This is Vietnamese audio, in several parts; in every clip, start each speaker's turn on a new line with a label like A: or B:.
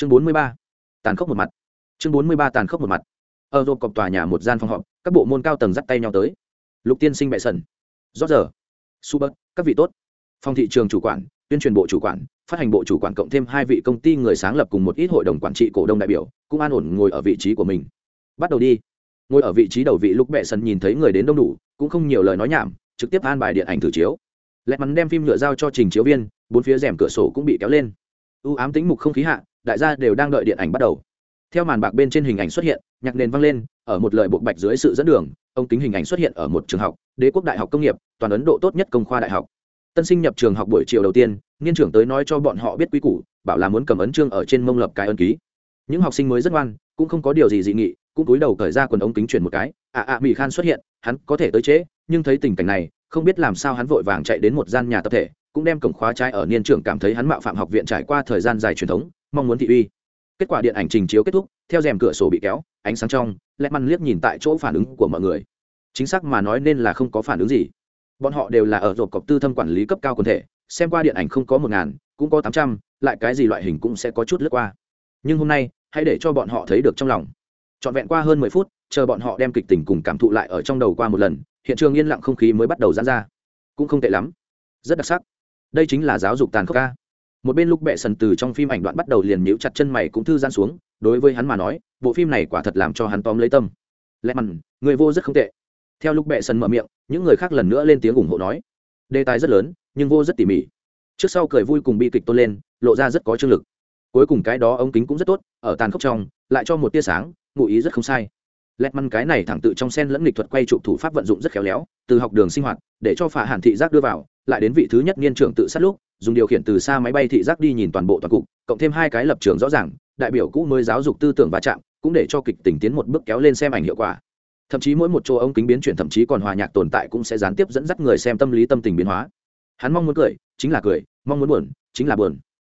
A: chương bốn mươi ba, tàn khốc một mặt. Chương bốn mươi ba, tàn khốc một mặt. Ở rộp cọc tòa nhà một gian phòng họp, các bộ môn cao tầng dắt tay nhau tới. Lục tiên sinh bệ sần. Rót giờ. Su các vị tốt. Phòng thị trường chủ quản, tuyên truyền bộ chủ quản, phát hành bộ chủ quản cộng thêm hai vị công ty người sáng lập cùng một ít hội đồng quản trị cổ đông đại biểu, cũng an ổn ngồi ở vị trí của mình. Bắt đầu đi. Ngồi ở vị trí đầu vị lúc bệ sần nhìn thấy người đến đông đủ, cũng không nhiều lời nói nhảm, trực tiếp an bài điện ảnh thử chiếu. Lẹt mắn đem phim nhựa giao cho trình chiếu viên, bốn phía rèm cửa sổ cũng bị kéo lên. U ám tính mục không khí hạ đại gia đều đang đợi điện ảnh bắt đầu. Theo màn bạc bên trên hình ảnh xuất hiện, nhạc nền vang lên, ở một lời bộ bạch dưới sự dẫn đường, ông kính hình ảnh xuất hiện ở một trường học, đế quốc đại học công nghiệp, toàn ấn độ tốt nhất công khoa đại học. Tân sinh nhập trường học buổi chiều đầu tiên nghiên trưởng tới nói cho bọn họ biết quy củ, bảo là muốn cầm ấn trương ở trên mông lập cái ấn ký. Những học sinh mới rất ngoan, cũng không có điều gì dị nghị, cũng cúi đầu cởi ra quần ống kính chuyển một cái. Ạ ạ mỹ khan xuất hiện, hắn có thể tới trễ, nhưng thấy tình cảnh này, không biết làm sao hắn vội vàng chạy đến một gian nhà tập thể, cũng đem cổng khóa trái ở niên trưởng cảm thấy hắn mạo phạm học viện trải qua thời gian dài truyền thống mong muốn thị uy. Kết quả điện ảnh trình chiếu kết thúc, theo rèm cửa sổ bị kéo, ánh sáng trong lẹ măn liếc nhìn tại chỗ phản ứng của mọi người. Chính xác mà nói nên là không có phản ứng gì. Bọn họ đều là ở rộp cọc tư thâm quản lý cấp cao quần thể, xem qua điện ảnh không có một ngàn, cũng có tám trăm, lại cái gì loại hình cũng sẽ có chút lướt qua. Nhưng hôm nay, hãy để cho bọn họ thấy được trong lòng. Trọn vẹn qua hơn mười phút, chờ bọn họ đem kịch tình cùng cảm thụ lại ở trong đầu qua một lần, hiện trường yên lặng không khí mới bắt đầu giãn ra. Cũng không tệ lắm. Rất đặc sắc. Đây chính là giáo dục tàn khốc ca một bên lúc bệ sần từ trong phim ảnh đoạn bắt đầu liền nhíu chặt chân mày cũng thư giãn xuống, đối với hắn mà nói, bộ phim này quả thật làm cho hắn tóm lấy tâm. Lẽ mặn, người vô rất không tệ. Theo lúc bệ sần mở miệng, những người khác lần nữa lên tiếng ủng hộ nói, đề tài rất lớn, nhưng vô rất tỉ mỉ. Trước sau cười vui cùng bi kịch tôn lên, lộ ra rất có chương lực. Cuối cùng cái đó ống kính cũng rất tốt, ở tàn khốc trong, lại cho một tia sáng, ngụ ý rất không sai. Lẹt măn cái này thẳng tự trong sen lẫn lịch thuật quay trụ thủ pháp vận dụng rất khéo léo, từ học đường sinh hoạt, để cho phả hàn thị giác đưa vào lại đến vị thứ nhất niên trưởng tự sát lúc, dùng điều khiển từ xa máy bay thị giác đi nhìn toàn bộ toàn cục, cộng thêm hai cái lập trường rõ ràng, đại biểu cũ mới giáo dục tư tưởng va chạm cũng để cho kịch tình tiến một bước kéo lên xem ảnh hiệu quả. Thậm chí mỗi một chỗ ống kính biến chuyển thậm chí còn hòa nhạc tồn tại cũng sẽ gián tiếp dẫn dắt người xem tâm lý tâm tình biến hóa. Hắn mong muốn cười, chính là cười, mong muốn buồn, chính là buồn.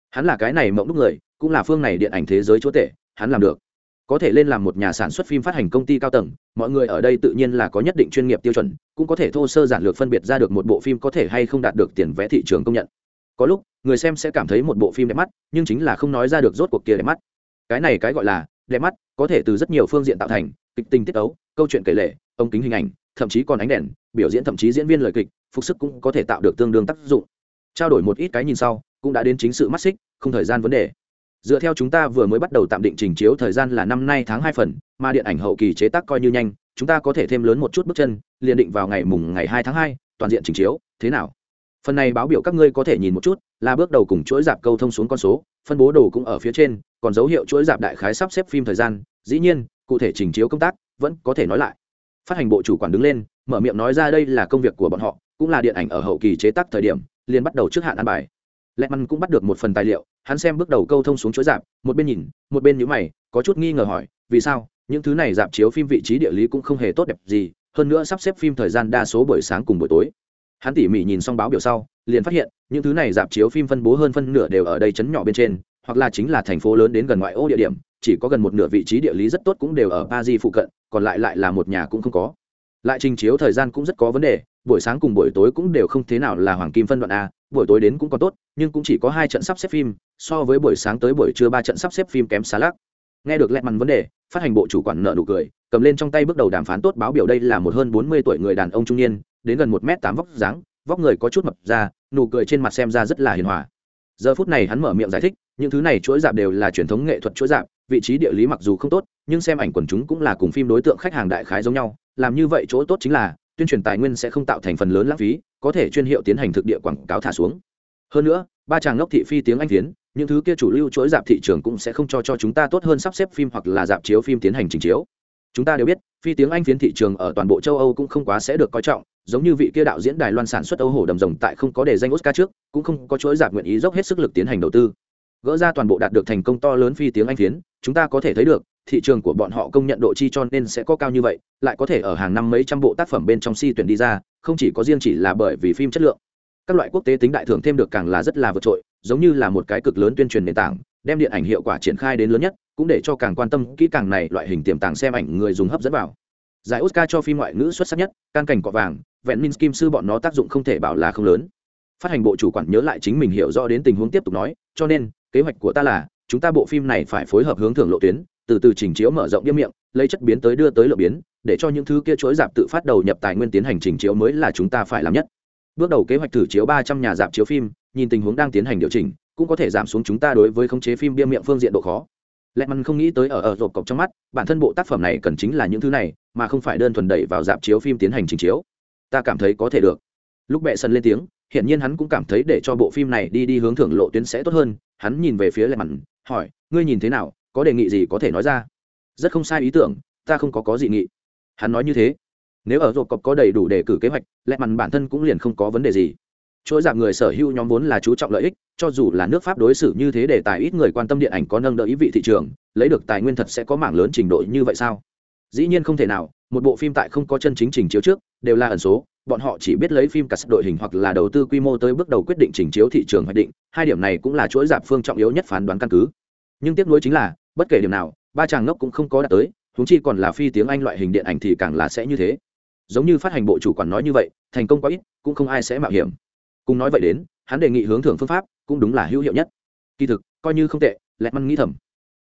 A: Hắn là cái này mộng đúc người, cũng là phương này điện ảnh thế giới chúa tể, hắn làm được có thể lên làm một nhà sản xuất phim phát hành công ty cao tầng, mọi người ở đây tự nhiên là có nhất định chuyên nghiệp tiêu chuẩn, cũng có thể thô sơ giản lược phân biệt ra được một bộ phim có thể hay không đạt được tiền vé thị trường công nhận. Có lúc, người xem sẽ cảm thấy một bộ phim đẹp mắt, nhưng chính là không nói ra được rốt cuộc kia đẹp mắt. Cái này cái gọi là đẹp mắt, có thể từ rất nhiều phương diện tạo thành, kịch tình tiết ấu câu chuyện kể lệ ống kính hình ảnh, thậm chí còn ánh đèn, biểu diễn thậm chí diễn viên lời kịch, phục sức cũng có thể tạo được tương đương tác dụng. Trao đổi một ít cái nhìn sau, cũng đã đến chính sự mắt xích, không thời gian vấn đề dựa theo chúng ta vừa mới bắt đầu tạm định trình chiếu thời gian là năm nay tháng hai phần, mà điện ảnh hậu kỳ chế tác coi như nhanh, chúng ta có thể thêm lớn một chút bước chân, liền định vào ngày mùng ngày hai tháng hai, toàn diện trình chiếu, thế nào? Phần này báo biểu các ngươi có thể nhìn một chút, là bước đầu cùng chuỗi dạp câu thông xuống con số, phân bố đồ cũng ở phía trên, còn dấu hiệu chuỗi dạp đại khái sắp xếp phim thời gian, dĩ nhiên, cụ thể trình chiếu công tác, vẫn có thể nói lại. Phát hành bộ chủ quản đứng lên, mở miệng nói ra đây là công việc của bọn họ, cũng là điện ảnh ở hậu kỳ chế tác thời điểm, liền bắt đầu trước hạn ăn bài lẹ măn cũng bắt được một phần tài liệu, hắn xem bước đầu câu thông xuống chuỗi dạp, một bên nhìn, một bên nhữ mày, có chút nghi ngờ hỏi, vì sao? Những thứ này dạp chiếu phim vị trí địa lý cũng không hề tốt đẹp gì, hơn nữa sắp xếp phim thời gian đa số buổi sáng cùng buổi tối. Hắn tỉ mỉ nhìn xong báo biểu sau, liền phát hiện, những thứ này dạp chiếu phim phân bố hơn phân nửa đều ở đây chấn nhỏ bên trên, hoặc là chính là thành phố lớn đến gần ngoại ô địa điểm, chỉ có gần một nửa vị trí địa lý rất tốt cũng đều ở ba di phụ cận, còn lại lại là một nhà cũng không có. Lại trình chiếu thời gian cũng rất có vấn đề buổi sáng cùng buổi tối cũng đều không thế nào là hoàng kim phân đoạn a, buổi tối đến cũng còn tốt, nhưng cũng chỉ có hai trận sắp xếp phim, so với buổi sáng tới buổi trưa ba trận sắp xếp phim kém xa lắc. Nghe được lẹt mằn vấn đề, phát hành bộ chủ quản nợ nụ cười, cầm lên trong tay bước đầu đàm phán tốt báo biểu đây là một hơn bốn mươi tuổi người đàn ông trung niên, đến gần một m tám vóc dáng, vóc người có chút mập ra, nụ cười trên mặt xem ra rất là hiền hòa. Giờ phút này hắn mở miệng giải thích, những thứ này chuỗi dạp đều là truyền thống nghệ thuật chuỗi dạp, vị trí địa lý mặc dù không tốt, nhưng xem ảnh quần chúng cũng là cùng phim đối tượng khách hàng đại khái giống nhau, làm như vậy chỗ tốt chính là tuyên truyền tài nguyên sẽ không tạo thành phần lớn lãng phí, có thể chuyên hiệu tiến hành thực địa quảng cáo thả xuống. Hơn nữa, ba chàng ngốc thị phi tiếng anh tiến, những thứ kia chủ lưu chuỗi dạp thị trường cũng sẽ không cho cho chúng ta tốt hơn sắp xếp phim hoặc là dạp chiếu phim tiến hành trình chiếu. Chúng ta đều biết, phi tiếng anh phiến thị trường ở toàn bộ châu âu cũng không quá sẽ được coi trọng, giống như vị kia đạo diễn đài loan sản xuất âu Hồ đầm rồng tại không có đề danh oscar trước, cũng không có chuỗi dạp nguyện ý dốc hết sức lực tiến hành đầu tư. Gỡ ra toàn bộ đạt được thành công to lớn phi tiếng anh phiến, chúng ta có thể thấy được thị trường của bọn họ công nhận độ chi cho nên sẽ có cao như vậy, lại có thể ở hàng năm mấy trăm bộ tác phẩm bên trong si tuyển đi ra, không chỉ có riêng chỉ là bởi vì phim chất lượng. Các loại quốc tế tính đại thưởng thêm được càng là rất là vượt trội, giống như là một cái cực lớn tuyên truyền nền tảng, đem điện ảnh hiệu quả triển khai đến lớn nhất, cũng để cho càng quan tâm kỹ càng này loại hình tiềm tàng xem ảnh người dùng hấp dẫn vào. Giải oscar cho phim ngoại ngữ xuất sắc nhất, can cảnh cọ vàng, vẹn minh kim sư bọn nó tác dụng không thể bảo là không lớn. Phát hành bộ chủ quản nhớ lại chính mình hiểu rõ đến tình huống tiếp tục nói, cho nên, kế hoạch của ta là, chúng ta bộ phim này phải phối hợp hướng thưởng lộ tuyến từ từ chỉnh chiếu mở rộng đĩa miệng lấy chất biến tới đưa tới lượng biến để cho những thứ kia chuỗi dạp tự phát đầu nhập tài nguyên tiến hành chỉnh chiếu mới là chúng ta phải làm nhất. Bước đầu kế hoạch thử chiếu ba trăm nhà dạp chiếu phim nhìn tình huống đang tiến hành điều chỉnh cũng có thể giảm xuống chúng ta đối với khống chế phim bia miệng phương diện độ khó. Lehman không nghĩ tới ở ở rộp cọc trong mắt bản thân bộ tác phẩm này cần chính là những thứ này mà không phải đơn thuần đẩy vào dạp chiếu phim tiến hành trình chiếu. Ta cảm thấy có thể được. Lúc bệ sân lên tiếng hiển nhiên hắn cũng cảm thấy để cho bộ phim này đi đi hướng thưởng lộ tuyến sẽ tốt hơn. Hắn nhìn về phía Lehman, hỏi ngươi nhìn thế nào? Có đề nghị gì có thể nói ra? Rất không sai ý tưởng, ta không có có dị nghị. Hắn nói như thế. Nếu ở rộp cọp có đầy đủ đề cử kế hoạch lẹ mắn bản thân cũng liền không có vấn đề gì. Chuỗi dạng người sở hữu nhóm vốn là chú trọng lợi ích, cho dù là nước pháp đối xử như thế để tài ít người quan tâm điện ảnh có nâng đỡ ý vị thị trường, lấy được tài nguyên thật sẽ có mảng lớn trình độ như vậy sao? Dĩ nhiên không thể nào, một bộ phim tại không có chân chính trình chiếu trước, đều là ẩn số, bọn họ chỉ biết lấy phim cả đội hình hoặc là đầu tư quy mô tới bước đầu quyết định trình chiếu thị trường hoạch định, hai điểm này cũng là chuỗi giảm phương trọng yếu nhất phán đoán căn cứ. Nhưng tiếc nuối chính là bất kể điểm nào, ba chàng ngốc cũng không có đạt tới húng chi còn là phi tiếng anh loại hình điện ảnh thì càng là sẽ như thế. Giống như phát hành bộ chủ quản nói như vậy, thành công quá ít, cũng không ai sẽ mạo hiểm. Cùng nói vậy đến, hắn đề nghị hướng thưởng phương pháp cũng đúng là hữu hiệu nhất. Kỳ thực, coi như không tệ lẹt măn nghĩ thầm.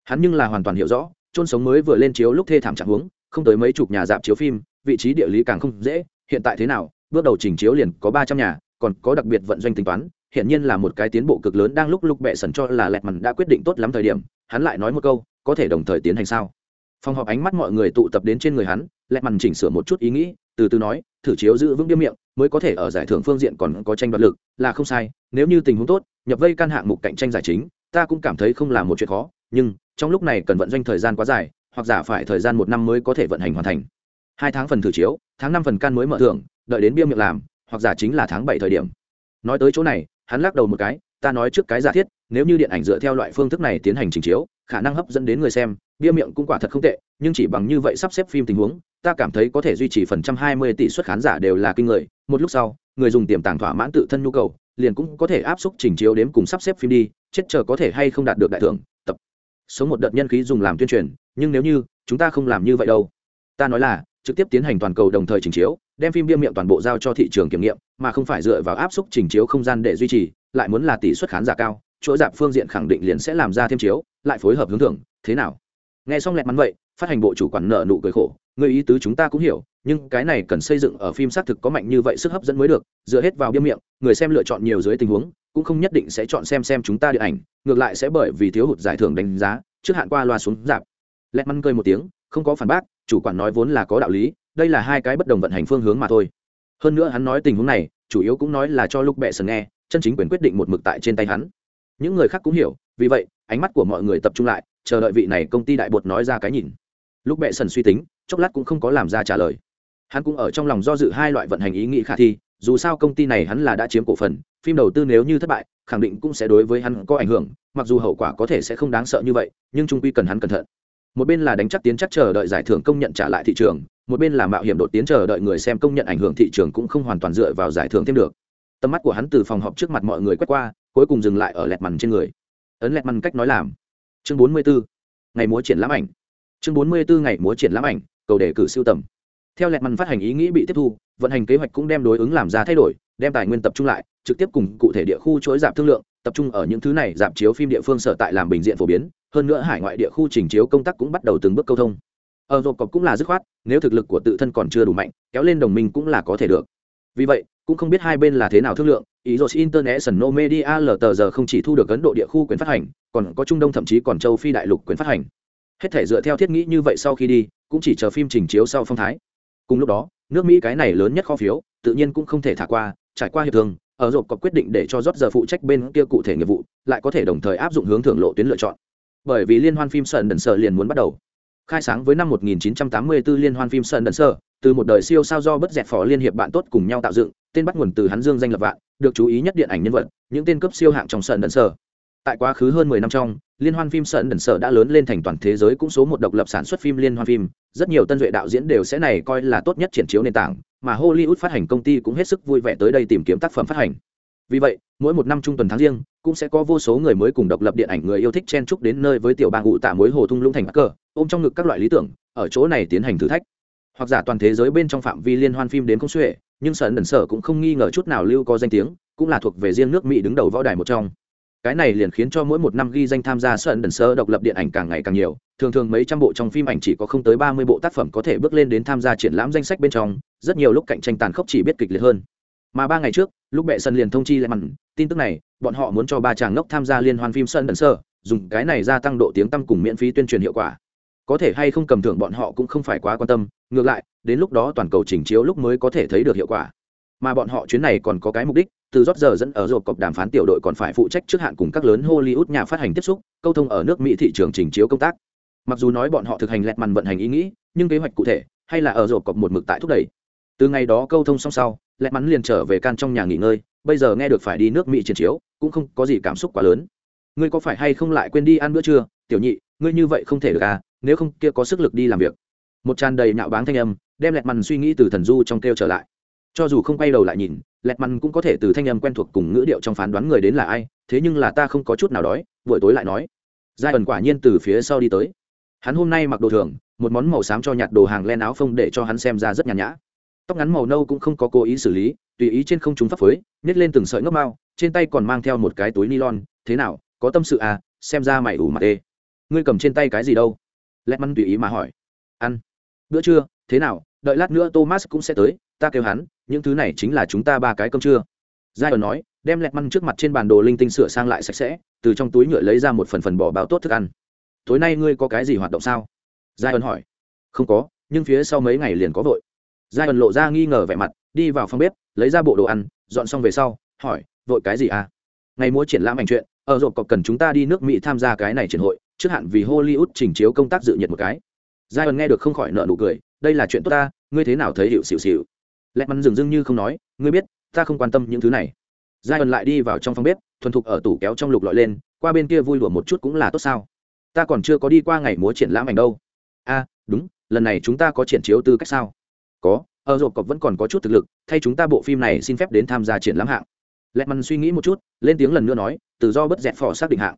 A: Hắn nhưng là hoàn toàn hiểu rõ, chôn sống mới vừa lên chiếu lúc thê thảm trạng huống, không tới mấy chục nhà dạp chiếu phim, vị trí địa lý càng không dễ, hiện tại thế nào, bước đầu chỉnh chiếu liền có ba trăm nhà, còn có đặc biệt vận doanh tính toán hiện nhiên là một cái tiến bộ cực lớn đang lúc lúc bệ sần cho là lẹt mằn đã quyết định tốt lắm thời điểm hắn lại nói một câu, có thể đồng thời tiến hành sao? Phòng họp ánh mắt mọi người tụ tập đến trên người hắn lẹt mằn chỉnh sửa một chút ý nghĩ, từ từ nói, thử chiếu giữ vững biếm miệng, mới có thể ở giải thưởng phương diện còn có tranh đoạt lực, là không sai, nếu như tình huống tốt, nhập vây căn hạng mục cạnh tranh giải chính, ta cũng cảm thấy không là một chuyện khó, nhưng, trong lúc này cần vận doanh thời gian quá dài, hoặc giả phải thời gian một năm mới có thể vận hành hoàn thành. Hai tháng phần thử chiếu, tháng năm phần can mới mở thưởng, đợi đến bia miệng làm, hoặc giả chính là tháng bảy thời điểm. Nói tới chỗ này, hắn lắc đầu một cái ta nói trước cái giả thiết, nếu như điện ảnh dựa theo loại phương thức này tiến hành trình chiếu, khả năng hấp dẫn đến người xem, bia miệng cũng quả thật không tệ, nhưng chỉ bằng như vậy sắp xếp phim tình huống, ta cảm thấy có thể duy trì phần trăm hai mươi tỷ suất khán giả đều là kinh người, một lúc sau, người dùng tiềm tàng thỏa mãn tự thân nhu cầu, liền cũng có thể áp xúc trình chiếu đếm cùng sắp xếp phim đi, chết chờ có thể hay không đạt được đại thưởng, tập. Sống một đợt nhân khí dùng làm tuyên truyền, nhưng nếu như, chúng ta không làm như vậy đâu. Ta nói là, trực tiếp tiến hành toàn cầu đồng thời trình chiếu, đem phim bia miệng toàn bộ giao cho thị trường kiểm nghiệm, mà không phải dựa vào áp suất trình chiếu không gian để duy trì lại muốn là tỷ suất khán giả cao chỗ dạp phương diện khẳng định liền sẽ làm ra thêm chiếu, lại phối hợp hướng thưởng, thế nào? Nghe xong lẹt mắn vậy, phát hành bộ chủ quản nợ nụ cười khổ, người ý tứ chúng ta cũng hiểu, nhưng cái này cần xây dựng ở phim xác thực có mạnh như vậy sức hấp dẫn mới được, dựa hết vào biêm miệng, người xem lựa chọn nhiều dưới tình huống, cũng không nhất định sẽ chọn xem xem chúng ta điện ảnh, ngược lại sẽ bởi vì thiếu hụt giải thưởng đánh giá, trước hạn qua loa xuống giảm lẹt mắn cười một tiếng, không có phản bác, chủ quản nói vốn là có đạo lý, đây là hai cái bất đồng vận hành phương hướng mà thôi. Hơn nữa hắn nói tình huống này, chủ yếu cũng nói là cho lúc bệ sần nghe chân chính quyền quyết định một mực tại trên tay hắn. Những người khác cũng hiểu, vì vậy, ánh mắt của mọi người tập trung lại, chờ đợi vị này công ty đại bột nói ra cái nhìn. Lúc bệ sần suy tính, chốc lát cũng không có làm ra trả lời. Hắn cũng ở trong lòng do dự hai loại vận hành ý nghĩ khả thi, dù sao công ty này hắn là đã chiếm cổ phần, phim đầu tư nếu như thất bại, khẳng định cũng sẽ đối với hắn có ảnh hưởng, mặc dù hậu quả có thể sẽ không đáng sợ như vậy, nhưng trung quy cần hắn cẩn thận. Một bên là đánh chắc tiến chắc chờ đợi giải thưởng công nhận trả lại thị trường, một bên là mạo hiểm đột tiến chờ đợi người xem công nhận ảnh hưởng thị trường cũng không hoàn toàn dựa vào giải thưởng thêm được tầm mắt của hắn từ phòng họp trước mặt mọi người quét qua, cuối cùng dừng lại ở lẹt mằn trên người. Ấn lẹt mằn cách nói làm. Chương bốn mươi bốn ngày múa triển lãm ảnh. Chương bốn mươi bốn ngày múa triển lãm ảnh, cầu đề cử siêu tầm. Theo lẹt mằn phát hành ý nghĩ bị tiếp thu, vận hành kế hoạch cũng đem đối ứng làm ra thay đổi, đem tài nguyên tập trung lại, trực tiếp cùng cụ thể địa khu chuỗi giảm thương lượng, tập trung ở những thứ này giảm chiếu phim địa phương sở tại làm bình diện phổ biến, hơn nữa hải ngoại địa khu trình chiếu công tác cũng bắt đầu từng bước câu thông. Ở rộp cọc cũng là dứt khoát, nếu thực lực của tự thân còn chưa đủ mạnh, kéo lên đồng minh cũng là có thể được. Vì vậy cũng không biết hai bên là thế nào thương lượng, ý rồi international media ltg giờ không chỉ thu được ấn độ địa khu quyền phát hành, còn có trung đông thậm chí còn châu phi đại lục quyền phát hành. Hết thể dựa theo thiết nghĩ như vậy sau khi đi, cũng chỉ chờ phim trình chiếu sau phong thái. Cùng lúc đó, nước mỹ cái này lớn nhất kho phiếu, tự nhiên cũng không thể thả qua, trải qua hiệp thương, ở rộp có quyết định để cho rót giờ phụ trách bên kia cụ thể nghiệp vụ, lại có thể đồng thời áp dụng hướng thưởng lộ tuyến lựa chọn. Bởi vì liên hoan phim sơn đần sơ liền muốn bắt đầu. Khai sáng với năm 1984 liên hoan phim sơn đần sơ từ một đời siêu sao do bất dẹt phò liên hiệp bạn tốt cùng nhau tạo dựng, tên bắt nguồn từ hắn dương danh lập vạn, được chú ý nhất điện ảnh nhân vật, những tên cấp siêu hạng trong sơn đần sở. Tại quá khứ hơn 10 năm trong, liên hoan phim sơn đần sở đã lớn lên thành toàn thế giới cũng số một độc lập sản xuất phim liên hoan phim, rất nhiều tân duệ đạo diễn đều sẽ này coi là tốt nhất triển chiếu nền tảng, mà hollywood phát hành công ty cũng hết sức vui vẻ tới đây tìm kiếm tác phẩm phát hành. Vì vậy, mỗi một năm trung tuần tháng riêng, cũng sẽ có vô số người mới cùng độc lập điện ảnh người yêu thích chen chúc đến nơi với tiểu bang ngụ tạ mối hồ thung lũng thành cờ ôm trong ngực các loại lý tưởng, ở chỗ này tiến hành thử thách hoặc giả toàn thế giới bên trong phạm vi liên hoan phim đến không xuể, nhưng sơn đần sở cũng không nghi ngờ chút nào lưu có danh tiếng, cũng là thuộc về riêng nước mỹ đứng đầu võ đài một trong. Cái này liền khiến cho mỗi một năm ghi danh tham gia sân đần sơ độc lập điện ảnh càng ngày càng nhiều, thường thường mấy trăm bộ trong phim ảnh chỉ có không tới ba mươi bộ tác phẩm có thể bước lên đến tham gia triển lãm danh sách bên trong, rất nhiều lúc cạnh tranh tàn khốc chỉ biết kịch liệt hơn. Mà ba ngày trước, lúc bệ sân liền thông chi lại mặn, tin tức này, bọn họ muốn cho ba chàng ngốc tham gia liên hoan phim sơn đần sơ dùng cái này gia tăng độ tiếng tăm cùng miễn phí tuyên truyền hiệu quả có thể hay không cầm thưởng bọn họ cũng không phải quá quan tâm, ngược lại, đến lúc đó toàn cầu chỉnh chiếu lúc mới có thể thấy được hiệu quả. Mà bọn họ chuyến này còn có cái mục đích, từ rót giờ dẫn ở rộp cọc đàm phán tiểu đội còn phải phụ trách trước hạn cùng các lớn hollywood nhà phát hành tiếp xúc, câu thông ở nước mỹ thị trường trình chiếu công tác. Mặc dù nói bọn họ thực hành lẹt mằn vận hành ý nghĩ, nhưng kế hoạch cụ thể, hay là ở rộp cọc một mực tại thúc đẩy. Từ ngày đó câu thông xong sau, lẹt mắn liền trở về can trong nhà nghỉ ngơi, bây giờ nghe được phải đi nước mỹ triển chiếu, cũng không có gì cảm xúc quá lớn. Ngươi có phải hay không lại quên đi ăn bữa trưa? Tiểu nhị, ngươi như vậy không thể được à? Nếu không kia có sức lực đi làm việc. Một tràn đầy nhạo báng thanh âm, đem lẹt mằn suy nghĩ từ thần du trong kêu trở lại. Cho dù không quay đầu lại nhìn, lẹt mằn cũng có thể từ thanh âm quen thuộc cùng ngữ điệu trong phán đoán người đến là ai, thế nhưng là ta không có chút nào đói, buổi tối lại nói. Giai ẩn quả nhiên từ phía sau đi tới. Hắn hôm nay mặc đồ thường, một món màu xám cho nhạt đồ hàng len áo phông để cho hắn xem ra rất nhàn nhã. Tóc ngắn màu nâu cũng không có cố ý xử lý, tùy ý trên không chúng pháp phới, nhét lên từng sợi ngốc mao, trên tay còn mang theo một cái túi nylon. Thế nào, có tâm sự à xem ra mày ủ mặt ê. Ngươi cầm trên tay cái gì đâu? Lẹt măn tùy ý mà hỏi. Ăn. Bữa trưa, thế nào? Đợi lát nữa thomas cũng sẽ tới, ta kêu hắn, những thứ này chính là chúng ta ba cái cơm trưa. Giai ẩn nói, đem lẹt măn trước mặt trên bản đồ linh tinh sửa sang lại sạch sẽ, từ trong túi nhựa lấy ra một phần phần bỏ bao tốt thức ăn. Tối nay ngươi có cái gì hoạt động sao? Giai ẩn hỏi. Không có, nhưng phía sau mấy ngày liền có vội. Giai ẩn lộ ra nghi ngờ vẻ mặt, đi vào phòng bếp, lấy ra bộ đồ ăn, dọn xong về sau, hỏi, vội cái gì à? Ngày mua triển lãm ảnh chuyện, ở rộp cọc cần chúng ta đi nước mỹ tham gia cái này triển hội trước hạn vì hollywood trình chiếu công tác dự nhiệt một cái. Giai ẩn nghe được không khỏi nợ nụ cười, đây là chuyện tốt ta, ngươi thế nào thấy hiệu xịu xịu? Lẹ mắn dừng dưng như không nói, ngươi biết, ta không quan tâm những thứ này. Giai ẩn lại đi vào trong phòng bếp, thuần thục ở tủ kéo trong lục lọi lên, qua bên kia vui đùa một chút cũng là tốt sao? Ta còn chưa có đi qua ngày múa triển lãm ảnh đâu. A, đúng, lần này chúng ta có triển chiếu tư cách sao? Có, ở rộp cọc vẫn còn có chút thực lực, thay chúng ta bộ phim này xin phép đến tham gia triển lãm hạng. Lẹ mắn suy nghĩ một chút, lên tiếng lần nữa nói, tự do bất dẹt phò xác định hạng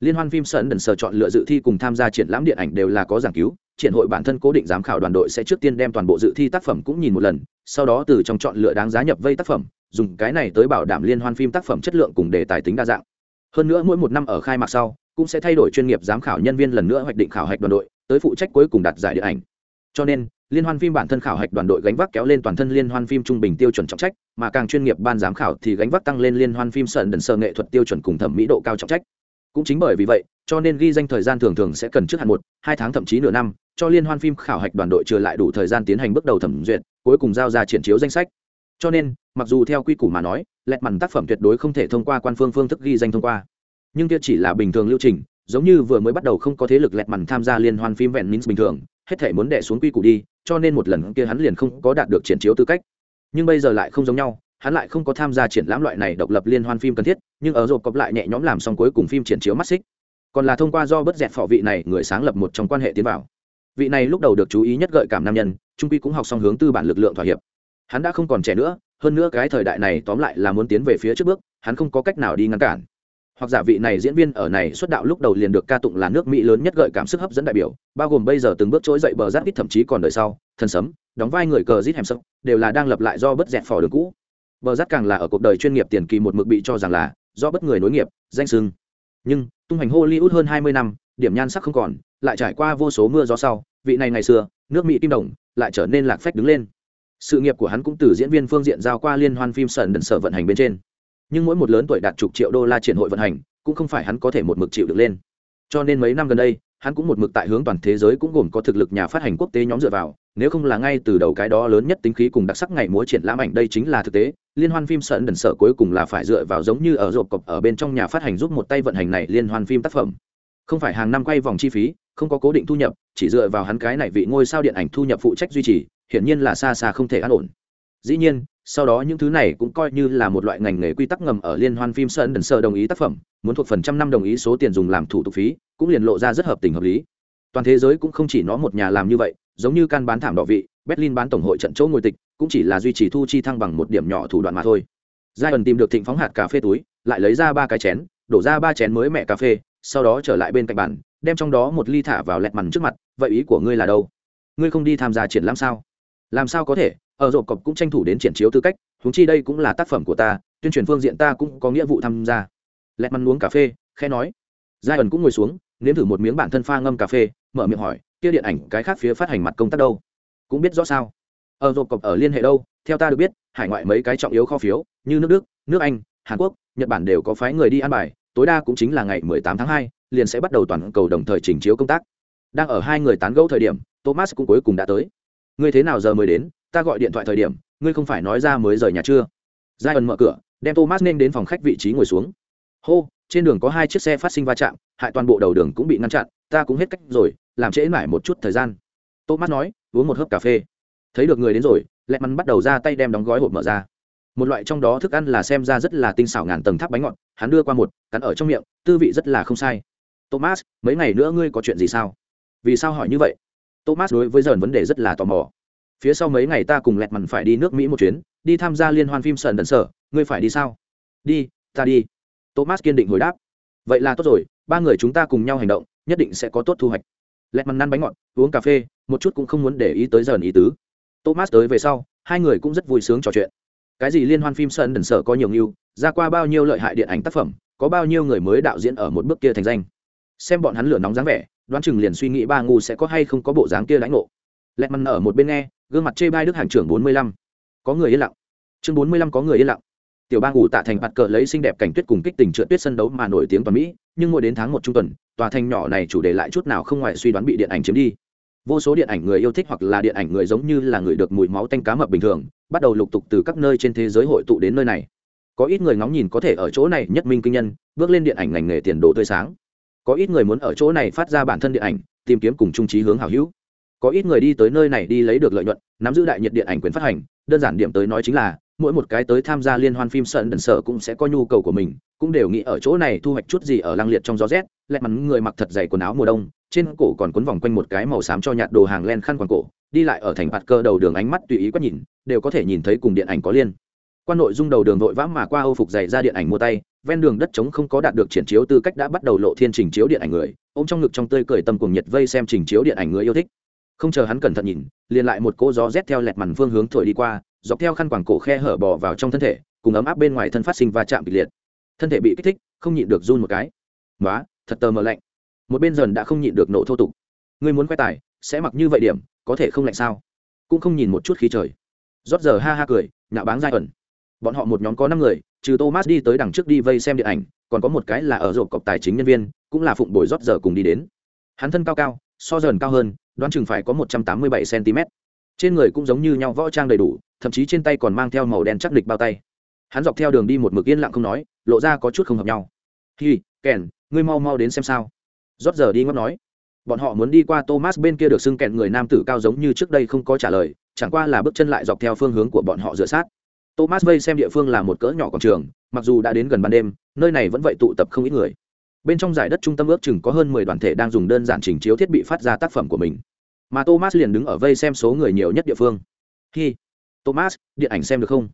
A: liên hoan phim sơn đần sở chọn lựa dự thi cùng tham gia triển lãm điện ảnh đều là có giảng cứu, triển hội bản thân cố định giám khảo đoàn đội sẽ trước tiên đem toàn bộ dự thi tác phẩm cũng nhìn một lần, sau đó từ trong chọn lựa đáng giá nhập vây tác phẩm, dùng cái này tới bảo đảm liên hoan phim tác phẩm chất lượng cùng đề tài tính đa dạng. Hơn nữa mỗi một năm ở khai mạc sau, cũng sẽ thay đổi chuyên nghiệp giám khảo nhân viên lần nữa hoạch định khảo hạch đoàn đội, tới phụ trách cuối cùng đạt giải điện ảnh. Cho nên, liên hoan phim bản thân khảo hạch đoàn đội gánh vác kéo lên toàn thân liên hoan phim trung bình tiêu chuẩn trọng trách, mà càng chuyên nghiệp ban giám khảo thì gánh vác tăng lên liên hoan phim sợn đần sơ nghệ thuật tiêu chuẩn cùng thẩm mỹ độ cao trọng trách cũng chính bởi vì vậy, cho nên ghi danh thời gian thường thường sẽ cần trước hạn một, hai tháng thậm chí nửa năm, cho liên hoan phim khảo hạch đoàn đội chưa lại đủ thời gian tiến hành bước đầu thẩm duyệt, cuối cùng giao ra triển chiếu danh sách. Cho nên, mặc dù theo quy củ mà nói, lẹt mằn tác phẩm tuyệt đối không thể thông qua quan phương phương thức ghi danh thông qua. Nhưng kia chỉ là bình thường lưu trình, giống như vừa mới bắt đầu không có thế lực lẹt mằn tham gia liên hoan phim vẹn minh bình thường, hết thể muốn đẻ xuống quy củ đi, cho nên một lần kia hắn liền không có đạt được triển chiếu tư cách. Nhưng bây giờ lại không giống nhau hắn lại không có tham gia triển lãm loại này độc lập liên hoan phim cần thiết, nhưng ở rộp cọp lại nhẹ nhõm làm xong cuối cùng phim triển chiếu mắt xích. Còn là thông qua do bất dẹt phỏ vị này người sáng lập một trong quan hệ tiến vào. Vị này lúc đầu được chú ý nhất gợi cảm nam nhân, trung quy cũng học xong hướng tư bản lực lượng thỏa hiệp. Hắn đã không còn trẻ nữa, hơn nữa cái thời đại này tóm lại là muốn tiến về phía trước bước, hắn không có cách nào đi ngăn cản. Hoặc giả vị này diễn viên ở này xuất đạo lúc đầu liền được ca tụng là nước mỹ lớn nhất gợi cảm sức hấp dẫn đại biểu, bao gồm bây giờ từng bước trỗi dậy bờ giáp ít thậm chí còn đời sau, thần sấm, đóng vai người cờ rít hèm sốc đều là đang lập lại do bất dẹt phò đường cũ bờ rát càng là ở cuộc đời chuyên nghiệp tiền kỳ một mực bị cho rằng là do bất người nối nghiệp, danh sưng. Nhưng, tung hành hollywood hơn hai mươi năm, điểm nhan sắc không còn, lại trải qua vô số mưa gió sau, vị này ngày xưa, nước mỹ kim đồng, lại trở nên lạc phách đứng lên. Sự nghiệp của hắn cũng từ diễn viên phương diện giao qua liên hoan phim sần đần sở vận hành bên trên. Nhưng mỗi một lớn tuổi đạt chục triệu đô la triển hội vận hành, cũng không phải hắn có thể một mực chịu được lên. Cho nên mấy năm gần đây hắn cũng một mực tại hướng toàn thế giới cũng gồm có thực lực nhà phát hành quốc tế nhóm dựa vào, nếu không là ngay từ đầu cái đó lớn nhất tính khí cùng đặc sắc ngày múa triển lãm ảnh đây chính là thực tế, liên hoan phim sợn đần sở cuối cùng là phải dựa vào giống như ở rộp cọc ở bên trong nhà phát hành giúp một tay vận hành này liên hoan phim tác phẩm. Không phải hàng năm quay vòng chi phí, không có cố định thu nhập, chỉ dựa vào hắn cái này vị ngôi sao điện ảnh thu nhập phụ trách duy trì, hiển nhiên là xa xa không thể an ổn dĩ nhiên, sau đó những thứ này cũng coi như là một loại ngành nghề quy tắc ngầm ở liên hoan phim sơn đần sơ đồng ý tác phẩm, muốn thuộc phần trăm năm đồng ý số tiền dùng làm thủ tục phí, cũng liền lộ ra rất hợp tình hợp lý. Toàn thế giới cũng không chỉ nó một nhà làm như vậy, giống như can bán thảm đỏ vị, berlin bán tổng hội trận chỗ ngồi tịch, cũng chỉ là duy trì thu chi thăng bằng một điểm nhỏ thủ đoạn mà thôi. Giai ẩn tìm được thịnh phóng hạt cà phê túi, lại lấy ra ba cái chén, đổ ra ba chén mới mẹ cà phê, sau đó trở lại bên cạnh bàn, đem trong đó một ly thả vào lẹt mằn trước mặt, vậy ý của ngươi là đâu? Ngươi không đi tham gia triển lãm sao? Làm sao có thể? Ở rộp cọc cũng tranh thủ đến triển chiếu tư cách húng chi đây cũng là tác phẩm của ta tuyên truyền phương diện ta cũng có nghĩa vụ tham gia. Lẹt mắn uống cà phê khe nói. Giai ẩn cũng ngồi xuống nếm thử một miếng bản thân pha ngâm cà phê mở miệng hỏi kia điện ảnh cái khác phía phát hành mặt công tác đâu? Cũng biết rõ sao. Ở rộp cọc ở liên hệ đâu? Theo ta được biết hải ngoại mấy cái trọng yếu kho phiếu như nước đức nước anh hàn quốc nhật bản đều có phái người đi ăn bài tối đa cũng chính là ngày 18 tháng 2, liền sẽ bắt đầu toàn cầu đồng thời chỉnh chiếu công tác. Đang ở hai người tán gẫu thời điểm thomas cũng cuối cùng đã tới. Ngươi thế nào giờ mới đến? Ta gọi điện thoại thời điểm, ngươi không phải nói ra mới rời nhà chưa? Giai ẩn mở cửa, đem thomas nên đến phòng khách vị trí ngồi xuống. Hô, trên đường có hai chiếc xe phát sinh va chạm, hại toàn bộ đầu đường cũng bị ngăn chặn, ta cũng hết cách rồi, làm trễ mãi một chút thời gian. Thomas nói, uống một hớp cà phê. Thấy được người đến rồi, lẹ mắn bắt đầu ra tay đem đóng gói hộp mở ra. Một loại trong đó thức ăn là xem ra rất là tinh xảo ngàn tầng tháp bánh ngọt, hắn đưa qua một, cắn ở trong miệng, tư vị rất là không sai. Thomas, mấy ngày nữa ngươi có chuyện gì sao? Vì sao hỏi như vậy? Thomas đối với dần vấn đề rất là tò mò phía sau mấy ngày ta cùng lẹt mằn phải đi nước mỹ một chuyến, đi tham gia liên hoan phim sờn đần sở, ngươi phải đi sao? Đi, ta đi. Thomas kiên định hồi đáp. Vậy là tốt rồi, ba người chúng ta cùng nhau hành động, nhất định sẽ có tốt thu hoạch. Lẹt mằn năn bánh ngọt, uống cà phê, một chút cũng không muốn để ý tới dần ý tứ. Thomas tới về sau, hai người cũng rất vui sướng trò chuyện. Cái gì liên hoan phim sân đần sở có nhiều nghiêu, ra qua bao nhiêu lợi hại điện ảnh tác phẩm, có bao nhiêu người mới đạo diễn ở một bước kia thành danh. Xem bọn hắn lửa nóng dáng vẻ, đoán chừng liền suy nghĩ ba ngu sẽ có hay không có bộ dáng kia lãnh ngộ. Lẹt mằn ở một bên nghe gương mặt chê bai đức hàng trưởng bốn mươi lăm. Có người yên lặng. Chương bốn mươi lăm có người yên lặng. Tiểu bang ngủ tạ thành bạt cờ lấy xinh đẹp cảnh tuyết cùng kích tình trượt tuyết sân đấu mà nổi tiếng toàn mỹ, nhưng mỗi đến tháng một trung tuần, tòa thành nhỏ này chủ đề lại chút nào không ngoài suy đoán bị điện ảnh chiếm đi. Vô số điện ảnh người yêu thích hoặc là điện ảnh người giống như là người được mùi máu tanh cá mập bình thường, bắt đầu lục tục từ các nơi trên thế giới hội tụ đến nơi này. Có ít người ngóng nhìn có thể ở chỗ này nhất minh kinh nhân, bước lên điện ảnh ngành nghề tiền đồ tươi sáng. Có ít người muốn ở chỗ này phát ra bản thân điện ảnh, tìm kiếm cùng trung trí hướng hảo hữu có ít người đi tới nơi này đi lấy được lợi nhuận, nắm giữ đại nhiệt điện ảnh quyền phát hành. Đơn giản điểm tới nói chính là, mỗi một cái tới tham gia liên hoan phim sợn đần sở cũng sẽ có nhu cầu của mình, cũng đều nghĩ ở chỗ này thu hoạch chút gì ở lăng liệt trong gió rét. Lẹ mắn người mặc thật dày quần áo mùa đông, trên cổ còn quấn vòng quanh một cái màu xám cho nhạt đồ hàng len khăn quàng cổ, đi lại ở thành bạt cơ đầu đường ánh mắt tùy ý quét nhìn, đều có thể nhìn thấy cùng điện ảnh có liên. Quan nội dung đầu đường vội vã mà qua âu phục dày ra điện ảnh mua tay, ven đường đất trống không có đạt được triển chiếu tư cách đã bắt đầu lộ thiên trình chiếu điện ảnh người ô m trong ngực trong tươi cười tâm cùng nhiệt vây xem trình chiếu điện ảnh người yêu thích không chờ hắn cẩn thận nhìn, liền lại một cỗ gió rét theo lẹt màn phương hướng thổi đi qua, dọc theo khăn quàng cổ khe hở bò vào trong thân thể, cùng ấm áp bên ngoài thân phát sinh va chạm kịch liệt. Thân thể bị kích thích, không nhịn được run một cái. Nói thật tờ mờ lạnh. Một bên dần đã không nhịn được nổ thô tục. Ngươi muốn quay tài, sẽ mặc như vậy điểm, có thể không lạnh sao? Cũng không nhìn một chút khí trời. Rót giờ ha ha cười, nhạo báng giai ẩn. Bọn họ một nhóm có năm người, trừ thomas đi tới đằng trước đi vây xem điện ảnh, còn có một cái là ở rộp cọc tài chính nhân viên, cũng là phụng bồi rót giờ cùng đi đến. Hắn thân cao cao so dần cao hơn, đoán chừng phải có một trăm tám mươi bảy cm. Trên người cũng giống như nhau, võ trang đầy đủ, thậm chí trên tay còn mang theo màu đen chắc địch bao tay. Hắn dọc theo đường đi một mực yên lặng không nói, lộ ra có chút không hợp nhau. Hi, kèn, ngươi mau mau đến xem sao. Rót giờ đi ngót nói. Bọn họ muốn đi qua thomas bên kia được xưng kẹn người nam tử cao giống như trước đây không có trả lời, chẳng qua là bước chân lại dọc theo phương hướng của bọn họ dựa sát. Thomas vây xem địa phương là một cỡ nhỏ quảng trường, mặc dù đã đến gần ban đêm, nơi này vẫn vậy tụ tập không ít người bên trong giải đất trung tâm ước chừng có hơn mười đoàn thể đang dùng đơn giản trình chiếu thiết bị phát ra tác phẩm của mình. Mà thomas liền đứng ở vây xem số người nhiều nhất địa phương. Hi, thomas, điện ảnh xem được không?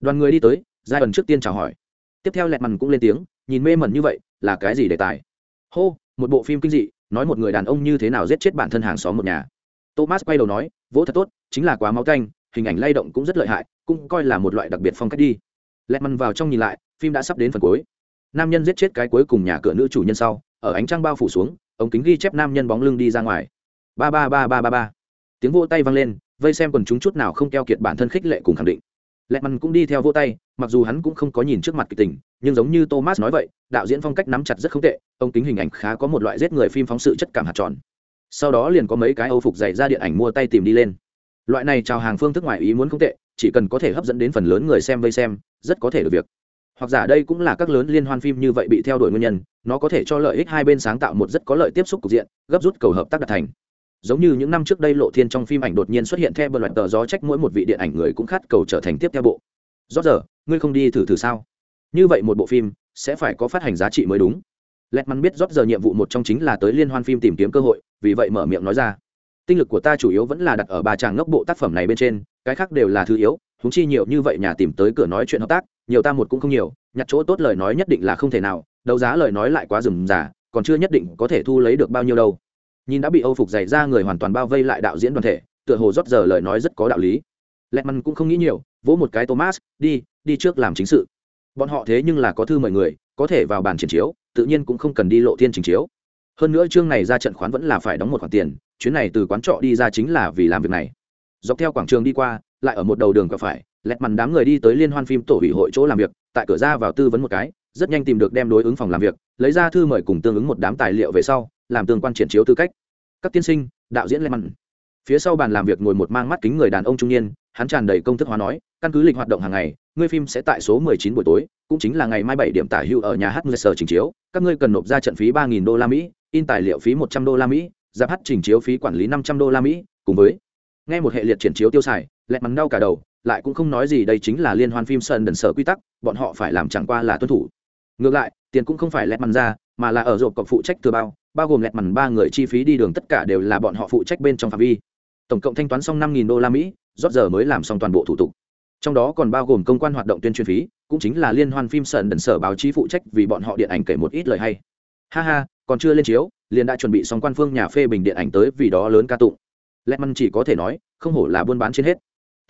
A: Đoàn người đi tới giai ẩn trước tiên chào hỏi. Tiếp theo lẹt mằn cũng lên tiếng, nhìn mê mẩn như vậy, là cái gì đề tài? Hô, một bộ phim kinh dị, nói một người đàn ông như thế nào giết chết bản thân hàng xóm một nhà. Thomas quay đầu nói, vỗ thật tốt, chính là quá máu canh, hình ảnh lay động cũng rất lợi hại, cũng coi là một loại đặc biệt phong cách đi. Lẹt mằn vào trong nhìn lại, phim đã sắp đến phần cuối nam nhân giết chết cái cuối cùng nhà cửa nữ chủ nhân sau, ở ánh trăng bao phủ xuống, ống kính ghi chép nam nhân bóng lưng đi ra ngoài. Ba ba ba ba ba ba. Tiếng vỗ tay vang lên, vây xem quần chúng chút nào không keo kiệt bản thân khích lệ cùng khẳng định. Lẹ mằn cũng đi theo vỗ tay, mặc dù hắn cũng không có nhìn trước mặt kịch tình, nhưng giống như thomas nói vậy, đạo diễn phong cách nắm chặt rất không tệ ông kính hình ảnh khá có một loại giết người phim phóng sự chất cảm hạt tròn. Sau đó liền có mấy cái âu phục dày ra điện ảnh mua tay tìm đi lên. Loại này chào hàng phương thức ngoài ý muốn không tệ, chỉ cần có thể hấp dẫn đến phần lớn người xem vây xem, rất có thể được việc hoặc giả đây cũng là các lớn liên hoan phim như vậy bị theo đuổi nguyên nhân, nó có thể cho lợi ích hai bên sáng tạo một rất có lợi tiếp xúc cục diện, gấp rút cầu hợp tác đạt thành. Giống như những năm trước đây lộ thiên trong phim ảnh đột nhiên xuất hiện theo bờ loạt tờ gió trách mỗi một vị điện ảnh người cũng khát cầu trở thành tiếp theo bộ. Rót giờ, ngươi không đi thử thử sao? Như vậy một bộ phim, sẽ phải có phát hành giá trị mới đúng. Lẹt mắn biết rót giờ nhiệm vụ một trong chính là tới liên hoan phim tìm kiếm cơ hội, vì vậy mở miệng nói ra. Tinh lực của ta chủ yếu vẫn là đặt ở bà chàng ngốc bộ tác phẩm này bên trên, cái khác đều là thứ yếu húng chi nhiều như vậy nhà tìm tới cửa nói chuyện hợp tác nhiều ta một cũng không nhiều, nhặt chỗ tốt lời nói nhất định là không thể nào, đấu giá lời nói lại quá rườm rà, còn chưa nhất định có thể thu lấy được bao nhiêu đâu. Nhìn đã bị âu phục dày ra người hoàn toàn bao vây lại đạo diễn đoàn thể, tựa hồ rót giờ lời nói rất có đạo lý. Lẹt măn cũng không nghĩ nhiều, vỗ một cái thomas, đi đi trước làm chính sự. Bọn họ thế nhưng là có thư mời người, có thể vào bàn triển chiếu, tự nhiên cũng không cần đi lộ thiên trình chiếu. Hơn nữa chương này ra trận khoán vẫn là phải đóng một khoản tiền, chuyến này từ quán trọ đi ra chính là vì làm việc này. Dọc theo quảng trường đi qua, lại ở một đầu đường quẹo phải lẹt mằn đám người đi tới liên hoan phim tổ ủy hội chỗ làm việc, tại cửa ra vào tư vấn một cái, rất nhanh tìm được đem đối ứng phòng làm việc, lấy ra thư mời cùng tương ứng một đám tài liệu về sau, làm tương quan triển chiếu tư cách. Các tiên sinh, đạo diễn lẹt mằn. Phía sau bàn làm việc ngồi một mang mắt kính người đàn ông trung niên, hắn tràn đầy công thức hóa nói, căn cứ lịch hoạt động hàng ngày, ngươi phim sẽ tại số 19 buổi tối, cũng chính là ngày mai 7 điểm tả hữu ở nhà hát sở trình chiếu, các ngươi cần nộp ra trận phí 3.000 đô la mỹ, in tài liệu phí 100 đô la mỹ, giáp hát trình chiếu phí quản lý 500 đô la mỹ, cùng với nghe một hệ liệt triển chiếu tiêu xài, lẹt mắn đau cả đầu lại cũng không nói gì, đây chính là liên hoan phim sơn đần sở quy tắc, bọn họ phải làm chẳng qua là tuân thủ. Ngược lại, tiền cũng không phải lẹt mằn ra, mà là ở rộp cọc phụ trách thừa bao bao gồm lẹt mằn ba người chi phí đi đường tất cả đều là bọn họ phụ trách bên trong phạm vi. Tổng cộng thanh toán xong năm đô la mỹ, rót giờ mới làm xong toàn bộ thủ tục. Trong đó còn bao gồm công quan hoạt động tuyên truyền phí, cũng chính là liên hoan phim sơn đần sở báo chí phụ trách vì bọn họ điện ảnh kể một ít lời hay. Ha ha, còn chưa lên chiếu, liền đã chuẩn bị xong quan phương nhà phê bình điện ảnh tới vì đó lớn ca tụng. Lẹt mằn chỉ có thể nói, không hổ là buôn bán trên hết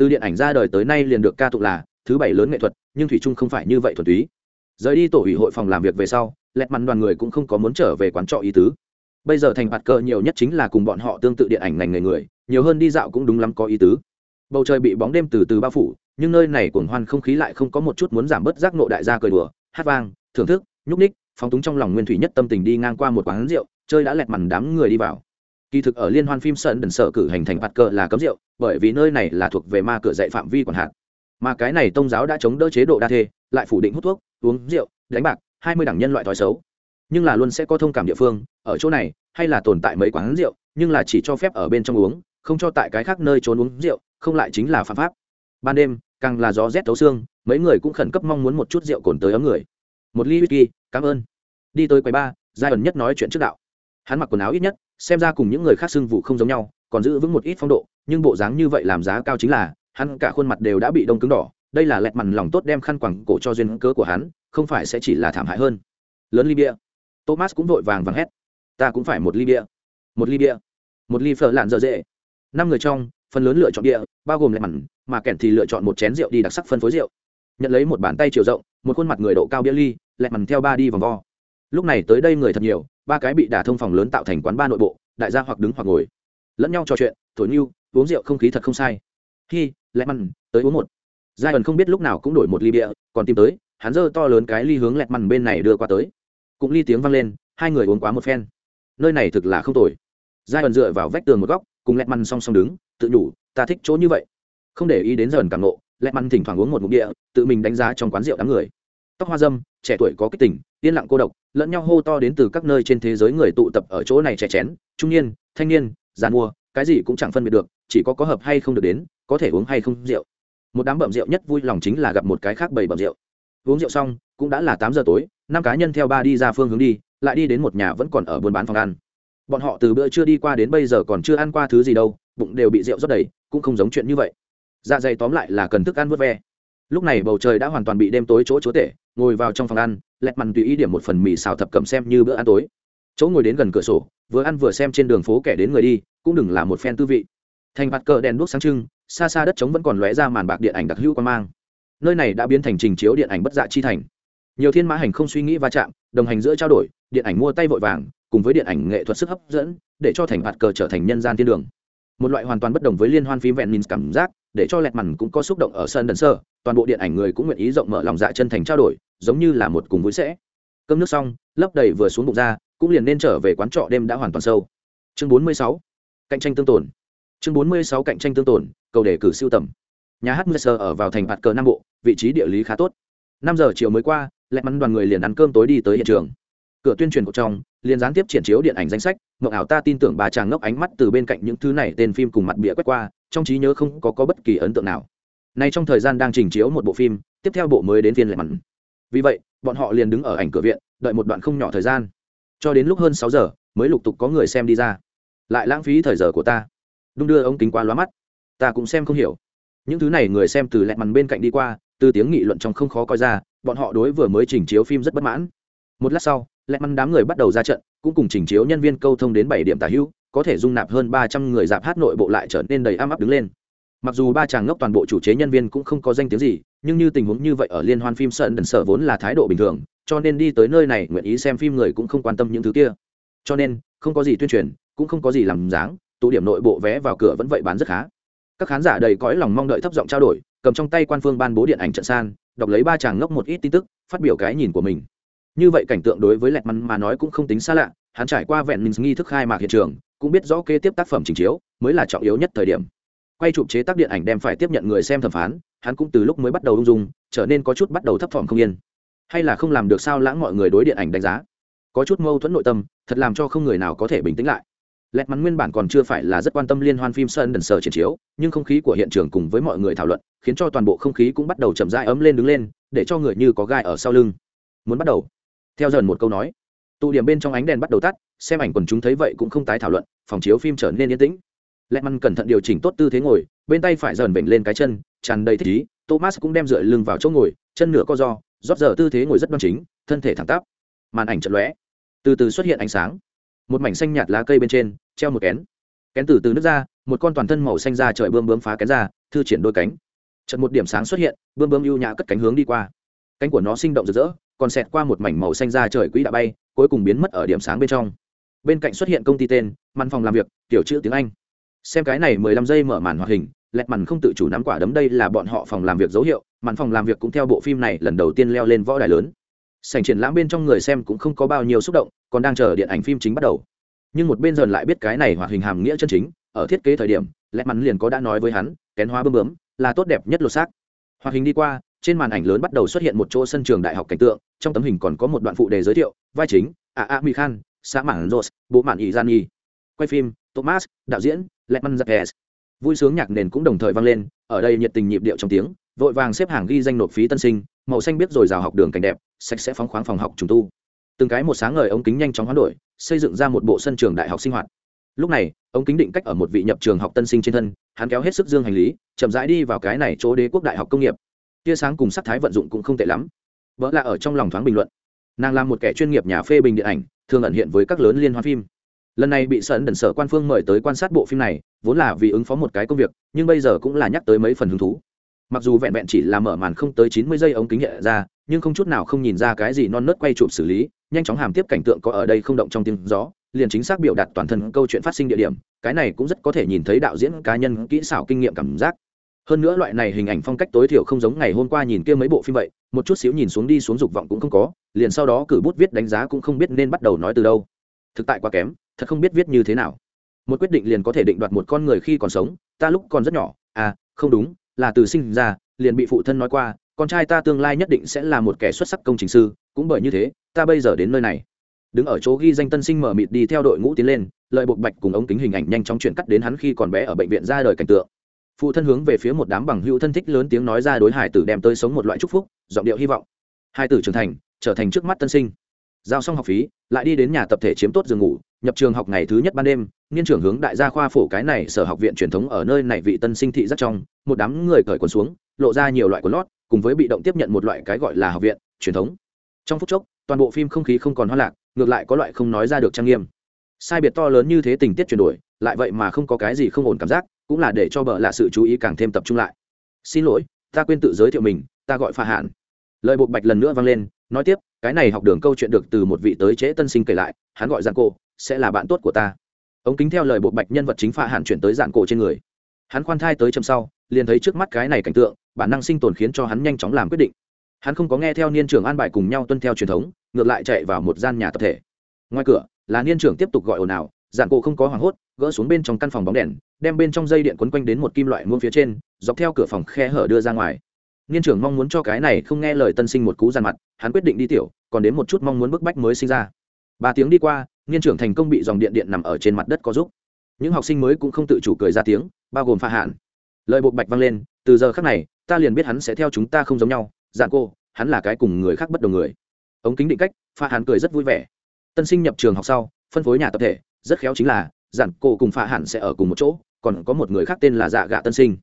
A: từ điện ảnh ra đời tới nay liền được ca tụng là thứ bảy lớn nghệ thuật, nhưng thủy trung không phải như vậy thuần túy. Rời đi tổ ủy hội phòng làm việc về sau, lẹt mắn đoàn người cũng không có muốn trở về quán trọ ý tứ. Bây giờ thành bạt cờ nhiều nhất chính là cùng bọn họ tương tự điện ảnh ngành người người, nhiều hơn đi dạo cũng đúng lắm có ý tứ. Bầu trời bị bóng đêm từ từ bao phủ, nhưng nơi này cuồng hoan không khí lại không có một chút muốn giảm bớt giác nộ đại gia cười đùa, hát vang, thưởng thức, nhúc ních phóng túng trong lòng nguyên thủy nhất tâm tình đi ngang qua một quán rượu, chơi đã lẹt mằn đám người đi vào kỳ thực ở liên hoan phim sơn đần sở cử hành thành bạt cờ là cấm rượu, bởi vì nơi này là thuộc về ma cửa dạy phạm vi quản hạt mà cái này tôn giáo đã chống đỡ chế độ đa thê, lại phủ định hút thuốc, uống rượu, đánh bạc, hai mươi đảng nhân loại thói xấu. Nhưng là luôn sẽ có thông cảm địa phương, ở chỗ này, hay là tồn tại mấy quán rượu, nhưng là chỉ cho phép ở bên trong uống, không cho tại cái khác nơi trốn uống rượu, không lại chính là phạm pháp. Ban đêm, càng là gió rét thấu xương, mấy người cũng khẩn cấp mong muốn một chút rượu cồn tới ấm người. Một ly whisky, cảm ơn. Đi tới quầy ba giai ẩn nhất nói chuyện trước đạo hắn mặc quần áo ít nhất, xem ra cùng những người khác xưng vụ không giống nhau, còn giữ vững một ít phong độ, nhưng bộ dáng như vậy làm giá cao chính là, hắn cả khuôn mặt đều đã bị đông cứng đỏ, đây là lẹt mằn lòng tốt đem khăn quẳng cổ cho duyên cớ của hắn, không phải sẽ chỉ là thảm hại hơn. Lớn ly bia. Thomas cũng vội vàng vàng hét. Ta cũng phải một ly bia. Một ly bia. Một ly phở lạn dở dễ. Năm người trong, phần lớn lựa chọn địa bao gồm lẹt mằn mà kẻn thì lựa chọn một chén rượu đi đặc sắc phân phối rượu. Nhận lấy một bàn tay chiều rộng, một khuôn mặt người độ cao bia ly, lẹt mằn theo ba đi vòng vo. Lúc này tới đây người thật nhiều ba cái bị đả thông phòng lớn tạo thành quán ba nội bộ, đại gia hoặc đứng hoặc ngồi. Lẫn nhau trò chuyện, thổi nhu, uống rượu không khí thật không sai. Khi lẹ mằn tới uống một. Giai ẩn không biết lúc nào cũng đổi một ly bia, còn tìm tới, hắn giơ to lớn cái ly hướng lẹt mằn bên này đưa qua tới. Cũng ly tiếng vang lên, hai người uống quá một phen. Nơi này thực là không tồi. Giai ẩn dựa vào vách tường một góc, cùng lẹt mằn song song đứng, tự nhủ, ta thích chỗ như vậy. Không để ý đến dần càng nộ lẹt mằn thỉnh thoảng uống một mục địa tự mình đánh giá trong quán rượu đám người tóc hoa dâm trẻ tuổi có kích tỉnh, yên lặng cô độc lẫn nhau hô to đến từ các nơi trên thế giới người tụ tập ở chỗ này trẻ chén trung niên thanh niên giàn mua cái gì cũng chẳng phân biệt được chỉ có có hợp hay không được đến có thể uống hay không rượu. Một đám bậm rượu nhất vui lòng chính là gặp một cái khác bầy bậm rượu. Uống rượu xong cũng đã là tám giờ tối năm cá nhân theo ba đi ra phương hướng đi lại đi đến một nhà vẫn còn ở buôn bán phòng ăn. Bọn họ từ bữa chưa đi qua đến bây giờ còn chưa ăn qua thứ gì đâu bụng đều bị rượu rót đầy cũng không giống chuyện như vậy. Dạ dày tóm lại là cần thức ăn vớt ve. Lúc này bầu trời đã hoàn toàn bị đêm tối chỗ chúa tể ngồi vào trong phòng ăn, lẹt mằn tùy ý điểm một phần mì xào thập cầm xem như bữa ăn tối. Chỗ ngồi đến gần cửa sổ, vừa ăn vừa xem trên đường phố kẻ đến người đi, cũng đừng là một phen tư vị. Thành bạt cờ đèn đuốc sáng trưng, xa xa đất trống vẫn còn lóe ra màn bạc điện ảnh đặc hữu quan mang. Nơi này đã biến thành trình chiếu điện ảnh bất dạ chi thành. Nhiều thiên mã hành không suy nghĩ va chạm, đồng hành giữa trao đổi, điện ảnh mua tay vội vàng, cùng với điện ảnh nghệ thuật sức hấp dẫn, để cho thành bạt cờ trở thành nhân gian thiên đường. Một loại hoàn toàn bất đồng với liên hoan phim vẹn minh cảm giác để cho lẹt mằn cũng có xúc động ở sân đần sơ. Toàn bộ điện ảnh người cũng nguyện ý rộng mở lòng dạ chân thành trao đổi giống như là một cùng vui sẽ. Cơm nước xong lấp đầy vừa xuống bụng ra cũng liền nên trở về quán trọ đêm đã hoàn toàn sâu. Chương 46. cạnh tranh tương tổn. chương 46 cạnh tranh tương tổn, cầu đề cử siêu tầm. Nhà hát Mercer ở vào thành bạt cờ nam bộ vị trí địa lý khá tốt. Năm giờ chiều mới qua lẹt mắn đoàn người liền ăn cơm tối đi tới hiện trường. Cửa tuyên truyền của trong liền gián tiếp triển chiếu điện ảnh danh sách mộng ảo ta tin tưởng bà chàng ngốc ánh mắt từ bên cạnh những thứ này tên phim cùng mặt bịa quét qua trong trí nhớ không có, có bất kỳ ấn tượng nào. Nay trong thời gian đang trình chiếu một bộ phim tiếp theo bộ mới đến phiên lẹ mặn. Vì vậy bọn họ liền đứng ở ảnh cửa viện đợi một đoạn không nhỏ thời gian. Cho đến lúc hơn sáu giờ mới lục tục có người xem đi ra. Lại lãng phí thời giờ của ta. Đung đưa ống kính quá lóa mắt. Ta cũng xem không hiểu. Những thứ này người xem từ lẹt mằn bên cạnh đi qua từ tiếng nghị luận trong không khó coi ra bọn họ đối vừa mới trình chiếu phim rất bất mãn. Một lát sau lẹt mằn đám người bắt đầu ra trận cũng cùng trình chiếu nhân viên câu thông đến bảy điểm tả hữu có thể dung nạp hơn ba trăm người dạp hát nội bộ lại trở nên đầy am áp đứng lên. Mặc dù ba chàng ngốc toàn bộ chủ chế nhân viên cũng không có danh tiếng gì, nhưng như tình huống như vậy ở liên hoan phim sơn đần sở vốn là thái độ bình thường, cho nên đi tới nơi này nguyện ý xem phim người cũng không quan tâm những thứ kia. Cho nên, không có gì tuyên truyền, cũng không có gì làm dáng, tụ điểm nội bộ vé vào cửa vẫn vậy bán rất khá. Các khán giả đầy cõi lòng mong đợi thấp giọng trao đổi, cầm trong tay quan phương ban bố điện ảnh trận san, đọc lấy ba chàng ngốc một ít tin tức, phát biểu cái nhìn của mình. Như vậy cảnh tượng đối với lẹt mắn mà nói cũng không tính xa lạ, hắn trải qua vẹn mình nghi thức khai mạc hiện trường cũng biết rõ kế tiếp tác phẩm trình chiếu mới là trọng yếu nhất thời điểm. Quay chụp chế tác điện ảnh đem phải tiếp nhận người xem thẩm phán, hắn cũng từ lúc mới bắt đầu ung dung, trở nên có chút bắt đầu thấp thỏm không yên. Hay là không làm được sao lãng mọi người đối điện ảnh đánh giá? Có chút mâu thuẫn nội tâm, thật làm cho không người nào có thể bình tĩnh lại. Lẹt mắn nguyên bản còn chưa phải là rất quan tâm liên hoan phim sơn đần sờ triển chiếu, nhưng không khí của hiện trường cùng với mọi người thảo luận, khiến cho toàn bộ không khí cũng bắt đầu chậm rãi ấm lên đứng lên, để cho người như có gai ở sau lưng. Muốn bắt đầu. Theo dần một câu nói, tụ điểm bên trong ánh đèn bắt đầu tắt xem ảnh quần chúng thấy vậy cũng không tái thảo luận, phòng chiếu phim trở nên yên tĩnh. Lẹ măn cẩn thận điều chỉnh tốt tư thế ngồi, bên tay phải dần bệnh lên cái chân, tràn đầy thích ý, thomas cũng đem dựa lưng vào chỗ ngồi, chân nửa co do, rót giờ tư thế ngồi rất đoan chính, thân thể thẳng tắp. Màn ảnh chật lóe, từ từ xuất hiện ánh sáng. Một mảnh xanh nhạt lá cây bên trên, treo một kén. Kén từ từ nước ra, một con toàn thân màu xanh ra trời bươm bướm phá kén ra, thư triển đôi cánh. Chật một điểm sáng xuất hiện, bươm bướm ưu nhã cất cánh hướng đi qua. Cánh của nó sinh động rực rỡ, còn xẹt qua một mảnh màu xanh ra trời quỹ đã bay, cuối cùng biến mất ở điểm sáng bên trong bên cạnh xuất hiện công ty tên văn phòng làm việc, kiểu chữ tiếng anh. Xem cái này mười lăm giây mở màn hoạt hình, lẹt màn không tự chủ nắm quả đấm đây là bọn họ phòng làm việc dấu hiệu, màn phòng làm việc cũng theo bộ phim này lần đầu tiên leo lên võ đài lớn. Sảnh triển lãm bên trong người xem cũng không có bao nhiêu xúc động, còn đang chờ điện ảnh phim chính bắt đầu. Nhưng một bên dần lại biết cái này hoạt hình hàm nghĩa chân chính, ở thiết kế thời điểm, lẹt mắn liền có đã nói với hắn, kén hóa bơm bướm, là tốt đẹp nhất lột xác. Hoạt hình đi qua, trên màn ảnh lớn bắt đầu xuất hiện một chỗ sân trường đại học cảnh tượng, trong tấm hình còn có một đoạn phụ đề giới thiệu, vai chính, a a mi khan xã mảng rose bộ mạn ý gian nhi. Quay phim, thomas, đạo diễn ledman zakes vui sướng nhạc nền cũng đồng thời vang lên, ở đây nhiệt tình nhịp điệu trong tiếng, vội vàng xếp hàng ghi danh nộp phí tân sinh, màu xanh biết rồi rào học đường cảnh đẹp, sạch sẽ phóng khoáng phòng học trùng tu. Từng cái một sáng ngời ống kính nhanh chóng hoán đổi, xây dựng ra một bộ sân trường đại học sinh hoạt. Lúc này, ống kính định cách ở một vị nhập trường học tân sinh trên thân, hắn kéo hết sức dương hành lý, chậm rãi đi vào cái này chỗ đế quốc đại học công nghiệp. Tia sáng cùng sắc thái vận dụng cũng không tệ lắm. Vỡ là ở trong lòng thoáng bình luận. Nàng là một kẻ chuyên nghiệp nhà phê bình điện ảnh thường ẩn hiện với các lớn liên hoan phim. Lần này bị sân đần sở quan phương mời tới quan sát bộ phim này, vốn là vì ứng phó một cái công việc, nhưng bây giờ cũng là nhắc tới mấy phần hứng thú. Mặc dù vẹn vẹn chỉ là mở màn không tới chín mươi giây ống kính nhẹ ra, nhưng không chút nào không nhìn ra cái gì non nớt quay chụp xử lý, nhanh chóng hàm tiếp cảnh tượng có ở đây không động trong tiếng gió, liền chính xác biểu đạt toàn thân câu chuyện phát sinh địa điểm, cái này cũng rất có thể nhìn thấy đạo diễn cá nhân kỹ xảo kinh nghiệm cảm giác hơn nữa loại này hình ảnh phong cách tối thiểu không giống ngày hôm qua nhìn kia mấy bộ phim vậy, một chút xíu nhìn xuống đi xuống dục vọng cũng không có, liền sau đó cử bút viết đánh giá cũng không biết nên bắt đầu nói từ đâu. Thực tại quá kém, thật không biết viết như thế nào. Một quyết định liền có thể định đoạt một con người khi còn sống, ta lúc còn rất nhỏ à không đúng, là từ sinh ra, liền bị phụ thân nói qua, con trai ta tương lai nhất định sẽ là một kẻ xuất sắc công trình sư, cũng bởi như thế, ta bây giờ đến nơi này. Đứng ở chỗ ghi danh tân sinh mở mịt đi theo đội ngũ tiến lên, lợi bộc bạch cùng ống kính hình ảnh nhanh chóng chuyển cắt đến hắn khi còn bé ở bệnh viện ra đời cảnh tượng phụ thân hướng về phía một đám bằng hữu thân thích lớn tiếng nói ra đối hải tử đem tới sống một loại chúc phúc, giọng điệu hy vọng. Hai tử trưởng thành, trở thành trước mắt tân sinh. Giao xong học phí, lại đi đến nhà tập thể chiếm tốt giường ngủ, nhập trường học ngày thứ nhất ban đêm niên trưởng hướng đại gia khoa phổ cái này sở học viện truyền thống ở nơi này vị tân sinh thị rất trong, một đám người cởi quần xuống, lộ ra nhiều loại quần lót, cùng với bị động tiếp nhận một loại cái gọi là học viện, truyền thống. Trong phút chốc, toàn bộ phim không khí không còn hoa lạc, ngược lại có loại không nói ra được trang nghiêm. Sai biệt to lớn như thế tình tiết chuyển đổi, lại vậy mà không có cái gì không ổn cảm giác cũng là để cho bợ lạ sự chú ý càng thêm tập trung lại. Xin lỗi, ta quên tự giới thiệu mình, ta gọi pha hạn lời Bộ bạch lần nữa vang lên, nói tiếp, cái này học đường câu chuyện được từ một vị tới trễ tân sinh kể lại, hắn gọi giàn cổ, sẽ là bạn tốt của ta. Ống kính theo lời Bộ bạch nhân vật chính pha hạn chuyển tới giàn cổ trên người. Hắn khoan thai tới chậm sau, liền thấy trước mắt cái này cảnh tượng, bản năng sinh tồn khiến cho hắn nhanh chóng làm quyết định. Hắn không có nghe theo niên trưởng an bài cùng nhau tuân theo truyền thống, ngược lại chạy vào một gian nhà tập thể. Ngoài cửa, là niên trưởng tiếp tục gọi ồn ào, giản cổ không có hoảng hốt gỡ xuống bên trong căn phòng bóng đèn, đem bên trong dây điện quấn quanh đến một kim loại muôn phía trên, dọc theo cửa phòng khe hở đưa ra ngoài. Niên trưởng mong muốn cho cái này không nghe lời tân sinh một cú giàn mặt, hắn quyết định đi tiểu, còn đến một chút mong muốn bức bách mới sinh ra. Ba tiếng đi qua, niên trưởng thành công bị dòng điện điện nằm ở trên mặt đất có giúp những học sinh mới cũng không tự chủ cười ra tiếng, bao gồm pha hạn lời buộc bạch vang lên, từ giờ khác này, ta liền biết hắn sẽ theo chúng ta không giống nhau dạn cô, hắn là cái cùng người khác bất đồng người. Ống kính định cách, pha hạn cười rất vui vẻ. Tân sinh nhập trường học sau, phân phối nhà tập thể, rất khéo chính là dặn cô cùng phạ hẳn sẽ ở cùng một chỗ, còn có một người khác tên là dạ gạ tân sinh.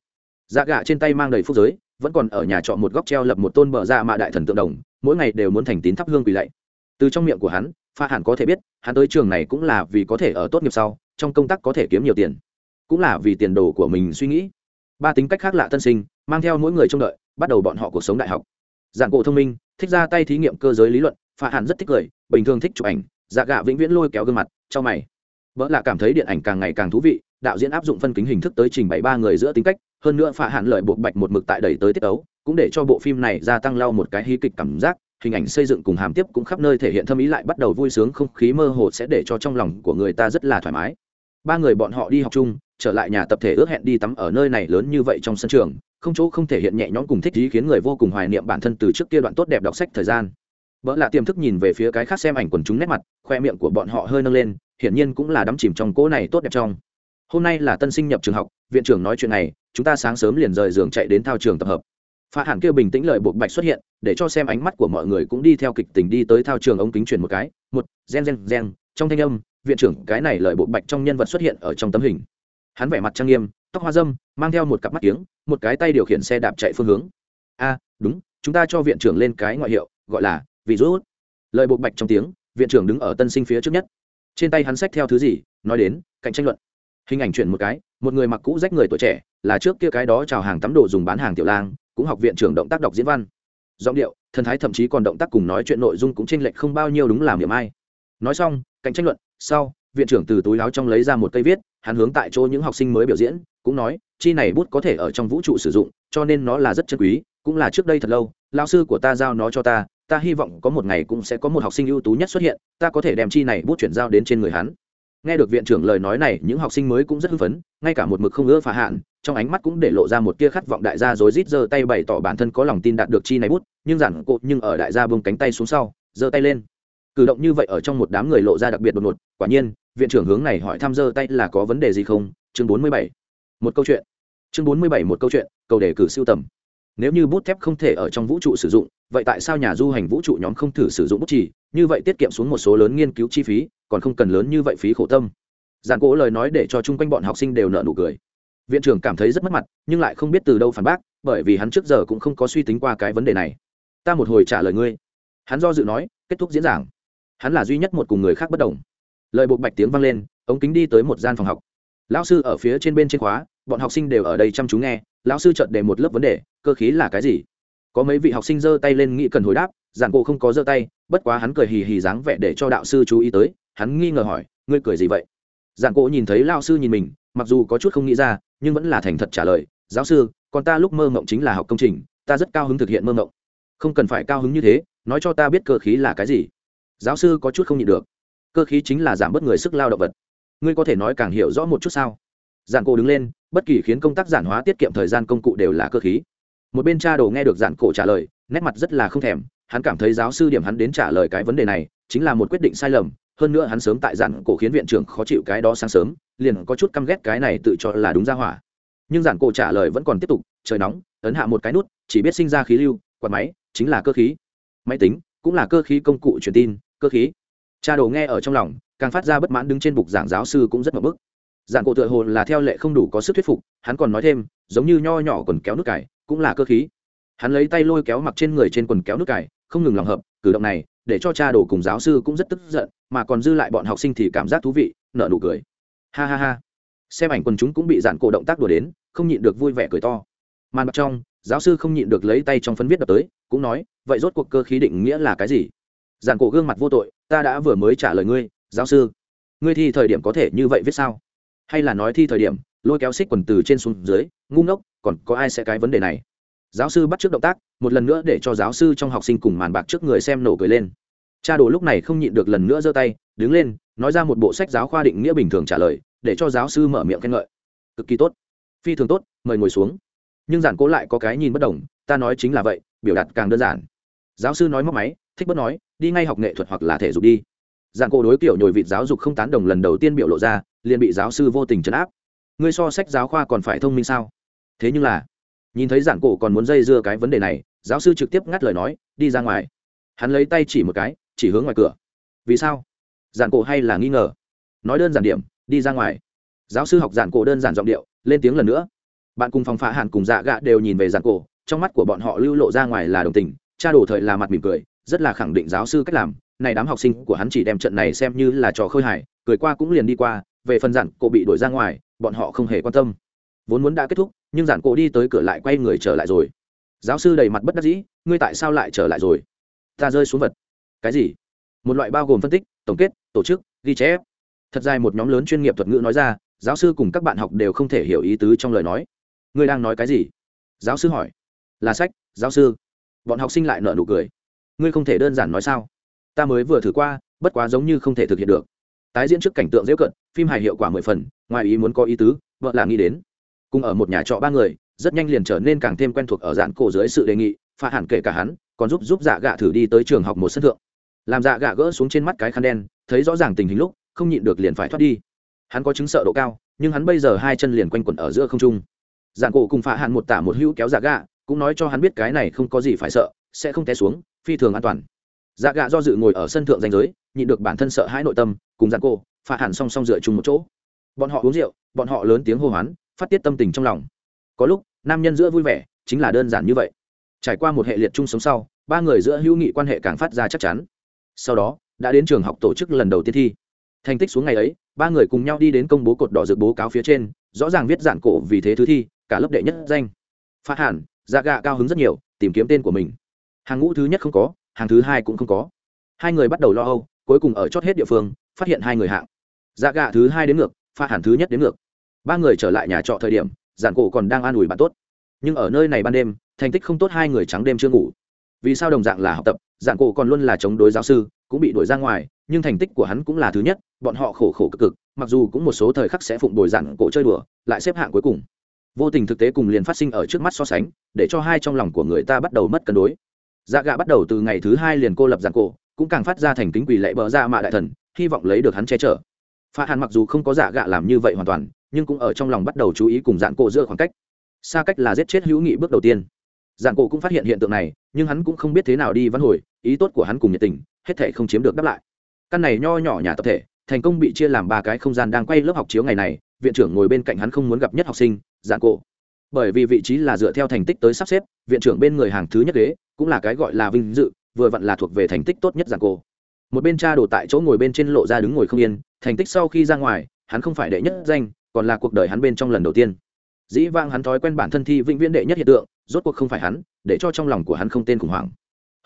A: Dạ gạ trên tay mang đầy phúc giới, vẫn còn ở nhà trọ một góc treo lập một tôn bờ ra mạ đại thần tượng đồng, mỗi ngày đều muốn thành tín thắp hương quỳ lạy. Từ trong miệng của hắn pha hẳn có thể biết, hắn tới trường này cũng là vì có thể ở tốt nghiệp sau, trong công tác có thể kiếm nhiều tiền, cũng là vì tiền đồ của mình suy nghĩ. Ba tính cách khác lạ tân sinh, mang theo mỗi người trông đợi, bắt đầu bọn họ cuộc sống đại học. Dạng cổ thông minh, thích ra tay thí nghiệm cơ giới lý luận, phạ hẳn rất thích cười, bình thường thích chụp ảnh dạ gạ vĩnh viễn lôi kéo gương mặt cho mày vợ là cảm thấy điện ảnh càng ngày càng thú vị, đạo diễn áp dụng phân kính hình thức tới trình bày ba người giữa tính cách, hơn nữa phạ hạn lợi buộc bạch một mực tại đẩy tới tiết ấu, cũng để cho bộ phim này gia tăng lau một cái hí kịch cảm giác, hình ảnh xây dựng cùng hàm tiếp cũng khắp nơi thể hiện thâm ý lại bắt đầu vui sướng, không khí mơ hồ sẽ để cho trong lòng của người ta rất là thoải mái. Ba người bọn họ đi học chung, trở lại nhà tập thể ước hẹn đi tắm ở nơi này lớn như vậy trong sân trường, không chỗ không thể hiện nhẹ nhõm cùng thích ý khiến người vô cùng hoài niệm bản thân từ trước kia đoạn tốt đẹp đọc sách thời gian. Vợ lạ tiềm thức nhìn về phía cái khác xem ảnh quần chúng nét mặt, khoe miệng của bọn họ hơi nâng lên hiển nhiên cũng là đắm chìm trong cỗ này tốt đẹp trong. Hôm nay là tân sinh nhập trường học, viện trưởng nói chuyện này, chúng ta sáng sớm liền rời giường chạy đến thao trường tập hợp. Pha hẳn kêu bình tĩnh lời buộc bạch xuất hiện, để cho xem ánh mắt của mọi người cũng đi theo kịch tình đi tới thao trường ống kính chuyển một cái, một, gen gen gen, trong thanh âm, viện trưởng, cái này lời buộc bạch trong nhân vật xuất hiện ở trong tấm hình. Hắn vẻ mặt trang nghiêm, tóc hoa dâm, mang theo một cặp mắt kiếng, một cái tay điều khiển xe đạp chạy phương hướng. A, đúng, chúng ta cho viện trưởng lên cái ngoại hiệu, gọi là vị rút lời buộc bạch trong tiếng, viện trưởng đứng ở tân sinh phía trước nhất trên tay hắn xách theo thứ gì, nói đến, cạnh tranh luận. Hình ảnh chuyển một cái, một người mặc cũ rách người tuổi trẻ, là trước kia cái đó chào hàng tắm đồ dùng bán hàng tiểu lang, cũng học viện trưởng động tác đọc diễn văn. Giọng điệu, thần thái thậm chí còn động tác cùng nói chuyện nội dung cũng chênh lệch không bao nhiêu đúng làm điểm ai. Nói xong, cạnh tranh luận, sau, viện trưởng từ túi láo trong lấy ra một cây viết, hắn hướng tại chỗ những học sinh mới biểu diễn, cũng nói, chi này bút có thể ở trong vũ trụ sử dụng, cho nên nó là rất chân quý, cũng là trước đây thật lâu lao sư của ta giao nó cho ta ta hy vọng có một ngày cũng sẽ có một học sinh ưu tú nhất xuất hiện, ta có thể đem chi này bút chuyển giao đến trên người hắn. Nghe được viện trưởng lời nói này, những học sinh mới cũng rất hưng phấn, ngay cả một mực không ưa phá hạn, trong ánh mắt cũng để lộ ra một tia khát vọng đại gia rối rít giơ tay bày tỏ bản thân có lòng tin đạt được chi này bút, nhưng giản cột nhưng ở đại gia bông cánh tay xuống sau, giơ tay lên. Cử động như vậy ở trong một đám người lộ ra đặc biệt đột ngột, quả nhiên, viện trưởng hướng này hỏi thăm giơ tay là có vấn đề gì không? Chương bốn mươi bảy, một câu chuyện. Chương bốn mươi bảy, một câu chuyện, cầu đề cử siêu tầm nếu như bút thép không thể ở trong vũ trụ sử dụng, vậy tại sao nhà du hành vũ trụ nhóm không thử sử dụng bút chỉ như vậy tiết kiệm xuống một số lớn nghiên cứu chi phí, còn không cần lớn như vậy phí khổ tâm. Giàn cố lời nói để cho chung quanh bọn học sinh đều nợ nụ cười. Viện trưởng cảm thấy rất mất mặt, nhưng lại không biết từ đâu phản bác, bởi vì hắn trước giờ cũng không có suy tính qua cái vấn đề này. Ta một hồi trả lời ngươi. Hắn do dự nói, kết thúc diễn giảng. Hắn là duy nhất một cùng người khác bất đồng. Lời buộc bạch tiếng vang lên, ống kính đi tới một gian phòng học. Lão sư ở phía trên bên trên khóa, bọn học sinh đều ở đây chăm chú nghe, lão sư chợt đề một lớp vấn đề cơ khí là cái gì? Có mấy vị học sinh giơ tay lên nghĩ cần hồi đáp giản cô không có giơ tay, bất quá hắn cười hì hì dáng vẻ để cho đạo sư chú ý tới, hắn nghi ngờ hỏi, ngươi cười gì vậy? Giản cô nhìn thấy lao sư nhìn mình, mặc dù có chút không nghĩ ra, nhưng vẫn là thành thật trả lời, giáo sư còn ta lúc mơ mộng chính là học công trình, ta rất cao hứng thực hiện mơ mộng. Không cần phải cao hứng như thế, nói cho ta biết cơ khí là cái gì. Giáo sư có chút không nhịn được. Cơ khí chính là giảm bớt người sức lao động vật. Ngươi có thể nói càng hiểu rõ một chút sao? Giản cổ đứng lên, bất kỳ khiến công tác giản hóa tiết kiệm thời gian công cụ đều là cơ khí một bên cha đồ nghe được giản cổ trả lời, nét mặt rất là không thèm, hắn cảm thấy giáo sư điểm hắn đến trả lời cái vấn đề này, chính là một quyết định sai lầm, hơn nữa hắn sớm tại giản cổ khiến viện trưởng khó chịu cái đó sáng sớm, liền có chút căm ghét cái này tự cho là đúng ra hỏa. Nhưng giản cổ trả lời vẫn còn tiếp tục, trời nóng, ấn hạ một cái nút, chỉ biết sinh ra khí lưu, quạt máy, chính là cơ khí. Máy tính, cũng là cơ khí công cụ truyền tin, cơ khí. Cha đồ nghe ở trong lòng, càng phát ra bất mãn đứng trên bục giảng giáo sư cũng rất mập bức. Giảng cổ tựa hồ là theo lệ không đủ có sức thuyết phục, hắn còn nói thêm, giống như nho nhỏ còn kéo nước cải cũng là cơ khí. Hắn lấy tay lôi kéo mặc trên người trên quần kéo nước cải không ngừng lòng hợp, cử động này, để cho cha đồ cùng giáo sư cũng rất tức giận, mà còn dư lại bọn học sinh thì cảm giác thú vị, nở nụ cười. Ha ha ha. Xem ảnh quần chúng cũng bị giản cổ động tác đùa đến, không nhịn được vui vẻ cười to. Màn mặt trong, giáo sư không nhịn được lấy tay trong phấn viết đập tới, cũng nói, vậy rốt cuộc cơ khí định nghĩa là cái gì? Dàn cổ gương mặt vô tội, ta đã vừa mới trả lời ngươi, giáo sư. Ngươi thi thời điểm có thể như vậy viết sao? Hay là nói thi thời điểm lôi kéo xích quần từ trên xuống dưới, ngu ngốc, còn có ai sẽ cái vấn đề này? Giáo sư bắt t r ư ớ c động tác, một lần nữa để cho giáo sư trong học sinh cùng màn bạc trước người xem nổ cười lên. Cha đồ lúc này không nhịn được lần nữa giơ tay, đứng lên, nói ra một bộ sách giáo khoa định nghĩa bình thường trả lời, để cho giáo sư mở miệng khen ngợi. Cực kỳ tốt. Phi thường tốt, mời ngồi xuống. Nhưng giản cố lại có cái nhìn bất đồng, ta nói chính là vậy, biểu đạt càng đơn giản. Giáo sư nói móc máy, thích bất nói, đi ngay học nghệ thuật hoặc là thể dục đi. Giản cố đối kiểu nhồi vịt giáo dục không tán đồng lần đầu tiên biểu lộ ra, liền bị giáo sư vô tình trấn áp ngươi so sách giáo khoa còn phải thông minh sao? Thế nhưng là, nhìn thấy giảng cổ còn muốn dây dưa cái vấn đề này, giáo sư trực tiếp ngắt lời nói, đi ra ngoài. Hắn lấy tay chỉ một cái, chỉ hướng ngoài cửa. Vì sao? Giảng cổ hay là nghi ngờ? Nói đơn giản điểm, đi ra ngoài. Giáo sư học giảng cổ đơn giản giọng điệu, lên tiếng lần nữa. Bạn cùng phòng phạ hàn cùng dạ gạ đều nhìn về giảng cổ, trong mắt của bọn họ lưu lộ ra ngoài là đồng tình, cha đổ thời là mặt mỉm cười, rất là khẳng định giáo sư cách làm. Này đám học sinh của hắn chỉ đem trận này xem như là trò khơi hài, cười qua cũng liền đi qua, về phần giản cổ bị đuổi ra ngoài bọn họ không hề quan tâm. Vốn muốn đã kết thúc, nhưng giản cổ đi tới cửa lại quay người trở lại rồi. Giáo sư đầy mặt bất đắc dĩ, ngươi tại sao lại trở lại rồi? Ta rơi xuống vật. Cái gì? Một loại bao gồm phân tích, tổng kết, tổ chức, ghi chép. Thật dài một nhóm lớn chuyên nghiệp thuật ngữ nói ra, giáo sư cùng các bạn học đều không thể hiểu ý tứ trong lời nói. Ngươi đang nói cái gì? Giáo sư hỏi. Là sách, giáo sư. Bọn học sinh lại nợ nụ cười. Ngươi không thể đơn giản nói sao? Ta mới vừa thử qua, bất quá giống như không thể thực hiện được tái diễn trước cảnh tượng dễ cận, phim hài hiệu quả mười phần, ngoài ý muốn có ý tứ, vợ là nghĩ đến. Cùng ở một nhà trọ ba người, rất nhanh liền trở nên càng thêm quen thuộc ở dạng cổ dưới sự đề nghị, pha hẳn kể cả hắn, còn giúp giúp dạ gạ thử đi tới trường học một sân thượng. Làm dạ gạ gỡ xuống trên mắt cái khăn đen, thấy rõ ràng tình hình lúc, không nhịn được liền phải thoát đi. Hắn có chứng sợ độ cao, nhưng hắn bây giờ hai chân liền quanh quẩn ở giữa không trung. Dạng cổ cùng pha hẳn một tả một hữu kéo dạ gạ, cũng nói cho hắn biết cái này không có gì phải sợ, sẽ không té xuống, phi thường an toàn. Dạ gạ do dự ngồi ở sân thượng danh giới nhịn được bản thân sợ hãi nội tâm, cùng dặn cô, phạ hẳn song song dựa chung một chỗ. Bọn họ uống rượu, bọn họ lớn tiếng hô hoán, phát tiết tâm tình trong lòng. Có lúc, nam nhân giữa vui vẻ, chính là đơn giản như vậy. Trải qua một hệ liệt chung sống sau, ba người giữa hữu nghị quan hệ càng phát ra chắc chắn. Sau đó, đã đến trường học tổ chức lần đầu tiên thi. Thành tích xuống ngày ấy, ba người cùng nhau đi đến công bố cột đỏ dược bố cáo phía trên, rõ ràng viết giản cổ vì thế thứ thi, cả lớp đệ nhất danh. Phát hẳn ra gạ cao hứng rất nhiều, tìm kiếm tên của mình. Hàng ngũ thứ nhất không có, hàng thứ hai cũng không có. Hai người bắt đầu lo âu cuối cùng ở chót hết địa phương, phát hiện hai người hạng. Dạ gạ thứ hai đến ngược, pha hẳn thứ nhất đến ngược. Ba người trở lại nhà trọ thời điểm, giản cổ còn đang an ủi bạn tốt. Nhưng ở nơi này ban đêm, thành tích không tốt hai người trắng đêm chưa ngủ. Vì sao đồng dạng là học tập, giản cổ còn luôn là chống đối giáo sư, cũng bị đuổi ra ngoài, nhưng thành tích của hắn cũng là thứ nhất, bọn họ khổ khổ cực cực, mặc dù cũng một số thời khắc sẽ phụng đổi giản cổ chơi đùa, lại xếp hạng cuối cùng. Vô tình thực tế cùng liền phát sinh ở trước mắt so sánh, để cho hai trong lòng của người ta bắt đầu mất cân đối. Dạ gạ bắt đầu từ ngày thứ hai liền cô lập giản cổ cũng càng phát ra thành kính quỳ lệ bờ ra mạ đại thần, hy vọng lấy được hắn che chở. Pha hàn mặc dù không có giả gạ làm như vậy hoàn toàn, nhưng cũng ở trong lòng bắt đầu chú ý cùng dạng cổ giữa khoảng cách. Xa cách là giết chết hữu nghị bước đầu tiên. Dạng cổ cũng phát hiện hiện tượng này, nhưng hắn cũng không biết thế nào đi văn hồi, ý tốt của hắn cùng nhiệt tình, hết thể không chiếm được đáp lại. Căn này nho nhỏ nhà tập thể, thành công bị chia làm ba cái không gian đang quay lớp học chiếu ngày này, viện trưởng ngồi bên cạnh hắn không muốn gặp nhất học sinh, dạng cổ. Bởi vì vị trí là dựa theo thành tích tới sắp xếp, viện trưởng bên người hàng thứ nhất ghế, cũng là cái gọi là vinh dự vừa vặn là thuộc về thành tích tốt nhất giảng cổ. Một bên cha đổ tại chỗ ngồi bên trên lộ ra đứng ngồi không yên, thành tích sau khi ra ngoài, hắn không phải đệ nhất danh, còn là cuộc đời hắn bên trong lần đầu tiên. Dĩ vang hắn thói quen bản thân thi vĩnh viễn đệ nhất hiện tượng, rốt cuộc không phải hắn, để cho trong lòng của hắn không tên khủng hoảng.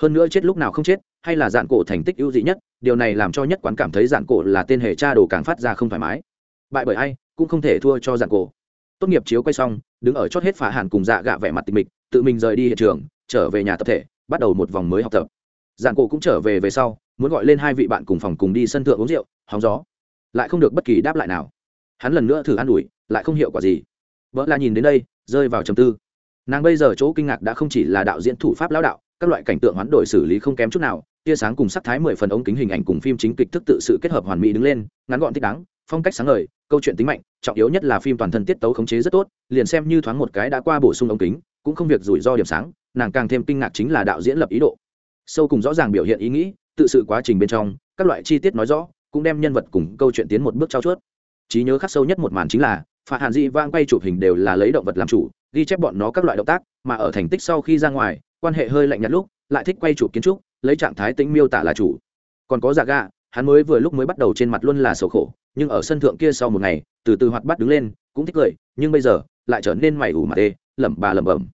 A: Hơn nữa chết lúc nào không chết, hay là dạn cổ thành tích ưu dị nhất, điều này làm cho nhất quán cảm thấy dạn cổ là tên hệ cha đồ càng phát ra không thoải mái. Bại bởi ai, cũng không thể thua cho dạn cổ. Tốt nghiệp chiếu quay xong, đứng ở chót hết phá hàn cùng dạ gạ vẻ mặt tịch mịch, tự mình rời đi hiện trường, trở về nhà tập thể, bắt đầu một vòng mới học tập dạng cổ cũng trở về về sau, muốn gọi lên hai vị bạn cùng phòng cùng đi sân thượng uống rượu, hóng gió. Lại không được bất kỳ đáp lại nào. Hắn lần nữa thử an ủi, lại không hiệu quả gì. Vợ là nhìn đến đây, rơi vào trầm tư. Nàng bây giờ chỗ kinh ngạc đã không chỉ là đạo diễn thủ pháp lão đạo, các loại cảnh tượng hoán đổi xử lý không kém chút nào, tia sáng cùng sắc thái mười phần ống kính hình ảnh cùng phim chính kịch thức tự sự kết hợp hoàn mỹ đứng lên, ngắn gọn thích đáng, phong cách sáng ngời, câu chuyện tính mạnh, trọng yếu nhất là phim toàn thân tiết tấu khống chế rất tốt, liền xem như thoáng một cái đã qua bổ sung ống kính, cũng không việc rủi ro điểm sáng, nàng càng thêm kinh ngạc chính là đạo diễn lập ý độ sâu cùng rõ ràng biểu hiện ý nghĩ, tự sự quá trình bên trong, các loại chi tiết nói rõ, cũng đem nhân vật cùng câu chuyện tiến một bước trao chuốt. Trí nhớ khắc sâu nhất một màn chính là phạt hàn dị vang quay chụp hình đều là lấy động vật làm chủ, ghi chép bọn nó các loại động tác, mà ở thành tích sau khi ra ngoài, quan hệ hơi lạnh nhạt lúc, lại thích quay chụp kiến trúc, lấy trạng thái tĩnh miêu tả là chủ. Còn có dạ giả gà hắn mới vừa lúc mới bắt đầu trên mặt luôn là sầu khổ, nhưng ở sân thượng kia sau một ngày, từ từ hoạt bắt đứng lên, cũng thích cười, nhưng bây giờ, lại trở nên mày ủ mặt tê, lẩm bà lẩm bẩm.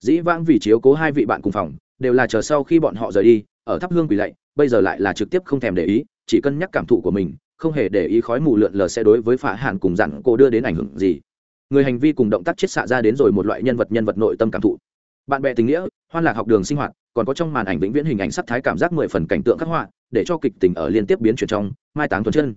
A: Dĩ vãng vì chiếu cố hai vị bạn cùng phòng đều là chờ sau khi bọn họ rời đi, ở thắp hương quỳ lạy, bây giờ lại là trực tiếp không thèm để ý, chỉ cân nhắc cảm thụ của mình, không hề để ý khói mù lượn lờ sẽ đối với phả hàn cùng dặn cô đưa đến ảnh hưởng gì. Người hành vi cùng động tác chết xạ ra đến rồi một loại nhân vật nhân vật nội tâm cảm thụ. Bạn bè tình nghĩa, hoan lạc học đường sinh hoạt, còn có trong màn ảnh vĩnh viễn hình ảnh sắc thái cảm giác mười phần cảnh tượng khắc họa, để cho kịch tình ở liên tiếp biến chuyển trong, mai táng tuần chân.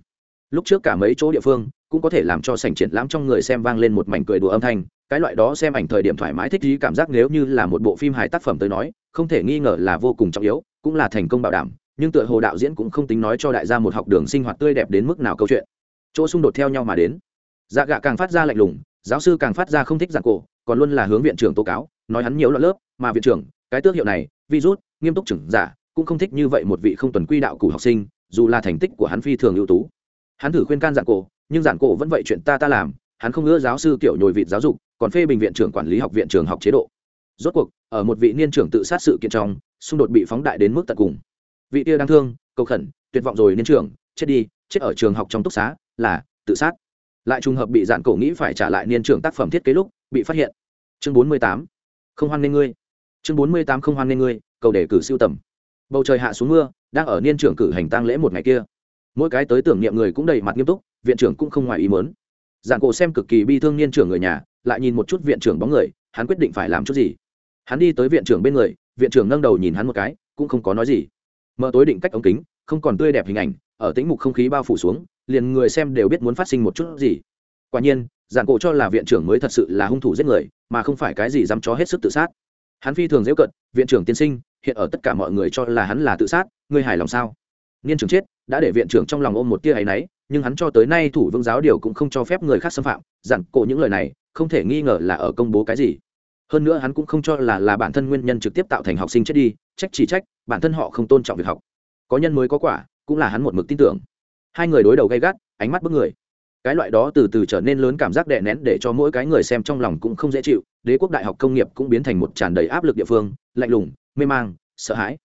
A: Lúc trước cả mấy chỗ địa phương, cũng có thể làm cho sảnh triển lãm trong người xem vang lên một mảnh cười đùa âm thanh cái loại đó xem ảnh thời điểm thoải mái thích ý cảm giác nếu như là một bộ phim hài tác phẩm tới nói, không thể nghi ngờ là vô cùng trọng yếu, cũng là thành công bảo đảm, nhưng tựa hồ đạo diễn cũng không tính nói cho đại gia một học đường sinh hoạt tươi đẹp đến mức nào câu chuyện. Chỗ xung đột theo nhau mà đến. Dạ gạ càng phát ra lạnh lùng, giáo sư càng phát ra không thích giảng cổ, còn luôn là hướng viện trưởng tố cáo, nói hắn nhiều loạn lớp, mà viện trưởng, cái tước hiệu này, virus, nghiêm túc trưởng giả, cũng không thích như vậy một vị không tuần quy đạo cụ học sinh, dù là thành tích của hắn phi thường ưu tú. Hắn thử khuyên can giảng cổ, nhưng giảng cổ vẫn vậy chuyện ta ta làm hắn không ngỡ giáo sư kiểu nhồi vịt giáo dục, còn phê bình viện trưởng quản lý học viện trường học chế độ. Rốt cuộc, ở một vị niên trưởng tự sát sự kiện trong, xung đột bị phóng đại đến mức tận cùng. Vị kia đang thương, cầu khẩn, tuyệt vọng rồi niên trưởng, chết đi, chết ở trường học trong túc xá, là, tự sát. Lại trùng hợp bị dạn cổ nghĩ phải trả lại niên trưởng tác phẩm thiết kế lúc, bị phát hiện. Chương bốn mươi tám. Không hoan nghê ngươi. Chương bốn mươi tám không hoan nghê ngươi, cầu đề cử siêu tầm. Bầu trời hạ xuống mưa, đang ở niên trưởng cử hành tang lễ một ngày kia. Mỗi cái tới tưởng niệm người cũng đầy mặt nghiêm túc, viện trưởng cũng không ngoài ý mớn giản cổ xem cực kỳ bi thương niên trưởng người nhà, lại nhìn một chút viện trưởng bóng người, hắn quyết định phải làm chút gì. Hắn đi tới viện trưởng bên người, viện trưởng nâng đầu nhìn hắn một cái, cũng không có nói gì. Mở tối định cách ống kính, không còn tươi đẹp hình ảnh, ở tĩnh mục không khí bao phủ xuống, liền người xem đều biết muốn phát sinh một chút gì. Quả nhiên giản cổ cho là viện trưởng mới thật sự là hung thủ giết người, mà không phải cái gì dám chó hết sức tự sát. Hắn phi thường dễ cận, viện trưởng tiên sinh, hiện ở tất cả mọi người cho là hắn là tự sát, ngươi hài lòng sao? Niên trưởng chết đã để viện trưởng trong lòng ôm một tia áy náy, nhưng hắn cho tới nay thủ vương giáo điều cũng không cho phép người khác xâm phạm Dặn cổ những lời này, không thể nghi ngờ là ở công bố cái gì. Hơn nữa hắn cũng không cho là là bản thân nguyên nhân trực tiếp tạo thành học sinh chết đi, trách chỉ trách, bản thân họ không tôn trọng việc học. Có nhân mới có quả, cũng là hắn một mực tin tưởng. Hai người đối đầu gay gắt, ánh mắt bức người. Cái loại đó từ từ trở nên lớn cảm giác đè nén để cho mỗi cái người xem trong lòng cũng không dễ chịu, đế quốc đại học công nghiệp cũng biến thành một tràn đầy áp lực địa phương, lạnh lùng, mê mang, sợ hãi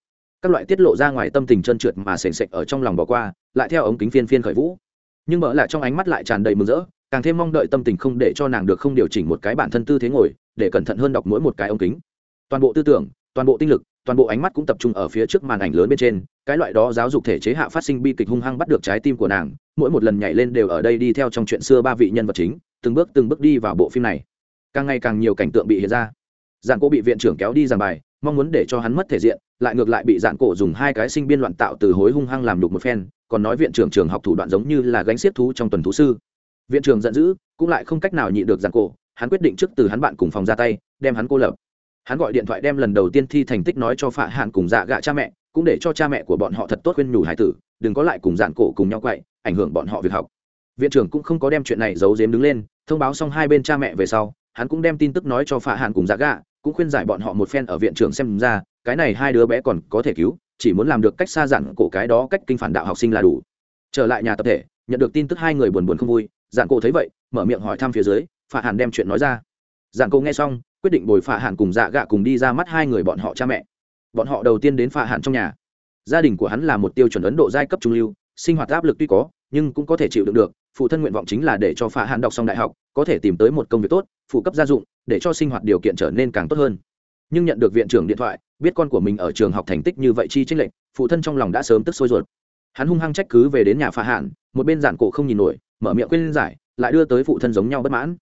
A: các loại tiết lộ ra ngoài tâm tình trơn trượt mà sền sệt ở trong lòng bỏ qua, lại theo ống kính phiên phiên khởi vũ. Nhưng mở lại trong ánh mắt lại tràn đầy mừng rỡ, càng thêm mong đợi tâm tình không để cho nàng được không điều chỉnh một cái bản thân tư thế ngồi, để cẩn thận hơn đọc mỗi một cái ống kính. Toàn bộ tư tưởng, toàn bộ tinh lực, toàn bộ ánh mắt cũng tập trung ở phía trước màn ảnh lớn bên trên, cái loại đó giáo dục thể chế hạ phát sinh bi kịch hung hăng bắt được trái tim của nàng, mỗi một lần nhảy lên đều ở đây đi theo trong chuyện xưa ba vị nhân vật chính, từng bước từng bước đi vào bộ phim này. Càng ngày càng nhiều cảnh tượng bị hiện ra. Giản cô bị viện trưởng kéo đi giảng bài, mong muốn để cho hắn mất thể diện lại ngược lại bị dạn cổ dùng hai cái sinh biên loạn tạo từ hối hung hăng làm đục một phen, còn nói viện trưởng trường học thủ đoạn giống như là gánh xiết thú trong tuần thú sư. Viện trưởng giận dữ, cũng lại không cách nào nhịn được dạn cổ, hắn quyết định trước từ hắn bạn cùng phòng ra tay, đem hắn cô lập. Hắn gọi điện thoại đem lần đầu tiên thi thành tích nói cho phạ hạn cùng dạ gạ cha mẹ, cũng để cho cha mẹ của bọn họ thật tốt khuyên nhủ hải tử, đừng có lại cùng dạn cổ cùng nhau quậy, ảnh hưởng bọn họ việc học. Viện trưởng cũng không có đem chuyện này giấu giếm đứng lên, thông báo xong hai bên cha mẹ về sau, hắn cũng đem tin tức nói cho phạ hạn cùng dạ gạ cũng khuyên giải bọn họ một phen ở viện trưởng xem ra, cái này hai đứa bé còn có thể cứu, chỉ muốn làm được cách xa dặn cổ cái đó cách kinh phản đạo học sinh là đủ. Trở lại nhà tập thể, nhận được tin tức hai người buồn buồn không vui, dặn cổ thấy vậy, mở miệng hỏi thăm phía dưới, phạ hàn đem chuyện nói ra. Dặn cổ nghe xong, quyết định bồi phạ hàn cùng dạ gạ cùng đi ra mắt hai người bọn họ cha mẹ. Bọn họ đầu tiên đến phạ hàn trong nhà. Gia đình của hắn là một tiêu chuẩn ấn độ giai cấp trung lưu, sinh hoạt áp lực tuy có, nhưng cũng có thể chịu đựng được, phụ thân nguyện vọng chính là để cho phạ hàn đọc xong đại học, có thể tìm tới một công việc tốt, phụ cấp gia dụng để cho sinh hoạt điều kiện trở nên càng tốt hơn. Nhưng nhận được viện trưởng điện thoại biết con của mình ở trường học thành tích như vậy chi tranh lệnh, phụ thân trong lòng đã sớm tức sôi ruột. Hắn hung hăng trách cứ về đến nhà phá hạn một bên giản cổ không nhìn nổi mở miệng quên giải lại đưa tới phụ thân giống nhau bất mãn.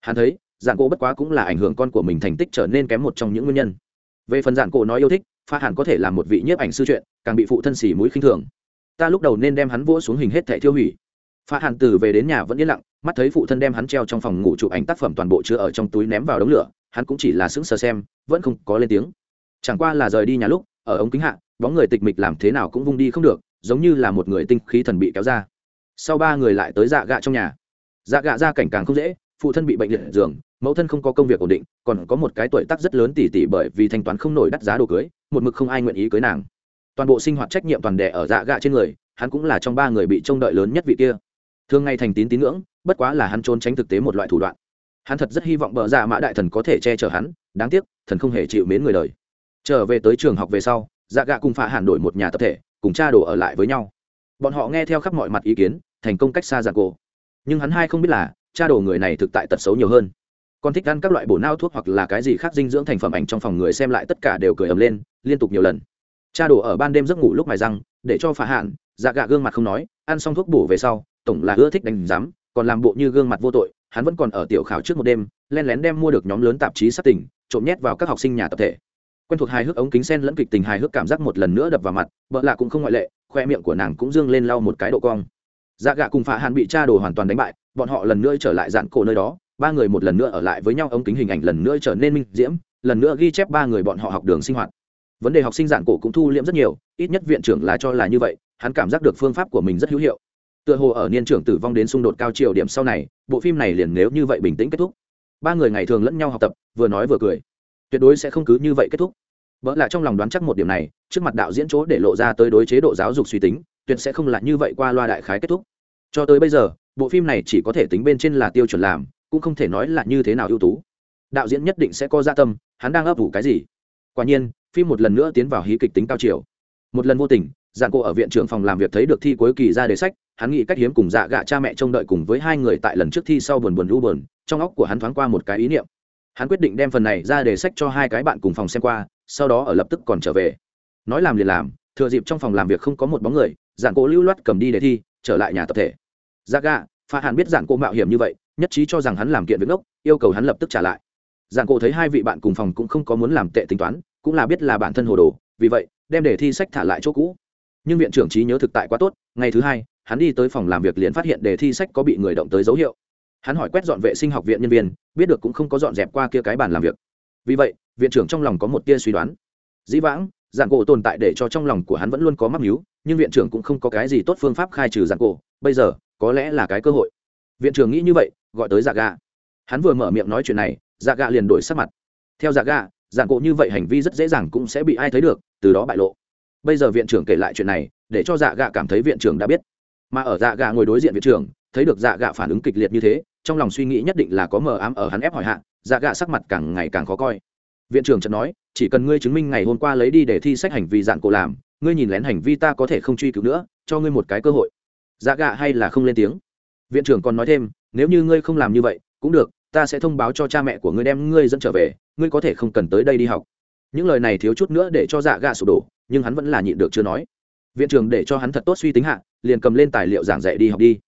A: Hắn thấy giản cổ bất quá cũng là ảnh hưởng con của mình thành tích trở nên kém một trong những nguyên nhân. Về phần giản cổ nói yêu thích phá hẳn có thể là một vị nhiếp ảnh sư chuyện càng bị phụ thân xỉ mũi khinh thường. Ta lúc đầu nên đem hắn vỗ xuống hình hết thẻ tiêu hủy. Phá hạn từ về đến nhà vẫn yên lặng mắt thấy phụ thân đem hắn treo trong phòng ngủ chụp ảnh tác phẩm toàn bộ chứa ở trong túi ném vào đống lửa, hắn cũng chỉ là sững sờ xem, vẫn không có lên tiếng. Chẳng qua là rời đi nhà lúc, ở ống kính hạ, bóng người tịch mịch làm thế nào cũng vung đi không được, giống như là một người tinh khí thần bị kéo ra. Sau ba người lại tới dạ gạ trong nhà. Dạ gạ ra cảnh càng không dễ, phụ thân bị bệnh liệt giường, mẫu thân không có công việc ổn định, còn có một cái tuổi tác rất lớn tỉ tỉ bởi vì thanh toán không nổi đắt giá đồ cưới, một mực không ai nguyện ý cưới nàng. Toàn bộ sinh hoạt trách nhiệm toàn đẻ ở dạ gạ trên người, hắn cũng là trong ba người bị trông đợi lớn nhất vị kia. Thường ngày thành tín tín ngưỡng bất quá là hắn trốn tránh thực tế một loại thủ đoạn. Hắn thật rất hy vọng bờ dạ mã đại thần có thể che chở hắn, đáng tiếc, thần không hề chịu mến người đời. Trở về tới trường học về sau dạ gạ cùng phạ hàn đổi một nhà tập thể, cùng cha đồ ở lại với nhau. Bọn họ nghe theo khắp mọi mặt ý kiến, thành công cách xa dạ cổ nhưng hắn hai không biết là, cha đồ người này thực tại tật xấu nhiều hơn. Còn thích ăn các loại bổ nao thuốc hoặc là cái gì khác dinh dưỡng thành phẩm ảnh trong phòng người xem lại tất cả đều cười ầm lên, liên tục nhiều lần. Cha đồ ở ban đêm giấc ngủ lúc mài răng, để cho phá hạn dạ gạ gương mặt không nói, ăn xong thuốc bổ về sau, tổng là ưa thích đánh giám còn làm bộ như gương mặt vô tội, hắn vẫn còn ở tiểu khảo trước một đêm, len lén đem mua được nhóm lớn tạp chí sát tỉnh trộm nhét vào các học sinh nhà tập thể. Quen thuộc hài hước ống kính sen lẫn kịch tình hài hước cảm giác một lần nữa đập vào mặt vợ lạ cũng không ngoại lệ, khoe miệng của nàng cũng dương lên lau một cái độ cong. Dạ gạ cùng phạ hàn bị cha đồ hoàn toàn đánh bại, bọn họ lần nữa trở lại dạn cổ nơi đó, ba người một lần nữa ở lại với nhau, ống kính hình ảnh lần nữa trở nên minh diễm, lần nữa ghi chép ba người bọn họ học đường sinh hoạt. Vấn đề học sinh dạn cổ cũng thu liễm rất nhiều, ít nhất viện trưởng là cho là như vậy, hắn cảm giác được phương pháp của mình rất hữu hiệu tựa hồ ở niên trưởng tử vong đến xung đột cao chiều điểm sau này, bộ phim này liền nếu như vậy bình tĩnh kết thúc. Ba người ngày thường lẫn nhau học tập, vừa nói vừa cười. Tuyệt đối sẽ không cứ như vậy kết thúc. Vợ lại trong lòng đoán chắc một điểm này, trước mặt đạo diễn chỗ để lộ ra tới đối chế độ giáo dục suy tính, tuyệt sẽ không là như vậy qua loa đại khái kết thúc. Cho tới bây giờ, bộ phim này chỉ có thể tính bên trên là tiêu chuẩn làm, cũng không thể nói là như thế nào ưu tú. Đạo diễn nhất định sẽ có gia tâm, hắn đang ấp ủ cái gì? Quả nhiên, phim một lần nữa tiến vào hí kịch tính cao chiều. Một lần vô tình dạng cô ở viện trưởng phòng làm việc thấy được thi cuối kỳ ra đề sách hắn nghĩ cách hiếm cùng dạ gạ cha mẹ trông đợi cùng với hai người tại lần trước thi sau buồn buồn u buồn trong óc của hắn thoáng qua một cái ý niệm. Hắn quyết định đem phần này ra đề sách cho hai cái bạn cùng phòng xem qua sau đó ở lập tức còn trở về. Nói làm liền làm thừa dịp trong phòng làm việc không có một bóng người giản cố lưu loát cầm đi để thi trở lại nhà tập thể. Dạ Gạ, pha hàn biết giản cô mạo hiểm như vậy nhất trí cho rằng hắn làm kiện việc ngốc yêu cầu hắn lập tức trả lại. Giản cô thấy hai vị bạn cùng phòng cũng không có muốn làm tệ tính toán cũng là biết là bản thân hồ đồ vì vậy đem đề thi sách thả lại chỗ cũ. Nhưng viện trưởng trí nhớ thực tại quá tốt ngày thứ hai hắn đi tới phòng làm việc liền phát hiện đề thi sách có bị người động tới dấu hiệu. Hắn hỏi quét dọn vệ sinh học viện nhân viên, biết được cũng không có dọn dẹp qua kia cái bàn làm việc. Vì vậy, viện trưởng trong lòng có một tia suy đoán. Dĩ vãng, dạng cổ tồn tại để cho trong lòng của hắn vẫn luôn có mắc mưu, nhưng viện trưởng cũng không có cái gì tốt phương pháp khai trừ dạng cổ, bây giờ, có lẽ là cái cơ hội. Viện trưởng nghĩ như vậy, gọi tới dạ gà. Hắn vừa mở miệng nói chuyện này dạ gà liền đổi sắc mặt. Theo dạ gà, dạng cổ như vậy hành vi rất dễ dàng cũng sẽ bị ai thấy được, từ đó bại lộ. Bây giờ viện trưởng kể lại chuyện này, để cho dạ gà cảm thấy viện trưởng đã biết mà ở dạ gà ngồi đối diện viện trưởng, thấy được dạ gà phản ứng kịch liệt như thế, trong lòng suy nghĩ nhất định là có mờ ám ở hắn ép hỏi hạ dạ gà sắc mặt càng ngày càng khó coi. Viện trưởng chợt nói, chỉ cần ngươi chứng minh ngày hôm qua lấy đi để thi sách hành vi dạn cổ làm, ngươi nhìn lén hành vi ta có thể không truy cứu nữa, cho ngươi một cái cơ hội. Dạ gà hay là không lên tiếng. Viện trưởng còn nói thêm, nếu như ngươi không làm như vậy, cũng được, ta sẽ thông báo cho cha mẹ của ngươi đem ngươi dẫn trở về, ngươi có thể không cần tới đây đi học. Những lời này thiếu chút nữa để cho dạ gà sụp đổ, nhưng hắn vẫn là nhịn được chưa nói. Viện trưởng để cho hắn thật tốt suy tính hạ liền cầm lên tài liệu giảng dạy đi học đi.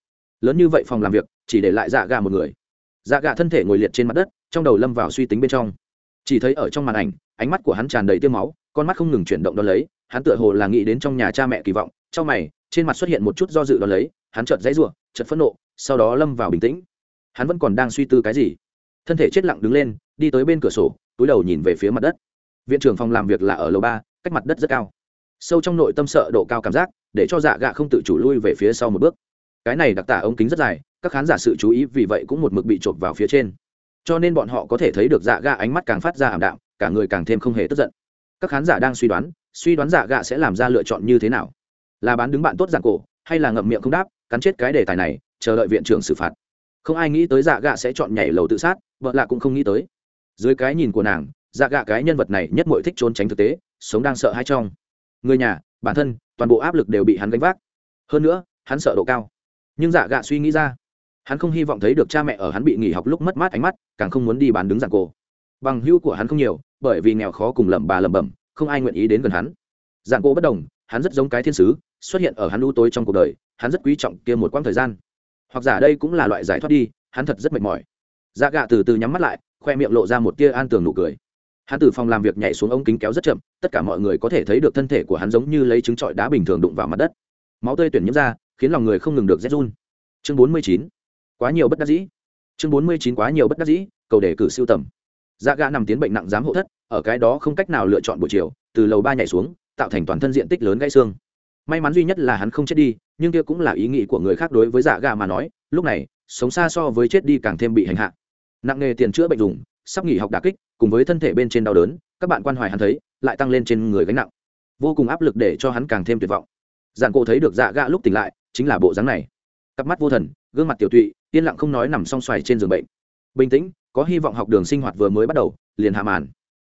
A: Lớn như vậy phòng làm việc, chỉ để lại dạ gà một người. Dạ gà thân thể ngồi liệt trên mặt đất, trong đầu lâm vào suy tính bên trong. Chỉ thấy ở trong màn ảnh, ánh mắt của hắn tràn đầy tiêu máu, con mắt không ngừng chuyển động đ ó lấy, hắn tựa hồ là nghĩ đến trong nhà cha mẹ kỳ vọng, trong mày, trên mặt xuất hiện một chút do dự đ ó lấy, hắn chợt dãy r u ộ chợt phẫn nộ, sau đó lâm vào bình tĩnh. Hắn vẫn còn đang suy tư cái gì? Thân thể chết lặng đứng lên, đi tới bên cửa sổ, túi đầu nhìn về phía mặt đất. Viện trưởng phòng làm việc là ở lầu ba, cách mặt đất rất cao. Sâu trong nội tâm sợ độ cao cảm giác để cho dạ gạ không tự chủ lui về phía sau một bước. Cái này đặc tả ống kính rất dài, các khán giả sự chú ý vì vậy cũng một mực bị chộp vào phía trên. Cho nên bọn họ có thể thấy được dạ gạ ánh mắt càng phát ra ảm đạm, cả người càng thêm không hề tức giận. Các khán giả đang suy đoán suy đoán dạ gạ sẽ làm ra lựa chọn như thế nào? Là bán đứng bạn tốt dạng cổ, hay là ngậm miệng không đáp, cắn chết cái đề tài này, chờ đợi viện trưởng xử phạt. Không ai nghĩ tới dạ gạ sẽ chọn nhảy lầu tự sát, vợ lạ cũng không nghĩ tới. Dưới cái nhìn của nàng dạ gạ cái nhân vật này nhất mội thích trốn tránh thực tế, sống đang sợ hai trong. Người nhà bản thân, toàn bộ áp lực đều bị hắn gánh vác. Hơn nữa, hắn sợ độ cao. Nhưng dạ gạ suy nghĩ ra, hắn không hy vọng thấy được cha mẹ ở hắn bị nghỉ học lúc mất mát ánh mắt, càng không muốn đi bán đứng giảng cổ. Bằng hữu của hắn không nhiều, bởi vì nghèo khó cùng lẩm bà lẩm bẩm, không ai nguyện ý đến gần hắn. Giảng cổ bất đồng, hắn rất giống cái thiên sứ, xuất hiện ở hắn u tối trong cuộc đời, hắn rất quý trọng kia một quãng thời gian. Hoặc giả đây cũng là loại giải thoát đi, hắn thật rất mệt mỏi. Dạ gạ từ từ nhắm mắt lại, khoe miệng lộ ra một tia an tường nụ cười hắn từ phòng làm việc nhảy xuống ống kính kéo rất chậm, tất cả mọi người có thể thấy được thân thể của hắn giống như lấy trứng trọi đá bình thường đụng vào mặt đất. Máu tươi tuyển nhiễm ra, khiến lòng người không ngừng được rét run. Chương bốn mươi chín. Quá nhiều bất đắc dĩ. Chương bốn mươi chín quá nhiều bất đắc dĩ, cầu đề cử siêu tầm. Dạ gã nằm tiến bệnh nặng giám hộ thất, ở cái đó không cách nào lựa chọn buổi chiều, từ lầu ba nhảy xuống, tạo thành toàn thân diện tích lớn gãy xương. May mắn duy nhất là hắn không chết đi, nhưng kia cũng là ý nghĩ của người khác đối với dạ gà mà nói, lúc này, sống xa so với chết đi càng thêm bị hành hạ. Nặng nghề tiền chữa bệnh dùng, sắp nghỉ học đà kích cùng với thân thể bên trên đau đớn, các bạn quan hoài hắn thấy, lại tăng lên trên người gánh nặng. Vô cùng áp lực để cho hắn càng thêm tuyệt vọng. Giản cổ thấy được dạ gạ lúc tỉnh lại, chính là bộ dáng này. Cặp mắt vô thần, gương mặt tiểu tụy, yên lặng không nói nằm song xoài trên giường bệnh. Bình tĩnh, có hy vọng học đường sinh hoạt vừa mới bắt đầu, liền hạ màn.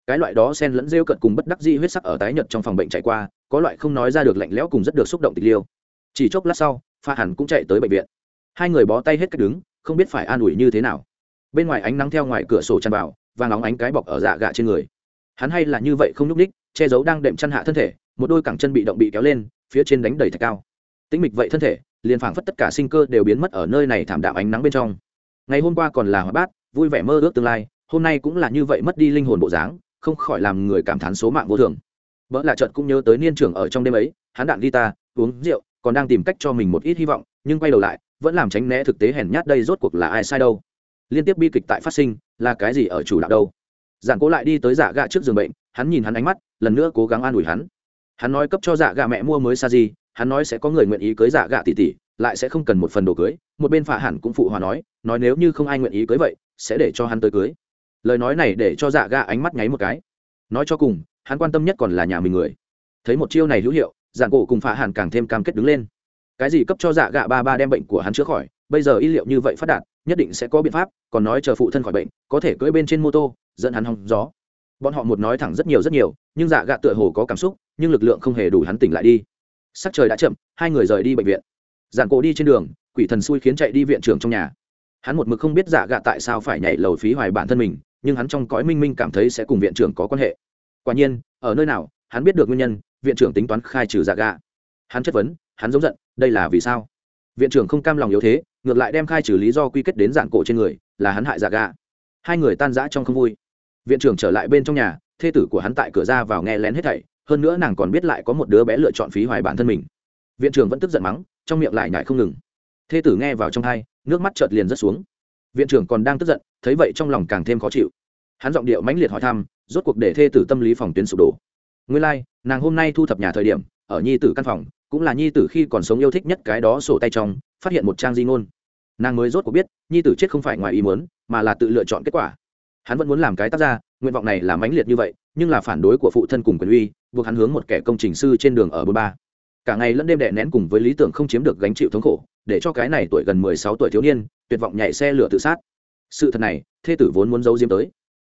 A: Cái loại đó sen lẫn rêu cận cùng bất đắc dĩ huyết sắc ở tái nhật trong phòng bệnh chạy qua, có loại không nói ra được lạnh lẽo cùng rất được xúc động tịch liêu. Chỉ chốc lát sau, pha hẳn cũng chạy tới bệnh viện. Hai người bó tay hết cách đứng, không biết phải an ủi như thế nào. Bên ngoài ánh nắng theo ngoài cửa sổ tràn vào và nóng ánh cái bọc ở dạ gạ trên người. Hắn hay là như vậy không nhúc ních che giấu đang đệm chăn hạ thân thể, một đôi cẳng chân bị động bị kéo lên, phía trên đánh đầy thạch cao. Tĩnh mịch vậy thân thể, liền phảng phất tất cả sinh cơ đều biến mất ở nơi này thảm đạm ánh nắng bên trong. Ngày hôm qua còn là hoa bát, vui vẻ mơ ước tương lai, hôm nay cũng là như vậy mất đi linh hồn bộ dáng, không khỏi làm người cảm thán số mạng vô thường. Vợ lạ trợt cũng nhớ tới niên trưởng ở trong đêm ấy, hắn đạn guitar, uống rượu, còn đang tìm cách cho mình một ít hy vọng, nhưng quay đầu lại, vẫn làm tránh né thực tế hèn nhát đây rốt cuộc là ai sai đâu. Liên tiếp bi kịch tại phát sinh là cái gì ở chủ đạo đâu? Giản cố lại đi tới giả gạ trước giường bệnh, hắn nhìn hắn ánh mắt, lần nữa cố gắng an ủi hắn. Hắn nói cấp cho giả gạ mẹ mua mới sa gì hắn nói sẽ có người nguyện ý cưới giả gạ tỷ tỷ, lại sẽ không cần một phần đồ cưới. Một bên phả hẳn cũng phụ hòa nói nói nếu như không ai nguyện ý cưới vậy, sẽ để cho hắn tới cưới. Lời nói này để cho dạ gạ ánh mắt nháy một cái. Nói cho cùng, hắn quan tâm nhất còn là nhà mình người. Thấy một chiêu này hữu hiệu, giản cổ cùng phả hẳn càng thêm cam kết đứng lên. Cái gì cấp cho dạ gạ ba ba đem bệnh của hắn chữa khỏi bây giờ y liệu như vậy phát đạt, nhất định sẽ có biện pháp, còn nói chờ phụ thân khỏi bệnh, có thể cưỡi bên trên mô tô, dẫn hắn hòng gió. Bọn họ một nói thẳng rất nhiều rất nhiều, nhưng dạ gạ tựa hồ có cảm xúc, nhưng lực lượng không hề đủ hắn tỉnh lại đi. Sắc trời đã chậm, hai người rời đi bệnh viện. Giản cổ đi trên đường, quỷ thần xui khiến chạy đi viện trưởng trong nhà. Hắn một mực không biết dạ gạ tại sao phải nhảy lầu phí hoài bản thân mình, nhưng hắn trong cõi minh minh cảm thấy sẽ cùng viện trưởng có quan hệ. Quả nhiên, ở nơi nào, hắn biết được nguyên nhân, viện trưởng tính toán khai trừ dạ gạ. Hắn chất vấn, hắn giống giận, đây là vì sao? Viện trưởng không cam lòng yếu thế ngược lại đem khai trừ lý do quy kết đến dạng cổ trên người là hắn hại dạ gạ hai người tan rã trong không vui. Viện trưởng trở lại bên trong nhà thê tử của hắn tại cửa ra vào nghe lén hết thảy hơn nữa nàng còn biết lại có một đứa bé lựa chọn phí hoài bản thân mình. Viện trưởng vẫn tức giận mắng trong miệng lại nhại không ngừng. Thê tử nghe vào trong hai nước mắt chợt liền rớt xuống. Viện trưởng còn đang tức giận thấy vậy trong lòng càng thêm khó chịu. Hắn giọng điệu mãnh liệt hỏi thăm rốt cuộc để thê tử tâm lý phòng tuyến sụp đổ. Nguyên lai、like, nàng hôm nay thu thập nhà thời điểm ở nhi tử căn phòng cũng là nhi tử khi còn sống yêu thích nhất cái đó sổ tay trong phát hiện một trang di ngôn. Nàng mới rốt cuộc biết, nhi tử chết không phải ngoài ý muốn, mà là tự lựa chọn kết quả. Hắn vẫn muốn làm cái tác ra nguyện vọng này là mãnh liệt như vậy, nhưng là phản đối của phụ thân cùng quyền uy, buộc hắn hướng một kẻ công trình sư trên đường ở bờ ba. Cả ngày lẫn đêm đè nén cùng với lý tưởng không chiếm được gánh chịu thống khổ, để cho cái này tuổi gần mười sáu tuổi thiếu niên, tuyệt vọng nhảy xe lửa tự sát. Sự thật này, thê tử vốn muốn giấu diếm tới.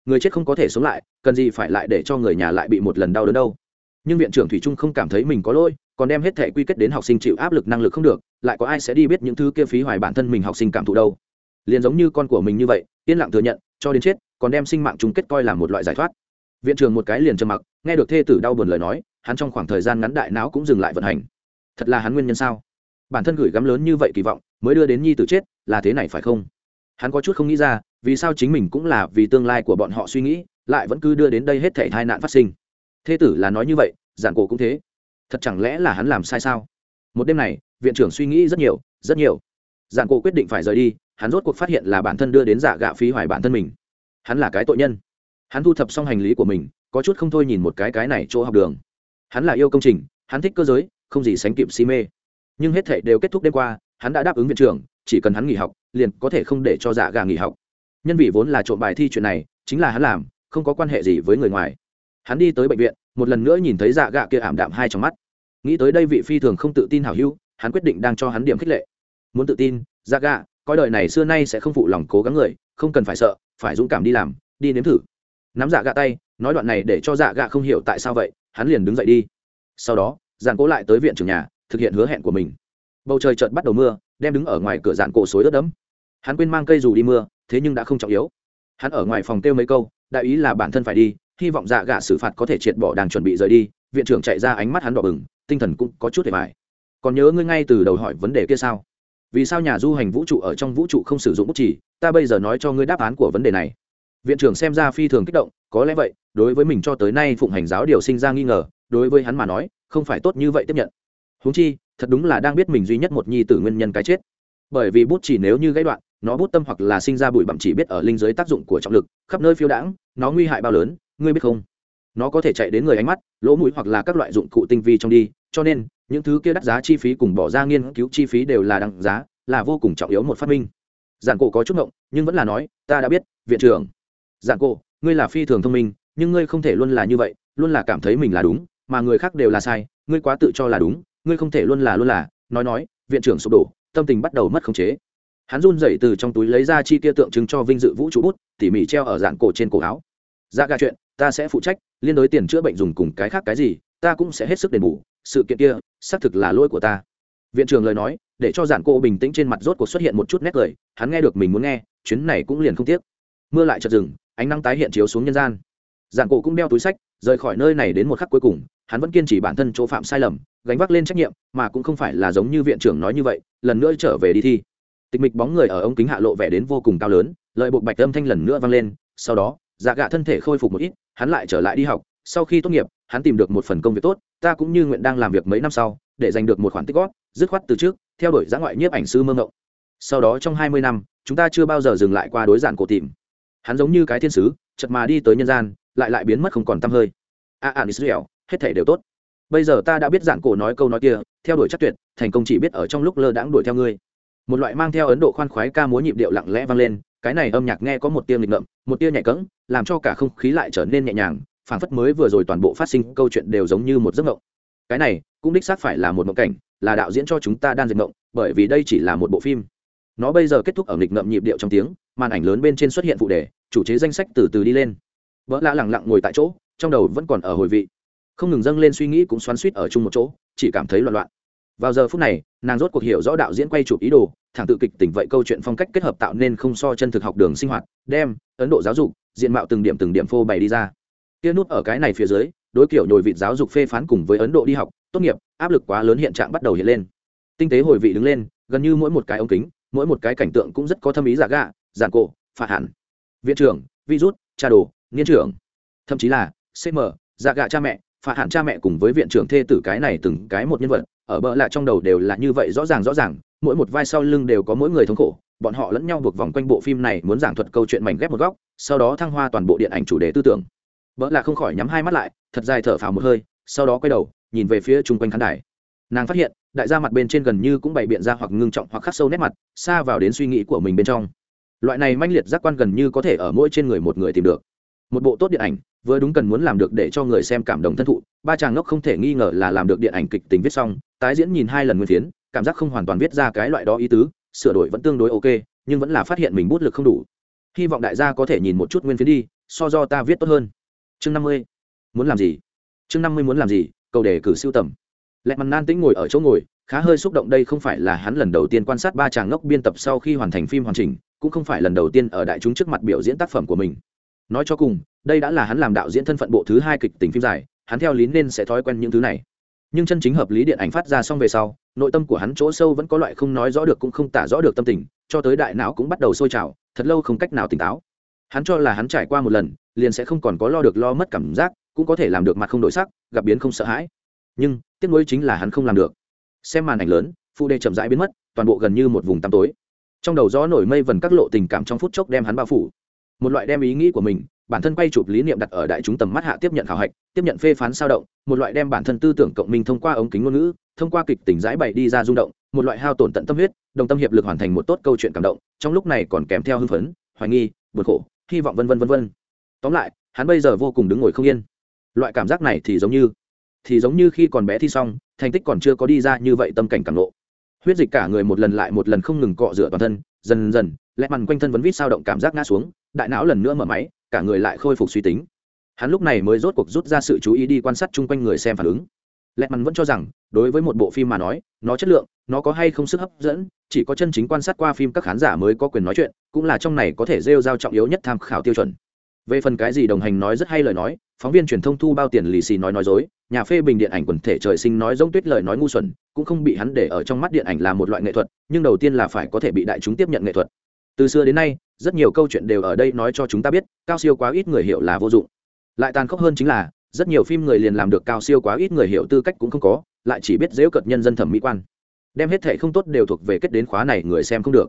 A: Người chết không có thể sống lại, cần gì phải lại để cho người nhà lại bị một lần đau đớn đâu. Nhưng viện trưởng thủy trung không cảm thấy mình có lỗi còn đem hết thể quy kết đến học sinh chịu áp lực năng lực không được, lại có ai sẽ đi biết những thứ kia phí hoài bản thân mình học sinh cảm thụ đâu. Liền giống như con của mình như vậy, yên lặng thừa nhận, cho đến chết, còn đem sinh mạng chung kết coi là một loại giải thoát. Viện trường một cái liền trầm mặc, nghe được thê tử đau buồn lời nói, hắn trong khoảng thời gian ngắn đại não cũng dừng lại vận hành. Thật là hắn nguyên nhân sao? Bản thân gửi gắm lớn như vậy kỳ vọng, mới đưa đến nhi tử chết, là thế này phải không? Hắn có chút không nghĩ ra, vì sao chính mình cũng là vì tương lai của bọn họ suy nghĩ, lại vẫn cứ đưa đến đây hết thể tai nạn phát sinh. Thế tử là nói như vậy giản cổ cũng thế thật chẳng lẽ là hắn làm sai sao? Một đêm này, viện trưởng suy nghĩ rất nhiều rất nhiều. Giản cổ quyết định phải rời đi, hắn rốt cuộc phát hiện là bản thân đưa đến giả gạ phí hoài bản thân mình. Hắn là cái tội nhân. Hắn thu thập xong hành lý của mình, có chút không thôi nhìn một cái cái này chỗ học đường. Hắn là yêu công trình, hắn thích cơ giới, không gì sánh kịp si mê. Nhưng hết thể đều kết thúc đêm qua, hắn đã đáp ứng viện trưởng, chỉ cần hắn nghỉ học, liền có thể không để cho dạ giả gà nghỉ học. Nhân vị vốn là trộm bài thi chuyện này, chính là hắn làm, không có quan hệ gì với người ngoài hắn đi tới bệnh viện một lần nữa nhìn thấy dạ gạ kia ảm đạm hai trong mắt. Nghĩ tới đây vị phi thường không tự tin hào hữu hắn quyết định đang cho hắn điểm khích lệ. Muốn tự tin dạ gạ, coi đời này xưa nay sẽ không phụ lòng cố gắng người không cần phải sợ phải dũng cảm đi làm đi nếm thử. Nắm dạ gạ tay nói đoạn này để cho dạ gạ không hiểu tại sao vậy hắn liền đứng dậy đi. Sau đó giàn cố lại tới viện trưởng nhà thực hiện hứa hẹn của mình. Bầu trời chợt bắt đầu mưa đem đứng ở ngoài cửa dạn cổ suối ướt đẫm. Hắn quên mang cây dù đi mưa thế nhưng đã không trọng yếu. Hắn ở ngoài phòng kêu mấy câu đại ý là bản thân phải đi hy vọng dạ gạ xử phạt có thể triệt bỏ đang chuẩn bị rời đi, viện trưởng chạy ra ánh mắt hắn đỏ bừng, tinh thần cũng có chút để bài còn nhớ ngươi ngay từ đầu hỏi vấn đề kia sao? Vì sao nhà du hành vũ trụ ở trong vũ trụ không sử dụng bút chỉ ta bây giờ nói cho ngươi đáp án của vấn đề này. Viện trưởng xem ra phi thường kích động, có lẽ vậy, đối với mình cho tới nay phụng hành giáo điều sinh ra nghi ngờ, đối với hắn mà nói, không phải tốt như vậy tiếp nhận. Huống chi, thật đúng là đang biết mình duy nhất một nhi tử nguyên nhân cái chết. Bởi vì bút chỉ nếu như gãy đoạn, nó bút tâm hoặc là sinh ra bụi bặm chỉ biết ở linh giới tác dụng của trọng lực, khắp nơi phiêu đãng, nó nguy hại bao lớn ngươi biết không? Nó có thể chạy đến người ánh mắt, lỗ mũi hoặc là các loại dụng cụ tinh vi trong đi, cho nên, những thứ kia đắt giá chi phí cùng bỏ ra nghiên cứu chi phí đều là đằng giá, là vô cùng trọng yếu một phát minh. Giản cổ có chút ngộng, nhưng vẫn là nói, ta đã biết, viện trưởng. Giản cổ, ngươi là phi thường thông minh, nhưng ngươi không thể luôn là như vậy, luôn là cảm thấy mình là đúng, mà người khác đều là sai, ngươi quá tự cho là đúng, ngươi không thể luôn là luôn là. Nói nói, viện trưởng sụp đổ, tâm tình bắt đầu mất khống chế. Hắn run rẩy từ trong túi lấy ra chi tiêu tượng trưng cho vinh dự vũ trụ bút, tỉ mỉ treo ở dạng cổ trên cổ áo. Ra dạ gà chuyện ta sẽ phụ trách, liên đối tiền chữa bệnh dùng cùng cái khác cái gì, ta cũng sẽ hết sức đền bù, sự kiện kia, xác thực là lỗi của ta. Viện trưởng lời nói, để cho giản cô bình tĩnh trên mặt rốt cuộc xuất hiện một chút nét cười, hắn nghe được mình muốn nghe, chuyến này cũng liền không tiếc. Mưa lại chợt dừng, ánh nắng tái hiện chiếu xuống nhân gian. Giản cổ cũng đeo túi sách, rời khỏi nơi này đến một khắc cuối cùng, hắn vẫn kiên trì bản thân chỗ phạm sai lầm, gánh vác lên trách nhiệm, mà cũng không phải là giống như viện trưởng nói như vậy, lần nữa trở về đi thi. Tịch mịch bóng người ở ống kính hạ lộ vẻ đến vô cùng cao lớn lợi bộ bạch âm thanh lần nữa vang lên, sau đó dạ gạ thân thể khôi phục một ít, hắn lại trở lại đi học. Sau khi tốt nghiệp, hắn tìm được một phần công việc tốt. Ta cũng như nguyện đang làm việc mấy năm sau, để giành được một khoản tích góp, dứt khoát từ trước, theo đuổi giã ngoại nhiếp ảnh sư mơ ngộng. Sau đó trong hai mươi năm, chúng ta chưa bao giờ dừng lại qua đối giản cổ tìm. Hắn giống như cái thiên sứ chật mà đi tới nhân gian, lại lại biến mất không còn t hơi. A an israel hết thể đều tốt. Bây giờ ta đã biết giản cổ nói câu nói kia, theo đuổi chắc tuyệt, thành công chỉ biết ở trong lúc lơ đãng đuổi theo ngươi. Một loại mang theo ấn độ khoan khoái ca múa nhịp điệu lặng lẽ vang lên cái này âm nhạc nghe có một tia nghịch ngợm, một tia nhạy cẫng, làm cho cả không khí lại trở nên nhẹ nhàng, phảng phất mới vừa rồi toàn bộ phát sinh câu chuyện đều giống như một giấc mộng. Cái này, cũng đích xác phải là một mộng cảnh, là đạo diễn cho chúng ta đang dệt mộng, bởi vì đây chỉ là một bộ phim. Nó bây giờ kết thúc ở nghịch ngợm nhịp điệu trong tiếng, màn ảnh lớn bên trên xuất hiện phụ đề, chủ chế danh sách từ từ đi lên. Vợ lạ lẳng lặng ngồi tại chỗ, trong đầu vẫn còn ở hồi vị. Không ngừng dâng lên suy nghĩ cũng xoắn suýt ở chung một chỗ, chỉ cảm thấy loạn loạn. Vào giờ phút này, nàng rốt cuộc hiểu rõ đạo diễn quay chụp ý đồ thẳng tự kịch tỉnh vậy câu chuyện phong cách kết hợp tạo nên không so chân thực học đường sinh hoạt, đem, ấn độ giáo dục, diện mạo từng điểm từng điểm phô bày đi ra. Kia nút ở cái này phía dưới, đối kiểu nhồi vịt giáo dục phê phán cùng với ấn độ đi học, tốt nghiệp, áp lực quá lớn hiện trạng bắt đầu hiện lên. Tinh tế hồi vị đứng lên, gần như mỗi một cái ống kính, mỗi một cái cảnh tượng cũng rất có thâm ý giả gạ giản cổ, phạ hẳn. Viện trưởng, virus, cha đồ, niên trưởng. Thậm chí là cm giả gạ cha mẹ, phạ hẳn cha mẹ cùng với viện trưởng thê tử cái này từng cái một nhân vật, ở bờ lại trong đầu đều là như vậy rõ ràng rõ ràng mỗi một vai sau lưng đều có mỗi người thống khổ, bọn họ lẫn nhau buộc vòng quanh bộ phim này muốn giảng thuật câu chuyện mảnh ghép một góc, sau đó thăng hoa toàn bộ điện ảnh chủ đề tư tưởng. Vợ là không khỏi nhắm hai mắt lại, thật dài thở phào một hơi, sau đó quay đầu, nhìn về phía chung quanh khán đài. Nàng phát hiện, đại gia mặt bên trên gần như cũng bày biện ra hoặc ngưng trọng hoặc khắc sâu nét mặt, xa vào đến suy nghĩ của mình bên trong. Loại này manh liệt giác quan gần như có thể ở mỗi trên người một người tìm được. Một bộ tốt điện ảnh, vừa đúng cần muốn làm được để cho người xem cảm động thân thụ, ba chàng ngốc không thể nghi ngờ là làm được điện ảnh kịch tính viết xong, tái diễn nhìn hai lần nguyên phiến cảm giác không hoàn toàn viết ra cái loại đó ý tứ, sửa đổi vẫn tương đối ok, nhưng vẫn là phát hiện mình bút lực không đủ. Hy vọng đại gia có thể nhìn một chút nguyên phiến đi, so do ta viết tốt hơn. Chương năm mươi. Muốn làm gì? Chương năm mươi muốn làm gì? Cầu đề cử siêu tầm. Lẹ mằn nan tĩnh ngồi ở chỗ ngồi, khá hơi xúc động đây không phải là hắn lần đầu tiên quan sát ba chàng ngốc biên tập sau khi hoàn thành phim hoàn chỉnh, cũng không phải lần đầu tiên ở đại chúng trước mặt biểu diễn tác phẩm của mình. Nói cho cùng, đây đã là hắn làm đạo diễn thân phận bộ thứ hai kịch tình phim dài, hắn theo lý nên sẽ thói quen những thứ này nhưng chân chính hợp lý điện ảnh phát ra xong về sau, nội tâm của hắn chỗ sâu vẫn có loại không nói rõ được cũng không tả rõ được tâm tình, cho tới đại não cũng bắt đầu sôi trào, thật lâu không cách nào tỉnh táo. Hắn cho là hắn trải qua một lần, liền sẽ không còn có lo được lo mất cảm giác, cũng có thể làm được mặt không đổi sắc, gặp biến không sợ hãi. Nhưng, tiếc nuối chính là hắn không làm được. Xem màn ảnh lớn, phụ đề chậm rãi biến mất, toàn bộ gần như một vùng tăm tối. Trong đầu gió nổi mây vần các lộ tình cảm trong phút chốc đem hắn bao phủ. Một loại đem ý nghĩ của mình bản thân quay chụp lý niệm đặt ở đại chúng tầm mắt hạ tiếp nhận khảo hạch, tiếp nhận phê phán sao động, một loại đem bản thân tư tưởng cộng minh thông qua ống kính ngôn ngữ, thông qua kịch tính giải bày đi ra rung động, một loại hao tổn tận tâm huyết, đồng tâm hiệp lực hoàn thành một tốt câu chuyện cảm động, trong lúc này còn kèm theo hưng phấn, hoài nghi, buồn khổ, hy vọng vân vân vân vân. Tóm lại, hắn bây giờ vô cùng đứng ngồi không yên. Loại cảm giác này thì giống như, thì giống như khi còn bé thi xong, thành tích còn chưa có đi ra như vậy tâm cảnh càng lộ. Huyết dịch cả người một lần lại một lần không ngừng cọ rửa toàn thân, dần dần lẹ mằn quanh thân vấn vít sao động cảm giác ngã xuống, đại não lần nữa mở máy cả người lại khôi phục suy tính. Hắn lúc này mới rốt cuộc rút ra sự chú ý đi quan sát chung quanh người xem phản ứng. Lẹt mắn vẫn cho rằng, đối với một bộ phim mà nói, nó chất lượng, nó có hay không sức hấp dẫn, chỉ có chân chính quan sát qua phim các khán giả mới có quyền nói chuyện, cũng là trong này có thể rêu giao trọng yếu nhất tham khảo tiêu chuẩn. Về phần cái gì đồng hành nói rất hay lời nói, phóng viên truyền thông thu bao tiền lì xì nói nói dối, nhà phê bình điện ảnh quần thể trời sinh nói giống tuyết lời nói ngu xuẩn, cũng không bị hắn để ở trong mắt điện ảnh là một loại nghệ thuật, nhưng đầu tiên là phải có thể bị đại chúng tiếp nhận nghệ thuật. Từ xưa đến nay rất nhiều câu chuyện đều ở đây nói cho chúng ta biết, cao siêu quá ít người hiểu là vô dụng. Lại tàn khốc hơn chính là, rất nhiều phim người liền làm được cao siêu quá ít người hiểu tư cách cũng không có, lại chỉ biết dễu cợt nhân dân thẩm mỹ quan. Đem hết thệ không tốt đều thuộc về kết đến khóa này người xem không được.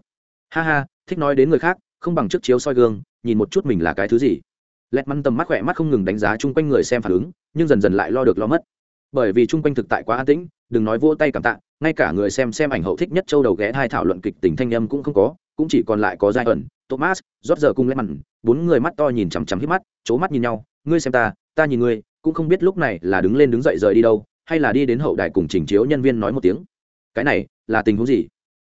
A: Ha ha, thích nói đến người khác, không bằng trước chiếu soi gương, nhìn một chút mình là cái thứ gì. Lẹt măn tầm mắt khỏe mắt không ngừng đánh giá chung quanh người xem phản ứng, nhưng dần dần lại lo được lo mất. Bởi vì chung quanh thực tại quá an tĩnh, đừng nói vỗ tay cảm tạ, ngay cả người xem xem ảnh hậu thích nhất châu đầu ghé hai thảo luận kịch tình thanh âm cũng không có cũng chỉ còn lại có giai ẩn, thomas, rót giờ cùng lẽ mặn, bốn người mắt to nhìn chằm chằm hít mắt c mắt nhìn nhau, ngươi xem ta ta nhìn ngươi, cũng không biết lúc này là đứng lên đứng dậy rời đi đâu, hay là đi đến hậu đài cùng trình chiếu nhân viên nói một tiếng. Cái này, là tình huống gì?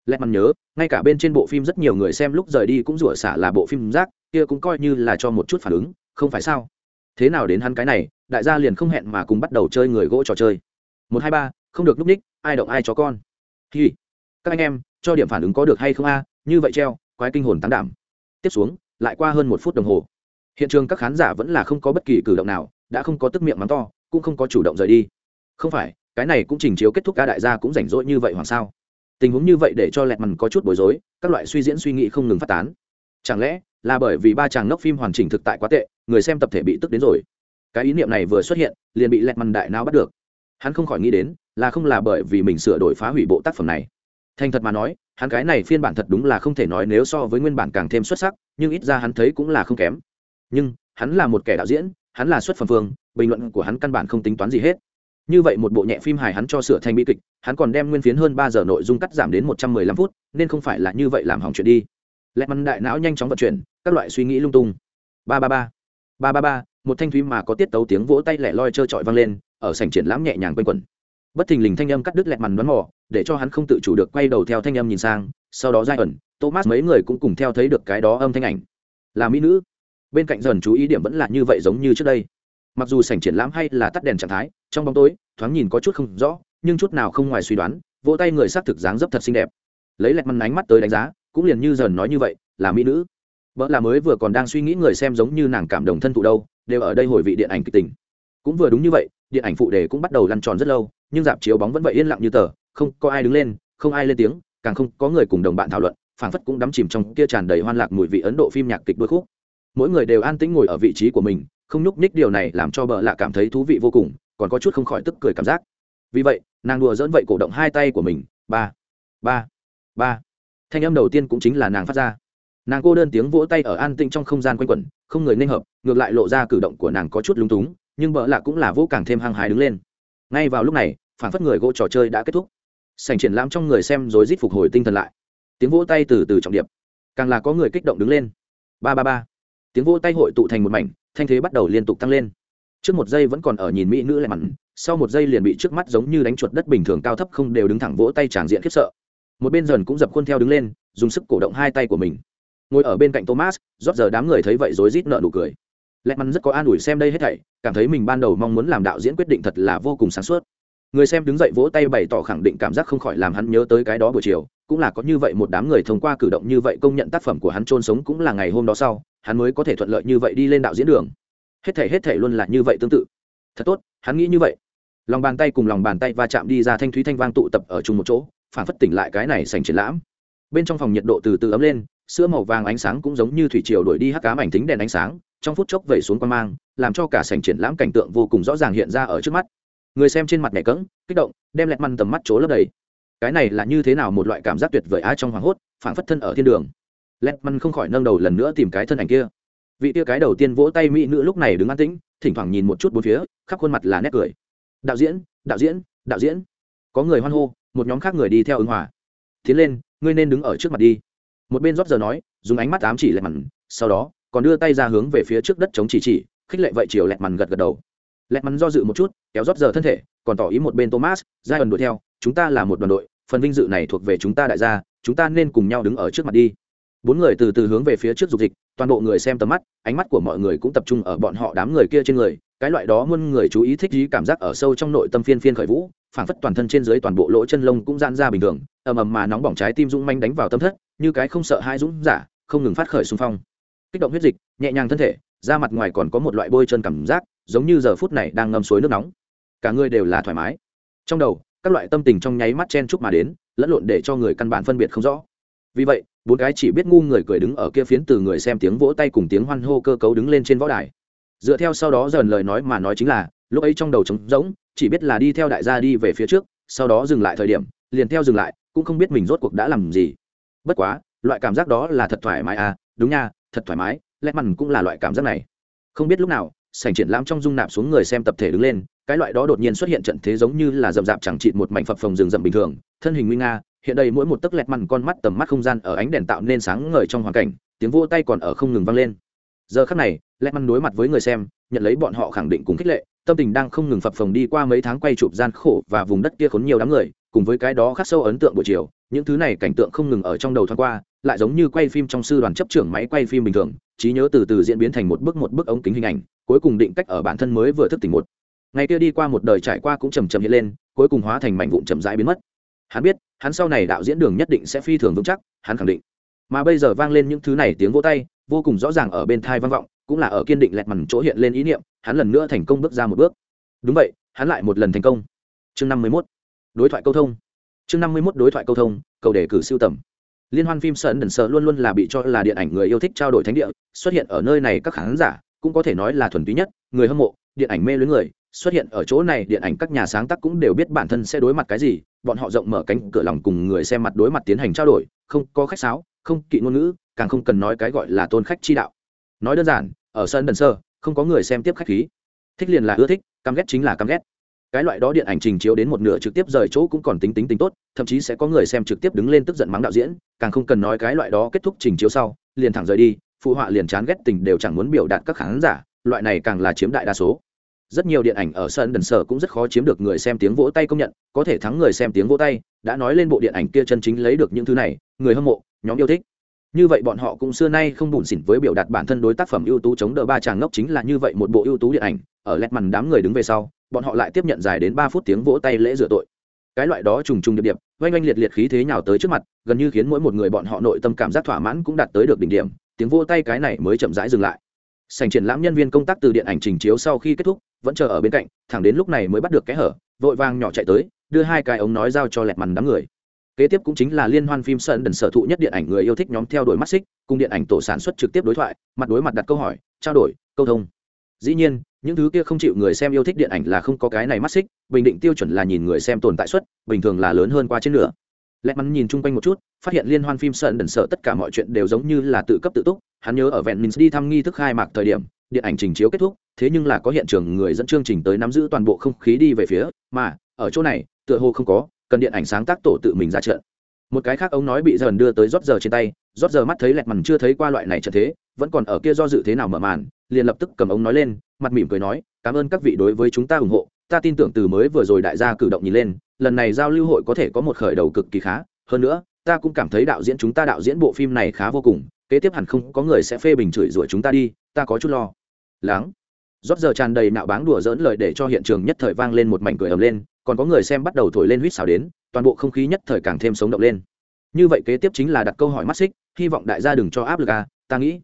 A: Lẽ mặn nhớ, ngay cả bên trên bộ phim rất nhiều người xem lúc rời đi cũng rủa xả là bộ phim rác, kia cũng coi như là cho một chút phản ứng, không phải sao? Thế nào đến hắn cái này, đại gia liền không hẹn mà cùng bắt đầu chơi người gỗ trò chơi. Một, hai, ba, không được núp ních, ai động ai chó con. Hi, các anh em, cho điểm phản ứng có được hay không a? Như vậy treo, quái kinh hồn tán đảm. Tiếp xuống, lại qua hơn một phút đồng hồ. Hiện trường các khán giả vẫn là không có bất kỳ cử động nào, đã không có tức miệng mắng to, cũng không có chủ động rời đi. Không phải, cái này cũng trình chiếu kết thúc ca đại gia cũng rảnh rỗi như vậy hoàng sao? Tình huống như vậy để cho lẹt mằn có chút bối rối, các loại suy diễn suy nghĩ không ngừng phát tán. Chẳng lẽ là bởi vì ba chàng nóc phim hoàn chỉnh thực tại quá tệ, người xem tập thể bị tức đến rồi? Cái ý niệm này vừa xuất hiện, liền bị lẹt mằn đại não bắt được. Hắn không khỏi nghĩ đến, là không là bởi vì mình sửa đổi phá hủy bộ tác phẩm này thành thật mà nói, hắn cái này phiên bản thật đúng là không thể nói nếu so với nguyên bản càng thêm xuất sắc, nhưng ít ra hắn thấy cũng là không kém. Nhưng, hắn là một kẻ đạo diễn, hắn là xuất phẩm phương bình luận của hắn căn bản không tính toán gì hết. Như vậy một bộ nhẹ phim hài hắn cho sửa thành bi kịch, hắn còn đem nguyên phiến hơn ba giờ nội dung cắt giảm đến một trăm mười lăm phút, nên không phải là như vậy làm hỏng chuyện đi. Lẹ mắn đại não nhanh chóng vận chuyển, các loại suy nghĩ lung tung. Ba ba ba. Ba ba ba, một thanh thúy mà có tiết tấu tiếng vỗ tay lẻ loi trơ trọi vang lên, ở sảnh triển lãm nhẹ nhàng quanh quẩn bất thình lình thanh âm cắt đứt lẹt mằn đoán mò, để cho hắn không tự chủ được quay đầu theo thanh âm nhìn sang, sau đó giai ẩn, thomas mấy người cũng cùng theo thấy được cái đó âm thanh ảnh. Là mỹ nữ. Bên cạnh dần chú ý điểm vẫn là như vậy giống như trước đây. Mặc dù sảnh triển lãm hay là tắt đèn trạng thái, trong bóng tối, thoáng nhìn có chút không rõ, nhưng chút nào không ngoài suy đoán, vỗ tay người xác thực dáng dấp thật xinh đẹp. Lấy lẹt mằn ánh mắt tới đánh giá, cũng liền như dần nói như vậy, là mỹ nữ. Vợ là mới vừa còn đang suy nghĩ người xem giống như nàng cảm động thân thụ đâu, đều ở đây hồi vị điện ảnh kịch tình. Cũng vừa đúng như vậy điện ảnh phụ đề cũng bắt đầu lăn tròn rất lâu, nhưng dạp chiếu bóng vẫn vậy yên lặng như tờ, không có ai đứng lên, không ai lên tiếng, càng không có người cùng đồng bạn thảo luận, phảng phất cũng đắm chìm trong kia tràn đầy hoan lạc mùi vị ấn độ phim nhạc kịch đôi khúc. Mỗi người đều an tĩnh ngồi ở vị trí của mình, không nhúc nhích điều này làm cho bợ lạ cảm thấy thú vị vô cùng, còn có chút không khỏi tức cười cảm giác. Vì vậy, nàng đùa dỡn vậy cổ động hai tay của mình, ba ba ba. Thanh âm đầu tiên cũng chính là nàng phát ra. Nàng cô đơn tiếng vỗ tay ở an tĩnh trong không gian quanh quẩn, không người nên hợp, ngược lại lộ ra cử động của nàng có chút lúng túng nhưng bợ lạ cũng là vô càng thêm hăng hái đứng lên. Ngay vào lúc này, phản phất người gỗ trò chơi đã kết thúc. Sành triển lãm trong người xem rồi rít phục hồi tinh thần lại. Tiếng vỗ tay từ từ trọng điệp. Càng là có người kích động đứng lên. Ba ba ba. Tiếng vỗ tay hội tụ thành một mảnh, thanh thế bắt đầu liên tục tăng lên. Trước một giây vẫn còn ở nhìn mỹ nữ lại mặn, sau một giây liền bị trước mắt giống như đánh chuột đất bình thường cao thấp không đều đứng thẳng vỗ tay tràn diện khiếp sợ. Một bên dần cũng dập khuôn theo đứng lên, dùng sức cổ động hai tay của mình. Ngồi ở bên cạnh thomas, rót giờ đám người thấy vậy rối rít nợ nụ cười. Lẽ mắn rất có an ủi xem đây hết thảy, cảm thấy mình ban đầu mong muốn làm đạo diễn quyết định thật là vô cùng sáng suốt. Người xem đứng dậy vỗ tay bày tỏ khẳng định cảm giác không khỏi làm hắn nhớ tới cái đó buổi chiều, cũng là có như vậy một đám người thông qua cử động như vậy công nhận tác phẩm của hắn trôn sống cũng là ngày hôm đó sau, hắn mới có thể thuận lợi như vậy đi lên đạo diễn đường. Hết thể hết thể luôn là như vậy tương tự. Thật tốt, hắn nghĩ như vậy. Lòng bàn tay cùng lòng bàn tay va chạm đi ra thanh thúy thanh vang tụ tập ở chung một chỗ phản phất tỉnh lại cái này sành triển lãm. Bên trong phòng nhiệt độ từ từ ấm lên, sữa màu vàng ánh sáng cũng giống như thủy triều đuổi đi hắc cám ảnh tính đèn ánh sáng trong phút chốc vẩy xuống quan mang, làm cho cả sảnh triển lãm cảnh tượng vô cùng rõ ràng hiện ra ở trước mắt. Người xem trên mặt nhẹ cẫng, kích động, đem lẹt măn tầm mắt chỗ lấp đầy. Cái này là như thế nào một loại cảm giác tuyệt vời ai trong hoàng hốt, phảng phất thân ở thiên đường. Lẹt măn không khỏi nâng đầu lần nữa tìm cái thân ảnh kia. Vị tia cái đầu tiên vỗ tay mỹ nữ lúc này đứng an tĩnh, thỉnh thoảng nhìn một chút bốn phía, khắp khuôn mặt là nét cười. Đạo diễn đạo diễn đạo diễn. Có người hoan hô, một nhóm khác người đi theo ứng hòa. Tiến lên, ngươi nên đứng ở trước mặt đi. Một bên rót giờ nói, dùng ánh mắt ám chỉ lẹt mặn sau đó còn đưa tay ra hướng về phía trước đất chống chỉ chỉ, khích lệ vậy chiều lẹt mằn gật gật đầu. Lẹt mằn do dự một chút, kéo rót giờ thân thể, còn tỏ ý một bên thomas giai ẩn đuổi theo, chúng ta là một đoàn đội, phần vinh dự này thuộc về chúng ta đại gia, chúng ta nên cùng nhau đứng ở trước mặt đi. Bốn người từ từ hướng về phía trước dục dịch, toàn bộ người xem tầm mắt, ánh mắt của mọi người cũng tập trung ở bọn họ đám người kia trên người, cái loại đó muôn người chú ý thích ý cảm giác ở sâu trong nội tâm phiên phiên khởi vũ, phảng phất toàn thân trên dưới toàn bộ lỗ chân lông cũng giãn ra bình thường, ầm ầm mà nóng bỏng trái tim dũng manh đánh vào tâm thất, như cái không sợ hai dũng giả, không ngừng phát khởi xung phong kích động huyết dịch, nhẹ nhàng thân thể, da mặt ngoài còn có một loại bôi chân cảm giác, giống như giờ phút này đang ngâm suối nước nóng. Cả người đều là thoải mái. Trong đầu, các loại tâm tình trong nháy mắt chen chúc mà đến, lẫn lộn để cho người căn bản phân biệt không rõ. Vì vậy, bốn cái chỉ biết ngu người cười đứng ở kia phiến từ người xem tiếng vỗ tay cùng tiếng hoan hô cơ cấu đứng lên trên võ đài. Dựa theo sau đó dần lời nói mà nói chính là, lúc ấy trong đầu trống rỗng, chỉ biết là đi theo đại gia đi về phía trước, sau đó dừng lại thời điểm, liền theo dừng lại, cũng không biết mình rốt cuộc đã làm gì. Bất quá, loại cảm giác đó là thật thoải mái à đúng nha thật thoải mái, lẹt mằn cũng là loại cảm giác này. Không biết lúc nào, sảnh triển lãm trong dung nạp xuống người xem tập thể đứng lên, cái loại đó đột nhiên xuất hiện trận thế giống như là rậm rạp chẳng chịt một mảnh phập phồng rừng rậm bình thường, thân hình nguy nga, hiện đây mỗi một tấc lẹt mằn con mắt tầm mắt không gian ở ánh đèn tạo nên sáng ngời trong hoàn cảnh, tiếng vỗ tay còn ở không ngừng vang lên. Giờ khắc này, lẹt mằn đối mặt với người xem, nhận lấy bọn họ khẳng định cùng khích lệ, tâm tình đang không ngừng phập phồng đi qua mấy tháng quay chụp gian khổ và vùng đất kia khốn nhiều đám người, cùng với cái đó khắc sâu ấn tượng buổi chiều, những thứ này cảnh tượng không ngừng ở trong đầu thoáng qua lại giống như quay phim trong sư đoàn chấp trưởng máy quay phim bình thường, trí nhớ từ từ diễn biến thành một bức một bức ống kính hình ảnh, cuối cùng định cách ở bản thân mới vừa thức tỉnh một. Ngày kia đi qua một đời trải qua cũng chầm chậm hiện lên, cuối cùng hóa thành mảnh vụn chậm rãi biến mất. Hắn biết, hắn sau này đạo diễn đường nhất định sẽ phi thường vững chắc, hắn khẳng định. Mà bây giờ vang lên những thứ này tiếng vỗ tay, vô cùng rõ ràng ở bên thai vang vọng, cũng là ở kiên định lẹt mằn chỗ hiện lên ý niệm, hắn lần nữa thành công bước ra một bước. Đúng vậy, hắn lại một lần thành công. Chương năm mươi mốt. Đối thoại câu thông. Chương năm mươi mốt đối thoại câu thông, cầu đề cử siêu tầm liên hoan phim sơn đần sợ luôn luôn là bị cho là điện ảnh người yêu thích trao đổi thánh địa, xuất hiện ở nơi này các khán giả cũng có thể nói là thuần túy nhất, người hâm mộ, điện ảnh mê lưới người, xuất hiện ở chỗ này điện ảnh các nhà sáng tác cũng đều biết bản thân sẽ đối mặt cái gì, bọn họ rộng mở cánh cửa lòng cùng người xem mặt đối mặt tiến hành trao đổi, không có khách sáo, không kỵ ngôn ngữ, càng không cần nói cái gọi là tôn khách chi đạo. Nói đơn giản, ở sân đần sơ không có người xem tiếp khách khí. Thích liền là ưa thích, căm ghét chính là căm ghét cái loại đó điện ảnh trình chiếu đến một nửa trực tiếp rời chỗ cũng còn tính tính tính tốt, thậm chí sẽ có người xem trực tiếp đứng lên tức giận mắng đạo diễn, càng không cần nói cái loại đó kết thúc trình chiếu sau, liền thẳng rời đi, phụ họa liền chán ghét tình đều chẳng muốn biểu đạt các khán giả, loại này càng là chiếm đại đa số. Rất nhiều điện ảnh ở sân đần sở cũng rất khó chiếm được người xem tiếng vỗ tay công nhận, có thể thắng người xem tiếng vỗ tay, đã nói lên bộ điện ảnh kia chân chính lấy được những thứ này, người hâm mộ, nhóm yêu thích. Như vậy bọn họ cũng xưa nay không bùn xỉn với biểu đạt bản thân đối tác phẩm ưu tú chống đỡ ba chàng ngốc chính là như vậy một bộ ưu tú điện ảnh, ở lẹt mằn đám người đứng về sau bọn họ lại tiếp nhận dài đến ba phút tiếng vỗ tay lễ rửa tội. Cái loại đó trùng trùng điệp điệp, oanh oanh liệt liệt khí thế nhào tới trước mặt, gần như khiến mỗi một người bọn họ nội tâm cảm giác thỏa mãn cũng đạt tới được đỉnh điểm, tiếng vỗ tay cái này mới chậm rãi dừng lại. Sành triển lãm nhân viên công tác từ điện ảnh trình chiếu sau khi kết thúc, vẫn chờ ở bên cạnh, thẳng đến lúc này mới bắt được cái hở, vội vàng nhỏ chạy tới, đưa hai cái ống nói giao cho lẹt mằn đám người. Kế tiếp cũng chính là liên hoan phim sơn đần sở thụ nhất điện ảnh người yêu thích nhóm theo đuổi mắt xích, cùng điện ảnh tổ sản xuất trực tiếp đối thoại, mặt đối mặt đặt câu hỏi, trao đổi, câu thông. Dĩ nhiên những thứ kia không chịu người xem yêu thích điện ảnh là không có cái này mắt xích, bình định tiêu chuẩn là nhìn người xem tồn tại suất, bình thường là lớn hơn qua trên nửa. Lẽ mắn nhìn chung quanh một chút, phát hiện liên hoan phim sợn đần sợ tất cả mọi chuyện đều giống như là tự cấp tự túc, hắn nhớ ở vẹn mình đi thăm nghi thức khai mạc thời điểm, điện ảnh trình chiếu kết thúc, thế nhưng là có hiện trường người dẫn chương trình tới nắm giữ toàn bộ không khí đi về phía, mà, ở chỗ này, tựa hồ không có, cần điện ảnh sáng tác tổ tự mình ra trận. Một cái khác ông nói bị dần đưa tới rót giờ trên tay, rót giờ mắt thấy lẹt mằn chưa thấy qua loại này trận thế, vẫn còn ở kia do dự thế nào mở màn, liền lập tức cầm ống nói lên mặt mỉm cười nói, cảm ơn các vị đối với chúng ta ủng hộ. Ta tin tưởng từ mới vừa rồi đại gia cử động nhìn lên, lần này giao lưu hội có thể có một khởi đầu cực kỳ khá. Hơn nữa, ta cũng cảm thấy đạo diễn chúng ta đạo diễn bộ phim này khá vô cùng. Kế tiếp hẳn không có người sẽ phê bình chửi rủa chúng ta đi, ta có chút lo. Lắng. Rót giờ tràn đầy nạo báng đùa dỡn lời để cho hiện trường nhất thời vang lên một mảnh cười ầm lên, còn có người xem bắt đầu thổi lên huýt xào đến, toàn bộ không khí nhất thời càng thêm sống động lên. Như vậy kế tiếp chính là đặt câu hỏi mắt xích, hy vọng đại gia đừng cho áp lực à ta nghĩ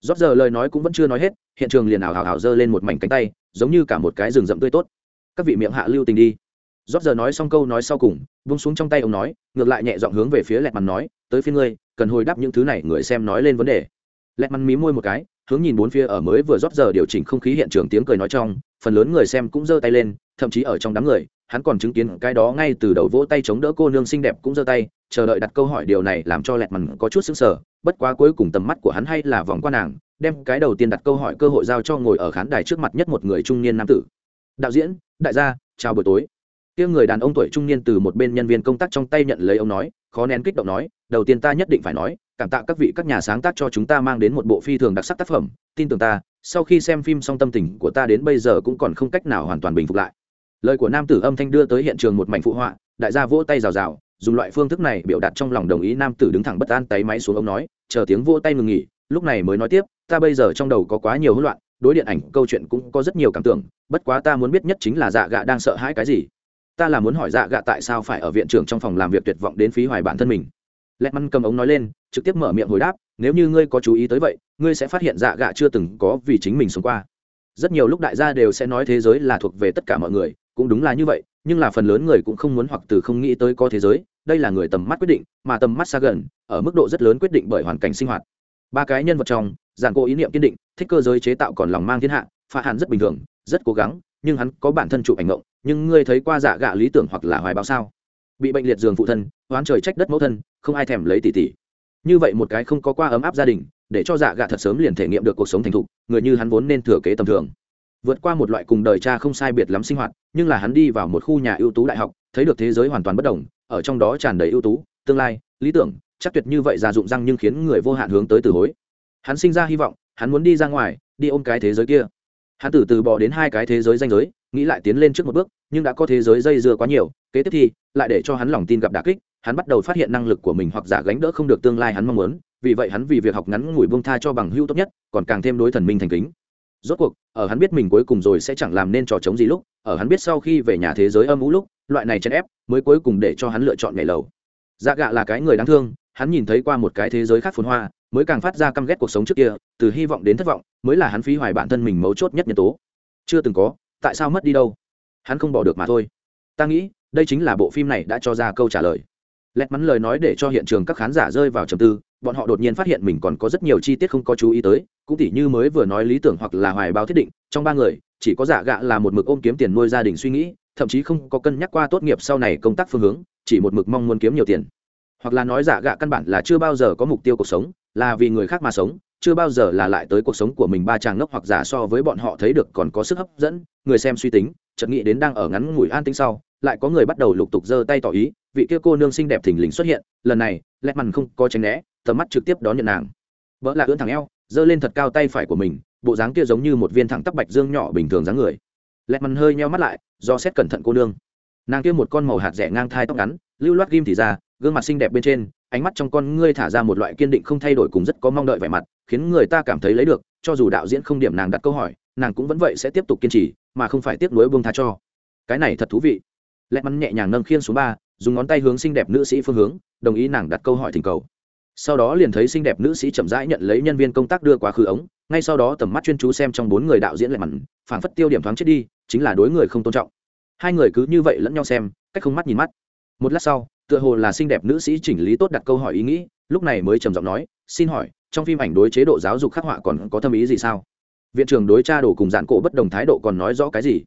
A: rót giờ lời nói cũng vẫn chưa nói hết, hiện trường liền ảo hào hào giơ lên một mảnh cánh tay, giống như cả một cái rừng rậm tươi tốt. Các vị miệng hạ lưu tình đi. Rót giờ nói xong câu nói sau cùng vung xuống trong tay ông nói, ngược lại nhẹ dọn hướng về phía lẹt mặt nói, tới phía ngươi, cần hồi đáp những thứ này người xem nói lên vấn đề. Lẹt mặt mí môi một cái, hướng nhìn bốn phía ở mới vừa rót giờ điều chỉnh không khí hiện trường tiếng cười nói trong, phần lớn người xem cũng giơ tay lên, thậm chí ở trong đám người, hắn còn chứng kiến cái đó ngay từ đầu vỗ tay chống đỡ cô nương xinh đẹp cũng giơ tay chờ đợi đặt câu hỏi điều này làm cho lẹt mằn có chút sững sờ, bất quá cuối cùng tầm mắt của hắn hay là vòng qua nàng, đem cái đầu tiên đặt câu hỏi cơ hội giao cho ngồi ở khán đài trước mặt nhất một người trung niên nam tử. Đạo diễn, đại gia, chào buổi tối. Kia người đàn ông tuổi trung niên từ một bên nhân viên công tác trong tay nhận lấy ông nói, khó nén kích động nói, đầu tiên ta nhất định phải nói, cảm tạ các vị các nhà sáng tác cho chúng ta mang đến một bộ phi thường đặc sắc tác phẩm, tin tưởng ta, sau khi xem phim xong tâm tình của ta đến bây giờ cũng còn không cách nào hoàn toàn bình phục lại. Lời của nam tử âm thanh đưa tới hiện trường một mảnh phụ họa, đại gia vỗ tay rào rào dùng loại phương thức này biểu đạt trong lòng đồng ý nam tử đứng thẳng bất an tay máy xuống ông nói, chờ tiếng vỗ tay ngừng nghỉ, lúc này mới nói tiếp, ta bây giờ trong đầu có quá nhiều hỗn loạn, đối điện ảnh câu chuyện cũng có rất nhiều cảm tưởng, bất quá ta muốn biết nhất chính là dạ gạ đang sợ hãi cái gì. Ta là muốn hỏi dạ gạ tại sao phải ở viện trưởng trong phòng làm việc tuyệt vọng đến phí hoài bản thân mình. Lẹt măn cầm ống nói lên, trực tiếp mở miệng hồi đáp, nếu như ngươi có chú ý tới vậy, ngươi sẽ phát hiện dạ gạ chưa từng có vì chính mình sống qua. Rất nhiều lúc đại gia đều sẽ nói thế giới là thuộc về tất cả mọi người, cũng đúng là như vậy nhưng là phần lớn người cũng không muốn hoặc từ không nghĩ tới có thế giới, đây là người tầm mắt quyết định, mà tầm mắt xa gần, ở mức độ rất lớn quyết định bởi hoàn cảnh sinh hoạt. Ba cái nhân vật trong, giản cố ý niệm kiên định, thích cơ giới chế tạo còn lòng mang thiên hạ pha hàn rất bình thường, rất cố gắng, nhưng hắn có bản thân chụp ảnh ngộng, nhưng ngươi thấy qua giả gạ lý tưởng hoặc là hoài báo sao? Bị bệnh liệt giường phụ thân, oán trời trách đất mẫu thân, không ai thèm lấy tỷ tỷ như vậy một cái không có qua ấm áp gia đình, để cho giả gạ thật sớm liền thể nghiệm được cuộc sống thành thục, người như hắn vốn nên thừa kế tầm thường vượt qua một loại cùng đời cha không sai biệt lắm sinh hoạt, nhưng là hắn đi vào một khu nhà ưu tú đại học, thấy được thế giới hoàn toàn bất đồng, ở trong đó tràn đầy ưu tú, tương lai, lý tưởng, chắc tuyệt như vậy ra dụng răng nhưng khiến người vô hạn hướng tới từ hối. Hắn sinh ra hy vọng, hắn muốn đi ra ngoài, đi ôm cái thế giới kia. Hắn từ từ bỏ đến hai cái thế giới danh giới, nghĩ lại tiến lên trước một bước, nhưng đã có thế giới dây dưa quá nhiều, kế tiếp thì, lại để cho hắn lòng tin gặp đà kích, hắn bắt đầu phát hiện năng lực của mình hoặc giả gánh đỡ không được tương lai hắn mong muốn, vì vậy hắn vì việc học ngắn ngủi buông tha cho bằng hưu tốt nhất, còn càng thêm đối thần minh thành kính rốt cuộc, ở hắn biết mình cuối cùng rồi sẽ chẳng làm nên trò chống gì lúc, ở hắn biết sau khi về nhà thế giới âm ú lúc, loại này chèn ép mới cuối cùng để cho hắn lựa chọn nhảy lầu. Dạ gạ là cái người đáng thương, hắn nhìn thấy qua một cái thế giới khác phồn hoa, mới càng phát ra căm ghét cuộc sống trước kia, từ hy vọng đến thất vọng, mới là hắn phí hoài bản thân mình mấu chốt nhất nhân tố. Chưa từng có, tại sao mất đi đâu? Hắn không bỏ được mà thôi. Ta nghĩ, đây chính là bộ phim này đã cho ra câu trả lời. Lẹt mắn lời nói để cho hiện trường các khán giả rơi vào trầm tư, bọn họ đột nhiên phát hiện mình còn có rất nhiều chi tiết không có chú ý tới cũng tỉ như mới vừa nói lý tưởng hoặc là hoài báo thiết định, trong ba người, chỉ có giả gạ là một mực ôm kiếm tiền nuôi gia đình suy nghĩ, thậm chí không có cân nhắc qua tốt nghiệp sau này công tác phương hướng, chỉ một mực mong muốn kiếm nhiều tiền. Hoặc là nói giả gạ căn bản là chưa bao giờ có mục tiêu cuộc sống, là vì người khác mà sống, chưa bao giờ là lại tới cuộc sống của mình ba chàng ngốc hoặc giả so với bọn họ thấy được còn có sức hấp dẫn, người xem suy tính, chợt nghĩ đến đang ở ngắn ngủi an tính sau, lại có người bắt đầu lục tục giơ tay tỏ ý, vị kia cô nương xinh đẹp thình lình xuất hiện, lần này lẹt mằn không có tránh né, tầm mắt trực tiếp đón nhận nàng. Vợ là ưỡn thẳng eo giơ lên thật cao tay phải của mình, bộ dáng kia giống như một viên thẳng tắc bạch dương nhỏ bình thường dáng người. Lẹt mằn hơi nheo mắt lại, do xét cẩn thận cô nương. Nàng kia một con màu hạt rẻ ngang thai tóc ngắn, lưu loát ghim thì ra, gương mặt xinh đẹp bên trên, ánh mắt trong con ngươi thả ra một loại kiên định không thay đổi cùng rất có mong đợi vẻ mặt, khiến người ta cảm thấy lấy được, cho dù đạo diễn không điểm nàng đặt câu hỏi, nàng cũng vẫn vậy sẽ tiếp tục kiên trì, mà không phải tiếp nối buông tha cho. Cái này thật thú vị. Lẹt mắn nhẹ nhàng nâng khiên xuống ba, dùng ngón tay hướng xinh đẹp nữ sĩ phương hướng, đồng ý nàng đặt câu hỏi thỉnh cầu sau đó liền thấy xinh đẹp nữ sĩ chậm rãi nhận lấy nhân viên công tác đưa quá khứ ống, ngay sau đó tầm mắt chuyên chú xem trong bốn người đạo diễn lại mặn, phảng phất tiêu điểm thoáng chết đi, chính là đối người không tôn trọng. Hai người cứ như vậy lẫn nhau xem, cách không mắt nhìn mắt. Một lát sau, tựa hồ là xinh đẹp nữ sĩ chỉnh lý tốt đặt câu hỏi ý nghĩ, lúc này mới trầm giọng nói, xin hỏi, trong phim ảnh đối chế độ giáo dục khắc họa còn có thâm ý gì sao? Viện trưởng đối tra đồ cùng dạn cổ bất đồng thái độ còn nói rõ cái gì?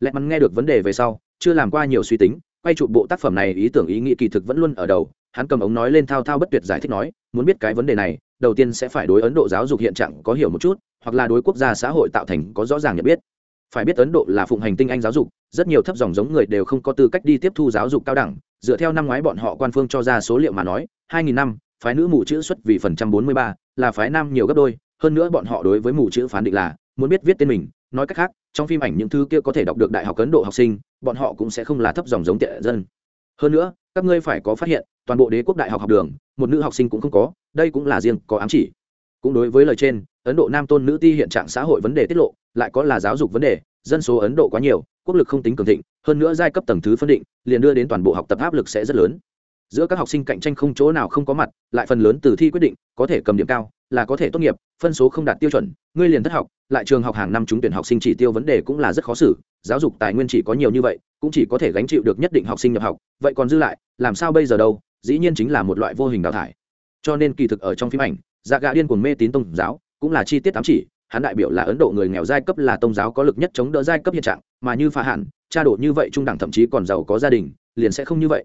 A: Lẹ mắn nghe được vấn đề về sau, chưa làm qua nhiều suy tính, quay chụp bộ tác phẩm này ý tưởng ý nghĩ kỳ thực vẫn luôn ở đầu hắn cầm ống nói lên thao thao bất tuyệt giải thích nói muốn biết cái vấn đề này đầu tiên sẽ phải đối ấn độ giáo dục hiện trạng có hiểu một chút hoặc là đối quốc gia xã hội tạo thành có rõ ràng nhận biết. Phải biết ấn độ là phụng hành tinh anh giáo dục rất nhiều thấp dòng giống người đều không có tư cách đi tiếp thu giáo dục cao đẳng. Dựa theo năm ngoái bọn họ quan phương cho ra số liệu mà nói 2000 năm phái nữ mù chữ xuất vì phần trăm 43, là phái nam nhiều gấp đôi. Hơn nữa bọn họ đối với mù chữ phán định là muốn biết viết tên mình nói cách khác trong phim ảnh những thứ kia có thể đọc được đại học ấn độ học sinh bọn họ cũng sẽ không là thấp dòng giống tệ dân. Hơn nữa các ngươi phải có phát hiện toàn bộ đế quốc đại học học đường, một nữ học sinh cũng không có, đây cũng là riêng có ám chỉ. Cũng đối với lời trên, ấn độ nam tôn nữ ti hiện trạng xã hội vấn đề tiết lộ, lại có là giáo dục vấn đề, dân số ấn độ quá nhiều, quốc lực không tính cường thịnh, hơn nữa giai cấp tầng thứ phân định, liền đưa đến toàn bộ học tập áp lực sẽ rất lớn. Giữa các học sinh cạnh tranh không chỗ nào không có mặt, lại phần lớn từ thi quyết định, có thể cầm điểm cao, là có thể tốt nghiệp, phân số không đạt tiêu chuẩn, ngươi liền thất học, lại trường học hàng năm trúng tuyển học sinh chỉ tiêu vấn đề cũng là rất khó xử, giáo dục tài nguyên chỉ có nhiều như vậy, cũng chỉ có thể gánh chịu được nhất định học sinh nhập học, vậy còn dư lại, làm sao bây giờ đâu? Dĩ nhiên chính là một loại vô hình đào thải. Cho nên kỳ thực ở trong phim ảnh dạ gà điên cuồng mê tín tôn giáo cũng là chi tiết ám chỉ, hắn đại biểu là ấn độ người nghèo giai cấp là tôn giáo có lực nhất chống đỡ giai cấp hiện trạng, mà như phá hạn cha độ như vậy trung đẳng thậm chí còn giàu có gia đình, liền sẽ không như vậy.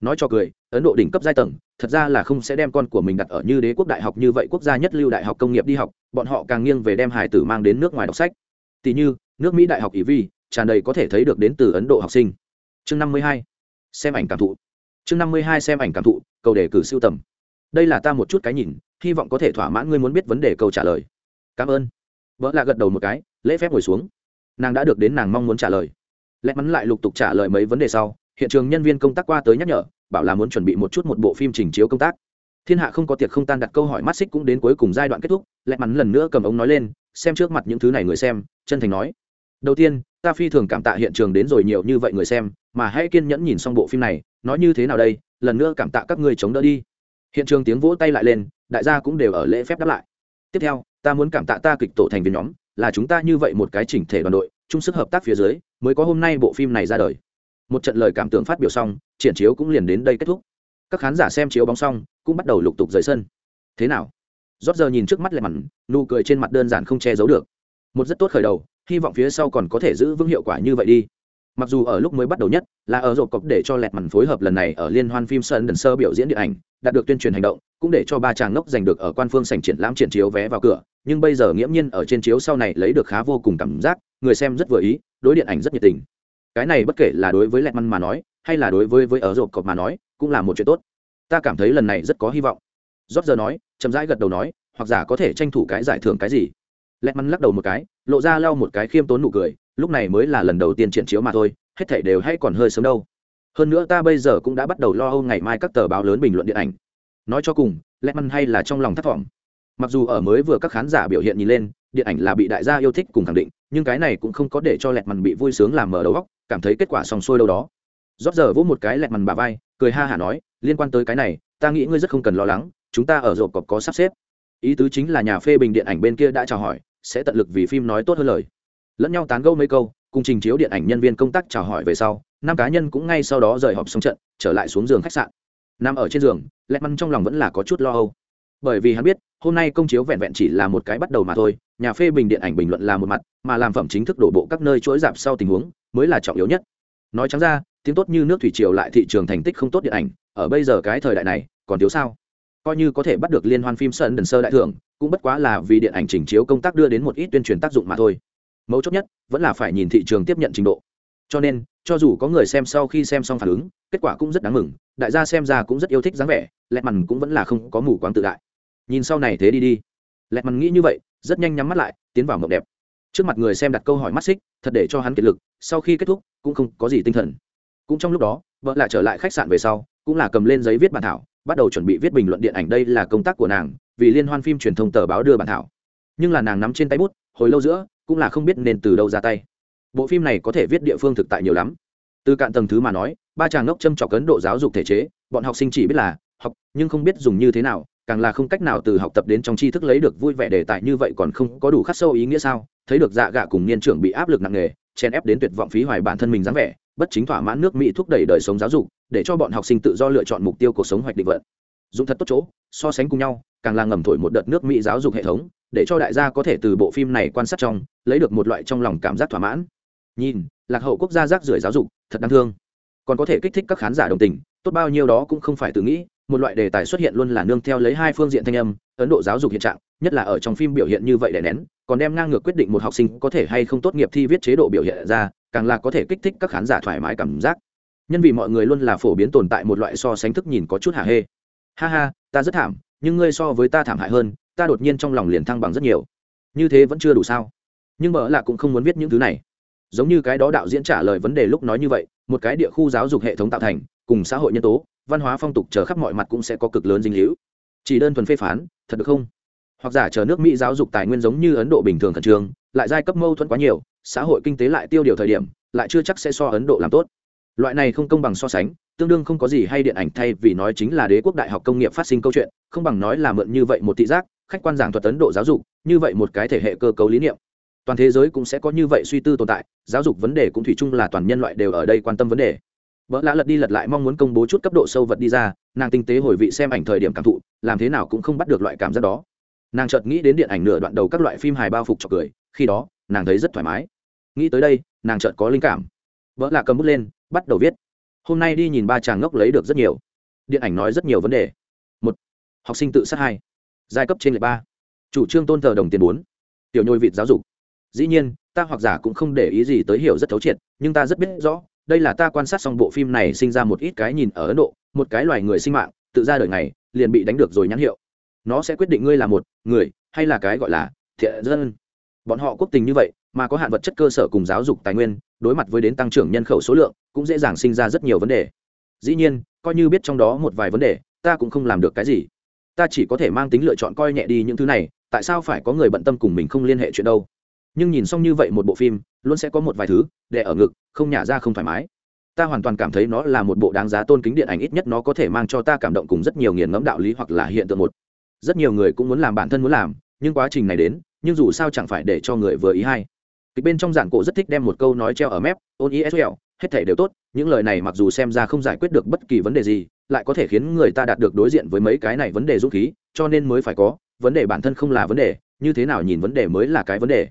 A: Nói cho cười, ấn độ đỉnh cấp giai tầng, thật ra là không sẽ đem con của mình đặt ở như đế quốc đại học như vậy quốc gia nhất lưu đại học công nghiệp đi học, bọn họ càng nghiêng về đem hải tử mang đến nước ngoài đọc sách. Tỷ như, nước mỹ đại học ý vi tràn đầy có thể thấy được đến từ ấn độ học sinh. Chương năm mươi hai, xem ảnh cảm thụ chương năm mươi hai xem ảnh cảm thụ, cầu đề cử siêu tầm. Đây là ta một chút cái nhìn, hy vọng có thể thỏa mãn ngươi muốn biết vấn đề câu trả lời. Cảm ơn. Vợ lạ gật đầu một cái, lễ phép ngồi xuống. Nàng đã được đến nàng mong muốn trả lời. Lẽ mắn lại lục tục trả lời mấy vấn đề sau, hiện trường nhân viên công tác qua tới nhắc nhở, bảo là muốn chuẩn bị một chút một bộ phim trình chiếu công tác. Thiên hạ không có tiệc không tan đặt câu hỏi mắt xích cũng đến cuối cùng giai đoạn kết thúc lẽ mắn lần nữa cầm ống nói lên, xem trước mặt những thứ này người xem, chân thành nói. Đầu tiên, ta phi thường cảm tạ hiện trường đến rồi nhiều như vậy người xem, mà hãy kiên nhẫn nhìn xong bộ phim này nói như thế nào đây, lần nữa cảm tạ các ngươi chống đỡ đi. Hiện trường tiếng vỗ tay lại lên, đại gia cũng đều ở lễ phép đáp lại. Tiếp theo, ta muốn cảm tạ ta kịch tổ thành viên nhóm, là chúng ta như vậy một cái chỉnh thể đoàn đội, chung sức hợp tác phía dưới, mới có hôm nay bộ phim này ra đời. Một trận lời cảm tưởng phát biểu xong, triển chiếu cũng liền đến đây kết thúc. Các khán giả xem chiếu bóng xong, cũng bắt đầu lục tục rời sân. Thế nào? Rót giờ nhìn trước mắt lại mặn, nụ cười trên mặt đơn giản không che giấu được. Một rất tốt khởi đầu, hy vọng phía sau còn có thể giữ vững hiệu quả như vậy đi mặc dù ở lúc mới bắt đầu nhất, là ở rộp cọc để cho lẹt mằn phối hợp lần này ở liên hoan phim sơn đần sơ biểu diễn điện ảnh, đạt được tuyên truyền hành động, cũng để cho ba chàng ngốc giành được ở quan phương sảnh triển lãm triển chiếu vé vào cửa. Nhưng bây giờ nghiễm nhiên ở trên chiếu sau này lấy được khá vô cùng cảm giác, người xem rất vừa ý, đối điện ảnh rất nhiệt tình. Cái này bất kể là đối với lẹt mằn mà nói, hay là đối với với ở rộp cọc mà nói, cũng là một chuyện tốt. Ta cảm thấy lần này rất có hy vọng. Rót giờ nói, chậm rãi gật đầu nói, hoặc giả có thể tranh thủ cái giải thưởng cái gì. Lẹt mằn lắc đầu một cái, lộ ra lau một cái khiêm tốn nụ cười lúc này mới là lần đầu tiên triển chiếu mà thôi, hết thảy đều hay còn hơi sớm đâu. Hơn nữa ta bây giờ cũng đã bắt đầu lo âu ngày mai các tờ báo lớn bình luận điện ảnh. Nói cho cùng lẽ măn hay là trong lòng thất vọng. Mặc dù ở mới vừa các khán giả biểu hiện nhìn lên, điện ảnh là bị đại gia yêu thích cùng khẳng định, nhưng cái này cũng không có để cho lẹt mằn bị vui sướng làm mở đầu góc cảm thấy kết quả xong xuôi đâu đó. Rót giờ vỗ một cái lẹt mằn bà vai, cười ha hả nói, liên quan tới cái này, ta nghĩ ngươi rất không cần lo lắng, chúng ta ở rộp cọc có sắp xếp. Ý tứ chính là nhà phê bình điện ảnh bên kia đã chào hỏi, sẽ tận lực vì phim nói tốt hơn lời lẫn nhau tán gẫu mấy câu, cùng trình chiếu điện ảnh nhân viên công tác chào hỏi về sau, năm cá nhân cũng ngay sau đó rời họp xong trận, trở lại xuống giường khách sạn. Nằm ở trên giường, lẹt măn trong lòng vẫn là có chút lo âu. Bởi vì hắn biết, hôm nay công chiếu vẹn vẹn chỉ là một cái bắt đầu mà thôi, nhà phê bình điện ảnh bình luận là một mặt, mà làm phẩm chính thức đổ bộ các nơi chuỗi dạp sau tình huống, mới là trọng yếu nhất. Nói trắng ra, tiếng tốt như nước thủy triều lại thị trường thành tích không tốt điện ảnh, ở bây giờ cái thời đại này, còn thiếu sao? Coi như có thể bắt được liên hoan phim sơn đần sơ đại thưởng, cũng bất quá là vì điện ảnh trình chiếu công tác đưa đến một ít tuyên truyền tác dụng mà thôi mấu chốt nhất vẫn là phải nhìn thị trường tiếp nhận trình độ. Cho nên, cho dù có người xem sau khi xem xong phản ứng, kết quả cũng rất đáng mừng, đại gia xem ra cũng rất yêu thích dáng vẻ lẹt mằn cũng vẫn là không có mù quáng tự đại. Nhìn sau này thế đi đi. Lẹt mằn nghĩ như vậy, rất nhanh nhắm mắt lại, tiến vào mộng đẹp. Trước mặt người xem đặt câu hỏi mắt xích, thật để cho hắn kiệt lực, sau khi kết thúc, cũng không có gì tinh thần. Cũng trong lúc đó, vợ lại trở lại khách sạn về sau, cũng là cầm lên giấy viết bản thảo, bắt đầu chuẩn bị viết bình luận điện ảnh đây là công tác của nàng, vì liên hoan phim truyền thông tờ báo đưa bản thảo. Nhưng là nàng nắm trên tay bút, hồi lâu giữa cũng là không biết nên từ đâu ra tay. Bộ phim này có thể viết địa phương thực tại nhiều lắm. Từ cạn tầng thứ mà nói, ba chàng ngốc châm trọc ấn độ giáo dục thể chế, bọn học sinh chỉ biết là học, nhưng không biết dùng như thế nào, càng là không cách nào từ học tập đến trong tri thức lấy được vui vẻ đề tài như vậy còn không có đủ khắc sâu ý nghĩa sao? Thấy được dạ gạ cùng niên trưởng bị áp lực nặng nề chen ép đến tuyệt vọng phí hoài bản thân mình dáng vẻ, bất chính thỏa mãn nước mỹ thúc đẩy đời sống giáo dục, để cho bọn học sinh tự do lựa chọn mục tiêu cuộc sống hoạch định vận. Dụng thật tốt chỗ, so sánh cùng nhau, càng là ngầm thổi một đợt nước mỹ giáo dục hệ thống để cho đại gia có thể từ bộ phim này quan sát trong, lấy được một loại trong lòng cảm giác thỏa mãn. Nhìn, lạc hậu quốc gia rác rưởi giáo dục, thật đáng thương. Còn có thể kích thích các khán giả đồng tình, tốt bao nhiêu đó cũng không phải tự nghĩ, một loại đề tài xuất hiện luôn là nương theo lấy hai phương diện thanh âm, ấn độ giáo dục hiện trạng, nhất là ở trong phim biểu hiện như vậy để nén, còn đem ngang ngược quyết định một học sinh có thể hay không tốt nghiệp thi viết chế độ biểu hiện ra, càng là có thể kích thích các khán giả thoải mái cảm giác. Nhân vì mọi người luôn là phổ biến tồn tại một loại so sánh thức nhìn có chút hả hê. Ha ha, ta rất thảm, nhưng ngươi so với ta thảm hại hơn ta đột nhiên trong lòng liền thăng bằng rất nhiều. Như thế vẫn chưa đủ sao? Nhưng mợ là cũng không muốn viết những thứ này. Giống như cái đó đạo diễn trả lời vấn đề lúc nói như vậy, một cái địa khu giáo dục hệ thống tạo thành, cùng xã hội nhân tố, văn hóa phong tục chờ khắp mọi mặt cũng sẽ có cực lớn dinh hữu chỉ đơn thuần phê phán, thật được không? Hoặc giả chờ nước mỹ giáo dục tài nguyên giống như ấn độ bình thường khẩn trương, lại giai cấp mâu thuẫn quá nhiều, xã hội kinh tế lại tiêu điều thời điểm, lại chưa chắc sẽ so ấn độ làm tốt. Loại này không công bằng so sánh, tương đương không có gì hay điện ảnh thay vì nói chính là đế quốc đại học công nghiệp phát sinh câu chuyện, không bằng nói là mượn như vậy một thị giác khách quan giảng thuật ấn độ giáo dục, như vậy một cái thể hệ cơ cấu lý niệm. Toàn thế giới cũng sẽ có như vậy suy tư tồn tại, giáo dục vấn đề cũng thủy chung là toàn nhân loại đều ở đây quan tâm vấn đề. Vợ lạ lật đi lật lại mong muốn công bố chút cấp độ sâu vật đi ra, nàng tinh tế hồi vị xem ảnh thời điểm cảm thụ, làm thế nào cũng không bắt được loại cảm giác đó. Nàng chợt nghĩ đến điện ảnh nửa đoạn đầu các loại phim hài bao phục cho cười, khi đó, nàng thấy rất thoải mái. Nghĩ tới đây, nàng chợt có linh cảm. Vợ lạ cầm bút lên, bắt đầu viết. Hôm nay đi nhìn ba chàng ngốc lấy được rất nhiều. Điện ảnh nói rất nhiều vấn đề. Một, học sinh tự sát hai giai cấp trên lệ ba. Chủ trương tôn thờ đồng tiền bốn. Tiểu nhôi vịt giáo dục. Dĩ nhiên, ta hoặc giả cũng không để ý gì tới hiểu rất thấu triệt, nhưng ta rất biết rõ, đây là ta quan sát xong bộ phim này sinh ra một ít cái nhìn ở ấn độ, một cái loài người sinh mạng, tự ra đời này liền bị đánh được rồi nhãn hiệu. Nó sẽ quyết định ngươi là một người, hay là cái gọi là thiện dân. Bọn họ quốc tình như vậy, mà có hạn vật chất cơ sở cùng giáo dục tài nguyên, đối mặt với đến tăng trưởng nhân khẩu số lượng, cũng dễ dàng sinh ra rất nhiều vấn đề. Dĩ nhiên, coi như biết trong đó một vài vấn đề, ta cũng không làm được cái gì ta chỉ có thể mang tính lựa chọn coi nhẹ đi những thứ này, tại sao phải có người bận tâm cùng mình không liên hệ chuyện đâu? Nhưng nhìn xong như vậy một bộ phim, luôn sẽ có một vài thứ để ở ngực, không nhả ra không thoải mái. Ta hoàn toàn cảm thấy nó là một bộ đáng giá tôn kính điện ảnh, ít nhất nó có thể mang cho ta cảm động cùng rất nhiều nghiền ngẫm đạo lý hoặc là hiện tượng một. Rất nhiều người cũng muốn làm bản thân muốn làm, nhưng quá trình này đến, nhưng dù sao chẳng phải để cho người vừa ý hay. Kịch bên trong giản cổ rất thích đem một câu nói treo ở mép, ôn ý hết thể đều tốt, những lời này mặc dù xem ra không giải quyết được bất kỳ vấn đề gì lại có thể khiến người ta đạt được đối diện với mấy cái này vấn đề dũng khí, cho nên mới phải có, vấn đề bản thân không là vấn đề, như thế nào nhìn vấn đề mới là cái vấn đề.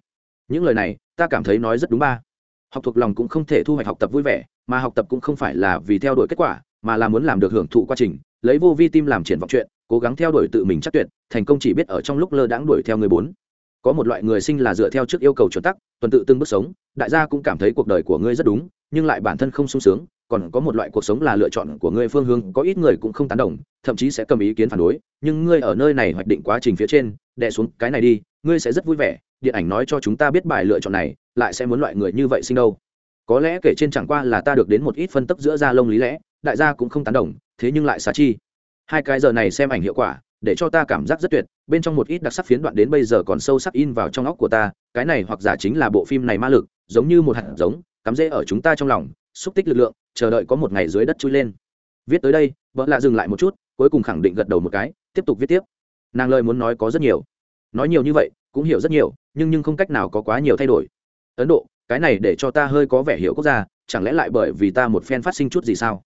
A: Những lời này, ta cảm thấy nói rất đúng ba. Học thuộc lòng cũng không thể thu hoạch học tập vui vẻ, mà học tập cũng không phải là vì theo đuổi kết quả, mà là muốn làm được hưởng thụ quá trình, lấy vô vi tim làm triển vọng chuyện, cố gắng theo đuổi tự mình chắc tuyệt, thành công chỉ biết ở trong lúc lơ đãng đuổi theo người bốn. Có một loại người sinh là dựa theo trước yêu cầu chuẩn tắc, tuần tự từng bước sống, đại gia cũng cảm thấy cuộc đời của ngươi rất đúng, nhưng lại bản thân không sung sướng còn có một loại cuộc sống là lựa chọn của ngươi phương hướng, có ít người cũng không tán đồng, thậm chí sẽ cầm ý kiến phản đối. Nhưng ngươi ở nơi này hoạch định quá trình phía trên, đè xuống cái này đi, ngươi sẽ rất vui vẻ. Điện ảnh nói cho chúng ta biết bài lựa chọn này, lại sẽ muốn loại người như vậy sinh đâu. Có lẽ kể trên chẳng qua là ta được đến một ít phân tấp giữa da lông lý lẽ, đại gia cũng không tán đồng, thế nhưng lại xá chi. Hai cái giờ này xem ảnh hiệu quả, để cho ta cảm giác rất tuyệt, bên trong một ít đặc sắc phiến đoạn đến bây giờ còn sâu sắc in vào trong óc của ta, cái này hoặc giả chính là bộ phim này ma lực, giống như một hạt giống, cắm rễ ở chúng ta trong lòng xúc tích lực lượng, chờ đợi có một ngày dưới đất chui lên. Viết tới đây, vợ lạ dừng lại một chút, cuối cùng khẳng định gật đầu một cái, tiếp tục viết tiếp. Nàng lời muốn nói có rất nhiều. Nói nhiều như vậy, cũng hiểu rất nhiều, nhưng nhưng không cách nào có quá nhiều thay đổi. Ấn độ, cái này để cho ta hơi có vẻ hiểu quốc gia, chẳng lẽ lại bởi vì ta một phen phát sinh chút gì sao?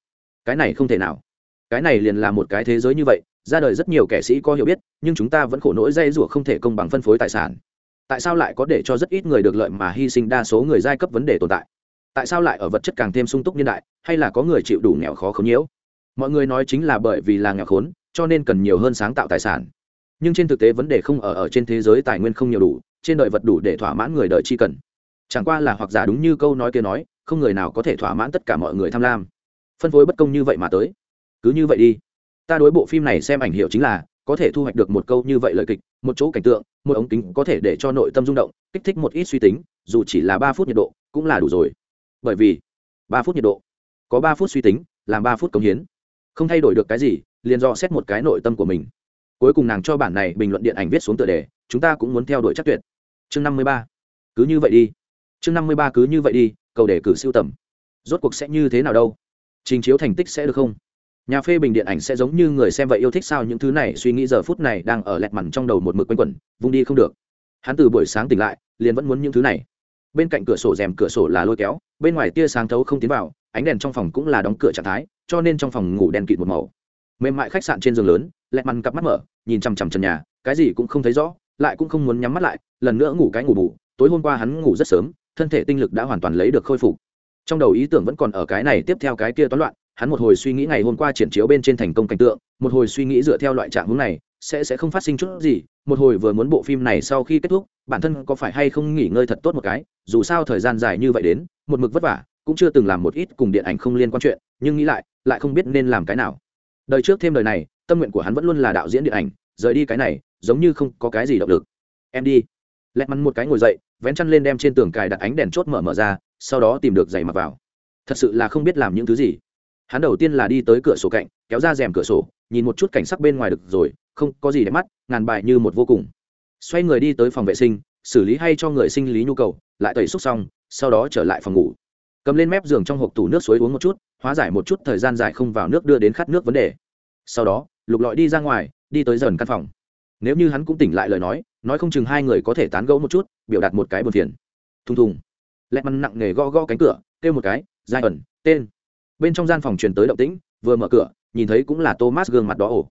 A: Cái này không thể nào. Cái này liền là một cái thế giới như vậy, ra đời rất nhiều kẻ sĩ có hiểu biết, nhưng chúng ta vẫn khổ nỗi dây rủa không thể công bằng phân phối tài sản. Tại sao lại có để cho rất ít người được lợi mà hy sinh đa số người giai cấp vấn đề tồn tại? Tại sao lại ở vật chất càng thêm sung túc niên đại, hay là có người chịu đủ nghèo khó khốn nhiễu? Mọi người nói chính là bởi vì là nghèo khốn, cho nên cần nhiều hơn sáng tạo tài sản. Nhưng trên thực tế vấn đề không ở ở trên thế giới tài nguyên không nhiều đủ, trên đời vật đủ để thỏa mãn người đời chi cần. Chẳng qua là hoặc giả đúng như câu nói kia nói, không người nào có thể thỏa mãn tất cả mọi người tham lam. Phân phối bất công như vậy mà tới. Cứ như vậy đi. Ta đối bộ phim này xem ảnh hiệu chính là, có thể thu hoạch được một câu như vậy lời kịch, một chỗ cảnh tượng, một ống kính có thể để cho nội tâm rung động, kích thích một ít suy tính, dù chỉ là ba phút nhiệt độ, cũng là đủ rồi bởi vì ba phút nhiệt độ có ba phút suy tính, làm ba phút công hiến. Không thay đổi được cái gì, liền do xét một cái nội tâm của mình. Cuối cùng nàng cho bản này bình luận điện ảnh viết xuống tựa đề, chúng ta cũng muốn theo đuổi chắc tuyệt. Chương năm mươi ba. Cứ như vậy đi. Chương năm mươi ba cứ như vậy đi, cầu đề cử siêu tầm. Rốt cuộc sẽ như thế nào đâu? Trình chiếu thành tích sẽ được không? Nhà phê bình điện ảnh sẽ giống như người xem vậy yêu thích sao những thứ này, suy nghĩ giờ phút này đang ở lẹt mằn trong đầu một mực quanh quẩn, vung đi không được. Hắn từ buổi sáng tỉnh lại, liền vẫn muốn những thứ này bên cạnh cửa sổ rèm cửa sổ là lôi kéo, bên ngoài tia sáng thấu không tiến vào, ánh đèn trong phòng cũng là đóng cửa trạng thái, cho nên trong phòng ngủ đèn kịt một màu. Mềm mại khách sạn trên giường lớn, lẹt mằn cặp mắt mở, nhìn chằm chằm trần nhà, cái gì cũng không thấy rõ, lại cũng không muốn nhắm mắt lại, lần nữa ngủ cái ngủ bù, tối hôm qua hắn ngủ rất sớm, thân thể tinh lực đã hoàn toàn lấy được khôi phục. Trong đầu ý tưởng vẫn còn ở cái này, tiếp theo cái kia toán loạn, hắn một hồi suy nghĩ ngày hôm qua triển chiếu bên trên thành công cảnh tượng, một hồi suy nghĩ dựa theo loại trạng hướng này sẽ sẽ không phát sinh chút gì, một hồi vừa muốn bộ phim này sau khi kết thúc, bản thân có phải hay không nghỉ ngơi thật tốt một cái, dù sao thời gian dài như vậy đến, một mực vất vả, cũng chưa từng làm một ít cùng điện ảnh không liên quan chuyện, nhưng nghĩ lại lại không biết nên làm cái nào. Đời trước thêm đời này, tâm nguyện của hắn vẫn luôn là đạo diễn điện ảnh, rời đi cái này, giống như không có cái gì động lực. Em đi. Lẹt mắn một cái ngồi dậy, vén chăn lên đem trên tường cài đặt ánh đèn chốt mở mở ra, sau đó tìm được giày mặc vào. Thật sự là không biết làm những thứ gì. Hắn đầu tiên là đi tới cửa sổ cạnh, kéo ra rèm cửa sổ, nhìn một chút cảnh sắc bên ngoài được rồi không có gì để mắt, ngàn bài như một vô cùng. Xoay người đi tới phòng vệ sinh, xử lý hay cho người sinh lý nhu cầu, lại tẩy xúc xong, sau đó trở lại phòng ngủ. Cầm lên mép giường trong hộp tủ nước suối uống một chút, hóa giải một chút thời gian dài không vào nước đưa đến khát nước vấn đề. Sau đó, lục lọi đi ra ngoài, đi tới dần căn phòng. Nếu như hắn cũng tỉnh lại lời nói nói không chừng hai người có thể tán gẫu một chút, biểu đạt một cái buồn phiền. Thùng thùng. Lẹt mặt nặng nề gõ gõ cánh cửa, kêu một cái, giai ẩn, tên. Bên trong gian phòng truyền tới động tĩnh, vừa mở cửa, nhìn thấy cũng là thomas gương mặt đó ổ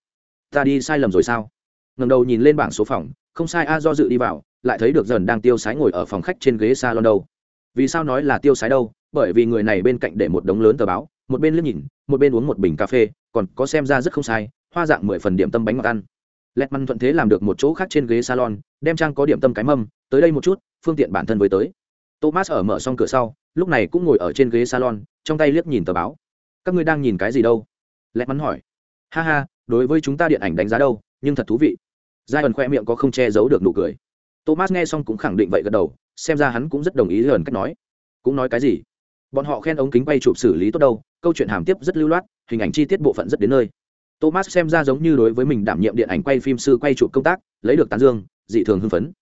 A: ta đi sai lầm rồi sao? Ngầm đầu nhìn lên bảng số phòng, không sai, a do dự đi vào, lại thấy được dần đang tiêu sái ngồi ở phòng khách trên ghế salon đâu. Vì sao nói là tiêu sái đâu? Bởi vì người này bên cạnh để một đống lớn tờ báo, một bên liếc nhìn, một bên uống một bình cà phê, còn có xem ra rất không sai, hoa dạng mười phần điểm tâm bánh ngọt ăn. Lẹt măn thuận thế làm được một chỗ khác trên ghế salon, đem trang có điểm tâm cái mâm, tới đây một chút, phương tiện bản thân với tới. Thomas ở mở xong cửa sau, lúc này cũng ngồi ở trên ghế salon, trong tay liếc nhìn tờ báo. Các ngươi đang nhìn cái gì đâu? Lẹt mắn hỏi. Ha ha đối với chúng ta điện ảnh đánh giá đâu, nhưng thật thú vị. Giai ẩn khoe miệng có không che giấu được nụ cười. Thomas nghe xong cũng khẳng định vậy gật đầu, xem ra hắn cũng rất đồng ý gần cách nói. Cũng nói cái gì? Bọn họ khen ống kính quay chụp xử lý tốt đâu, câu chuyện hàm tiếp rất lưu loát, hình ảnh chi tiết bộ phận rất đến nơi. Thomas xem ra giống như đối với mình đảm nhiệm điện ảnh quay phim sư quay chụp công tác, lấy được tán dương, dị thường hưng phấn.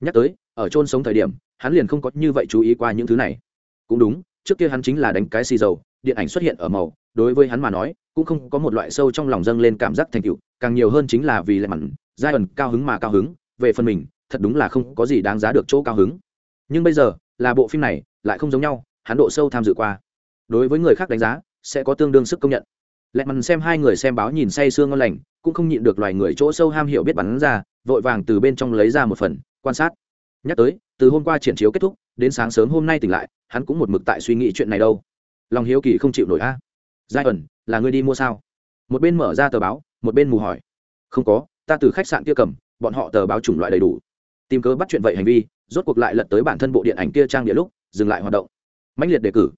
A: Nhắc tới, ở chôn sống thời điểm, hắn liền không có như vậy chú ý qua những thứ này. Cũng đúng, trước kia hắn chính là đánh cái xì dầu, điện ảnh xuất hiện ở màu đối với hắn mà nói, cũng không có một loại sâu trong lòng dâng lên cảm giác thành tựu, càng nhiều hơn chính là vì lại mặn, giai ẩn cao hứng mà cao hứng, về phần mình, thật đúng là không có gì đáng giá được chỗ cao hứng. Nhưng bây giờ, là bộ phim này, lại không giống nhau, hắn độ sâu tham dự qua. Đối với người khác đánh giá, sẽ có tương đương sức công nhận. Lẹ mằn xem hai người xem báo nhìn say sương ngon lành, cũng không nhịn được loài người chỗ sâu ham hiểu biết bắn ra, vội vàng từ bên trong lấy ra một phần, quan sát. Nhắc tới, từ hôm qua triển chiếu kết thúc, đến sáng sớm hôm nay tỉnh lại, hắn cũng một mực tại suy nghĩ chuyện này đâu. Lòng hiếu kỳ không chịu nổi a giai ẩn, là người đi mua sao? Một bên mở ra tờ báo, một bên mù hỏi. Không có, ta từ khách sạn kia cầm, bọn họ tờ báo chủng loại đầy đủ. Tìm cớ bắt chuyện vậy hành vi, rốt cuộc lại lật tới bản thân bộ điện ảnh kia trang địa lúc, dừng lại hoạt động. Mãnh liệt đề cử.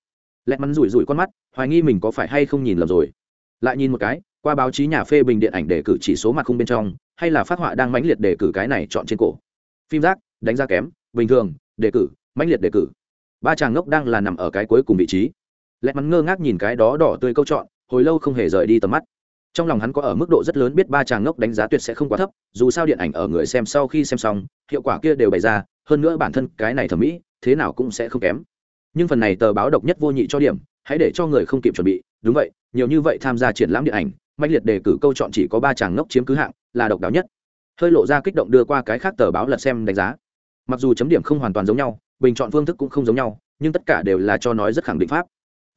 A: Lẹt mắn rủi rủi con mắt, hoài nghi mình có phải hay không nhìn lầm rồi. Lại nhìn một cái, qua báo chí nhà phê bình điện ảnh đề cử chỉ số mặt không bên trong, hay là phát họa đang mãnh liệt đề cử cái này chọn trên cổ. Phim giác đánh giá kém, bình thường, đề cử, mãnh liệt đề cử. Ba chàng ngốc đang là nằm ở cái cuối cùng vị trí lẹt mắn ngơ ngác nhìn cái đó đỏ tươi câu chọn hồi lâu không hề rời đi tầm mắt. Trong lòng hắn có ở mức độ rất lớn biết ba chàng ngốc đánh giá tuyệt sẽ không quá thấp, dù sao điện ảnh ở người xem sau khi xem xong, hiệu quả kia đều bày ra, hơn nữa bản thân cái này thẩm mỹ, thế nào cũng sẽ không kém. Nhưng phần này tờ báo độc nhất vô nhị cho điểm, hãy để cho người không kịp chuẩn bị. Đúng vậy, nhiều như vậy tham gia triển lãm điện ảnh mạnh liệt đề cử câu chọn chỉ có ba chàng ngốc chiếm cứ hạng, là độc đáo nhất. Hơi lộ ra kích động đưa qua cái khác tờ báo lật xem đánh giá. Mặc dù chấm điểm không hoàn toàn giống nhau, bình chọn phương thức cũng không giống nhau, nhưng tất cả đều là cho nói rất khẳng định pháp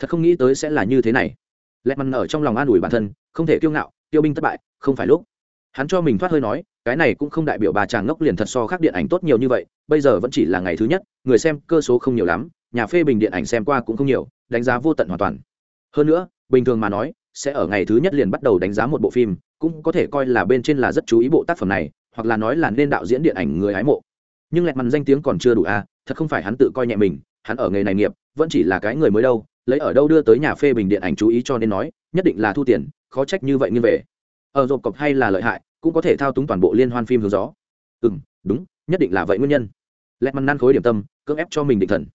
A: thật không nghĩ tới sẽ là như thế này. Lẹt mằn ở trong lòng an ủi bản thân, không thể kiêu ngạo, tiêu binh thất bại, không phải lúc. Hắn cho mình thoát hơi nói, cái này cũng không đại biểu bà chàng ngốc liền thật so khác điện ảnh tốt nhiều như vậy, bây giờ vẫn chỉ là ngày thứ nhất, người xem cơ số không nhiều lắm, nhà phê bình điện ảnh xem qua cũng không nhiều, đánh giá vô tận hoàn toàn. Hơn nữa, bình thường mà nói, sẽ ở ngày thứ nhất liền bắt đầu đánh giá một bộ phim, cũng có thể coi là bên trên là rất chú ý bộ tác phẩm này, hoặc là nói là nên đạo diễn điện ảnh người hái mộ. Nhưng lẹt mằn danh tiếng còn chưa đủ à thật không phải hắn tự coi nhẹ mình, hắn ở nghề này nghiệp, vẫn chỉ là cái người mới đâu lấy ở đâu đưa tới nhà phê bình điện ảnh chú ý cho nên nói, nhất định là thu tiền, khó trách như vậy như về. Ở rộp cọc hay là lợi hại, cũng có thể thao túng toàn bộ liên hoan phim hướng gió. Ừ m đúng, nhất định là vậy nguyên nhân. Lẹt mằn năn khối điểm tâm, cưỡng ép cho mình định thần.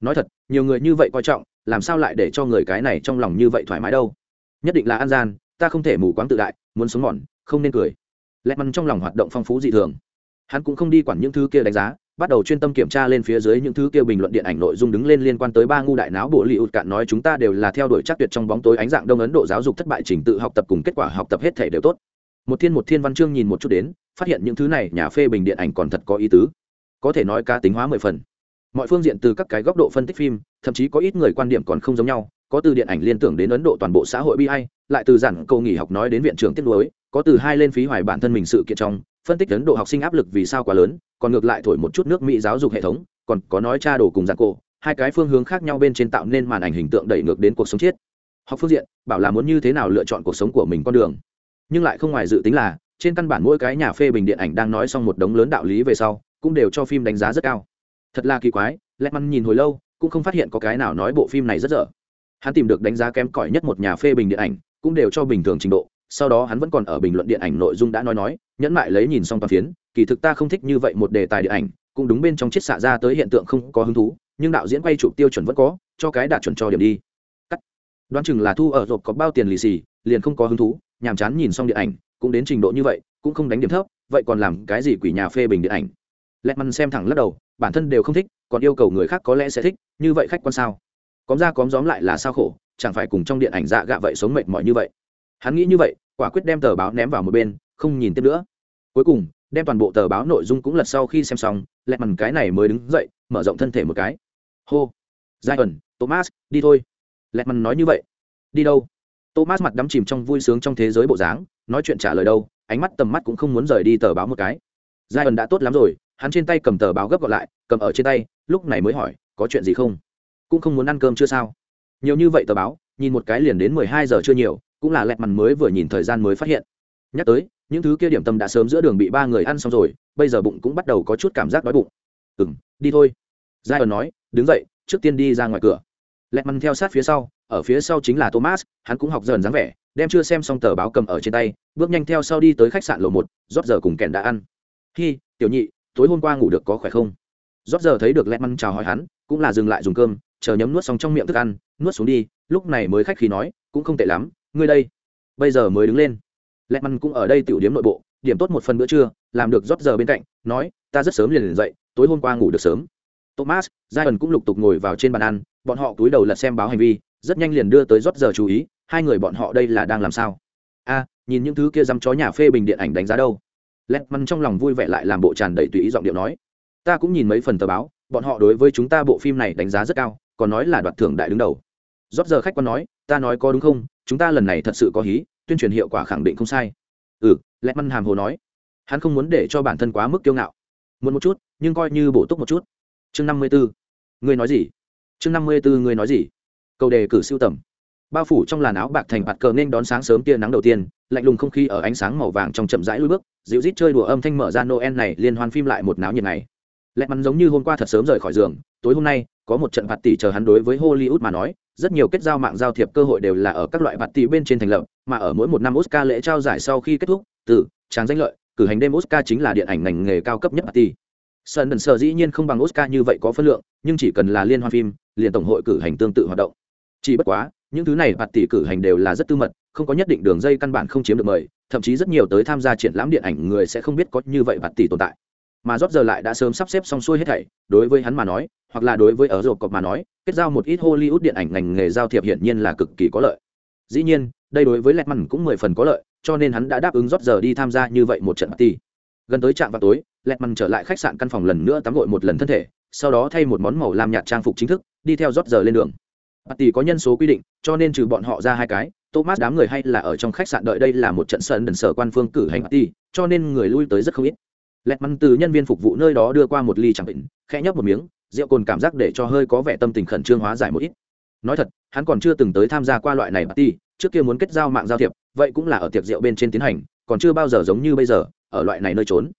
A: Nói thật, nhiều người như vậy coi trọng, làm sao lại để cho người cái này trong lòng như vậy thoải mái đâu? Nhất định là an gian, ta không thể mù quáng tự đại, muốn sống mòn, không nên cười. Lẹt mằn trong lòng hoạt động phong phú dị thường. Hắn cũng không đi quản những thứ kia đánh giá bắt đầu chuyên tâm kiểm tra lên phía dưới những thứ kia bình luận điện ảnh nội dung đứng lên liên quan tới ba ngu đại não bộ li ụt cạn nói chúng ta đều là theo đuổi chắc tuyệt trong bóng tối ánh dạng đông ấn độ giáo dục thất bại trình tự học tập cùng kết quả học tập hết thể đều tốt. Một thiên một thiên văn chương nhìn một chút đến, phát hiện những thứ này nhà phê bình điện ảnh còn thật có ý tứ. Có thể nói cá tính hóa mười phần. Mọi phương diện từ các cái góc độ phân tích phim, thậm chí có ít người quan điểm còn không giống nhau, có từ điện ảnh liên tưởng đến ấn độ toàn bộ xã hội bi hay lại từ giản câu nghỉ học nói đến viện trưởng tiết lối, có từ hai lên phí hoài bản thân mình sự kiện trong phân tích ấn độ học sinh áp lực vì sao quá lớn, còn ngược lại thổi một chút nước mỹ giáo dục hệ thống, còn có nói cha đồ cùng giản cô hai cái phương hướng khác nhau bên trên tạo nên màn ảnh hình tượng đẩy ngược đến cuộc sống chết. Học phương diện, bảo là muốn như thế nào lựa chọn cuộc sống của mình con đường. Nhưng lại không ngoài dự tính là, trên căn bản mỗi cái nhà phê bình điện ảnh đang nói xong một đống lớn đạo lý về sau, cũng đều cho phim đánh giá rất cao. Thật là kỳ quái lẹ măn nhìn hồi lâu, cũng không phát hiện có cái nào nói bộ phim này rất dở. Hắn tìm được đánh giá kém cỏi nhất một nhà phê bình điện ảnh, cũng đều cho bình thường trình độ sau đó hắn vẫn còn ở bình luận điện ảnh nội dung đã nói nói, nhẫn mại lấy nhìn xong toàn phiến, kỳ thực ta không thích như vậy một đề tài điện ảnh, cũng đúng bên trong chiết xạ ra tới hiện tượng không có hứng thú, nhưng đạo diễn quay chụp tiêu chuẩn vẫn có, cho cái đạt chuẩn cho điểm đi. Cắt. Đoán chừng là thu ở rộp có bao tiền lì xì, liền không có hứng thú, nhàm chán nhìn xong điện ảnh, cũng đến trình độ như vậy, cũng không đánh điểm thấp, vậy còn làm cái gì quỷ nhà phê bình điện ảnh? Lẹt măn xem thẳng lắc đầu, bản thân đều không thích, còn yêu cầu người khác có lẽ sẽ thích, như vậy khách quan sao? Cóm ra cóm gióm lại là sao khổ, chẳng phải cùng trong điện ảnh dạ gạ vậy sống mệt mỏi như vậy? Hắn nghĩ như vậy, quả quyết đem tờ báo ném vào một bên, không nhìn tiếp nữa. Cuối cùng, đem toàn bộ tờ báo nội dung cũng lật sau khi xem xong lẹt mằn cái này mới đứng dậy, mở rộng thân thể một cái. Hô. Giai ẩn thomas, đi thôi. Lẹt mằn nói như vậy. Đi đâu? Thomas mặt đắm chìm trong vui sướng trong thế giới bộ dáng, nói chuyện trả lời đâu, ánh mắt tầm mắt cũng không muốn rời đi tờ báo một cái. Giai ẩn đã tốt lắm rồi, hắn trên tay cầm tờ báo gấp gọn lại, cầm ở trên tay, lúc này mới hỏi, có chuyện gì không? Cũng không muốn ăn cơm chưa sao? Nhiều như vậy tờ báo, nhìn một cái liền đến mười hai giờ chưa nhiều cũng là lẹt mằn mới vừa nhìn thời gian mới phát hiện. Nhắc tới, những thứ kia điểm tâm đã sớm giữa đường bị ba người ăn xong rồi, bây giờ bụng cũng bắt đầu có chút cảm giác đói bụng. Ừ m đi thôi. Giai ẩn nói, đứng dậy, trước tiên đi ra ngoài cửa. Lẹt mằn theo sát phía sau, ở phía sau chính là thomas, hắn cũng học dần dáng vẻ, đem chưa xem xong tờ báo cầm ở trên tay, bước nhanh theo sau đi tới khách sạn lầu một, rót giờ cùng kèn đã ăn. Hi, tiểu nhị, tối hôm qua ngủ được có khỏe không? Rót giờ thấy được lẹt mằn chào hỏi hắn, cũng là dừng lại dùng cơm, chờ nhấm nuốt xong trong miệng thức ăn, nuốt xuống đi, lúc này mới khách khí nói, cũng không tệ lắm ngươi đây. Bây giờ mới đứng lên. Lẹt măn cũng ở đây tiểu điếm nội bộ, điểm tốt một phần bữa trưa, làm được rót giờ bên cạnh, nói, ta rất sớm liền liền dậy, tối hôm qua ngủ được sớm. Thomas giai ẩn cũng lục tục ngồi vào trên bàn ăn, bọn họ túi đầu lật xem báo hành vi, rất nhanh liền đưa tới rót giờ chú ý, hai người bọn họ đây là đang làm sao? A, nhìn những thứ kia dăm chó nhà phê bình điện ảnh đánh giá đâu? Lẹt măn trong lòng vui vẻ lại làm bộ tràn đầy tùy ý giọng điệu nói, ta cũng nhìn mấy phần tờ báo, bọn họ đối với chúng ta bộ phim này đánh giá rất cao, còn nói là đoạt thưởng đại đứng đầu. Rót giờ khách quan nói, ta nói có đúng không? Chúng ta lần này thật sự có hí, tuyên truyền hiệu quả khẳng định không sai. Ừ lẹt măn hàm hồ nói. Hắn không muốn để cho bản thân quá mức kiêu ngạo. Muốn một chút, nhưng coi như bổ túc một chút. Chương năm mươi bốn người nói gì? Chương năm mươi bốn người nói gì? Câu đề cử siêu tầm. Bao phủ trong làn áo bạc thành bạt cờ nên đón sáng sớm tia nắng đầu tiên, lạnh lùng không khí ở ánh sáng màu vàng trong chậm rãi lui bước, dịu rít chơi đùa âm thanh mở ra noel này liên hoan phim lại một náo nhiệt này. Lẹ mắn giống như hôm qua thật sớm rời khỏi giường, tối hôm nay, có một trận bạt tỷ chờ hắn đối với hollywood mà nói rất nhiều kết giao mạng giao thiệp cơ hội đều là ở các loại bạt tỷ bên trên thành lập mà ở mỗi một năm oscar lễ trao giải sau khi kết thúc từ tràng danh lợi cử hành đêm oscar chính là điện ảnh ngành nghề cao cấp nhất bạt tỷ Sơn Đần Sở dĩ nhiên không bằng Oscar như vậy có phân lượng, nhưng chỉ cần là liên hoan phim, liền tổng hội cử hành tương tự hoạt động. Chỉ bất quá, những thứ này bạt tỷ cử hành đều là rất tư mật, không có nhất định đường dây căn bản không chiếm được mời, thậm chí rất nhiều tới tham gia triển lãm điện ảnh người sẽ không biết có như vậy bạt tỷ tồn tại mà rót giờ lại đã sớm sắp xếp xong xuôi hết thảy đối với hắn mà nói hoặc là đối với ở rộp cọp mà nói, kết giao một ít hollywood điện ảnh ngành nghề giao thiệp hiển nhiên là cực kỳ có lợi. Dĩ nhiên, đây đối với lẹt mặn cũng mười phần có lợi, cho nên hắn đã đáp ứng rót giờ đi tham gia như vậy một trận party. Gần tới trạm vào tối lẹt mặn trở lại khách sạn căn phòng lần nữa tắm gội một lần thân thể, sau đó thay một món màu làm nhạt trang phục chính thức, đi theo rót giờ lên đường. Party có nhân số quy định, cho nên trừ bọn họ ra hai cái, thomas đám người hay là ở trong khách sạn đợi đây là một trận sân đần sở quan phương cử hành party, cho nên người lui tới rất không ít. Lẹt mặn từ nhân viên phục vụ nơi đó đưa qua một ly chẳng bệnh khẽ nhấp một miếng rượu cồn cảm giác để cho hơi có vẻ tâm tình khẩn trương hóa giải một ít. Nói thật, hắn còn chưa từng tới tham gia qua loại này party, trước kia muốn kết giao mạng giao thiệp, vậy cũng là ở tiệc rượu bên trên tiến hành, còn chưa bao giờ giống như bây giờ, ở loại này nơi trốn.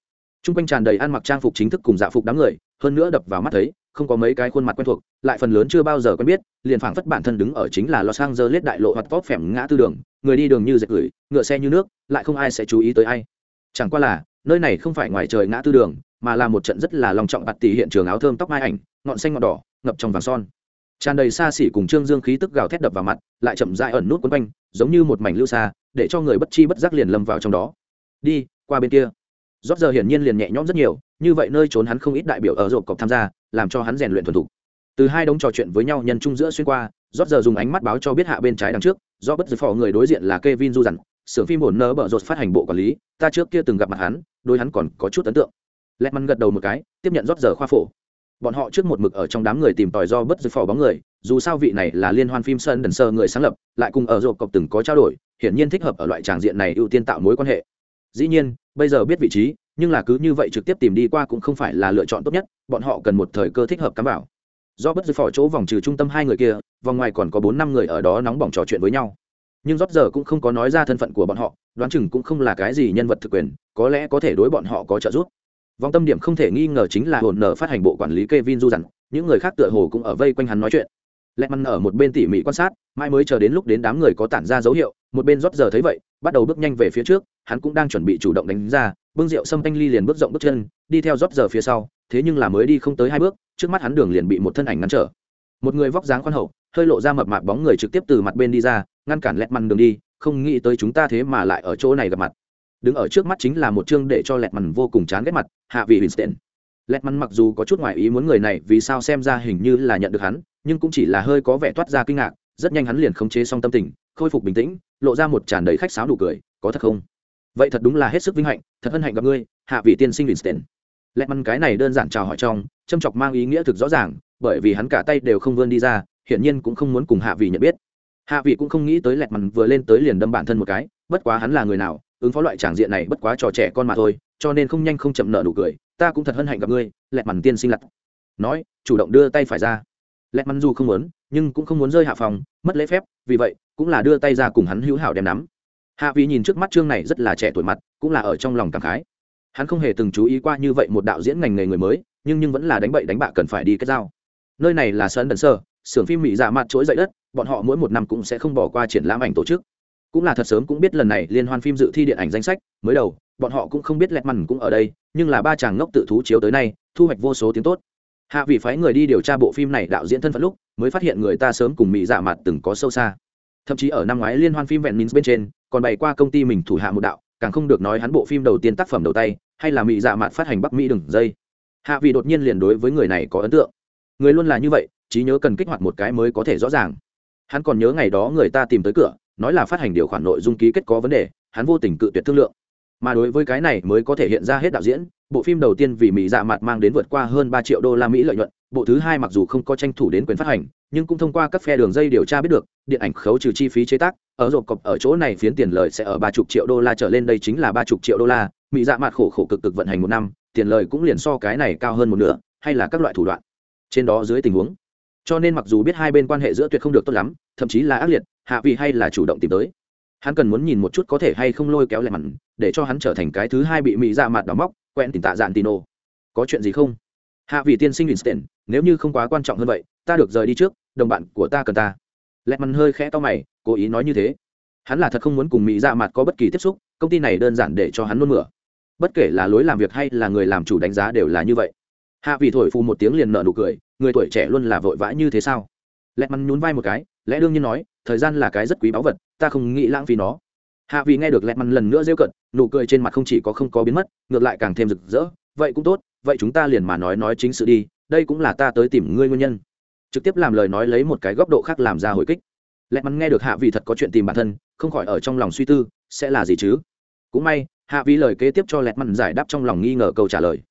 A: T r u n g quanh tràn đầy ăn mặc trang phục chính thức cùng dạ phục đám người, hơn nữa đập vào mắt thấy, không có mấy cái khuôn mặt quen thuộc, lại phần lớn chưa bao giờ quen biết, liền phảng phất bản thân đứng ở chính là los angeles đại lộ hoặc vót phèm ngã tư đường, người đi đường như dệt gửi ngựa xe như nước, lại không ai sẽ chú ý tới ai. Chẳng qua là nơi này không phải ngoài trời ngã tư đường, mà là một trận rất là lòng trọng bạt tỷ hiện trường áo thơm tóc mai ảnh, ngọn xanh ngọn đỏ, ngập trong vàng son. Tràn đầy xa xỉ cùng trương dương khí tức gào thét đập vào mặt, lại chậm dại ẩn nút quấn quanh, giống như một mảnh lưu xa, để cho người bất chi bất giác liền lâm vào trong đó. Đi, qua bên kia. Rót giờ hiển nhiên liền nhẹ nhõm rất nhiều, như vậy nơi trốn hắn không ít đại biểu ở rộp cọc tham gia, làm cho hắn rèn luyện thuần thục. Từ hai đống trò chuyện với nhau nhân trung giữa xuyên qua rót giờ dùng ánh mắt báo cho biết hạ bên trái đằng trước, do bất giới phò người đối diện là Kevin Du dằn xưởng phim ổn nơ bợ rột phát hành bộ quản lý, ta trước kia từng gặp mặt hắn, đôi hắn còn có chút ấn tượng. Lẹt măn gật đầu một cái, tiếp nhận rót giờ khoa phổ. Bọn họ trước một mực ở trong đám người tìm tòi do bất dư phò bóng người, dù sao vị này là liên hoan phim sơn đần sơ người sáng lập, lại cùng ở rộp cọc từng có trao đổi, hiển nhiên thích hợp ở loại tràng diện này ưu tiên tạo mối quan hệ. Dĩ nhiên, bây giờ biết vị trí, nhưng là cứ như vậy trực tiếp tìm đi qua cũng không phải là lựa chọn tốt nhất, bọn họ cần một thời cơ thích hợp cắm vào. Do bất dư phò chỗ vòng trừ trung tâm hai người kia, vòng ngoài còn có bốn năm người ở đó nóng bỏng trò chuyện với nhau nhưng rót giờ cũng không có nói ra thân phận của bọn họ, đoán chừng cũng không là cái gì nhân vật thực quyền, có lẽ có thể đối bọn họ có trợ giúp. Vòng tâm điểm không thể nghi ngờ chính là hồn nở phát hành bộ quản lý Kevin Du dằn những người khác tựa hồ cũng ở vây quanh hắn nói chuyện. Lẹ măn ở một bên tỉ mỉ quan sát mai mới chờ đến lúc đến đám người có tản ra dấu hiệu, một bên rót giờ thấy vậy, bắt đầu bước nhanh về phía trước, hắn cũng đang chuẩn bị chủ động đánh ra, bưng rượu xâm thanh ly liền bước rộng bước chân, đi theo rót giờ phía sau, thế nhưng là mới đi không tới hai bước, trước mắt hắn đường liền bị một thân ảnh ngăn trở. Một người vóc dáng khoan hậu hơi lộ ra mập mạp bóng người trực tiếp từ mặt bên đi ra, ngăn cản lẹt măn đường đi, không nghĩ tới chúng ta thế mà lại ở chỗ này gặp mặt. Đứng ở trước mắt chính là một chương để cho lẹt măn vô cùng chán ghét mặt, hạ vị winston. Lẹt măn mặc dù có chút ngoại ý muốn người này vì sao xem ra hình như là nhận được hắn, nhưng cũng chỉ là hơi có vẻ toát ra kinh ngạc, rất nhanh hắn liền khống chế xong tâm tình, khôi phục bình tĩnh, lộ ra một tràn đầy khách sáo đủ cười, có thật không? Vậy thật đúng là hết sức vinh hạnh, thật hân hạnh gặp ngươi, hạ vị tiên sinh winston. Lẹt măn cái này đơn giản chào hỏi trong, châm chọc mang ý nghĩa thực rõ ràng, bởi vì hắn cả tay đều không vươn đi ra hiển nhiên cũng không muốn cùng hạ vị nhận biết. Hạ vị cũng không nghĩ tới lẹt mằn vừa lên tới liền đâm bản thân một cái, bất quá hắn là người nào, ứng phó loại tràng diện này bất quá trò trẻ con mà thôi, cho nên không nhanh không chậm nợ nụ cười, ta cũng thật hân hạnh gặp ngươi, lẹt mằn tiên sinh lặt. Nói, chủ động đưa tay phải ra. Lẹt mằn dù không muốn, nhưng cũng không muốn rơi hạ phòng, mất lễ phép, vì vậy, cũng là đưa tay ra cùng hắn hữu hảo đem nắm. Hạ vị nhìn trước mắt chương này rất là trẻ tuổi mặt, cũng là ở trong lòng cảm khái. Hắn không hề từng chú ý qua như vậy một đạo diễn ngành nghề người mới, nhưng nhưng vẫn là đánh bậy đánh bạ cần phải đi kết giao nơi này là sân đần sơ xưởng phim mỹ dạ mặt trỗi dậy đất, bọn họ mỗi một năm cũng sẽ không bỏ qua triển lãm ảnh tổ chức. Cũng là thật sớm cũng biết lần này liên hoan phim dự thi điện ảnh danh sách, mới đầu, bọn họ cũng không biết lẹt mằn cũng ở đây, nhưng là ba chàng ngốc tự thú chiếu tới nay, thu hoạch vô số tiếng tốt. Hạ vị phái người đi điều tra bộ phim này đạo diễn thân phận lúc, mới phát hiện người ta sớm cùng mỹ dạ mặt từng có sâu xa. Thậm chí ở năm ngoái liên hoan phim vẹn minh bên trên, còn bày qua công ty mình thủ hạ một đạo, càng không được nói hắn bộ phim đầu tiên tác phẩm đầu tay, hay là mỹ dạ mặt phát hành bắc mỹ đừng dây. Hạ vị đột nhiên liền đối với người này có ấn tượng. Người luôn là như vậy trí nhớ cần kích hoạt một cái mới có thể rõ ràng. Hắn còn nhớ ngày đó người ta tìm tới cửa, nói là phát hành điều khoản nội dung ký kết có vấn đề, hắn vô tình cự tuyệt thương lượng. Mà đối với cái này mới có thể hiện ra hết đạo diễn, bộ phim đầu tiên vì mỹ dạ mặt mang đến vượt qua hơn ba triệu đô la mỹ lợi nhuận, bộ thứ hai mặc dù không có tranh thủ đến quyền phát hành, nhưng cũng thông qua các phe đường dây điều tra biết được, điện ảnh khấu trừ chi phí chế tác, ở rộp cọc ở chỗ này phiến tiền lợi sẽ ở ba chục triệu đô la trở lên, đây chính là ba chục triệu đô la, mỹ dạ mặt khổ khổ cực cực vận hành một năm, tiền lợi cũng liền so cái này cao hơn một nửa, hay là các loại thủ đoạn. Trên đó dưới tình huống cho nên mặc dù biết hai bên quan hệ giữa tuyệt không được tốt lắm, thậm chí là ác liệt, hạ vị hay là chủ động tìm tới. Hắn cần muốn nhìn một chút có thể hay không lôi kéo lại mặn, để cho hắn trở thành cái thứ hai bị mỹ ra mặt đóng móc, quen tìm tạ dạn tino. Có chuyện gì không? Hạ vị tiên sinh winston, nếu như không quá quan trọng hơn vậy, ta được rời đi trước, đồng bạn của ta cần ta. Lẹt mặn hơi khẽ to mày, cố ý nói như thế. Hắn là thật không muốn cùng mỹ dạ ra mặt có bất kỳ tiếp xúc, công ty này đơn giản để cho hắn nôn mửa. Bất kể là lối làm việc hay là người làm chủ đánh giá đều là như vậy. Hạ vị thổi phù một tiếng liền nợ nụ cười người tuổi trẻ luôn là vội vã như thế sao? Lẹt mắn nhún vai một cái, lẽ đương nhiên nói, thời gian là cái rất quý báu vật, ta không nghĩ lãng phí nó. Hạ vị nghe được lẹt mắn lần nữa rêu cận, nụ cười trên mặt không chỉ có không có biến mất, ngược lại càng thêm rực rỡ. Vậy cũng tốt, vậy chúng ta liền mà nói nói chính sự đi, đây cũng là ta tới tìm ngươi nguyên nhân. Trực tiếp làm lời nói lấy một cái góc độ khác làm ra hồi kích. Lẹt mắn nghe được hạ vị thật có chuyện tìm bản thân, không khỏi ở trong lòng suy tư, sẽ là gì chứ? Cũng may, hạ vị lời kế tiếp cho lẹt mắn giải đáp trong lòng nghi ngờ câu trả lời.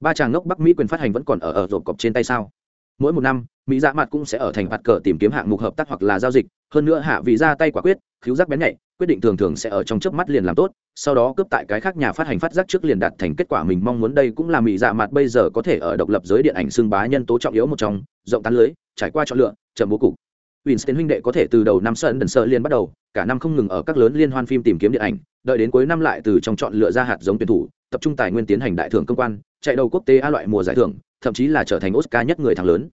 A: Ba chàng ngốc bắc mỹ quyền phát hành vẫn còn ở ở rộp cọc trên tay sao? Mỗi một năm mỹ dạ mặt cũng sẽ ở thành mặt cờ tìm kiếm hạng mục hợp tác hoặc là giao dịch. Hơn nữa hạ vị ra tay quả quyết khiếu giác bén nhạy quyết định thường thường sẽ ở trong chớp mắt liền làm tốt sau đó cướp tại cái khác nhà phát hành phát giác trước liền đạt thành kết quả mình mong muốn. Đây cũng là mỹ dạ mặt bây giờ có thể ở độc lập giới điện ảnh xưng bá nhân tố trọng yếu một trong rộng tán lưới trải qua chọn lựa chậm bố cục. Winston huynh đệ có thể từ đầu năm sơn đần sơ liên bắt đầu, cả năm không ngừng ở các lớn liên hoan phim tìm kiếm điện ảnh, đợi đến cuối năm lại từ trong chọn lựa ra hạt giống tuyển thủ, tập trung tài nguyên tiến hành đại thưởng công quan, chạy đầu quốc tế a loại mùa giải thưởng, thậm chí là trở thành Oscar nhất người thắng lớn.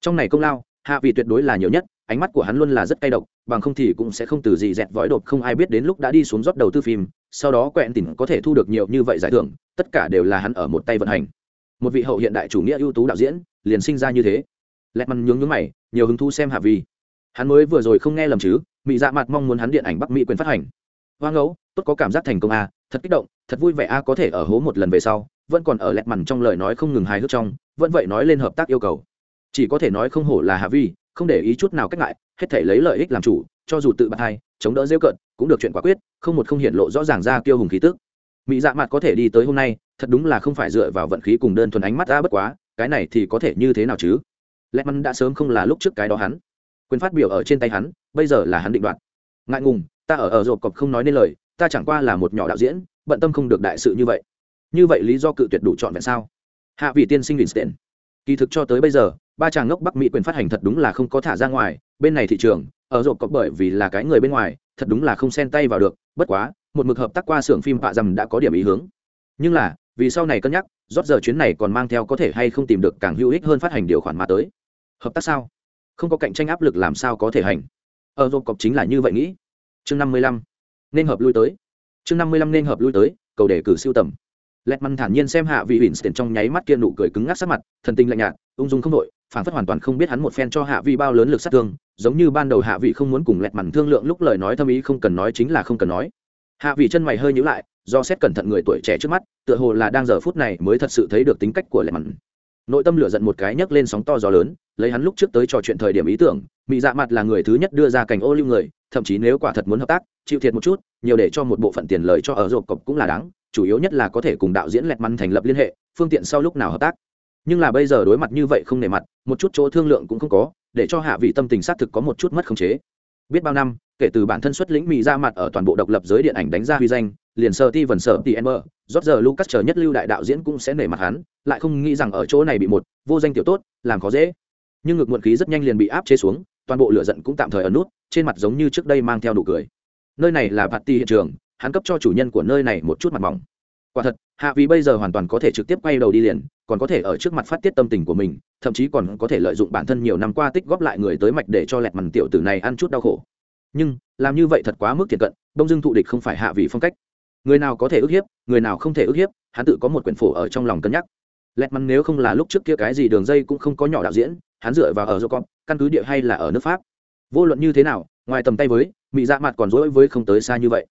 A: Trong này công lao, hạ vị tuyệt đối là nhiều nhất, ánh mắt của hắn luôn là rất cay độc, bằng không thì cũng sẽ không từ gì dẹt vói đột không ai biết đến lúc đã đi xuống rót đầu tư phim, sau đó quẹn tỉnh có thể thu được nhiều như vậy giải thưởng, tất cả đều là hắn ở một tay vận hành. Một vị hậu hiện đại chủ nghĩa ưu tú đạo diễn, liền sinh ra như thế. Lẹt măn nhướng nhướng mày, nhiều hứng thú xem hạ vị hắn mới vừa rồi không nghe lầm chứ mỹ dạ mặt mong muốn hắn điện ảnh bắc mỹ quyền phát hành hoa ngẫu tốt có cảm giác thành công a à, thật kích động thật vui vẻ a có thể ở hố một lần về sau vẫn còn ở lẹt mằn trong lời nói không ngừng hài hước trong, vẫn vậy nói lên hợp tác yêu cầu. Chỉ có thể nói không hổ là hạ vi, không để ý chút nào cách ngại, hết thể lấy lợi ích làm chủ, cho dù tự bạc hai, chống đỡ rêu cận, cũng được chuyện quả quyết, không một không hiện lộ rõ ràng ra kiêu hùng khí tức. Mỹ dạ mặt có thể đi tới hôm nay, thật đúng là không phải dựa vào vận khí cùng đơn thuần ánh mắt ra bất quá, cái này thì có thể như thế nào chứ? Lẹt mắn đã sớm không là lúc trước cái đó hắn. Quyền phát biểu ở trên tay hắn, bây giờ là hắn định đoạt. Ngại ngùng, ta ở ở rộp cọc không nói nên lời, ta chẳng qua là một nhỏ đạo diễn, bận tâm không được đại sự như vậy như vậy lý do cự tuyệt đủ chọn vẹn sao? Hạ vị tiên sinh winston. Kỳ thực cho tới bây giờ, ba chàng ngốc bắc mỹ quyền phát hành thật đúng là không có thả ra ngoài. Bên này thị trường, ở rộp có bởi vì là cái người bên ngoài, thật đúng là không xen tay vào được. Bất quá, một mực hợp tác qua xưởng phim vạ dầm đã có điểm ý hướng. Nhưng là, vì sau này cân nhắc, rót giờ chuyến này còn mang theo có thể hay không tìm được càng hữu ích hơn phát hành điều khoản mà tới. Hợp tác sao? Không có cạnh tranh áp lực làm sao có thể hành? Ở rộp cọc chính là như vậy nghĩ. Chương năm mươi lăm, nên hợp lui tới. Chương năm mươi lăm nên hợp lui tới, cầu đề cử siêu tầm lẹt măn thản nhiên xem hạ vị winston trong nháy mắt kia nụ cười cứng ngắc sát mặt, thần tinh lạnh nhạt, ung dung không đội phản phất hoàn toàn không biết hắn một phen cho hạ vị bao lớn lực sát thương, giống như ban đầu hạ vị không muốn cùng lẹt mằn thương lượng lúc lời nói thâm ý không cần nói chính là không cần nói. Hạ vị chân mày hơi nhữ lại, do xét cẩn thận người tuổi trẻ trước mắt, tựa hồ là đang giờ phút này mới thật sự thấy được tính cách của lẹt mằn nội tâm lửa giận một cái nhấc lên sóng to gió lớn lấy hắn lúc trước tới trò chuyện thời điểm ý tưởng mỹ dạ mặt là người thứ nhất đưa ra cảnh ô lưu người, thậm chí nếu quả thật muốn hợp tác, chịu thiệt một chút, nhiều để cho một bộ phận tiền lời cho ở rộp cọc cũng là đáng, chủ yếu nhất là có thể cùng đạo diễn lẹt măn thành lập liên hệ, phương tiện sau lúc nào hợp tác. Nhưng là bây giờ đối mặt như vậy không nề mặt, một chút chỗ thương lượng cũng không có, để cho hạ vị tâm tình xác thực có một chút mất khống chế. Biết bao năm, kể từ bản thân xuất lĩnh mỹ ra dạ mặt ở toàn bộ độc lập giới điện ảnh đánh ra huy danh, liền sơ ti vần sở ti emmer rót giờ lucas chờ nhất lưu đại đạo diễn cũng sẽ nể mặt hắn, lại không nghĩ rằng ở chỗ này bị một, vô danh tiểu tốt, làm khó dễ nhưng ngực muộn khí rất nhanh liền bị áp chế xuống, toàn bộ lửa giận cũng tạm thời ở nút, trên mặt giống như trước đây mang theo nụ cười. Nơi này là party hiện trường, hắn cấp cho chủ nhân của nơi này một chút mặt mỏng. Quả thật, hạ vì bây giờ hoàn toàn có thể trực tiếp quay đầu đi liền, còn có thể ở trước mặt phát tiết tâm tình của mình, thậm chí còn có thể lợi dụng bản thân nhiều năm qua tích góp lại người tới mạch để cho lẹt mằn tiểu tử này ăn chút đau khổ. Nhưng, làm như vậy thật quá mức thiệt cận, đông dương thụ địch không phải hạ vì phong cách. Người nào có thể ức hiếp, người nào không thể ức hiếp, hắn tự có một quyển phổ ở trong lòng cân nhắc. Lẹt mằn nếu không là lúc trước kia cái gì đường dây cũng không có nhỏ đạo diễn hắn dựa vào ở dô cọp căn cứ địa hay là ở nước pháp. Vô luận như thế nào, ngoài tầm tay với mỹ dạ mặt còn dối với không tới xa như vậy.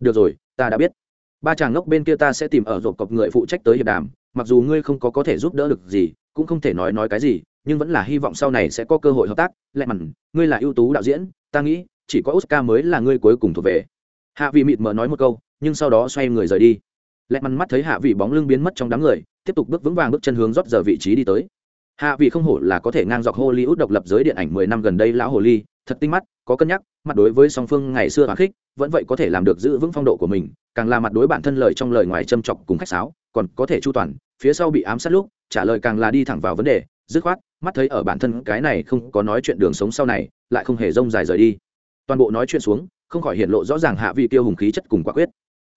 A: Được rồi, ta đã biết. Ba chàng ngốc bên kia ta sẽ tìm ở rộp cọc người phụ trách tới hiệp đàm, mặc dù ngươi không có có thể giúp đỡ được gì, cũng không thể nói nói cái gì, nhưng vẫn là hy vọng sau này sẽ có cơ hội hợp tác. Lẹ mặn, ngươi là ưu tú đạo diễn, ta nghĩ, chỉ có oscar mới là ngươi cuối cùng thuộc về. Hạ vị mịt mờ nói một câu, nhưng sau đó xoay người rời đi. Lẹ mặn mắt thấy hạ vị bóng lưng biến mất trong đám người, tiếp tục bước vững vàng bước chân hướng rót giờ vị trí đi tới hạ vị không hổ là có thể ngang dọc hollywood độc lập giới điện ảnh mười năm gần đây lão hồ ly, thật tinh mắt, có cân nhắc, mặt đối với song phương ngày xưa hòa khích, vẫn vậy có thể làm được giữ vững phong độ của mình, càng là mặt đối bản thân lời trong lời ngoài châm chọc cùng khách sáo, còn có thể chu toàn, phía sau bị ám sát lúc, trả lời càng là đi thẳng vào vấn đề, dứt khoát, mắt thấy ở bản thân cái này không có nói chuyện đường sống sau này, lại không hề rông dài rời đi. Toàn bộ nói chuyện xuống, không khỏi hiện lộ rõ ràng hạ vị tiêu hùng khí chất cùng quả quyết.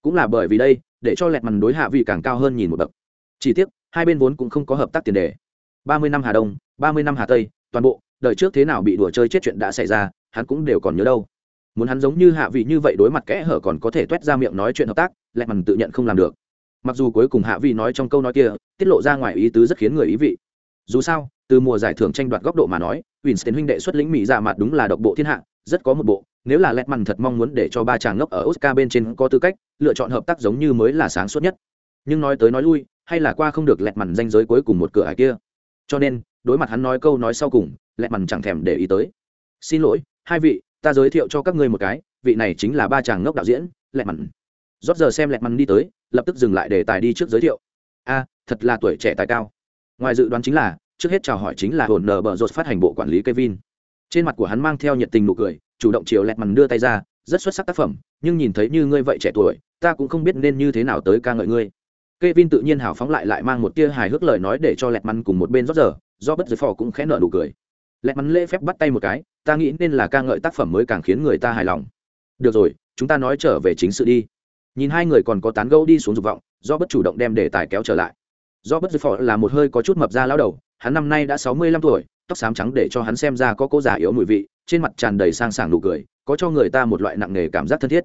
A: Cũng là bởi vì đây, để cho lẹt mằn đối hạ vị càng cao hơn nhìn một bậc. Chỉ tiếc, hai bên vốn cũng không có hợp tác tiền đề ba mươi năm hà đông, ba mươi năm hà tây, toàn bộ, đời trước thế nào bị đùa chơi chết chuyện đã xảy ra, hắn cũng đều còn nhớ đâu. Muốn hắn giống như hạ vị như vậy đối mặt kẽ hở còn có thể t u é t ra miệng nói chuyện hợp tác lẹ mằn tự nhận không làm được. Mặc dù cuối cùng hạ vị nói trong câu nói kia, tiết lộ ra ngoài ý tứ rất khiến người ý vị. Dù sao, từ mùa giải thưởng tranh đoạt góc độ mà nói, winston huynh đệ xuất lĩnh mỹ dạ mặt đúng là độc bộ thiên hạ, rất có một bộ, nếu là lẹt mằn thật mong muốn để cho ba chàng ngốc ở oscar bên trên có tư cách, lựa chọn hợp tác giống như mới là sáng suốt nhất. Nhưng nói tới nói lui, hay là qua không được lẹt mằn danh giới cuối cùng một cửa hải kia cho nên, đối mặt hắn nói câu nói sau cùng, lẹ mằn chẳng thèm để ý tới. Xin lỗi, hai vị, ta giới thiệu cho các ngươi một cái, vị này chính là ba chàng ngốc đạo diễn, lẹ mằn. Rót giờ xem lẹ mằn đi tới, lập tức dừng lại để tài đi trước giới thiệu. A, thật là tuổi trẻ tài cao. Ngoài dự đoán chính là, trước hết chào hỏi chính là hồn nờ bờ rột phát hành bộ quản lý kevin. Trên mặt của hắn mang theo nhiệt tình nụ cười, chủ động chiều lẹt mằn đưa tay ra, rất xuất sắc tác phẩm, nhưng nhìn thấy như ngươi vậy trẻ tuổi, ta cũng không biết nên như thế nào tới ca ngợi ngươi. Kevin tự nhiên hào phóng lại lại mang một tia hài hước lời nói để cho lẹt mằn cùng một bên rót giờ do bất giới phò cũng khẽ nở nụ cười. Lẹt mắn lễ phép bắt tay một cái, ta nghĩ nên là ca ngợi tác phẩm mới càng khiến người ta hài lòng. Được rồi, chúng ta nói trở về chính sự đi. Nhìn hai người còn có tán gẫu đi xuống dục vọng do bất chủ động đem đề tài kéo trở lại. Do bất giới phò là một hơi có chút mập ra lão đầu, hắn năm nay đã sáu mươi lăm tuổi, tóc xám trắng để cho hắn xem ra có cô già yếu mùi vị, trên mặt tràn đầy sang sảng nụ cười, có cho người ta một loại nặng nề cảm giác thân thiết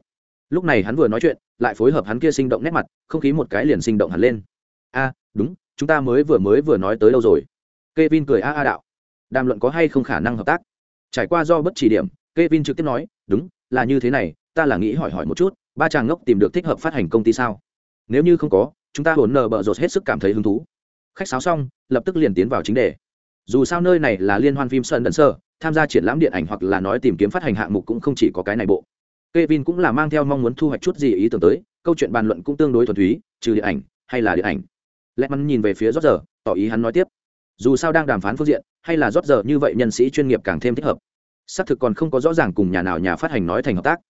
A: lúc này hắn vừa nói chuyện, lại phối hợp hắn kia sinh động nét mặt, không khí một cái liền sinh động hẳn lên. A, đúng, chúng ta mới vừa mới vừa nói tới đâu rồi? K e vin cười a a đạo. Đàm luận có hay không khả năng hợp tác? Trải qua do bất chỉ điểm, Kevin trực tiếp nói, đúng, là như thế này, ta là nghĩ hỏi hỏi một chút, ba chàng ngốc tìm được thích hợp phát hành công ty sao? Nếu như không có, chúng ta hồn nờ bợ rột hết sức cảm thấy hứng thú. Khách sáo xong, lập tức liền tiến vào chính đề. Dù sao nơi này là liên hoan phim sơn đần sơ tham gia triển lãm điện ảnh hoặc là nói tìm kiếm phát hành hạng mục cũng không chỉ có cái này bộ. Kevin cũng là mang theo mong muốn thu hoạch chút gì ý tưởng tới, câu chuyện bàn luận cũng tương đối thuần túy, trừ điện ảnh hay là điện ảnh. Lẹt mắn nhìn về phía rót giờ, tỏ ý hắn nói tiếp. Dù sao đang đàm phán phương diện, hay là rót giờ như vậy nhân sĩ chuyên nghiệp càng thêm thích hợp. Xác thực còn không có rõ ràng cùng nhà nào nhà phát hành nói thành hợp tác.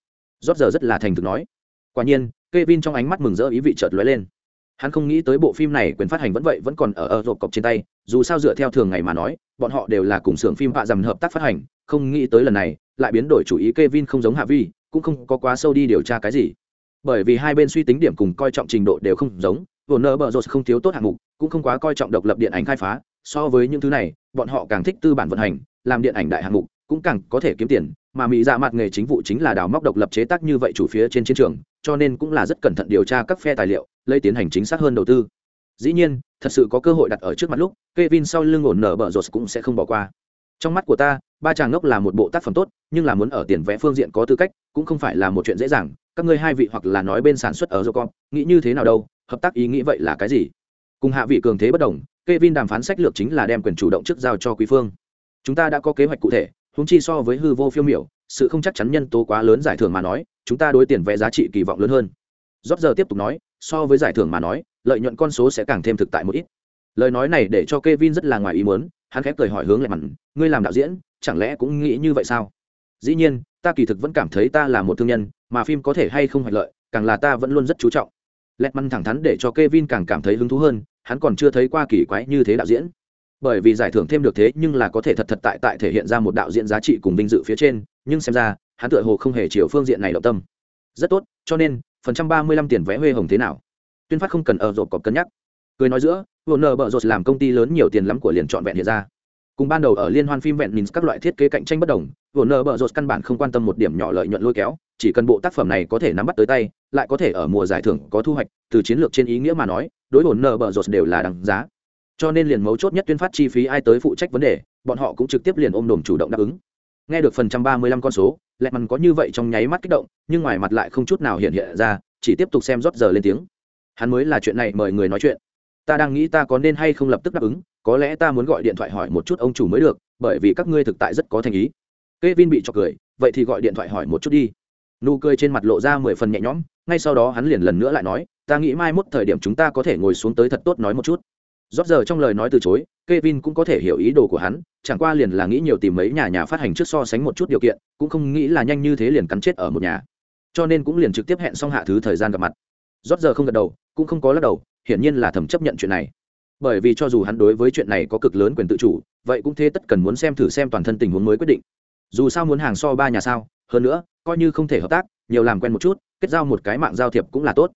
A: Rót giờ rất là thành thực nói. Quả nhiên, Kevin trong ánh mắt mừng rỡ ý vị chợt lóe lên. Hắn không nghĩ tới bộ phim này quyền phát hành vẫn vậy vẫn còn ở ở rộp cọc trên tay, dù sao dựa theo thường ngày mà nói, bọn họ đều là cùng xưởng phim họa dầm hợp tác phát hành, không nghĩ tới lần này, lại biến đổi chủ ý Kevin không giống Hạ Vi, cũng không có quá sâu đi điều tra cái gì. Bởi vì hai bên suy tính điểm cùng coi trọng trình độ đều không giống vồn nơ bờ rột không thiếu tốt hạng mục, cũng không quá coi trọng độc lập điện ảnh khai phá. So với những thứ này, bọn họ càng thích tư bản vận hành, làm điện ảnh đại hạng mục, cũng càng có thể kiếm tiền. Mà mỹ dạ mặt nghề chính vụ chính là đào móc độc lập chế tác như vậy chủ phía trên chiến trường, cho nên cũng là rất cẩn thận điều tra các phe tài liệu, lấy tiến hành chính xác hơn đầu tư. Dĩ nhiên, thật sự có cơ hội đặt ở trước mặt lúc, Kevin sau lưng ổn nở bờ rột cũng sẽ không bỏ qua. Trong mắt của ta ba chàng ngốc là một bộ tác phẩm tốt nhưng là muốn ở tiền vẽ phương diện có tư cách cũng không phải là một chuyện dễ dàng. Các ngươi hai vị hoặc là nói bên sản xuất ở Jocom, nghĩ như thế nào đâu hợp tác ý nghĩ vậy là cái gì? Cùng hạ vị cường thế bất đồng Kevin đàm phán sách lược chính là đem quyền chủ động trước giao cho quý phương. Chúng ta đã có kế hoạch cụ thể húng chi so với hư vô phiêu miểu sự không chắc chắn nhân tố quá lớn giải thưởng mà nói chúng ta đối tiền vẽ giá trị kỳ vọng lớn hơn. Rót giờ tiếp tục nói so với giải thưởng mà nói lợi nhuận con số sẽ càng thêm thực tại một ít. Lời nói này để cho Kevin rất là ngoài ý muốn hắn khép cười hỏi hướng lại mặn ngươi làm đạo diễn chẳng lẽ cũng nghĩ như vậy sao? Dĩ nhiên, ta kỳ thực vẫn cảm thấy ta là một thương nhân, mà phim có thể hay không hoạch lợi, càng là ta vẫn luôn rất chú trọng. Lẹt măn thẳng thắn để cho k e vin càng cảm thấy hứng thú hơn, hắn còn chưa thấy qua kỳ quái như thế đạo diễn. Bởi vì giải thưởng thêm được thế nhưng là có thể thật thật tại tại thể hiện ra một đạo diễn giá trị cùng vinh dự phía trên, nhưng xem ra, hắn tựa hồ không hề chiều phương diện này động tâm. Rất tốt, cho nên, phần trăm ba mươi lăm tiền vé huê hồng thế nào? Tuyên phát không cần ở rộp cọp cân nhắc. Cười nói giữa vụ nờ bợ rột làm công ty lớn nhiều tiền lắm của liền trọn vẹn hiện ra cùng ban đầu ở liên hoan phim vẹn nhìn các loại thiết kế cạnh tranh bất đồng bọn nợ bợ rột căn bản không quan tâm một điểm nhỏ lợi nhuận lôi kéo, chỉ cần bộ tác phẩm này có thể nắm bắt tới tay, lại có thể ở mùa giải thưởng có thu hoạch, từ chiến lược trên ý nghĩa mà nói, đối với nợ bợ rột đều là đằng giá. Cho nên liền mấu chốt nhất tuyên phát chi phí ai tới phụ trách vấn đề, bọn họ cũng trực tiếp liền ôm đồm chủ động đáp ứng. Nghe được phần trăm ba mươi lăm con số lẹ mằn có như vậy trong nháy mắt kích động, nhưng ngoài mặt lại không chút nào hiện hiện ra, chỉ tiếp tục xem rót giờ lên tiếng. Hắn mới là chuyện này mời người nói chuyện. Ta đang nghĩ ta có nên hay không lập tức đáp ứng có lẽ ta muốn gọi điện thoại hỏi một chút ông chủ mới được, bởi vì các ngươi thực tại rất có thành ý. K e vin bị cho cười, vậy thì gọi điện thoại hỏi một chút đi. Nụ cười trên mặt lộ ra mười phần nhẹ nhõm, ngay sau đó hắn liền lần nữa lại nói, ta nghĩ mai mốt thời điểm chúng ta có thể ngồi xuống tới thật tốt nói một chút. Rót giờ trong lời nói từ chối k e vin cũng có thể hiểu ý đồ của hắn, chẳng qua liền là nghĩ nhiều tìm mấy nhà nhà phát hành trước so sánh một chút điều kiện, cũng không nghĩ là nhanh như thế liền cắn chết ở một nhà. Cho nên cũng liền trực tiếp hẹn xong hạ thứ thời gian gặp mặt. Rót giờ không gật đầu, cũng không có lắc đầu, hiển nhiên là thầm chấp nhận chuyện này bởi vì cho dù hắn đối với chuyện này có cực lớn quyền tự chủ, vậy cũng thế tất cần muốn xem thử xem toàn thân tình huống mới quyết định. Dù sao muốn hàng so ba nhà sao, hơn nữa, coi như không thể hợp tác, nhiều làm quen một chút, kết giao một cái mạng giao thiệp cũng là tốt.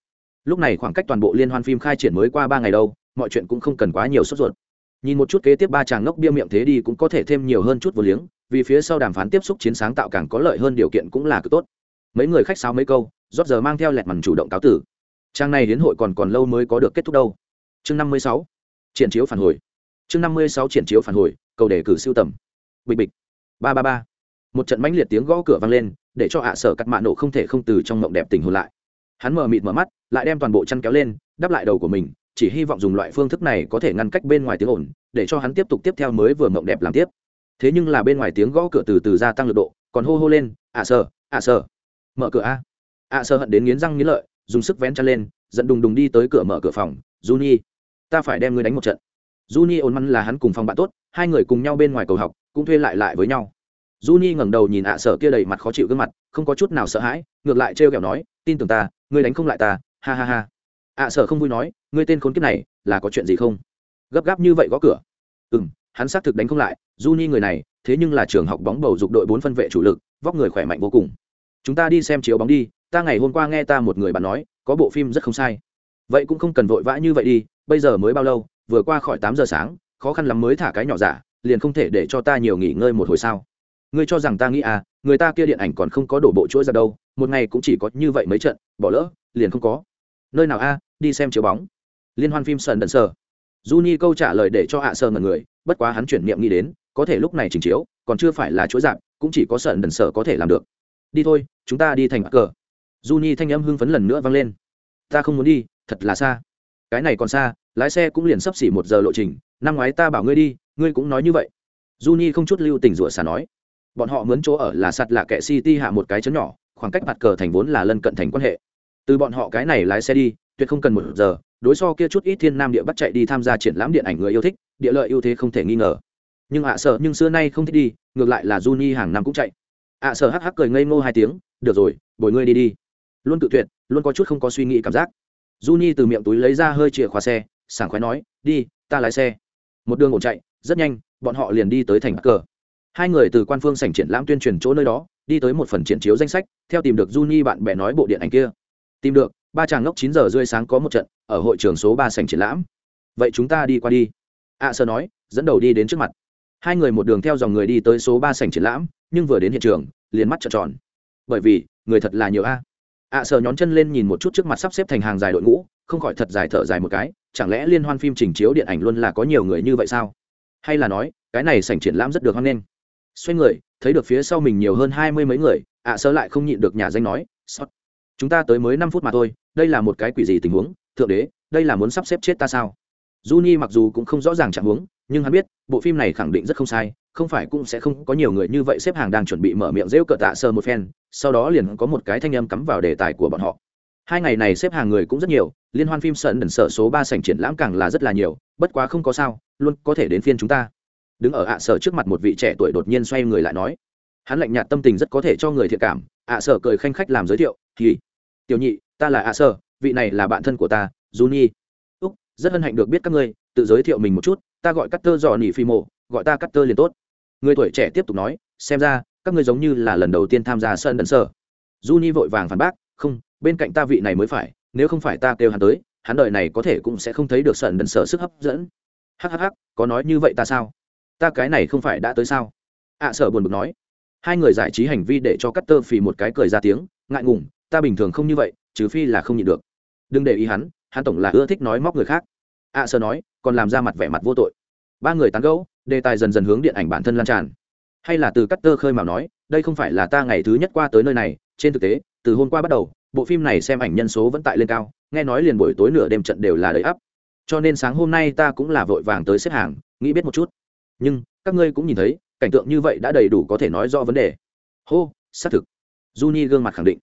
A: Lúc này khoảng cách toàn bộ liên hoan phim khai triển mới qua ba ngày đâu, mọi chuyện cũng không cần quá nhiều sốt ruột. Nhìn một chút kế tiếp ba chàng ngốc bia miệng thế đi cũng có thể thêm nhiều hơn chút vô liếng, vì phía sau đàm phán tiếp xúc chiến sáng tạo càng có lợi hơn điều kiện cũng là cực tốt. Mấy người khách sáo mấy câu, rót giờ mang theo lẹt mằn chủ động cáo tử. Trang này đến hội còn còn lâu mới có được kết thúc đâu. Chương năm mươi sáu triển chiếu phản hồi. Chương năm mươi sáu triển chiếu phản hồi, cầu đề cử siêu tầm. Bịch bịch. Ba ba ba. Một trận mãnh liệt tiếng gõ cửa vang lên, để cho ạ sở cắt mạ nổ không thể không từ trong mộng đẹp tình hồn lại. Hắn mờ mịt mở mắt, lại đem toàn bộ chăn kéo lên đắp lại đầu của mình, chỉ hy vọng dùng loại phương thức này có thể ngăn cách bên ngoài tiếng ồn, để cho hắn tiếp tục tiếp theo mới vừa mộng đẹp làm tiếp. Thế nhưng là bên ngoài tiếng gõ cửa từ từ gia tăng lực độ, còn hô hô lên, ạ sở ạ sở. Mở cửa a. Ạ sở hận đến nghiến răng nghiến lợi, dùng sức vén chăn lên dẫn đùng đùng đi tới cửa mở cửa phòng, juni ta phải đem ngươi đánh một trận. Juni ồn măn là hắn cùng phòng bạn tốt, hai người cùng nhau bên ngoài cầu học, cũng thuê lại lại với nhau. Juni ngẩng đầu nhìn ạ sở kia đầy mặt khó chịu gương mặt, không có chút nào sợ hãi, ngược lại trêu ghẹo nói, tin tưởng ta, ngươi đánh không lại ta, ha ha ha. ạ sở không vui nói, ngươi tên khốn kiếp này, là có chuyện gì không? Gấp gáp như vậy gõ cửa. Ừ m hắn xác thực đánh không lại, juni người này, thế nhưng là trường học bóng bầu dục đội bốn phân vệ chủ lực, vóc người khỏe mạnh vô cùng. Chúng ta đi xem chiếu bóng đi, ta ngày hôm qua nghe ta một người bạn nói, có bộ phim rất không sai vậy cũng không cần vội vã như vậy đi, bây giờ mới bao lâu, vừa qua khỏi tám giờ sáng, khó khăn lắm mới thả cái nhỏ giả, liền không thể để cho ta nhiều nghỉ ngơi một hồi sao? Ngươi cho rằng ta nghĩ à người ta kia điện ảnh còn không có đổ bộ chuỗi ra đâu, một ngày cũng chỉ có như vậy mấy trận, bỏ lỡ, liền không có. Nơi nào a, đi xem chiếu bóng. Liên hoan phim sần đần sờ. Juni câu trả lời để cho hạ sơ ngần người, bất quá hắn chuyển niệm nghĩ đến, có thể lúc này trình chiếu, còn chưa phải là chuỗi dạng cũng chỉ có sần đần sờ có thể làm được. Đi thôi, chúng ta đi thành cờ. Juni thanh âm hưng phấn lần nữa vang lên. Ta không muốn đi thật là xa. Cái này còn xa, lái xe cũng liền sắp xỉ một giờ lộ trình. Năm ngoái ta bảo ngươi đi, ngươi cũng nói như vậy. Juni không chút lưu tình rủa xả nói. Bọn họ mướn chỗ ở là sạt lạ kệ city hạ một cái chấn nhỏ, khoảng cách mặt cờ thành vốn là lân cận thành quan hệ. Từ bọn họ cái này lái xe đi, tuyệt không cần một giờ, đối so kia chút ít thiên nam địa bắt chạy đi tham gia triển lãm điện ảnh người yêu thích, địa lợi ưu thế không thể nghi ngờ. Nhưng ạ sợ, nhưng xưa nay không thích đi, ngược lại là Juni hàng năm cũng chạy. Ạ sợ hắc hắc cười ngây ngô hai tiếng, được rồi, bồi ngươi đi đi. Luôn tự tuyệt, luôn có chút không có suy nghĩ cảm giác. Juni từ miệng túi lấy ra hơi chìa khóa xe, sảng khoái nói, đi, ta lái xe. Một đường ổn chạy, rất nhanh, bọn họ liền đi tới thành cờ. Hai người từ quan phương sảnh triển lãm tuyên truyền chỗ nơi đó, đi tới một phần triển chiếu danh sách, theo tìm được Juni bạn bè nói bộ điện ảnh kia. Tìm được, ba chàng ngốc chín giờ rưỡi sáng có một trận, ở hội trường số ba sảnh triển lãm. Vậy chúng ta đi qua đi. Ạ sơ nói, dẫn đầu đi đến trước mặt. Hai người một đường theo dòng người đi tới số ba sảnh triển lãm, nhưng vừa đến hiện trường, liền mắt trợn tròn. Bởi vì, người thật là nhiều a ạ à, sờ nhón chân lên nhìn một chút trước mặt sắp xếp thành hàng dài đội ngũ không khỏi thật dài thở dài một cái chẳng lẽ liên hoan phim trình chiếu điện ảnh luôn là có nhiều người như vậy sao? Hay là nói cái này sảnh triển lãm rất được hoan nghênh. Xoay người thấy được phía sau mình nhiều hơn hai mươi mấy người ạ à, sơ lại không nhịn được nhà danh nói sót chúng ta tới mới năm phút mà thôi đây là một cái quỷ gì tình huống thượng đế đây là muốn sắp xếp chết ta sao? Juni mặc dù cũng không rõ ràng trạng huống, nhưng hắn biết, bộ phim này khẳng định rất không sai, không phải cũng sẽ không có nhiều người như vậy xếp hàng đang chuẩn bị mở miệng rêu cợt tạ sơ một phen, sau đó liền có một cái thanh âm cắm vào đề tài của bọn họ. Hai ngày này xếp hàng người cũng rất nhiều, liên hoan phim sân đần sợ số ba sảnh triển lãm càng là rất là nhiều, bất quá không có sao, luôn có thể đến phiên chúng ta. Đứng ở ạ sở trước mặt một vị trẻ tuổi đột nhiên xoay người lại nói, hắn lạnh nhạt tâm tình rất có thể cho người thiện cảm, ạ sở cười khanh khách làm giới thiệu, "Thì, tiểu nhị, ta là ạ sở, vị này là bạn thân của ta, Juni." rất hân hạnh được biết các ngươi tự giới thiệu mình một chút ta gọi cắt tơ dò nỉ phi mộ gọi ta cắt tơ liền tốt. Người tuổi trẻ tiếp tục nói xem ra các ngươi giống như là lần đầu tiên tham gia sân đần sơ Juni vội vàng phản bác không bên cạnh ta vị này mới phải nếu không phải ta kêu hắn tới hắn đời này có thể cũng sẽ không thấy được sân đần sơ sức hấp dẫn. Hhh có nói như vậy ta sao? Ta cái này không phải đã tới sao? Ạ à, sở buồn bực nói. Hai người giải trí hành vi để cho cắt tơ phì một cái cười ra tiếng ngại ngùng ta bình thường không như vậy trừ phi là không nhịn được. Đừng để ý hắn hắn tổng là ưa thích nói móc người khác ạ à, sơ nói còn làm ra mặt vẻ mặt vô tội. Ba người tán gẫu đề tài dần dần hướng điện ảnh bản thân lan tràn. Hay là từ cắt tơ khơi mào nói đây không phải là ta ngày thứ nhất qua tới nơi này trên thực tế từ hôm qua bắt đầu bộ phim này xem ảnh nhân số vẫn tại lên cao nghe nói liền buổi tối nửa đêm trận đều là đầy ắp. Cho nên sáng hôm nay ta cũng là vội vàng tới xếp hàng nghĩ biết một chút. Nhưng các ngươi cũng nhìn thấy cảnh tượng như vậy đã đầy đủ có thể nói rõ vấn đề. Hô xác thực. Juni gương mặt khẳng định.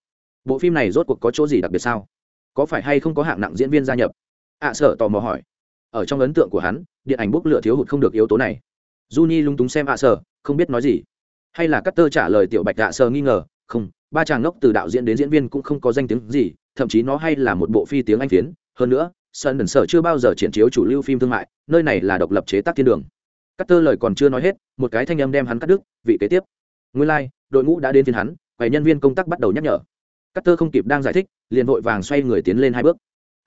A: Bộ phim này rốt cuộc có chỗ gì đặc biệt sao? Có phải hay không có hạng nặng diễn viên gia nhập? Ạ à, sợ tò mò hỏi ở trong ấn tượng của hắn điện ảnh bốc lửa thiếu hụt không được yếu tố này. Juni lung túng xem ạ à sở không biết nói gì. Hay là Carter trả lời tiểu bạch ạ sở nghi ngờ không ba chàng ngốc từ đạo diễn đến diễn viên cũng không có danh tiếng gì thậm chí nó hay là một bộ phi tiếng anh phiến. Hơn nữa sân đần sở chưa bao giờ triển chiếu chủ lưu phim thương mại nơi này là độc lập chế tác thiên đường. Carter lời còn chưa nói hết một cái thanh âm đem hắn cắt đứt vị kế tiếp. Nguyên lai、like, đội ngũ đã đến phiên hắn và nhân viên công tác bắt đầu nhắc nhở. Carter không kịp đang giải thích liền vội vàng xoay người tiến lên hai bước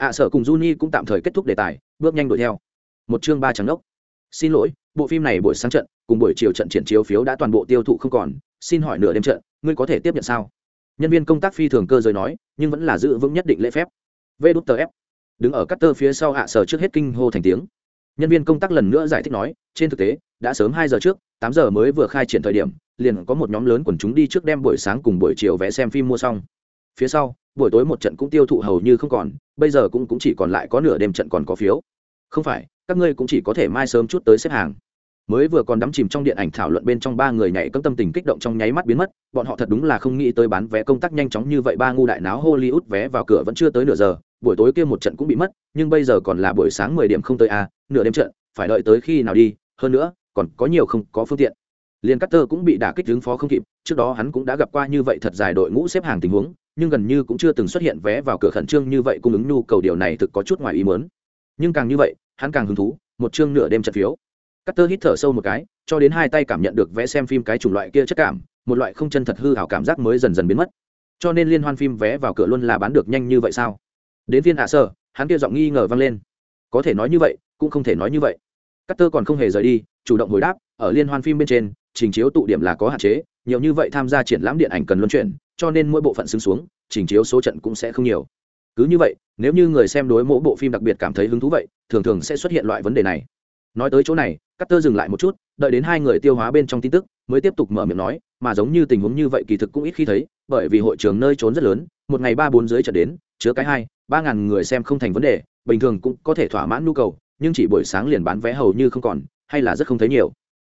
A: ạ sở cùng Juni cũng tạm thời kết thúc đề tài, bước nhanh đuổi theo. Một chương ba trắng đốc. Xin lỗi, bộ phim này buổi sáng trận, cùng buổi chiều trận triển chiếu phiếu đã toàn bộ tiêu thụ không còn, xin hỏi nửa đêm trận, ngươi có thể tiếp nhận sao? Nhân viên công tác phi thường cơ giới nói, nhưng vẫn là giữ vững nhất định lễ phép. V đút tờ f đứng ở cắt tơ phía sau hạ sở trước hết kinh hô thành tiếng. Nhân viên công tác lần nữa giải thích nói, trên thực tế, đã sớm hai giờ trước, tám giờ mới vừa khai triển thời điểm, liền có một nhóm lớn quần chúng đi trước đem buổi sáng cùng buổi chiều vẽ xem phim mua xong. Phía sau, buổi tối một trận cũng tiêu thụ hầu như không còn bây giờ cũng, cũng chỉ còn lại có nửa đêm trận còn có phiếu. Không phải các ngươi cũng chỉ có thể mai sớm chút tới xếp hàng. Mới vừa còn đắm chìm trong điện ảnh thảo luận bên trong ba người nhảy cấm tâm tình kích động trong nháy mắt biến mất bọn họ thật đúng là không nghĩ tới bán vé công tác nhanh chóng như vậy ba ngu đại náo hollywood vé vào cửa vẫn chưa tới nửa giờ buổi tối kia một trận cũng bị mất nhưng bây giờ còn là buổi sáng mười điểm không tới a à, nửa đêm trận phải đợi tới khi nào đi hơn nữa còn có nhiều không có phương tiện. Liền cắt tơ cũng bị đả kích ứng phó không kịp trước đó hắn cũng đã gặp qua như vậy thật dài đội ngũ xếp hàng tình huống nhưng gần như cũng chưa từng xuất hiện vé vào cửa khẩn trương như vậy cung ứng nhu cầu điều này thực có chút ngoài ý muốn. Nhưng càng như vậy, hắn càng hứng thú, một chương nửa đêm trận phiếu. Carter hít thở sâu một cái, cho đến hai tay cảm nhận được vé xem phim cái chủng loại kia chất cảm, một loại không chân thật hư ảo cảm giác mới dần dần biến mất. Cho nên liên hoan phim vé vào cửa luôn là bán được nhanh như vậy sao? Đến viên hạ sở, hắn kia giọng nghi ngờ vang lên. Có thể nói như vậy, cũng không thể nói như vậy. Carter còn không hề rời đi, chủ động hồi đáp, ở liên hoan phim bên trên, trình chiếu tụ điểm là có hạn chế, nhiều như vậy tham gia triển lãm điện ảnh cần luân chuyển cho nên mỗi bộ phận xứng xuống trình chiếu số trận cũng sẽ không nhiều. Cứ như vậy nếu như người xem đối mỗi bộ phim đặc biệt cảm thấy hứng thú vậy thường thường sẽ xuất hiện loại vấn đề này. Nói tới chỗ này cắt tơ dừng lại một chút đợi đến hai người tiêu hóa bên trong tin tức mới tiếp tục mở miệng nói mà giống như tình huống như vậy kỳ thực cũng ít khi thấy bởi vì hội trường nơi trốn rất lớn một ngày ba bốn dưới trận đến chứa cái hai ba ngàn người xem không thành vấn đề bình thường cũng có thể thỏa mãn nhu cầu nhưng chỉ buổi sáng liền bán vé hầu như không còn hay là rất không thấy nhiều.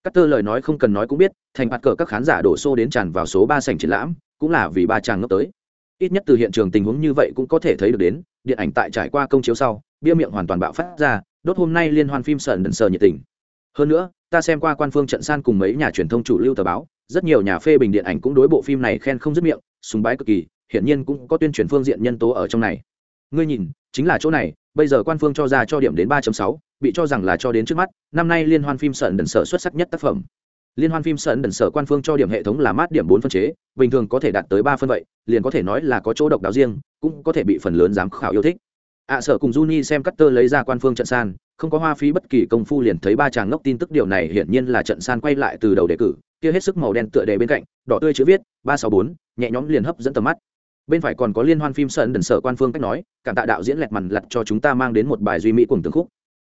A: Cắt tơ lời nói không cần nói cũng biết, thành mặt cờ các khán giả đổ xô đến tràn vào số ba sảnh triển lãm, cũng là vì ba chàng ngốc tới. Ít nhất từ hiện trường tình huống như vậy cũng có thể thấy được đến, điện ảnh tại trải qua công chiếu sau, bia miệng hoàn toàn bạo phát ra, đốt hôm nay liên hoan phim sờn đần sờ nhiệt tình. Hơn nữa, ta xem qua quan phương trận san cùng mấy nhà truyền thông chủ lưu tờ báo, rất nhiều nhà phê bình điện ảnh cũng đối bộ phim này khen không dứt miệng, Súng bái cực kỳ, hiển nhiên cũng có tuyên truyền phương diện nhân tố ở trong này. Ngươi nhìn, chính là chỗ này, bây giờ quan phương cho ra cho điểm đến 3.6, bị cho rằng là cho đến trước mắt năm nay liên hoan phim sợn đần sở xuất sắc nhất tác phẩm liên hoan phim sợn đần sở quan phương cho điểm hệ thống là mát điểm bốn phân chế bình thường có thể đạt tới ba phân vậy liền có thể nói là có chỗ độc đáo riêng cũng có thể bị phần lớn giám khảo yêu thích. Ạ à, sở cùng Juni xem cắt tơ lấy ra quan phương trận san không có hoa phí bất kỳ công phu liền thấy ba chàng ngốc tin tức điều này hiển nhiên là trận san quay lại từ đầu đề cử kia hết sức màu đen tựa đề bên cạnh đỏ tươi chữ viết ba sáu bốn nhẹ nhõm liền hấp dẫn tầm mắt. Bên phải còn có liên hoan phim sơn đần sở quan phương cách nói cảm tạ đạo diễn lẹt mằn lặt cho chúng ta mang đến một bài duy mỹ cùng tương khúc.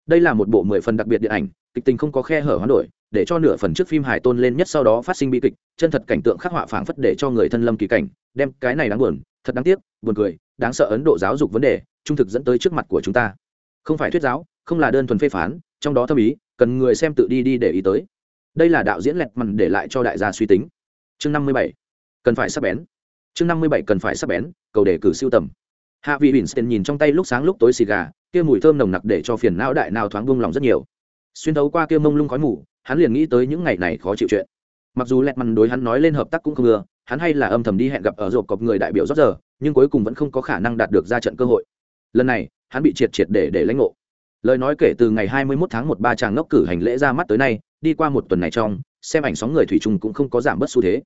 A: Đây là một bộ mười phần đặc biệt điện ảnh kịch tình không có khe hở hoán đổi để cho nửa phần trước phim hài tôn lên nhất sau đó phát sinh bi kịch, chân thật cảnh tượng khắc họa phảng phất để cho người thân lâm kỳ cảnh, đem cái này đáng buồn, thật đáng tiếc, buồn cười, đáng sợ ấn độ giáo dục vấn đề, trung thực dẫn tới trước mặt của chúng ta. Không phải thuyết giáo, không là đơn thuần phê phán, trong đó thâm ý, cần người xem tự đi đi để ý tới. Đây là đạo diễn lẹt mằn để lại cho đại gia suy tính. Chương năm mươi bảy, cần phải sắp bén. Chương năm mươi bảy, cần phải sắp bén, cầu đề cử siêu tầm. Hạ vị winston nhìn trong tay lúc sáng lúc tối xì gà, kia mùi thơm nồng nặc để cho phiền não đại nào thoáng buông lòng rất nhiều. Xuyên thấu qua kia mông lung khói mù hắn liền nghĩ tới những ngày này khó chịu chuyện. Mặc dù lẹt mằn đối hắn nói lên hợp tác cũng không ưa hắn hay là âm thầm đi hẹn gặp ở rộp cọp người đại biểu rót giờ, nhưng cuối cùng vẫn không có khả năng đạt được ra trận cơ hội. Lần này, hắn bị triệt triệt để để lãnh ngộ. Lời nói kể từ ngày 21 tháng một ba chàng ngốc cử hành lễ ra mắt tới nay, đi qua một tuần này trong, xem ảnh sóng người thủy chung cũng không có giảm bớt xu thế.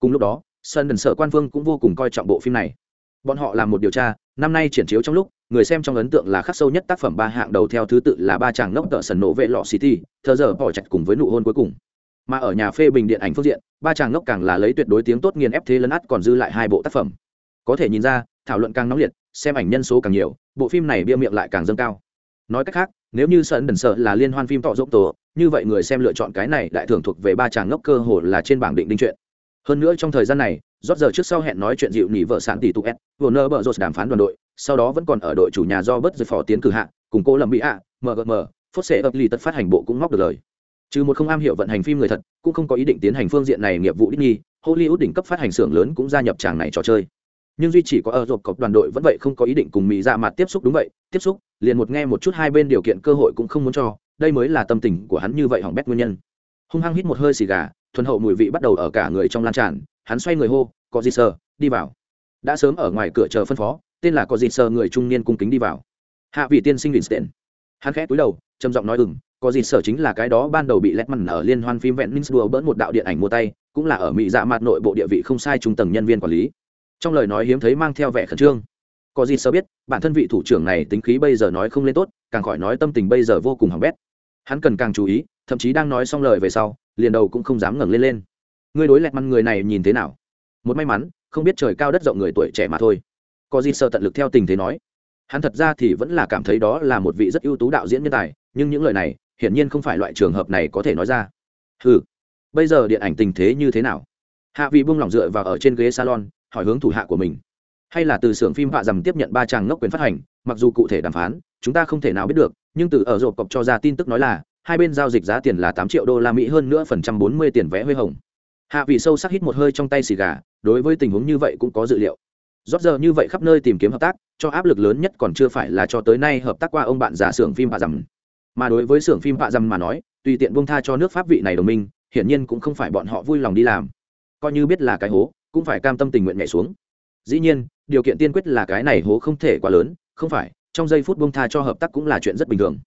A: Cùng lúc đó sân đần sở quan vương cũng vô cùng coi trọng bộ phim này. Bọn họ làm một điều tra, năm nay triển chiếu trong lúc người xem trong ấn tượng là khắc sâu nhất tác phẩm ba hạng đầu theo thứ tự là ba chàng nốc tợ sần nổ vệ lọ city thờ giờ bỏ chặt cùng với nụ hôn cuối cùng. Mà ở nhà phê bình điện ảnh phương diện, ba chàng ngốc càng là lấy tuyệt đối tiếng tốt nghiền ép thế lấn át còn dư lại hai bộ tác phẩm. Có thể nhìn ra, thảo luận càng nóng liệt, xem ảnh nhân số càng nhiều, bộ phim này bia miệng lại càng dâng cao. Nói cách khác, nếu như sơn đần sợ là liên hoan phim tọ dốc tổ, như vậy người xem lựa chọn cái này đại thưởng thuộc về ba chàng ngốc cơ hồ là trên bảng định đinh chuyện. Hơn nữa trong thời gian này, rót giờ trước sau hẹn nói chuyện dịu nỉ vợ sản tỷ tụ s, vừa nơ bợ rột đàm phán đoàn đội sau đó vẫn còn ở đội chủ nhà do bớt giật phỏ tiến cử hạ, cùng cô lầm bị hạ mgm phốt xệ ập lì tất phát hành bộ cũng móc được lời. Trừ một không am hiểu vận hành phim người thật, cũng không có ý định tiến hành phương diện này nghiệp vụ đích nghi hollywood đỉnh cấp phát hành xưởng lớn cũng gia nhập tràng này trò chơi. Nhưng duy chỉ có ở rộp cọc đoàn đội vẫn vậy không có ý định cùng mỹ dạ ra mặt tiếp xúc đúng vậy, tiếp xúc, liền một nghe một chút hai bên điều kiện cơ hội cũng không muốn cho, đây mới là tâm tình của hắn như vậy hỏng bét nguyên nhân. Hung hăng hít một hơi xì gà, thuần hậu mùi vị bắt đầu ở cả người trong lan tràn, hắn xoay người hô, có gì sờ, đi vào. Đã sớm ở ngoài cửa chờ phân phó tên là có gì sờ người trung niên cung kính đi vào. Hạ vị tiên sinh winston. Hắn khẽ túi đầu, trầm giọng nói ừng có gì sờ chính là cái đó ban đầu bị lét mằn ở liên hoan phim vẹn minh đùa bỡn một đạo điện ảnh mua tay, cũng là ở mỹ dạ mặt nội bộ địa vị không sai trung tầng nhân viên quản lý. Trong lời nói hiếm thấy mang theo vẻ khẩn trương. Có gì sơ biết, bản thân vị thủ trưởng này tính khí bây giờ nói không lên tốt, càng khỏi nói tâm tình bây giờ vô cùng hỏng bét. Hắn cần càng chú ý, thậm chí đang nói xong lời về sau, liền đầu cũng không dám ngẩng lên lên. Ngươi đối lẹt măn người này nhìn thế nào? Một may mắn, không biết trời cao đất rộng người tuổi trẻ mà thôi có gì sợ tận lực theo tình thế nói. Hắn thật ra thì vẫn là cảm thấy đó là một vị rất ưu tú đạo diễn nhân tài, nhưng những lời này, hiển nhiên không phải loại trường hợp này có thể nói ra. Ừ bây giờ điện ảnh tình thế như thế nào? Hạ vị buông lỏng dựa vào ở trên ghế salon, hỏi hướng thủ hạ của mình. Hay là từ xưởng phim vạ dầm tiếp nhận ba chàng ngốc quyền phát hành, mặc dù cụ thể đàm phán, chúng ta không thể nào biết được, nhưng từ ở rộp cọc cho ra tin tức nói là, hai bên giao dịch giá tiền là tám triệu đô la mỹ hơn nữa phần trăm bốn mươi tiền vé huê hồng. Hạ vị sâu sắc hít một hơi trong tay xì gà, đối với tình huống như vậy cũng có dự liệu rót giờ như vậy khắp nơi tìm kiếm hợp tác, cho áp lực lớn nhất còn chưa phải là cho tới nay hợp tác qua ông bạn giả xưởng phim hạ dầm. Mà đối với xưởng phim hạ dầm mà nói, tùy tiện bông tha cho nước pháp vị này đồng minh, hiển nhiên cũng không phải bọn họ vui lòng đi làm. Coi như biết là cái hố, cũng phải cam tâm tình nguyện nhảy xuống. Dĩ nhiên, điều kiện tiên quyết là cái này hố không thể quá lớn, không phải, trong giây phút bông tha cho hợp tác cũng là chuyện rất bình thường.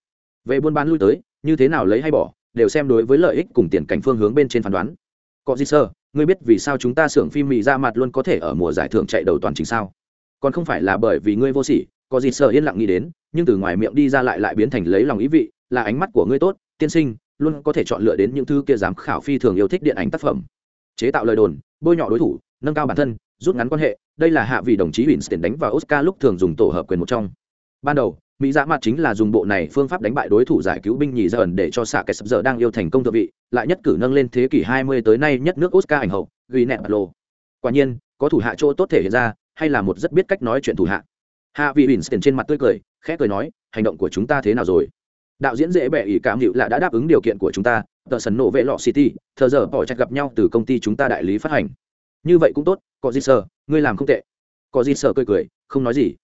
A: Về buôn bán lui tới, như thế nào lấy hay bỏ, đều xem đối với lợi ích cùng tiền cảnh phương hướng bên trên phán đoán. Có gì sơ? Ngươi biết vì sao chúng ta xưởng phim mỹ ra mặt luôn có thể ở mùa giải thưởng chạy đầu toàn trình sao? Còn không phải là bởi vì ngươi vô sỉ, có gì sợ yên lặng nghĩ đến, nhưng từ ngoài miệng đi ra lại lại biến thành lấy lòng ý vị, là ánh mắt của ngươi tốt, tiên sinh, luôn có thể chọn lựa đến những thứ kia giám khảo phi thường yêu thích điện ảnh tác phẩm. Chế tạo lời đồn, bôi nhọ đối thủ, nâng cao bản thân, rút ngắn quan hệ, đây là hạ vị đồng chí winston đánh vào oscar lúc thường dùng tổ hợp quyền một trong. Ban đầu mỹ dạ mặt chính là dùng bộ này phương pháp đánh bại đối thủ giải cứu binh nhì dần để cho xạ kẻ sập giờ đang yêu thành công thượng vị, lại nhất cử nâng lên thế kỷ 20 tới nay nhất nước oscar ảnh hậu, ghi nẹt lô. Quả nhiên, có thủ hạ chỗ tốt thể hiện ra, hay là một rất biết cách nói chuyện thủ hạ. Hạ vị winston trên mặt tươi cười, khẽ cười nói, hành động của chúng ta thế nào rồi? Đạo diễn dễ bẻ ỷ cảm hiệu là đã đáp ứng điều kiện của chúng ta, tờ sần nổ vệ lọ city, thờ giờ bỏ chặt gặp nhau từ công ty chúng ta đại lý phát hành. Như vậy cũng tốt, có gì sợ, ngươi làm không tệ. Có gì sợ cười cười, không nói gì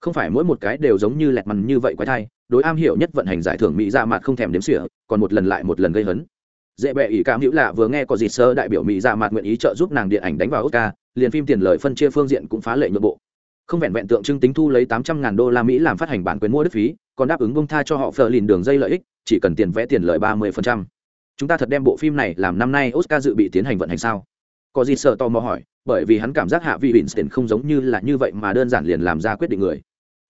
A: không phải mỗi một cái đều giống như lẹt mằn như vậy quái thai, đối am hiểu nhất vận hành giải thưởng mỹ ra mặt không thèm đếm xỉa, còn một lần lại một lần gây hấn. Dễ bệ ỷ cảm hữu lạ vừa nghe có gì sơ đại biểu mỹ ra mặt nguyện ý trợ giúp nàng điện ảnh đánh vào oscar, liền phim tiền lời phân chia phương diện cũng phá lệ nhượng bộ. Không vẹn vẹn tượng trưng tính thu lấy tám trăm ngàn đô la mỹ làm phát hành bản quyền mua đất phí, còn đáp ứng bông tha cho họ phờ lìn đường dây lợi ích, chỉ cần tiền vẽ tiền lợi ba mươi phần trăm. Chúng ta thật đem bộ phim này làm năm nay oscar dự bị tiến hành vận hành sao? Có gì sợ tò mò hỏi, bởi vì hắn cảm giác hạ vị winston không giống như là như vậy mà đơn giản liền làm ra quyết định người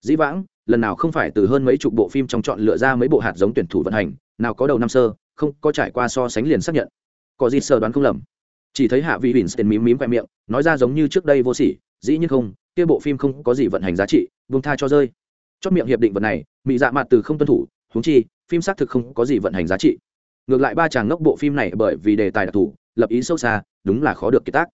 A: dĩ vãng, lần nào không phải từ hơn mấy chục bộ phim trong chọn lựa ra mấy bộ hạt giống tuyển thủ vận hành, nào có đầu năm sơ, không có trải qua so sánh liền xác nhận. Có gì sơ đoán không lầm. Chỉ thấy hạ vị winston mím mím khoe miệng, nói ra giống như trước đây vô sỉ, dĩ nhiên không, kia bộ phim không có gì vận hành giá trị, buông tha cho rơi. Chót miệng hiệp định vật này bị dạ mặt từ không tuân thủ, huống chi, phim xác thực không có gì vận hành giá trị. Ngược lại ba chàng ngốc bộ phim này bởi vì đề tài đặc thù, lập ý sâu xa, đúng là khó được kiệt tác.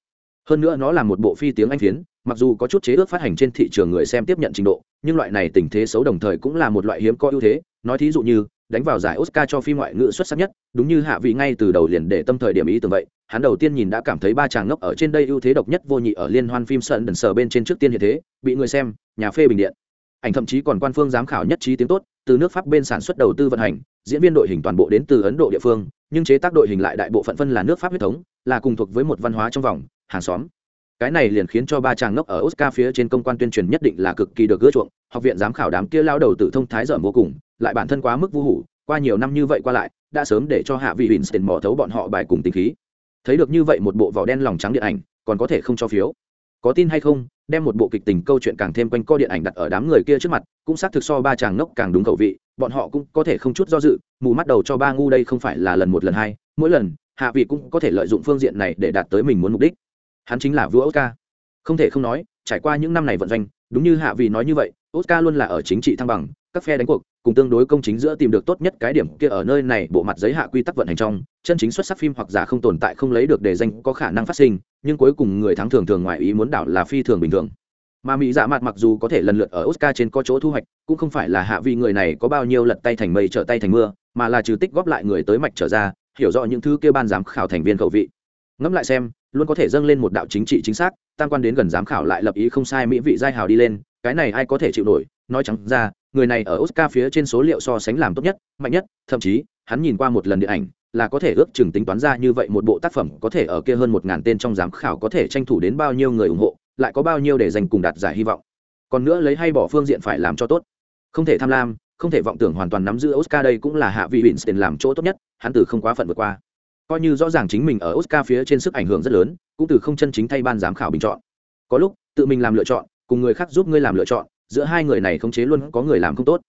A: Hơn nữa nó là một bộ phi tiếng anh phiến, mặc dù có chút chế ước phát hành trên thị trường người xem tiếp nhận trình độ nhưng loại này tình thế xấu đồng thời cũng là một loại hiếm có ưu thế. Nói thí dụ như, đánh vào giải oscar cho phim ngoại ngữ xuất sắc nhất, đúng như hạ vị ngay từ đầu liền để tâm thời điểm ý tưởng vậy, hắn đầu tiên nhìn đã cảm thấy ba chàng ngốc ở trên đây ưu thế độc nhất vô nhị ở liên hoan phim sơn đần sờ bên trên trước tiên hiện thế, bị người xem, nhà phê bình điện. Ảnh thậm chí còn quan phương giám khảo nhất trí tiếng tốt, từ nước pháp bên sản xuất đầu tư vận hành, diễn viên đội hình toàn bộ đến từ ấn độ địa phương, nhưng chế tác đội hình lại đại bộ phận phân là nước pháp huyết thống, là cùng thuộc với một văn hóa trong vòng, hàng xóm cái này liền khiến cho ba chàng ngốc ở oscar phía trên công quan tuyên truyền nhất định là cực kỳ được ưa chuộng. Học viện giám khảo đám kia lao đầu tự thông thái dởm vô cùng, lại bản thân quá mức vô hủ, qua nhiều năm như vậy qua lại, đã sớm để cho hạ vị winston mỏ thấu bọn họ bài cùng tình khí. Thấy được như vậy một bộ vỏ đen lòng trắng điện ảnh, còn có thể không cho phiếu. Có tin hay không, đem một bộ kịch tình câu chuyện càng thêm quanh co điện ảnh đặt ở đám người kia trước mặt, cũng xác thực so ba chàng ngốc càng đúng khẩu vị, bọn họ cũng có thể không chút do dự, mù mắt đầu cho ba ngu đây không phải là lần một lần hai, mỗi lần, hạ vị cũng có thể lợi dụng phương diện này để đạt tới mình muốn mục đích hắn chính là vua oscar. Không thể không nói, trải qua những năm này vận doanh, đúng như hạ vị nói như vậy, oscar luôn là ở chính trị thăng bằng, các phe đánh cuộc, cùng tương đối công chính giữa tìm được tốt nhất cái điểm kia ở nơi này, bộ mặt giấy hạ quy tắc vận hành trong, chân chính xuất sắc phim hoặc giả không tồn tại không lấy được đề danh có khả năng phát sinh, nhưng cuối cùng người thắng thường thường ngoài ý muốn đảo là phi thường bình thường. Mà mỹ dạ mặt mặc dù có thể lần lượt ở oscar trên có chỗ thu hoạch, cũng không phải là hạ vị người này có bao nhiêu lật tay thành mây trở tay thành mưa, mà là trừ tích góp lại người tới mạch trở ra, hiểu rõ những thứ kia ban giám khảo thành viên khẩu vị ngẫm lại xem, luôn có thể dâng lên một đạo chính trị chính xác, tam quan đến gần giám khảo lại lập ý không sai mỹ vị giai hào đi lên, cái này ai có thể chịu nổi, nói chẳng ra, người này ở oscar phía trên số liệu so sánh làm tốt nhất, mạnh nhất, thậm chí, hắn nhìn qua một lần điện ảnh, là có thể ước chừng tính toán ra như vậy một bộ tác phẩm có thể ở kia hơn một ngàn tên trong giám khảo có thể tranh thủ đến bao nhiêu người ủng hộ, lại có bao nhiêu để dành cùng đạt giải hy vọng. Còn nữa lấy hay bỏ phương diện phải làm cho tốt. Không thể tham lam, không thể vọng tưởng hoàn toàn nắm giữ oscar đây cũng là hạ vị huỳnh làm chỗ tốt nhất, hắn từ không quá phận vượt qua coi như rõ ràng chính mình ở oscar phía trên sức ảnh hưởng rất lớn, cũng từ không chân chính thay ban giám khảo bình chọn. Có lúc, tự mình làm lựa chọn, cùng người khác giúp ngươi làm lựa chọn, giữa hai người này khống chế luôn có người làm không tốt.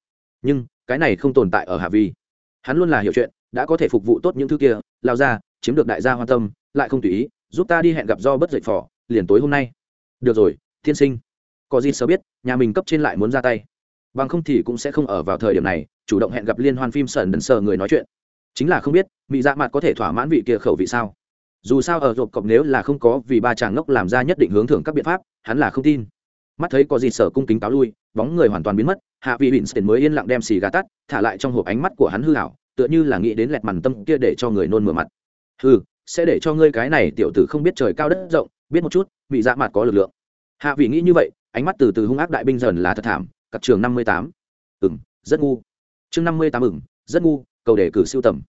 A: Nhưng, cái này không tồn tại ở hạ vi. Hắn luôn là hiểu chuyện, đã có thể phục vụ tốt những thứ kia, lao ra, chiếm được đại gia hoan tâm, lại không tùy ý, giúp ta đi hẹn gặp do bất dậy phỏ liền tối hôm nay. Được rồi, tiên sinh. Có gì sớm biết, nhà mình cấp trên lại muốn ra tay. Bằng không thì cũng sẽ không ở vào thời điểm này, chủ động hẹn gặp liên hoan phim sờn đần sờ người nói chuyện chính là không biết mỹ dạ mặt có thể thỏa mãn vị kia khẩu vị sao? Dù sao ở rộp cọp nếu là không có vì ba chàng ngốc làm ra nhất định hướng thưởng các biện pháp, hắn là không tin. Mắt thấy có gì sở cung kính cáo lui, bóng người hoàn toàn biến mất, hạ vị winston mới yên lặng đem xì gà tắt, thả lại trong hộp ánh mắt của hắn hư hảo tựa như là nghĩ đến lẹt mằn tâm kia để cho người nôn mửa mặt. Hư sẽ để cho ngươi cái này tiểu tử không biết trời cao đất rộng, biết một chút bị dạ mặt có lực lượng. Hạ vị nghĩ như vậy, ánh mắt từ từ hung ác đại binh dần là thật thảm, cặp trường năm mươi tám. Ừng rất ngu. Chương năm mươi tám ừng rất ngu cầu đề cử siêu tầm.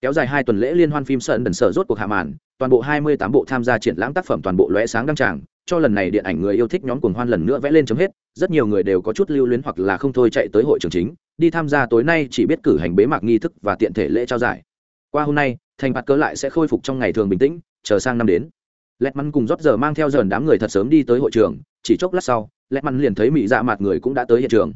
A: Kéo dài hai tuần lễ liên hoan phim sơn đần sở rốt cuộc hạ màn, toàn bộ hai mươi tám bộ tham gia triển lãm tác phẩm toàn bộ lóe sáng đăng tràng, cho lần này điện ảnh người yêu thích nhóm cuồng hoan lần nữa vẽ lên chấm hết, rất nhiều người đều có chút lưu luyến hoặc là không thôi chạy tới hội trường chính, đi tham gia tối nay chỉ biết cử hành bế mạc nghi thức và tiện thể lễ trao giải. Qua hôm nay, thành bạt cớ lại sẽ khôi phục trong ngày thường bình tĩnh, chờ sang năm đến. Lẹt mắn cùng rót giờ mang theo dần đám người thật sớm đi tới hội trường, chỉ chốc lát sau, lẹt mắn liền thấy mỹ dạ mặt người cũng đã tới hiện trường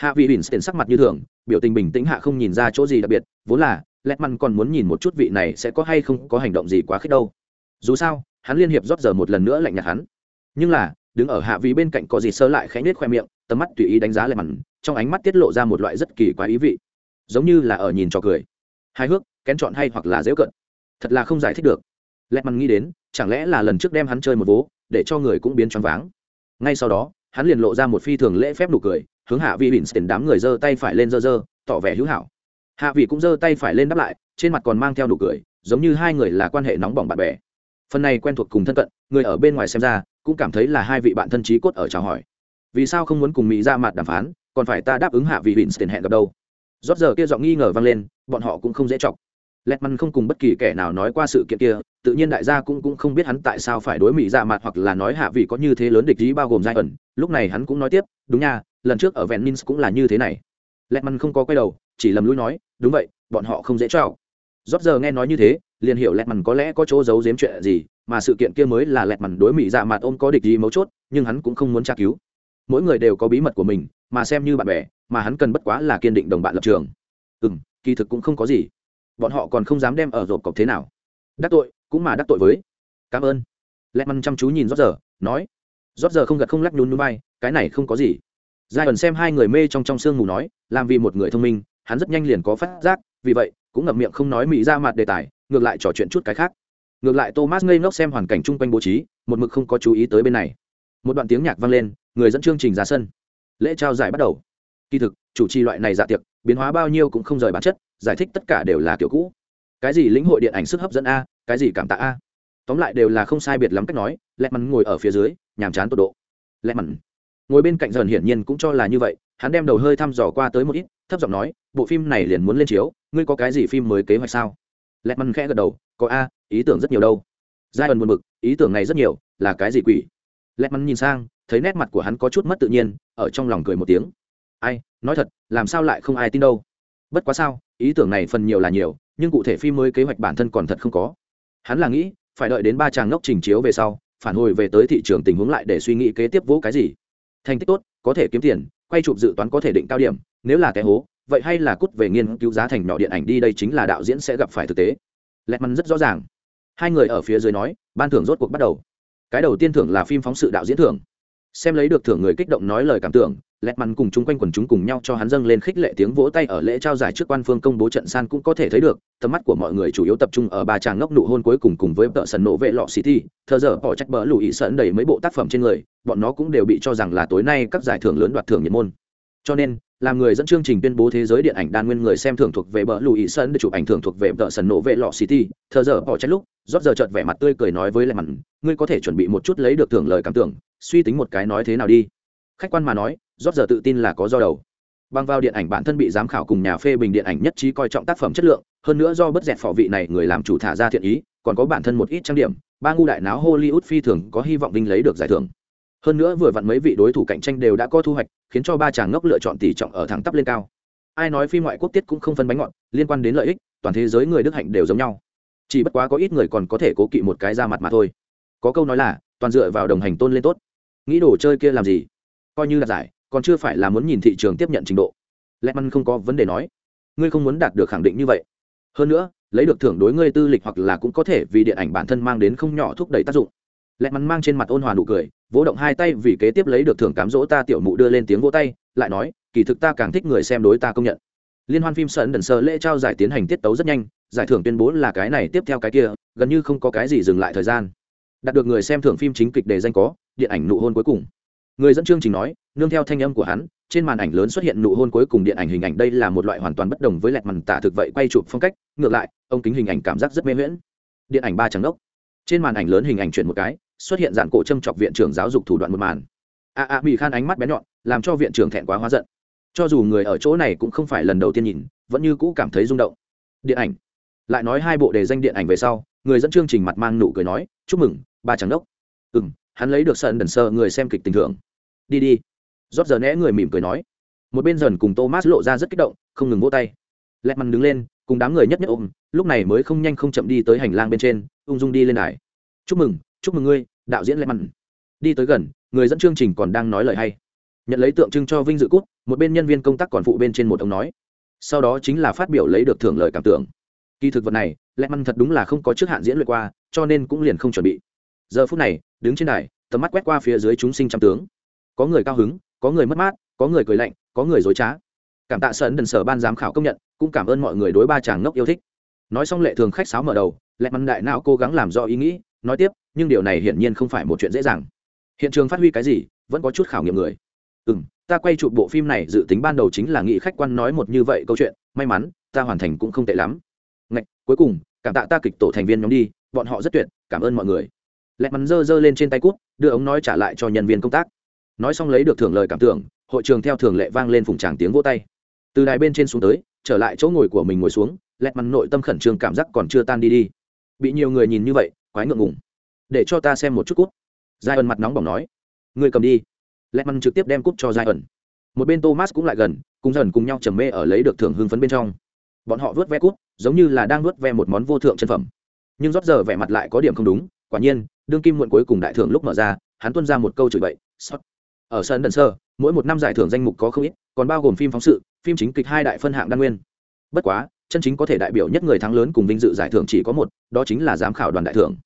A: hạ vị bỉn tiền sắc mặt như thường, biểu tình bình tĩnh hạ không nhìn ra chỗ gì đặc biệt, vốn là lẹt mắn còn muốn nhìn một chút vị này sẽ có hay không có hành động gì quá khích đâu. Dù sao, hắn liên hiệp rót giờ một lần nữa lạnh nhạt hắn. Nhưng là, đứng ở hạ vị bên cạnh có gì sơ lại khẽ nhếch khoe miệng, tầm mắt tùy ý đánh giá lẹt mắn trong ánh mắt tiết lộ ra một loại rất kỳ quái ý vị. Giống như là ở nhìn trò cười. Hài hước, kén chọn hay hoặc là dễ cận. Thật là không giải thích được. Lẹt mắn nghĩ đến, chẳng lẽ là lần trước đem hắn chơi một vố, để cho người cũng biến choáng váng. Ngay sau đó, hắn liền lộ ra một phi thường lễ phép nụ cười hướng hạ vị bỉn tiền đám người giơ tay phải lên giơ giơ, tỏ vẻ hữu hảo. Hạ vị cũng giơ tay phải lên đáp lại, trên mặt còn mang theo nụ cười, giống như hai người là quan hệ nóng bỏng bạn bè. Phần này quen thuộc cùng thân cận, người ở bên ngoài xem ra, cũng cảm thấy là hai vị bạn thân trí cốt ở chào hỏi. Vì sao không muốn cùng mỹ ra mặt đàm phán, còn phải ta đáp ứng hạ vị bỉn tiền hẹn gặp đâu? Rót giờ kia giọng nghi ngờ vang lên, bọn họ cũng không dễ chọc. Lẹt măn không cùng bất kỳ kẻ nào nói qua sự kiện kia, tự nhiên đại gia cũng cũng không biết hắn tại sao phải đối mỹ dạ mặt hoặc là nói hạ vị có như thế lớn địch ý bao gồm giai ẩn. Lúc này hắn cũng nói tiếp, đúng nha lần trước ở vẹn cũng là như thế này. Lẹt măn không có quay đầu, chỉ lầm lũi nói, đúng vậy, bọn họ không dễ cho rót giờ nghe nói như thế, liền hiểu lẹt mằn có lẽ có chỗ giấu giếm chuyện gì, mà sự kiện kia mới là lẹt mằn đối mỹ dạ mặt ôm có địch gì mấu chốt, nhưng hắn cũng không muốn tra cứu. Mỗi người đều có bí mật của mình, mà xem như bạn bè, mà hắn cần bất quá là kiên định đồng bạn lập trường. Ừ m kỳ thực cũng không có gì. Bọn họ còn không dám đem ở rộp cọc thế nào. Đắc tội, cũng mà đắc tội với. Cảm ơn. Lẹt mằn chăm chú nhìn rót giờ, nói. Rót giờ không gật không lắc nhún núi bay, cái này không có gì giai ẩn xem hai người mê trong trong sương mù nói, làm vì một người thông minh, hắn rất nhanh liền có phát giác, vì vậy, cũng ngậm miệng không nói mỹ ra mặt đề tài, ngược lại trò chuyện chút cái khác. Ngược lại thomas ngây ngốc xem hoàn cảnh chung quanh bố trí, một mực không có chú ý tới bên này. Một đoạn tiếng nhạc vang lên, người dẫn chương trình ra sân. Lễ trao giải bắt đầu. Kỳ thực, chủ trì loại này dạ tiệc, biến hóa bao nhiêu cũng không rời bản chất, giải thích tất cả đều là kiểu cũ. Cái gì lĩnh hội điện ảnh sức hấp dẫn a, cái gì cảm tạ a. Tóm lại đều là không sai biệt lắm cách nói lẹ mắn ngồi ở phía dưới, nhàm chán tột độ. Lẹ mắn ngồi bên cạnh dần hiển nhiên cũng cho là như vậy, hắn đem đầu hơi thăm dò qua tới một ít, thấp giọng nói, bộ phim này liền muốn lên chiếu, ngươi có cái gì phim mới kế hoạch sao? Lẹt mắn khẽ gật đầu, có a, ý tưởng rất nhiều đâu. Giai ẩn buồn bực, ý tưởng này rất nhiều, là cái gì quỷ? Lẹt mắn nhìn sang, thấy nét mặt của hắn có chút mất tự nhiên, ở trong lòng cười một tiếng. Ai, nói thật, làm sao lại không ai tin đâu? Bất quá sao, ý tưởng này phần nhiều là nhiều, nhưng cụ thể phim mới kế hoạch bản thân còn thật không có. Hắn là nghĩ, phải đợi đến ba chàng ngốc trình chiếu về sau, phản hồi về tới thị trường tình huống lại để suy nghĩ kế tiếp vỗ cái gì thành tích tốt, có thể kiếm tiền, quay chụp dự toán có thể định cao điểm, nếu là cái hố, vậy hay là cút về nghiên cứu giá thành nhỏ điện ảnh đi, đây chính là đạo diễn sẽ gặp phải thực tế. Lẹt mắn rất rõ ràng. Hai người ở phía dưới nói, ban thưởng rốt cuộc bắt đầu. Cái đầu tiên thưởng là phim phóng sự đạo diễn thưởng xem lấy được thưởng người kích động nói lời cảm tưởng, lẹt mằn cùng chung quanh quần chúng cùng nhau cho hắn dâng lên khích lệ tiếng vỗ tay ở lễ trao giải trước quan phương công bố trận san cũng có thể thấy được, tầm mắt của mọi người chủ yếu tập trung ở ba tràng ngốc nụ hôn cuối cùng cùng với tợ sần nổ vệ lọ city, thờ giờ bỏ trách bỡ lùi sợn đầy mấy bộ tác phẩm trên người, bọn nó cũng đều bị cho rằng là tối nay các giải thưởng lớn đoạt thưởng nhiệt môn cho nên, làm người dẫn chương trình tuyên bố thế giới điện ảnh đan nguyên người xem thưởng thuộc về bờ lùi sân để chụp ảnh thưởng thuộc về tờ sần nổ vệ lọ city thờ giờ bỏ trách lúc, rót giờ chợt vẻ mặt tươi cười nói với lại mặn ngươi có thể chuẩn bị một chút lấy được thưởng lời cảm tưởng, suy tính một cái nói thế nào đi. Khách quan mà nói, rót giờ tự tin là có do đầu. Bằng vào điện ảnh bản thân bị giám khảo cùng nhà phê bình điện ảnh nhất trí coi trọng tác phẩm chất lượng, hơn nữa do bất dẹt phỏ vị này người làm chủ thả ra thiện ý, còn có bản thân một ít trang điểm, ba ngu đại náo hollywood phi thường có hy vọng vinh lấy được giải thưởng hơn nữa vừa vặn mấy vị đối thủ cạnh tranh đều đã có thu hoạch, khiến cho ba chàng ngốc lựa chọn tỷ trọng ở thẳng tắp lên cao. Ai nói phim ngoại quốc tiết cũng không phân bánh ngọt, liên quan đến lợi ích, toàn thế giới người đức hạnh đều giống nhau. Chỉ bất quá có ít người còn có thể cố kỵ một cái ra mặt mà thôi. Có câu nói là, toàn dựa vào đồng hành tôn lên tốt. Nghĩ đồ chơi kia làm gì? Coi như là giải, còn chưa phải là muốn nhìn thị trường tiếp nhận trình độ. Lẽ măn không có vấn đề nói. Ngươi không muốn đạt được khẳng định như vậy. Hơn nữa, lấy được thưởng đối ngươi tư lịch hoặc là cũng có thể vì điện ảnh bản thân mang đến không nhỏ thúc đẩy tác dụng. Lẽ mắn mang trên mặt ôn hòa nụ cười vỗ động hai tay vì kế tiếp lấy được thưởng cám dỗ ta tiểu mụ đưa lên tiếng vỗ tay, lại nói, kỳ thực ta càng thích người xem đối ta công nhận. Liên hoan phim sơn đần sơ lễ trao giải tiến hành tiết tấu rất nhanh, giải thưởng tuyên bố là cái này, tiếp theo cái kia, gần như không có cái gì dừng lại thời gian. Đạt được người xem thưởng phim chính kịch đề danh có, điện ảnh nụ hôn cuối cùng. Người dẫn chương trình nói, nương theo thanh âm của hắn, trên màn ảnh lớn xuất hiện nụ hôn cuối cùng điện ảnh hình ảnh đây là một loại hoàn toàn bất đồng với lẹt màn tả thực vậy quay chụp phong cách, ngược lại, ông kính hình ảnh cảm giác rất mê miễn điện ảnh ba trắng đốc. Trên màn ảnh lớn hình ảnh chuyển một cái xuất hiện dạn cổ châm chọc viện trưởng giáo dục thủ đoạn một màn. A a bị khan ánh mắt bé nhọn, làm cho viện trưởng thẹn quá hóa giận. Cho dù người ở chỗ này cũng không phải lần đầu tiên nhìn, vẫn như cũ cảm thấy rung động. Điện ảnh. Lại nói hai bộ đề danh điện ảnh về sau, người dẫn chương trình mặt mang nụ cười nói, chúc mừng, ba trắng đốc. Ừ m hắn lấy được sân đần sơ người xem kịch tình thưởng. Đi đi. Rót giờ né người mỉm cười nói. Một bên dần cùng thomas lộ ra rất kích động, không ngừng vỗ tay. Lẹt mằn đứng lên, cùng đám người nhất nhất ôm, lúc này mới không nhanh không chậm đi tới hành lang bên trên, ung dung đi lên đài. Chúc mừng chúc mừng ngươi đạo diễn lệ mặn đi tới gần, người dẫn chương trình còn đang nói lời hay. Nhận lấy tượng trưng cho vinh dự cút, một bên nhân viên công tác còn phụ bên trên một ông nói. Sau đó chính là phát biểu lấy được thưởng lời cảm tưởng. Kỳ thực vật này lệ mặn thật đúng là không có trước hạn diễn luyện qua, cho nên cũng liền không chuẩn bị. Giờ phút này, đứng trên đài, tầm mắt quét qua phía dưới chúng sinh trăm tướng. Có người cao hứng, có người mất mát, có người cười lạnh, có người dối trá. Cảm tạ sơn đần sở ban giám khảo công nhận, cũng cảm ơn mọi người đối ba chàng ngốc yêu thích. Nói xong lệ thường khách sáo mở đầu, lệ mặn đại não cố gắng làm rõ ý nghĩ, nói tiếp nhưng điều này hiển nhiên không phải một chuyện dễ dàng. Hiện trường phát huy cái gì, vẫn có chút khảo nghiệm người. Ừ m ta quay chụp bộ phim này dự tính ban đầu chính là nghị khách quan nói một như vậy câu chuyện, may mắn, ta hoàn thành cũng không tệ lắm. Ngạch, cuối cùng, cảm tạ ta kịch tổ thành viên nhóm đi, bọn họ rất tuyệt, cảm ơn mọi người. Lẹt mắn dơ dơ lên trên tay cút, đưa ống nói trả lại cho nhân viên công tác. Nói xong lấy được thưởng lời cảm tưởng, hội trường theo thường lệ vang lên phùng tràng tiếng vỗ tay. Từ đài bên trên xuống tới, trở lại chỗ ngồi của mình ngồi xuống lẹt mắn nội tâm khẩn trương cảm giác còn chưa tan đi đi. Bị nhiều người nhìn như vậy, quái ngượng ngùng để cho ta xem một chút cút. Giai ẩn mặt nóng bỏng nói. Người cầm đi. Lẹt măn trực tiếp đem cút cho giai ẩn một bên thomas cũng lại gần, cùng dần cùng nhau trầm mê ở lấy được thưởng hưng phấn bên trong. Bọn họ vớt ve cút, giống như là đang vớt ve một món vô thượng chân phẩm. Nhưng rót giờ vẻ mặt lại có điểm không đúng, quả nhiên, đương kim muộn cuối cùng đại thưởng lúc mở ra, hắn tuân ra một câu chửi bậy ở sân đần sơ, mỗi một năm giải thưởng danh mục có không ít, còn bao gồm phim phóng sự, phim chính kịch hai đại phân hạng đa nguyên. Bất quá, chân chính có thể đại biểu nhất người thắng lớn cùng vinh dự giải thưởng chỉ có một, đó chính là giám khảo đoàn đại thưởng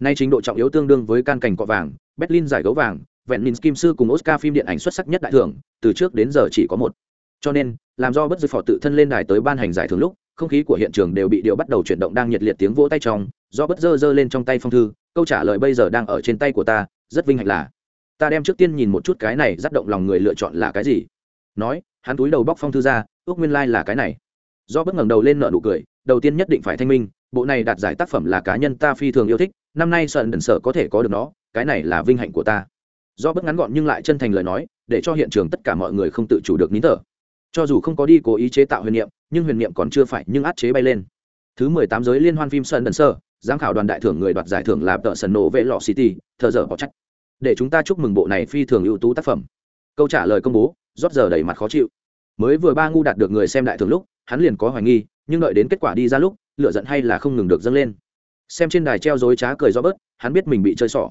A: nay trình độ trọng yếu tương đương với can cảnh cọ vàng, berlin giải gấu vàng vẹn minh kim sư cùng oscar phim điện ảnh xuất sắc nhất đại thưởng, từ trước đến giờ chỉ có một. Cho nên, làm do bất dư phò tự thân lên đài tới ban hành giải thưởng lúc, không khí của hiện trường đều bị điều bắt đầu chuyển động đang nhiệt liệt tiếng vỗ tay trong, do bất dơ dơ lên trong tay phong thư, câu trả lời bây giờ đang ở trên tay của ta, rất vinh hạnh là. Ta đem trước tiên nhìn một chút cái này dắt động lòng người lựa chọn là cái gì. Nói, hắn túi đầu bóc phong thư ra, ước nguyên lai、like、là cái này. Do bất ngẩng đầu lên nợ nụ cười, đầu tiên nhất định phải thanh minh bộ này đạt giải tác phẩm là cá nhân ta phi thường yêu thích, năm nay sợ đần sợ có thể có được nó, cái này là vinh hạnh của ta. Do bất ngắn gọn nhưng lại chân thành lời nói, để cho hiện trường tất cả mọi người không tự chủ được nín thở. Cho dù không có đi cố ý chế tạo huyền niệm, nhưng huyền niệm còn chưa phải nhưng át chế bay lên. Thứ mười tám giới liên hoan phim sơn đần sơ giám khảo đoàn đại thưởng người đoạt giải thưởng là tờ sần nổ vệ lọ city, thờ giờ bỏ trách. Để chúng ta chúc mừng bộ này phi thường ưu tú tác phẩm. Câu trả lời công bố, rót giờ đầy mặt khó chịu. Mới vừa ba ngu đạt được người xem đại thưởng lúc, hắn liền có hoài nghi, nhưng đợi đến kết quả đi ra lúc lựa giận hay là không ngừng được dâng lên. Xem trên đài treo dối trá cười do bớt, hắn biết mình bị chơi xỏ.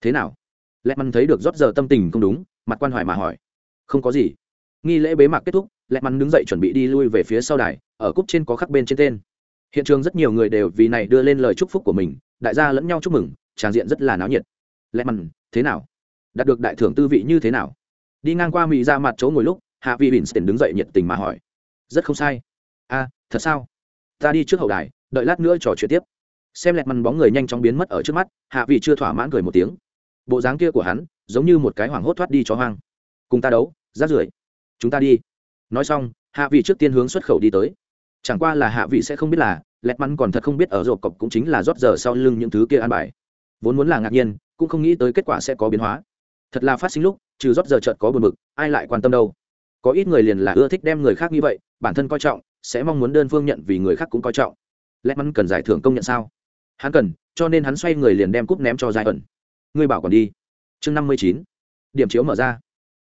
A: Thế nào? Lẹ mắn thấy được rót giờ tâm tình không đúng, mặt quan hoài mà hỏi. Không có gì. Nghi lễ bế mạc kết thúc, lẹ mắn đứng dậy chuẩn bị đi lui về phía sau đài, ở cúp trên có khắc bên trên tên. Hiện trường rất nhiều người đều vì này đưa lên lời chúc phúc của mình, đại gia lẫn nhau chúc mừng, tràng diện rất là náo nhiệt. Lẹ mắn, thế nào? Đạt được đại thưởng tư vị như thế nào? Đi ngang qua mỹ ra mặt chỗ ngồi lúc, hạ vị bỉn đứng dậy nhiệt tình mà hỏi. Rất không sai. A thật sao? Ta đi trước hậu đài, đợi lát nữa trò chuyện tiếp. Xem lẹt mằn bóng người nhanh chóng biến mất ở trước mắt, hạ vị chưa thỏa mãn cười một tiếng. Bộ dáng kia của hắn, giống như một cái hoảng hốt thoát đi chó hoang. Cùng ta đấu rát rưởi. Chúng ta đi. Nói xong, hạ vị trước tiên hướng xuất khẩu đi tới. Chẳng qua là hạ vị sẽ không biết là, lẹt mắn còn thật không biết ở rộp cọc cũng chính là rót giờ sau lưng những thứ kia ăn bài. Vốn muốn là ngạc nhiên, cũng không nghĩ tới kết quả sẽ có biến hóa. Thật là phát sinh lúc, trừ rót giờ chợt có buồn bực, ai lại quan tâm đâu? Có ít người liền là ưa thích đem người khác như vậy, bản thân coi trọng sẽ mong muốn đơn phương nhận vì người khác cũng coi trọng. Lẽ mắn cần giải thưởng công nhận sao? Hắn cần, cho nên hắn xoay người liền đem cúp ném cho giai ẩn. Ngươi bảo còn đi. Chương năm mươi chín. Điểm chiếu mở ra.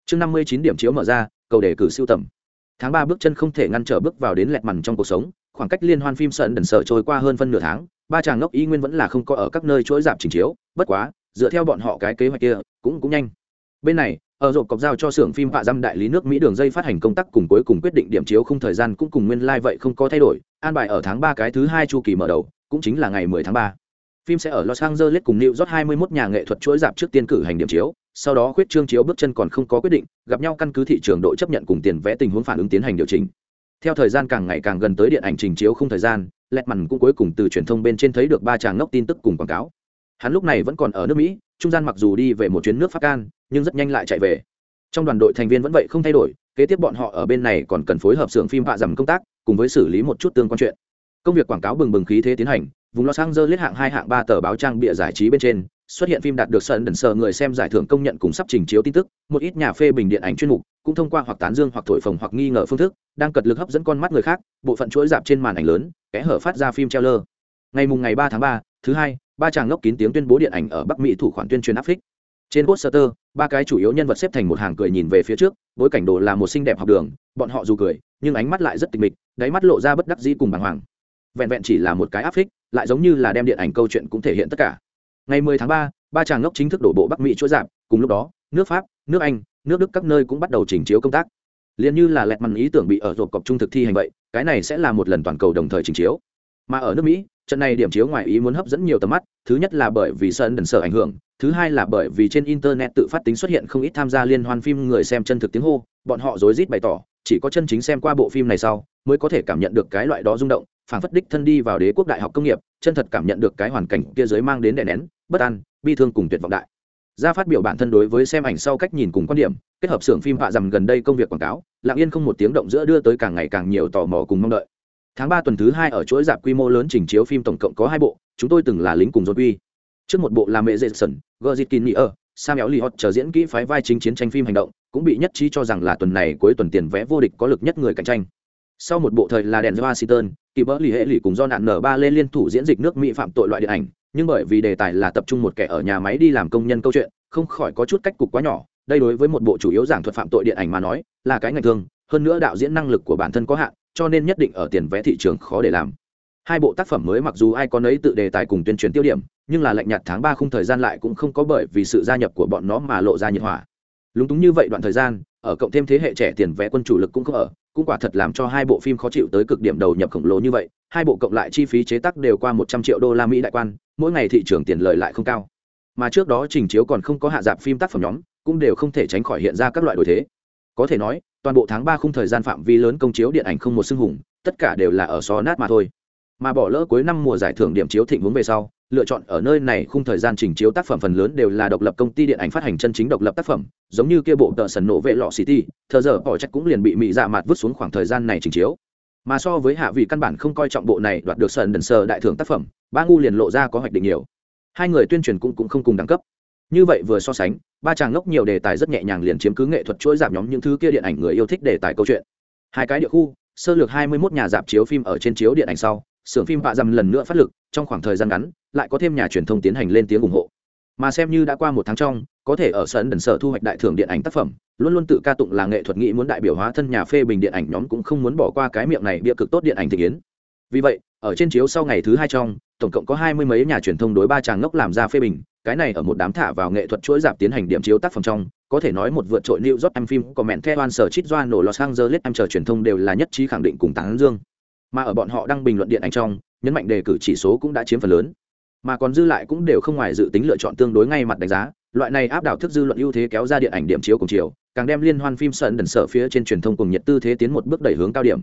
A: Chương năm mươi chín điểm chiếu mở ra, cầu đề cử siêu tầm. Tháng ba bước chân không thể ngăn trở bước vào đến lẹt mằn trong cuộc sống, khoảng cách liên hoan phim sợn đần sợ trôi qua hơn phân nửa tháng, ba chàng ngốc y nguyên vẫn là không có ở các nơi chuỗi dạp trình chiếu, bất quá, dựa theo bọn họ cái kế hoạch kia, cũng cũng nhanh. Bên này ở rộp cọc giao cho xưởng phim vạ dăm đại lý nước mỹ đường dây phát hành công tác cùng cuối cùng quyết định điểm chiếu không thời gian cũng cùng nguyên lai、like、vậy không có thay đổi. An bài ở tháng ba cái thứ hai chu kỳ mở đầu, cũng chính là ngày 10 tháng ba. Phim sẽ ở los angeles cùng new york 21 nhà nghệ thuật chuỗi dạp trước tiên cử hành điểm chiếu, sau đó khuyết trương chiếu bước chân còn không có quyết định, gặp nhau căn cứ thị trường đội chấp nhận cùng tiền vẽ tình huống phản ứng tiến hành điều chỉnh. Theo thời gian càng ngày càng gần tới điện ảnh trình chiếu không thời gian lẹt mằn cũng cuối cùng từ truyền thông bên trên thấy được ba tràng ngốc tin tức cùng quảng cáo hắn lúc này vẫn còn ở nước mỹ, trung gian mặc dù đi về một chuyến nước pháp can, nhưng rất nhanh lại chạy về. Trong đoàn đội thành viên vẫn vậy không thay đổi, kế tiếp bọn họ ở bên này còn cần phối hợp xưởng phim họa dầm công tác, cùng với xử lý một chút tương quan chuyện. Công việc quảng cáo bừng bừng khí thế tiến hành, vùng los angeles hạng hai, hạng ba tờ báo trang bịa giải trí bên trên, xuất hiện phim đạt được sân đần sờ người xem giải thưởng công nhận cùng sắp trình chiếu tin tức, một ít nhà phê bình điện ảnh chuyên mục, cũng thông qua hoặc tán dương hoặc thổi phồng hoặc nghi ngờ phương thức, đang cật lực hấp dẫn con mắt người khác, bộ phận chuỗi dạp trên màn ảnh lớn, kẽ hở phát ra phim treo lơ ngày mùng ngày ba tháng ba, thứ hai ba chàng ngốc kín tiếng tuyên bố điện ảnh ở bắc mỹ thủ khoản tuyên truyền áp phích. Trên poster ba cái chủ yếu nhân vật xếp thành một hàng cười nhìn về phía trước bối cảnh đồ là một xinh đẹp học đường bọn họ dù cười nhưng ánh mắt lại rất tịch mịch đáy mắt lộ ra bất đắc dĩ cùng bàng hoàng. Vẹn vẹn chỉ là một cái áp phích lại giống như là đem điện ảnh câu chuyện cũng thể hiện tất cả. Ngày 10 tháng 3, ba chàng ngốc chính thức đổ bộ bắc mỹ chuỗi giảm cùng lúc đó nước pháp nước anh nước đức các nơi cũng bắt đầu chỉnh chiếu công tác. Liền như là lẹt mằn ý tưởng bị ở rộp cọc trung thực thi hành vậy cái này sẽ là một lần toàn cầu đồng thời chỉnh chiếu. Mà ở nước mỹ trận này điểm chiếu ngoài ý muốn hấp dẫn nhiều tầm mắt, thứ nhất là bởi vì sân đần sở ảnh hưởng, thứ hai là bởi vì trên internet tự phát tính xuất hiện không ít tham gia liên hoan phim người xem chân thực tiếng hô, bọn họ rối rít bày tỏ, chỉ có chân chính xem qua bộ phim này sau, mới có thể cảm nhận được cái loại đó rung động phản phất đích thân đi vào đế quốc đại học công nghiệp, chân thật cảm nhận được cái hoàn cảnh kia giới mang đến đè nén, bất an, bi thương cùng tuyệt vọng đại. Ra phát biểu bản thân đối với xem ảnh sau cách nhìn cùng quan điểm, kết hợp xưởng phim họa dầm gần đây công việc quảng cáo, lặng yên không một tiếng động giữa đưa tới càng ngày càng nhiều tò mò cùng mong đợi tháng ba tuần thứ hai ở chuỗi dạp quy mô lớn trình chiếu phim tổng cộng có hai bộ, chúng tôi từng là lính cùng dôn quy. Trước một bộ là mẹ dễ sẩn, gờ dịt kín mỹ ở sam éo li hot trở diễn kỹ phái vai chính chiến tranh phim hành động, cũng bị nhất trí cho rằng là tuần này cuối tuần tiền vẽ vô địch có lực nhất người cạnh tranh. Sau một bộ thời là đèn washington, kỳ bỡ lì hệ lì cùng do nạn nở ba lên liên thủ diễn dịch nước mỹ phạm tội loại điện ảnh, nhưng bởi vì đề tài là tập trung một kẻ ở nhà máy đi làm công nhân câu chuyện, không khỏi có chút cách cục quá nhỏ. Đây đối với một bộ chủ yếu giảng thuật phạm tội điện ảnh mà nói, là cái ngành thương hơn nữa đạo diễn năng lực của bản thân có hạn, cho nên nhất định ở tiền vé thị trường khó để làm. Hai bộ tác phẩm mới mặc dù ai có nấy tự đề tài cùng tuyên truyền tiêu điểm, nhưng là lạnh nhạt tháng ba không thời gian lại cũng không có bởi vì sự gia nhập của bọn nó mà lộ ra nhiệt hỏa. Lúng túng như vậy đoạn thời gian, ở cộng thêm thế hệ trẻ tiền vé quân chủ lực cũng không ở, cũng quả thật làm cho hai bộ phim khó chịu tới cực điểm đầu nhập khổng lồ như vậy, hai bộ cộng lại chi phí chế tác đều qua một trăm triệu đô la mỹ đại quan, mỗi ngày thị trường tiền lợi lại không cao. Mà trước đó trình chiếu còn không có hạ dạp phim tác phẩm nhóm, cũng đều không thể tránh khỏi hiện ra các loại đổi thế có thể nói toàn bộ tháng ba khung thời gian phạm vi lớn công chiếu điện ảnh không một xưng hùng tất cả đều là ở xó nát mà thôi. Mà bỏ lỡ cuối năm mùa giải thưởng điểm chiếu thịnh vốn về sau lựa chọn ở nơi này khung thời gian trình chiếu tác phẩm phần lớn đều là độc lập công ty điện ảnh phát hành chân chính độc lập tác phẩm giống như kia bộ tờ sần nổ vệ lọ city thờ giờ bỏ trách cũng liền bị mỹ dạ mặt vứt xuống khoảng thời gian này trình chiếu. Mà so với hạ vị căn bản không coi trọng bộ này đoạt được sần đần sờ đại thưởng tác phẩm ba ngu liền lộ ra có hoạch định nhiều. Hai người tuyên truyền cũng, cũng không cùng đẳng cấp như vậy vừa so sánh, ba chàng ngốc nhiều đề tài rất nhẹ nhàng liền chiếm cứ nghệ thuật chuỗi giảm nhóm những thứ kia điện ảnh người yêu thích đề tài câu chuyện. Hai cái địa khu, sơ lược hai mươi 21 nhà dạp chiếu phim ở trên chiếu điện ảnh sau, xưởng phim bạ dầm lần nữa phát lực, trong khoảng thời gian ngắn, lại có thêm nhà truyền thông tiến hành lên tiếng ủng hộ. Mà xem như đã qua một tháng trong, có thể ở sân đần sở thu hoạch đại thưởng điện ảnh tác phẩm, luôn luôn tự ca tụng là nghệ thuật nghĩ muốn đại biểu hóa thân nhà phê bình điện ảnh nhóm cũng không muốn bỏ qua cái miệng này bịa cực tốt điện ảnh thị kiến. Vì vậy ở trên chiếu sau ngày thứ hai trong, tổng cộng có hai mươi mấy nhà truyền thông đối ba chàng ngốc làm ra phê bình, cái này ở một đám thả vào nghệ thuật chuỗi dạp tiến hành điểm chiếu tác phẩm trong, có thể nói một vượt trội New York em phim có mẹn theo an sở chít doan nổ Los Angeles em chờ truyền thông đều là nhất trí khẳng định cùng tán dương. Mà ở bọn họ đăng bình luận điện ảnh trong, nhấn mạnh đề cử chỉ số cũng đã chiếm phần lớn. Mà còn dư lại cũng đều không ngoài dự tính lựa chọn tương đối ngay mặt đánh giá, loại này áp đảo thức dư luận ưu thế kéo ra điện ảnh điểm chiếu cùng chiều, càng đem liên hoan phim sân đần sở phía trên truyền thông cùng nhiệt tư thế tiến một bước đẩy hướng cao điểm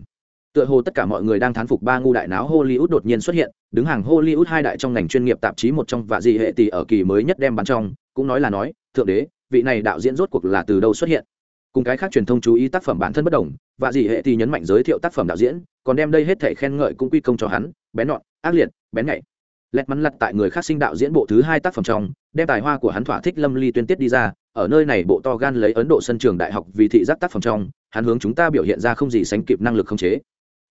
A: tựa hồ tất cả mọi người đang thán phục ba ngu đại náo hollywood đột nhiên xuất hiện, đứng hàng hollywood hai đại trong ngành chuyên nghiệp tạp chí một trong và gì hệ tỷ ở kỳ mới nhất đem bắn trong, cũng nói là nói, thượng đế, vị này đạo diễn rốt cuộc là từ đâu xuất hiện? Cùng cái khác truyền thông chú ý tác phẩm bản thân bất đồng, và gì hệ tỷ nhấn mạnh giới thiệu tác phẩm đạo diễn, còn đem đây hết thể khen ngợi cũng quy công cho hắn, bén nhọn, ác liệt, bén nhạy. Lẹt mắn lặt tại người khác sinh đạo diễn bộ thứ hai tác phẩm trong, đem tài hoa của hắn thỏa thích lâm ly tuyên tiết đi ra, ở nơi này bộ to gan lấy ấn độ sân trường đại học vì thị giác tác phẩm trong, hắn hướng chúng ta biểu hiện ra không gì sánh kịp năng lực không chế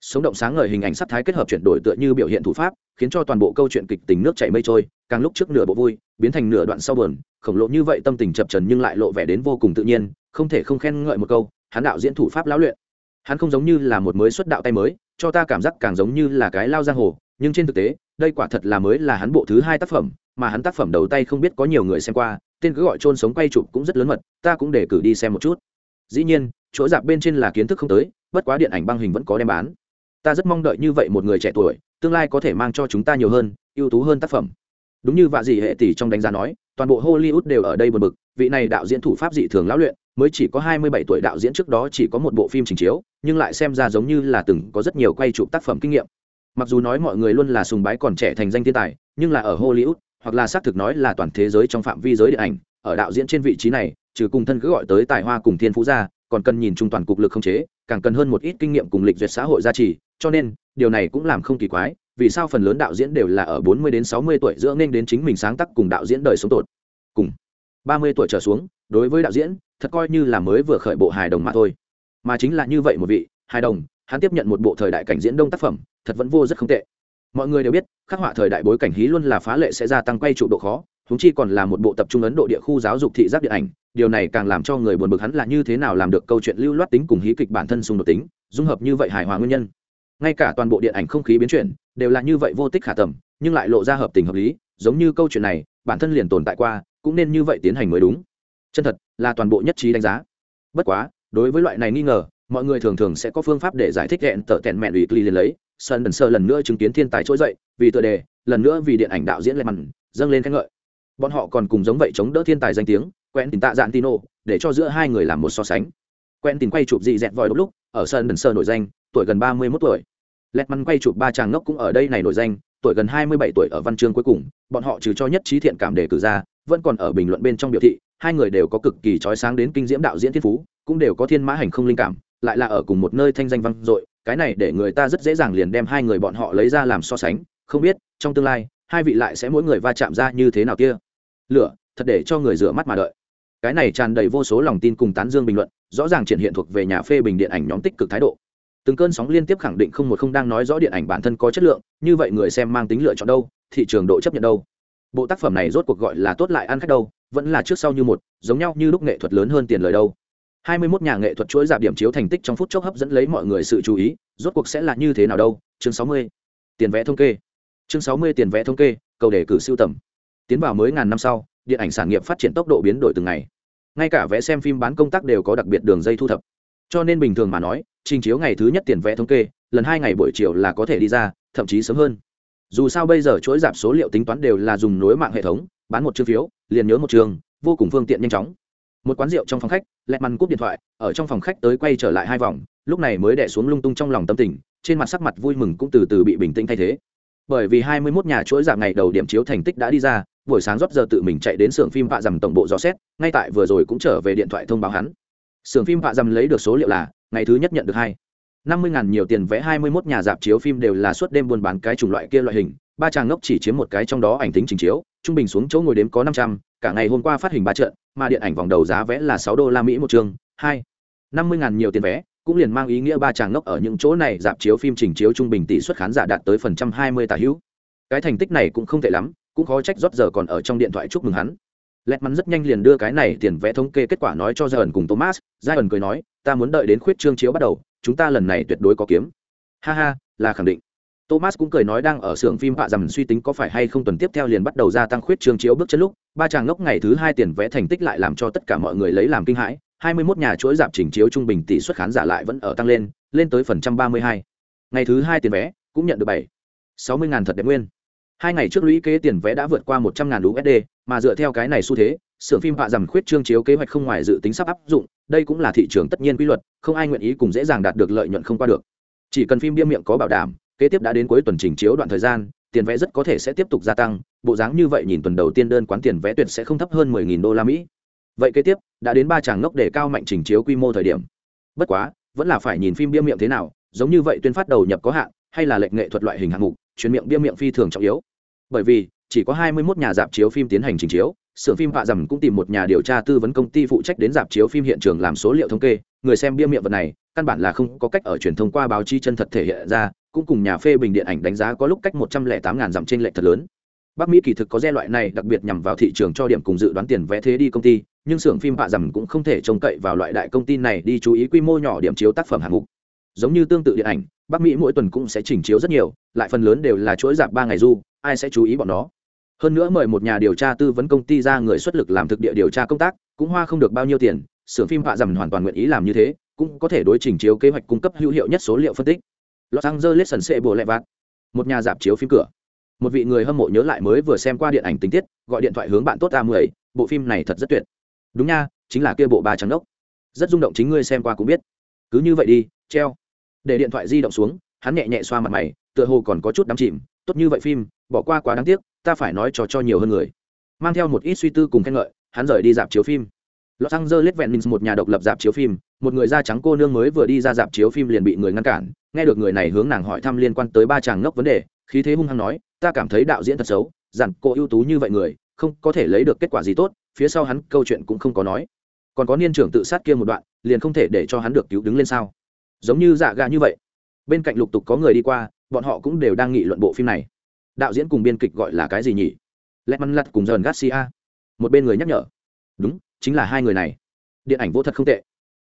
A: sống động sáng ngời hình ảnh sắc thái kết hợp chuyển đổi tựa như biểu hiện thủ pháp, khiến cho toàn bộ câu chuyện kịch tình nước chảy mây trôi, càng lúc trước nửa bộ vui, biến thành nửa đoạn sau vườn khổng lộ như vậy tâm tình chập trần nhưng lại lộ vẻ đến vô cùng tự nhiên, không thể không khen ngợi một câu, hắn đạo diễn thủ pháp lão luyện. Hắn không giống như là một mới xuất đạo tay mới, cho ta cảm giác càng giống như là cái lao giang hồ, nhưng trên thực tế, đây quả thật là mới là hắn bộ thứ hai tác phẩm, mà hắn tác phẩm đầu tay không biết có nhiều người xem qua, tên cứ gọi trôn sống quay chụp cũng rất lớn mật, ta cũng để cử đi xem một chút. Dĩ nhiên, chỗ dạp bên trên là kiến thức không tới, bất quá điện ảnh băng hình vẫn có đem bán ta rất mong đợi như vậy một người trẻ tuổi tương lai có thể mang cho chúng ta nhiều hơn ưu tú hơn tác phẩm. Đúng như vạ dị hệ tỷ trong đánh giá nói toàn bộ hollywood đều ở đây buồn bực vị này đạo diễn thủ pháp dị thường lão luyện mới chỉ có hai mươi bảy tuổi đạo diễn trước đó chỉ có một bộ phim trình chiếu nhưng lại xem ra giống như là từng có rất nhiều quay chụp tác phẩm kinh nghiệm. Mặc dù nói mọi người luôn là sùng bái còn trẻ thành danh thiên tài nhưng là ở hollywood hoặc là xác thực nói là toàn thế giới trong phạm vi giới điện ảnh ở đạo diễn trên vị trí này trừ cùng thân cứ gọi tới tài hoa cùng thiên phú ra, còn cần nhìn chung toàn cục lực không chế càng cần hơn một ít kinh nghiệm cùng lịch duyệt xã hội gia trì cho nên, điều này cũng làm không kỳ quái, vì sao phần lớn đạo diễn đều là ở 40 đến 60 tuổi giữa nên đến chính mình sáng tác cùng đạo diễn đời sống tột. Cùng 30 tuổi trở xuống, đối với đạo diễn, thật coi như là mới vừa khởi bộ hài đồng mà thôi. Mà chính là như vậy một vị hài đồng, hắn tiếp nhận một bộ thời đại cảnh diễn đông tác phẩm, thật vẫn vô rất không tệ. Mọi người đều biết, khắc họa thời đại bối cảnh hí luôn là phá lệ sẽ gia tăng quay trụ độ khó thúng chi còn là một bộ tập trung ấn độ địa khu giáo dục thị giác điện ảnh, điều này càng làm cho người buồn bực hắn là như thế nào làm được câu chuyện lưu loát tính cùng hí kịch bản thân xung đột tính, dung hợp như vậy hài hòa nguyên nhân ngay cả toàn bộ điện ảnh không khí biến chuyển đều là như vậy vô tích khả tầm, nhưng lại lộ ra hợp tình hợp lý, giống như câu chuyện này, bản thân liền tồn tại qua, cũng nên như vậy tiến hành mới đúng. Chân thật là toàn bộ nhất trí đánh giá. Bất quá, đối với loại này nghi ngờ, mọi người thường thường sẽ có phương pháp để giải thích hẹn tở tẹn mẹn ủy cli liền lấy. Sân đần sơ lần nữa chứng kiến thiên tài trỗi dậy, vì tựa đề, lần nữa vì điện ảnh đạo diễn lên mặn dâng lên khen ngợi. Bọn họ còn cùng giống vậy chống đỡ thiên tài danh tiếng quen tình tạ dạn tino, để cho giữa hai người làm một so sánh. Quen tình quay chụp dị dẹt vòi đôi lúc, ở sân đần sơ nổi danh, tuổi gần ba mươi mốt tuổi lẹt măn quay chụp ba chàng ngốc cũng ở đây này nổi danh tuổi gần hai mươi bảy tuổi ở văn chương cuối cùng bọn họ trừ cho nhất trí thiện cảm để cử ra vẫn còn ở bình luận bên trong biểu thị hai người đều có cực kỳ trói sáng đến kinh diễm đạo diễn thiên phú cũng đều có thiên mã hành không linh cảm lại là ở cùng một nơi thanh danh văn, dội cái này để người ta rất dễ dàng liền đem hai người bọn họ lấy ra làm so sánh không biết trong tương lai hai vị lại sẽ mỗi người va chạm ra như thế nào kia? Lửa thật để cho người rửa mắt mà đợi. Cái này tràn đầy vô số lòng tin cùng tán dương bình luận rõ ràng triển hiện thuộc về nhà phê bình điện ảnh nhóm tích cực thái độ từng cơn sóng liên tiếp khẳng định không một không đang nói rõ điện ảnh bản thân có chất lượng, như vậy người xem mang tính lựa chọn đâu, thị trường độ chấp nhận đâu. Bộ tác phẩm này rốt cuộc gọi là tốt lại ăn khách đâu, vẫn là trước sau như một, giống nhau như lúc nghệ thuật lớn hơn tiền lời đâu. 21 nhà nghệ thuật chuỗi giảm điểm chiếu thành tích trong phút chốc hấp dẫn lấy mọi người sự chú ý, rốt cuộc sẽ là như thế nào đâu? Chương 60. tiền vẽ thống kê. Chương 60 tiền vẽ thống kê cầu đề cử siêu tầm. Tiến vào mới ngàn năm sau, điện ảnh sản nghiệp phát triển tốc độ biến đổi từng ngày. Ngay cả vẽ xem phim bán công tác đều có đặc biệt đường dây thu thập. Cho nên bình thường mà nói trình chiếu ngày thứ nhất tiền vé thống kê, lần hai ngày buổi chiều là có thể đi ra, thậm chí sớm hơn. Dù sao bây giờ chuỗi giảm số liệu tính toán đều là dùng nối mạng hệ thống, bán một chương phiếu, liền nhớ một trường, vô cùng phương tiện nhanh chóng. Một quán rượu trong phòng khách, lẹt măn cúp điện thoại, ở trong phòng khách tới quay trở lại hai vòng, lúc này mới đẻ xuống lung tung trong lòng tâm tình, trên mặt sắc mặt vui mừng cũng từ từ bị bình tĩnh thay thế. Bởi vì hai mươi 21 nhà chuỗi giảm ngày đầu điểm chiếu thành tích đã đi ra, buổi sáng rót giờ tự mình chạy đến xưởng phim vạ dầm tổng bộ dò xét, ngay tại vừa rồi cũng trở về điện thoại thông báo hắn. Xưởng phim vạ dầm lấy được số liệu là ngày thứ nhất nhận được hai. Năm mươi ngàn nhiều tiền vẽ hai mươi mốt nhà dạp chiếu phim đều là suốt đêm buôn bán cái chủng loại kia loại hình. Ba chàng ngốc chỉ chiếm một cái trong đó ảnh tính trình chiếu, trung bình xuống chỗ ngồi đếm có năm trăm, cả ngày hôm qua phát hình ba trận, mà điện ảnh vòng đầu giá vé là sáu đô la mỹ một chương, hai. Năm mươi ngàn nhiều tiền vé cũng liền mang ý nghĩa ba chàng ngốc ở những chỗ này dạp chiếu phim trình chiếu trung bình tỷ suất khán giả đạt tới phần trăm hai mươi tả hữu. Cái thành tích này cũng không tệ lắm, cũng khó trách rót giờ còn ở trong điện thoại chúc mừng hắn. Lẹt mắn rất nhanh liền đưa cái này tiền vẽ thống kê kết quả nói cho giai cùng thomas. Giai cười nói ta muốn đợi đến khuyết trương chiếu bắt đầu, chúng ta lần này tuyệt đối có kiếm. Ha ha, là khẳng định. Thomas cũng cười nói đang ở xưởng phim bạ dầm suy tính có phải hay không tuần tiếp theo liền bắt đầu gia tăng khuyết trương chiếu bước chân lúc, ba chàng ngốc ngày thứ hai tiền vẽ thành tích lại làm cho tất cả mọi người lấy làm kinh hãi 21 nhà chuỗi dạp chỉnh chiếu trung bình tỷ suất khán giả lại vẫn ở tăng lên lên tới phần trăm ba mươi hai. Ngày thứ hai tiền vé cũng nhận được bảy. sáu mươi ngàn thật đẹp nguyên. Hai ngày trước lũy kế tiền vé đã vượt qua một trăm ngàn usd mà dựa theo cái này xu thế xưởng phim họa rằng khuyết trương chiếu kế hoạch không ngoài dự tính sắp áp dụng, đây cũng là thị trường tất nhiên quy luật, không ai nguyện ý cùng dễ dàng đạt được lợi nhuận không qua được. Chỉ cần phim bia miệng có bảo đảm, kế tiếp đã đến cuối tuần trình chiếu đoạn thời gian, tiền vé rất có thể sẽ tiếp tục gia tăng, bộ dáng như vậy nhìn tuần đầu tiên đơn quán tiền vé tuyệt sẽ không thấp hơn 10.000 đô la mỹ. Vậy kế tiếp, đã đến ba chàng ngốc để cao mạnh trình chiếu quy mô thời điểm. Bất quá, vẫn là phải nhìn phim bia miệng thế nào, giống như vậy tuyên phát đầu nhập có hạn, hay là lệnh nghệ thuật loại hình hạng mục chuyển miệng bia miệng phi thường trọng yếu. Bởi vì, chỉ có 21 nhà dạp chiếu phim tiến hành trình chiếu xưởng phim họa dầm cũng tìm một nhà điều tra tư vấn công ty phụ trách đến dạp chiếu phim hiện trường làm số liệu thống kê. Người xem bia miệng vật này, căn bản là không có cách ở truyền thông qua báo chí chân thật thể hiện ra, cũng cùng nhà phê bình điện ảnh đánh giá có lúc cách một trăm lẻ tám ngàn dặm trên lệ thật lớn. Bắc mỹ kỳ thực có giai loại này đặc biệt nhằm vào thị trường cho điểm cùng dự đoán tiền vẽ thế đi công ty, nhưng xưởng phim bạ dầm cũng không thể trông cậy vào loại đại công ty này đi chú ý quy mô nhỏ điểm chiếu tác phẩm hạng mục. Giống như tương tự điện ảnh, bắc mỹ mỗi tuần cũng sẽ chỉnh chiếu rất nhiều, lại phần lớn đều là chuỗi dạp ba ngày du, ai sẽ chú ý bọn nó? Hơn nữa mời một nhà điều tra tư vấn công ty ra người xuất lực làm thực địa điều tra công tác, cũng hoa không được bao nhiêu tiền, xưởng phim họa dầm hoàn toàn nguyện ý làm như thế, cũng có thể đối trình chiếu kế hoạch cung cấp hữu hiệu nhất số liệu phân tích. Los angeles sần sệ bùa lẹ vạt. Một nhà dạp chiếu phim cửa. Một vị người hâm mộ nhớ lại mới vừa xem qua điện ảnh tình tiết, gọi điện thoại hướng bạn tốt a mười, bộ phim này thật rất tuyệt. Đúng nha, chính là kia bộ ba trắng đốc. Rất rung động chính ngươi xem qua cũng biết. Cứ như vậy đi, treo. Để điện thoại di động xuống, hắn nhẹ nhẹ xoa mặt mày, tựa hồ còn có chút đắm chìm. Tốt như vậy phim, bỏ qua quá đáng tiếc ta phải nói trò cho nhiều hơn người mang theo một ít suy tư cùng khen ngợi hắn rời đi dạp chiếu phim Los Angeles Venice một nhà độc lập dạp chiếu phim, một người da trắng cô nương mới vừa đi ra dạp chiếu phim liền bị người ngăn cản, nghe được người này hướng nàng hỏi thăm liên quan tới ba chàng ngốc vấn đề, khí thế hung hăng nói, ta cảm thấy đạo diễn thật xấu, dặn cô ưu tú như vậy người, không có thể lấy được kết quả gì tốt, phía sau hắn câu chuyện cũng không có nói. Còn có niên trưởng tự sát kia một đoạn, liền không thể để cho hắn được cứu đứng lên sao? Giống như dạ gà như vậy. Bên cạnh lục tục có người đi qua, bọn họ cũng đều đang nghị luận bộ phim này. Đạo diễn cùng biên kịch gọi là cái gì nhỉ? Letman lặt cùng Dần Garcia. Một bên người nhắc nhở. Đúng, chính là hai người này. Điện ảnh vô thật không tệ.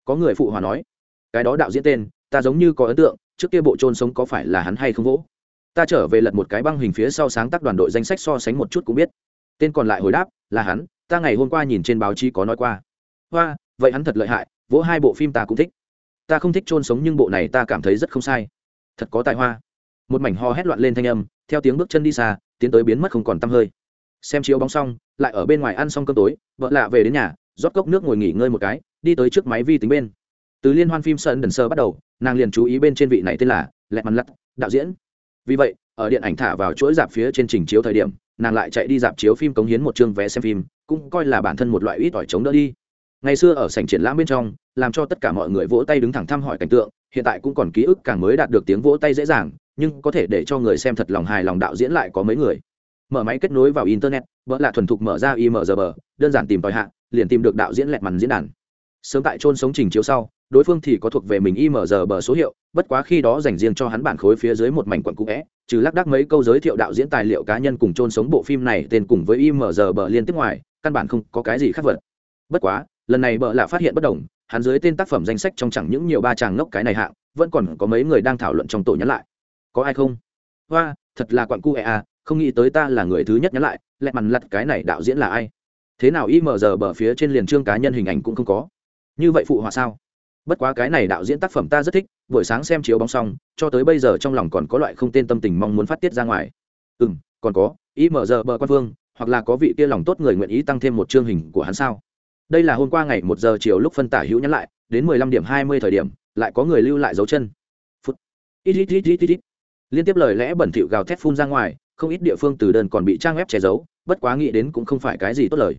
A: Có người phụ hòa nói cái đó đạo diễn tên ta giống như có ấn tượng trước kia bộ trôn sống có phải là hắn hay không vỗ? Ta trở về lật một cái băng hình phía sau sáng tác đoàn đội danh sách so sánh một chút cũng biết. Tên còn lại hồi đáp là hắn ta ngày hôm qua nhìn trên báo chí có nói qua. Hoa vậy hắn thật lợi hại vỗ hai bộ phim ta cũng thích. Ta không thích trôn sống nhưng bộ này ta cảm thấy rất không sai. Thật có tài hoa. Một mảnh ho hét loạn lên thanh âm theo tiếng bước chân đi xa, tiến tới biến mất không còn t hơi. Xem chiếu bóng xong, lại ở bên ngoài ăn xong cơm tối, vợ lạ về đến nhà, rót cốc nước ngồi nghỉ ngơi một cái, đi tới trước máy vi tính bên. Từ liên hoan phim sơn đần sơ bắt đầu, nàng liền chú ý bên trên vị này tên là lẹt mắn lặt, đạo diễn. Vì vậy, ở điện ảnh thả vào chuỗi dạp phía trên trình chiếu thời điểm, nàng lại chạy đi dạp chiếu phim cống hiến một chương vé xem phim, cũng coi là bản thân một loại ít ỏi chống đỡ đi. Ngày xưa ở sảnh triển lãm bên trong, làm cho tất cả mọi người vỗ tay đứng thẳng thăm hỏi cảnh tượng, hiện tại cũng còn ký ức càng mới đạt được tiếng vỗ tay dễ dàng nhưng có thể để cho người xem thật lòng hài lòng đạo diễn lại có mấy người. Mở máy kết nối vào internet, vợ là thuần thục mở ra imgb đơn giản tìm tòi hạ, liền tìm được đạo diễn lẹt màn diễn đàn. Sớm tại trôn sống trình chiếu sau, đối phương thì có thuộc về mình imgb số hiệu, bất quá khi đó dành riêng cho hắn bản khối phía dưới một mảnh quận cũ vẽ trừ lác đác mấy câu giới thiệu đạo diễn tài liệu cá nhân cùng trôn sống bộ phim này tên cùng với imgb liên tiếp ngoài, căn bản không có cái gì khác vật bất quá, lần này bợ lạ phát hiện bất đồng, hắn dưới tên tác phẩm danh sách trong chẳng những nhiều ba chàng ngốc cái này hạng, vẫn còn có mấy người đang thảo luận trong tổ nhắn lại có ai không? Hoa, thật là quặn cu e à không nghĩ tới ta là người thứ nhất nhắn lại, lẹ mằn lặt cái này đạo diễn là ai? Thế nào im giờ bờ phía trên liền trương cá nhân hình ảnh cũng không có? Như vậy phụ họa sao? Bất quá cái này đạo diễn tác phẩm ta rất thích, buổi sáng xem chiếu bóng xong, cho tới bây giờ trong lòng còn có loại không tên tâm tình mong muốn phát tiết ra ngoài. Ừ m còn có im giờ bờ quan vương, hoặc là có vị kia lòng tốt người nguyện ý tăng thêm một chương hình của hắn sao? Đây là hôm qua ngày một giờ chiều lúc phân tả hữu nhắn lại, đến mười lăm điểm hai mươi thời điểm, lại có người lưu lại dấu chân. Phút. Ít ít ít ít ít liên tiếp lời lẽ bẩn thỉu gào thét phun ra ngoài, không ít địa phương từ đơn còn bị trang web che giấu, bất quá nghĩ đến cũng không phải cái gì tốt lời.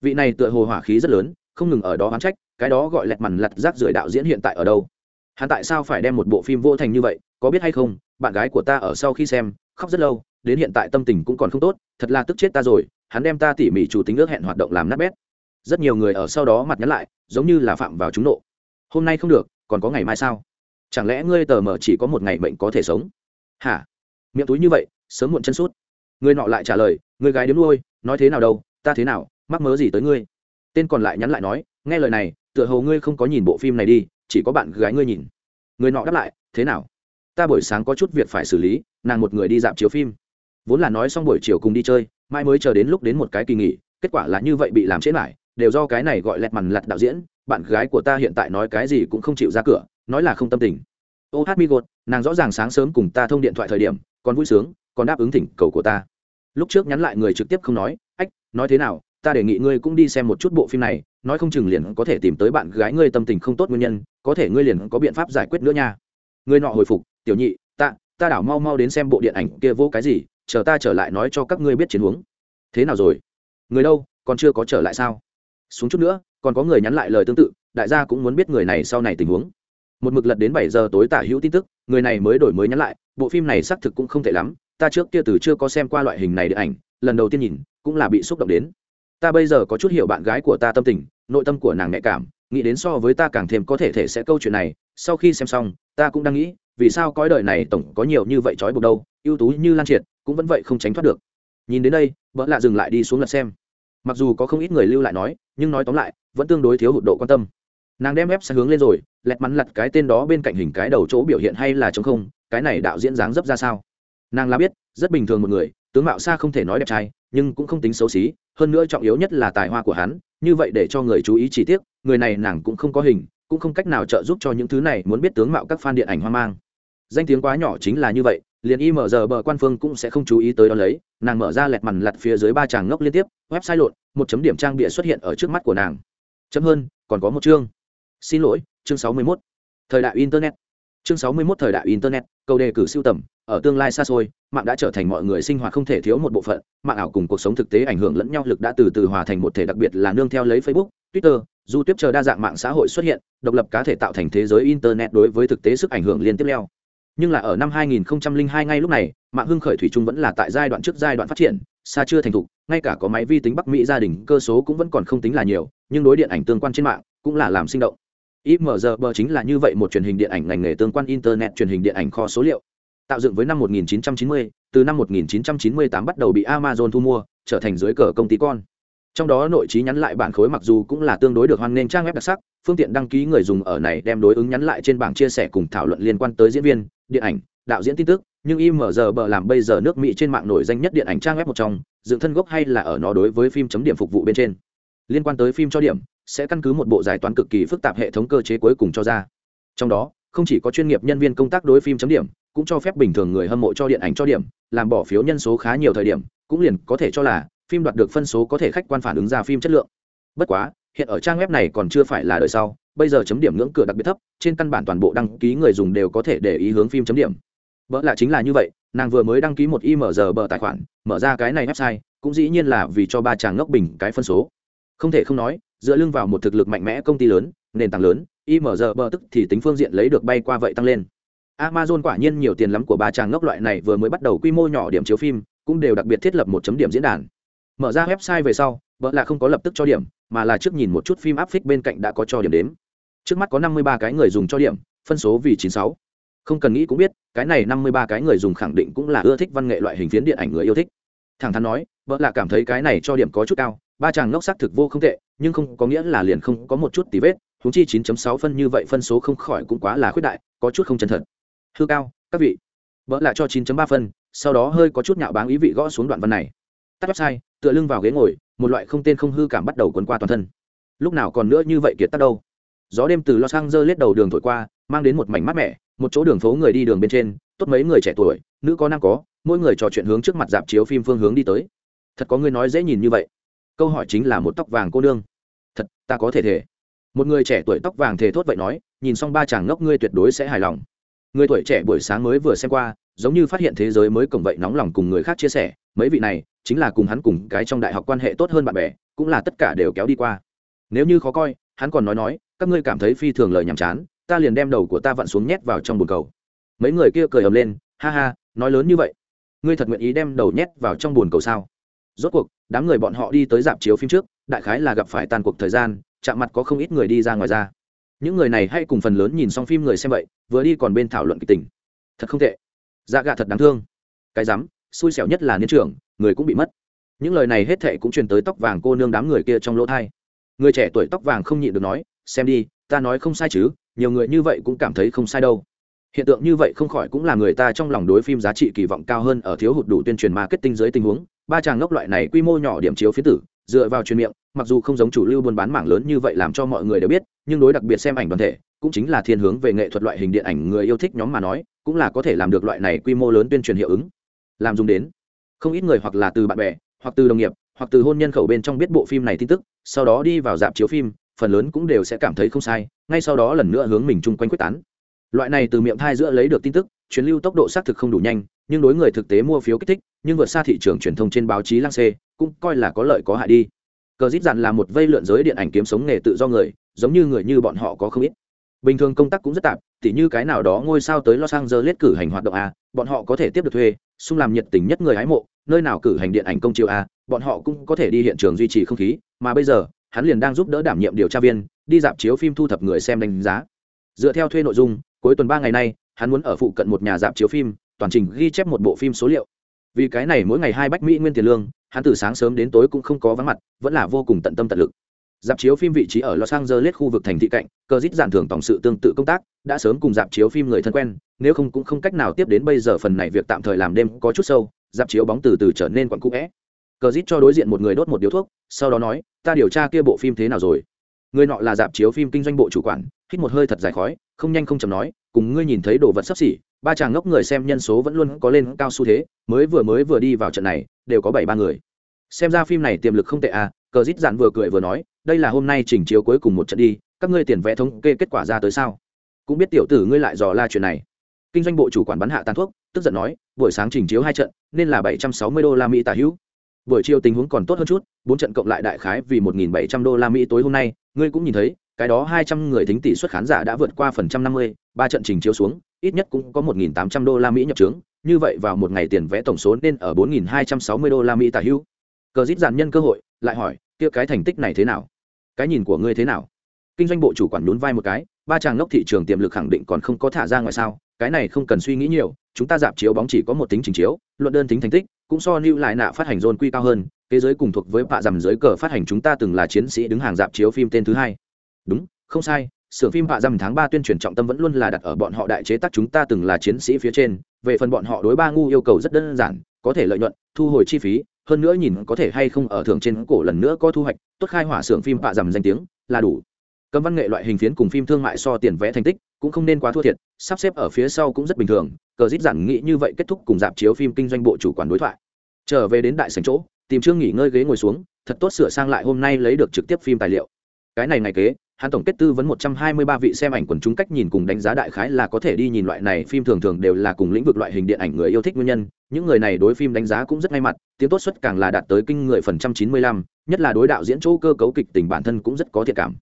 A: Vị này tựa hồ hỏa khí rất lớn, không ngừng ở đó oán trách, cái đó gọi lẹt mằn lặt rác rưởi đạo diễn hiện tại ở đâu? Hắn tại sao phải đem một bộ phim vô thành như vậy, có biết hay không? Bạn gái của ta ở sau khi xem, khóc rất lâu, đến hiện tại tâm tình cũng còn không tốt, thật là tức chết ta rồi, hắn đem ta tỉ mỉ chủ tính ước hẹn hoạt động làm nát bét. Rất nhiều người ở sau đó mặt nhắn lại, giống như là phạm vào chúng nộ. Hôm nay không được, còn có ngày mai sao? Chẳng lẽ ngươi tờ mờ chỉ có một ngày mệnh có thể sống? Hả? Miệng túi như vậy, sớm muộn chân suốt người nọ lại trả lời, người gái đếm nuôi, nói thế nào đâu, ta thế nào, mắc mớ gì tới ngươi? Tên còn lại nhắn lại nói, nghe lời này, tựa hồ ngươi không có nhìn bộ phim này đi, chỉ có bạn gái ngươi nhìn. Người nọ đáp lại, thế nào? Ta buổi sáng có chút việc phải xử lý, nàng một người đi dạp chiếu phim. Vốn là nói xong buổi chiều cùng đi chơi mai mới chờ đến lúc đến một cái kỳ nghỉ, kết quả là như vậy bị làm chết lại, đều do cái này gọi lẹt mằn lặt đạo diễn, bạn gái của ta hiện tại nói cái gì cũng không chịu ra cửa, nói là không tâm tình. Ô hát mi gột nàng rõ ràng sáng sớm cùng ta thông điện thoại thời điểm, còn vui sướng, còn đáp ứng thỉnh cầu của ta. Lúc trước nhắn lại người trực tiếp không nói, ách, nói thế nào, ta đề nghị ngươi cũng đi xem một chút bộ phim này, nói không chừng liền có thể tìm tới bạn gái ngươi tâm tình không tốt nguyên nhân, có thể ngươi liền có biện pháp giải quyết nữa nha. Ngươi nọ hồi phục, tiểu nhị, ta ta đảo mau mau đến xem bộ điện ảnh kia vô cái gì, chờ ta trở lại nói cho các ngươi biết chiến huống. Thế nào rồi? Người đâu, còn chưa có trở lại sao? Xuống chút nữa, còn có người nhắn lại lời tương tự, đại gia cũng muốn biết người này sau này tình huống một mực lật đến bảy giờ tối tả hữu tin tức, người này mới đổi mới nhắn lại, bộ phim này xác thực cũng không tệ lắm, ta trước kia từ chưa có xem qua loại hình này điện ảnh, lần đầu tiên nhìn, cũng là bị xúc động đến. Ta bây giờ có chút hiểu bạn gái của ta tâm tình, nội tâm của nàng nhạy cảm, nghĩ đến so với ta càng thêm có thể thể sẽ câu chuyện này, sau khi xem xong, ta cũng đang nghĩ, vì sao cõi đời này tổng có nhiều như vậy trói buộc đâu, ưu tú như lan triệt, cũng vẫn vậy không tránh thoát được. Nhìn đến đây, vợ lạ dừng lại đi xuống lật xem. Mặc dù có không ít người lưu lại nói, nhưng nói tóm lại, vẫn tương đối thiếu hụt độ quan tâm nàng đem ép sang hướng lên rồi, lẹt mắn lặt cái tên đó bên cạnh hình cái đầu chỗ biểu hiện hay là chống không, cái này đạo diễn dáng dấp ra sao? Nàng là biết, rất bình thường một người, tướng mạo xa không thể nói đẹp trai, nhưng cũng không tính xấu xí, hơn nữa trọng yếu nhất là tài hoa của hắn, như vậy để cho người chú ý chi tiết, người này nàng cũng không có hình, cũng không cách nào trợ giúp cho những thứ này muốn biết tướng mạo các fan điện ảnh hoang mang. Danh tiếng quá nhỏ chính là như vậy, liền im giờ bờ quan phương cũng sẽ không chú ý tới đó lấy, nàng mở ra lẹt mằn lặt phía dưới ba tràng ngốc liên tiếp, website lộn, một chấm điểm trang bịa xuất hiện ở trước mắt của nàng. Chấm hơn, còn có một chương xin lỗi, chương sáu mươi 61. thời đại internet. Chương sáu mươi 61 thời đại internet, câu đề cử siêu tầm, ở tương lai xa xôi, mạng đã trở thành mọi người sinh hoạt không thể thiếu một bộ phận, mạng ảo cùng cuộc sống thực tế ảnh hưởng lẫn nhau lực đã từ từ hòa thành một thể đặc biệt là nương theo lấy facebook, twitter dù tiếp chờ đa dạng mạng xã hội xuất hiện, độc lập cá thể tạo thành thế giới internet đối với thực tế sức ảnh hưởng liên tiếp leo. Nhưng là ở năm 2002 ngay lúc này, mạng hưng khởi thủy chung vẫn là tại giai đoạn trước giai đoạn phát triển, xa chưa thành thục, ngay cả có máy vi tính bắc mỹ gia đình, cơ số cũng vẫn còn không tính là nhiều, nhưng đối điện ảnh tương quan trên mạng cũng là làm sinh động. IMGB chính là như vậy một truyền hình điện ảnh ngành nghề tương quan internet truyền hình điện ảnh kho số liệu tạo dựng với năm 1990, từ năm 1998 bắt đầu bị Amazon thu mua, trở thành dưới cờ công ty con. Trong đó nội trí nhắn lại bản khối mặc dù cũng là tương đối được hoan nghênh trang web đặc sắc, phương tiện đăng ký người dùng ở này đem đối ứng nhắn lại trên bảng chia sẻ cùng thảo luận liên quan tới diễn viên, điện ảnh, đạo diễn tin tức, nhưng IMGB làm bây giờ nước Mỹ trên mạng nổi danh nhất điện ảnh trang web một trong, dựng thân gốc hay là ở nó đối với phim chấm điểm phục vụ bên trên. Liên quan tới phim cho điểm, sẽ căn cứ một bộ giải toán cực kỳ phức tạp hệ thống cơ chế cuối cùng cho ra. Trong đó, không chỉ có chuyên nghiệp nhân viên công tác đối phim chấm điểm, cũng cho phép bình thường người hâm mộ cho điện ảnh cho điểm làm bỏ phiếu nhân số khá nhiều thời điểm cũng liền có thể cho là phim đoạt được phân số có thể khách quan phản ứng ra phim chất lượng. Bất quá hiện ở trang web này còn chưa phải là đời sau bây giờ chấm điểm ngưỡng cửa đặc biệt thấp trên căn bản toàn bộ đăng ký người dùng đều có thể để ý hướng phim chấm điểm. Vợ lạ chính là như vậy nàng vừa mới đăng ký một img bờ tài khoản mở ra cái này website cũng dĩ nhiên là vì cho ba chàng ngốc bình cái phân số không thể không nói, dựa lưng vào một thực lực mạnh mẽ công ty lớn, nền tảng lớn img bờ tức thì tính phương diện lấy được bay qua vậy tăng lên. Amazon quả nhiên nhiều tiền lắm của ba chàng ngốc loại này vừa mới bắt đầu quy mô nhỏ điểm chiếu phim, cũng đều đặc biệt thiết lập một chấm điểm diễn đàn. Mở ra website về sau vợ là không có lập tức cho điểm, mà là trước nhìn một chút phim áp phích bên cạnh đã có cho điểm đếm. Trước mắt có năm mươi ba cái người dùng cho điểm, phân số vì chín sáu. Không cần nghĩ cũng biết, cái này năm mươi ba cái người dùng khẳng định cũng là ưa thích văn nghệ loại hình phiến điện ảnh người yêu thích. Thẳng thắn nói vợ là cảm thấy cái này cho điểm có chút cao ba chàng ngốc xác thực vô không tệ, nhưng không có nghĩa là liền không có một chút tí vết húng chi 9.6 phân như vậy phân số không khỏi cũng quá là khuyết đại, có chút không chân thật. Hư cao, các vị. Vỡ lại cho 9.3 phân, sau đó hơi có chút nhạo báng ý vị gõ xuống đoạn văn này. Tắt website, tựa lưng vào ghế ngồi, một loại không tên không hư cảm bắt đầu quấn qua toàn thân. Lúc nào còn nữa như vậy kiệt tắt đâu. Gió đêm từ los angeles đầu đường thổi qua, mang đến một mảnh mát mẻ, một chỗ đường phố người đi đường bên trên, tốt mấy người trẻ tuổi, nữ có nam có, mỗi người trò chuyện hướng trước mặt dạp chiếu phim phương hướng đi tới. Thật có người nói dễ nhìn như vậy câu hỏi chính là một tóc vàng cô nương. Thật, ta có thể thể một người trẻ tuổi tóc vàng thề thốt vậy nói, nhìn xong ba chàng ngốc ngươi tuyệt đối sẽ hài lòng. Người tuổi trẻ buổi sáng mới vừa xem qua, giống như phát hiện thế giới mới cổng vậy nóng lòng cùng người khác chia sẻ, mấy vị này, chính là cùng hắn cùng cái trong đại học quan hệ tốt hơn bạn bè, cũng là tất cả đều kéo đi qua. Nếu như khó coi, hắn còn nói nói, các ngươi cảm thấy phi thường lời nhàm chán, ta liền đem đầu của ta vặn xuống nhét vào trong bồn cầu. Mấy người kia cười ầm lên, ha ha, nói lớn như vậy. Ngươi thật nguyện ý đem đầu nhét vào trong bồn cầu sao? Rốt cuộc, đám người bọn họ đi tới dạp chiếu phim trước, đại khái là gặp phải tàn cuộc thời gian, chạm mặt có không ít người đi ra ngoài ra. Những người này hay cùng phần lớn nhìn xong phim người xem vậy, vừa đi còn bên thảo luận kịch tình. Thật không tệ. Dạ gạ thật đáng thương. Cái rắm, xui xẻo nhất là niên trưởng, người cũng bị mất. Những lời này hết thệ cũng truyền tới tóc vàng cô nương đám người kia trong lỗ thai. Người trẻ tuổi tóc vàng không nhịn được nói, xem đi, ta nói không sai chứ, nhiều người như vậy cũng cảm thấy không sai đâu. Hiện tượng như vậy không khỏi cũng là người ta trong lòng đối phim giá trị kỳ vọng cao hơn ở thiếu hụt đủ tuyên truyền marketing dưới tình huống ba chàng ngốc loại này quy mô nhỏ điểm chiếu phía tử, dựa vào truyền miệng, mặc dù không giống chủ lưu buôn bán mảng lớn như vậy làm cho mọi người đều biết, nhưng đối đặc biệt xem ảnh đoàn thể, cũng chính là thiên hướng về nghệ thuật loại hình điện ảnh người yêu thích nhóm mà nói, cũng là có thể làm được loại này quy mô lớn tuyên truyền hiệu ứng. Làm dùng đến, không ít người hoặc là từ bạn bè, hoặc từ đồng nghiệp, hoặc từ hôn nhân khẩu bên trong biết bộ phim này tin tức, sau đó đi vào dạp chiếu phim, phần lớn cũng đều sẽ cảm thấy không sai, ngay sau đó lần nữa hướng mình chung quanh quyết tán. Loại này từ miệng thai giữa lấy được tin tức chuyến lưu tốc độ xác thực không đủ nhanh, nhưng đối người thực tế mua phiếu kích thích, nhưng vượt xa thị trường truyền thông trên báo chí lang xê, cũng coi là có lợi có hại đi. Cờ dít dặn là một vây lượn giới điện ảnh kiếm sống nghề tự do người, giống như người như bọn họ có không ít. Bình thường công tác cũng rất tạp, tỉ như cái nào đó ngôi sao tới los angeles cử hành hoạt động a, bọn họ có thể tiếp được thuê, xung làm nhiệt tình nhất người hái mộ, nơi nào cử hành điện ảnh công chiếu a, bọn họ cũng có thể đi hiện trường duy trì không khí, mà bây giờ, hắn liền đang giúp đỡ đảm nhiệm điều tra viên, đi dạp chiếu phim thu thập người xem đánh giá. Dựa theo thuê nội dung, cuối tuần ba ngày nay hắn muốn ở phụ cận một nhà dạp chiếu phim, toàn trình ghi chép một bộ phim số liệu. Vì cái này mỗi ngày hai bách mỹ nguyên tiền lương, hắn từ sáng sớm đến tối cũng không có vắng mặt, vẫn là vô cùng tận tâm tận lực. Dạp chiếu phim vị trí ở los angeles khu vực thành thị cạnh, cơ dít giản thưởng tổng sự tương tự công tác, đã sớm cùng dạp chiếu phim người thân quen, nếu không cũng không cách nào tiếp đến bây giờ phần này việc tạm thời làm đêm có chút sâu, dạp chiếu bóng từ từ trở nên quặn cũ vẽ. Cờ dít cho đối diện một người đốt một điếu thuốc, sau đó nói, ta điều tra kia bộ phim thế nào rồi? Người nọ là dạp chiếu phim kinh doanh bộ chủ quản, hít một hơi thật dài khói, không nhanh không chầm nói cùng ngươi nhìn thấy đồ vật sắp xỉ, ba chàng ngốc người xem nhân số vẫn luôn có lên cao xu thế, mới vừa mới vừa đi vào trận này, đều có bảy ba người. Xem ra phim này tiềm lực không tệ à cờ dít dạn vừa cười vừa nói, đây là hôm nay chỉnh chiếu cuối cùng một trận đi, các ngươi tiền vẽ thống kê kết quả ra tới sao? Cũng biết tiểu tử ngươi lại dò la chuyện này. Kinh doanh bộ chủ quản bắn hạ tàn thuốc, tức giận nói, buổi sáng chỉnh chiếu hai trận, nên là bảy trăm sáu mươi đô la mỹ tả hữu. Buổi chiều tình huống còn tốt hơn chút, bốn trận cộng lại đại khái vì một nghìn bảy trăm đô la mỹ tối hôm nay, ngươi cũng nhìn thấy cái đó hai trăm người thính tỷ suất khán giả đã vượt qua phần trăm năm mươi, ba trận trình chiếu xuống, ít nhất cũng có một nghìn tám trăm đô la mỹ nhập trướng, như vậy vào một ngày tiền vẽ tổng số nên ở bốn nghìn hai trăm sáu mươi đô la mỹ tả hữu. Cờ dít giàn nhân cơ hội, lại hỏi, kia cái thành tích này thế nào? Cái nhìn của ngươi thế nào? Kinh doanh bộ chủ quản nhún vai một cái, ba chàng ngốc thị trường tiềm lực khẳng định còn không có thả ra ngoài sao, cái này không cần suy nghĩ nhiều, chúng ta dạp chiếu bóng chỉ có một tính trình chiếu, luận đơn tính thành tích, cũng so lưu lại nạ phát hành dồn quy cao hơn, thế giới cùng thuộc với bạ dằm giới cờ phát hành chúng ta từng là chiến sĩ đứng hàng dạp chiếu phim tên thứ hai đúng, không sai Sưởng phim hạ dằm tháng ba tuyên truyền trọng tâm vẫn luôn là đặt ở bọn họ đại chế tác chúng ta từng là chiến sĩ phía trên, về phần bọn họ đối ba ngu yêu cầu rất đơn giản, có thể lợi nhuận, thu hồi chi phí, hơn nữa nhìn có thể hay không ở thường trên cổ lần nữa có thu hoạch, tốt khai hỏa xưởng phim hạ dằm danh tiếng, là đủ. Cấm văn nghệ loại hình phiến cùng phim thương mại so tiền vẽ thành tích, cũng không nên quá thua thiệt, sắp xếp ở phía sau cũng rất bình thường, cờ dít giản nghĩ như vậy kết thúc cùng dạp chiếu phim kinh doanh bộ chủ quản đối thoại. Trở về đến đại sành chỗ, tìm trương nghỉ ngơi ghế ngồi xuống, thật tốt sửa sang lại hôm nay lấy được trực tiếp phim tài liệu. Cái này ngày kế hắn tổng kết tư vấn 123 vị xem ảnh quần chúng cách nhìn cùng đánh giá đại khái là có thể đi nhìn loại này phim thường thường đều là cùng lĩnh vực loại hình điện ảnh người yêu thích nguyên nhân. Những người này đối phim đánh giá cũng rất ngay mặt tiếng tốt suất càng là đạt tới kinh người phần trăm 95, nhất là đối đạo diễn chỗ cơ cấu kịch tình bản thân cũng rất có thiện cảm.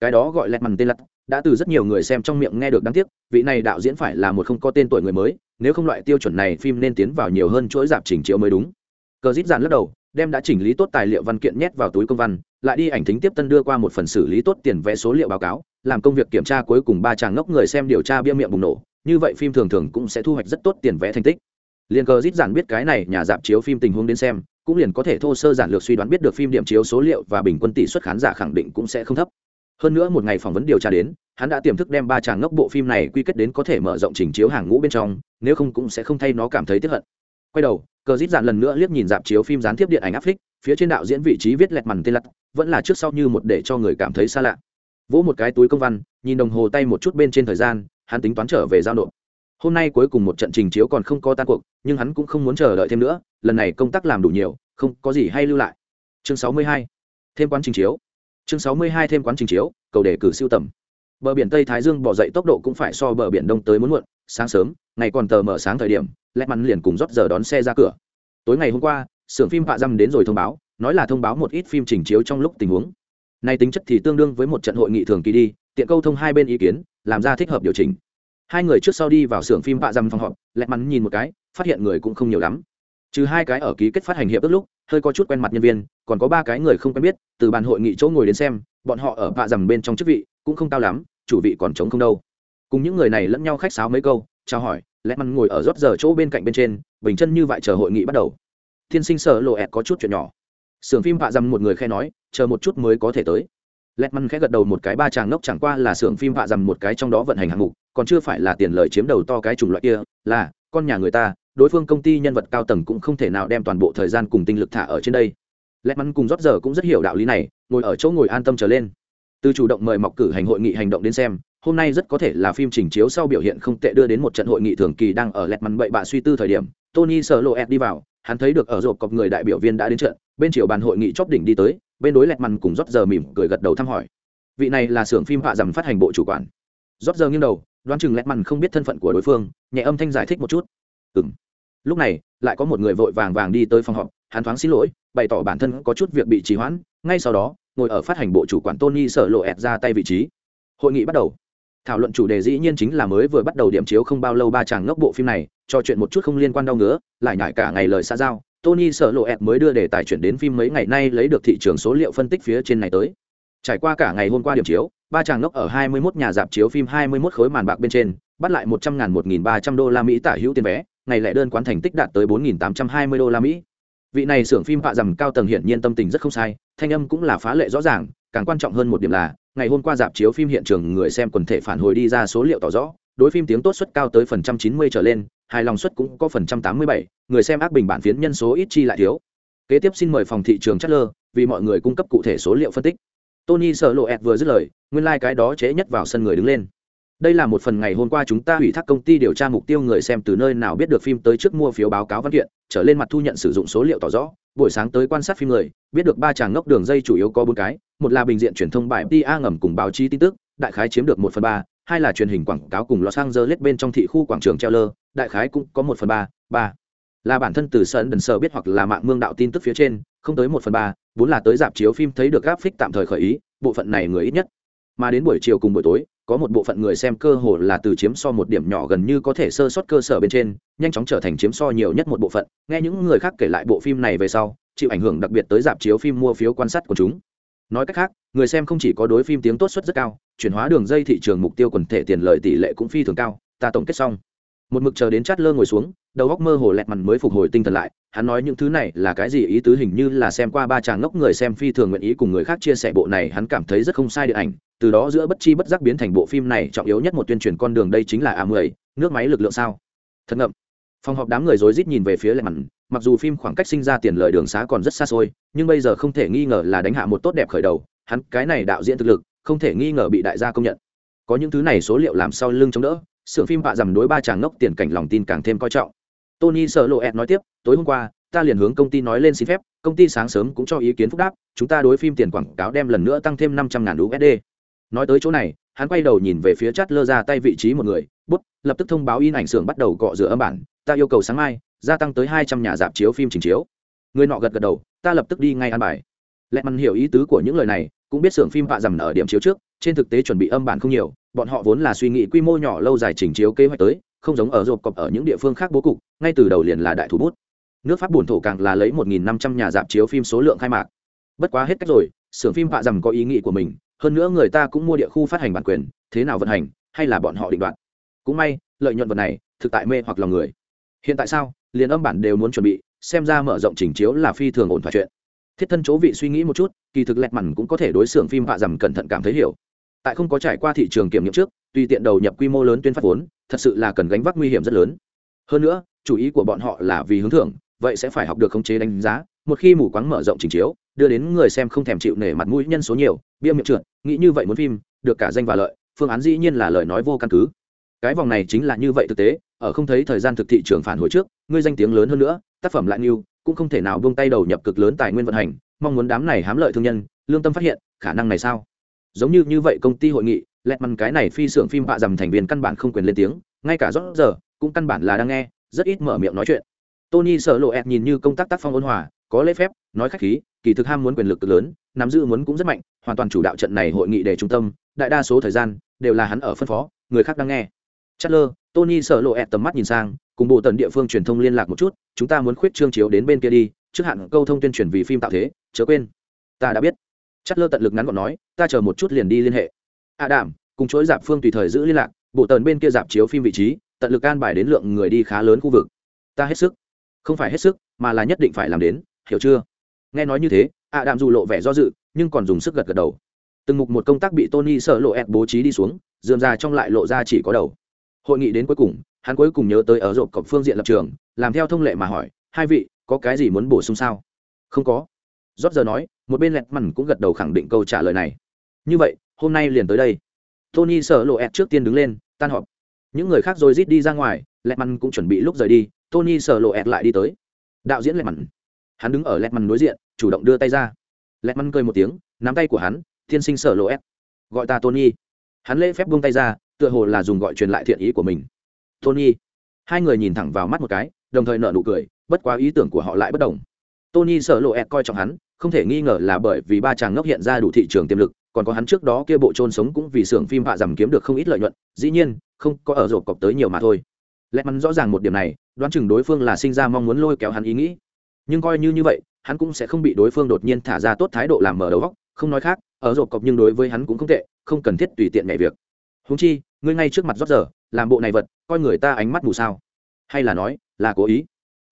A: Cái đó gọi lẹt mằn tên lật đã từ rất nhiều người xem trong miệng nghe được đáng tiếc vị này đạo diễn phải là một không có tên tuổi người mới nếu không loại tiêu chuẩn này phim nên tiến vào nhiều hơn chuỗi dạp chỉnh chiếu mới đúng. Cờ dít giản lắc đầu đem đã chỉnh lý tốt tài liệu văn kiện nhét vào túi công văn, lại đi ảnh thính tiếp tân đưa qua một phần xử lý tốt tiền vẽ số liệu báo cáo, làm công việc kiểm tra cuối cùng ba chàng ngốc người xem điều tra bia miệng bùng nổ, như vậy phim thường thường cũng sẽ thu hoạch rất tốt tiền vẽ thành tích. Liền cờ dít giản biết cái này, nhà dạp chiếu phim tình huống đến xem, cũng liền có thể thô sơ giản lược suy đoán biết được phim điểm chiếu số liệu và bình quân tỷ suất khán giả khẳng định cũng sẽ không thấp. Hơn nữa một ngày phỏng vấn điều tra đến, hắn đã tiềm thức đem ba chàng ngốc bộ phim này quy kết đến có thể mở rộng trình chiếu hàng ngũ bên trong, nếu không cũng sẽ không thay nó cảm thấy tiếp hận. Quay đầu cờ dít dạn lần nữa liếc nhìn dạp chiếu phim gián tiếp điện ảnh áp phích, phía trên đạo diễn vị trí viết lẹt mằn tên lặt, vẫn là trước sau như một để cho người cảm thấy xa lạ. Vỗ một cái túi công văn, nhìn đồng hồ tay một chút bên trên thời gian, hắn tính toán trở về giao nộp. Hôm nay cuối cùng một trận trình chiếu còn không có tan cuộc, nhưng hắn cũng không muốn chờ đợi thêm nữa, lần này công tác làm đủ nhiều, không có gì hay lưu lại. Chương sáu mươi hai, thêm quán trình chiếu. Chương sáu mươi hai thêm quán trình chiếu, cầu đề cử siêu tầm bờ biển tây thái dương bỏ dậy tốc độ cũng phải so bờ biển đông tới muốn muộn, sáng sớm, ngày còn tờ mở sáng thời điểm lẹt mắn liền cùng rót giờ đón xe ra cửa. Tối ngày hôm qua, xưởng phim hạ dăm đến rồi thông báo, nói là thông báo một ít phim trình chiếu trong lúc tình huống. Nay tính chất thì tương đương với một trận hội nghị thường kỳ đi, tiện câu thông hai bên ý kiến, làm ra thích hợp điều chỉnh. Hai người trước sau đi vào xưởng phim hạ dăm phòng họp lẹt mắn nhìn một cái, phát hiện người cũng không nhiều lắm. Trừ hai cái ở ký kết phát hành hiệp ước lúc, hơi có chút quen mặt nhân viên, còn có ba cái người không quen biết, từ bàn hội nghị chỗ ngồi đến xem, bọn họ ở vạ dằm bên trong chức vị cũng không cao lắm, chủ vị còn trống không đâu. Cùng những người này lẫn nhau khách sáo mấy câu, chào hỏi lẽ mắn ngồi ở rót giờ chỗ bên cạnh bên trên, bình chân như vậy chờ hội nghị bắt đầu. Thiên sinh sợ lộ ẹt có chút chuyện nhỏ. Sưởng phim vạ dằm một người khe nói, chờ một chút mới có thể tới. Lẹt măn khẽ gật đầu một cái ba chàng ngốc chẳng qua là sưởng phim vạ dằm một cái trong đó vận hành hạng mục, còn chưa phải là tiền lời chiếm đầu to cái chủng loại kia, là, con nhà người ta, đối phương công ty nhân vật cao tầng cũng không thể nào đem toàn bộ thời gian cùng tinh lực thả ở trên đây. Lẹt măn cùng rót giờ cũng rất hiểu đạo lý này, ngồi ở chỗ ngồi an tâm trở lên từ chủ động mời mọc cử hành hội nghị hành động đến xem, hôm nay rất có thể là phim trình chiếu sau biểu hiện không tệ đưa đến một trận hội nghị thường kỳ đang ở lẹt măn bậy bạ suy tư thời điểm. Tony sợ lộ ed đi vào, hắn thấy được ở rộp cọc người đại biểu viên đã đến trận, bên chiều bàn hội nghị chóp đỉnh đi tới, bên đối lẹt măn cùng rót giờ mỉm cười gật đầu thăm hỏi. Vị này là xưởng phim họa dầm phát hành bộ chủ quản. Rót giờ nghiêng đầu, đoán chừng lẹt măn không biết thân phận của đối phương, nhẹ âm thanh giải thích một chút. Ừ m lúc này, lại có một người vội vàng vàng đi tới phòng họp, hắn thoáng xin lỗi, bày tỏ bản thân có chút việc bị trì hoãn, ngay sau đó ngồi ở phát hành bộ chủ quản tony sợ lộ ẹt ra tay vị trí. Hội nghị bắt đầu. Thảo luận chủ đề dĩ nhiên chính là mới vừa bắt đầu điểm chiếu không bao lâu ba chàng ngốc bộ phim này, cho chuyện một chút không liên quan đau ngứa, lại nhải cả ngày lời xa giao. Tony sợ lộ ẹt mới đưa đề tài chuyển đến phim mấy ngày nay lấy được thị trường số liệu phân tích phía trên này tới. Trải qua cả ngày hôm qua điểm chiếu, ba chàng ngốc ở 21 nhà dạp chiếu phim 21 khối màn bạc bên trên, bắt lại 100.000-1.300 đô la mỹ tả hữu tiền vé, ngày lẻ đơn quán thành tích đạt tới 4.820 đô la mỹ vị này xưởng phim vạ rằm cao tầng hiển nhiên tâm tình rất không sai, thanh âm cũng là phá lệ rõ ràng, càng quan trọng hơn một điểm là, ngày hôm qua dạp chiếu phim hiện trường người xem quần thể phản hồi đi ra số liệu tỏ rõ, đối phim tiếng tốt suất cao tới phần trăm chín mươi trở lên, hài lòng suất cũng có phần trăm tám mươi bảy, người xem ác bình bản phiến nhân số ít chi lại thiếu. Kế tiếp xin mời phòng thị trường chất lơ, vì mọi người cung cấp cụ thể số liệu phân tích. Tony sợ lộ ẹt vừa dứt lời, nguyên lai、like、cái đó trễ nhất vào sân người đứng lên đây là một phần ngày hôm qua chúng ta ủy thác công ty điều tra mục tiêu người xem từ nơi nào biết được phim tới trước mua phiếu báo cáo văn kiện, trở lên mặt thu nhận sử dụng số liệu tỏ rõ, buổi sáng tới quan sát phim người, biết được ba chàng ngốc đường dây chủ yếu có bốn cái, một là bình diện truyền thông bài pa ngầm cùng báo chí tin tức, đại khái chiếm được một phần ba, hai là truyền hình quảng cáo cùng los angeles bên trong thị khu quảng trường treo lơ đại khái cũng có một phần ba ba là bản thân từ sân đần sờ biết hoặc là mạng mương đạo tin tức phía trên, không tới một phần ba, bốn là tới dạp chiếu phim thấy được gáp phích tạm thời khởi ý, bộ phận này người ít nhất. Mà đến buổi chiều cùng buổi tối có một bộ phận người xem cơ hồ là từ chiếm so một điểm nhỏ gần như có thể sơ sót cơ sở bên trên, nhanh chóng trở thành chiếm so nhiều nhất một bộ phận. Nghe những người khác kể lại bộ phim này về sau, chịu ảnh hưởng đặc biệt tới dạp chiếu phim mua phiếu quan sát của chúng. Nói cách khác, người xem không chỉ có đối phim tiếng tốt suất rất cao, chuyển hóa đường dây thị trường mục tiêu quần thể tiền lợi tỷ lệ cũng phi thường cao, ta tổng kết xong. Một mực chờ đến chát lơ ngồi xuống, đầu góc mơ hồ lẹt mặt mới phục hồi tinh thần lại, hắn nói những thứ này là cái gì ý tứ hình như là xem qua ba chàng ngốc người xem phi thường nguyện ý cùng người khác chia sẻ bộ này, hắn cảm thấy rất không sai điện ảnh từ đó giữa bất chi bất giác biến thành bộ phim này trọng yếu nhất một tuyên truyền con đường đây chính là a mười, nước máy lực lượng sao? Thật ngậm. Phòng họp đám người rối rít nhìn về phía lẹt mặn mặc dù phim khoảng cách sinh ra tiền lời đường xá còn rất xa xôi, nhưng bây giờ không thể nghi ngờ là đánh hạ một tốt đẹp khởi đầu, hắn cái này đạo diễn thực lực, không thể nghi ngờ bị đại gia công nhận. Có những thứ này số liệu làm sau lưng chống đỡ sưởng phim bạ dằm đối ba chàng ngốc tiền cảnh lòng tin càng thêm coi trọng. Tony sợ lộ ẹt nói tiếp, tối hôm qua, ta liền hướng công ty nói lên xin phép, công ty sáng sớm cũng cho ý kiến phúc đáp, chúng ta đối phim tiền quảng cáo đem lần nữa tăng thêm năm trăm ngàn usd nói tới chỗ này, hắn quay đầu nhìn về phía chát lơ ra tay vị trí một người, bút, lập tức thông báo in ảnh xưởng bắt đầu cọ rửa âm bản, ta yêu cầu sáng mai gia tăng tới hai trăm nhà dạp chiếu phim trình chiếu. Người nọ gật gật đầu, ta lập tức đi ngay ăn bài. Lẹ mặn hiểu ý tứ của những lời này, cũng biết xưởng phim vạ dầm ở điểm chiếu trước, trên thực tế chuẩn bị âm bản không nhiều, bọn họ vốn là suy nghĩ quy mô nhỏ lâu dài chỉnh chiếu kế hoạch tới, không giống ở rộp cọp ở những địa phương khác bố cục, ngay từ đầu liền là đại thủ bút. Nước pháp bổn thổ càng là lấy một nghìn năm trăm nhà dạp chiếu phim số lượng khai mạc. Bất quá hết cách rồi, xưởng phim vạ dầm có ý nghĩ của mình hơn nữa người ta cũng mua địa khu phát hành bản quyền, thế nào vận hành, hay là bọn họ định đoạt. Cũng may, lợi nhuận vật này, thực tại mê hoặc lòng người. Hiện tại sao, liền âm bản đều muốn chuẩn bị, xem ra mở rộng trình chiếu là phi thường ổn thỏa chuyện. Thiết thân chỗ vị suy nghĩ một chút, kỳ thực lẹt mặn cũng có thể đối xưởng phim vạ dầm cẩn thận cảm thấy hiểu. Tại không có trải qua thị trường kiểm nghiệm trước, tùy tiện đầu nhập quy mô lớn tuyên phát vốn, thật sự là cần gánh vác nguy hiểm rất lớn. Hơn nữa, chủ ý của bọn họ là vì hướng thưởng, vậy sẽ phải học được khống chế đánh giá, một khi mù quáng mở rộng trình chiếu, đưa đến người xem không thèm chịu nể mặt mũi nhân số nhiều, bia miệng trượt nghĩ như vậy muốn phim, được cả danh và lợi, phương án dĩ nhiên là lời nói vô căn cứ. Cái vòng này chính là như vậy thực tế, ở không thấy thời gian thực thị trường phản hồi trước, ngươi danh tiếng lớn hơn nữa, tác phẩm lại nhiều, cũng không thể nào buông tay đầu nhập cực lớn tài nguyên vận hành, mong muốn đám này hám lợi thương nhân, lương tâm phát hiện, khả năng này sao? Giống như như vậy công ty hội nghị lẹt mằn cái này phi xưởng phim bạ dầm thành viên căn bản không quyền lên tiếng, ngay cả rót giờ cũng căn bản là đang nghe, rất ít mở miệng nói chuyện. Tony sợ lộ ẹt nhìn như công tác tác phong ôn hòa, có lễ phép, nói khách khí kỳ thực ham muốn quyền lực cực lớn, nắm giữ muốn cũng rất mạnh, hoàn toàn chủ đạo trận này hội nghị để trung tâm, đại đa số thời gian, đều là hắn ở phân phó, người khác đang nghe. Chất lơ tony sợ lộ ẹt tầm mắt nhìn sang, cùng bộ tần địa phương truyền thông liên lạc một chút, chúng ta muốn khuyết trương chiếu đến bên kia đi, trước hạn câu thông tuyên truyền vì phim tạo thế, chớ quên. Ta đã biết. Chất lơ tận lực ngắn gọn nói, ta chờ một chút liền đi liên hệ. A đảm cùng chuỗi dạp phương tùy thời giữ liên lạc, bộ tần bên kia dạp chiếu phim vị trí, tận lực an bài đến lượng người đi khá lớn khu vực. Ta hết sức. Không phải hết sức, mà là nhất định phải làm đến, hiểu chưa? Nghe nói như thế a đạm dù lộ vẻ do dự, nhưng còn dùng sức gật gật đầu. Từng mục một công tác bị tony sợ lộ ép bố trí đi xuống, dườm ra trong lại lộ ra chỉ có đầu. Hội nghị đến cuối cùng, hắn cuối cùng nhớ tới ở rộp cọc phương diện lập trường, làm theo thông lệ mà hỏi, hai vị, có cái gì muốn bổ sung sao? Không có. Rót giờ nói, một bên lẹt mằn cũng gật đầu khẳng định câu trả lời này. Như vậy, hôm nay liền tới đây. Tony sợ lộ ép trước tiên đứng lên, tan họp. Những người khác rồi rít đi ra ngoài, lẹt mằn cũng chuẩn bị lúc rời đi, tony sợ lộ ép lại đi tới. Đạo diễn lẹt mằn hắn đứng ở lẹt mằn đối diện, chủ động đưa tay ra. Lẹt mằn cười một tiếng, nắm tay của hắn tiên sinh sợ lộ ép. Gọi ta tony. Hắn lễ phép buông tay ra, tựa hồ là dùng gọi truyền lại thiện ý của mình. Tony. Hai người nhìn thẳng vào mắt một cái, đồng thời nở nụ cười, bất quá ý tưởng của họ lại bất đồng. Tony sợ lộ ẹ coi trọng hắn, không thể nghi ngờ là bởi vì ba chàng ngốc hiện ra đủ thị trường tiềm lực, còn có hắn trước đó kia bộ trôn sống cũng vì xưởng phim hạ giảm kiếm được không ít lợi nhuận, dĩ nhiên, không có ở rộp cọc tới nhiều mà thôi. Lẹt mắn rõ ràng một điểm này, đoán chừng đối phương là sinh ra mong muốn lôi kéo hắn ý nghĩ nhưng coi như như vậy, hắn cũng sẽ không bị đối phương đột nhiên thả ra tốt thái độ làm mở đầu góc, không nói khác, ở rộp cọc nhưng đối với hắn cũng không tệ, không cần thiết tùy tiện nhảy việc. Húng chi, ngươi ngay trước mặt rót giờ, làm bộ này vật, coi người ta ánh mắt mù sao. Hay là nói, là cố ý.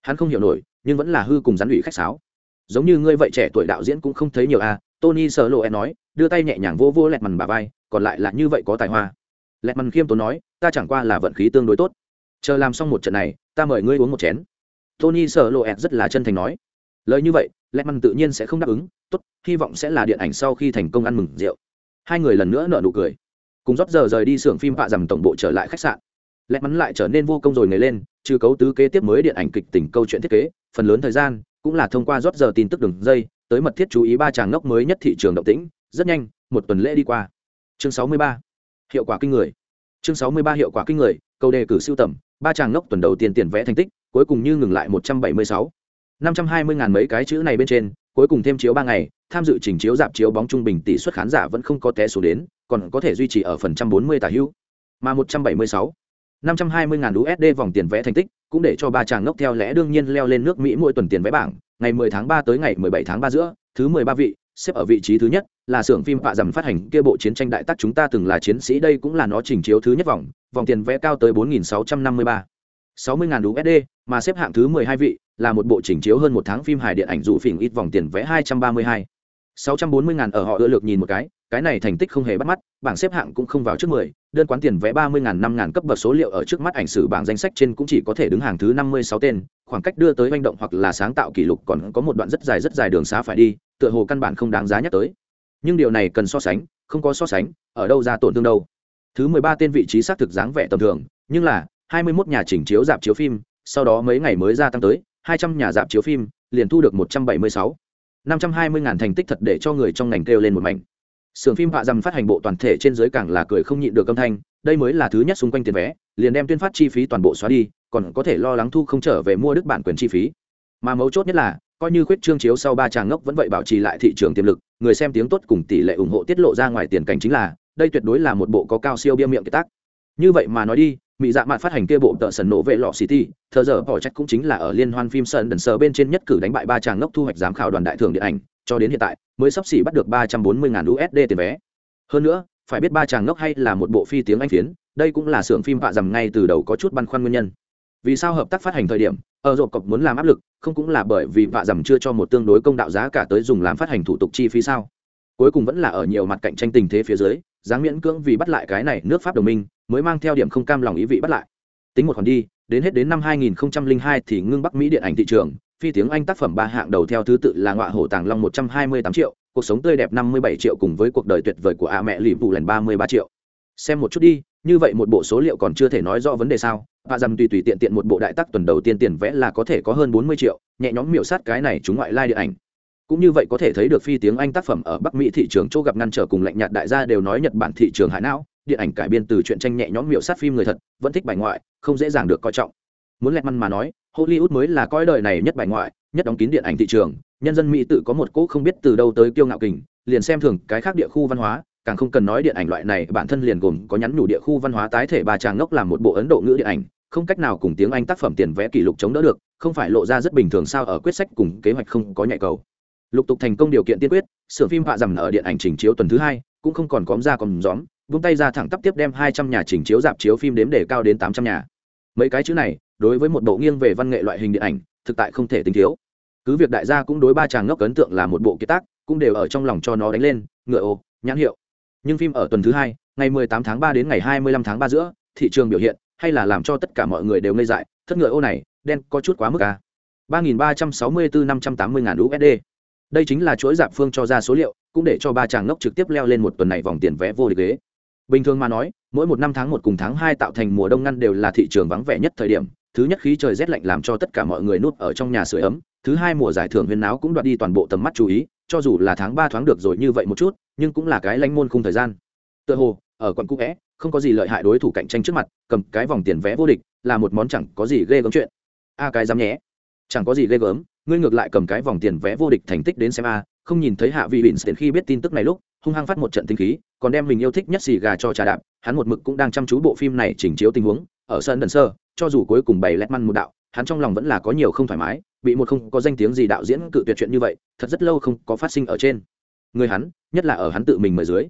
A: Hắn không hiểu nổi, nhưng vẫn là hư cùng rắn ủy khách sáo. Giống như ngươi vậy trẻ tuổi đạo diễn cũng không thấy nhiều à tony sờ lộ e nói, đưa tay nhẹ nhàng vô vô lẹt mằn bà vai, còn lại là như vậy có tài hoa. Lẹt mằn khiêm tốn nói, ta chẳng qua là vận khí tương đối tốt. Chờ làm xong một trận này, ta mời ngươi uống một chén tony sợ lộ ẹt rất là chân thành nói. Lời như vậy lẹt mằn tự nhiên sẽ không đáp ứng. Tốt, hy vọng sẽ là điện ảnh sau khi thành công ăn mừng rượu. Hai người lần nữa nở nụ cười. Cùng rót giờ rời đi xưởng phim vạ dằm tổng bộ trở lại khách sạn. Lẽ mắn lại trở nên vô công rồi ngẩng lên, trừ cấu tứ kế tiếp mới điện ảnh kịch tình câu chuyện thiết kế, phần lớn thời gian cũng là thông qua rót giờ tin tức đường dây, tới mật thiết chú ý ba chàng ngốc mới nhất thị trường động tĩnh, rất nhanh, một tuần lễ đi qua. Chương 63. hiệu quả kinh người. Chương 63 hiệu quả kinh người, câu đề cử siêu tầm, ba chàng ngốc tuần đầu tiên tiền vẽ thành tích cuối cùng như ngừng lại một trăm bảy mươi sáu. năm trăm hai mươi ngàn mấy cái chữ này bên trên, cuối cùng thêm chiếu ba ngày, tham dự trình chiếu dạp chiếu bóng trung bình tỷ suất khán giả vẫn không có té số đến, còn có thể duy trì ở phần trăm bốn mươi tả hữu. Mà một trăm bảy mươi sáu, năm trăm hai mươi ngàn usd vòng tiền vẽ thành tích, cũng để cho ba chàng ngốc theo lẽ đương nhiên leo lên nước mỹ mỗi tuần tiền vẽ bảng, ngày 10 tháng 3 tới ngày 17 tháng 3 giữa, thứ 13 vị, xếp ở vị trí thứ nhất, là xưởng phim vạ dầm phát hành kia bộ chiến tranh đại tác chúng ta từng là chiến sĩ, đây cũng là nó trình chiếu thứ nhất vòng vòng tiền vẽ cao tới 4.653 60.000 USD mà xếp hạng thứ 12 vị là một bộ chỉnh chiếu hơn một tháng phim hài điện ảnh dụ phim ít vòng tiền vẽ 232 640.000 ở họ ưa lược nhìn một cái cái này thành tích không hề bắt mắt, bảng xếp hạng cũng không vào trước mười, đơn quán tiền vé ba mươi ngàn năm ngàn cấp bậc số liệu ở trước mắt ảnh sử bảng danh sách trên cũng chỉ có thể đứng hàng thứ năm mươi sáu tên, khoảng cách đưa tới manh động hoặc là sáng tạo kỷ lục còn có một đoạn rất dài rất dài đường xá phải đi, tựa hồ căn bản không đáng giá nhắc tới. Nhưng điều này cần so sánh, không có so sánh, ở đâu ra tổn thương đâu. Thứ mười ba tên vị trí xác thực dáng vẻ tầm thường, nhưng là hai mươi 21 nhà chỉnh chiếu dạp chiếu phim sau đó mấy ngày mới gia tăng tới, hai trăm nhà dạp chiếu phim, liền thu được một trăm bảy mươi sáu. năm trăm hai mươi ngàn thành tích thật để cho người trong ngành kêu lên một mảnh. Sưởng phim vạ dằm phát hành bộ toàn thể trên dưới càng là cười không nhịn được âm thanh, đây mới là thứ nhất xung quanh tiền vé, liền đem tuyên phát chi phí toàn bộ xóa đi, còn có thể lo lắng thu không trở về mua đức bản quyền chi phí. Mà mấu chốt nhất là, coi như khuyết trương chiếu sau ba tràng ngốc vẫn vậy bảo trì lại thị trường tiềm lực, người xem tiếng tốt cùng tỷ lệ ủng hộ tiết lộ ra ngoài tiền cảnh chính là, đây tuyệt đối là một bộ có cao siêu bia miệng kiệt tác. Như vậy mà nói đi mỹ dạ mạn phát hành kia bộ tợ sần nổ vệ lọ city thờ giờ bỏ trách cũng chính là ở liên hoan phim sơn đần sờ bên trên nhất cử đánh bại ba tràng ngốc thu hoạch giám khảo đoàn đại thưởng điện ảnh, cho đến hiện tại, mới sắp xỉ bắt được ba trăm bốn mươi ngàn usd tiền vé. Hơn nữa, phải biết ba chàng ngốc hay là một bộ phi tiếng anh phiến, đây cũng là xưởng phim vạ dầm ngay từ đầu có chút băn khoăn nguyên nhân. Vì sao hợp tác phát hành thời điểm, ở rộp cọc muốn làm áp lực, không cũng là bởi vì vạ dầm chưa cho một tương đối công đạo giá cả tới dùng làm phát hành thủ tục chi phí sao? Cuối cùng vẫn là ở nhiều mặt cạnh tranh tình thế phía dưới dáng miễn cưỡng vì bắt lại cái này nước pháp đồng minh, mới mang theo điểm không cam lòng ý vị bắt lại. Tính một khoản đi, đến hết đến năm 2002 thì ngưng bắc mỹ điện ảnh thị trường, phi tiếng anh tác phẩm ba hạng đầu theo thứ tự là ngọa hổ tàng long 128 triệu, cuộc sống tươi đẹp 57 triệu cùng với cuộc đời tuyệt vời của a mẹ lì vụ lần 33 triệu. Xem một chút đi, như vậy một bộ số liệu còn chưa thể nói rõ vấn đề sao? Và dầm tùy tùy tiện tiện một bộ đại tác tuần đầu tiên tiền vẽ là có thể có hơn 40 triệu, nhẹ nhõm miểu sát cái này chúng ngoại lai điện ảnh cũng như vậy có thể thấy được phi tiếng anh tác phẩm ở bắc mỹ thị trường chỗ gặp ngăn trở cùng lạnh nhạt đại gia đều nói nhật bản thị trường hại não, điện ảnh cải biên từ chuyện tranh nhẹ nhõm miệu sát phim người thật, vẫn thích bài ngoại, không dễ dàng được coi trọng. Muốn lẹt măn mà nói, hollywood mới là coi đời này nhất bài ngoại, nhất đóng kín điện ảnh thị trường, nhân dân mỹ tự có một cỗ không biết từ đâu tới kiêu ngạo kình, liền xem thường cái khác địa khu văn hóa, càng không cần nói điện ảnh loại này, bản thân liền gồm có nhắn nhủ địa khu văn hóa tái thể bà tràng ngốc làm một bộ ấn độ ngữ điện ảnh, không cách nào cùng tiếng anh tác phẩm tiền vẽ kỷ lục chống đỡ được, không phải lộ ra rất bình thường sao ở quyết sách cùng kế hoạch không có nhạy cầu lục tục thành công điều kiện tiên quyết sưởng phim họa rằm ở điện ảnh trình chiếu tuần thứ hai, cũng không còn cóm ra còn gióm, vung tay ra thẳng tắp tiếp đem hai trăm nhà trình chiếu dạp chiếu phim đếm để cao đến tám trăm nhà. Mấy cái chữ này, đối với một bộ nghiêng về văn nghệ loại hình điện ảnh, thực tại không thể tính thiếu. Cứ việc đại gia cũng đối ba chàng ngốc ấn tượng là một bộ kiệt tác, cũng đều ở trong lòng cho nó đánh lên, ngựa ô, nhãn hiệu. Nhưng phim ở tuần thứ hai, ngày 18 tháng 3 đến ngày 25 tháng 3 giữa, thị trường biểu hiện, hay là làm cho tất cả mọi người đều ngây dại, thất ngựa ô này, đen có chút quá mức à. 3.364 580 ngàn USD đây chính là chuỗi dạp phương cho ra số liệu, cũng để cho ba chàng ngốc trực tiếp leo lên một tuần này vòng tiền vé vô địch ghế. Bình thường mà nói, mỗi một năm tháng một cùng tháng hai tạo thành mùa đông ngăn đều là thị trường vắng vẻ nhất thời điểm. Thứ nhất khí trời rét lạnh làm cho tất cả mọi người nuốt ở trong nhà sưởi ấm, thứ hai mùa giải thưởng huyên náo cũng đoạt đi toàn bộ tầm mắt chú ý, cho dù là tháng ba thoáng được rồi như vậy một chút, nhưng cũng là cái lanh môn khung thời gian. Tựa hồ, ở quận cũ vẽ không có gì lợi hại đối thủ cạnh tranh trước mặt, cầm cái vòng tiền vé vô địch là một món chẳng có gì ghê gớm chuyện. A cái dám nhé. Chẳng có gì ghê gớm ngươi ngược lại cầm cái vòng tiền vé vô địch thành tích đến xem a, không nhìn thấy hạ vị bỉn khi biết tin tức này lúc, hung hăng phát một trận tinh khí, còn đem mình yêu thích nhất xì gà cho trà đạp, hắn một mực cũng đang chăm chú bộ phim này chỉnh chiếu tình huống, ở sân đần sơ, cho dù cuối cùng bày lét măn một đạo, hắn trong lòng vẫn là có nhiều không thoải mái, bị một không có danh tiếng gì đạo diễn cự tuyệt chuyện như vậy, thật rất lâu không có phát sinh ở trên. Người hắn, nhất là ở hắn tự mình mời dưới.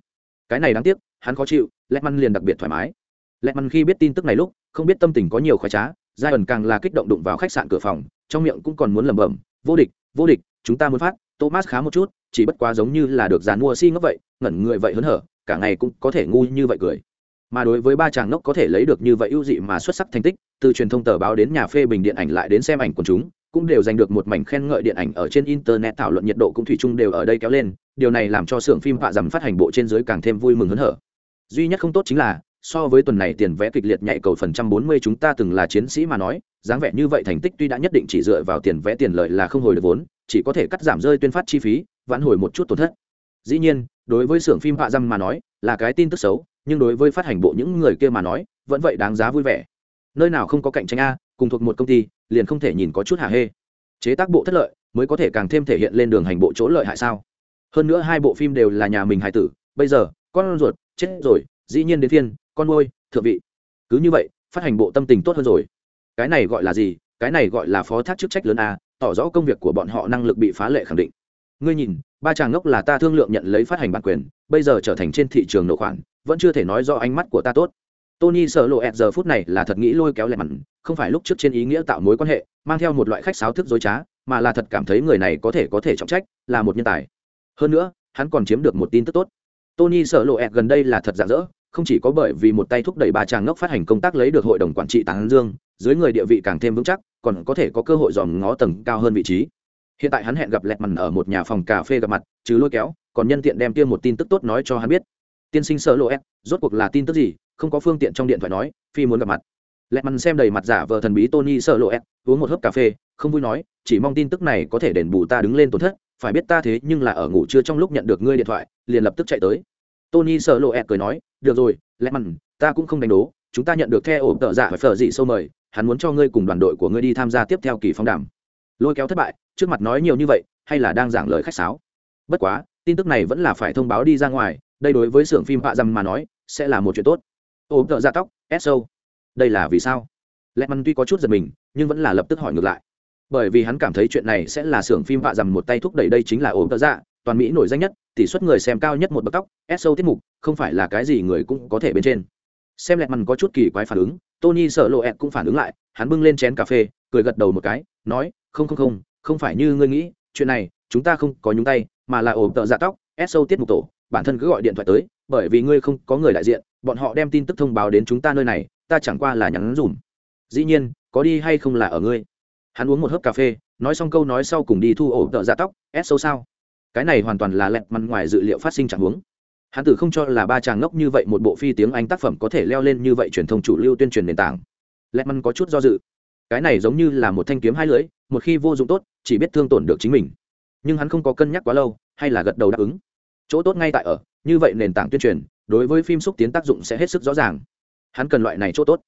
A: Cái này đáng tiếc, hắn khó chịu lét măn liền đặc biệt thoải mái. Lét măn khi biết tin tức này lúc, không biết tâm tình có nhiều khoái trá giai ẩn càng là kích động đụng vào khách sạn cửa phòng, trong miệng cũng còn muốn lẩm bẩm vô địch vô địch, chúng ta muốn phát, thomas khá một chút, chỉ bất quá giống như là được dàn mua si ngốc vậy, ngẩn người vậy hớn hở, cả ngày cũng có thể ngu như vậy cười. Mà đối với ba chàng ngốc có thể lấy được như vậy ưu dị mà xuất sắc thành tích, từ truyền thông tờ báo đến nhà phê bình điện ảnh lại đến xem ảnh của chúng, cũng đều giành được một mảnh khen ngợi điện ảnh ở trên internet thảo luận nhiệt độ cũng thủy chung đều ở đây kéo lên, điều này làm cho xưởng phim họa dầm phát hành bộ trên dưới càng thêm vui mừng hớn hở. Duy nhất không tốt chính là so với tuần này tiền vẽ kịch liệt nhảy cầu phần trăm bốn mươi chúng ta từng là chiến sĩ mà nói, dáng vẻ như vậy thành tích tuy đã nhất định chỉ dựa vào tiền vẽ tiền lợi là không hồi được vốn, chỉ có thể cắt giảm rơi tuyên phát chi phí, vãn hồi một chút tổn thất. Dĩ nhiên, đối với xưởng phim họa dâm mà nói, là cái tin tức xấu, nhưng đối với phát hành bộ những người kia mà nói, vẫn vậy đáng giá vui vẻ. Nơi nào không có cạnh tranh a, cùng thuộc một công ty, liền không thể nhìn có chút hà hê. Chế tác bộ thất lợi, mới có thể càng thêm thể hiện lên đường hành bộ chỗ lợi hại sao? Hơn nữa hai bộ phim đều là nhà mình hài tử, bây giờ, con ruột, chết rồi, dĩ nhiên đến thiên con môi thượng vị. Cứ như vậy, phát hành bộ tâm tình tốt hơn rồi. Cái này gọi là gì? Cái này gọi là phó thác chức trách lớn a, tỏ rõ công việc của bọn họ năng lực bị phá lệ khẳng định. Ngươi nhìn, ba chàng ngốc là ta thương lượng nhận lấy phát hành bản quyền, bây giờ trở thành trên thị trường nộp khoản, vẫn chưa thể nói do ánh mắt của ta tốt. Tony sợ lộ ẹt giờ phút này là thật nghĩ lôi kéo lẹ mặn không phải lúc trước trên ý nghĩa tạo mối quan hệ, mang theo một loại khách sáo thức dối trá, mà là thật cảm thấy người này có thể có thể trọng trách, là một nhân tài. Hơn nữa, hắn còn chiếm được một tin tức tốt. Tony sợ lộ ẹt gần đây là thật rạng rỡ không chỉ có bởi vì một tay thúc đẩy bà chàng ngốc phát hành công tác lấy được hội đồng quản trị tán dương, dưới người địa vị càng thêm vững chắc, còn có thể có cơ hội dòm ngó tầng cao hơn vị trí. Hiện tại hắn hẹn gặp lẹt mằn ở một nhà phòng cà phê gặp mặt chứ lôi kéo, còn nhân tiện đem tiêm một tin tức tốt nói cho hắn biết. Tiên sinh sợ lộ ép, rốt cuộc là tin tức gì, không có phương tiện trong điện thoại nói, phi muốn gặp mặt. Lẹt mằn xem đầy mặt giả vờ thần bí tony sợ lộ ép, uống một hớp cà phê, không vui nói, chỉ mong tin tức này có thể đền bù ta đứng lên tổn thất, phải biết ta thế nhưng là ở ngủ trưa trong lúc nhận được ngươi điện thoại, liền lập tức chạy tới. Tony sợ lộ ẹt cười nói được rồi, lẽ mặn, ta cũng không đánh đố, chúng ta nhận được theo ổ tợ giả và phở dị sâu mời, hắn muốn cho ngươi cùng đoàn đội của ngươi đi tham gia tiếp theo kỳ phóng đàm. Lôi kéo thất bại, trước mặt nói nhiều như vậy, hay là đang giảng lời khách sáo? Bất quá, tin tức này vẫn là phải thông báo đi ra ngoài, đây đối với xưởng phim vạ dầm mà nói, sẽ là một chuyện tốt. Ổ tợ giả tóc so đây là vì sao? Lẽ mặn tuy có chút giật mình, nhưng vẫn là lập tức hỏi ngược lại. Bởi vì hắn cảm thấy chuyện này sẽ là xưởng phim vạ dầm một tay thúc đẩy đây chính là ổ tợ giả toàn mỹ nổi danh nhất tỷ suất người xem cao nhất một bậc tóc so tiết mục, không phải là cái gì người cũng có thể bên trên. Xem lẹt mằn có chút kỳ quái phản ứng, tony sợ lộ ẹt cũng phản ứng lại, hắn bưng lên chén cà phê, cười gật đầu một cái, nói, không không không không phải như ngươi nghĩ, chuyện này, chúng ta không có nhúng tay, mà là ổ tợ dạ tóc so tiết mục tổ, bản thân cứ gọi điện thoại tới, bởi vì ngươi không có người đại diện, bọn họ đem tin tức thông báo đến chúng ta nơi này, ta chẳng qua là nhắn dùm. Dĩ nhiên, có đi hay không là ở ngươi. Hắn uống một hớp cà phê, nói xong câu nói sau cùng đi thu ổ tợ dạ tóc so sao? Cái này hoàn toàn là lẹt mặt ngoài dự liệu phát sinh chẳng huống. Hắn tử không cho là ba chàng ngốc như vậy một bộ phi tiếng anh tác phẩm có thể leo lên như vậy truyền thông chủ lưu tuyên truyền nền tảng. Lẹt mặt có chút do dự. Cái này giống như là một thanh kiếm hai lưỡi, một khi vô dụng tốt, chỉ biết thương tổn được chính mình. Nhưng hắn không có cân nhắc quá lâu, hay là gật đầu đáp ứng. Chỗ tốt ngay tại ở, như vậy nền tảng tuyên truyền, đối với phim xúc tiến tác dụng sẽ hết sức rõ ràng. Hắn cần loại này chỗ tốt.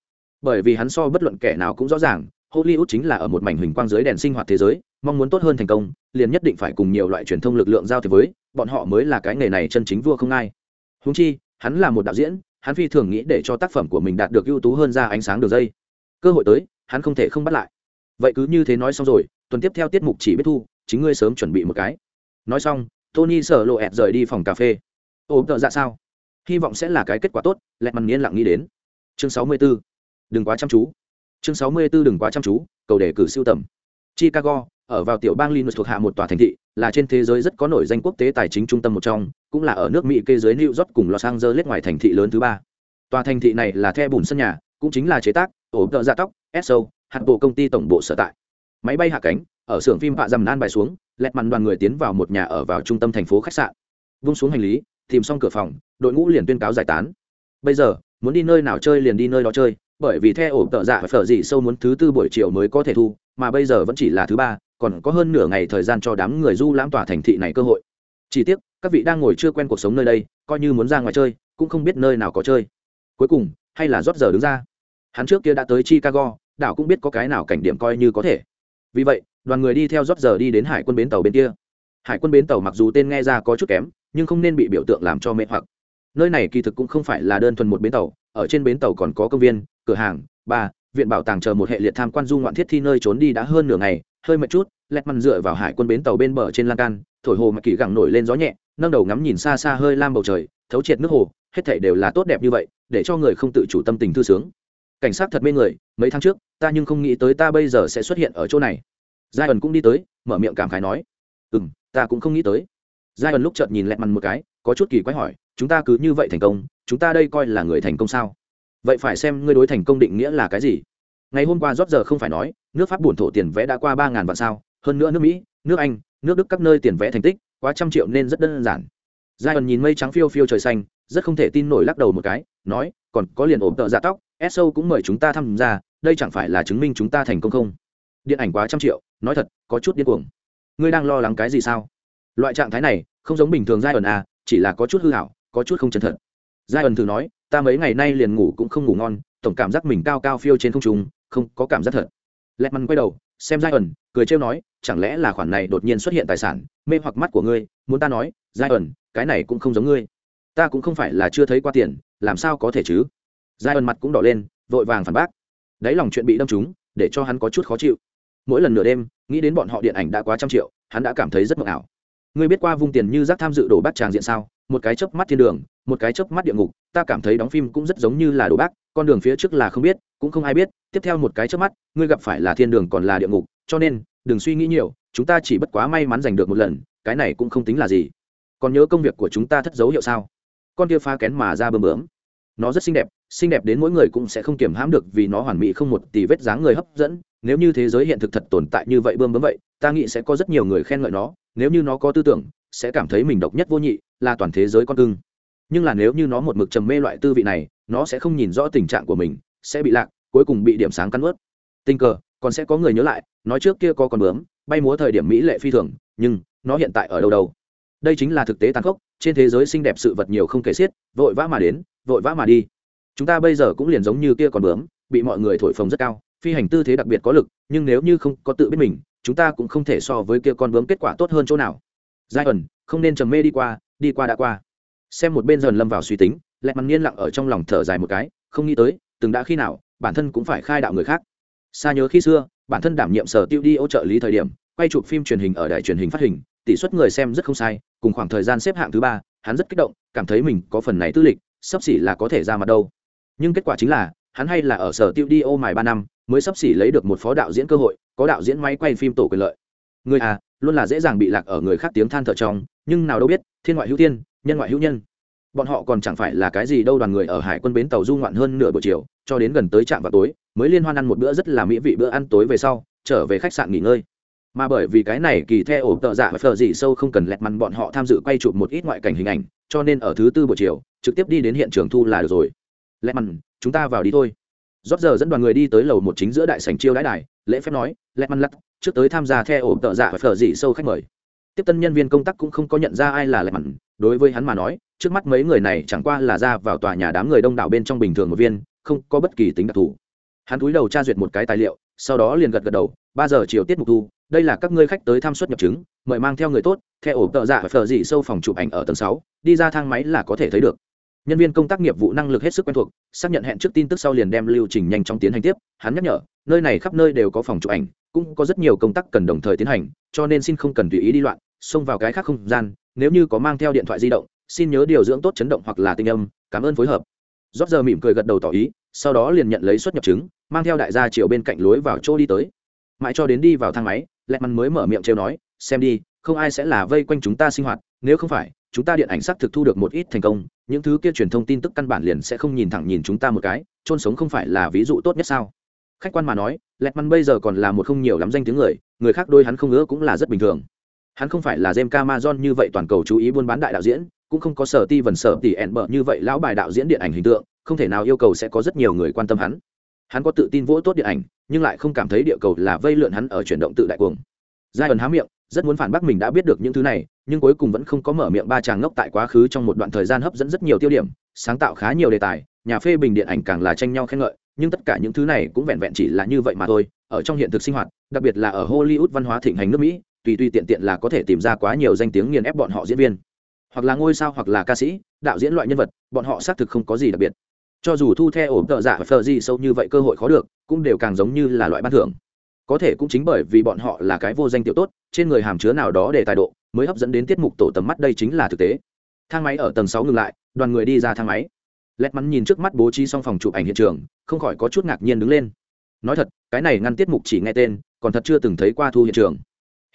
A: Bởi vì hắn so bất luận kẻ nào cũng rõ ràng hollywood chính là ở một mảnh hình quang dưới đèn sinh hoạt thế giới, mong muốn tốt hơn thành công, liền nhất định phải cùng nhiều loại truyền thông lực lượng giao thế với, bọn họ mới là cái nghề này chân chính vua không ai. Húng chi, hắn là một đạo diễn, hắn phi thường nghĩ để cho tác phẩm của mình đạt được ưu tú hơn ra ánh sáng đường dây. Cơ hội tới, hắn không thể không bắt lại. Vậy cứ như thế nói xong rồi, tuần tiếp theo tiết mục chỉ biết thu, chính ngươi sớm chuẩn bị một cái. Nói xong, tony sở lộ ẹt rời đi phòng cà phê. Ôm tợ dạ sao? Hy vọng sẽ là cái kết quả tốt, lẹ mặt yên lặng nghĩ đến. Chương sáu mươi 64. đừng quá chăm chú chương sáu mươi 64 đừng quá chăm chú, cầu đề cử siêu tầm. Chicago, ở vào tiểu bang Illinois thuộc hạ một tòa thành thị, là trên thế giới rất có nổi danh quốc tế tài chính trung tâm một trong, cũng là ở nước mỹ kê giới new york cùng los angeles ngoài thành thị lớn thứ ba. Tòa thành thị này là the bùn sân nhà, cũng chính là chế tác, ổ tợ dạ tóc so hạt bộ công ty tổng bộ sở tại. Máy bay hạ cánh, ở xưởng phim vạ dầm nan bài xuống, lẹt mặn đoàn người tiến vào một nhà ở vào trung tâm thành phố khách sạn. Vung xuống hành lý, tìm xong cửa phòng, đội ngũ liền tuyên cáo giải tán. Bây giờ, muốn đi nơi nào chơi liền đi nơi đó chơi bởi vì theo ổ tợ dạ phở dị sâu muốn thứ tư buổi chiều mới có thể thu, mà bây giờ vẫn chỉ là thứ ba, còn có hơn nửa ngày thời gian cho đám người du lãm tỏa thành thị này cơ hội. Chỉ tiếc, các vị đang ngồi chưa quen cuộc sống nơi đây, coi như muốn ra ngoài chơi, cũng không biết nơi nào có chơi. Cuối cùng, hay là rót giờ đứng ra. Hắn trước kia đã tới chicago, đảo cũng biết có cái nào cảnh điểm coi như có thể. Vì vậy, đoàn người đi theo rót giờ đi đến hải quân bến tàu bên kia. Hải quân bến tàu mặc dù tên nghe ra có chút kém, nhưng không nên bị biểu tượng làm cho mê hoặc. Nơi này kỳ thực cũng không phải là đơn thuần một bến tàu, ở trên bến tàu còn có công viên cửa hàng, ba, viện bảo tàng chờ một hệ liệt tham quan du ngoạn thiết thi nơi trốn đi đã hơn nửa ngày, hơi mệt chút, lẹt mằn dựa vào hải quân bến tàu bên bờ trên lan can, thổi hồ mà kỳ gẳng nổi lên gió nhẹ, nâng đầu ngắm nhìn xa xa hơi lam bầu trời, thấu triệt nước hồ, hết thảy đều là tốt đẹp như vậy, để cho người không tự chủ tâm tình thư sướng. Cảnh sát thật mê người, mấy tháng trước, ta nhưng không nghĩ tới ta bây giờ sẽ xuất hiện ở chỗ này. Giai ẩn cũng đi tới, mở miệng cảm khái nói. Ừ m ta cũng không nghĩ tới. Giai ẩn lúc chợt nhìn lẹt mằn một cái, có chút kỳ quái hỏi, chúng ta cứ như vậy thành công, chúng ta đây coi là người thành công sao? Vậy phải xem ngươi đối thành công định nghĩa là cái gì. Ngày hôm qua rót giờ không phải nói, nước pháp bổn thổ tiền vẽ đã qua ba ngàn vạn sao, hơn nữa nước mỹ, nước anh, nước đức các nơi tiền vẽ thành tích quá trăm triệu nên rất đơn giản. Giai ẩn nhìn mây trắng phiêu phiêu trời xanh, rất không thể tin nổi lắc đầu một cái, nói, còn có liền ổn tợ dạ tóc so cũng mời chúng ta tham gia, đây chẳng phải là chứng minh chúng ta thành công không? Điện ảnh quá trăm triệu, nói thật, có chút điên cuồng. Ngươi đang lo lắng cái gì sao? Loại trạng thái này, không giống bình thường giai ẩn à chỉ là có chút hư hảo, có chút không chân thật giai ẩn thử nói, ta mấy ngày nay liền ngủ cũng không ngủ ngon, tổng cảm giác mình cao cao phiêu trên không trung, không có cảm giác thật. Lẹt măn quay đầu, xem giai ẩn, cười trêu nói, chẳng lẽ là khoản này đột nhiên xuất hiện tài sản, mê hoặc mắt của ngươi, muốn ta nói, giai ẩn, cái này cũng không giống ngươi. Ta cũng không phải là chưa thấy qua tiền, làm sao có thể chứ? Giai ẩn mặt cũng đỏ lên, vội vàng phản bác. Đáy lòng chuyện bị đâm trúng, để cho hắn có chút khó chịu. Mỗi lần nửa đêm, nghĩ đến bọn họ điện ảnh đã quá trăm triệu, hắn đã cảm thấy rất mộng ảo. Ngươi biết qua vung tiền như rác tham dự đổ bát tràng diện sao? Một cái chớp mắt thiên đường, một cái chớp mắt địa ngục, ta cảm thấy đóng phim cũng rất giống như là đổ bác, con đường phía trước là không biết, cũng không ai biết, tiếp theo một cái chớp mắt, ngươi gặp phải là thiên đường còn là địa ngục, cho nên, đừng suy nghĩ nhiều, chúng ta chỉ bất quá may mắn giành được một lần, cái này cũng không tính là gì. Còn nhớ công việc của chúng ta thất dấu hiệu sao? Con kia phá kén mà ra bơm bướm. Nó rất xinh đẹp xinh đẹp đến mỗi người cũng sẽ không kiểm hãm được vì nó hoàn mỹ không một tỷ vết dáng người hấp dẫn. Nếu như thế giới hiện thực thật tồn tại như vậy bơm bướm vậy, ta nghĩ sẽ có rất nhiều người khen ngợi nó. Nếu như nó có tư tưởng, sẽ cảm thấy mình độc nhất vô nhị là toàn thế giới con cưng. Nhưng là nếu như nó một mực trầm mê loại tư vị này, nó sẽ không nhìn rõ tình trạng của mình, sẽ bị lạc, cuối cùng bị điểm sáng cắn ướt. Tình cờ, còn sẽ có người nhớ lại, nói trước kia có con bướm, bay múa thời điểm mỹ lệ phi thường, nhưng nó hiện tại ở đâu đâu? Đây chính là thực tế tàn khốc, trên thế giới xinh đẹp sự vật nhiều không kể xiết, vội vã mà đến, vội vã mà đi. Chúng ta bây giờ cũng liền giống như kia con bướm, bị mọi người thổi phồng rất cao, phi hành tư thế đặc biệt có lực, nhưng nếu như không có tự biết mình, chúng ta cũng không thể so với kia con bướm kết quả tốt hơn chỗ nào. Giai ẩn, không nên trầm mê đi qua đi qua đã qua. Xem một bên dần lâm vào suy tính, lẹ mằn niên lặng ở trong lòng thở dài một cái, không nghĩ tới, từng đã khi nào, bản thân cũng phải khai đạo người khác. Xa nhớ khi xưa, bản thân đảm nhiệm sở tiêu đi ô trợ lý thời điểm, quay chụp phim truyền hình ở đài truyền hình phát hình, tỷ suất người xem rất không sai, cùng khoảng thời gian xếp hạng thứ ba, hắn rất kích động, cảm thấy mình có phần này tư lịch, sắp xỉ là có thể ra mặt đâu. Nhưng kết quả chính là, hắn hay là ở sở tiêu đi ô mài ba năm, mới sắp xỉ lấy được một phó đạo diễn cơ hội, có đạo diễn máy quay phim tổ quyền lợi. Người à luôn là dễ dàng bị lạc ở người khác tiếng than thở trong, nhưng nào đâu biết, thiên ngoại hữu tiên nhân ngoại hữu nhân. Bọn họ còn chẳng phải là cái gì đâu, đoàn người ở hải quân bến tàu du ngoạn hơn nửa buổi chiều, cho đến gần tới trạm vào tối, mới liên hoan ăn một bữa rất là mỹ vị bữa ăn tối về sau, trở về khách sạn nghỉ ngơi. Mà bởi vì cái này kỳ theo ổ tợ dạ và phờ gì sâu không cần lẹt mằn bọn họ tham dự quay chụp một ít ngoại cảnh hình ảnh, cho nên ở thứ tư buổi chiều, trực tiếp đi đến hiện trường thu là được rồi. Lẹt mằn chúng ta vào đi thôi. Rót giờ dẫn đoàn người đi tới lầu một chính giữa đại sảnh chiêu đãi đài lễ phép nói lẹt măn lắc trước tới tham gia theo ổ tợ dạ và phở gì sâu khách mời. Tiếp tân nhân viên công tác cũng không có nhận ra ai là lẹt mằn đối với hắn mà nói, trước mắt mấy người này chẳng qua là ra vào tòa nhà đám người đông đảo bên trong bình thường một viên, không có bất kỳ tính đặc thù. Hắn cúi đầu tra duyệt một cái tài liệu, sau đó liền gật gật đầu, ba giờ chiều tiết mục thu, đây là các ngươi khách tới tham suất nhập chứng, mời mang theo người tốt theo ổ tợ dạ phờ dị sâu phòng chụp ảnh ở tầng sáu, đi ra thang máy là có thể thấy được nhân viên công tác nghiệp vụ năng lực hết sức quen thuộc, xác nhận hẹn trước tin tức sau liền đem lưu trình nhanh chóng tiến hành tiếp. Hắn nhắc nhở, nơi này khắp nơi đều có phòng chụp ảnh, cũng có rất nhiều công tác cần đồng thời tiến hành, cho nên xin không cần tùy ý đi loạn, xông vào cái khác không gian, nếu như có mang theo điện thoại di động, xin nhớ điều dưỡng tốt chấn động hoặc là tinh âm. Cảm ơn phối hợp. Rót giờ mỉm cười gật đầu tỏ ý, sau đó liền nhận lấy xuất nhập chứng, mang theo đại gia chiều bên cạnh lối vào chỗ đi tới. Mãi cho đến đi vào thang máy lẹ mắn mới mở miệng trêu nói, xem đi, không ai sẽ là vây quanh chúng ta sinh hoạt, nếu không phải chúng ta điện ảnh xác thực thu được một ít thành công, những thứ kia truyền thông tin tức căn bản liền sẽ không nhìn thẳng nhìn chúng ta một cái trôn sống không phải là ví dụ tốt nhất sao? Khách quan mà nói lẹt mắn bây giờ còn là một không nhiều lắm danh tiếng người người khác đôi hắn không ngỡ cũng là rất bình thường. Hắn không phải là jem camazon như vậy toàn cầu chú ý buôn bán đại đạo diễn, cũng không có sở ti vần sở tỷ ẹn bở như vậy lão bài đạo diễn điện ảnh hình tượng, không thể nào yêu cầu sẽ có rất nhiều người quan tâm hắn. Hắn có tự tin vỗ tốt điện ảnh, nhưng lại không cảm thấy địa cầu là vây lượn hắn ở chuyển động tự đại cuồng. Giai ẩn há miệng, rất muốn phản bác mình đã biết được những thứ này nhưng cuối cùng vẫn không có mở miệng ba chàng ngốc tại quá khứ trong một đoạn thời gian hấp dẫn rất nhiều tiêu điểm, sáng tạo khá nhiều đề tài, nhà phê bình điện ảnh càng là tranh nhau khen ngợi, nhưng tất cả những thứ này cũng vẹn vẹn chỉ là như vậy mà thôi, ở trong hiện thực sinh hoạt, đặc biệt là ở hollywood văn hóa thịnh hành nước mỹ, tùy tùy tiện tiện là có thể tìm ra quá nhiều danh tiếng nghiền ép bọn họ diễn viên. Hoặc là ngôi sao hoặc là ca sĩ, đạo diễn loại nhân vật, bọn họ xác thực không có gì đặc biệt. Cho dù thu theo ổn tợ giả và phờ gì sâu như vậy cơ hội khó được, cũng đều càng giống như là loại ban thưởng có thể cũng chính bởi vì bọn họ là cái vô danh tiểu tốt, trên người hàm chứa nào đó để tài độ, mới hấp dẫn đến tiết mục tổ tầm mắt đây chính là thực tế. Thang máy ở tầng sáu ngừng lại, đoàn người đi ra thang máy. Lét mắn nhìn trước mắt bố trí xong phòng chụp ảnh hiện trường, không khỏi có chút ngạc nhiên đứng lên. Nói thật, cái này ngăn tiết mục chỉ nghe tên, còn thật chưa từng thấy qua thu hiện trường.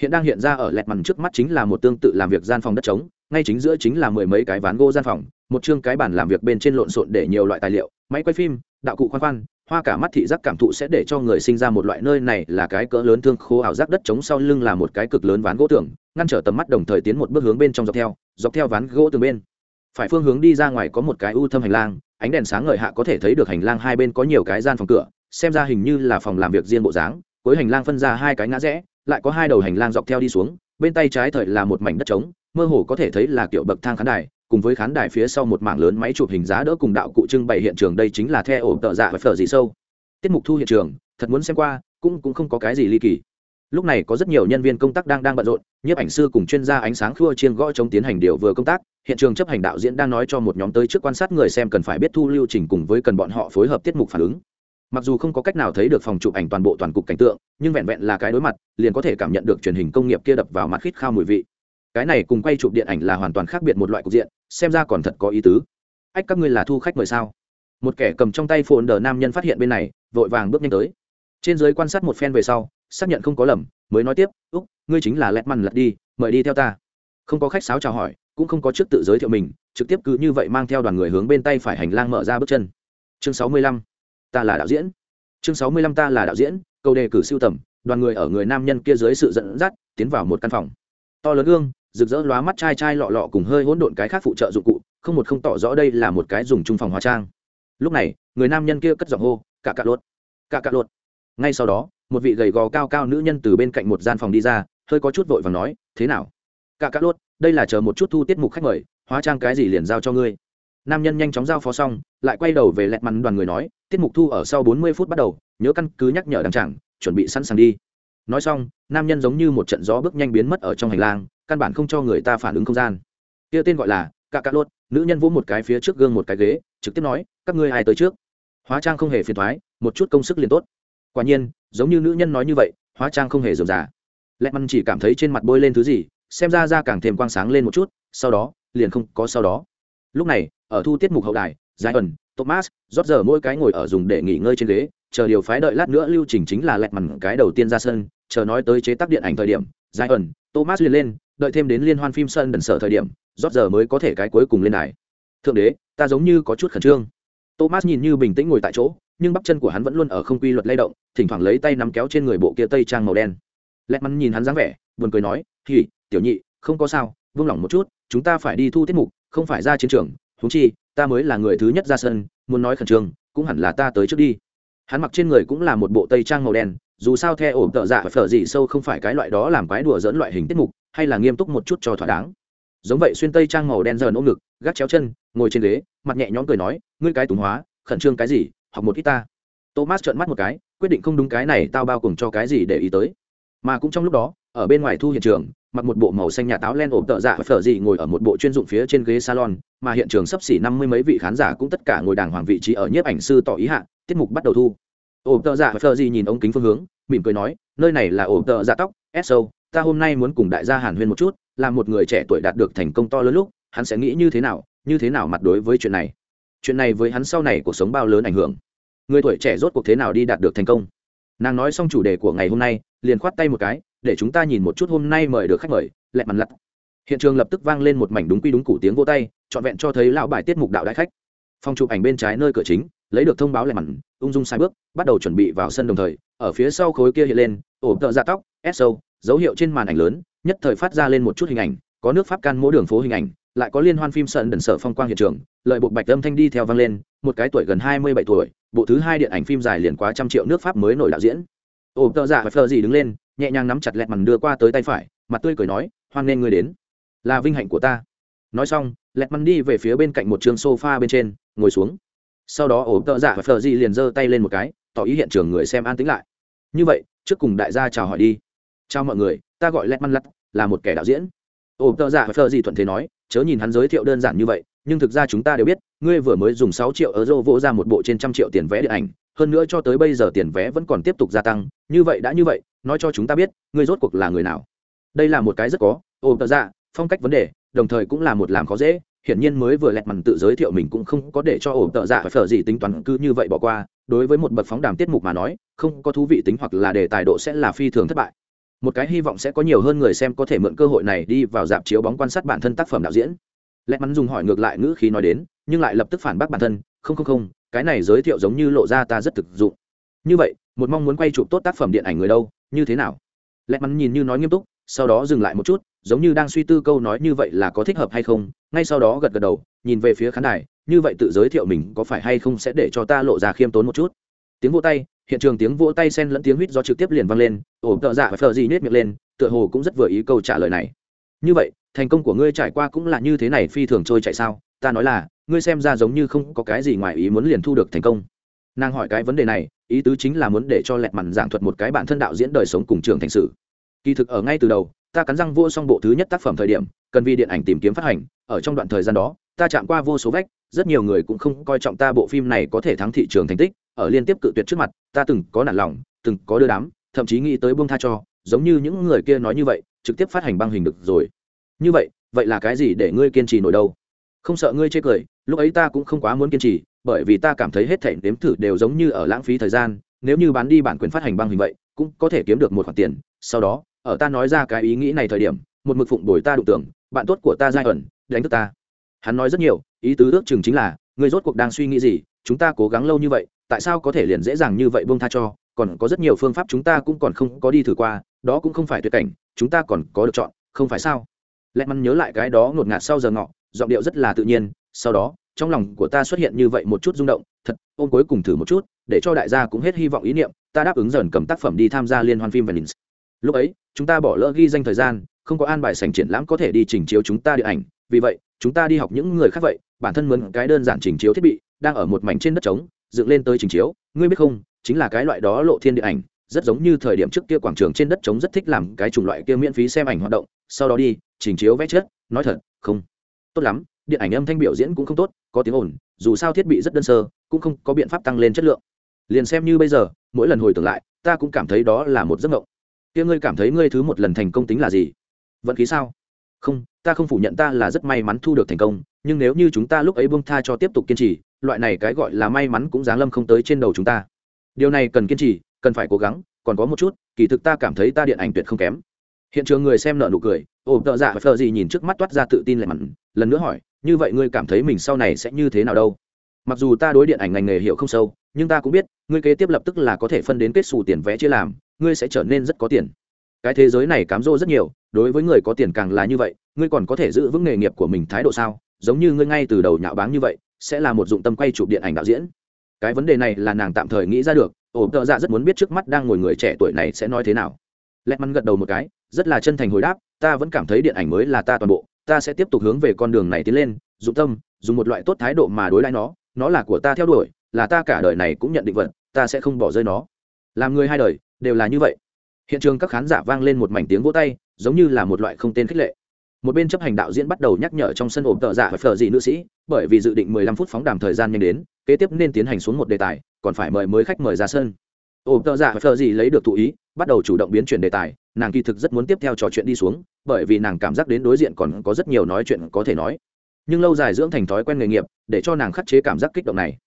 A: Hiện đang hiện ra ở lẹt mằn trước mắt chính là một tương tự làm việc gian phòng đất trống, ngay chính giữa chính là mười mấy cái ván gỗ gian phòng, một chương cái bản làm việc bên trên lộn xộn để nhiều loại tài liệu, máy quay phim, đạo cụ khoan khoan hoa cả mắt thị giác cảm thụ sẽ để cho người sinh ra một loại nơi này là cái cỡ lớn thương khô ảo giác đất trống sau lưng là một cái cực lớn ván gỗ tường, ngăn trở tầm mắt đồng thời tiến một bước hướng bên trong dọc theo dọc theo ván gỗ tường bên. Phải phương hướng đi ra ngoài có một cái u thâm hành lang, ánh đèn sáng ngời hạ có thể thấy được hành lang hai bên có nhiều cái gian phòng cửa, xem ra hình như là phòng làm việc riêng bộ dáng, cuối hành lang phân ra hai cái ngã rẽ, lại có hai đầu hành lang dọc theo đi xuống, bên tay trái thời là một mảnh đất trống, mơ hồ có thể thấy là kiểu bậc thang khán đài cùng với khán đài phía sau một mảng lớn máy chụp hình giá đỡ cùng đạo cụ trưng bày hiện trường đây chính là the ổ tợ dạ và phở gì sâu. Tiết mục thu hiện trường, thật muốn xem qua, cũng cũng không có cái gì ly kỳ. Lúc này có rất nhiều nhân viên công tác đang đang bận rộn, nhiếp ảnh sư cùng chuyên gia ánh sáng khua chiên gõ chống tiến hành điều vừa công tác, hiện trường chấp hành đạo diễn đang nói cho một nhóm tới trước quan sát người xem cần phải biết thu lưu trình cùng với cần bọn họ phối hợp tiết mục phản ứng. Mặc dù không có cách nào thấy được phòng chụp ảnh toàn bộ toàn cục cảnh tượng, nhưng vẹn vẹn là cái đối mặt, liền có thể cảm nhận được truyền hình công nghiệp kia đập vào mặt khít khao mùi vị cái này cùng quay chụp điện ảnh là hoàn toàn khác biệt một loại cục diện, xem ra còn thật có ý tứ. Ách, các ngươi là thu khách mời sao? Một kẻ cầm trong tay phồn đờ nam nhân phát hiện bên này, vội vàng bước nhanh tới. Trên giới quan sát một phen về sau, xác nhận không có lầm, mới nói tiếp, úc, ngươi chính là lẹt mằn lật đi, mời đi theo ta. Không có khách sáo chào hỏi, cũng không có trước tự giới thiệu mình, trực tiếp cứ như vậy mang theo đoàn người hướng bên tay phải hành lang mở ra bước chân. Chương sáu mươi lăm, ta là đạo diễn. Chương sáu mươi lăm, ta là đạo diễn, câu đề cử siêu tầm, đoàn người ở người nam nhân kia dưới sự dẫn dắt, tiến vào một căn phòng. To lớn gương rực rỡ lóa mắt chai chai lọ lọ cùng hơi hỗn độn cái khác phụ trợ dụng cụ, không một không tỏ rõ đây là một cái dùng chung phòng hóa trang. Lúc này, người nam nhân kia cất giọng hô cả cạ lột cả cạ lột. Ngay sau đó, một vị gầy gò cao cao nữ nhân từ bên cạnh một gian phòng đi ra, hơi có chút vội và nói, thế nào? Cả cạ lột, đây là chờ một chút thu tiết mục khách mời, hóa trang cái gì liền giao cho ngươi. Nam nhân nhanh chóng giao phó xong, lại quay đầu về lẹt mắn đoàn người nói, tiết mục thu ở sau bốn mươi phút bắt đầu, nhớ căn cứ nhắc nhở đằng chẳng chuẩn bị sẵn sàng đi. Nói xong, nam nhân giống như một trận gió bước nhanh biến mất ở trong hành lang căn bản không cho người ta phản ứng không gian. Kia tên gọi là cạ cạ lốt, nữ nhân vỗ một cái phía trước gương một cái ghế, trực tiếp nói, các ngươi ai tới trước? Hóa trang không hề phiền thoái một chút công sức liền tốt. Quả nhiên, giống như nữ nhân nói như vậy, hóa trang không hề dườm già. Lẹ măn chỉ cảm thấy trên mặt bôi lên thứ gì, xem ra ra càng thêm quang sáng lên một chút, sau đó, liền không có sau đó. Lúc này, ở thu tiết mục hậu đài giải ẩn, thomas, rót giờ mỗi cái ngồi ở dùng để nghỉ ngơi trên ghế, chờ điều phái đợi lát nữa lưu trình chính là lẹt mằn cái đầu tiên ra sân, chờ nói tới chế tác điện ảnh thời điểm giải ẩn, thomas liền lên đợi thêm đến liên hoan phim sân đần sở thời điểm, rót giờ mới có thể cái cuối cùng lên đài. Thượng đế, ta giống như có chút khẩn trương. Thomas nhìn như bình tĩnh ngồi tại chỗ, nhưng bắp chân của hắn vẫn luôn ở không quy luật lay động, thỉnh thoảng lấy tay nắm kéo trên người bộ kia tây trang màu đen. Lẹt mắn nhìn hắn dáng vẻ, buồn cười nói thì tiểu nhị, không có sao, vương lòng một chút, chúng ta phải đi thu tiết mục, không phải ra chiến trường. Thú chi, ta mới là người thứ nhất ra sân, muốn nói khẩn trương, cũng hẳn là ta tới trước đi. Hắn mặc trên người cũng là một bộ tây trang màu đen, dù sao theo ổn tợ dạ và phở dị sâu không phải cái loại đó làm quái đùa dẫn loại hình tiết mục hay là nghiêm túc một chút cho thỏa đáng. Giống vậy xuyên tây trang màu đen giờ ôm ngực, gác chéo chân, ngồi trên ghế, mặt nhẹ nhõm cười nói, ngươi cái túng hóa, khẩn trương cái gì, học một ít ta. Thomas trợn mắt một cái, quyết định không đúng cái này tao bao cùng cho cái gì để ý tới. Mà cũng trong lúc đó, ở bên ngoài thu hiện trường, mặc một bộ màu xanh nhà táo len ộp tợ dạ phở gì ngồi ở một bộ chuyên dụng phía trên ghế salon, mà hiện trường sắp xỉ năm mươi mấy vị khán giả cũng tất cả ngồi đàng hoàng vị trí ở nhiếp ảnh sư tỏ ý hạ, tiết mục bắt đầu thu. Ộp tợ dạ phở gì nhìn ống kính phương hướng, mỉm cười nói, nơi này là ộp tợ dạ tóc so ta hôm nay muốn cùng đại gia hàn huyên một chút, là một người trẻ tuổi đạt được thành công to lớn lúc, hắn sẽ nghĩ như thế nào, như thế nào mặt đối với chuyện này. Chuyện này với hắn sau này cuộc sống bao lớn ảnh hưởng. Người tuổi trẻ rốt cuộc thế nào đi đạt được thành công? Nàng nói xong chủ đề của ngày hôm nay, liền khoát tay một cái, để chúng ta nhìn một chút hôm nay mời được khách mời lẹt mặt lặt. Hiện trường lập tức vang lên một mảnh đúng quy đúng củ tiếng vô tay, trọn vẹn cho thấy lão bài tiết mục đạo đại khách. Phong chụp ảnh bên trái nơi cửa chính, lấy được thông báo lẹt mặt, ung dung sai bước, bắt đầu chuẩn bị vào sân đồng thời, ở phía sau khối kia hiện lên, ổ tợ ra tóc so dấu hiệu trên màn ảnh lớn, nhất thời phát ra lên một chút hình ảnh, có nước pháp can mỗi đường phố hình ảnh, lại có liên hoan phim sân đần sở phong quang hiện trường lợi bộ bạch âm thanh đi theo vang lên, một cái tuổi gần hai mươi bảy tuổi, bộ thứ hai điện ảnh phim dài liền quá trăm triệu nước pháp mới nổi đạo diễn. Ồ tợ giả và phờ gì đứng lên, nhẹ nhàng nắm chặt lẹt mằn đưa qua tới tay phải, mặt tươi cười nói, hoan nghênh người đến. Là vinh hạnh của ta. Nói xong, lẹt mằn đi về phía bên cạnh một trường sofa bên trên, ngồi xuống. Sau đó ổ tợ giả và phờ gì liền giơ tay lên một cái, tỏ ý hiện trường người xem an tĩnh lại. Như vậy, trước cùng đại gia chào hỏi đi chào mọi người, ta gọi lẹt măn lặt, là một kẻ đạo diễn. Ồ tợ giả phờ gì thuận thế nói, chớ nhìn hắn giới thiệu đơn giản như vậy, nhưng thực ra chúng ta đều biết, ngươi vừa mới dùng sáu triệu euro vỗ ra một bộ trên trăm triệu tiền vé điện ảnh, hơn nữa cho tới bây giờ tiền vé vẫn còn tiếp tục gia tăng, như vậy đã như vậy, nói cho chúng ta biết, ngươi rốt cuộc là người nào. Đây là một cái rất có, ồ, tờ giả, phong cách vấn đề, đồng thời cũng là một làm khó dễ, hiển nhiên mới vừa lẹt mằn tự giới thiệu mình cũng không có để cho ổ tợ dạ phải phở gì tính toán cứ như vậy bỏ qua, đối với một bậc phóng đàm tiết mục mà nói, không có thú vị tính hoặc là đề tài độ sẽ là phi thường thất bại một cái hy vọng sẽ có nhiều hơn người xem có thể mượn cơ hội này đi vào dạp chiếu bóng quan sát bản thân tác phẩm đạo diễn. Lẹt mắn dùng hỏi ngược lại ngữ khí nói đến, nhưng lại lập tức phản bác bản thân, không không không, cái này giới thiệu giống như lộ ra ta rất thực dụng. Như vậy, một mong muốn quay chụp tốt tác phẩm điện ảnh người đâu, như thế nào? Lẹt mắn nhìn như nói nghiêm túc, sau đó dừng lại một chút, giống như đang suy tư câu nói như vậy là có thích hợp hay không, ngay sau đó gật gật đầu, nhìn về phía khán đài, như vậy tự giới thiệu mình có phải hay không sẽ để cho ta lộ ra khiêm tốn một chút? Tiếng vỗ tay, hiện trường tiếng vỗ tay xen lẫn tiếng huýt do trực tiếp liền vang lên, ổ tợ dạ và phờ gì nết miệng lên, tựa hồ cũng rất vừa ý câu trả lời này. Như vậy, thành công của ngươi trải qua cũng là như thế này phi thường trôi chạy sao? Ta nói là, ngươi xem ra giống như không có cái gì ngoài ý muốn liền thu được thành công. Nàng hỏi cái vấn đề này, ý tứ chính là muốn để cho lẹt mằn giảng thuật một cái bản thân đạo diễn đời sống cùng trường thành sự. Kỳ thực ở ngay từ đầu, ta cắn răng vô xong bộ thứ nhất tác phẩm thời điểm, cần vì điện ảnh tìm kiếm phát hành, ở trong đoạn thời gian đó, ta chạm qua vô số vách, rất nhiều người cũng không coi trọng ta bộ phim này có thể thắng thị trường thành tích ở liên tiếp cự tuyệt trước mặt, ta từng có nản lòng, từng có đưa đám, thậm chí nghĩ tới buông tha cho, giống như những người kia nói như vậy, trực tiếp phát hành băng hình được rồi. Như vậy vậy là cái gì để ngươi kiên trì nổi đâu? Không sợ ngươi chê cười, lúc ấy ta cũng không quá muốn kiên trì, bởi vì ta cảm thấy hết thảy nếm thử đều giống như ở lãng phí thời gian, nếu như bán đi bản quyền phát hành băng hình vậy, cũng có thể kiếm được một khoản tiền. Sau đó, ở ta nói ra cái ý nghĩ này thời điểm, một mực phụng đổi ta đụng tưởng, bạn tốt của ta giai ẩn, đánh thức ta. Hắn nói rất nhiều, ý tứ ước chừng chính là, ngươi rốt cuộc đang suy nghĩ gì, chúng ta cố gắng lâu như vậy tại sao có thể liền dễ dàng như vậy buông tha cho, còn có rất nhiều phương pháp chúng ta cũng còn không có đi thử qua, đó cũng không phải tuyệt cảnh, chúng ta còn có được chọn, không phải sao? Lẽ mắn nhớ lại cái đó ngột ngạt sau giờ ngọ, giọng điệu rất là tự nhiên, sau đó, trong lòng của ta xuất hiện như vậy một chút rung động, thật, ôm cuối cùng thử một chút, để cho đại gia cũng hết hy vọng ý niệm, ta đáp ứng dần cầm tác phẩm đi tham gia liên hoan phim venice. Lúc ấy, chúng ta bỏ lỡ ghi danh thời gian, không có an bài sành triển lãm có thể đi trình chiếu chúng ta điện ảnh, vì vậy, chúng ta đi học những người khác vậy, bản thân mướn cái đơn giản trình chiếu thiết bị, đang ở một mảnh trên đất trống dựng lên tới trình chiếu. Ngươi biết không, chính là cái loại đó lộ thiên điện ảnh, rất giống như thời điểm trước kia quảng trường trên đất trống rất thích làm cái chủng loại kia miễn phí xem ảnh hoạt động. Sau đó đi, trình chiếu vẽ chết, nói thật, không. Tốt lắm, điện ảnh âm thanh biểu diễn cũng không tốt, có tiếng ồn, dù sao thiết bị rất đơn sơ, cũng không có biện pháp tăng lên chất lượng. Liền xem như bây giờ, mỗi lần hồi tưởng lại, ta cũng cảm thấy đó là một giấc mộng. Kia ngươi cảm thấy ngươi thứ một lần thành công tính là gì? Vận khí sao? Không, ta không phủ nhận ta là rất may mắn thu được thành công, nhưng nếu như chúng ta lúc ấy buông tha cho tiếp tục kiên trì loại này cái gọi là may mắn cũng giáng lâm không tới trên đầu chúng ta. Điều này cần kiên trì, cần phải cố gắng, còn có một chút, kỳ thực ta cảm thấy ta điện ảnh tuyệt không kém. Hiện trường người xem nợ nụ cười, ồ, tợ dạ phờ gì nhìn trước mắt toát ra tự tin lại mặn, lần nữa hỏi, như vậy ngươi cảm thấy mình sau này sẽ như thế nào đâu? Mặc dù ta đối điện ảnh ngành nghề hiểu không sâu, nhưng ta cũng biết, ngươi kế tiếp lập tức là có thể phân đến kết xù tiền vé chia làm, ngươi sẽ trở nên rất có tiền. Cái thế giới này cám dỗ rất nhiều, đối với người có tiền càng là như vậy, ngươi còn có thể giữ vững nghề nghiệp của mình thái độ sao? Giống như ngươi ngay từ đầu nhạo báng như vậy sẽ là một dụng tâm quay chụp điện ảnh đạo diễn. Cái vấn đề này là nàng tạm thời nghĩ ra được ổ tợ dạ rất muốn biết trước mắt đang ngồi người trẻ tuổi này sẽ nói thế nào. Lẹt mắn gật đầu một cái, rất là chân thành hồi đáp, ta vẫn cảm thấy điện ảnh mới là ta toàn bộ, ta sẽ tiếp tục hướng về con đường này tiến lên, dụng tâm, dùng một loại tốt thái độ mà đối lại nó nó là của ta theo đuổi, là ta cả đời này cũng nhận định vật ta sẽ không bỏ rơi nó. Làm người hai đời, đều là như vậy. Hiện trường các khán giả vang lên một mảnh tiếng vỗ tay, giống như là một loại không tên khích lệ. Một bên chấp hành đạo diễn bắt đầu nhắc nhở trong sân ổn tợ giả và phở dị nữ sĩ bởi vì dự định mười lăm phút phóng đàm thời gian nhanh đến, kế tiếp nên tiến hành xuống một đề tài, còn phải mời mới khách mời ra sân. Ổn tợ giả phở gì lấy được thụ ý, bắt đầu chủ động biến chuyển đề tài, nàng kỳ thực rất muốn tiếp theo trò chuyện đi xuống, bởi vì nàng cảm giác đến đối diện còn có rất nhiều nói chuyện có thể nói. Nhưng lâu dài dưỡng thành thói quen nghề nghiệp, để cho nàng khắc chế cảm giác kích động này.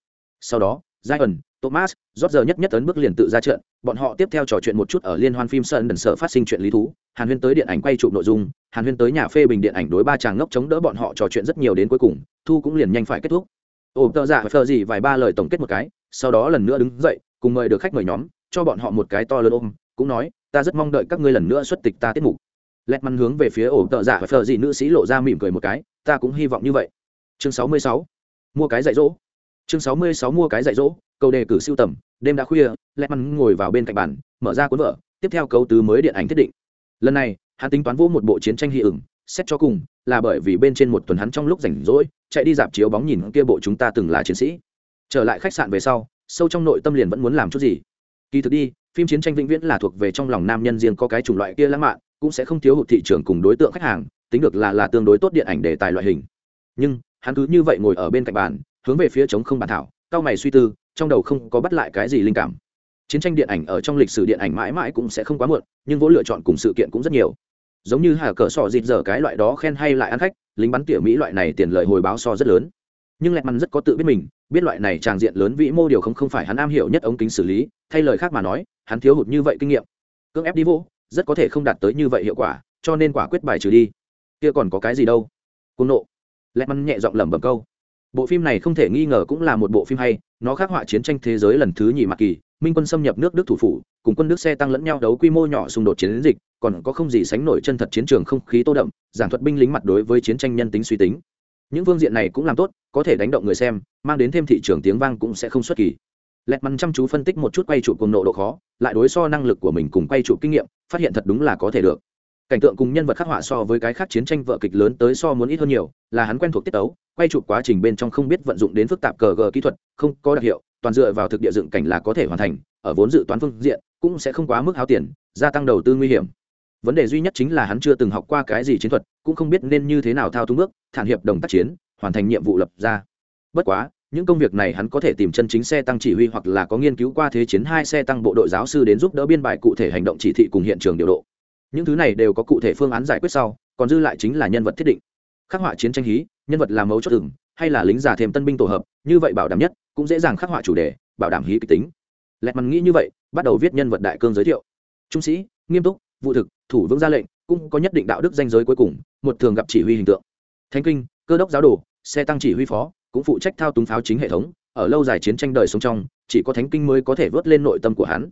A: Sau đó giai ẩn Thomas, rót giờ nhất nhất ấn bước liền tự ra trận, bọn họ tiếp theo trò chuyện một chút ở liên hoan phim Sơn đần sở phát sinh chuyện lý thú, Hàn Huyên tới điện ảnh quay chụp nội dung, Hàn Huyên tới nhà phê bình điện ảnh đối ba chàng ngốc chống đỡ bọn họ trò chuyện rất nhiều đến cuối cùng, thu cũng liền nhanh phải kết thúc. Ôm tờ giả phờ gì vài ba lời tổng kết một cái, sau đó lần nữa đứng dậy, cùng mời được khách mời nhóm, cho bọn họ một cái to lớn ôm, cũng nói, ta rất mong đợi các ngươi lần nữa xuất tịch ta tiết mục. Lẹt măn hướng về phía ổ tờ giả dạ phờ gì nữ sĩ lộ ra mỉm cười một cái, ta cũng hy vọng như vậy. Chương 66. Mua cái dạy dỗ chương sáu mươi sáu mua cái dạy dỗ câu đề cử siêu tầm, đêm đã khuya lẹ mắn ngồi vào bên cạnh bàn, mở ra cuốn vở, tiếp theo cấu tứ mới điện ảnh thiết định. Lần này, hắn tính toán vô một bộ chiến tranh hy ửng, xét cho cùng, là bởi vì bên trên một tuần hắn trong lúc rảnh rỗi, chạy đi dạp chiếu bóng nhìn kia bộ chúng ta từng là chiến sĩ. Trở lại khách sạn về sau, sâu trong nội tâm liền vẫn muốn làm chút gì. Kỳ thực đi, phim chiến tranh vĩnh viễn là thuộc về trong lòng nam nhân riêng có cái chủng loại kia lãng mạn, cũng sẽ không thiếu hụt thị trường cùng đối tượng khách hàng, tính được là là tương đối tốt điện ảnh đề tài loại hình. Nhưng, hắn cứ như vậy ngồi ở bên cạnh bàn, hướng về phía chống không bàn thảo cao mày suy tư trong đầu không có bắt lại cái gì linh cảm. Chiến tranh điện ảnh ở trong lịch sử điện ảnh mãi mãi cũng sẽ không quá muộn, nhưng vỗ lựa chọn cùng sự kiện cũng rất nhiều. Giống như hà cờ sọ dịt giờ cái loại đó khen hay lại ăn khách, lính bắn tỉa mỹ loại này tiền lợi hồi báo so rất lớn. Nhưng lẹt mắn rất có tự biết mình, biết loại này tràng diện lớn vĩ mô điều không không phải hắn am hiểu nhất ống kính xử lý, thay lời khác mà nói, hắn thiếu hụt như vậy kinh nghiệm. Cưỡng ép đi vô, rất có thể không đạt tới như vậy hiệu quả, cho nên quả quyết bài trừ đi. Kia còn có cái gì đâu? Côn nộ. Lẹt mắn nhẹ giọng lẩm bẩm câu bộ phim này không thể nghi ngờ cũng là một bộ phim hay, nó khắc họa chiến tranh thế giới lần thứ nhì mạc kỳ, minh quân xâm nhập nước đức thủ phủ, cùng quân đức xe tăng lẫn nhau đấu quy mô nhỏ xung đột chiến dịch, còn có không gì sánh nổi chân thật chiến trường không khí tô đậm, giảng thuật binh lính mặt đối với chiến tranh nhân tính suy tính. Những phương diện này cũng làm tốt, có thể đánh động người xem, mang đến thêm thị trường tiếng vang cũng sẽ không xuất kỳ. Lẹt mắn chăm chú phân tích một chút quay trụ cùng nộ độ khó, lại đối so năng lực của mình cùng quay trụ kinh nghiệm, phát hiện thật đúng là có thể được cảnh tượng cùng nhân vật khắc họa so với cái khác chiến tranh vợ kịch lớn tới so muốn ít hơn nhiều, là hắn quen thuộc tiết tấu, quay chụp quá trình bên trong không biết vận dụng đến phức tạp cờ gờ kỹ thuật, không có đặc hiệu, toàn dựa vào thực địa dựng cảnh là có thể hoàn thành, ở vốn dự toán phương diện, cũng sẽ không quá mức hao tiền, gia tăng đầu tư nguy hiểm. Vấn đề duy nhất chính là hắn chưa từng học qua cái gì chiến thuật, cũng không biết nên như thế nào thao túng bước, thản hiệp đồng tác chiến, hoàn thành nhiệm vụ lập ra. Bất quá, những công việc này hắn có thể tìm chân chính xe tăng chỉ huy hoặc là có nghiên cứu qua thế chiến hai xe tăng bộ đội giáo sư đến giúp đỡ biên bài cụ thể hành động chỉ thị cùng hiện trường điều độ những thứ này đều có cụ thể phương án giải quyết sau, còn dư lại chính là nhân vật thiết định. Khắc họa chiến tranh hí, nhân vật làm mấu chốt ửng, hay là lính già thêm tân binh tổ hợp, như vậy bảo đảm nhất, cũng dễ dàng khắc họa chủ đề, bảo đảm hí kịch tính. Lẹt mặt nghĩ như vậy, bắt đầu viết nhân vật đại cương giới thiệu. Trung sĩ, nghiêm túc, vụ thực, thủ vững ra lệnh, cũng có nhất định đạo đức danh giới cuối cùng, một thường gặp chỉ huy hình tượng. Thánh kinh, cơ đốc giáo đồ, xe tăng chỉ huy phó, cũng phụ trách thao túng pháo chính hệ thống, ở lâu dài chiến tranh đời sống trong, chỉ có thánh kinh mới có thể vớt lên nội tâm của hắn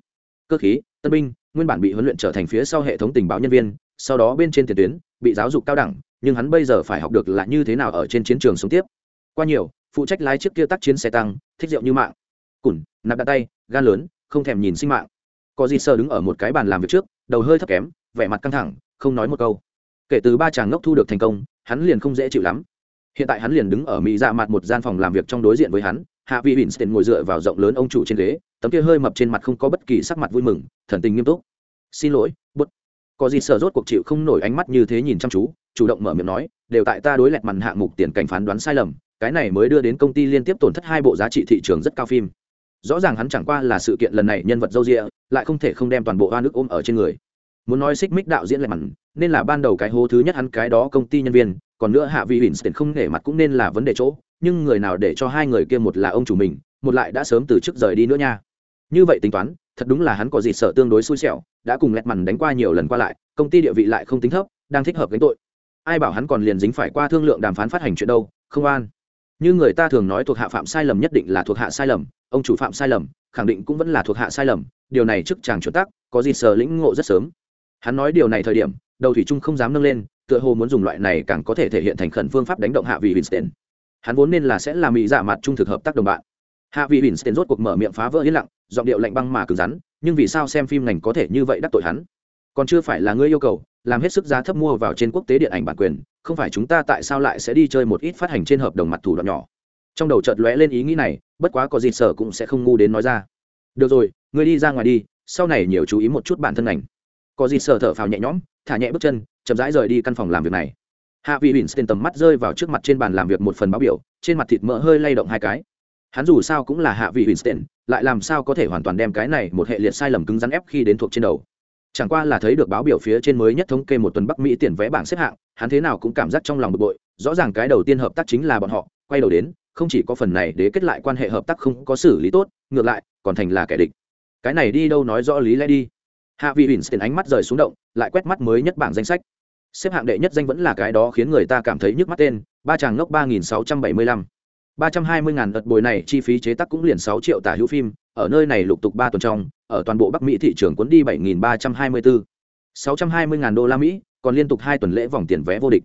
A: cơ khí, tân binh, nguyên bản bị huấn luyện trở thành phía sau hệ thống tình báo nhân viên, sau đó bên trên tiền tuyến, bị giáo dục cao đẳng, nhưng hắn bây giờ phải học được là như thế nào ở trên chiến trường sống tiếp. Qua nhiều, phụ trách lái chiếc kia tác chiến xe tăng, thích rượu như mạng. Cùn, nạp đạn tay, gan lớn, không thèm nhìn sinh mạng. Có gì sơ đứng ở một cái bàn làm việc trước, đầu hơi thấp kém, vẻ mặt căng thẳng, không nói một câu. Kể từ ba chàng ngốc thu được thành công, hắn liền không dễ chịu lắm. Hiện tại hắn liền đứng ở mỹ dạ mặt một gian phòng làm việc trong đối diện với hắn hạ vị winston ngồi dựa vào rộng lớn ông chủ trên ghế, tấm kia hơi mập trên mặt không có bất kỳ sắc mặt vui mừng, thần tình nghiêm túc. Xin lỗi, bút. Có gì sợ rốt cuộc chịu không nổi ánh mắt như thế nhìn chăm chú, chủ động mở miệng nói, đều tại ta đối lẹt màn hạng mục tiền cảnh phán đoán sai lầm, cái này mới đưa đến công ty liên tiếp tổn thất hai bộ giá trị thị trường rất cao phim. Rõ ràng hắn chẳng qua là sự kiện lần này nhân vật dâu rịa lại không thể không đem toàn bộ hoa nước ôm ở trên người. Muốn nói xích mích đạo diễn lẹt màn, nên là ban đầu cái hố thứ nhất hắn cái đó công ty nhân viên, còn nữa hạ vị Winston không nể mặt cũng nên là vấn đề chỗ nhưng người nào để cho hai người kia một là ông chủ mình, một lại đã sớm từ chức rời đi nữa nha. Như vậy tính toán, thật đúng là hắn có gì sợ tương đối xui xẻo, đã cùng lẹt mằn đánh qua nhiều lần qua lại, công ty địa vị lại không tính thấp, đang thích hợp gánh tội. Ai bảo hắn còn liền dính phải qua thương lượng đàm phán phát hành chuyện đâu, không an như người ta thường nói thuộc hạ phạm sai lầm nhất định là thuộc hạ sai lầm, ông chủ phạm sai lầm, khẳng định cũng vẫn là thuộc hạ sai lầm, điều này trước chàng chuẩn tắc, có gì sợ lĩnh ngộ rất sớm. Hắn nói điều này thời điểm, đầu thủy trung không dám nâng lên, tựa hồ muốn dùng loại này càng có thể thể hiện thành khẩn phương pháp đánh động hạ vị winston hắn vốn nên là sẽ làm mỹ dạ mặt trung thực hợp tác đồng bạn. Hạ vị winston rốt cuộc mở miệng phá vỡ yên lặng, giọng điệu lạnh băng mà cứng rắn, nhưng vì sao xem phim ngành có thể như vậy đắc tội hắn? Còn chưa phải là ngươi yêu cầu, làm hết sức giá thấp mua vào trên quốc tế điện ảnh bản quyền, không phải chúng ta tại sao lại sẽ đi chơi một ít phát hành trên hợp đồng mặt thủ đoạn nhỏ. Trong đầu chợt lóe lên ý nghĩ này, bất quá có gì sở cũng sẽ không ngu đến nói ra. Được rồi, ngươi đi ra ngoài đi, sau này nhiều chú ý một chút bản thân ảnh có gì sở thở phào nhẹ nhõm, thả nhẹ bước chân, chậm rãi rời đi căn phòng làm việc này hạ vị tên tầm mắt rơi vào trước mặt trên bàn làm việc một phần báo biểu, trên mặt thịt mỡ hơi lay động hai cái. Hắn dù sao cũng là hạ vị winston lại làm sao có thể hoàn toàn đem cái này một hệ liệt sai lầm cứng rắn ép khi đến thuộc trên đầu. Chẳng qua là thấy được báo biểu phía trên mới nhất thống kê một tuần bắc mỹ tiền vé bảng xếp hạng, hắn thế nào cũng cảm giác trong lòng bực bội, rõ ràng cái đầu tiên hợp tác chính là bọn họ, quay đầu đến, không chỉ có phần này để kết lại quan hệ hợp tác không có xử lý tốt, ngược lại, còn thành là kẻ địch. Cái này đi đâu nói rõ lý lẽ đi. Hạ vị winston ánh mắt rời xuống động, lại quét mắt mới nhất bảng danh sách xếp hạng đệ nhất danh vẫn là cái đó khiến người ta cảm thấy nhức mắt tên, ba chàng ngốc ba nghìn sáu trăm bảy mươi lăm. ba trăm hai mươi ngàn đợt bồi này chi phí chế tác cũng liền sáu triệu tả hữu phim, ở nơi này lục tục ba tuần trong, ở toàn bộ bắc mỹ thị trường cuốn đi bảy nghìn ba trăm hai mươi bốn sáu trăm hai mươi ngàn đô la mỹ, còn liên tục hai tuần lễ vòng tiền vé vô địch.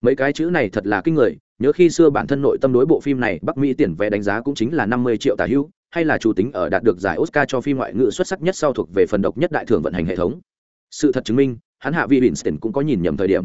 A: Mấy cái chữ này thật là kinh người, nhớ khi xưa bản thân nội tâm đối bộ phim này, bắc mỹ tiền vé đánh giá cũng chính là năm mươi triệu tả hữu, hay là chủ tính ở đạt được giải oscar cho phim ngoại ngữ xuất sắc nhất sau thuộc về phần độc nhất đại thưởng vận hành hệ thống. Sự thật chứng minh hắn hạ vi winston cũng có nhìn nhầm thời điểm.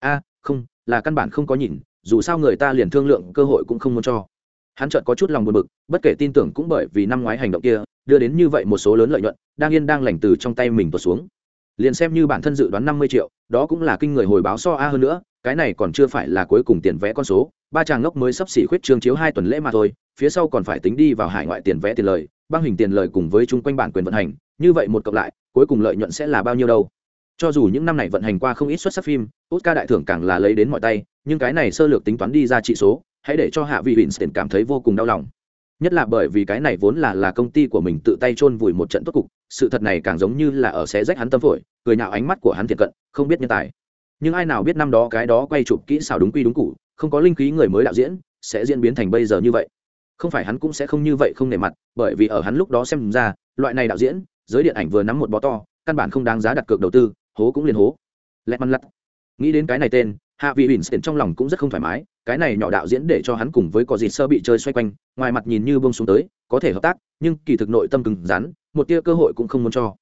A: A, không, là căn bản không có nhìn, dù sao người ta liền thương lượng, cơ hội cũng không muốn cho. Hắn chợt có chút lòng buồn bực, bất kể tin tưởng cũng bởi vì năm ngoái hành động kia, đưa đến như vậy một số lớn lợi nhuận, đang yên đang lành từ trong tay mình tuột xuống. Liền xem như bản thân dự đoán năm mươi triệu, đó cũng là kinh người hồi báo so a hơn nữa, cái này còn chưa phải là cuối cùng tiền vẽ con số, ba chàng ngốc mới sắp xỉ khuyết trương chiếu hai tuần lễ mà thôi, phía sau còn phải tính đi vào hải ngoại tiền vẽ tiền lời, băng hình tiền lời cùng với chung quanh bản quyền vận hành, như vậy một cộng lại, cuối cùng lợi nhuận sẽ là bao nhiêu đâu? Cho dù những năm này vận hành qua không ít xuất sắc phim, oscar đại thưởng càng là lấy đến mọi tay, nhưng cái này sơ lược tính toán đi ra trị số, hãy để cho hạ vị winston cảm thấy vô cùng đau lòng. Nhất là bởi vì cái này vốn là là công ty của mình tự tay chôn vùi một trận tốt cục, sự thật này càng giống như là ở xé rách hắn tâm phổi, cười nhạo ánh mắt của hắn thiệt cận, không biết nhân tài. Nhưng ai nào biết năm đó cái đó quay chụp kỹ xảo đúng quy đúng cụ không có linh khí người mới đạo diễn, sẽ diễn biến thành bây giờ như vậy. Không phải hắn cũng sẽ không như vậy không nể mặt, bởi vì ở hắn lúc đó xem ra, loại này đạo diễn, giới điện ảnh vừa nắm một bó to, căn bản không đáng giá đặt cược đầu tư hố cũng liền hố. Lẹt măn lặt. Nghĩ đến cái này tên, hạ vị winston trong lòng cũng rất không thoải mái, cái này nhỏ đạo diễn để cho hắn cùng với có gì sơ bị chơi xoay quanh, ngoài mặt nhìn như bông xuống tới, có thể hợp tác, nhưng kỳ thực nội tâm cứng rắn, một tia cơ hội cũng không muốn cho.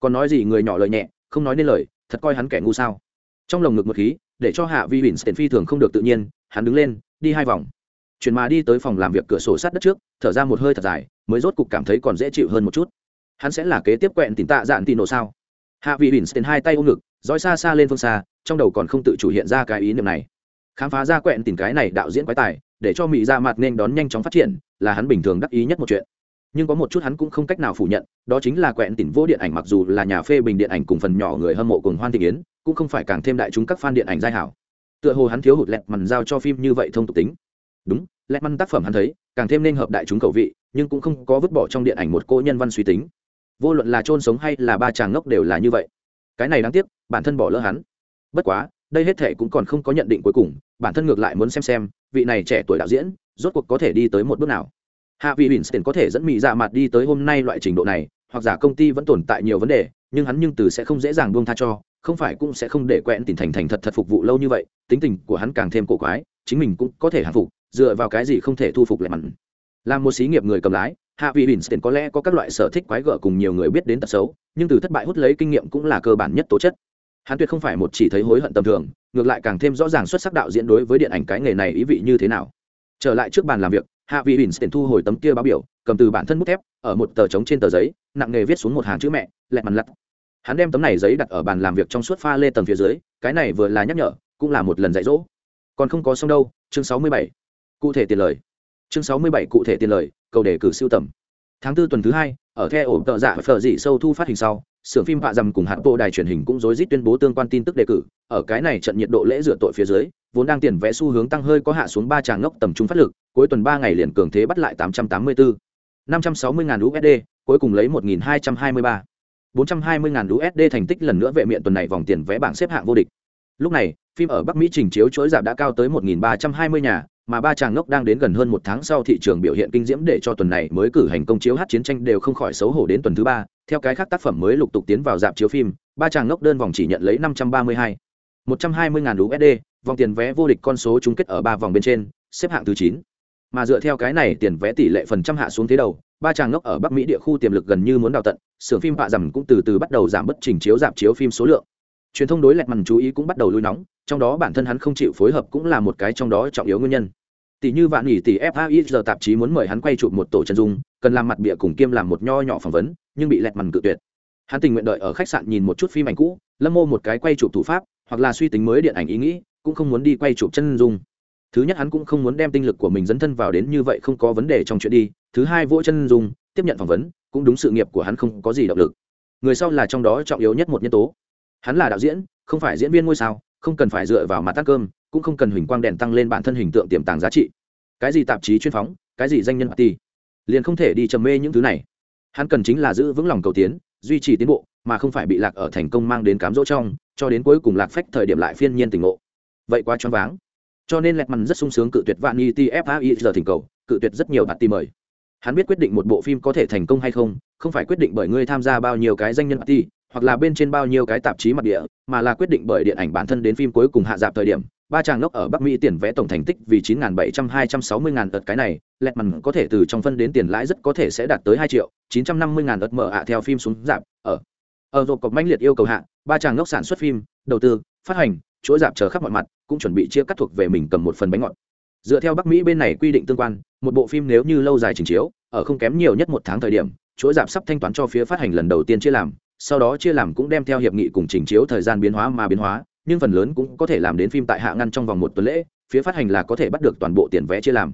A: Còn nói gì người nhỏ lời nhẹ, không nói nên lời, thật coi hắn kẻ ngu sao. Trong lồng ngực một khí, để cho hạ vi winston phi thường không được tự nhiên, hắn đứng lên, đi hai vòng. Chuyển mà đi tới phòng làm việc cửa sổ sát đất trước, thở ra một hơi thật dài, mới rốt cục cảm thấy còn dễ chịu hơn một chút. Hắn sẽ là kế tiếp quẹn tìm tạ dạn tì nổ sao? Hạ vị winston hai tay ôm ngực, dõi xa xa lên phương xa, trong đầu còn không tự chủ hiện ra cái ý niệm này. Khám phá ra quẹn tìm cái này đạo diễn quái tài, để cho mỹ dạ ra mặt nên đón nhanh chóng phát triển, là hắn bình thường đắc ý nhất một chuyện. Nhưng có một chút hắn cũng không cách nào phủ nhận, đó chính là quẹn tỉnh vô điện ảnh mặc dù là nhà phê bình điện ảnh cùng phần nhỏ người hâm mộ cùng hoan thị yến, cũng không phải càng thêm đại chúng các fan điện ảnh giai hảo. Tựa hồ hắn thiếu hụt lẹt mằn giao cho phim như vậy thông tục tính. Đúng, lẹt mằn tác phẩm hắn thấy, càng thêm nên hợp đại chúng cầu vị, nhưng cũng không có vứt bỏ trong điện ảnh một cô nhân văn suy tính vô luận là chôn sống hay là ba chàng ngốc đều là như vậy. Cái này đáng tiếc, bản thân bỏ lỡ hắn. Bất quá, đây hết thể cũng còn không có nhận định cuối cùng, bản thân ngược lại muốn xem xem, vị này trẻ tuổi đạo diễn, rốt cuộc có thể đi tới một bước nào. Hạ vị winston có thể dẫn mỹ dạ mặt đi tới hôm nay loại trình độ này, hoặc giả công ty vẫn tồn tại nhiều vấn đề, nhưng hắn nhưng từ sẽ không dễ dàng buông tha cho, không phải cũng sẽ không để quẹn tỉnh thành thành thật thật phục vụ lâu như vậy, tính tình của hắn càng thêm cổ quái, chính mình cũng có thể hạ phục, dựa vào cái gì không thể thu phục lại mặn. Làm một xí nghiệp người cầm lái hạ vị winston có lẽ có các loại sở thích quái gở cùng nhiều người biết đến tật xấu, nhưng từ thất bại hút lấy kinh nghiệm cũng là cơ bản nhất tố chất. Hắn tuyệt không phải một chỉ thấy hối hận tầm thường, ngược lại càng thêm rõ ràng xuất sắc đạo diễn đối với điện ảnh cái nghề này ý vị như thế nào. Trở lại trước bàn làm việc, hạ vị Winston thu hồi tấm kia báo biểu, cầm từ bản thân bút thép, ở một tờ trống trên tờ giấy, nặng nghề viết xuống một hàng chữ mẹ lẹt mặt lặt. Hắn đem tấm này giấy đặt ở bàn làm việc trong suốt pha lê tầng phía dưới, cái này vừa là nhắc nhở, cũng là một lần dạy dỗ. Còn không có xong đâu, chương sáu mươi bảy. Cụ thể tiền lời chương sáu mươi bảy cụ thể tiền lời cầu đề cử siêu tầm. Tháng tư tuần thứ hai, ở theo ổ tợ dạ phở dị sâu thu phát hình sau, xưởng phim vạ dầm cùng hạt bộ đài truyền hình cũng rối rít tuyên bố tương quan tin tức đề cử. Ở cái này trận nhiệt độ lễ rửa tội phía dưới, vốn đang tiền vẽ xu hướng tăng hơi có hạ xuống ba tràng ngốc tầm trung phát lực, cuối tuần ba ngày liền cường thế bắt lại tám trăm tám mươi bốn năm trăm sáu mươi ngàn usd cuối cùng lấy một nghìn hai trăm hai mươi ba. bốn trăm hai mươi ngàn usd thành tích lần nữa vệ miệng tuần này vòng tiền vẽ bảng xếp hạng vô địch. Lúc này, phim ở bắc mỹ trình chiếu chuỗi giảm đã cao tới một nghìn ba trăm hai mươi nhà mà ba chàng ngốc đang đến gần hơn một tháng sau thị trường biểu hiện kinh diễm để cho tuần này mới cử hành công chiếu hát chiến tranh đều không khỏi xấu hổ đến tuần thứ ba. Theo cái khác tác phẩm mới lục tục tiến vào dạp chiếu phim, ba chàng ngốc đơn vòng chỉ nhận lấy năm trăm ba mươi hai. một trăm hai mươi ngàn usd vòng tiền vé vô địch con số chung kết ở ba vòng bên trên, xếp hạng thứ chín. Mà dựa theo cái này, tiền vé tỷ lệ phần trăm hạ xuống thế đầu, ba chàng ngốc ở bắc mỹ địa khu tiềm lực gần như muốn đào tận, xưởng phim bạ rằm cũng từ từ bắt đầu giảm bất trình chiếu dạp chiếu phim số lượng. Truyền thông đối lẹt mằn chú ý cũng bắt đầu lui nóng, trong đó bản thân hắn không chịu phối hợp cũng là một cái trong đó trọng yếu nguyên nhân tỷ như vạn nghỉ tỷ fai giờ tạp chí muốn mời hắn quay chụp một tổ chân dung, cần làm mặt bịa cùng kiêm làm một nho nhỏ phỏng vấn, nhưng bị lẹt mằn cự tuyệt. Hắn tình nguyện đợi ở khách sạn nhìn một chút phim ảnh cũ, lâm mô một cái quay chụp thủ pháp, hoặc là suy tính mới điện ảnh ý nghĩ, cũng không muốn đi quay chụp chân dung. Thứ nhất hắn cũng không muốn đem tinh lực của mình dấn thân vào đến như vậy không có vấn đề trong chuyện đi, thứ hai vỗ chân dung, tiếp nhận phỏng vấn, cũng đúng sự nghiệp của hắn không có gì động lực. Người sau là trong đó trọng yếu nhất một nhân tố. Hắn là đạo diễn, không phải diễn viên ngôi sao, không cần phải dựa vào mặt tác cơm cũng không cần huỳnh quang đèn tăng lên bản thân hình tượng tiềm tàng giá trị. Cái gì tạp chí chuyên phóng, cái gì danh nhân ti liền không thể đi trầm mê những thứ này. Hắn cần chính là giữ vững lòng cầu tiến, duy trì tiến bộ, mà không phải bị lạc ở thành công mang đến cám dỗ trong, cho đến cuối cùng lạc phách thời điểm lại phiên nhiên tình ngộ. Vậy quá choáng váng. Cho nên lẹt mằn rất sung sướng cự tuyệt vạn y tfai giờ thỉnh cầu, cự tuyệt rất nhiều bạn tìm mời. Hắn biết quyết định một bộ phim có thể thành công hay không không phải quyết định bởi ngươi tham gia bao nhiêu cái danh nhân party, hoặc là bên trên bao nhiêu cái tạp chí mặt địa, mà là quyết định bởi điện ảnh bản thân đến phim cuối cùng hạ dạp thời điểm ba chàng lốc ở bắc mỹ tiền vẽ tổng thành tích vì chín bảy trăm hai trăm sáu mươi ngàn ợt cái này, lẹt mằn có thể từ trong phân đến tiền lãi rất có thể sẽ đạt tới hai triệu chín trăm năm mươi ngàn ợt mở ạ theo phim xuống giảm ở ở rộp cọc manh liệt yêu cầu hạ, ba chàng lốc sản xuất phim, đầu tư, phát hành, chuỗi giảm chờ khắp mọi mặt, cũng chuẩn bị chia cắt thuộc về mình cầm một phần bánh ngọt. Dựa theo bắc mỹ bên này quy định tương quan, một bộ phim nếu như lâu dài trình chiếu, ở không kém nhiều nhất một tháng thời điểm, chuỗi giảm sắp thanh toán cho phía phát hành lần đầu tiên chia làm, sau đó chia làm cũng đem theo hiệp nghị cùng trình chiếu thời gian biến hóa mà biến hóa nhưng phần lớn cũng có thể làm đến phim tại hạ ngăn trong vòng một tuần lễ, phía phát hành là có thể bắt được toàn bộ tiền vé chia làm.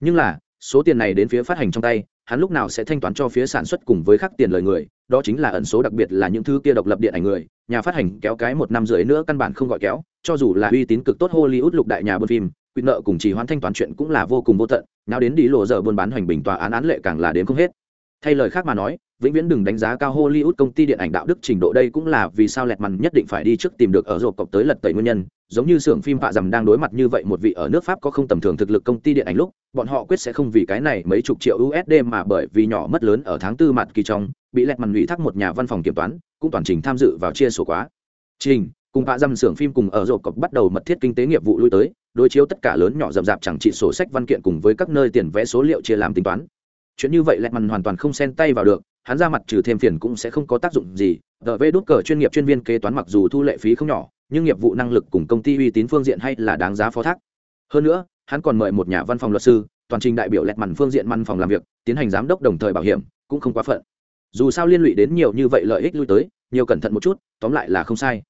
A: Nhưng là, số tiền này đến phía phát hành trong tay, hắn lúc nào sẽ thanh toán cho phía sản xuất cùng với khắc tiền lời người, đó chính là ẩn số đặc biệt là những thứ kia độc lập điện ảnh người, nhà phát hành kéo cái một năm rưỡi nữa căn bản không gọi kéo, cho dù là uy tín cực tốt hollywood lục đại nhà buôn phim quyền nợ cùng chỉ hoãn thanh toán chuyện cũng là vô cùng vô tận nào đến đi lộ giờ buôn bán hoành bình tòa án án lệ càng là đến không hết thay lời khác mà nói, vĩnh viễn đừng đánh giá cao hollywood công ty điện ảnh đạo đức trình độ đây cũng là vì sao lẹt mằn nhất định phải đi trước tìm được ở rộp cọc tới lật tẩy nguyên nhân. Giống như xưởng phim vạ dầm đang đối mặt như vậy một vị ở nước pháp có không tầm thường thực lực công ty điện ảnh lúc, bọn họ quyết sẽ không vì cái này mấy chục triệu usd mà bởi vì nhỏ mất lớn ở tháng tư mặt kỳ trong, bị lẹt mằn ủy thác một nhà văn phòng kiểm toán, cũng toàn trình tham dự vào chia sổ quá. Trình, cùng vạ dầm xưởng phim cùng ở rộp cọc bắt đầu mật thiết kinh tế nghiệp vụ lui tới, đối chiếu tất cả lớn nhỏ rậm rạp chẳng trị sổ sách văn kiện cùng với các nơi tiền vẽ số liệu chia làm tính toán chuyện như vậy lẹt mằn hoàn toàn không xen tay vào được, hắn ra mặt trừ thêm phiền cũng sẽ không có tác dụng gì. Tờ vê đốt cờ chuyên nghiệp chuyên viên kế toán mặc dù thu lệ phí không nhỏ, nhưng nghiệp vụ năng lực cùng công ty uy tín phương diện hay là đáng giá phó thác. Hơn nữa, hắn còn mời một nhà văn phòng luật sư, toàn trình đại biểu lẹt mằn phương diện văn phòng làm việc, tiến hành giám đốc đồng thời bảo hiểm, cũng không quá phận. Dù sao liên lụy đến nhiều như vậy lợi ích lui tới, nhiều cẩn thận một chút, tóm lại là không sai.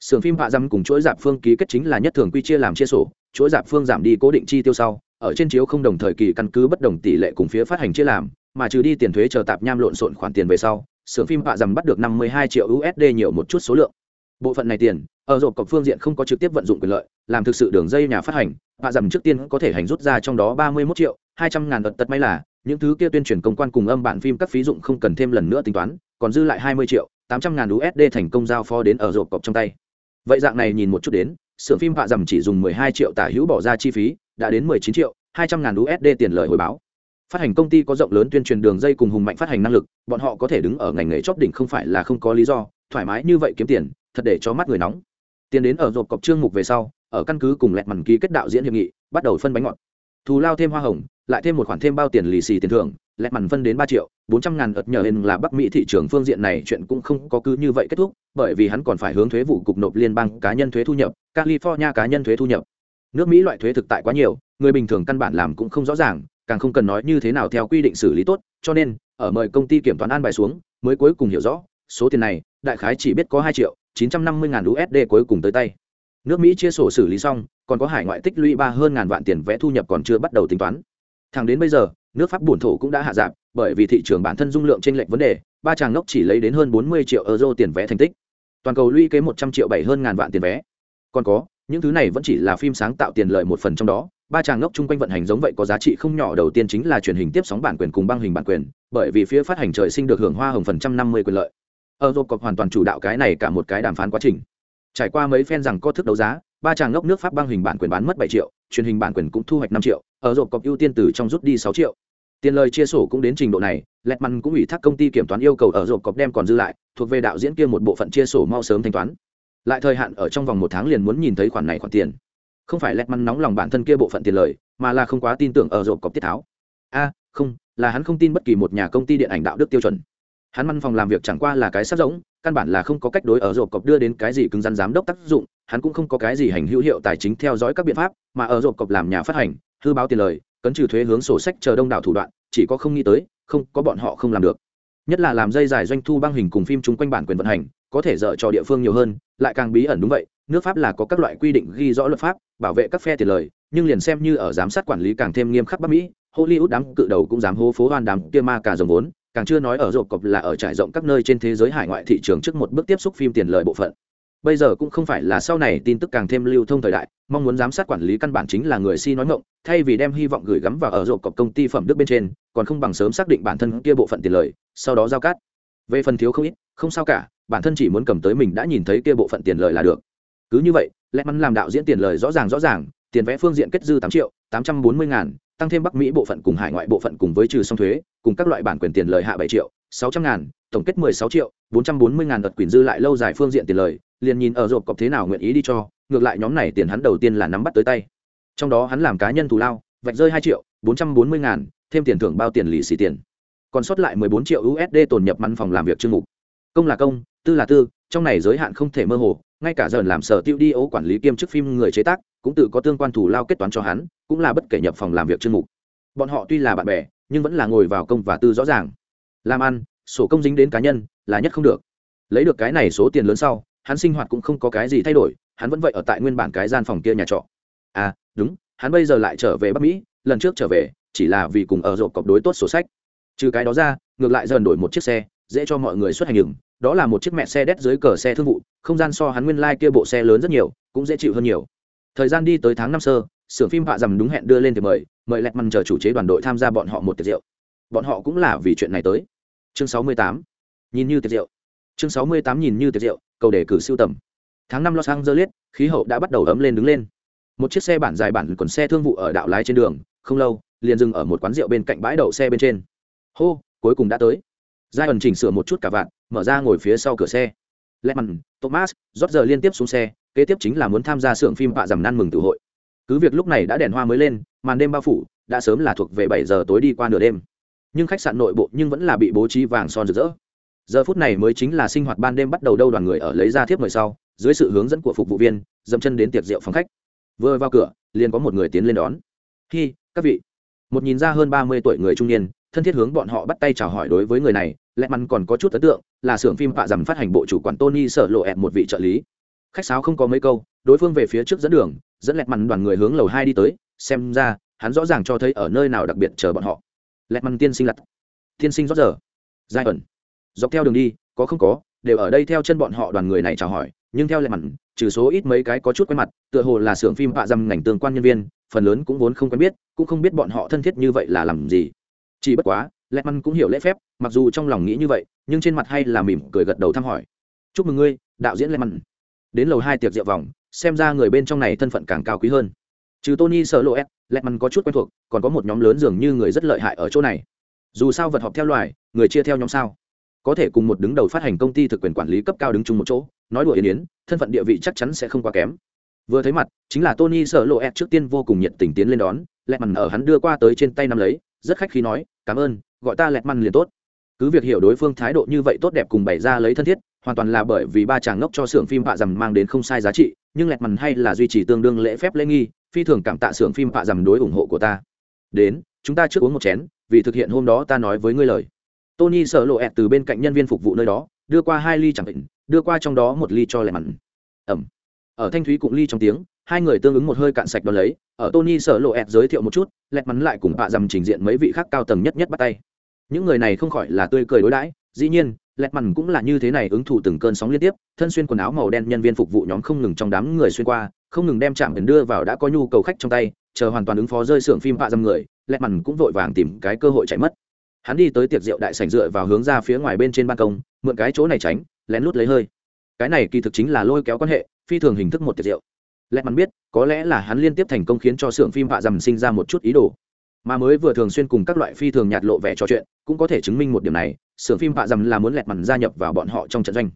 A: Sưởng phim hạ dăm cùng chuỗi dạp phương ký kết chính là nhất thường quy chia làm chia sổ, chuỗi dạp phương giảm đi cố định chi tiêu sau ở trên chiếu không đồng thời kỳ căn cứ bất đồng tỷ lệ cùng phía phát hành chia làm, mà trừ đi tiền thuế chờ tạp nham lộn xộn khoản tiền về sau, xưởng phim họa dầm bắt được năm mươi hai triệu usd nhiều một chút số lượng. Bộ phận này tiền, ở rộp cọc phương diện không có trực tiếp vận dụng quyền lợi, làm thực sự đường dây nhà phát hành, họa dầm trước tiên có thể hành rút ra trong đó ba mươi một triệu hai trăm ngàn đợt tật may là, những thứ kia tuyên truyền công quan cùng âm bản phim các phí dụng không cần thêm lần nữa tính toán, còn dư lại hai mươi triệu tám trăm ngàn usd thành công giao phó đến ở rộp cọc trong tay. Vậy dạng này nhìn một chút đến, xưởng phim họa dầm chỉ dùng mười hai triệu tả hữu bỏ ra chi phí đã đến mười chín triệu hai trăm ngàn usd tiền lời hồi báo. Phát hành công ty có rộng lớn tuyên truyền đường dây cùng hùng mạnh phát hành năng lực, bọn họ có thể đứng ở ngành nghề chóp đỉnh không phải là không có lý do, thoải mái như vậy kiếm tiền, thật để cho mắt người nóng. Tiền đến ở rộp cọc trương mục về sau, ở căn cứ cùng lẹt mằn ký kết đạo diễn hiệp nghị, bắt đầu phân bánh ngọt. Thù lao thêm hoa hồng, lại thêm một khoản thêm bao tiền lì xì tiền thưởng, lẹt mằn phân đến ba triệu, bốn trăm ngàn ợt nhờ lên là bắc mỹ thị trường phương diện này chuyện cũng không có cứ như vậy kết thúc, bởi vì hắn còn phải hướng thuế vụ cục nộp liên bang cá nhân thuế thu nhập, california cá nhân thuế thu nhập nước mỹ loại thuế thực tại quá nhiều, người bình thường căn bản làm cũng không rõ ràng, càng không cần nói như thế nào theo quy định xử lý tốt, cho nên, ở mời công ty kiểm toán an bài xuống, mới cuối cùng hiểu rõ, số tiền này, đại khái chỉ biết có hai triệu chín trăm năm mươi ngàn usd cuối cùng tới tay. Nước mỹ chia sổ xử lý xong, còn có hải ngoại tích lũy ba hơn ngàn vạn tiền vẽ thu nhập còn chưa bắt đầu tính toán. Thẳng đến bây giờ, nước pháp bổn thổ cũng đã hạ giảm bởi vì thị trường bản thân dung lượng trên lệnh vấn đề, ba chàng ngốc chỉ lấy đến hơn bốn mươi triệu euro tiền vé thành tích. Toàn cầu lũy kế một trăm triệu bảy hơn ngàn vạn tiền vé còn có những thứ này vẫn chỉ là phim sáng tạo tiền lợi một phần trong đó. Ba chàng ngốc chung quanh vận hành giống vậy có giá trị không nhỏ. Đầu tiên chính là truyền hình tiếp sóng bản quyền cùng băng hình bản quyền, bởi vì phía phát hành trời sinh được hưởng hoa hồng phần trăm năm mươi quyền lợi. Eurocop hoàn toàn chủ đạo cái này cả một cái đàm phán quá trình. Trải qua mấy phen rằng có thức đấu giá, ba chàng ngốc nước pháp băng hình bản quyền bán mất bảy triệu, truyền hình bản quyền cũng thu hoạch năm triệu ở rộp cọc ưu tiên từ trong rút đi sáu triệu. Tiền lời chia sổ cũng đến trình độ này lẹt măn cũng ủy thác công ty kiểm toán yêu cầu ở rộp cọc đem còn dư lại, thuộc về đạo diễn kia một bộ phận chia sổ mau sớm thanh toán lại thời hạn ở trong vòng một tháng liền muốn nhìn thấy khoản này khoản tiền. Không phải lẹt măn nóng lòng bản thân kia bộ phận tiền lời, mà là không quá tin tưởng ở rộp cọc tiết tháo. A, không, là hắn không tin bất kỳ một nhà công ty điện ảnh đạo đức tiêu chuẩn. Hắn văn phòng làm việc chẳng qua là cái sắp rỗng, căn bản là không có cách đối ở rộp cọc đưa đến cái gì cứng rắn giám đốc tác dụng, hắn cũng không có cái gì hành hữu hiệu tài chính theo dõi các biện pháp, mà ở rộp cọc làm nhà phát hành, hư báo tiền lời, cấn trừ thuế hướng sổ sách chờ đông đảo thủ đoạn, chỉ có không nghĩ tới, không có bọn họ không làm được. Nhất là làm dây dài doanh thu băng hình cùng phim chung quanh bản quyền vận hành có thể dở cho địa phương nhiều hơn, lại càng bí ẩn đúng vậy, nước pháp là có các loại quy định ghi rõ luật pháp, bảo vệ các phe tiền lời, nhưng liền xem như ở giám sát quản lý càng thêm nghiêm khắc bắc mỹ, hollywood đám cự đầu cũng dám hô phố hoan đám kia ma cả dòng vốn, càng chưa nói ở rộp cọc là ở trải rộng các nơi trên thế giới hải ngoại thị trường trước một bước tiếp xúc phim tiền lời bộ phận. Bây giờ cũng không phải là sau này tin tức càng thêm lưu thông thời đại, mong muốn giám sát quản lý căn bản chính là người si nói ngộng thay vì đem hy vọng gửi gắm vào ở rộp cọc công ty phẩm đức bên trên, còn không bằng sớm xác định bản thân kia bộ phận tiền lời, sau đó giao cát về phần thiếu không ít, không sao cả, bản thân chỉ muốn cầm tới mình đã nhìn thấy kia bộ phận tiền lời là được. Cứ như vậy, lẽ mắn làm đạo diễn tiền lời rõ ràng rõ ràng, tiền vẽ phương diện kết dư tám triệu, tám trăm bốn mươi ngàn, tăng thêm bắc mỹ bộ phận cùng hải ngoại bộ phận cùng với trừ song thuế, cùng các loại bản quyền tiền lời hạ bảy triệu, sáu trăm ngàn, tổng kết mười sáu triệu, bốn trăm bốn mươi ngàn đợt quyền dư lại lâu dài phương diện tiền lời, liền nhìn ở rộp cọc thế nào nguyện ý đi cho, ngược lại nhóm này tiền hắn đầu tiên là nắm bắt tới tay. Trong đó hắn làm cá nhân thù lao, vạch rơi hai triệu, bốn trăm bốn mươi ngàn, thêm tiền thưởng bao tiền lì xì tiền còn sót lại mười bốn triệu usd tồn nhập văn phòng làm việc chương mục. Công là công, tư là tư, trong này giới hạn không thể mơ hồ, ngay cả dần làm sở tiêu đi ố quản lý kiêm chức phim người chế tác, cũng tự có tương quan thủ lao kết toán cho hắn, cũng là bất kể nhập phòng làm việc chương mục. Bọn họ tuy là bạn bè, nhưng vẫn là ngồi vào công và tư rõ ràng. Làm ăn, sổ công dính đến cá nhân, là nhất không được. Lấy được cái này số tiền lớn sau, hắn sinh hoạt cũng không có cái gì thay đổi, hắn vẫn vậy ở tại nguyên bản cái gian phòng kia nhà trọ. À đúng, hắn bây giờ lại trở về bắc mỹ, lần trước trở về, chỉ là vì cùng ở rộp cọc đối tốt sổ sách trừ cái đó ra, ngược lại dần đổi một chiếc xe, dễ cho mọi người xuất hành đường. Đó là một chiếc mẹ xe đét dưới cờ xe thương vụ, không gian so hắn nguyên lai、like、kia bộ xe lớn rất nhiều, cũng dễ chịu hơn nhiều. Thời gian đi tới tháng năm sơ, xưởng phim họa dầm đúng hẹn đưa lên thì mời mời lẹt mằn chờ chủ chế đoàn đội tham gia bọn họ một tiệc rượu. Bọn họ cũng là vì chuyện này tới. Chương sáu mươi tám, nhìn như tiệc rượu. Chương sáu mươi tám nhìn như tiệc rượu, cầu đề cử siêu tầm. Tháng năm los angeles, khí hậu đã bắt đầu ấm lên đứng lên. Một chiếc xe bản dài bản còn xe thương vụ ở đạo lái trên đường, không lâu, liền dừng ở một quán rượu bên cạnh bãi đậu xe bên trên hô cuối cùng đã tới giai ẩn chỉnh sửa một chút cả vạn mở ra ngồi phía sau cửa xe Lehman, Thomas, rót giờ liên tiếp xuống xe, kế tiếp chính là muốn tham gia xưởng phim bạ rằm nan mừng tử hội. Cứ việc lúc này đã đèn hoa mới lên, màn đêm bao phủ, đã sớm là thuộc về bảy giờ tối đi qua nửa đêm. Nhưng khách sạn nội bộ nhưng vẫn là bị bố trí vàng son rực rỡ. Giờ phút này mới chính là sinh hoạt ban đêm bắt đầu đâu đoàn người ở lấy ra thiếp mời sau, dưới sự hướng dẫn của phục vụ viên, dậm chân đến tiệc rượu phòng khách. Vừa vào cửa, liền có một người tiến lên đón. khi các vị." Một nhìn ra hơn ba mươi tuổi người trung niên, thân thiết hướng bọn họ bắt tay chào hỏi đối với người này, lẹ mắn còn có chút ấn tượng là xưởng phim bạ dầm phát hành bộ chủ quản tony sợ lộ ẹt một vị trợ lý. Khách sáo không có mấy câu đối phương về phía trước dẫn đường dẫn lẹt mắn đoàn người hướng lầu hai đi tới xem ra hắn rõ ràng cho thấy ở nơi nào đặc biệt chờ bọn họ. Lẹt mắn tiên sinh lặt tiên sinh rót giờ. Giai ẩn. Dọc theo đường đi có không có đều ở đây theo chân bọn họ đoàn người này chào hỏi nhưng theo lẹt mắn trừ số ít mấy cái có chút quen mặt tựa hồ là xưởng phim bạ dầm ngành tương quan nhân viên phần lớn cũng vốn không quen biết cũng không biết bọn họ thân thiết như vậy là làm gì chỉ bất quá lẹ măn cũng hiểu lễ phép, mặc dù trong lòng nghĩ như vậy, nhưng trên mặt hay là mỉm cười gật đầu thăm hỏi. Chúc mừng ngươi, đạo diễn lẹ măn đến lầu hai tiệc rượu vòng, xem ra người bên trong này thân phận càng cao quý hơn. Trừ tony sợ lộ s lẹ măn có chút quen thuộc, còn có một nhóm lớn dường như người rất lợi hại ở chỗ này. Dù sao vật họp theo loài, người chia theo nhóm sao. Có thể cùng một đứng đầu phát hành công ty thực quyền quản lý cấp cao đứng chung một chỗ, nói đùa yên yến, thân phận địa vị chắc chắn sẽ không quá kém. Vừa thấy mặt, chính là tony sợ lộ s trước tiên vô cùng nhiệt tình tiến lên đón lẹ mằn ở hắn đưa qua tới trên tay nắm lấy rất khách khí nói, cảm ơn, gọi ta lẹt măn liền tốt. Cứ việc hiểu đối phương thái độ như vậy tốt đẹp cùng bày ra lấy thân thiết, hoàn toàn là bởi vì ba chàng ngốc cho xưởng phim họa rằm mang đến không sai giá trị, nhưng lẹt mằn hay là duy trì tương đương lễ phép lễ nghi, phi thường cảm tạ xưởng phim họa rằm đối ủng hộ của ta. Đến, chúng ta trước uống một chén, vì thực hiện hôm đó ta nói với ngươi lời. Tony sợ lộ ẹt từ bên cạnh nhân viên phục vụ nơi đó, đưa qua hai ly chẳng định, đưa qua trong đó một ly cho lẹt mằn ẩm. Ở thanh thúy cũng ly trong tiếng hai người tương ứng một hơi cạn sạch đ ó lấy, ở tony sở lộ ẹt giới thiệu một chút, lẹt mắn lại cùng bạ dầm trình diện mấy vị khác cao tầng nhất nhất bắt tay. Những người này không khỏi là tươi cười đối đãi, dĩ nhiên, lẹt mằn cũng là như thế này ứng thủ từng cơn sóng liên tiếp, thân xuyên quần áo màu đen nhân viên phục vụ nhóm không ngừng trong đám người xuyên qua, không ngừng đem chạm ấn đưa vào đã có nhu cầu khách trong tay, chờ hoàn toàn ứng phó rơi xưởng phim bạ dầm người, lẹt mằn cũng vội vàng tìm cái cơ hội chạy mất. Hắn đi tới tiệc rượu đại sảnh dựa vào hướng ra phía ngoài bên trên ban công, mượn cái chỗ này tránh, lén lút lấy hơi. Cái này kỳ thực chính là lôi kéo quan hệ, phi thường hình thức một tiệc rượu lẹt mắn biết, có lẽ là hắn liên tiếp thành công khiến cho xưởng phim bạ dầm sinh ra một chút ý đồ. Mà mới vừa thường xuyên cùng các loại phi thường nhạt lộ vẻ trò chuyện, cũng có thể chứng minh một điểm này, xưởng phim bạ dầm là muốn lẹt mắn gia nhập vào bọn họ trong trận doanh.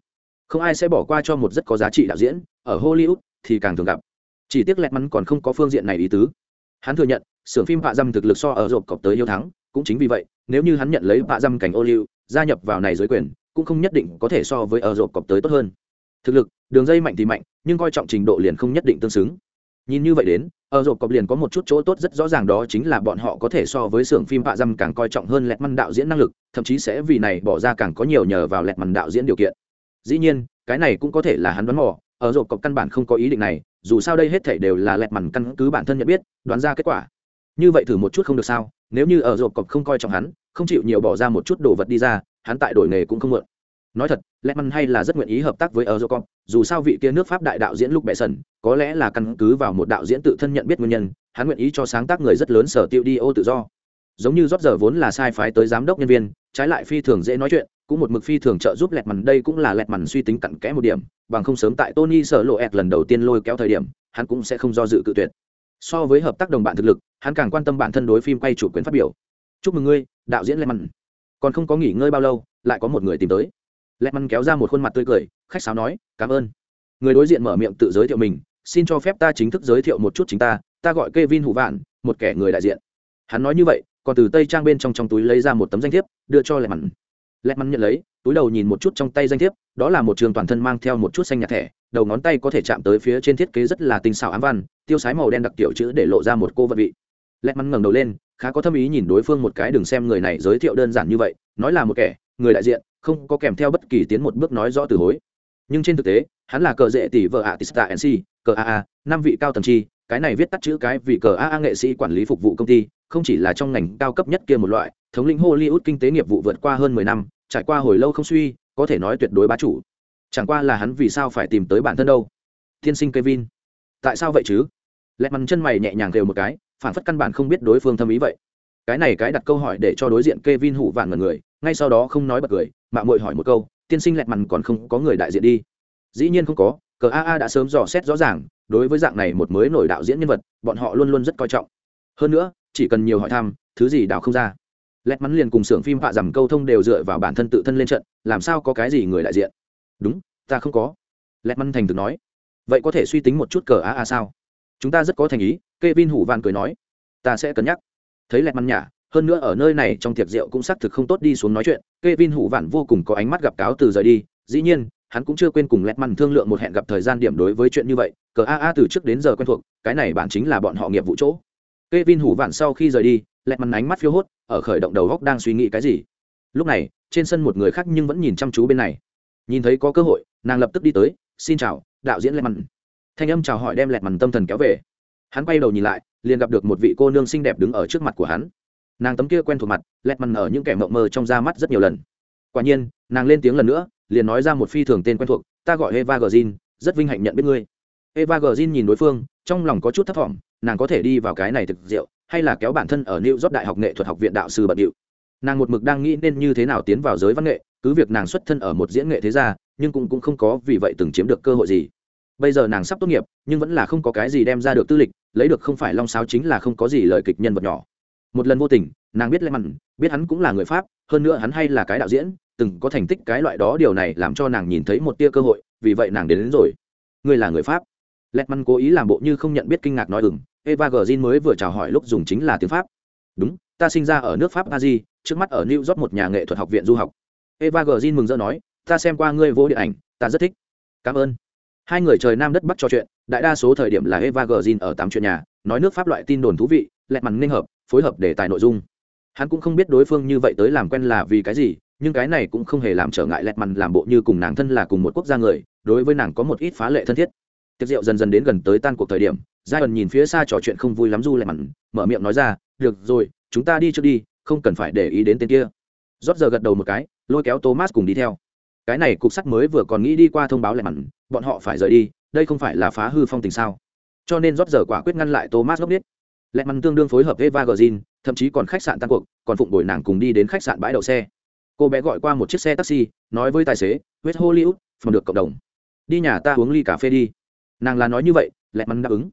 A: Không ai sẽ bỏ qua cho một rất có giá trị đạo diễn, ở hollywood thì càng thường gặp. Chỉ tiếc lẹt mắn còn không có phương diện này ý tứ. Hắn thừa nhận, xưởng phim bạ dầm thực lực so ở rộp cọc tới yêu thắng, cũng chính vì vậy, nếu như hắn nhận lấy bạ dầm cảnh ô liu gia nhập vào này dưới quyền, cũng không nhất định có thể so với ở rộp cọc tới tốt hơn. Thực lực, đường dây mạnh thì mạnh nhưng coi trọng trình độ liền không nhất định tương xứng. Nhìn như vậy đến, ở rộp cọp liền có một chút chỗ tốt rất rõ ràng đó chính là bọn họ có thể so với xưởng phim bạ dâm càng coi trọng hơn lẹt măn đạo diễn năng lực, thậm chí sẽ vì này bỏ ra càng có nhiều nhờ vào lẹt măn đạo diễn điều kiện. Dĩ nhiên, cái này cũng có thể là hắn đoán mò, ở rộp cọp căn bản không có ý định này, dù sao đây hết thể đều là lẹt mằn căn cứ bản thân nhận biết, đoán ra kết quả. Như vậy thử một chút không được sao, nếu như ở rộp cọp không coi trọng hắn, không chịu nhiều bỏ ra một chút đồ vật đi ra, hắn tại đổi nghề cũng không mượn nói thật lẽ măn hay là rất nguyện ý hợp tác với eurocom dù sao vị kia nước pháp đại đạo diễn lúc bệ sần có lẽ là căn cứ vào một đạo diễn tự thân nhận biết nguyên nhân, hắn nguyện ý cho sáng tác người rất lớn sở tiêu đi ô tự do. Giống như rót giờ vốn là sai phái tới giám đốc nhân viên, trái lại phi thường dễ nói chuyện, cũng một mực phi thường trợ giúp lẹt mằn đây cũng là lẹt mằn suy tính cặn kẽ một điểm, bằng không sớm tại tony sở lộ ẹt lần đầu tiên lôi kéo thời điểm, hắn cũng sẽ không do dự cự tuyệt. So với hợp tác đồng bạn thực lực, hắn càng quan tâm bản thân đối phim quay chủ quyền phát biểu. Chúc mừng ngươi, đạo diễn lẹt mằn còn không có nghỉ ngơi bao lâu, lại có một người tìm tới lẹt măn kéo ra một khuôn mặt tươi cười khách sáo nói cảm ơn người đối diện mở miệng tự giới thiệu mình xin cho phép ta chính thức giới thiệu một chút chính ta ta gọi Kevin Hủ Vạn, một kẻ người đại diện. Hắn nói như vậy, còn từ tây trang bên trong trong túi lấy ra một tấm danh thiếp, đưa cho lẹt Mẫn. lẹt Mẫn nhận lấy, túi đầu nhìn một chút trong tay danh thiếp, đó là một trường toàn thân mang theo một chút xanh nhạt thẻ, đầu ngón tay có thể chạm tới phía trên thiết kế rất là tinh xảo ám văn, tiêu sái màu đen đặc tiểu chữ để lộ ra một cô vật vị. lẹt Mẫn ngẩng đầu lên, khá có thâm ý nhìn đối phương một cái đừng xem người này giới thiệu đơn giản như vậy, nói là một kẻ, người đại diện, không có kèm theo bất kỳ tiến một bước nói rõ từ hối. Nhưng trên thực tế hắn là cờ dễ tỷ vợ ạ tista nc cờ aa năm vị cao tầng chi cái này viết tắt chữ cái vì cờ aa nghệ sĩ quản lý phục vụ công ty không chỉ là trong ngành cao cấp nhất kia một loại thống lĩnh hollywood kinh tế nghiệp vụ vượt qua hơn mười năm trải qua hồi lâu không suy có thể nói tuyệt đối bá chủ. Chẳng qua là hắn vì sao phải tìm tới bản thân đâu? Thiên sinh kevin. Tại sao vậy chứ? Lẹ mằn chân mày nhẹ nhàng đều một cái phản phất căn bản không biết đối phương thâm ý vậy cái này cái đặt câu hỏi để cho đối diện Kevin hủ vạn ngần người, ngay sau đó không nói bật cười, mạ muội hỏi một câu, tiên sinh lẹt mằn còn không có người đại diện đi. Dĩ nhiên không có, cờ AA đã sớm dò xét rõ ràng, đối với dạng này một mới nổi đạo diễn nhân vật, bọn họ luôn luôn rất coi trọng. Hơn nữa, chỉ cần nhiều hỏi thăm, thứ gì đào không ra. Lẹt mắn liền cùng xưởng phim họa dầm câu thông đều dựa vào bản thân tự thân lên trận, làm sao có cái gì người đại diện? Đúng, ta không có. Lẹt mắn thành thực nói. Vậy có thể suy tính một chút cờ AA sao? Chúng ta rất có thành ý, Kevin hủ vạn cười nói. Ta sẽ cân nhắc thấy lẹt măn nhả, hơn nữa ở nơi này trong tiệc rượu cũng xác thực không tốt đi xuống nói chuyện, Kevin hủ vạn vô cùng có ánh mắt gặp cáo từ rời đi, dĩ nhiên, hắn cũng chưa quên cùng lẹt măn thương lượng một hẹn gặp thời gian điểm đối với chuyện như vậy, cờ aa từ trước đến giờ quen thuộc, cái này bản chính là bọn họ nghiệp vụ chỗ. Kevin hủ vạn sau khi rời đi, lẹt măn ánh mắt phiêu hốt, ở khởi động đầu góc đang suy nghĩ cái gì. Lúc này, trên sân một người khác nhưng vẫn nhìn chăm chú bên này. Nhìn thấy có cơ hội, nàng lập tức đi tới, xin chào, đạo diễn lẹt măn. Thanh âm chào hỏi đem lẹt măn tâm thần kéo về. Hắn quay đầu nhìn lại liền gặp được một vị cô nương xinh đẹp đứng ở trước mặt của hắn. Nàng tấm kia quen thuộc mặt lẹt mằn ở những kẻ mộng mơ trong da mắt rất nhiều lần. Quả nhiên nàng lên tiếng lần nữa liền nói ra một phi thường tên quen thuộc ta gọi eva gờ rất vinh hạnh nhận biết ngươi. Eva gờ nhìn đối phương trong lòng có chút thấp t nàng có thể đi vào cái này thực diệu hay là kéo bản thân ở new york đại học nghệ thuật học viện đạo sư bận điệu. Nàng một mực đang nghĩ nên như thế nào tiến vào giới văn nghệ cứ việc nàng xuất thân ở một diễn nghệ thế gia nhưng cũng, cũng không có vì vậy từng chiếm được cơ hội gì. Bây giờ nàng sắp tốt nghiệp nhưng vẫn là không có cái gì đem ra được tư lịch lấy được không phải long sáo chính là không có gì lời kịch nhân vật nhỏ. Một lần vô tình nàng biết lẽ mặn biết hắn cũng là người pháp hơn nữa hắn hay là cái đạo diễn từng có thành tích cái loại đó điều này làm cho nàng nhìn thấy một tia cơ hội vì vậy nàng đến, đến rồi. Ngươi là người pháp. Lẹt măn cố ý làm bộ như không nhận biết kinh ngạc nói ừng eva g mới vừa chào hỏi lúc dùng chính là tiếng pháp. Đúng ta sinh ra ở nước pháp a di trước mắt ở new york một nhà nghệ thuật học viện du học. Eva g mừng rỡ nói ta xem qua ngươi vô điện ảnh ta rất thích. Cảm ơn. Hai người trời nam đất bắc trò chuyện đại đa số thời điểm là eva g ở tám chuyện nhà, nói nước pháp loại tin đồn thú vị, lẹt mặt nên hợp, phối hợp để tài nội dung. Hắn cũng không biết đối phương như vậy tới làm quen là vì cái gì, nhưng cái này cũng không hề làm trở ngại lẹt mặt làm bộ như cùng nàng thân là cùng một quốc gia người, đối với nàng có một ít phá lệ thân thiết. Tiệc rượu dần dần đến gần tới tan cuộc thời điểm giai ẩn nhìn phía xa trò chuyện không vui lắm du lẹt mặt mở miệng nói ra, được rồi, chúng ta đi trước đi, không cần phải để ý đến tên kia. Rót giờ gật đầu một cái, lôi kéo thomas cùng đi theo cái này cục sắt mới vừa còn nghĩ đi qua thông báo lại mặn, bọn họ phải rời đi, đây không phải là phá hư phong tình sao? Cho nên rót giờ quả quyết ngăn lại thomas ngốc biết lẹ mằn tương đương phối hợp eva gờ thậm chí còn khách sạn tan cuộc, còn phụng đổi nàng cùng đi đến khách sạn bãi đậu xe. Cô bé gọi qua một chiếc xe taxi, nói với tài xế, west hollywood, phòng được cộng đồng. Đi nhà ta uống ly cà phê đi. Nàng là nói như vậy lẹ mắn đáp ứng.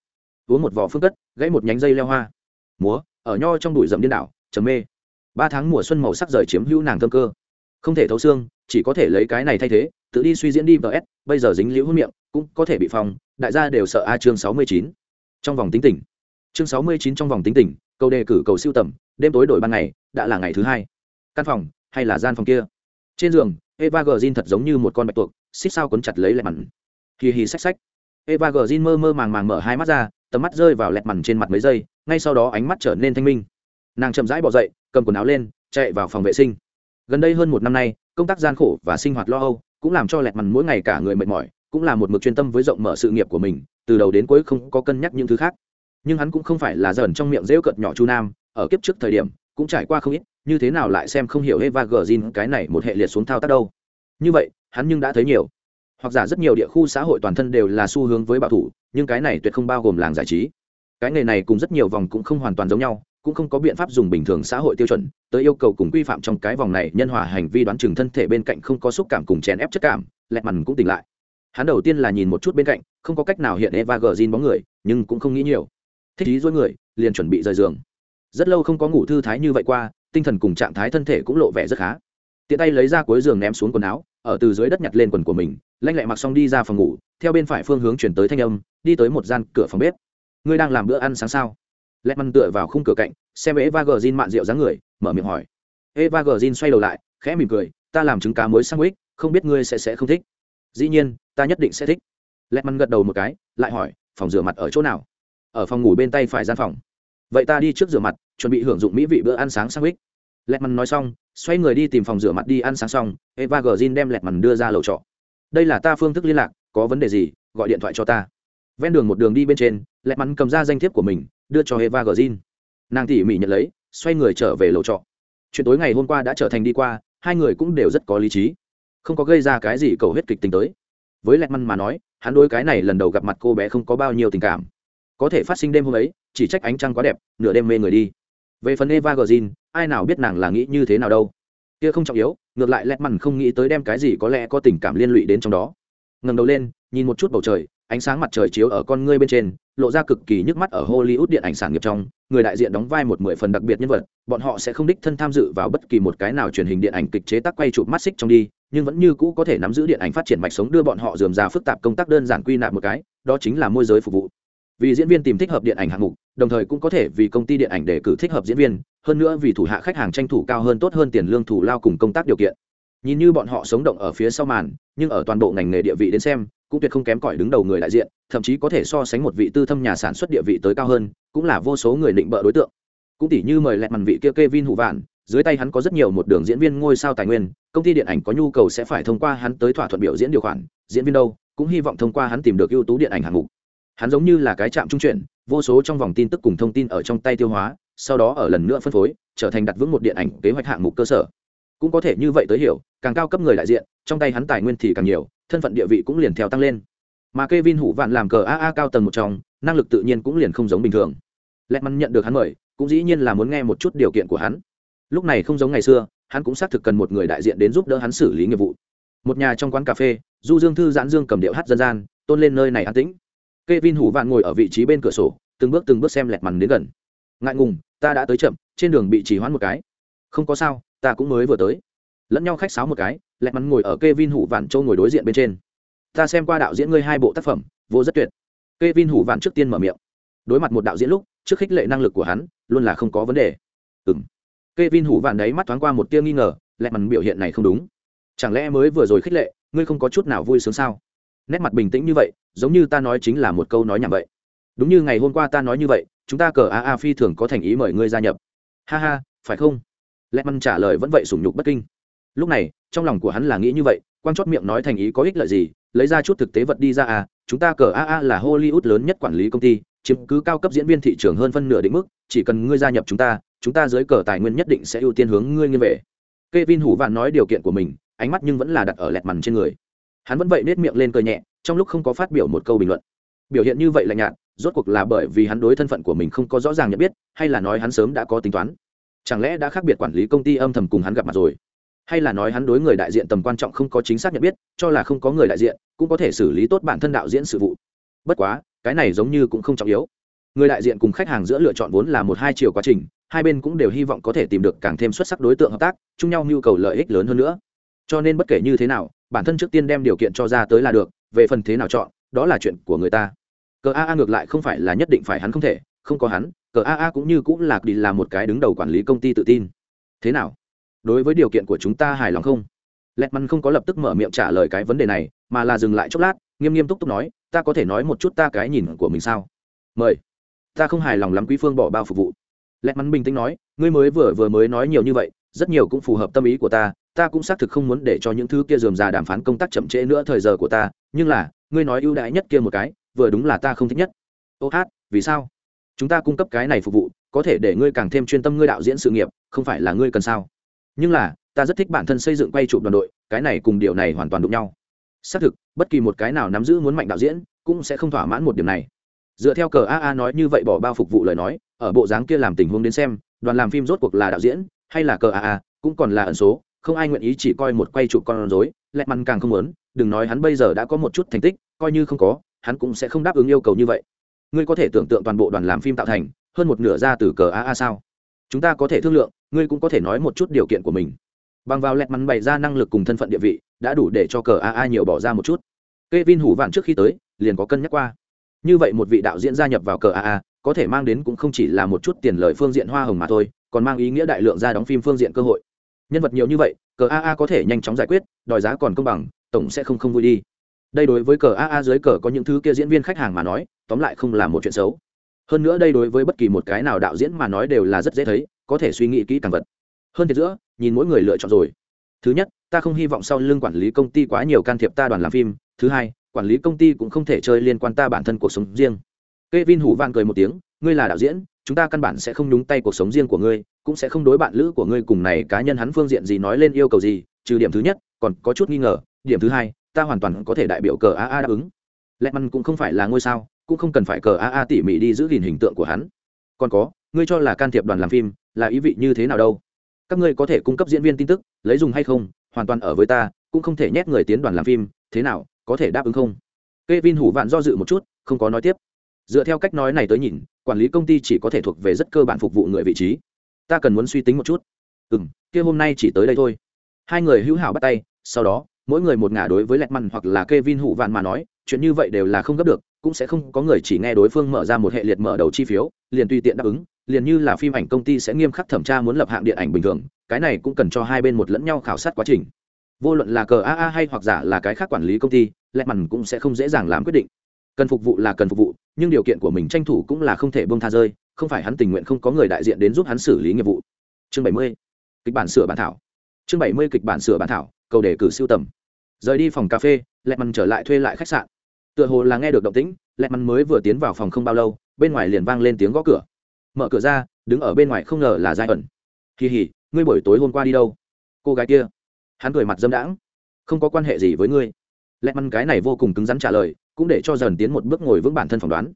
A: Uống một vỏ phương cất, gãy một nhánh dây leo hoa. Múa, ở nho trong đùi rậm điên đảo chấm mê. Ba tháng mùa xuân màu sắc rời chiếm hữu nàng thơm cơ không thể thấu xương, chỉ có thể lấy cái này thay thế, tự đi suy diễn đi vs bây giờ dính liễu hôn miệng, cũng có thể bị phòng đại gia đều sợ a chương sáu mươi chín. Trong vòng tính tỉnh chương sáu mươi chín trong vòng tính tỉnh câu đề cử cầu siêu tầm, đêm tối đổi ban ngày, đã là ngày thứ hai. Căn phòng, hay là gian phòng kia? Trên giường, eva gờ thật giống như một con bạch tuộc, xích sao quấn chặt lấy lẹt mặn. Hì hì xách xách. Eva gờ mơ mơ màng màng mở hai mắt ra, tầm mắt rơi vào lẹt mặn trên mặt mấy giây, ngay sau đó ánh mắt trở nên thanh minh. Nàng chậm rãi bỏ dậy, cầm quần áo lên, chạy vào phòng vệ sinh gần đây hơn một năm nay công tác gian khổ và sinh hoạt lo âu cũng làm cho lẹt mằn mỗi ngày cả người mệt mỏi cũng là một mực chuyên tâm với rộng mở sự nghiệp của mình từ đầu đến cuối không có cân nhắc những thứ khác nhưng hắn cũng không phải là dởn trong miệng rêu cợt nhỏ chu nam ở kiếp trước thời điểm cũng trải qua không ít như thế nào lại xem không hiểu Eva Green cái này một hệ liệt xuống thao tác đâu. Như vậy, hắn nhưng đã thấy nhiều. Hoặc giả rất nhiều địa khu xã hội toàn thân đều là xu hướng với bảo thủ, nhưng cái này tuyệt không bao gồm làng giải trí. Cái nghề này cùng rất nhiều vòng cũng không hoàn toàn giống nhau, cũng không có biện pháp dùng bình thường xã hội tiêu chuẩn, tới yêu cầu cùng quy phạm trong cái vòng này nhân hòa hành vi đoán chừng thân thể bên cạnh không có xúc cảm cùng chèn ép chất cảm, lẹt mằn cũng tỉnh lại. Hắn đầu tiên là nhìn một chút bên cạnh, không có cách nào hiện Eva Green bóng người, nhưng cũng không nghĩ nhiều. Thích ý dối người, liền chuẩn bị rời giường. Rất lâu không có ngủ thư thái như vậy qua, tinh thần cùng trạng thái thân thể cũng lộ vẻ rất khá tiện tay lấy ra cuối giường ném xuống quần áo ở từ dưới đất nhặt lên quần của mình lanh lẹ mặc xong đi ra phòng ngủ theo bên phải phương hướng chuyển tới thanh âm đi tới một gian cửa phòng bếp ngươi đang làm bữa ăn sáng sao lẹt măn tựa vào khung cửa cạnh, xem eva gờ zin mạn rượu dáng người, mở miệng hỏi. Eva gờ zin xoay đầu lại, khẽ mỉm cười, ta làm trứng cá muối sandwich, không biết ngươi sẽ sẽ không thích. Dĩ nhiên, ta nhất định sẽ thích. Lẹt măn gật đầu một cái, lại hỏi, phòng rửa mặt ở chỗ nào? Ở phòng ngủ bên tay phải gian phòng. Vậy ta đi trước rửa mặt, chuẩn bị hưởng dụng mỹ vị bữa ăn sáng sandwich. Lẹt măn nói xong, xoay người đi tìm phòng rửa mặt đi ăn sáng xong, eva g đem lẹt măn đưa ra lầu trọ. Đây là ta phương thức liên lạc, có vấn đề gì, gọi điện thoại cho ta. Ven đường một đường đi bên trên, lẹt mắn cầm ra danh thiếp của mình đưa cho eva g nàng tỉ mỉ nhận lấy, xoay người trở về lầu trọ. Chuyện tối ngày hôm qua đã trở thành đi qua, hai người cũng đều rất có lý trí. Không có gây ra cái gì cầu huyết kịch tình tới. Với lẹt Măn mà nói, hắn đối cái này lần đầu gặp mặt cô bé không có bao nhiêu tình cảm. Có thể phát sinh đêm hôm ấy, chỉ trách ánh trăng quá đẹp, nửa đêm mê người đi. Về phần eva gờ ai nào biết nàng là nghĩ như thế nào đâu. Kia không trọng yếu, ngược lại lẹt Măn không nghĩ tới đem cái gì có lẽ có tình cảm liên lụy đến trong đó. Ngẩng đầu lên, nhìn một chút bầu trời ánh sáng mặt trời chiếu ở con ngươi bên trên, lộ ra cực kỳ nhức mắt ở hollywood điện ảnh sản nghiệp trong, người đại diện đóng vai một mười phần đặc biệt nhân vật, bọn họ sẽ không đích thân tham dự vào bất kỳ một cái nào truyền hình điện ảnh kịch chế tác quay chụp mắt xích trong đi, nhưng vẫn như cũ có thể nắm giữ điện ảnh phát triển mạch sống đưa bọn họ dườm ra phức tạp công tác đơn giản quy nạp một cái, đó chính là môi giới phục vụ. Vì diễn viên tìm thích hợp điện ảnh hạng mục, đồng thời cũng có thể vì công ty điện ảnh để cử thích hợp diễn viên, hơn nữa vì thủ hạ khách hàng tranh thủ cao hơn tốt hơn tiền lương thủ lao cùng công tác điều kiện. Nhìn như bọn họ sống động ở phía sau màn, nhưng ở toàn bộ ngành nghề địa vị đến xem cũng tuyệt không kém cỏi đứng đầu người đại diện thậm chí có thể so sánh một vị tư thâm nhà sản xuất địa vị tới cao hơn cũng là vô số người định bợ đối tượng. Cũng tỷ như mời lẹt màn vị kia Kevin Hủ Vạn, dưới tay hắn có rất nhiều một đường diễn viên ngôi sao tài nguyên, công ty điện ảnh có nhu cầu sẽ phải thông qua hắn tới thỏa thuận biểu diễn điều khoản, diễn viên đâu, cũng hy vọng thông qua hắn tìm được ưu tú điện ảnh hạng mục. Hắn giống như là cái trạm trung chuyển vô số trong vòng tin tức cùng thông tin ở trong tay tiêu hóa sau đó ở lần nữa phân phối trở thành đặt vững một điện ảnh kế hoạch hạng mục cơ sở. Cũng có thể như vậy tới hiểu càng cao cấp người đại diện trong tay hắn tài nguyên thì càng nhiều thân phận địa vị cũng liền theo tăng lên mà Kevin hủ vạn làm cờ aa cao tầng một trong năng lực tự nhiên cũng liền không giống bình thường lẹt mắn nhận được hắn mời cũng dĩ nhiên là muốn nghe một chút điều kiện của hắn lúc này không giống ngày xưa hắn cũng xác thực cần một người đại diện đến giúp đỡ hắn xử lý nghiệp vụ một nhà trong quán cà phê du dương thư giãn dương cầm điệu hát dân gian tôn lên nơi này an tĩnh Kevin Hủ Vạn ngồi ở vị trí bên cửa sổ, từng bước từng bước xem lẹt màn đến gần. Ngại ngùng, ta đã tới chậm, trên đường bị trì hoãn một cái. Không có sao, ta cũng mới vừa tới. Lẫn nhau khách sáo một cái, lẹt mắn ngồi ở Kevin Hủ Vạn châu ngồi đối diện bên trên. Ta xem qua đạo diễn ngươi hai bộ tác phẩm, vô rất tuyệt. Kevin Hủ Vạn trước tiên mở miệng. Đối mặt một đạo diễn lúc, trước khích lệ năng lực của hắn, luôn là không có vấn đề. Ừm. Kevin hủ vạn đấy mắt thoáng qua một tia nghi ngờ, lẹt mắn biểu hiện này không đúng. Chẳng lẽ mới vừa rồi khích lệ, ngươi không có chút nào vui sướng sao? Nét mặt bình tĩnh như vậy, giống như ta nói chính là một câu nói nhảm vậy. Đúng như ngày hôm qua ta nói như vậy, chúng ta cờ AA phi thường có thành ý mời ngươi gia nhập. Ha ha, phải không? Lẹ mằn trả lời vẫn vậy sủng nhục bất kinh. Lúc này, trong lòng của hắn là nghĩ như vậy, quan chót miệng nói thành ý có ích lợi gì, lấy ra chút thực tế vật đi ra à, chúng ta cờ AA là Hollywood lớn nhất quản lý công ty, chiếm cứ cao cấp diễn viên thị trường hơn phân nửa định mức, chỉ cần ngươi gia nhập chúng ta, chúng ta dưới cờ tài nguyên nhất định sẽ ưu tiên hướng ngươi nghiêng về Kevin Hủ Vạn nói điều kiện của mình, ánh mắt nhưng vẫn là đặt ở lẹt mằn trên người. Hắn vẫn vậy nết miệng lên cười nhẹ, trong lúc không có phát biểu một câu bình luận. Biểu hiện như vậy là nhạt, rốt cuộc là bởi vì hắn đối thân phận của mình không có rõ ràng nhận biết, hay là nói hắn sớm đã có tính toán. Chẳng lẽ đã khác biệt quản lý công ty âm thầm cùng hắn gặp mặt rồi? Hay là nói hắn đối người đại diện tầm quan trọng không có chính xác nhận biết, cho là không có người đại diện, cũng có thể xử lý tốt bản thân đạo diễn sự vụ. Bất quá, cái này giống như cũng không trọng yếu. Người đại diện cùng khách hàng giữa lựa chọn vốn là một hai chiều quá trình, hai bên cũng đều hy vọng có thể tìm được càng thêm xuất sắc đối tượng hợp tác chung nhau nhu cầu lợi ích lớn hơn nữa cho nên bất kể như thế nào bản thân trước tiên đem điều kiện cho ra tới là được về phần thế nào chọn đó là chuyện của người ta cờ a a ngược lại không phải là nhất định phải hắn không thể không có hắn cờ a a cũng như cũng lạc đi là một cái đứng đầu quản lý công ty tự tin thế nào đối với điều kiện của chúng ta hài lòng không? Lẹt mắn không có lập tức mở miệng trả lời cái vấn đề này, mà là dừng lại chốc lát, nghiêm nghiêm túc túc nói, ta có thể nói một chút ta cái nhìn của mình sao? Mời. Ta không hài lòng lắm quý phương bỏ bao phục vụ. Lẹt mắn bình tĩnh nói, ngươi mới vừa vừa mới nói nhiều như vậy, rất nhiều cũng phù hợp tâm ý của ta ta cũng xác thực không muốn để cho những thứ kia dườm già đàm phán công tác chậm trễ nữa thời giờ của ta, nhưng là, ngươi nói ưu đãi nhất kia một cái, vừa đúng là ta không thích nhất. Ô hát, vì sao? Chúng ta cung cấp cái này phục vụ, có thể để ngươi càng thêm chuyên tâm ngươi đạo diễn sự nghiệp, không phải là ngươi cần sao? Nhưng là, ta rất thích bản thân xây dựng quay chụp đoàn đội, cái này cùng điều này hoàn toàn đụng nhau. Xác thực, bất kỳ một cái nào nắm giữ muốn mạnh đạo diễn, cũng sẽ không thỏa mãn một điểm này. Dựa theo cờ aa nói như vậy bỏ bao phục vụ lời nói, ở bộ dáng kia làm tình huống đến xem, đoàn làm phim rốt cuộc là đạo diễn, hay là cờ aa cũng còn là ẩn số, không ai nguyện ý chỉ coi một quay chụp con rối, lẹ măn càng không muốn, đừng nói hắn bây giờ đã có một chút thành tích, coi như không có, hắn cũng sẽ không đáp ứng yêu cầu như vậy. Ngươi có thể tưởng tượng toàn bộ đoàn làm phim tạo thành, hơn một nửa ra từ cờ aa sao? Chúng ta có thể thương lượng ngươi cũng có thể nói một chút điều kiện của mình. Bằng vào lẹt mắn bày ra năng lực cùng thân phận địa vị, đã đủ để cho cờ aa nhiều bỏ ra một chút. K e vin hủ vạn trước khi tới, liền có cân nhắc qua. Như vậy một vị đạo diễn gia nhập vào cờ aa có thể mang đến cũng không chỉ là một chút tiền lợi phương diện hoa hồng mà thôi, còn mang ý nghĩa đại lượng ra đóng phim phương diện cơ hội. Nhân vật nhiều như vậy, cờ aa có thể nhanh chóng giải quyết, đòi giá còn công bằng, tổng sẽ không không vui đi. Đây đối với cờ aa dưới cờ có những thứ kia diễn viên khách hàng mà nói, tóm lại không là một chuyện xấu. Hơn nữa đây đối với bất kỳ một cái nào đạo diễn mà nói đều là rất dễ thấy có thể suy nghĩ kỹ càng vật hơn thiệt giữa nhìn mỗi người lựa chọn rồi thứ nhất ta không hy vọng sau lưng quản lý công ty quá nhiều can thiệp ta đoàn làm phim thứ hai quản lý công ty cũng không thể chơi liên quan ta bản thân cuộc sống riêng Kevin Hủ Van cười một tiếng, ngươi là đạo diễn, chúng ta căn bản sẽ không nhúng tay cuộc sống riêng của ngươi, cũng sẽ không đối bạn lữ của ngươi cùng này cá nhân hắn phương diện gì nói lên yêu cầu gì, trừ điểm thứ nhất, còn có chút nghi ngờ, điểm thứ hai, ta hoàn toàn có thể đại biểu cờ AA đáp ứng. Lẹtman cũng không phải là ngôi sao, cũng không cần phải cờ AA tỉ mỉ đi giữ gìn hình tượng của hắn. Còn có, ngươi cho là can thiệp đoàn làm phim, là ý vị như thế nào đâu? Các ngươi có thể cung cấp diễn viên tin tức, lấy dùng hay không, hoàn toàn ở với ta, cũng không thể nhét người tiến đoàn làm phim, thế nào, có thể đáp ứng không? Kevin Hủ Vạn do dự một chút, không có nói tiếp. Dựa theo cách nói này tới nhìn quản lý công ty chỉ có thể thuộc về rất cơ bản phục vụ người vị trí. Ta cần muốn suy tính một chút. Ừ m kia hôm nay chỉ tới đây thôi. Hai người hữu hảo bắt tay sau đó mỗi người một ngả đối với lẹt măn hoặc là k e vin hủ vạn mà nói chuyện như vậy đều là không gấp được cũng sẽ không có người chỉ nghe đối phương mở ra một hệ liệt mở đầu chi phiếu liền tùy tiện đáp ứng liền như là phim ảnh công ty sẽ nghiêm khắc thẩm tra muốn lập hạng điện ảnh bình thường, cái này cũng cần cho hai bên một lẫn nhau khảo sát quá trình. Vô luận là cờ aa hay hoặc giả là cái khác quản lý công ty lẹt mằn cũng sẽ không dễ dàng làm quyết định. Cần phục vụ là cần phục vụ, nhưng điều kiện của mình tranh thủ cũng là không thể bông tha rơi, không phải hắn tình nguyện không có người đại diện đến giúp hắn xử lý nghiệp vụ. Chương bảy mươi, kịch bản sửa bản thảo. Chương bảy mươi, kịch bản sửa bản thảo, cầu đề cử siêu tầm. Rời đi phòng cà phê lẹ mằn trở lại thuê lại khách sạn. Tựa hồ là nghe được động tĩnh lẹ mằn mới vừa tiến vào phòng không bao lâu, bên ngoài liền vang lên tiếng gõ cửa mở cửa ra, đứng ở bên ngoài không ngờ là giai ẩn. Kỳ hỉ, ngươi buổi tối hôm qua đi đâu? Cô gái kia. Hắn cười mặt dâm đãng. Không có quan hệ gì với ngươi. Lẹ măn cái này vô cùng cứng rắn trả lời, cũng để cho dần tiến một bước ngồi vững bản thân phỏng đoán.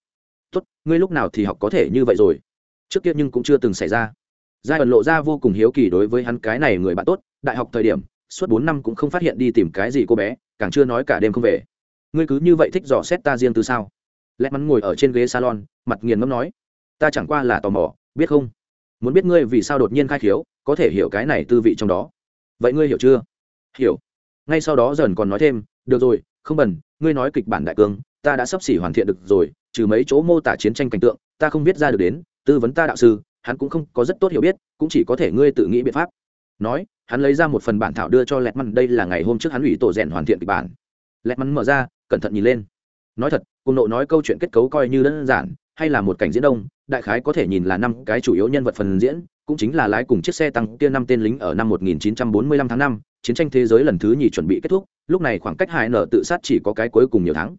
A: Tốt, ngươi lúc nào thì học có thể như vậy rồi? Trước kia nhưng cũng chưa từng xảy ra. Giai ẩn lộ ra vô cùng hiếu kỳ đối với hắn cái này người bạn tốt, đại học thời điểm, suốt bốn năm cũng không phát hiện đi tìm cái gì cô bé, càng chưa nói cả đêm không về. Ngươi cứ như vậy thích dò xét ta riêng từ sao? Lẽ mắn ngồi ở trên ghế salon, mặt nghiền ngâm nói ta chẳng qua là tò mò, biết không? Muốn biết ngươi vì sao đột nhiên khai khiếu, có thể hiểu cái này tư vị trong đó. Vậy ngươi hiểu chưa? Hiểu. Ngay sau đó dần còn nói thêm, được rồi, không bần, ngươi nói kịch bản đại cương, ta đã sắp xỉ hoàn thiện được rồi, trừ mấy chỗ mô tả chiến tranh cảnh tượng, ta không biết ra được đến, tư vấn ta đạo sư, hắn cũng không có rất tốt hiểu biết, cũng chỉ có thể ngươi tự nghĩ biện pháp. Nói, hắn lấy ra một phần bản thảo đưa cho lẹt măn, đây là ngày hôm trước hắn ủy tổ rèn hoàn thiện kịch bản. Lẹt măn mở ra, cẩn thận nhìn lên. Nói thật, cùng nộ nói câu chuyện kết cấu coi như đơn giản hay là một cảnh diễn đông đại khái có thể nhìn là năm cái chủ yếu nhân vật phần diễn cũng chính là lái cùng chiếc xe tăng kia năm tên lính ở năm 1945 tháng 5, chiến tranh thế giới lần thứ nhì chuẩn bị kết thúc lúc này khoảng cách hai nở tự sát chỉ có cái cuối cùng nhiều tháng.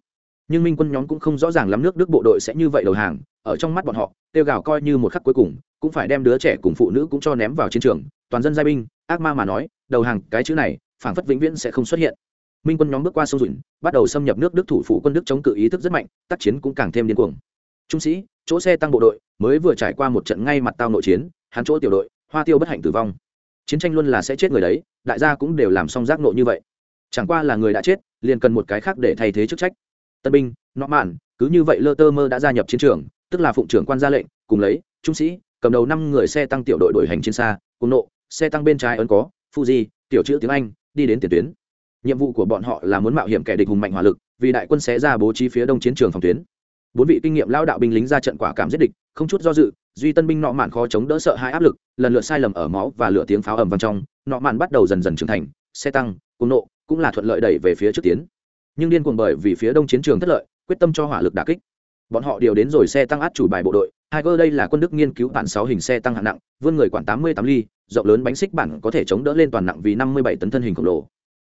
A: Nhưng minh quân nhóm cũng không rõ ràng lắm nước đức bộ đội sẽ như vậy đầu hàng ở trong mắt bọn họ tiêu gào coi như một khắc cuối cùng cũng phải đem đứa trẻ cùng phụ nữ cũng cho ném vào chiến trường toàn dân giai binh ác ma mà nói đầu hàng cái chữ này phảng phất vĩnh viễn sẽ không xuất hiện. Minh quân nhóm bước qua sông dùn bắt đầu xâm nhập nước đức thủ phủ quân đức chống cự ý thức rất mạnh tác chiến cũng càng thêm điên cuồng trung sĩ, chỗ xe tăng bộ đội, mới vừa trải qua một trận ngay mặt tao nội chiến, hắn chỗ tiểu đội, hoa tiêu bất hạnh tử vong. Chiến tranh luôn là sẽ chết người đấy, đại gia cũng đều làm xong giác nộ như vậy. Chẳng qua là người đã chết, liền cần một cái khác để thay thế chức trách. Tân binh, nọ mạn, cứ như vậy lơ tơ mơ đã gia nhập chiến trường, tức là phụng trưởng quan ra lệnh, cùng lấy, trung sĩ, cầm đầu năm người xe tăng tiểu đội đổi hành trên xa, cùng nộ, xe tăng bên trái ấn có fuji tiểu chữ tiếng anh, đi đến tiền tuyến. Nhiệm vụ của bọn họ là muốn mạo hiểm kẻ địch hùng mạnh hỏa lực, vì đại quân sẽ ra bố trí phía đông chiến trường phòng tuyến bốn vị kinh nghiệm lao đạo binh lính ra trận quả cảm giết địch không chút do dự duy tân binh nọ mạn khó chống đỡ sợ hai áp lực lần lượt sai lầm ở máu và lửa tiếng pháo ầm vang trong nọ mạn bắt đầu dần dần trưởng thành xe tăng cùng nộ cũng là thuận lợi đẩy về phía trước tiến nhưng điên cuồng bởi vì phía đông chiến trường thất lợi quyết tâm cho hỏa lực đà kích bọn họ điều đến rồi xe tăng át chủ bài bộ đội hai cơ đây là quân Đức nghiên cứu bản 6 hình xe tăng hạng nặng, vươn người quản 88 ly, rộng lớn bánh xích bản có thể chống đỡ lên toàn nặng vì 57 tấn thân hình khổng lồ.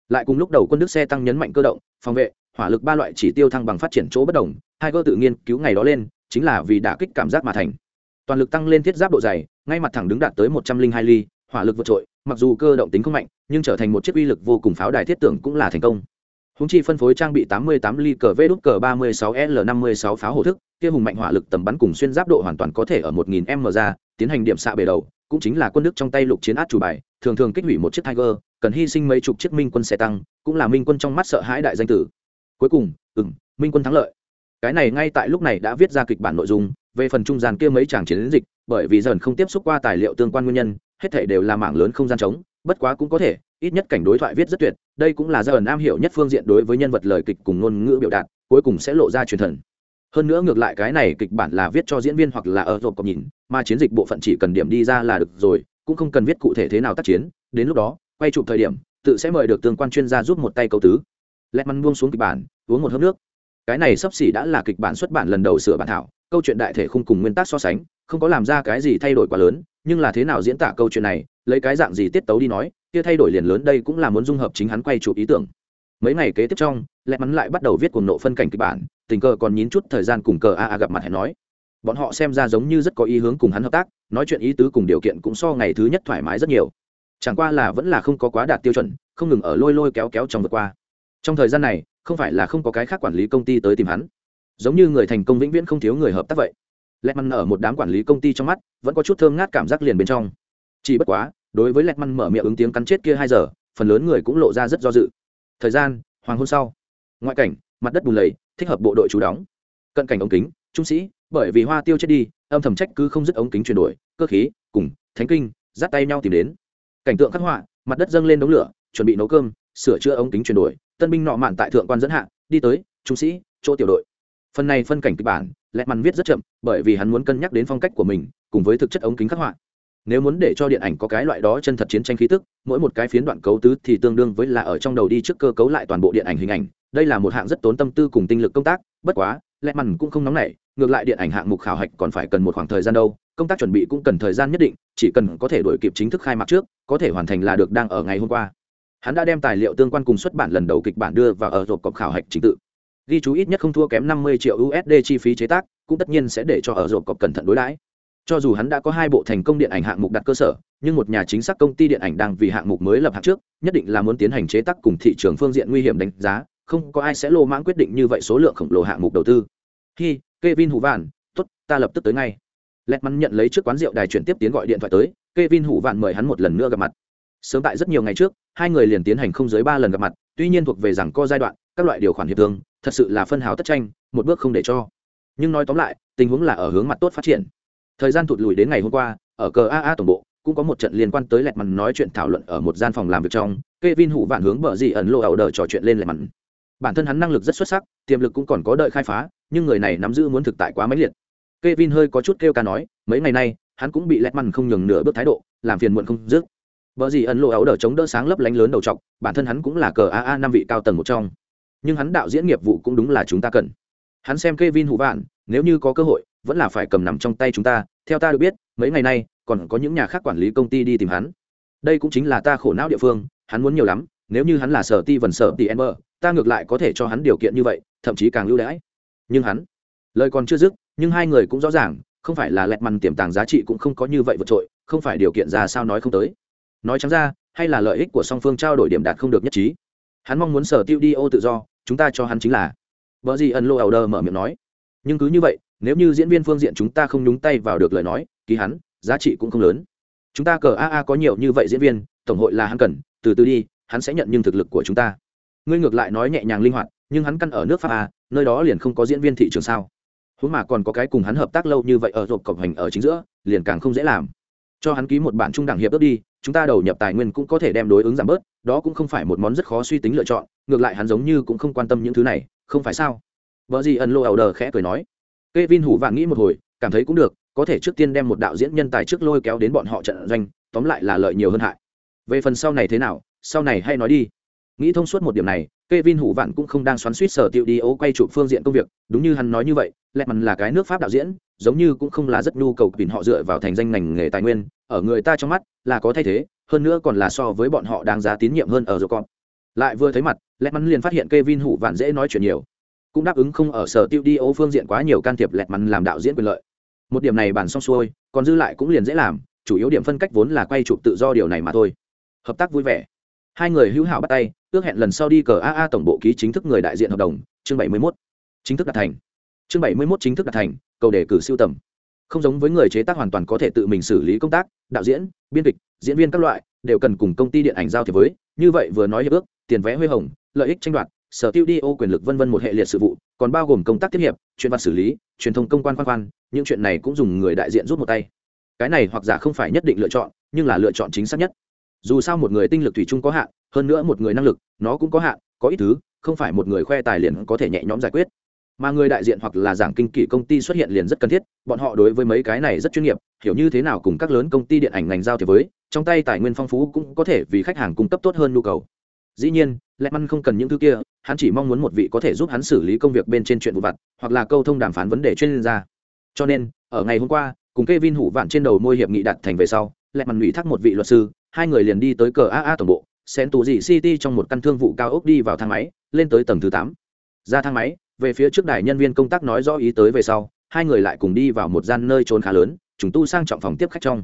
A: Lại cùng lúc đầu quân Đức xe tăng nhấn mạnh cơ động, phòng vệ, hỏa lực ba loại chỉ tiêu thăng bằng phát triển chỗ bất đồng, cơ tự nghiên cứu ngày đó lên, chính là vì đả kích cảm giác mà thành. Toàn lực tăng lên thiết giáp độ dày, ngay mặt thẳng đứng đạt tới 102 ly, hỏa lực vượt trội, mặc dù cơ động tính không mạnh, nhưng trở thành một chiếc uy lực vô cùng pháo đài thiết tưởng cũng là thành công. Húng chi phân phối trang bị 88 ly cờ vê đút cờ 36L56 pháo hổ thức, kia hùng mạnh hỏa lực tầm bắn cùng xuyên giáp độ hoàn toàn có thể ở 1000m ra, tiến hành điểm xạ bề đầu, cũng chính là quân đức trong tay lục chiến át chủ bài, thường thường kích hủy một chiếc Tiger, cần hy sinh mấy chục chiếc minh quân xe tăng, cũng là minh quân trong mắt sợ hãi đại danh tử. Cuối cùng, ừm, minh quân thắng lợi. Cái này ngay tại lúc này đã viết ra kịch bản nội dung, về phần trung gian kia mấy chàng chiến dịch, bởi vì dần không tiếp xúc qua tài liệu tương quan nguyên nhân, hết thể đều là mảng lớn không gian trống, bất quá cũng có thể, ít nhất cảnh đối thoại viết rất tuyệt đây cũng là dần am hiểu nhất phương diện đối với nhân vật lời kịch cùng ngôn ngữ biểu đạt cuối cùng sẽ lộ ra truyền thần hơn nữa ngược lại cái này kịch bản là viết cho diễn viên hoặc là ở rộp cọc nhìn mà chiến dịch bộ phận chỉ cần điểm đi ra là được rồi cũng không cần viết cụ thể thế nào tác chiến đến lúc đó quay chụp thời điểm tự sẽ mời được tương quan chuyên gia giúp một tay câu tứ lẹt măn buông xuống kịch bản uống một hớp nước. Cái này sắp xỉ đã là kịch bản xuất bản lần đầu sửa bản thảo, câu chuyện đại thể không cùng nguyên tắc so sánh, không có làm ra cái gì thay đổi quá lớn, nhưng là thế nào diễn tả câu chuyện này, lấy cái dạng gì tiết tấu đi nói, kia thay đổi liền lớn đây cũng là muốn dung hợp chính hắn quay chụp ý tưởng. Mấy ngày kế tiếp trong lẹ mắn lại bắt đầu viết cuồng nộ phân cảnh kịch bản, tình cờ còn nhín chút thời gian cùng cờ a a gặp mặt hẹn nói. Bọn họ xem ra giống như rất có ý hướng cùng hắn hợp tác, nói chuyện ý tứ cùng điều kiện cũng so ngày thứ nhất thoải mái rất nhiều. Chẳng qua là vẫn là không có quá đạt tiêu chuẩn, không ngừng ở lôi lôi kéo kéo trong vượt qua. Trong thời gian này không phải là không có cái khác quản lý công ty tới tìm hắn. Giống như người thành công vĩnh viễn không thiếu người hợp tác vậy. Lẹt măn ở một đám quản lý công ty trong mắt, vẫn có chút thơm ngát cảm giác liền bên trong. Chỉ bất quá, đối với lẹt măn mở miệng ứng tiếng cắn chết kia hai giờ, phần lớn người cũng lộ ra rất do dự. Thời gian, hoàng hôn sau. Ngoại cảnh, mặt đất bùn lầy, thích hợp bộ đội chú đóng. Cận cảnh ống kính, trung sĩ, bởi vì hoa tiêu chết đi, âm thầm trách cứ không dứt ống kính chuyển đổi, cơ khí, cùng, thánh kinh, dắt tay nhau tìm đến. Cảnh tượng khắc họa, mặt đất dâng lên đống lửa, chuẩn bị nấu cơm, sửa chữa ống kính chuyển đổi tân binh nọ mạn tại thượng quan dẫn hạ, đi tới, trung sĩ, chỗ tiểu đội. Phần này phân cảnh kịch bản lẹt mặn viết rất chậm, bởi vì hắn muốn cân nhắc đến phong cách của mình, cùng với thực chất ống kính khắc họa. Nếu muốn để cho điện ảnh có cái loại đó chân thật chiến tranh khí tức, mỗi một cái phiến đoạn cấu tứ thì tương đương với là ở trong đầu đi trước cơ cấu lại toàn bộ điện ảnh hình ảnh. Đây là một hạng rất tốn tâm tư cùng tinh lực công tác, bất quá lẹ mặn cũng không nóng nảy, ngược lại điện ảnh hạng mục khảo hạch còn phải cần một khoảng thời gian đâu, công tác chuẩn bị cũng cần thời gian nhất định, chỉ cần có thể đổi kịp chính thức khai mạc trước, có thể hoàn thành là được đang ở ngày hôm qua hắn đã đem tài liệu tương quan cùng xuất bản lần đầu kịch bản đưa vào ở rộp cọc khảo hạch chính tự ghi chú ít nhất không thua kém năm mươi triệu usd chi phí chế tác cũng tất nhiên sẽ để cho ở rộp cọc cẩn thận đối đãi cho dù hắn đã có hai bộ thành công điện ảnh hạng mục đặt cơ sở nhưng một nhà chính xác công ty điện ảnh đang vì hạng mục mới lập hạng trước nhất định là muốn tiến hành chế tác cùng thị trường phương diện nguy hiểm đánh giá không có ai sẽ lô mãng quyết định như vậy số lượng khổng lồ hạng mục đầu tư khi Kevin Hủ Vạn, tốt, ta lập tức tới ngay. Lẹt mắn nhận lấy trước quán rượu đài chuyển tiếp tiến gọi điện thoại tới, Kevin Hủ Vạn mời hắn một lần nữa gặp mặt. Sớm tại rất nhiều ngày trước, hai người liền tiến hành không dưới ba lần gặp mặt, tuy nhiên thuộc về rằng co giai đoạn, các loại điều khoản hiệp thương, thật sự là phân hào tất tranh, một bước không để cho. Nhưng nói tóm lại, tình huống là ở hướng mặt tốt phát triển thời gian thụt lùi đến ngày hôm qua ở cờ aa tổng bộ cũng có một trận liên quan tới lẹt mặn nói chuyện thảo luận ở một gian phòng làm việc trong Kevin hủ vạn hướng bờ gì ẩn lộ ẩu đờ trò chuyện lên lẹt mặn. bản thân hắn năng lực rất xuất sắc tiềm lực cũng còn có đợi khai phá nhưng người này nắm giữ muốn thực tại quá mãnh liệt Kevin hơi có chút kêu ca nói mấy ngày nay hắn cũng bị lẹt mặn không nhường nửa bước thái độ làm phiền muộn không dứt Bở gì ẩn lộ áo đỡ chống đỡ sáng lấp lánh lớn đầu trọc, bản thân hắn cũng là cờ aa năm vị cao tầng một trong. Nhưng hắn đạo diễn nghiệp vụ cũng đúng là chúng ta cần. Hắn xem Kevin hủ vạn, nếu như có cơ hội, vẫn là phải cầm nằm trong tay chúng ta. Theo ta được biết, mấy ngày nay, còn có những nhà khác quản lý công ty đi tìm hắn. Đây cũng chính là ta khổ não địa phương, hắn muốn nhiều lắm, nếu như hắn là sở ti vần sở ti ember ta ngược lại có thể cho hắn điều kiện như vậy, thậm chí càng ưu đãi. Nhưng hắn, lời còn chưa dứt, nhưng hai người cũng rõ ràng, không phải là lẹt mằn tiềm tàng giá trị cũng không có như vậy vượt trội, không phải điều kiện ra sao nói không tới nói chẳng ra, hay là lợi ích của song phương trao đổi điểm đạt không được nhất trí. Hắn mong muốn sở tiêu đi ô tự do, chúng ta cho hắn chính là. Vợ gì ẩn lô ẩu đờ mở miệng nói. Nhưng cứ như vậy, nếu như diễn viên phương diện chúng ta không nhúng tay vào được lời nói, ký hắn, giá trị cũng không lớn. Chúng ta cờ aa có nhiều như vậy diễn viên, tổng hội là hắn cần, từ từ đi, hắn sẽ nhận nhưng thực lực của chúng ta. Ngươi ngược lại nói nhẹ nhàng linh hoạt, nhưng hắn căn ở nước pháp a, nơi đó liền không có diễn viên thị trường sao? Huống mà còn có cái cùng hắn hợp tác lâu như vậy ở rộp cộng hành ở chính giữa, liền càng không dễ làm. Cho hắn ký một bản trung đẳng hiệp ước đi chúng ta đầu nhập tài nguyên cũng có thể đem đối ứng giảm bớt, đó cũng không phải một món rất khó suy tính lựa chọn, ngược lại hắn giống như cũng không quan tâm những thứ này, không phải sao? Vợ gì ẩn lô ẩu đờ khẽ cười nói. K e vin hủ vạn nghĩ một hồi, cảm thấy cũng được, có thể trước tiên đem một đạo diễn nhân tài trước lôi kéo đến bọn họ trận doanh, tóm lại là lợi nhiều hơn hại. Về phần sau này thế nào, sau này hay nói đi. Nghĩ thông suốt một điểm này Kevin Hủ Vạn cũng không đang xoắn xuýt sở tiêu đi ố quay chụp phương diện công việc, đúng như hắn nói như vậy, lẹ mằn là cái nước Pháp đạo diễn, giống như cũng không là rất nhu cầu bình họ dựa vào thành danh ngành nghề tài nguyên, ở người ta trong mắt là có thay thế, hơn nữa còn là so với bọn họ đáng giá tín nhiệm hơn ở Rocom. Lại vừa thấy mặt, lẹ mằn liền phát hiện Kevin Hủ Vạn dễ nói chuyện nhiều, cũng đáp ứng không ở sở tiêu đi ố phương diện quá nhiều can thiệp lẹt mằn làm đạo diễn quyền lợi. Một điểm này bàn xong xuôi, còn dư lại cũng liền dễ làm, chủ yếu điểm phân cách vốn là quay chụp tự do điều này mà thôi. Hợp tác vui vẻ. Hai người hữu hảo bắt tay, ước hẹn lần sau đi cờ aa tổng bộ ký chính thức người đại diện hợp đồng chương bảy mươi mốt. Chính thức đạt thành. Chương bảy mươi mốt chính thức đạt thành cầu đề cử siêu tầm. Không giống với người chế tác hoàn toàn có thể tự mình xử lý công tác đạo diễn biên kịch diễn viên các loại đều cần cùng công ty điện ảnh giao thiệp với. Như vậy vừa nói hiệp ước tiền vé huê hồng lợi ích tranh đoạt sở tiêu đi ô quyền lực vân vân một hệ liệt sự vụ còn bao gồm công tác tiếp hiệp chuyện vặt xử lý truyền thông công quan quan quan những chuyện này cũng dùng người đại diện rút một tay. Cái này hoặc giả không phải nhất định lựa chọn nhưng là lựa chọn chính xác nhất dù sao một người tinh lực thủy chung có hạn, hơn nữa một người năng lực, nó cũng có hạn, có ít thứ, không phải một người khoe tài liền có thể nhẹ nhõm giải quyết. Mà người đại diện hoặc là giảng kinh kỷ công ty xuất hiện liền rất cần thiết, bọn họ đối với mấy cái này rất chuyên nghiệp, hiểu như thế nào cùng các lớn công ty điện ảnh ngành giao thế với, trong tay tài nguyên phong phú cũng có thể vì khách hàng cung cấp tốt hơn nhu cầu. Dĩ nhiên lẹ măn không cần những thứ kia, hắn chỉ mong muốn một vị có thể giúp hắn xử lý công việc bên trên chuyện vụ vặt, hoặc là câu thông đàm phán vấn đề chuyên gia. Cho nên, ở ngày hôm qua, cùng k e vin hủ vạn trên đầu môi hiệp nghị đặt thành về sau lẹ măn ủy thác một vị luật sư hai người liền đi tới cờ aa tổng bộ xén tù dị city trong một căn thương vụ cao ốc đi vào thang máy, lên tới tầng thứ tám. Ra thang máy, về phía trước đài nhân viên công tác nói rõ ý tới về sau, hai người lại cùng đi vào một gian nơi trốn khá lớn, chúng tu sang trọng phòng tiếp khách trong.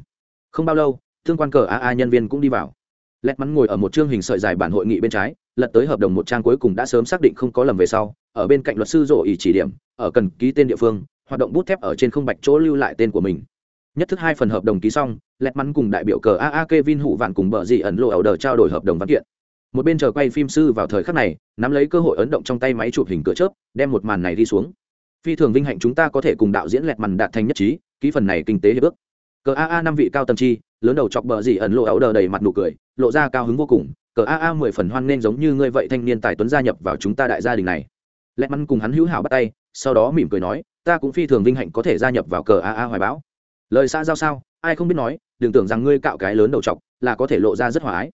A: Không bao lâu, thương quan cờ aa nhân viên cũng đi vào. Lẹt mắn ngồi ở một chương hình sợi dài bản hội nghị bên trái, lật tới hợp đồng một trang cuối cùng đã sớm xác định không có lầm về sau, ở bên cạnh luật sư rộ ý chỉ điểm, ở cần ký tên địa phương, hoạt động bút thép ở trên không bạch chỗ lưu lại tên của mình nhất thức hai phần hợp đồng ký xong, lẹt mắn cùng đại biểu cờ aa kevin hụ vạn cùng bờ dị ẩn lộ ẩu đờ trao đổi hợp đồng văn kiện. Một bên chờ quay phim sư vào thời khắc này, nắm lấy cơ hội ấn động trong tay máy chụp hình cửa chớp, đem một màn này đi xuống. Phi thường vinh hạnh chúng ta có thể cùng đạo diễn lẹt mằn đạt thành nhất trí, ký phần này kinh tế hiệp ước. Cờ aa năm vị cao tâm chi, lớn đầu chọc bờ dị ẩn lộ ẩu đờ đầy mặt nụ cười, lộ ra cao hứng vô cùng. Cờ aa mười phần hoan nên giống như ngươi vậy thanh niên tài tuấn gia nhập vào chúng ta đại gia đình này. Lẹt mắn cùng hắn hữu hảo bắt tay, sau đó mỉm cười nói, ta cũng phi thường vinh hạnh có thể gia nhập vào cờ aa hoài bão lời xã giao sao? Ai không biết nói, đừng tưởng rằng ngươi cạo cái lớn đầu chọc là có thể lộ ra rất hòa ái.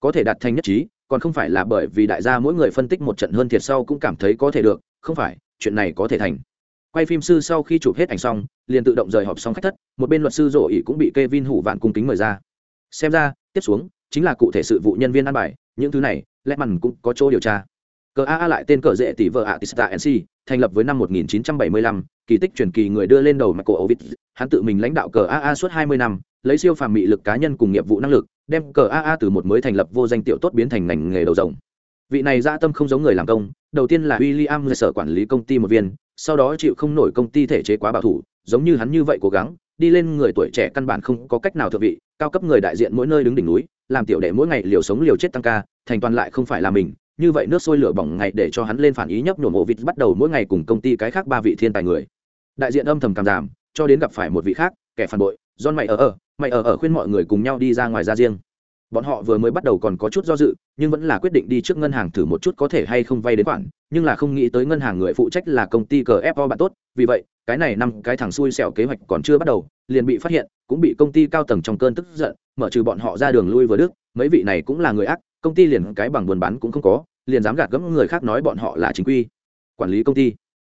A: Có thể đạt thành nhất trí, còn không phải là bởi vì đại gia mỗi người phân tích một trận hơn thiệt sau cũng cảm thấy có thể được, không phải, chuyện này có thể thành. Quay phim sư sau khi chụp hết ảnh xong, liền tự động rời họp xong khách thất, một bên luật sư rổ ỉ cũng bị kê vin hủ vạn cung kính mời ra. Xem ra, tiếp xuống, chính là cụ thể sự vụ nhân viên ăn bài, những thứ này, lẽ mằn cũng có chỗ điều tra cờ a lại tên cờ dễ tỷ vợ ạ tista nc thành lập với năm 1975, kỳ tích truyền kỳ người đưa lên đầu michael ovid hắn tự mình lãnh đạo cờ aa suốt 20 năm lấy siêu phàm mị lực cá nhân cùng nghiệp vụ năng lực đem cờ aa từ một mới thành lập vô danh tiểu tốt biến thành ngành nghề đầu rồng. Vị này dã tâm không giống người làm công đầu tiên là William người sở quản lý công ty một viên sau đó chịu không nổi công ty thể chế quá bảo thủ giống như hắn như vậy cố gắng đi lên người tuổi trẻ căn bản không có cách nào thượng vị cao cấp người đại diện mỗi nơi đứng đỉnh núi làm tiểu đệ mỗi ngày liều sống liều chết tăng ca thành toàn lại không phải là mình như vậy nước sôi lửa bỏng ngày để cho hắn lên phản ý nhấp nhổm ổ vịt, bắt đầu mỗi ngày cùng công ty cái khác ba vị thiên tài người. Đại diện âm thầm cảm giảm, cho đến gặp phải một vị khác, kẻ phản bội, john mày ở ở, mày ở ở khuyên mọi người cùng nhau đi ra ngoài ra riêng. Bọn họ vừa mới bắt đầu còn có chút do dự, nhưng vẫn là quyết định đi trước ngân hàng thử một chút có thể hay không vay đến khoản, nhưng là không nghĩ tới ngân hàng người phụ trách là công ty cờ fo bạn tốt, vì vậy, cái này năm cái thằng xui xẻo kế hoạch còn chưa bắt đầu, liền bị phát hiện, cũng bị công ty cao tầng trong cơn tức giận, mở trừ bọn họ ra đường lui vừa đức, mấy vị này cũng là người ác, công ty liền cái bằng buôn bán cũng không có liền dám gạt gẫm người khác nói bọn họ là chính quy. Quản lý công ty.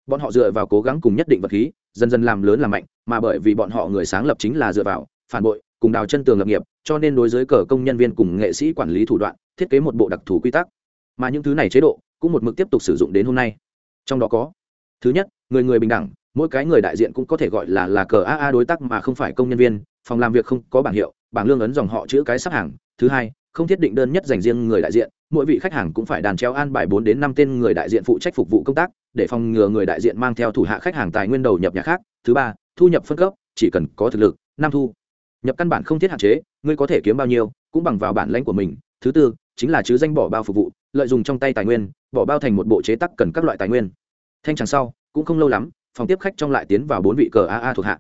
A: Bọn họ dựa vào cố gắng cùng nhất định vật khí, dần dần làm lớn làm mạnh, mà bởi vì bọn họ người sáng lập chính là dựa vào, phản bội, cùng đào chân tường lập nghiệp, cho nên đối với cờ công nhân viên cùng nghệ sĩ quản lý thủ đoạn, thiết kế một bộ đặc thù quy tắc. Mà những thứ này chế độ, cũng một mực tiếp tục sử dụng đến hôm nay. Trong đó có, thứ nhất, người người bình đẳng, mỗi cái người đại diện cũng có thể gọi là là cờ aa đối tác mà không phải công nhân viên, phòng làm việc không có bảng hiệu, bảng lương ấn dòng họ chữ cái sắp hàng. Thứ hai không thiết định đơn nhất dành riêng người đại diện, mỗi vị khách hàng cũng phải đàn treo an bài bốn đến năm tên người đại diện phụ trách phục vụ công tác, để phòng ngừa người đại diện mang theo thủ hạ khách hàng tài nguyên đầu nhập nhà khác. Thứ ba, thu nhập phân cấp, chỉ cần có thực lực. Năm, thu nhập căn bản không thiết hạn chế, ngươi có thể kiếm bao nhiêu, cũng bằng vào bản lãnh của mình. Thứ tư, chính là chứ danh bỏ bao phục vụ, lợi dụng trong tay tài nguyên, bỏ bao thành một bộ chế tắc cần các loại tài nguyên. Thanh tràng sau, cũng không lâu lắm, phòng tiếp khách trong lại tiến vào bốn vị cờ aa thuộc hạ.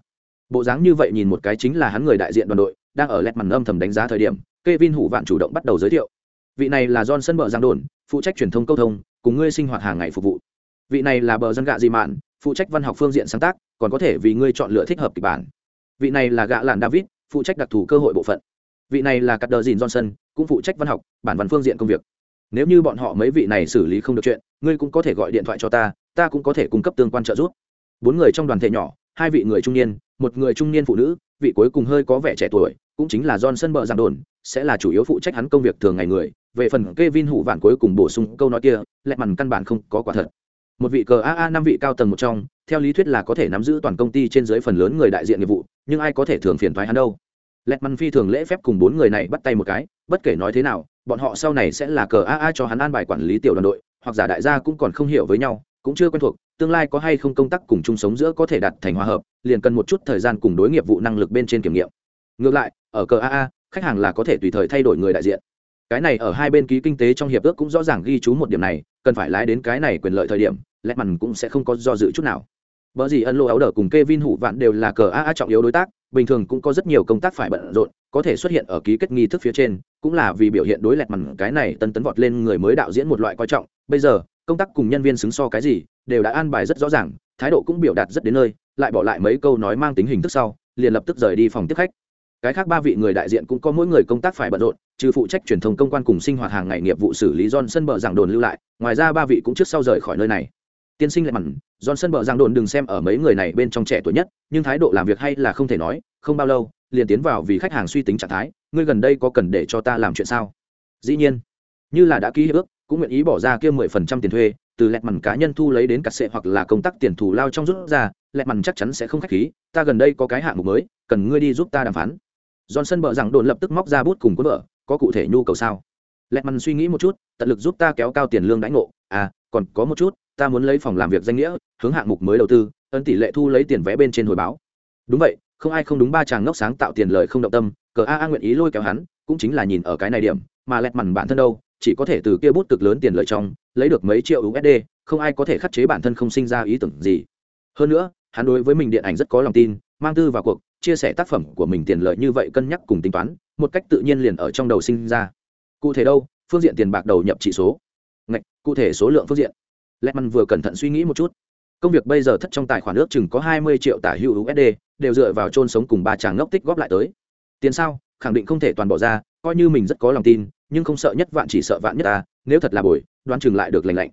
A: Bộ dáng như vậy nhìn một cái chính là hắn người đại diện đoàn đội, đang ở lẹt màn âm thầm đánh giá thời điểm Kevin Hủ Vạn chủ động bắt đầu giới thiệu. Vị này là Johnson bờ giang đồn, phụ trách truyền thông câu thông, cùng ngươi sinh hoạt hàng ngày phục vụ. Vị này là bờ dân gạ Dị mạn, phụ trách văn học phương diện sáng tác, còn có thể vì ngươi chọn lựa thích hợp kịch bản. Vị này là gạ lạn David, phụ trách đặc thù cơ hội bộ phận. Vị này là Cắt Đờ Dìn Johnson, cũng phụ trách văn học, bản văn phương diện công việc. Nếu như bọn họ mấy vị này xử lý không được chuyện, ngươi cũng có thể gọi điện thoại cho ta, ta cũng có thể cung cấp tương quan trợ giúp. Bốn người trong đoàn thể nhỏ, hai vị người trung niên, một người trung niên phụ nữ, vị cuối cùng hơi có vẻ trẻ tuổi, cũng chính là Johnson bờ giảng đồn, sẽ là chủ yếu phụ trách hắn công việc thường ngày người. Về phần Kevin hủ vạn cuối cùng bổ sung câu nói kia, lẹ mằn căn bản không có quả thật. Một vị cờ AA năm vị cao tầng một trong, theo lý thuyết là có thể nắm giữ toàn công ty trên dưới phần lớn người đại diện nghiệp vụ, nhưng ai có thể thường phiền toái hắn đâu. Lẹt mằn phi thường lễ phép cùng bốn người này bắt tay một cái, bất kể nói thế nào, bọn họ sau này sẽ là cờ AA cho hắn an bài quản lý tiểu đoàn đội, hoặc giả đại gia cũng còn không hiểu với nhau, cũng chưa quen thuộc, tương lai có hay không công tác cùng chung sống giữa có thể đạt thành hòa hợp, liền cần một chút thời gian cùng đối nghiệp vụ năng lực bên trên kiểm nghiệm. Ngược lại, ở cờ AA, khách hàng là có thể tùy thời thay đổi người đại diện. Cái này ở hai bên ký kinh tế trong hiệp ước cũng rõ ràng ghi chú một điểm này cần phải lái đến cái này quyền lợi thời điểm lẽ mằn cũng sẽ không có do dự chút nào. Bởi gì ân lô áo đờ cùng Kevin hủ vạn đều là cờ AA trọng yếu đối tác, bình thường cũng có rất nhiều công tác phải bận rộn, có thể xuất hiện ở ký kết nghi thức phía trên, cũng là vì biểu hiện đối lẹt mằn cái này tân tấn vọt lên người mới đạo diễn một loại coi trọng. Bây giờ, công tác cùng nhân viên xứng so cái gì, đều đã an bài rất rõ ràng, thái độ cũng biểu đạt rất đến nơi, lại bỏ lại mấy câu nói mang tính hình thức sau, liền lập tức rời đi phòng tiếp khách cái khác ba vị người đại diện cũng có mỗi người công tác phải bận rộn, trừ phụ trách truyền thông công quan cùng sinh hoạt hàng ngày nghiệp vụ xử lý johnson bờ giảng đồn lưu lại, ngoài ra ba vị cũng trước sau rời khỏi nơi này. Tiên sinh lại mặn, johnson bờ giảng đồn đừng xem ở mấy người này bên trong trẻ tuổi nhất, nhưng thái độ làm việc hay là không thể nói, không bao lâu, liền tiến vào vì khách hàng suy tính trạng thái, ngươi gần đây có cần để cho ta làm chuyện sao? Dĩ nhiên, như là đã ký hiệp ước, cũng nguyện ý bỏ ra kia mười phần trăm tiền thuê, từ lẹt mằn cá nhân thu lấy đến cặt sệ hoặc là công tác tiền thù lao trong rút ra, lẹt mằn chắc chắn sẽ không khách khí, ta gần đây có cái hạng mục mới, cần ngươi đi giúp ta đàm phán johnson bợ rằng đồn lập tức móc ra bút cùng cuốn vợ có cụ thể nhu cầu sao? Lẹt mằn suy nghĩ một chút, tận lực giúp ta kéo cao tiền lương đãi ngộ. À còn có một chút, ta muốn lấy phòng làm việc danh nghĩa, hướng hạng mục mới đầu tư, ấn tỷ lệ thu lấy tiền vé bên trên hồi báo. Đúng vậy, không ai không đúng ba chàng ngốc sáng tạo tiền lời không động tâm, cờ a a nguyện ý lôi kéo hắn, cũng chính là nhìn ở cái này điểm, mà lẹt mằn bản thân đâu, chỉ có thể từ kia bút cực lớn tiền lợi trong, lấy được mấy triệu usd không ai có thể khắc chế bản thân không sinh ra ý tưởng gì. Hơn nữa, hắn đối với mình điện ảnh rất có lòng tin mang tư vào cuộc, chia sẻ tác phẩm của mình tiền lợi như vậy cân nhắc cùng tính toán, một cách tự nhiên liền ở trong đầu sinh ra. Cụ thể đâu? Phương diện tiền bạc đầu nhập trị số. Ngạch, cụ thể số lượng phương diện. Lẽ măn vừa cẩn thận suy nghĩ một chút. Công việc bây giờ thất trong tài khoản ước chừng có hai mươi triệu tả hữu usd đều dựa vào trôn sống cùng ba chàng ngốc tích góp lại tới. Tiền sao? Khẳng định không thể toàn bỏ ra, coi như mình rất có lòng tin, nhưng không sợ nhất vạn chỉ sợ vạn nhất ta, nếu thật là bồi, đoán chừng lại được lành lạnh.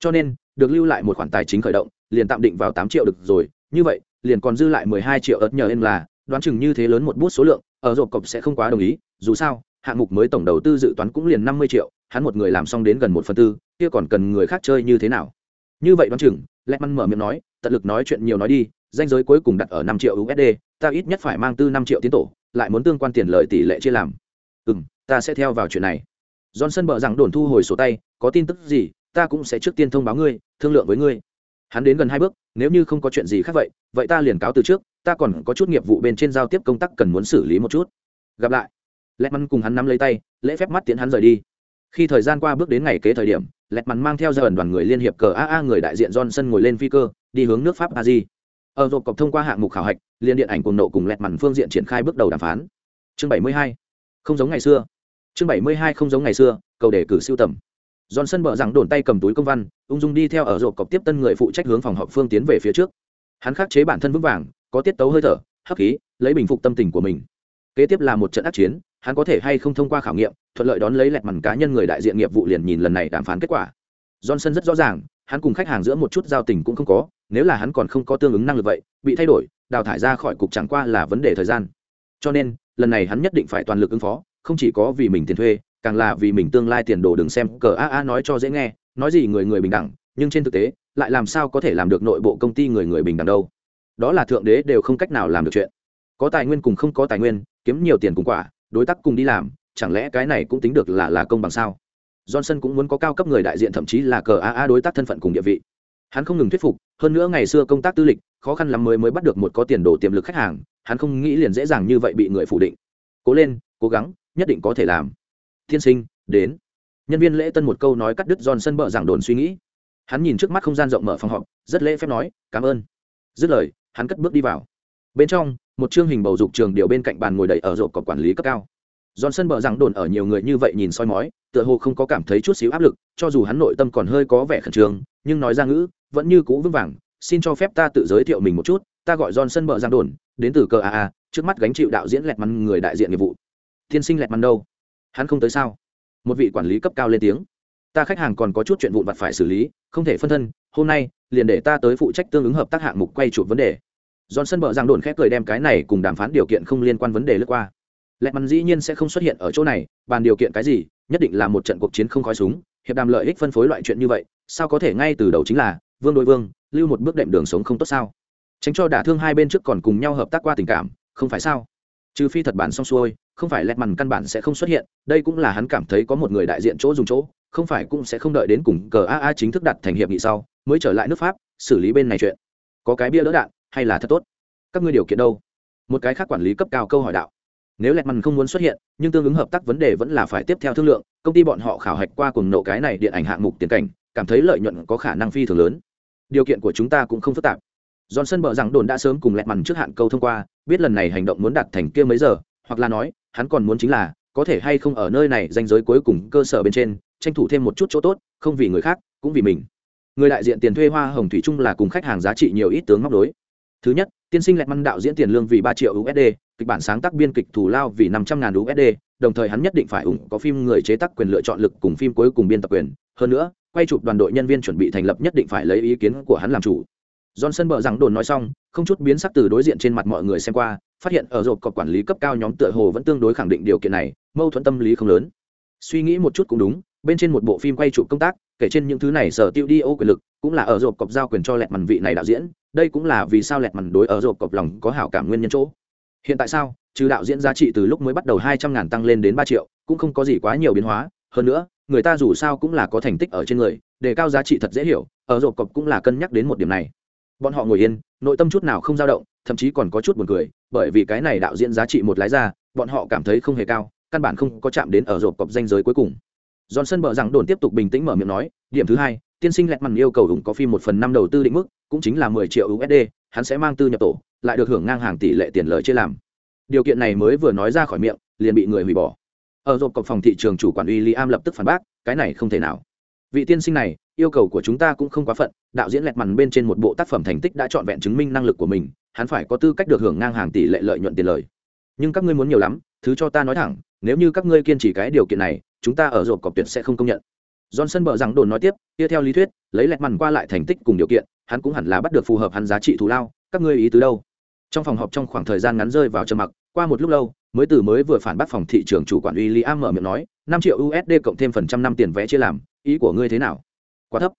A: Cho nên, được lưu lại một khoản tài chính khởi động, liền tạm định vào tám triệu được rồi, như vậy liền còn dư lại mười hai triệu ớt nhờ em là, đoán chừng như thế lớn một bút số lượng, ở rộp cọc sẽ không quá đồng ý, dù sao, hạng mục mới tổng đầu tư dự toán cũng liền năm mươi triệu, hắn một người làm xong đến gần một phần tư, kia còn cần người khác chơi như thế nào? Như vậy đoán chừng lẹ măn mở miệng nói, tận lực nói chuyện nhiều nói đi, danh giới cuối cùng đặt ở năm triệu usd ta ít nhất phải mang tư năm triệu tiến tổ, lại muốn tương quan tiền lợi tỷ lệ chia làm. Ừ m ta sẽ theo vào chuyện này. Johnson bợ rằng đồn thu hồi sổ tay, có tin tức gì, ta cũng sẽ trước tiên thông báo ngươi, thương lượng với ngươi hắn đến gần hai bước, nếu như không có chuyện gì khác vậy vậy ta liền cáo từ trước, ta còn có chút nghiệp vụ bên trên giao tiếp công tác cần muốn xử lý một chút. Gặp lại. Lẹt mắn cùng hắn nắm lấy tay, lễ phép mắt tiến hắn rời đi. Khi thời gian qua bước đến ngày kế thời điểm lẹt mắn mang theo ra ẩn đoàn người liên hiệp cờ aa người đại diện johnson ngồi lên phi cơ, đi hướng nước pháp a di ở rộp cọc thông qua hạng mục khảo hạch liên điện ảnh cùng nộ cùng lẹt mắn phương diện triển khai bước đầu đàm phán. Chương bảy mươi hai. Không giống ngày xưa. Chương bảy mươi hai không giống ngày xưa, cầu đề cử siêu tầm johnson bờ rằng đồn tay cầm túi công văn, ung dung đi theo ở rộp cọc tiếp tân người phụ trách hướng phòng họp phương tiến về phía trước. Hắn khắc chế bản thân vững vàng, có tiết tấu hơi thở, hấp khí, lấy bình phục tâm tình của mình. Kế tiếp là một trận ác chiến, hắn có thể hay không thông qua khảo nghiệm, thuận lợi đón lấy lẹt mằn cá nhân người đại diện nghiệp vụ liền nhìn lần này đàm phán kết quả. Johnson rất rõ ràng, hắn cùng khách hàng giữa một chút giao tình cũng không có, nếu là hắn còn không có tương ứng năng lực vậy, bị thay đổi, đào thải ra khỏi cục chẳng qua là vấn đề thời gian. Cho nên, lần này hắn nhất định phải toàn lực ứng phó, không chỉ có vì mình tiền thuê càng là vì mình tương lai tiền đồ đừng xem cờ a a nói cho dễ nghe, nói gì người người bình đẳng, nhưng trên thực tế, lại làm sao có thể làm được nội bộ công ty người người bình đẳng đâu. Đó là thượng đế đều không cách nào làm được chuyện. Có tài nguyên cùng không có tài nguyên, kiếm nhiều tiền cùng quả, đối tác cùng đi làm, chẳng lẽ cái này cũng tính được là là công bằng sao? Johnson cũng muốn có cao cấp người đại diện thậm chí là cờ a a đối tác thân phận cùng địa vị. Hắn không ngừng thuyết phục, hơn nữa ngày xưa công tác tư lịch, khó khăn lắm mới mới bắt được một có tiền đồ tiềm lực khách hàng, hắn không nghĩ liền dễ dàng như vậy bị người phủ định. Cố lên, cố gắng, nhất định có thể làm tiên sinh, đến. Nhân viên lễ tân một câu nói cắt đứt johnson bợ giảng đồn suy nghĩ. Hắn nhìn trước mắt không gian rộng mở phòng họp, rất lễ phép nói, cảm ơn. Dứt lời, hắn cất bước đi vào. Bên trong, một chương hình bầu dục trường điều bên cạnh bàn ngồi đầy ở rộp cọc quản lý cấp cao. Johnson bợ giảng đồn ở nhiều người như vậy nhìn soi mói, tựa hồ không có cảm thấy chút xíu áp lực, cho dù hắn nội tâm còn hơi có vẻ khẩn trương, nhưng nói ra ngữ, vẫn như cũ vững vàng, xin cho phép ta tự giới thiệu mình một chút, ta gọi johnson bợ giảng đồn, đến từ cờ aa trước mắt gánh chịu đạo diễn lẹt mắn người đại diện nghiệp vụ. Tiên sinh lẹt mắn đâu? Hắn không tới sao? Một vị quản lý cấp cao lên tiếng. Ta khách hàng còn có chút chuyện vụn vặt phải xử lý, không thể phân thân, hôm nay, liền để ta tới phụ trách tương ứng hợp tác hạng mục quay chụp vấn đề. Johnson bợ giảng đồn khép cười đem cái này cùng đàm phán điều kiện không liên quan vấn đề lướt qua. Lẹt mắn dĩ nhiên sẽ không xuất hiện ở chỗ này, bàn điều kiện cái gì, nhất định là một trận cuộc chiến không khói súng, hiệp đàm lợi ích phân phối loại chuyện như vậy, sao có thể ngay từ đầu chính là, vương đối vương, lưu một bước đệm đường sống không tốt sao? Tránh cho đả thương hai bên trước còn cùng nhau hợp tác qua tình cảm, không phải sao? Trừ phi thật bản xong xuôi, không phải lẹt mằn căn bản sẽ không xuất hiện, đây cũng là hắn cảm thấy có một người đại diện chỗ dùng chỗ, không phải cũng sẽ không đợi đến cùng cờ aa chính thức đặt thành hiệp nghị sau, mới trở lại nước pháp, xử lý bên này chuyện. Có cái bia đỡ đạn, hay là thật tốt? Các ngươi điều kiện đâu? Một cái khác quản lý cấp cao câu hỏi đạo. Nếu lẹt mằn không muốn xuất hiện, nhưng tương ứng hợp tác vấn đề vẫn là phải tiếp theo thương lượng, công ty bọn họ khảo hạch qua cùng nộ cái này điện ảnh hạng mục tiền cảnh, cảm thấy lợi nhuận có khả năng phi thường lớn. Điều kiện của chúng ta cũng không phức tạp. Johnson bợ rằng đồn đã sớm cùng lẹt mằn trước hạn câu thông qua, biết lần này hành động muốn đạt thành kia mấy giờ, hoặc là nói, hắn còn muốn chính là, có thể hay không ở nơi này danh giới cuối cùng cơ sở bên trên, tranh thủ thêm một chút chỗ tốt, không vì người khác, cũng vì mình. Người đại diện tiền thuê hoa hồng thủy chung là cùng khách hàng giá trị nhiều ít tướng móc đối. Thứ nhất, tiên sinh lẹt mằn đạo diễn tiền lương vì ba triệu USD, kịch bản sáng tác biên kịch thủ lao vì năm trăm ngàn USD, đồng thời hắn nhất định phải ủng có phim người chế tác quyền lựa chọn lực cùng phim cuối cùng biên tập quyền, hơn nữa, quay chụp đoàn đội nhân viên chuẩn bị thành lập nhất định phải lấy ý kiến của hắn làm chủ johnson bợ rằng đồn nói xong, không chút biến sắc từ đối diện trên mặt mọi người xem qua, phát hiện ở rộp cọp quản lý cấp cao nhóm tựa hồ vẫn tương đối khẳng định điều kiện này, mâu thuẫn tâm lý không lớn. Suy nghĩ một chút cũng đúng, bên trên một bộ phim quay chụp công tác, kể trên những thứ này sở tiêu đi ô quyền lực, cũng là ở rộp cọc giao quyền cho lẹt màn vị này đạo diễn, đây cũng là vì sao lẹt màn đối ở rộp cọc lòng có hảo cảm nguyên nhân chỗ. Hiện tại sao, trừ đạo diễn giá trị từ lúc mới bắt đầu hai trăm ngàn tăng lên đến ba triệu, cũng không có gì quá nhiều biến hóa, hơn nữa, người ta dù sao cũng là có thành tích ở trên người, đề cao giá trị thật dễ hiểu, ở rộp cọc cũng là cân nhắc đến một điểm này bọn họ ngồi yên, nội tâm chút nào không dao động, thậm chí còn có chút buồn cười, bởi vì cái này đạo diễn giá trị một lái ra, bọn họ cảm thấy không hề cao, căn bản không có chạm đến ở rộp cọc danh giới cuối cùng. Johnson bờ rằng đồn tiếp tục bình tĩnh mở miệng nói, điểm thứ hai, tiên sinh lẹt mằn yêu cầu đúng có phim một phần năm đầu tư định mức, cũng chính là mười triệu usd hắn sẽ mang tư nhập tổ, lại được hưởng ngang hàng tỷ lệ tiền lợi chia làm. Điều kiện này mới vừa nói ra khỏi miệng, liền bị người hủy bỏ. Ở rộp cọc phòng thị trường chủ quản uy liam lập tức phản bác, cái này không thể nào. Vị tiên sinh này yêu cầu của chúng ta cũng không quá phận, đạo diễn lẹt mằn bên trên một bộ tác phẩm thành tích đã trọn vẹn chứng minh năng lực của mình, hắn phải có tư cách được hưởng ngang hàng tỷ lệ lợi nhuận tiền lời. Nhưng các ngươi muốn nhiều lắm, thứ cho ta nói thẳng, nếu như các ngươi kiên trì cái điều kiện này, chúng ta ở rộp cọc tuyệt sẽ không công nhận. Johnson bờ rằng đồn nói tiếp kia theo lý thuyết, lấy lẹt mằn qua lại thành tích cùng điều kiện, hắn cũng hẳn là bắt được phù hợp hắn giá trị thù lao, các ngươi ý tứ đâu? Trong phòng họp trong khoảng thời gian ngắn rơi vào trầm mặc, qua một lúc lâu, mới từ mới vừa phản bác phòng thị trường chủ quản uy Liam mở miệng nói, năm triệu usd cộng thêm phần trăm năm tiền vé chia làm, ý của ngươi thế nào? Quá thấp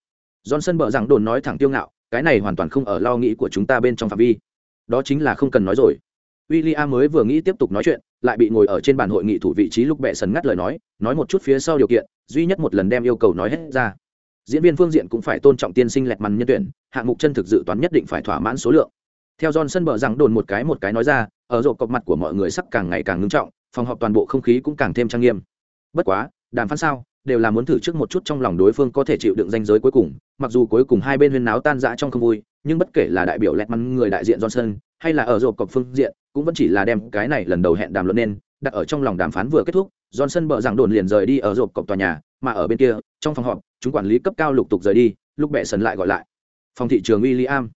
A: johnson bợ rằng đồn nói thẳng tiêu ngạo cái này hoàn toàn không ở lo nghĩ của chúng ta bên trong phạm vi đó chính là không cần nói rồi William mới vừa nghĩ tiếp tục nói chuyện, lại bị ngồi ở trên bàn hội nghị thủ vị trí lúc bệ sần ngắt lời nói, nói một chút phía sau điều kiện, duy nhất một lần đem yêu cầu nói hết ra. Diễn viên phương diện cũng phải tôn trọng tiên sinh lẹt màn nhân tuyển, hạng mục chân thực dự toán nhất định phải thỏa mãn số lượng. Theo Johnson bợ rằng đồn một cái một cái nói ra, ở rộp cọc mặt của mọi người sắc càng ngày càng ngưng trọng, phòng họp toàn bộ không khí cũng càng thêm trang nghiêm. Bất quá, đàm phán sao, đều là muốn thử trước một chút trong lòng đối phương có thể chịu đựng danh giới cuối cùng mặc dù cuối cùng hai bên huyên náo tan rã trong không vui nhưng bất kể là đại biểu lẹt mắn người đại diện johnson hay là ở rộp cọc phương diện cũng vẫn chỉ là đem cái này lần đầu hẹn đàm luận nên đặt ở trong lòng đàm phán vừa kết thúc johnson bợ rằng đồn liền rời đi ở rộp cọc tòa nhà mà ở bên kia trong phòng họp chúng quản lý cấp cao lục tục rời đi lúc bệ sần lại gọi lại. Phòng thị trường William,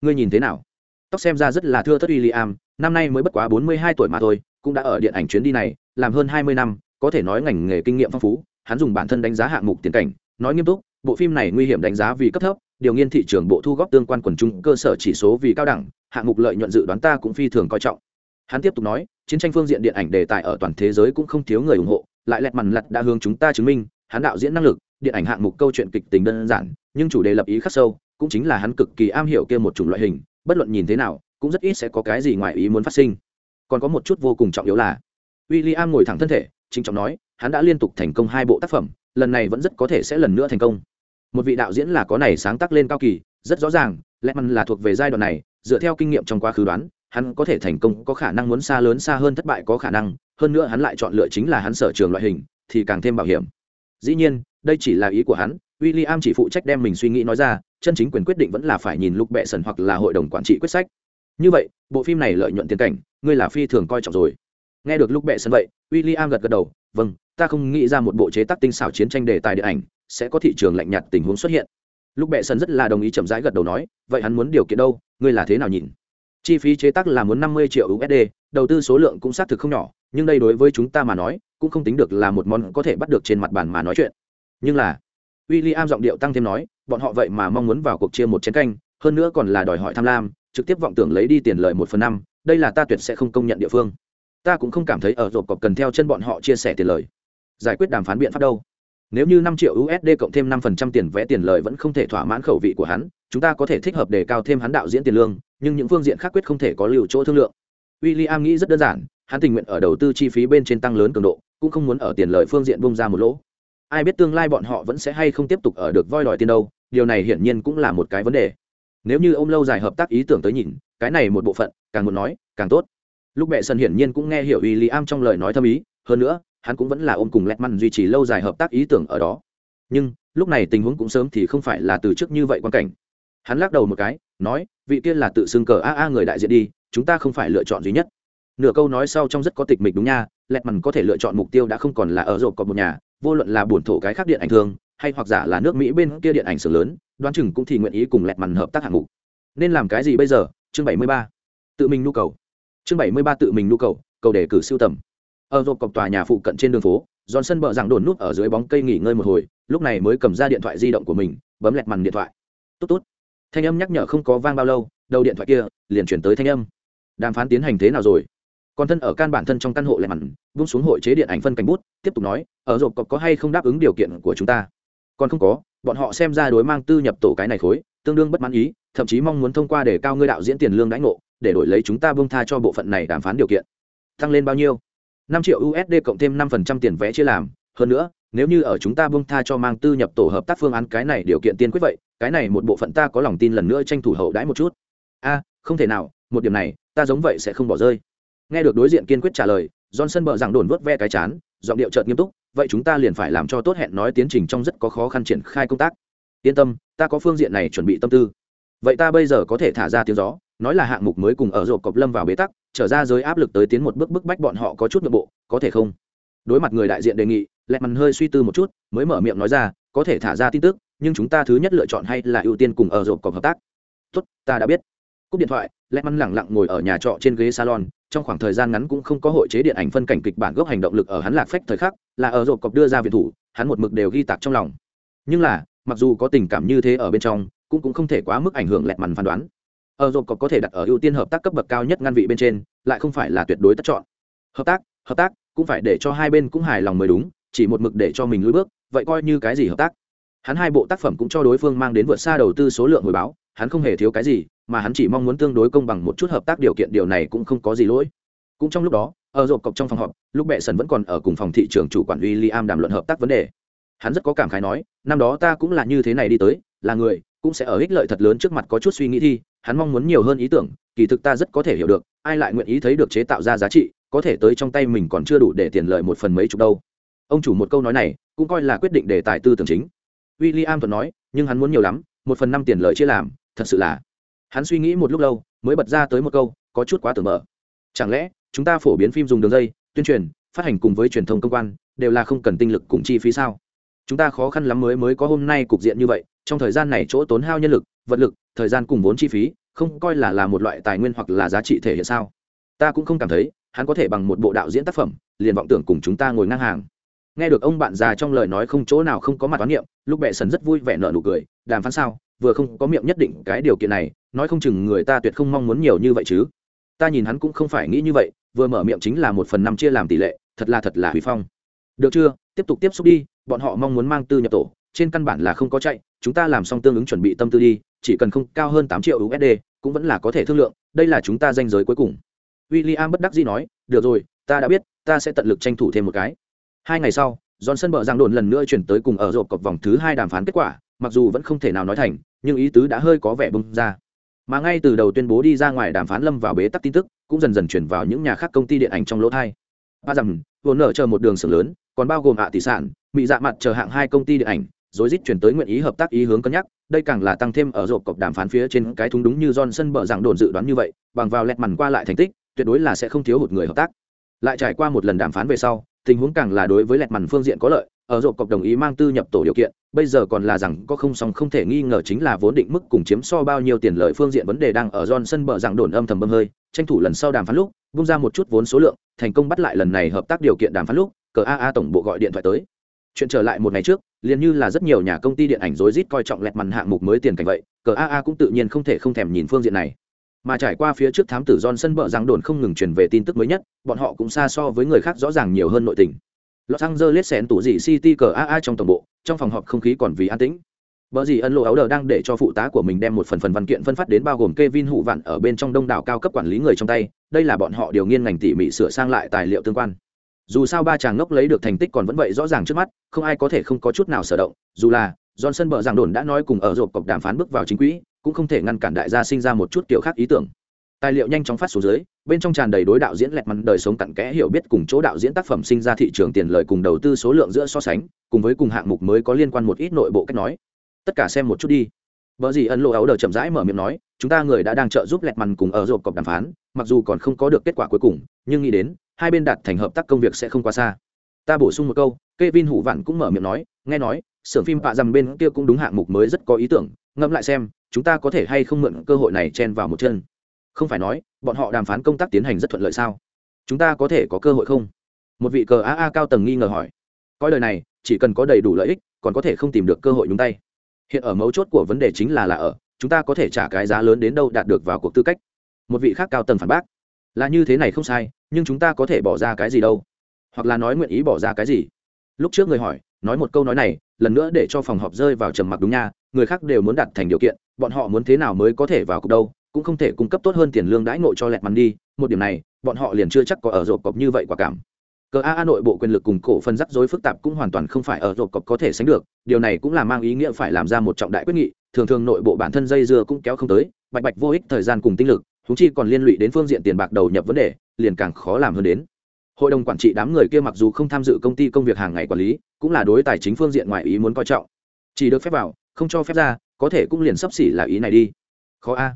A: ngươi nhìn thế nào? Tóc xem ra rất là thưa thất William, năm nay mới bất quá bốn mươi hai tuổi mà thôi cũng đã ở điện ảnh chuyến đi này làm hơn hai mươi năm có thể nói ngành nghề kinh nghiệm phong phú hắn dùng bản thân đánh giá hạng mục tiền cảnh, nói nghiêm túc, bộ phim này nguy hiểm đánh giá vì cấp thấp, điều nghiên thị trường bộ thu góp tương quan quần chúng cơ sở chỉ số vì cao đẳng, hạng mục lợi nhuận dự đoán ta cũng phi thường coi trọng. Hắn tiếp tục nói, chiến tranh phương diện điện ảnh đề tài ở toàn thế giới cũng không thiếu người ủng hộ, lại lẹt mằn lặt đã hướng chúng ta chứng minh, hắn đạo diễn năng lực, điện ảnh hạng mục câu chuyện kịch tính đơn giản, nhưng chủ đề lập ý khắc sâu, cũng chính là hắn cực kỳ am hiểu kia một chủng loại hình, bất luận nhìn thế nào, cũng rất ít sẽ có cái gì ngoài ý muốn phát sinh. Còn có một chút vô cùng trọng yếu là, William ngồi thẳng thân thể chính trọng nói hắn đã liên tục thành công hai bộ tác phẩm, lần này vẫn rất có thể sẽ lần nữa thành công. Một vị đạo diễn là có này sáng tác lên cao kỳ, rất rõ ràng lẽ là thuộc về giai đoạn này, dựa theo kinh nghiệm trong quá khứ đoán, hắn có thể thành công có khả năng muốn xa lớn xa hơn thất bại có khả năng, hơn nữa hắn lại chọn lựa chính là hắn sở trường loại hình, thì càng thêm bảo hiểm. Dĩ nhiên, đây chỉ là ý của hắn w i l l i am chỉ phụ trách đem mình suy nghĩ nói ra, chân chính quyền quyết định vẫn là phải nhìn lục bệ sần hoặc là hội đồng quản trị quyết sách. Như vậy, bộ phim này lợi nhuận tiền cảnh, ngươi là phi thường coi trọng rồi. Nghe được lúc bệ sân vậy w i l l i am gật gật đầu vâng ta không nghĩ ra một bộ chế tác tinh xảo chiến tranh đề tài điện ảnh sẽ có thị trường lạnh nhạt tình huống xuất hiện. Lúc bệ sân rất là đồng ý chậm rãi gật đầu nói, vậy hắn muốn điều kiện đâu, ngươi là thế nào nhìn? Chi phí chế tác là muốn năm mươi triệu usd đầu tư số lượng cũng xác thực không nhỏ, nhưng đây đối với chúng ta mà nói, cũng không tính được là một món có thể bắt được trên mặt bàn mà nói chuyện. Nhưng là w i l l i am giọng điệu tăng thêm nói, bọn họ vậy mà mong muốn vào cuộc chia một chiến canh, hơn nữa còn là đòi hỏi tham lam, trực tiếp vọng tưởng lấy đi tiền lợi một phần năm, đây là ta tuyệt sẽ không công nhận địa phương. Ta cũng không cảm thấy ở rộp cọc cần theo chân bọn họ chia sẻ tiền lời giải quyết đàm phán biện pháp đâu? Nếu như năm triệu usd cộng thêm năm phần trăm tiền vẽ tiền lời vẫn không thể thỏa mãn khẩu vị của hắn, chúng ta có thể thích hợp đề cao thêm hắn đạo diễn tiền lương, nhưng những phương diện khác quyết không thể có liều chỗ thương lượng. W i l l i am nghĩ rất đơn giản, hắn tình nguyện ở đầu tư chi phí bên trên tăng lớn cường độ, cũng không muốn ở tiền lời phương diện bung ra một lỗ. Ai biết tương lai bọn họ vẫn sẽ hay không tiếp tục ở được voi đòi tiền đâu, điều này hiển nhiên cũng là một cái vấn đề. Nếu như ông lâu dài hợp tác ý tưởng tới nhìn, cái này một bộ phận, càng muốn nói, càng tốt. Lúc mẹ sân hiển nhiên cũng nghe hiểu ý lý am trong lời nói thâm ý, hơn nữa hắn cũng vẫn là ôm cùng lẹt măn duy trì lâu dài hợp tác ý tưởng ở đó. Nhưng, lúc này tình huống cũng sớm thì không phải là từ trước như vậy quan cảnh. Hắn lắc đầu một cái, nói, vị tiên là tự xưng cờ a a người đại diện đi, chúng ta không phải lựa chọn duy nhất. Nửa câu nói sau trong rất có tịch mịch đúng nha lẹt mằn có thể lựa chọn mục tiêu đã không còn là ở rộp còn một nhà, vô luận là bổn thổ cái khác điện ảnh thường, hay hoặc giả là nước mỹ bên kia điện ảnh xưởng lớn, đoán chừng cũng thì nguyện ý cùng lẹt mằn hợp tác hạng mục. Nên làm cái gì bây giờ? Chương bảy mươi ba. Tự mình nhu cầu. Chương bảy mươi ba tự mình nhu cầu cầu đề cử siêu tầm ở rộp cọc tòa nhà phụ cận trên đường phố sân bờ rằng đồn nút ở dưới bóng cây nghỉ ngơi một hồi, lúc này mới cầm ra điện thoại di động của mình, bấm lẹt màn điện thoại. Tốt tốt thanh âm nhắc nhở không có vang bao lâu, đầu điện thoại kia liền chuyển tới thanh âm. Đàm phán tiến hành thế nào rồi? Còn thân ở can bản thân trong căn hộ lẹt màn bung xuống hội chế điện ảnh phân cảnh bút, tiếp tục nói, ở rộp cọc có hay không đáp ứng điều kiện của chúng ta? Còn không có, bọn họ xem ra đối mang tư nhập tổ cái này khối, tương đương bất mãn ý, thậm chí mong muốn thông qua để cao ngươi đạo diễn tiền lương đãi ngộ, để đổi lấy chúng ta bông tha cho bộ phận này đàm phán điều kiện. Tăng lên bao nhiêu? Năm triệu usd cộng thêm năm phần trăm tiền vé chia làm. Hơn nữa, nếu như ở chúng ta bông tha cho mang tư nhập tổ hợp tác phương án, cái này điều kiện tiên quyết vậy, cái này một bộ phận ta có lòng tin lần nữa tranh thủ hậu đãi một chút. A, không thể nào, một điểm này, ta giống vậy sẽ không bỏ rơi. Nghe được đối diện kiên quyết trả lời, johnson bợ rằng đồn vớt ve cái chán, giọng điệu chợt nghiêm túc, vậy chúng ta liền phải làm cho tốt hẹn nói tiến trình trong rất có khó khăn triển khai công tác. Yên tâm, ta có phương diện này chuẩn bị tâm tư. Vậy ta bây giờ có thể thả ra tiếng gió, nói là hạng mục mới cùng ở rộp cọp lâm vào bế tắc trở ra giới áp lực tới tiến một bước, bức bách bọn họ có chút nội bộ, có thể không? Đối mặt người đại diện đề nghị, lẹt mằn hơi suy tư một chút, mới mở miệng nói ra, có thể thả ra tin tức, nhưng chúng ta thứ nhất lựa chọn hay là ưu tiên cùng ở rộp cọc hợp tác. Tốt, ta đã biết. Cúp điện thoại, lẹt mằn lẳng lặng ngồi ở nhà trọ trên ghế salon, trong khoảng thời gian ngắn cũng không có hội chế điện ảnh phân cảnh kịch bản gốc hành động lực ở hắn lạc phách thời khắc, là ở rộp cọc đưa ra viện thủ, hắn một mực đều ghi tạc trong lòng. Nhưng là, mặc dù có tình cảm như thế ở bên trong, cũng cũng không thể quá mức ảnh hưởng lẹt mằn phán đoán ở rộp có có thể đặt ở ưu tiên hợp tác cấp bậc cao nhất ngăn vị bên trên, lại không phải là tuyệt đối tất chọn. Hợp tác hợp tác, cũng phải để cho hai bên cũng hài lòng mới đúng, chỉ một mực để cho mình lùi bước, vậy coi như cái gì hợp tác? Hắn hai bộ tác phẩm cũng cho đối phương mang đến vượt xa đầu tư số lượng hồi báo, hắn không hề thiếu cái gì, mà hắn chỉ mong muốn tương đối công bằng một chút hợp tác điều kiện, điều này cũng không có gì lỗi. Cũng trong lúc đó, ở rộp cọc trong phòng họp, lúc bệ sần vẫn còn ở cùng phòng thị trường chủ quản w i am đàm luận hợp tác vấn đề. Hắn rất có cảm khái nói, năm đó ta cũng là như thế này đi tới, là người, cũng sẽ ở ích lợi thật lớn trước mặt có chút suy nghĩ thi hắn mong muốn nhiều hơn ý tưởng, kỳ thực ta rất có thể hiểu được, ai lại nguyện ý thấy được chế tạo ra giá trị, có thể tới trong tay mình còn chưa đủ để tiền lợi một phần mấy chục đâu. Ông chủ một câu nói này, cũng coi là quyết định đề tài tư tưởng chính. W i l l i am thuận nói, nhưng hắn muốn nhiều lắm, một phần năm tiền lợi chia làm, thật sự là. Hắn suy nghĩ một lúc lâu, mới bật ra tới một câu, có chút quá tưởng mở. Chẳng lẽ, chúng ta phổ biến phim dùng đường dây, tuyên truyền, phát hành cùng với truyền thông công quan, đều là không cần tinh lực cùng chi phí sao? Chúng ta khó khăn lắm mới mới có hôm nay cục diện như vậy, trong thời gian này chỗ tốn hao nhân lực, vật lực thời gian cùng vốn chi phí, không coi là là một loại tài nguyên hoặc là giá trị thể hiện sao? Ta cũng không cảm thấy, hắn có thể bằng một bộ đạo diễn tác phẩm, liền vọng tưởng cùng chúng ta ngồi ngang hàng. Nghe được ông bạn già trong lời nói không chỗ nào không có mặt toán niệm, lúc bệ sần rất vui vẻ nợ nụ cười, đàm phán sao, vừa không có miệng nhất định cái điều kiện này, nói không chừng người ta tuyệt không mong muốn nhiều như vậy chứ. Ta nhìn hắn cũng không phải nghĩ như vậy, vừa mở miệng chính là một phần năm chia làm tỷ lệ, thật là thật là hủy phong. Được chưa, tiếp tục tiếp xúc đi, bọn họ mong muốn mang tư nhập tổ, trên căn bản là không có chạy, chúng ta làm xong tương ứng chuẩn bị tâm tư đi chỉ cần không cao hơn tám triệu usd cũng vẫn là có thể thương lượng, đây là chúng ta danh giới cuối cùng. William bất đắc dĩ nói, được rồi, ta đã biết, ta sẽ tận lực tranh thủ thêm một cái. Hai ngày sau, johnson bợ rằng đồn lần nữa chuyển tới cùng ở rộp cọc vòng thứ hai đàm phán kết quả, mặc dù vẫn không thể nào nói thành, nhưng ý tứ đã hơi có vẻ bung ra. Mà ngay từ đầu tuyên bố đi ra ngoài đàm phán lâm vào bế tắc tin tức, cũng dần dần chuyển vào những nhà khác công ty điện ảnh trong lỗ thai. Ba rằng vốn nở chờ một đường xưởng lớn, còn bao gồm hạ tỷ sản mỹ dạ mặt chờ hạng hai công ty điện ảnh, rồi rít chuyển tới nguyện ý hợp tác ý hướng cân nhắc đây càng là tăng thêm ở rộp cọc đàm phán phía trên cái thúng đúng như johnson bờ rằng đồn dự đoán như vậy bằng vào lẹt mằn qua lại thành tích tuyệt đối là sẽ không thiếu hụt người hợp tác lại trải qua một lần đàm phán về sau tình huống càng là đối với lẹt mằn phương diện có lợi ở rộp cọc đồng ý mang tư nhập tổ điều kiện bây giờ còn là rằng có không song không thể nghi ngờ chính là vốn định mức cùng chiếm so bao nhiêu tiền lợi phương diện vấn đề đang ở Johnson bờ rằng đồn âm thầm bơm hơi, tranh thủ lần sau đàm phán lúc, bung ra một chút vốn số lượng, thành công bắt lại lần này hợp tác điều kiện đàm phán lúc, cờ AA tổng bộ gọi điện thoại tới. Chuyện trở lại một ngày trước, liền như là rất nhiều nhà công ty điện ảnh rối rít coi trọng lẹt màn hạng mục mới tiền cảnh vậy, cờ AA cũng tự nhiên không thể không thèm nhìn phương diện này. Mà trải qua phía trước thám tử Johnson bờ rằng đồn không ngừng truyền về tin tức mới nhất, bọn họ cũng xa so với người khác rõ ràng nhiều hơn nội tình. Los Angeles xén tủ dị City cờ AA trong tổng bộ, trong phòng họp không khí còn vì an tĩnh. Bở gì ân lộ áo đờ đang để cho phụ tá của mình đem một phần phần văn kiện phân phát đến bao gồm Kevin Hụ Vạn ở bên trong đông đảo cao cấp quản lý người trong tay, đây là bọn họ điều nghiên ngành tỉ mỉ sửa sang lại tài liệu tương quan. Dù sao ba chàng ngốc lấy được thành tích còn vẫn vậy rõ ràng trước mắt, không ai có thể không có chút nào sở động, dù là Johnson bở rằng đồn đã nói cùng ở rộp cọc đàm phán bước vào chính quỹ, cũng không thể ngăn cản đại gia sinh ra một chút kiểu khác ý tưởng. Tài liệu nhanh chóng phát xuống dưới bên trong tràn đầy đối đạo diễn lẹt mắn đời sống cặn kẽ hiểu biết cùng chỗ đạo diễn tác phẩm sinh ra thị trường tiền lợi cùng đầu tư số lượng giữa so sánh cùng với cùng hạng mục mới có liên quan một ít nội bộ cách nói. Tất cả xem một chút đi. Vợ gì ấn lộ áo đờ chậm rãi mở miệng nói chúng ta người đã đang trợ giúp lẹt mằn cùng ở rộp cọc đàm phán mặc dù còn không có được kết quả cuối cùng nhưng nghĩ đến hai bên đạt thành hợp tác công việc sẽ không quá xa. Ta bổ sung một câu Kevin Hủ Vạn cũng mở miệng nói, nghe nói, xưởng phim bạ dầm bên kia cũng đúng hạng mục mới rất có ý tưởng, ngẫm lại xem, chúng ta có thể hay không mượn cơ hội này chen vào một chân. Không phải nói bọn họ đàm phán công tác tiến hành rất thuận lợi sao? Chúng ta có thể có cơ hội không? Một vị cờ aa cao tầng nghi ngờ hỏi. Coi lời này chỉ cần có đầy đủ lợi ích còn có thể không tìm được cơ hội nhúng tay. Hiện ở mấu chốt của vấn đề chính là là ở chúng ta có thể trả cái giá lớn đến đâu đạt được vào cuộc tư cách. Một vị khác cao tầng phản bác là như thế này không sai, nhưng chúng ta có thể bỏ ra cái gì đâu? Hoặc là nói nguyện ý bỏ ra cái gì? Lúc trước người hỏi, nói một câu nói này, lần nữa để cho phòng họp rơi vào trầm mặc đúng nha, người khác đều muốn đặt thành điều kiện, bọn họ muốn thế nào mới có thể vào cục đâu, cũng không thể cung cấp tốt hơn tiền lương đãi ngộ cho lẹt mắn đi, một điểm này, bọn họ liền chưa chắc có ở rộp cọc như vậy quả cảm. Cờ a nội bộ quyền lực cùng cổ phân rắc rối phức tạp cũng hoàn toàn không phải ở rộp cọc có thể sánh được, điều này cũng là mang ý nghĩa phải làm ra một trọng đại quyết nghị, thường thường nội bộ bản thân dây dưa cũng kéo không tới, bạch bạch vô ích thời gian cùng tinh lực húng chi còn liên lụy đến phương diện tiền bạc đầu nhập vấn đề, liền càng khó làm hơn đến. Hội đồng quản trị đám người kia mặc dù không tham dự công ty công việc hàng ngày quản lý, cũng là đối tài chính phương diện ngoài ý muốn coi trọng. Chỉ được phép vào, không cho phép ra, có thể cũng liền sắp xỉ là ý này đi. Khó a.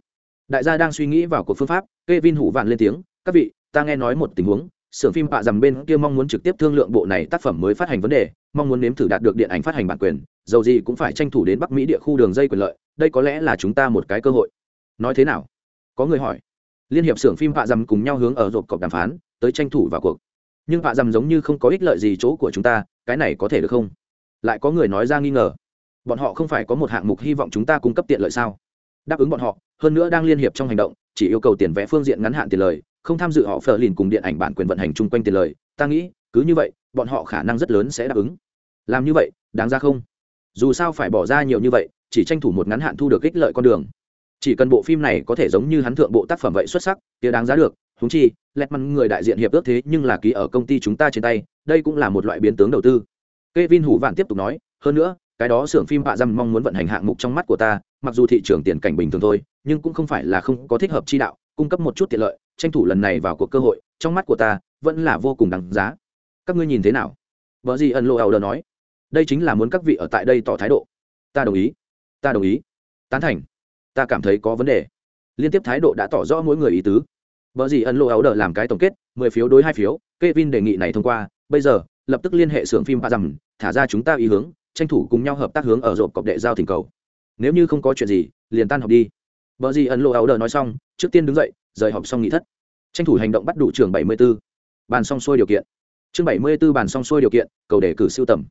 A: Đại gia đang suy nghĩ vào cuộc phương pháp, Kevin hủ vạn lên tiếng, các vị, ta nghe nói một tình huống, xưởng phim bạ dầm bên kia mong muốn trực tiếp thương lượng bộ này tác phẩm mới phát hành vấn đề, mong muốn nếm thử đạt được điện ảnh phát hành bản quyền, dầu gì cũng phải tranh thủ đến bắc mỹ địa khu đường dây quyền lợi, đây có lẽ là chúng ta một cái cơ hội. Nói thế nào? Có người hỏi. Liên hiệp xưởng phim vạ dầm cùng nhau hướng ở rộp cọc đàm phán, tới tranh thủ vào cuộc. Nhưng vạ dầm giống như không có ích lợi gì chỗ của chúng ta, cái này có thể được không? Lại có người nói ra nghi ngờ. Bọn họ không phải có một hạng mục hy vọng chúng ta cung cấp tiện lợi sao? Đáp ứng bọn họ, hơn nữa đang liên hiệp trong hành động, chỉ yêu cầu tiền vẽ phương diện ngắn hạn tiền lời, không tham dự họ phờ lìn cùng điện ảnh bản quyền vận hành chung quanh tiền lời. Ta nghĩ, cứ như vậy, bọn họ khả năng rất lớn sẽ đáp ứng. Làm như vậy, đáng ra không? Dù sao phải bỏ ra nhiều như vậy, chỉ tranh thủ một ngắn hạn thu được ích lợi con đường chỉ cần bộ phim này có thể giống như hắn thượng bộ tác phẩm vậy xuất sắc, kia đáng giá được húng chi, lẹt măn người đại diện hiệp ước thế nhưng là ký ở công ty chúng ta trên tay, đây cũng là một loại biến tướng đầu tư. K e vin hủ vạn tiếp tục nói, hơn nữa, cái đó xưởng phim bạ dăm mong muốn vận hành hạng mục trong mắt của ta, mặc dù thị trường tiền cảnh bình thường thôi, nhưng cũng không phải là không có thích hợp chi đạo, cung cấp một chút tiện lợi, tranh thủ lần này vào cuộc cơ hội, trong mắt của ta, vẫn là vô cùng đáng giá. Các ngươi nhìn thế nào? Vợ gì ẩn lộ ẩu đờ nói. Đây chính là muốn các vị ở tại đây tỏ thái độ. Ta đồng ý. Ta đồng ý. Tán thành ta cảm thấy có vấn đề. Liên tiếp thái độ đã tỏ rõ mỗi người ý tứ. Vợ gì ẩn lộ áo đờ làm cái tổng kết, mười phiếu đối hai phiếu, Kevin đề nghị này thông qua, bây giờ, lập tức liên hệ xưởng phim ba dầm thả ra chúng ta ý hướng, tranh thủ cùng nhau hợp tác hướng ở rộp cọc đệ giao thỉnh cầu. Nếu như không có chuyện gì, liền tan học đi. Vợ gì ấn lộ áo đờ nói xong, trước tiên đứng dậy, rời họp xong nghỉ thất. Tranh thủ hành động bắt đủ trường bảy mươi 74. bàn xong xuôi điều kiện. Chương bảy mươi 74 bàn xong xuôi điều kiện, cầu đề cử siêu tầm.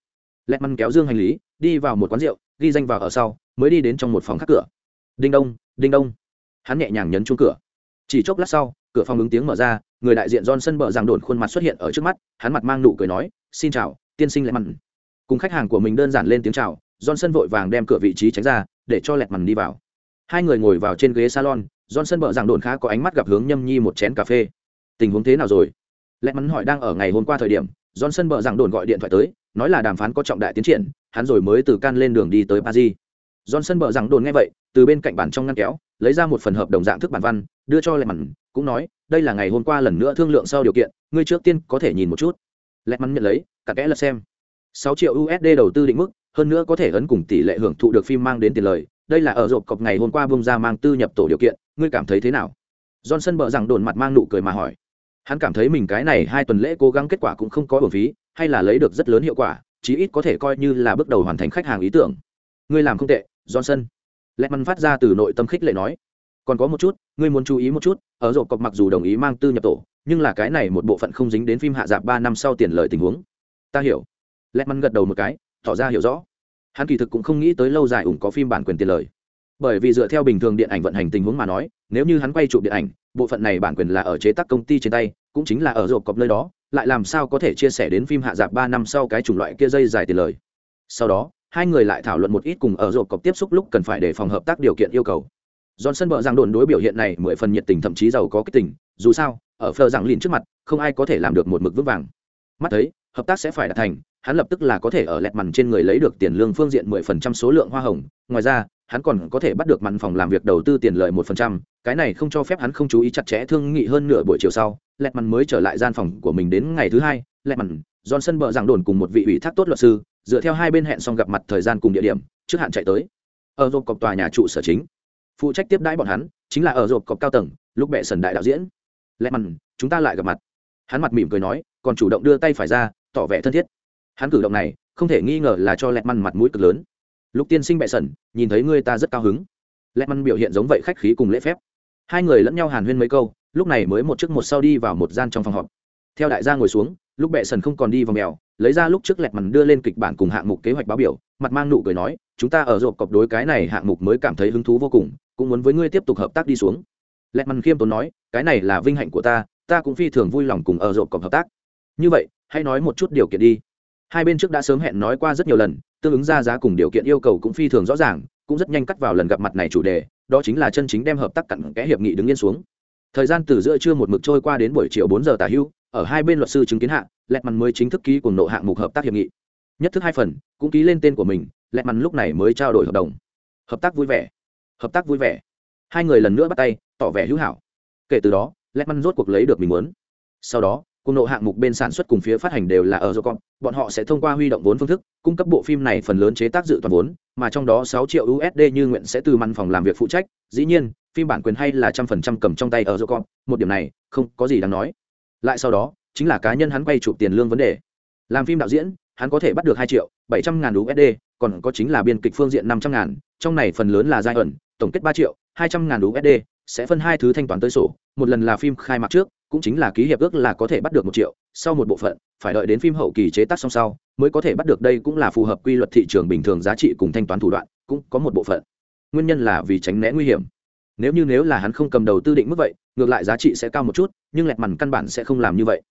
A: Lẹt măn kéo dương hành lý, đi vào một quán rượu, ghi danh vào ở sau, mới đi đến trong một phòng khác cửa đinh đông đinh đông. Hắn nhẹ nhàng nhấn chuông cửa. Chỉ chốc lát sau, cửa phòng ứng tiếng mở ra, người đại diện johnson bợ rằng đồn khuôn mặt xuất hiện ở trước mắt, hắn mặt mang nụ cười nói, xin chào, tiên sinh lẹt mặn cùng khách hàng của mình đơn giản lên tiếng chào, johnson vội vàng đem cửa vị trí tránh ra, để cho lẹt mặn đi vào. Hai người ngồi vào trên ghế salon, johnson bợ rằng đồn khá có ánh mắt gặp hướng nhâm nhi một chén cà phê. Tình huống thế nào rồi? Lẹt mặn hỏi đang ở ngày hôm qua thời điểm, johnson bợ rằng đồn gọi điện thoại tới, nói là đàm phán có trọng đại tiến triển, hắn rồi mới từ can lên đường đi tới paris johnson bờ rằng đồn nghe vậy từ bên cạnh bản trong ngăn kéo lấy ra một phần hợp đồng dạng thức bản văn đưa cho lẹt mẫn, cũng nói đây là ngày hôm qua lần nữa thương lượng sau điều kiện ngươi trước tiên có thể nhìn một chút. Lẹt mẫn nhận lấy cả kẽ là xem. Sáu triệu usd đầu tư định mức hơn nữa có thể ấn cùng tỷ lệ hưởng thụ được phim mang đến tiền lời đây là ở rộp cọc ngày hôm qua bung ra mang tư nhập tổ điều kiện ngươi cảm thấy thế nào? Johnson bờ rằng đồn mặt mang nụ cười mà hỏi. Hắn cảm thấy mình cái này hai tuần lễ cố gắng kết quả cũng không có bổng phí hay là lấy được rất lớn hiệu quả chí ít có thể coi như là bước đầu hoàn thành khách hàng ý tưởng. Ngươi làm không tệ johnson. Lẹt măn phát ra từ nội tâm khích lệ nói, còn có một chút, ngươi muốn chú ý một chút, ở rộp cọc mặc dù đồng ý mang tư nhập tổ, nhưng là cái này một bộ phận không dính đến phim hạ dạp ba năm sau tiền lời tình huống. Ta hiểu. Lẹt măn gật đầu một cái, tỏ ra hiểu rõ. Hắn kỳ thực cũng không nghĩ tới lâu dài ủng có phim bản quyền tiền lời. Bởi vì dựa theo bình thường điện ảnh vận hành tình huống mà nói, nếu như hắn quay chụp điện ảnh, bộ phận này bản quyền là ở chế tác công ty trên tay, cũng chính là ở rộp cọp nơi đó, lại làm sao có thể chia sẻ đến phim hạ dạp ba năm sau cái chủng loại kia dây dài tiền lời. Sau đó hai người lại thảo luận một ít cùng ở rộp cọc tiếp xúc lúc cần phải để phòng hợp tác điều kiện yêu cầu. Johnson bợ rằng đồn đối biểu hiện này mười phần nhiệt tình thậm chí giàu có kích tình, dù sao, ở phờ rằng liền trước mặt, không ai có thể làm được một mực vững vàng. Mắt thấy, hợp tác sẽ phải đạt thành, hắn lập tức là có thể ở lẹt mằn trên người lấy được tiền lương phương diện mười phần trăm số lượng hoa hồng, ngoài ra, hắn còn có thể bắt được mặn phòng làm việc đầu tư tiền lợi một phần trăm, cái này không cho phép hắn không chú ý chặt chẽ thương nghị hơn nửa buổi chiều sau, lẹt mằn mới trở lại gian phòng của mình đến ngày thứ hai, lẹt mằn, johnson bợ giảng đồn cùng một vị ủy thác tốt luật sư dựa theo hai bên hẹn xong gặp mặt thời gian cùng địa điểm, trước hạn chạy tới. Ở rộp cọc tòa nhà trụ sở chính. Phụ trách tiếp đãi bọn hắn, chính là ở rộp cọc cao tầng, lúc bệ sần đại đạo diễn. Lẹ mằn chúng ta lại gặp mặt. Hắn mặt mỉm cười nói, còn chủ động đưa tay phải ra, tỏ vẻ thân thiết. Hắn cử động này, không thể nghi ngờ là cho lẹ mằn mặt mũi cực lớn. Lúc tiên sinh bệ sẩn nhìn thấy ngươi ta rất cao hứng. Lẹ mằn biểu hiện giống vậy khách khí cùng lễ phép. Hai người lẫn nhau hàn huyên mấy câu, lúc này mới một chiếc một sau đi vào một gian trong phòng họp. Theo đại gia ngồi xuống, lúc bệ sần không còn đi vào mèo lấy ra lúc trước lẹt mằn đưa lên kịch bản cùng hạng mục kế hoạch báo biểu, mặt mang nụ cười nói, chúng ta ở rộp cọc đối cái này hạng mục mới cảm thấy hứng thú vô cùng, cũng muốn với ngươi tiếp tục hợp tác đi xuống. Lẹt mằn khiêm tốn nói, cái này là vinh hạnh của ta ta cũng phi thường vui lòng cùng ở rộp cọc hợp tác. Như vậy, hãy nói một chút điều kiện đi. Hai bên trước đã sớm hẹn nói qua rất nhiều lần, tương ứng ra giá cùng điều kiện yêu cầu cũng phi thường rõ ràng, cũng rất nhanh cắt vào lần gặp mặt này chủ đề, đó chính là chân chính đem hợp tác cặn kẽ hiệp nghị đứng yên xuống. Thời gian từ giữa trưa một mực trôi qua đến buổi chiều bốn giờ tả hưu ở hai bên luật sư chứng kiến hạ lẹt mằn mới chính thức ký cùng nộ hạng mục hợp tác hiệp nghị. Nhất thức hai phần cũng ký lên tên của mình lẹt mằn lúc này mới trao đổi hợp đồng. Hợp tác vui vẻ. Hợp tác vui vẻ. Hai người lần nữa bắt tay tỏ vẻ hữu hảo. Kể từ đó lẹt mằn rốt cuộc lấy được mình muốn. Sau đó cùng nộ hạng mục bên sản xuất cùng phía phát hành đều là ở Rocom, bọn họ sẽ thông qua huy động vốn phương thức, cung cấp bộ phim này phần lớn chế tác dự toàn vốn, mà trong đó sáu triệu USD như nguyện sẽ từ măn phòng làm việc phụ trách, dĩ nhiên, phim bản quyền hay là trăm phần trăm cầm trong tay ở Rocom, một điểm này không có gì đáng nói. Lại sau đó, chính là cá nhân hắn quay chụp tiền lương vấn đề. Làm phim đạo diễn, hắn có thể bắt được hai triệu 700 ngàn USD, còn có chính là biên kịch phương diện 500 ngàn, trong này phần lớn là giai ẩn, tổng kết ba triệu 200 ngàn USD, sẽ phân hai thứ thanh toán tới sổ, một lần là phim khai mạc trước, cũng chính là ký hiệp ước là có thể bắt được một triệu sau một bộ phận phải đợi đến phim hậu kỳ chế tác xong sau mới có thể bắt được đây cũng là phù hợp quy luật thị trường bình thường giá trị cùng thanh toán thủ đoạn cũng có một bộ phận nguyên nhân là vì tránh né nguy hiểm nếu như nếu là hắn không cầm đầu tư định mức vậy ngược lại giá trị sẽ cao một chút nhưng lẹt mằn căn bản sẽ không làm như vậy.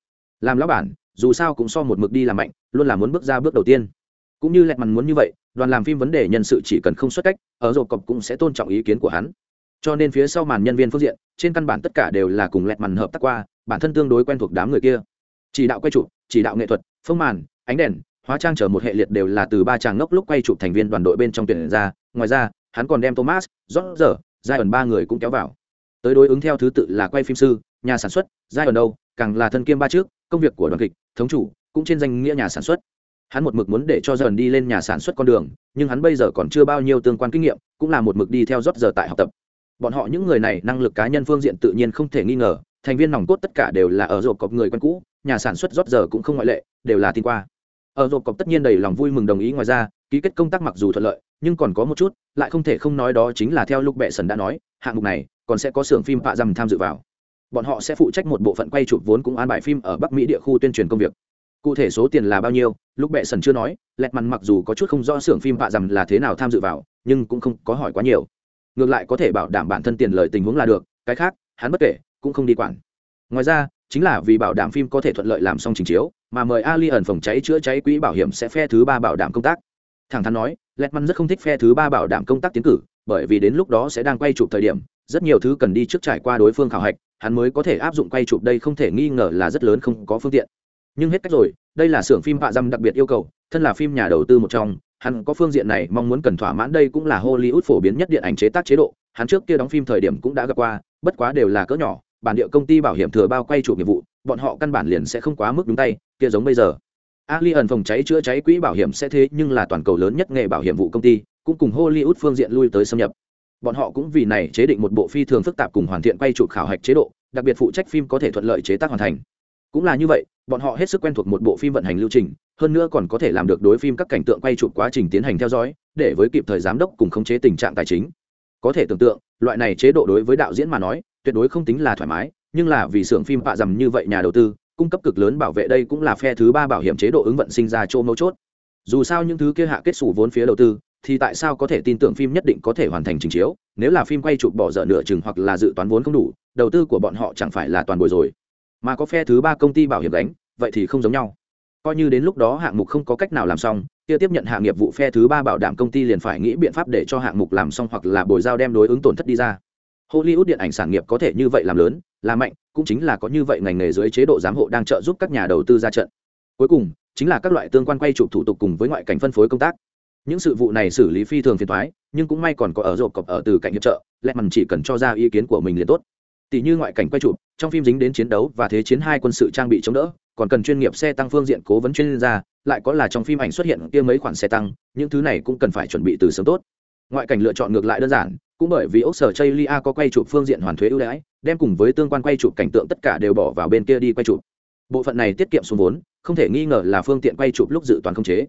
A: Làm lão bản, dù sao cũng so một mực đi làm mạnh, luôn là muốn bước ra bước đầu tiên. Cũng như lẹt mằn muốn như vậy, đoàn làm phim vấn đề nhân sự chỉ cần không xuất cách, ở rộp cọc cũng sẽ tôn trọng ý kiến của hắn. Cho nên phía sau màn nhân viên phương diện, trên căn bản tất cả đều là cùng lẹt màn hợp tác qua, bản thân tương đối quen thuộc đám người kia. Chỉ đạo quay chụp, chỉ đạo nghệ thuật phương màn, ánh đèn, hóa trang chở một hệ liệt đều là từ ba chàng ngốc lúc quay chụp thành viên đoàn đội bên trong tuyển ra. Ngoài ra, hắn còn đem thomas rót giờ giai ẩn ba người cũng kéo vào. Tới đối ứng theo thứ tự là quay phim sư, nhà sản xuất giai ẩn đâu, càng là thân kiêm ba trước, công việc của đoàn kịch, thống chủ, cũng trên danh nghĩa nhà sản xuất. Hắn một mực muốn để cho dần đi lên nhà sản xuất con đường, nhưng hắn bây giờ còn chưa bao nhiêu tương quan kinh nghiệm, cũng là một mực đi theo rót giờ tại học tập. Bọn họ những người này năng lực cá nhân phương diện tự nhiên không thể nghi ngờ, thành viên nòng cốt tất cả đều là ở rộp cọc người quen cũ, nhà sản xuất rót giờ cũng không ngoại lệ, đều là tin qua. Ở rộp cọc tất nhiên đầy lòng vui mừng đồng ý ngoài ra, ký kết công tác mặc dù thuận lợi, nhưng còn có một chút, lại không thể không nói đó chính là theo lúc bệ sần đã nói, hạng mục này, còn sẽ có xưởng phim pạ dầm tham dự vào bọn họ sẽ phụ trách một bộ phận quay chụp vốn cũng an bài phim ở bắc mỹ địa khu tuyên truyền công việc. Cụ thể số tiền là bao nhiêu, lúc bệ sần chưa nói, lẹt mằn mặc dù có chút không rõ xưởng phim vạ dầm là thế nào tham dự vào, nhưng cũng không có hỏi quá nhiều. Ngược lại có thể bảo đảm bản thân tiền lời tình huống là được, cái khác, hắn bất kể, cũng không đi quản. Ngoài ra, chính là vì bảo đảm phim có thể thuận lợi làm xong trình chiếu, mà mời ali ẩn phòng cháy chữa cháy quỹ bảo hiểm sẽ phe thứ ba bảo đảm công tác. Thẳng thắn nói, lẹt mằn rất không thích phe thứ ba bảo đảm công tác tiến cử, bởi vì đến lúc đó sẽ đang quay chụp thời điểm, rất nhiều thứ cần đi trước trải qua đối phương khảo hạch hắn mới có thể áp dụng quay chụp đây không thể nghi ngờ là rất lớn không có phương tiện nhưng hết cách rồi đây là xưởng phim bạ dăm đặc biệt yêu cầu thân là phim nhà đầu tư một trong hắn có phương diện này mong muốn cần thỏa mãn đây cũng là hollywood phổ biến nhất điện ảnh chế tác chế độ hắn trước kia đóng phim thời điểm cũng đã gặp qua bất quá đều là cỡ nhỏ bản địa công ty bảo hiểm thừa bao quay chụp nghiệp vụ bọn họ căn bản liền sẽ không quá mức đúng tay kia giống bây giờ ali ẩn phòng cháy chữa cháy quỹ bảo hiểm sẽ thế nhưng là toàn cầu lớn nhất nghề bảo hiểm vụ công ty, cũng cùng Hollywood phương diện lui tới xâm nhập. Bọn họ cũng vì này chế định một bộ phi thường phức tạp cùng hoàn thiện quay chụp khảo hạch chế độ, đặc biệt phụ trách phim có thể thuận lợi chế tác hoàn thành. Cũng là như vậy, bọn họ hết sức quen thuộc một bộ phim vận hành lưu trình, hơn nữa còn có thể làm được đối phim các cảnh tượng quay chụp quá trình tiến hành theo dõi, để với kịp thời giám đốc cùng khống chế tình trạng tài chính. Có thể tưởng tượng, loại này chế độ đối với đạo diễn mà nói, tuyệt đối không tính là thoải mái, nhưng là vì xưởng phim bạ dầm như vậy nhà đầu tư, cung cấp cực lớn bảo vệ đây cũng là phe thứ ba bảo hiểm chế độ ứng vận sinh ra chỗ mấu chốt dù sao những thứ kia hạ kết xù vốn phía đầu tư thì tại sao có thể tin tưởng phim nhất định có thể hoàn thành trình chiếu? Nếu là phim quay chụp bỏ dở nửa chừng hoặc là dự toán vốn không đủ, đầu tư của bọn họ chẳng phải là toàn bồi rồi. Mà có phe thứ ba công ty bảo hiểm đánh, vậy thì không giống nhau. Coi như đến lúc đó hạng mục không có cách nào làm xong, kia tiếp nhận hạng nghiệp vụ phe thứ ba bảo đảm công ty liền phải nghĩ biện pháp để cho hạng mục làm xong hoặc là bồi giao đem đối ứng tổn thất đi ra. Hollywood điện ảnh sản nghiệp có thể như vậy làm lớn làm mạnh, cũng chính là có như vậy ngành nghề dưới chế độ giám hộ đang trợ giúp các nhà đầu tư ra trận. Cuối cùng, chính là các loại tương quan quay chụp thủ tục cùng với ngoại cảnh phân phối công tác những sự vụ này xử lý phi thường phiền thoái nhưng cũng may còn có ở rộp cọp ở từ cạnh hiệp trợ, lẽ mằn chỉ cần cho ra ý kiến của mình liền tốt. Tỷ như ngoại cảnh quay chụp, trong phim dính đến chiến đấu và thế chiến hai quân sự trang bị chống đỡ, còn cần chuyên nghiệp xe tăng phương diện cố vấn chuyên gia, lại có là trong phim ảnh xuất hiện kia mấy khoản xe tăng, những thứ này cũng cần phải chuẩn bị từ sớm tốt. Ngoại cảnh lựa chọn ngược lại đơn giản, cũng bởi vì ốc sở chây lia có quay chụp phương diện hoàn thuế ưu đãi, đem cùng với tương quan quay chụp cảnh tượng tất cả đều bỏ vào bên kia đi quay chụp. Bộ phận này tiết kiệm xuống vốn, không thể nghi ngờ là phương tiện quay chụp lúc dự toán không chế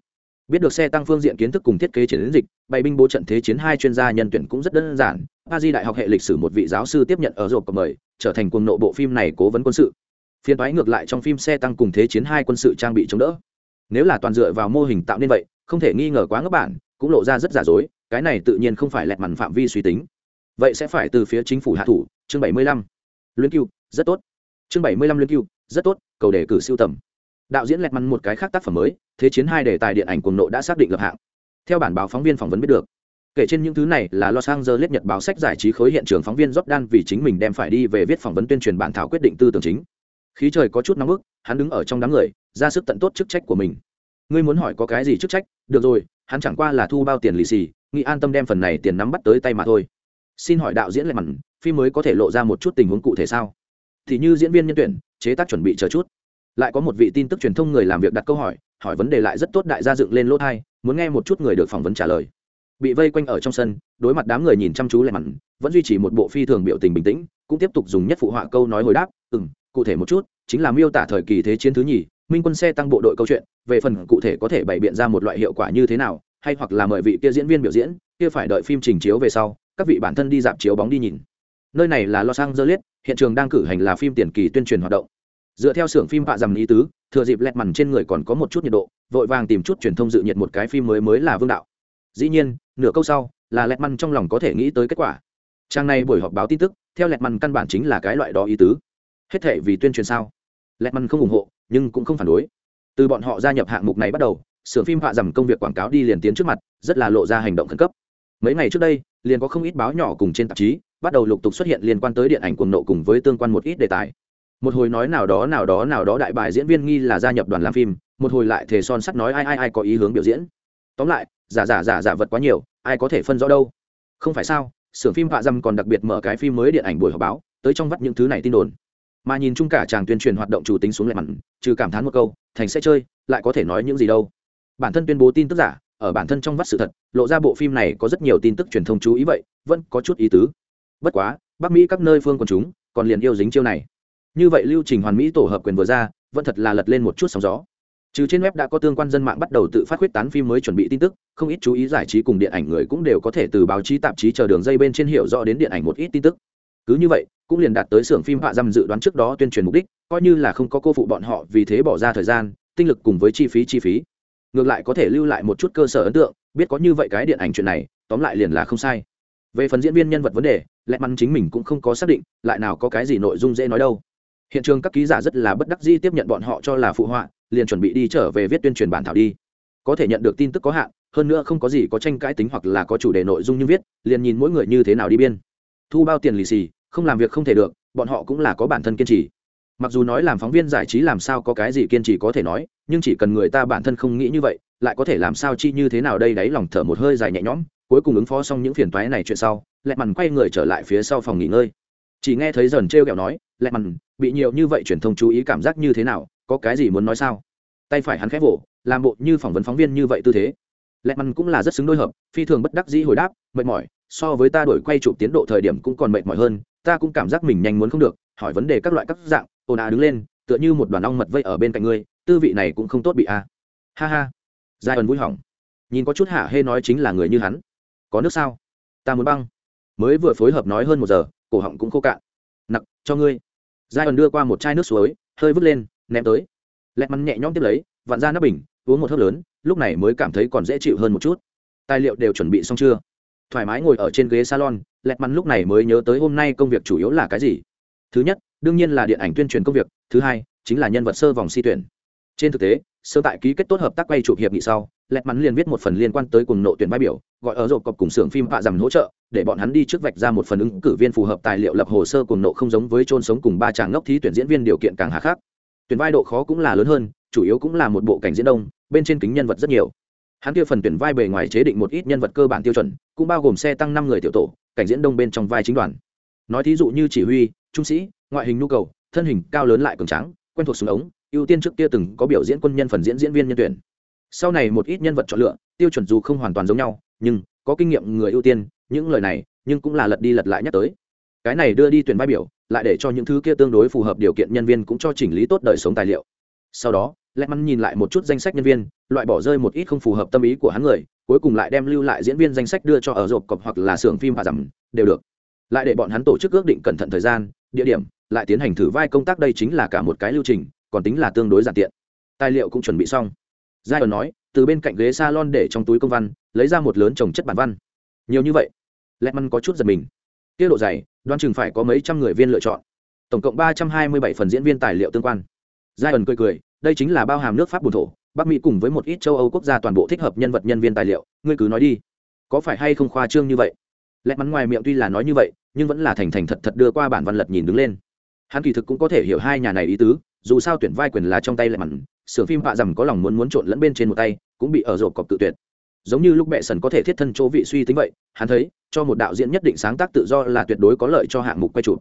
A: biết được xe tăng phương diện kiến thức cùng thiết kế chiến dịch, bày binh bố trận thế chiến hai chuyên gia nhân tuyển cũng rất đơn giản. A di đại học hệ lịch sử một vị giáo sư tiếp nhận ở rộp cầm mời, trở thành cuồng nộ bộ phim này cố vấn quân sự. Phiên thoái ngược lại trong phim xe tăng cùng thế chiến hai quân sự trang bị chống đỡ. Nếu là toàn dựa vào mô hình tạo nên vậy, không thể nghi ngờ quá ngấp bản, cũng lộ ra rất giả dối, cái này tự nhiên không phải lẹt mằn phạm vi suy tính. Vậy sẽ phải từ phía chính phủ hạ thủ, chương bảy mươi lăm. Luyến cưu rất tốt. Chương bảy mươi lăm luyến cưu rất tốt, cầu đề cử siêu tầm. Đạo diễn lẹt mằn một cái khác tác phẩm mới thế chiến hai đề tài điện ảnh cuồng nộ đã xác định lập hạng. Theo bản báo phóng viên phỏng vấn biết được, kể trên những thứ này là los angeles nhật báo sách giải trí khối hiện trường phóng viên jordan vì chính mình đem phải đi về viết phỏng vấn tuyên truyền bản thảo quyết định tư tưởng chính. Khí trời có chút nóng bức, hắn đứng ở trong đám người, ra sức tận tốt chức trách của mình. Ngươi muốn hỏi có cái gì chức trách? Được rồi, hắn chẳng qua là thu bao tiền lì xì, nghĩ an tâm đem phần này tiền nắm bắt tới tay mà thôi. Xin hỏi đạo diễn lại mặn, phim mới có thể lộ ra một chút tình huống cụ thể sao? Thì như diễn viên nhân tuyển, chế tác chuẩn bị chờ chút. Lại có một vị tin tức truyền thông người làm việc đặt câu hỏi hỏi vấn đề lại rất tốt đại gia dựng lên lỗ thai, muốn nghe một chút người được phỏng vấn trả lời. Bị vây quanh ở trong sân, đối mặt đám người nhìn chăm chú lại mặn, vẫn duy trì một bộ phi thường biểu tình bình tĩnh, cũng tiếp tục dùng nhất phụ họa câu nói hồi đáp ừ m cụ thể một chút, chính là miêu tả thời kỳ thế chiến thứ nhì, minh quân xe tăng bộ đội câu chuyện, về phần cụ thể có thể bày biện ra một loại hiệu quả như thế nào, hay hoặc là mời vị kia diễn viên biểu diễn, kia phải đợi phim trình chiếu về sau, các vị bản thân đi dạp chiếu bóng đi nhìn. Nơi này là los angeles, hiện trường đang cử hành là phim tiền kỳ tuyên truyền hoạt động. Dựa theo xưởng phim họa dằm ý tứ thừa dịp lẹt mằn trên người còn có một chút nhiệt độ, vội vàng tìm chút truyền thông dự nhiệt một cái phim mới mới là vương đạo. Dĩ nhiên, nửa câu sau, là lẹt mằn trong lòng có thể nghĩ tới kết quả. Trang này buổi họp báo tin tức, theo lẹt mằn căn bản chính là cái loại đó ý tứ. Hết thể vì tuyên truyền sao? Lẹt mằn không ủng hộ, nhưng cũng không phản đối. Từ bọn họ gia nhập hạng mục này bắt đầu sưởng phim họa dầm công việc quảng cáo đi liền tiến trước mặt, rất là lộ ra hành động khẩn cấp. Mấy ngày trước đây, liền có không ít báo nhỏ cùng trên tạp chí bắt đầu lục tục xuất hiện liên quan tới điện ảnh cuồng nộ cùng với tương quan một ít đề tài một hồi nói nào đó nào đó nào đó đại bài diễn viên nghi là gia nhập đoàn làm phim, một hồi lại thề son sắt nói ai ai ai có ý hướng biểu diễn. Tóm lại, giả giả giả giả vật quá nhiều, ai có thể phân rõ đâu. Không phải sao, xưởng phim họa dâm còn đặc biệt mở cái phim mới điện ảnh buổi họp báo, tới trong vắt những thứ này tin đồn. Mà nhìn chung cả chàng tuyên truyền hoạt động chủ tính xuống lại mặn, trừ cảm thán một câu, thành sẽ chơi lại có thể nói những gì đâu. Bản thân tuyên bố tin tức giả, ở bản thân trong vắt sự thật, lộ ra bộ phim này có rất nhiều tin tức truyền thông chú ý vậy, vẫn có chút ý tứ. Bất quá, bắc mỹ các nơi phương quần chúng, còn liền yêu dính chiêu này như vậy lưu trình hoàn mỹ tổ hợp quyền vừa ra, vẫn thật là lật lên một chút sóng gió. Trừ trên web đã có tương quan dân mạng bắt đầu tự phát huyết tán phim mới chuẩn bị tin tức, không ít chú ý giải trí cùng điện ảnh người cũng đều có thể từ báo chí tạp chí chờ đường dây bên trên hiểu rõ đến điện ảnh một ít tin tức. Cứ như vậy, cũng liền đạt tới xưởng phim họa dăm dự đoán trước đó tuyên truyền mục đích, coi như là không có cô phụ bọn họ vì thế bỏ ra thời gian, tinh lực cùng với chi phí chi phí. Ngược lại có thể lưu lại một chút cơ sở ấn tượng, biết có như vậy cái điện ảnh chuyện này, tóm lại liền là không sai. Về phần diễn viên nhân vật vấn đề, lẽ mắn chính mình cũng không có xác định, lại nào có cái gì nội dung dễ nói đâu hiện trường các ký giả rất là bất đắc dĩ tiếp nhận bọn họ cho là phụ họa, liền chuẩn bị đi trở về viết tuyên truyền bản thảo đi. Có thể nhận được tin tức có hạn, hơn nữa không có gì có tranh cãi tính hoặc là có chủ đề nội dung như viết, liền nhìn mỗi người như thế nào đi biên. Thu bao tiền lì xì, không làm việc không thể được, bọn họ cũng là có bản thân kiên trì. Mặc dù nói làm phóng viên giải trí làm sao có cái gì kiên trì có thể nói, nhưng chỉ cần người ta bản thân không nghĩ như vậy, lại có thể làm sao chi như thế nào đây đấy lòng thở một hơi dài nhẹ nhõm, cuối cùng ứng phó xong những phiền toái này chuyện sau lẹ mằn quay người trở lại phía sau phòng nghỉ ngơi. Chỉ nghe thấy dần trêu kẹo nói lẹ mằn bị nhiều như vậy truyền thông chú ý cảm giác như thế nào, có cái gì muốn nói sao? Tay phải hắn khép vỗ, làm bộ như phỏng vấn phóng viên như vậy tư thế. Lẹ mằn cũng là rất xứng đôi hợp, phi thường bất đắc dĩ hồi đáp, mệt mỏi, so với ta đổi quay chụp tiến độ thời điểm cũng còn mệt mỏi hơn, ta cũng cảm giác mình nhanh muốn không được, hỏi vấn đề các loại các dạng. Ồn à đứng lên, tựa như một đoàn ong mật vây ở bên cạnh ngươi, tư vị này cũng không tốt bị a. Ha ha. Giai ẩn vui hỏng. Nhìn có chút hạ hê nói chính là người như hắn. Có nước sao? Ta muốn băng. Mới vừa phối hợp nói hơn một giờ, cổ họng cũng khô cạn. Nặc, cho ngươi giai ẩn đưa qua một chai nước suối, hơi vứt lên, ném tới. Lẹt mắn nhẹ nhõm tiếp lấy, vặn ra nắp bình, uống một hớp lớn, lúc này mới cảm thấy còn dễ chịu hơn một chút. Tài liệu đều chuẩn bị xong chưa? Thoải mái ngồi ở trên ghế salon, lẹt mắn lúc này mới nhớ tới hôm nay công việc chủ yếu là cái gì? Thứ nhất, đương nhiên là điện ảnh tuyên truyền công việc, thứ hai, chính là nhân vật sơ vòng si tuyển. Trên thực tế, sơ tại ký kết tốt hợp tác quay chụp hiệp nghị sau, lẹt mắn liền viết một phần liên quan tới cùng nộ tuyển bãi biểu gọi ở rộp cọc cùng xưởng phim vạ rằng hỗ trợ, để bọn hắn đi trước vạch ra một phần ứng cử viên phù hợp tài liệu lập hồ sơ cùng nộ không giống với trôn sống cùng ba chàng ngốc thí tuyển diễn viên điều kiện càng hà khắc. Tuyển vai độ khó cũng là lớn hơn, chủ yếu cũng là một bộ cảnh diễn đông, bên trên kính nhân vật rất nhiều. Hắn kia phần tuyển vai bề ngoài chế định một ít nhân vật cơ bản tiêu chuẩn, cũng bao gồm xe tăng năm người tiểu tổ, cảnh diễn đông bên trong vai chính đoàn. Nói thí dụ như chỉ huy, trung sĩ, ngoại hình nhu cầu, thân hình cao lớn lại cường tráng, quen thuộc súng ống, ưu tiên trước kia từng có biểu diễn quân nhân phần diễn diễn viên nhân tuyển. Sau này một ít nhân vật chọn lựa, tiêu chuẩn dù không hoàn toàn giống nhau nhưng có kinh nghiệm người ưu tiên, những lời này, nhưng cũng là lật đi lật lại nhắc tới. Cái này đưa đi tuyển vai biểu, lại để cho những thứ kia tương đối phù hợp điều kiện nhân viên cũng cho chỉnh lý tốt đời sống tài liệu. Sau đó lẽ mắn nhìn lại một chút danh sách nhân viên, loại bỏ rơi một ít không phù hợp tâm ý của hắn người, cuối cùng lại đem lưu lại diễn viên danh sách đưa cho ở rộp cọc hoặc là xưởng phim và giảm, đều được. Lại để bọn hắn tổ chức ước định cẩn thận thời gian, địa điểm, lại tiến hành thử vai công tác đây chính là cả một cái lưu trình, còn tính là tương đối giản tiện. Tài liệu cũng chuẩn bị xong. Giai ẩn nói, từ bên cạnh ghế s a lon để trong túi công văn lấy ra một lớn trồng chất bản văn. Nhiều như vậy lẹt măn có chút giật mình. Tiết độ dày, đoán chừng phải có mấy trăm người viên lựa chọn. Tổng cộng ba trăm hai mươi bảy phần diễn viên tài liệu tương quan. Giai ẩn cười cười, đây chính là bao hàm nước pháp bùn thổ, bắc mỹ cùng với một ít châu âu quốc gia toàn bộ thích hợp nhân vật nhân viên tài liệu, ngươi cứ nói đi. Có phải hay không khoa trương như vậy? Lẽ mắn ngoài miệng tuy là nói như vậy, nhưng vẫn là thành thành thật thật đưa qua bản văn lật nhìn đứng lên. Hắn kỳ thực cũng có thể hiểu hai nhà này ý tứ, dù sao tuyển vai quyền là trong tay lại mặn sửa phim họa rằng có lòng muốn muốn trộn lẫn bên trên một tay, cũng bị ở rộp cọc tự tuyệt giống như lúc mẹ sần có thể thiết thân chỗ vị suy tính vậy, hắn thấy, cho một đạo diễn nhất định sáng tác tự do là tuyệt đối có lợi cho hạng mục quay chụp.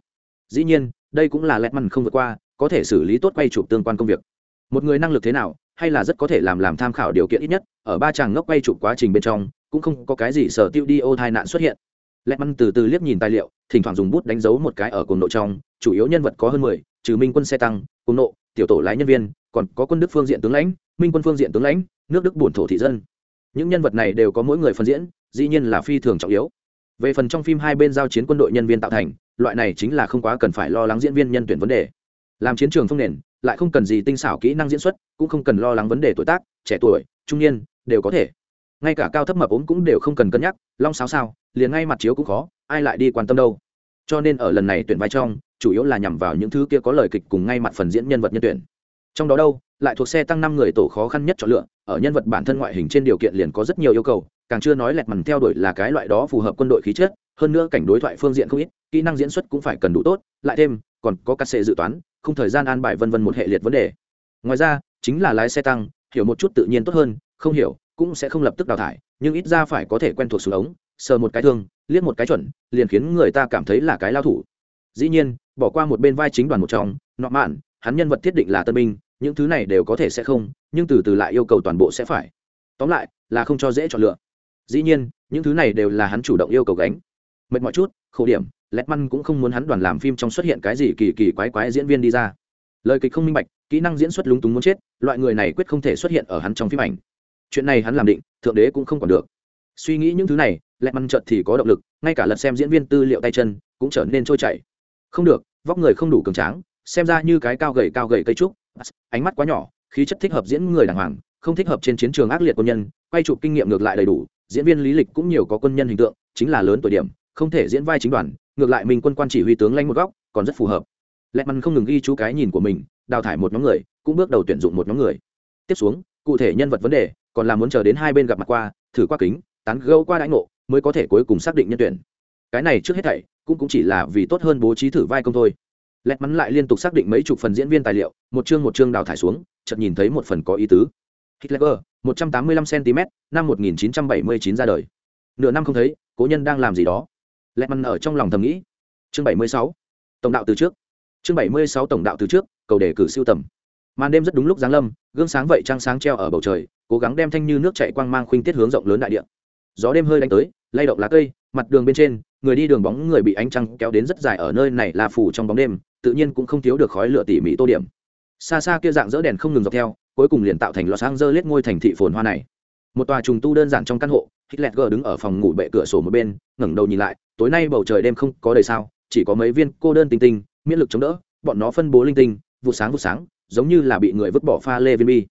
A: Dĩ nhiên, đây cũng là lẹt măn không vượt qua, có thể xử lý tốt quay chụp tương quan công việc. Một người năng lực thế nào, hay là rất có thể làm làm tham khảo điều kiện ít nhất, ở ba chàng ngốc quay chụp quá trình bên trong, cũng không có cái gì sở tiêu đi ô tai nạn xuất hiện. Lẹt măn từ từ liếc nhìn tài liệu, thỉnh thoảng dùng bút đánh dấu một cái ở cùng nộ trong, chủ yếu nhân vật có hơn mười, trừ minh quân xe tăng cùng nộ, tiểu tổ lái nhân viên, còn có quân đức phương diện tướng lãnh, minh quân phương diện tướng lãnh, nước đức bổn thổ thị dân những nhân vật này đều có mỗi người phân diễn, dĩ nhiên là phi thường trọng yếu. Về phần trong phim hai bên giao chiến quân đội nhân viên tạo thành, loại này chính là không quá cần phải lo lắng diễn viên nhân tuyển vấn đề. Làm chiến trường phong nền, lại không cần gì tinh xảo kỹ năng diễn xuất, cũng không cần lo lắng vấn đề tuổi tác, trẻ tuổi, trung niên, đều có thể. Ngay cả cao thấp mập ốm cũng đều không cần cân nhắc, long sáo sao, liền ngay mặt chiếu cũng khó, ai lại đi quan tâm đâu. Cho nên ở lần này tuyển vai trong, chủ yếu là nhằm vào những thứ kia có lời kịch cùng ngay mặt phần diễn nhân vật nhân tuyển. Trong đó đâu lại thuộc xe tăng năm người tổ khó khăn nhất chọn lựa, ở nhân vật bản thân ngoại hình trên điều kiện liền có rất nhiều yêu cầu, càng chưa nói lẹt mằn theo đuổi là cái loại đó phù hợp quân đội khí chất, hơn nữa cảnh đối thoại phương diện không ít, kỹ năng diễn xuất cũng phải cần đủ tốt, lại thêm, còn có các xe dự toán, không thời gian an bài vân vân một hệ liệt vấn đề. Ngoài ra, chính là lái xe tăng, hiểu một chút tự nhiên tốt hơn, không hiểu, cũng sẽ không lập tức đào thải, nhưng ít ra phải có thể quen thuộc xuống ống, sờ một cái thương, liếc một cái chuẩn, liền khiến người ta cảm thấy là cái lao thủ. Dĩ nhiên, bỏ qua một bên vai chính đoàn một trong, nọ mạn, hắn nhân vật thiết định là tân binh những thứ này đều có thể sẽ không, nhưng từ từ lại yêu cầu toàn bộ sẽ phải. Tóm lại, là không cho dễ chọn lựa. Dĩ nhiên, những thứ này đều là hắn chủ động yêu cầu gánh. Mệt mọi chút, khổ điểm lẹt măn cũng không muốn hắn đoàn làm phim trong xuất hiện cái gì kỳ kỳ quái quái diễn viên đi ra. Lời kịch không minh bạch, kỹ năng diễn xuất lúng túng muốn chết, loại người này quyết không thể xuất hiện ở hắn trong phim ảnh. Chuyện này hắn làm định, thượng đế cũng không còn được. Suy nghĩ những thứ này lẹt măn chợt thì có động lực, ngay cả lật xem diễn viên tư liệu tay chân, cũng trở nên trôi chảy. Không được, vóc người không đủ cường tráng xem ra như cái cao gầy cao gầy cây trúc. Ánh mắt quá nhỏ khí chất thích hợp diễn người đàng hoàng không thích hợp trên chiến trường ác liệt quân nhân quay chụp kinh nghiệm ngược lại đầy đủ diễn viên lý lịch cũng nhiều có quân nhân hình tượng chính là lớn tuổi điểm không thể diễn vai chính đoàn ngược lại mình quân quan chỉ huy tướng lanh một góc còn rất phù hợp. Lẹ măn không ngừng ghi chú cái nhìn của mình đào thải một nhóm người cũng bước đầu tuyển dụng một nhóm người. Tiếp xuống cụ thể nhân vật vấn đề còn là muốn chờ đến hai bên gặp mặt qua thử qua kính tán gâu qua đãi ngộ mới có thể cuối cùng xác định nhân tuyển. Cái này trước hết thảy cũng, cũng chỉ là vì tốt hơn bố trí thử vai công thôi lẹt mắn lại liên tục xác định mấy chục phần diễn viên tài liệu, một chương một chương đào thải xuống, chợt nhìn thấy một phần có ý tứ. Hitler, một trăm tám mươi lăm cm năm một nghìn chín trăm bảy mươi chín ra đời. Nửa năm không thấy, cố nhân đang làm gì đó. Lẹt mắn ở trong lòng thầm nghĩ. Chương bảy mươi sáu, tổng đạo từ trước. Chương bảy mươi sáu, tổng đạo từ trước, cầu đề cử siêu tầm. Màn đêm rất đúng lúc giáng lâm, gương sáng vậy trăng sáng treo ở bầu trời, cố gắng đem thanh như nước chạy quang mang khuynh tiết hướng rộng lớn đại địa. Gió đêm hơi đánh tới, lay động lá cây mặt đường bên trên người đi đường bóng người bị ánh trăng kéo đến rất dài ở nơi này là phủ trong bóng đêm tự nhiên cũng không thiếu được khói lửa tỉ mỉ tô điểm. Xa xa kia dạng dỡ đèn không ngừng dọc theo cuối cùng liền tạo thành lò sang dơ lết ngôi thành thị phồn hoa này. Một tòa trùng tu đơn giản trong căn hộ hitler g đứng ở phòng ngủ bệ cửa sổ một bên ngẩng đầu nhìn lại tối nay bầu trời đêm không có đầy sao chỉ có mấy viên cô đơn tinh tinh miễn lực chống đỡ bọn nó phân bố linh tinh vụ sáng vụ sáng giống như là bị người vứt bỏ pha lê viên bi.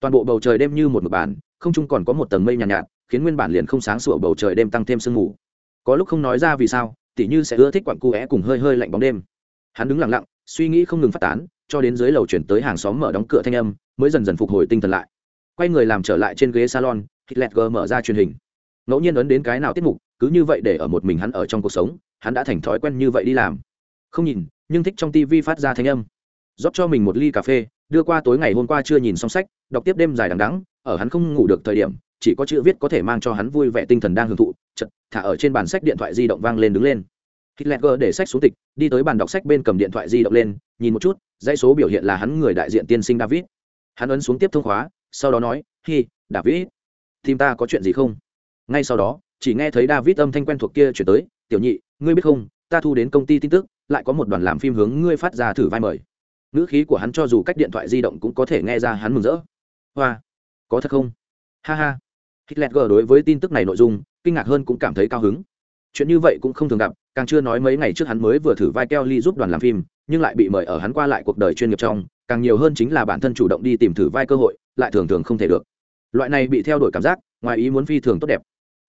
A: Toàn bộ bầu trời đêm như một mực bản không chung còn có một tầng mây nhàn nhạt, nhạt khiến nguyên bản liền không sáng sủa bầu trời đêm tăng thêm sương mù có lúc không nói ra vì sao, tỉ như sẽ ưa thích quặn cu é cùng hơi hơi lạnh bóng đêm. Hắn đứng lặng lặng, suy nghĩ không ngừng phát tán, cho đến dưới lầu chuyển tới hàng xóm mở đóng cửa thanh âm, mới dần dần phục hồi tinh thần lại. Quay người làm trở lại trên ghế salon, hitler g mở ra truyền hình. Ngẫu nhiên ấn đến cái nào tiết mục, cứ như vậy để ở một mình hắn ở trong cuộc sống, hắn đã thành thói quen như vậy đi làm. Không nhìn, nhưng thích trong tv phát ra thanh âm. Rót cho mình một ly cà phê, đưa qua tối ngày hôm qua chưa nhìn xong sách, đọc tiếp đêm dài đằng đắng ở hắn không ngủ được thời điểm, chỉ có chữ viết có thể mang cho hắn vui vẻ tinh thần đang hưởng thụ chật thả ở trên bàn sách điện thoại di động vang lên đứng lên. Hitler để sách xuống tịch, đi tới bàn đọc sách bên cầm điện thoại di động lên, nhìn một chút, dãy số biểu hiện là hắn người đại diện tiên sinh david. Hắn ấn xuống tiếp thông khóa, sau đó nói, hi, david, tìm ta có chuyện gì không? Ngay sau đó, chỉ nghe thấy david âm thanh quen thuộc kia chuyển tới, tiểu nhị, ngươi biết không, ta thu đến công ty tin tức, lại có một đoàn làm phim hướng ngươi phát ra thử vai mời. Ngữ khí của hắn cho dù cách điện thoại di động cũng có thể nghe ra hắn mừng rỡ. Hoa, có thật không? Ha ha. Hitler đối với tin tức này nội dung kinh ngạc hơn cũng cảm thấy cao hứng. Chuyện như vậy cũng không thường gặp, càng chưa nói mấy ngày trước hắn mới vừa thử vai kelly giúp đoàn làm phim, nhưng lại bị mời ở hắn qua lại cuộc đời chuyên nghiệp trong, càng nhiều hơn chính là bản thân chủ động đi tìm thử vai cơ hội, lại thường thường không thể được. Loại này bị theo đuổi cảm giác, ngoài ý muốn phi thường tốt đẹp.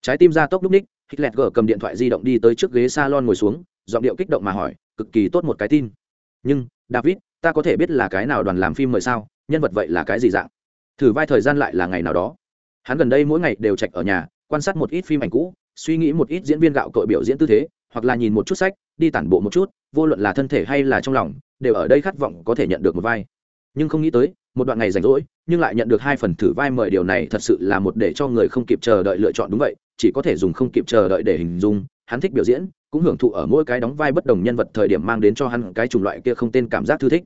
A: Trái tim ra tốc lúc ních, hitler cầm điện thoại di động đi tới trước ghế salon ngồi xuống, giọng điệu kích động mà hỏi, cực kỳ tốt một cái tin. Nhưng, david, ta có thể biết là cái nào đoàn làm phim mời sao? Nhân vật vậy là cái gì dạng? Thử vai thời gian lại là ngày nào đó? Hắn gần đây mỗi ngày đều trạch ở nhà quan sát một ít phim ảnh cũ, suy nghĩ một ít diễn viên gạo cội biểu diễn tư thế, hoặc là nhìn một chút sách, đi tản bộ một chút, vô luận là thân thể hay là trong lòng, đều ở đây khát vọng có thể nhận được một vai. Nhưng không nghĩ tới, một đoạn ngày rảnh rỗi, nhưng lại nhận được hai phần thử vai mời điều này thật sự là một để cho người không kịp chờ đợi lựa chọn đúng vậy, chỉ có thể dùng không kịp chờ đợi để hình dung, hắn thích biểu diễn, cũng hưởng thụ ở mỗi cái đóng vai bất đồng nhân vật thời điểm mang đến cho hắn cái chủng loại kia không tên cảm giác thư thích.